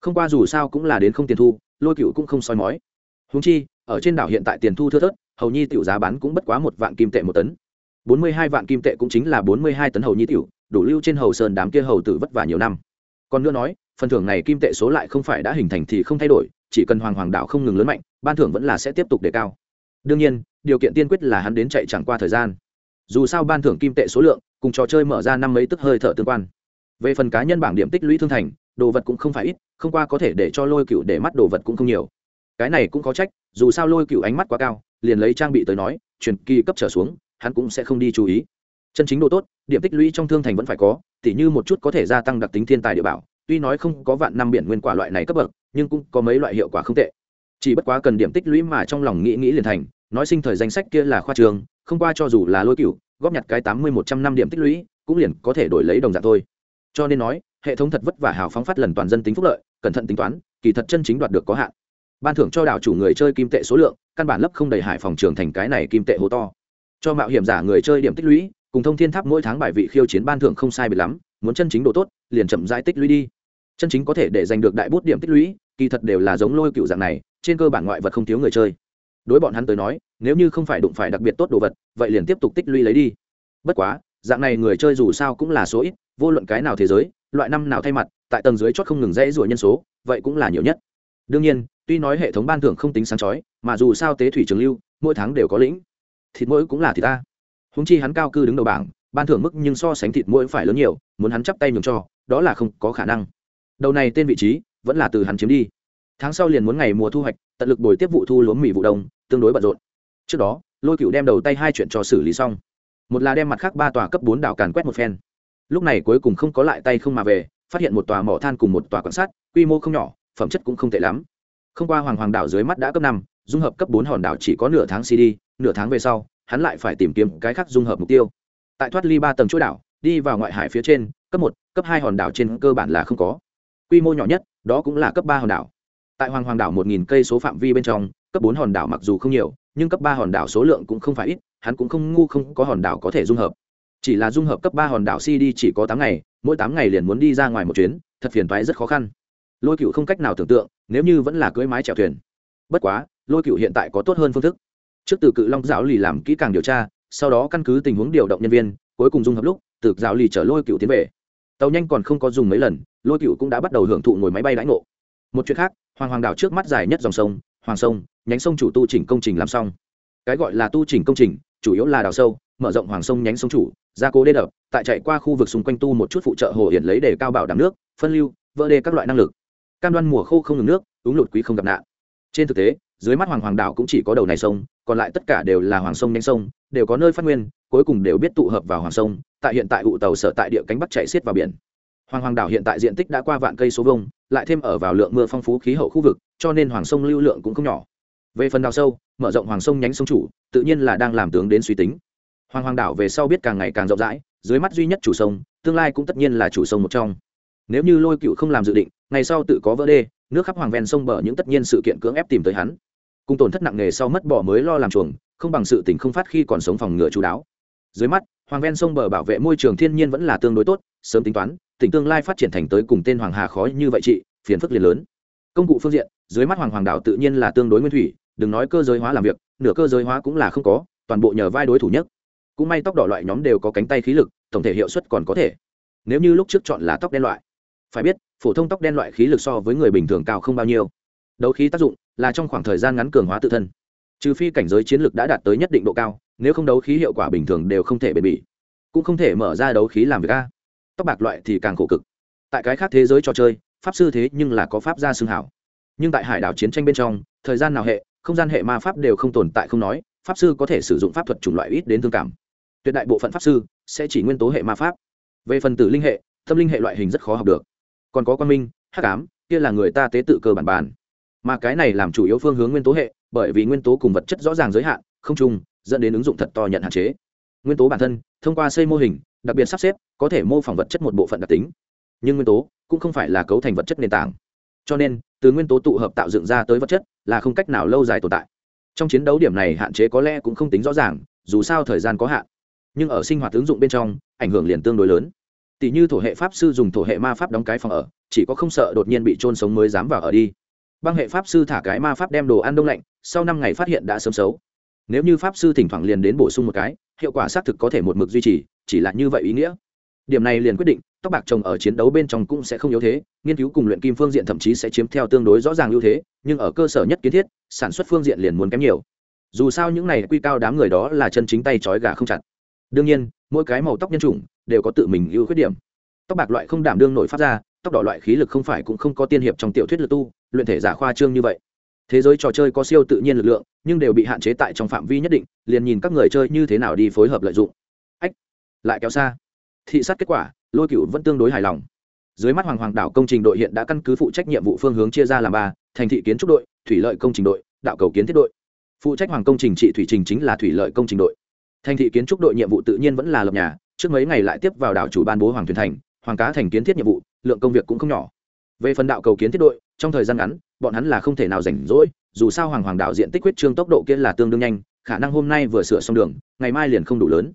Không qua dù sao cũng là đến không tiền thu, lôi cựu cũng không soi mói húng chi, ở trên đảo hiện tại tiền thu thưa thớt, hầu nhi tiểu giá bán cũng bất quá một vạn kim tệ một tấn. Bốn mươi hai vạn kim tệ cũng chính là bốn mươi hai tấn hầu nhi tiểu, đủ lưu trên hầu sơn đám kia hầu tử vất vả nhiều năm. Còn nữa nói, phần thưởng này kim tệ số lại không phải đã hình thành thì không thay đổi, chỉ cần hoàng hoàng đảo không ngừng lớn mạnh, ban thưởng vẫn là sẽ tiếp tục đề cao. Đương nhiên, điều kiện tiên quyết là hắn đến chạy chẳng qua thời gian. Dù sao ban thưởng kim tệ số lượng, cùng trò chơi mở ra năm mấy tức hơi thở tương quan. Về phần cá nhân bảng điểm tích lũy thương thành, đồ vật cũng không phải ít, không qua có thể để cho lôi cựu để mắt đồ vật cũng không nhiều cái này cũng có trách, dù sao lôi cựu ánh mắt quá cao, liền lấy trang bị tới nói, truyền kỳ cấp trở xuống, hắn cũng sẽ không đi chú ý. Chân chính đồ tốt, điểm tích lũy trong thương thành vẫn phải có, tỉ như một chút có thể gia tăng đặc tính thiên tài địa bảo, tuy nói không có vạn năm biển nguyên quả loại này cấp bậc, nhưng cũng có mấy loại hiệu quả không tệ. Chỉ bất quá cần điểm tích lũy mà trong lòng nghĩ nghĩ liền thành, nói sinh thời danh sách kia là khoa trường, không qua cho dù là lôi cựu góp nhặt cái tám mươi một trăm năm điểm tích lũy, cũng liền có thể đổi lấy đồng dạng thôi. Cho nên nói, hệ thống thật vất vả hào phóng phát lần toàn dân tính phúc lợi, cẩn thận tính toán, kỳ thật chân chính đoạt được có hạn ban thưởng cho đảo chủ người chơi kim tệ số lượng, căn bản lấp không đầy hải phòng trường thành cái này kim tệ hố to. Cho mạo hiểm giả người chơi điểm tích lũy, cùng thông thiên tháp mỗi tháng bài vị khiêu chiến ban thưởng không sai biệt lắm, muốn chân chính độ tốt, liền chậm rãi tích lũy đi. Chân chính có thể để giành được đại bút điểm tích lũy, kỳ thật đều là giống lôi cựu dạng này, trên cơ bản ngoại vật không thiếu người chơi. Đối bọn hắn tới nói, nếu như không phải đụng phải đặc biệt tốt đồ vật, vậy liền tiếp tục tích lũy lấy đi. Bất quá, dạng này người chơi dù sao cũng là số ít, vô luận cái nào thế giới, loại năm nào thay mặt, tại tầng dưới chót không ngừng rẽ rủa nhân số, vậy cũng là nhiều nhất. Đương nhiên tuy nói hệ thống ban thưởng không tính sáng chói, mà dù sao tế thủy trường lưu, mỗi tháng đều có lĩnh. Thịt mỗi cũng là thịt ta. Húng chi hắn cao cư đứng đầu bảng, ban thưởng mức nhưng so sánh thịt mỗi phải lớn nhiều, muốn hắn chắp tay nhường cho, đó là không có khả năng. Đầu này tên vị trí, vẫn là từ hắn chiếm đi. Tháng sau liền muốn ngày mùa thu hoạch, tận lực bồi tiếp vụ thu lúa mì vụ đông, tương đối bận rộn. Trước đó, lôi cựu đem đầu tay hai chuyện cho xử lý xong. Một là đem mặt khác ba tòa cấp bốn đảo càn quét một phen. Lúc này cuối cùng không có lại tay không mà về, phát hiện một tòa mỏ than cùng một tòa quan sát, quy mô không nhỏ, phẩm chất cũng không tệ lắm không qua hoàng hoàng đảo dưới mắt đã cấp năm, dung hợp cấp bốn hòn đảo chỉ có nửa tháng cd nửa tháng về sau, hắn lại phải tìm kiếm cái khác dung hợp mục tiêu. Tại thoát ly ba tầng chuỗi đảo, đi vào ngoại hải phía trên, cấp một, cấp hai hòn đảo trên cơ bản là không có. Quy mô nhỏ nhất, đó cũng là cấp ba hòn đảo. Tại hoàng hoàng đảo một nghìn cây số phạm vi bên trong, cấp bốn hòn đảo mặc dù không nhiều, nhưng cấp ba hòn đảo số lượng cũng không phải ít, hắn cũng không ngu không có hòn đảo có thể dung hợp. Chỉ là dung hợp cấp ba hòn đảo cd chỉ có tám ngày, mỗi tám ngày liền muốn đi ra ngoài một chuyến, thật phiền toái rất khó khăn. Lôi cựu không cách nào tưởng tượng nếu như vẫn là cưới mái chèo thuyền. Bất quá, lôi cựu hiện tại có tốt hơn phương thức. Trước từ cự long giáo lì làm kỹ càng điều tra, sau đó căn cứ tình huống điều động nhân viên, cuối cùng dung hợp lúc, từ giáo lì chở lôi cựu tiến về. Tàu nhanh còn không có dùng mấy lần, lôi cựu cũng đã bắt đầu hưởng thụ ngồi máy bay đãi ngộ. Một chuyện khác, hoàng hoàng đảo trước mắt dài nhất dòng sông, hoàng sông, nhánh sông chủ tu chỉnh công trình làm xong. Cái gọi là tu chỉnh công trình, chủ yếu là đào sâu, mở rộng hoàng sông nhánh sông chủ, gia cố đê đập, tại chạy qua khu vực xung quanh tu một chút phụ trợ hồ hiển lấy để cao bảo đảm nước, phân lưu, vỡ đê các loại năng lực cam đoan mùa khô không ngừng nước úng lụt quý không gặp nạn. Trên thực tế, dưới mắt hoàng hoàng đảo cũng chỉ có đầu này sông, còn lại tất cả đều là hoàng sông nhánh sông, đều có nơi phát nguyên, cuối cùng đều biết tụ hợp vào hoàng sông, tại hiện tại ụ tàu sở tại địa cánh bắc chạy xiết vào biển. Hoàng hoàng đảo hiện tại diện tích đã qua vạn cây số vông lại thêm ở vào lượng mưa phong phú khí hậu khu vực, cho nên hoàng sông lưu lượng cũng không nhỏ. Về phần đào sâu, mở rộng hoàng sông nhánh sông chủ, tự nhiên là đang làm tướng đến suy tính. Hoàng hoàng đảo về sau biết càng ngày càng rộng rãi, dưới mắt duy nhất chủ sông, tương lai cũng tất nhiên là chủ sông một trong. Nếu như lôi cựu không làm dự định ngày sau tự có vỡ đê, nước khắp hoàng ven sông bờ những tất nhiên sự kiện cưỡng ép tìm tới hắn. Cùng tổn thất nặng nề sau mất bỏ mới lo làm chuồng, không bằng sự tình không phát khi còn sống phòng ngừa chú đáo. Dưới mắt, hoàng ven sông bờ bảo vệ môi trường thiên nhiên vẫn là tương đối tốt, sớm tính toán, tỉnh tương lai phát triển thành tới cùng tên hoàng hà khó như vậy chị, phiền phức liền lớn. Công cụ phương diện, dưới mắt hoàng hoàng đảo tự nhiên là tương đối nguyên thủy, đừng nói cơ giới hóa làm việc, nửa cơ giới hóa cũng là không có, toàn bộ nhờ vai đối thủ nhất. Cũng may tóc đỏ loại nhóm đều có cánh tay khí lực, tổng thể hiệu suất còn có thể. Nếu như lúc trước chọn là tóc đen loại, phải biết phổ thông tóc đen loại khí lực so với người bình thường cao không bao nhiêu. Đấu khí tác dụng là trong khoảng thời gian ngắn cường hóa tự thân. Trừ phi cảnh giới chiến lược đã đạt tới nhất định độ cao, nếu không đấu khí hiệu quả bình thường đều không thể bền bỉ. Cũng không thể mở ra đấu khí làm việc a. Tóc bạc loại thì càng khổ cực. Tại cái khác thế giới trò chơi, pháp sư thế nhưng là có pháp gia xưng hảo. Nhưng tại hải đảo chiến tranh bên trong, thời gian nào hệ, không gian hệ ma pháp đều không tồn tại không nói, pháp sư có thể sử dụng pháp thuật chủng loại ít đến thương cảm. Tuyệt đại bộ phận pháp sư sẽ chỉ nguyên tố hệ ma pháp. Về phần tử linh hệ, tâm linh hệ loại hình rất khó học được còn có quan minh, hắc ám, kia là người ta tế tự cơ bản bản. Mà cái này làm chủ yếu phương hướng nguyên tố hệ, bởi vì nguyên tố cùng vật chất rõ ràng giới hạn, không chung, dẫn đến ứng dụng thật to nhận hạn chế. Nguyên tố bản thân, thông qua xây mô hình, đặc biệt sắp xếp, có thể mô phỏng vật chất một bộ phận đặc tính. Nhưng nguyên tố cũng không phải là cấu thành vật chất nền tảng. Cho nên, từ nguyên tố tụ hợp tạo dựng ra tới vật chất là không cách nào lâu dài tồn tại. Trong chiến đấu điểm này hạn chế có lẽ cũng không tính rõ ràng, dù sao thời gian có hạn. Nhưng ở sinh hoạt ứng dụng bên trong, ảnh hưởng liền tương đối lớn tỷ như thổ hệ pháp sư dùng thổ hệ ma pháp đóng cái phòng ở, chỉ có không sợ đột nhiên bị trôn sống mới dám vào ở đi. Băng hệ pháp sư thả cái ma pháp đem đồ ăn đông lạnh, sau năm ngày phát hiện đã sớm xấu. Nếu như pháp sư thỉnh thoảng liền đến bổ sung một cái, hiệu quả xác thực có thể một mực duy trì, chỉ là như vậy ý nghĩa. Điểm này liền quyết định, tóc bạc trồng ở chiến đấu bên trong cũng sẽ không yếu thế, nghiên cứu cùng luyện kim phương diện thậm chí sẽ chiếm theo tương đối rõ ràng ưu thế, nhưng ở cơ sở nhất kiến thiết, sản xuất phương diện liền muốn kém nhiều. Dù sao những này quy cao đám người đó là chân chính tay trói gà không chặt đương nhiên, mỗi cái màu tóc nhân chủng đều có tự mình ưu khuyết điểm. Tóc bạc loại không đảm đương nội phát ra, tóc đỏ loại khí lực không phải cũng không có tiên hiệp trong tiểu thuyết lực tu, luyện thể giả khoa trương như vậy. Thế giới trò chơi có siêu tự nhiên lực lượng, nhưng đều bị hạn chế tại trong phạm vi nhất định, liền nhìn các người chơi như thế nào đi phối hợp lợi dụng. Ách, lại kéo xa. Thị sát kết quả, lôi cựu vẫn tương đối hài lòng. Dưới mắt hoàng hoàng đảo công trình đội hiện đã căn cứ phụ trách nhiệm vụ phương hướng chia ra làm ba, thành thị kiến trúc đội, thủy lợi công trình đội, đạo cầu kiến thiết đội. Phụ trách hoàng công trình trị thủy trình chính là thủy lợi công trình đội thành thị kiến trúc đội nhiệm vụ tự nhiên vẫn là lập nhà, trước mấy ngày lại tiếp vào đảo chủ ban bố hoàng thuyền thành, hoàng cá thành kiến thiết nhiệm vụ, lượng công việc cũng không nhỏ. Về phần đạo cầu kiến thiết đội, trong thời gian ngắn, bọn hắn là không thể nào rảnh rỗi, dù sao hoàng hoàng đạo diện tích huyết trương tốc độ kia là tương đương nhanh, khả năng hôm nay vừa sửa xong đường, ngày mai liền không đủ lớn.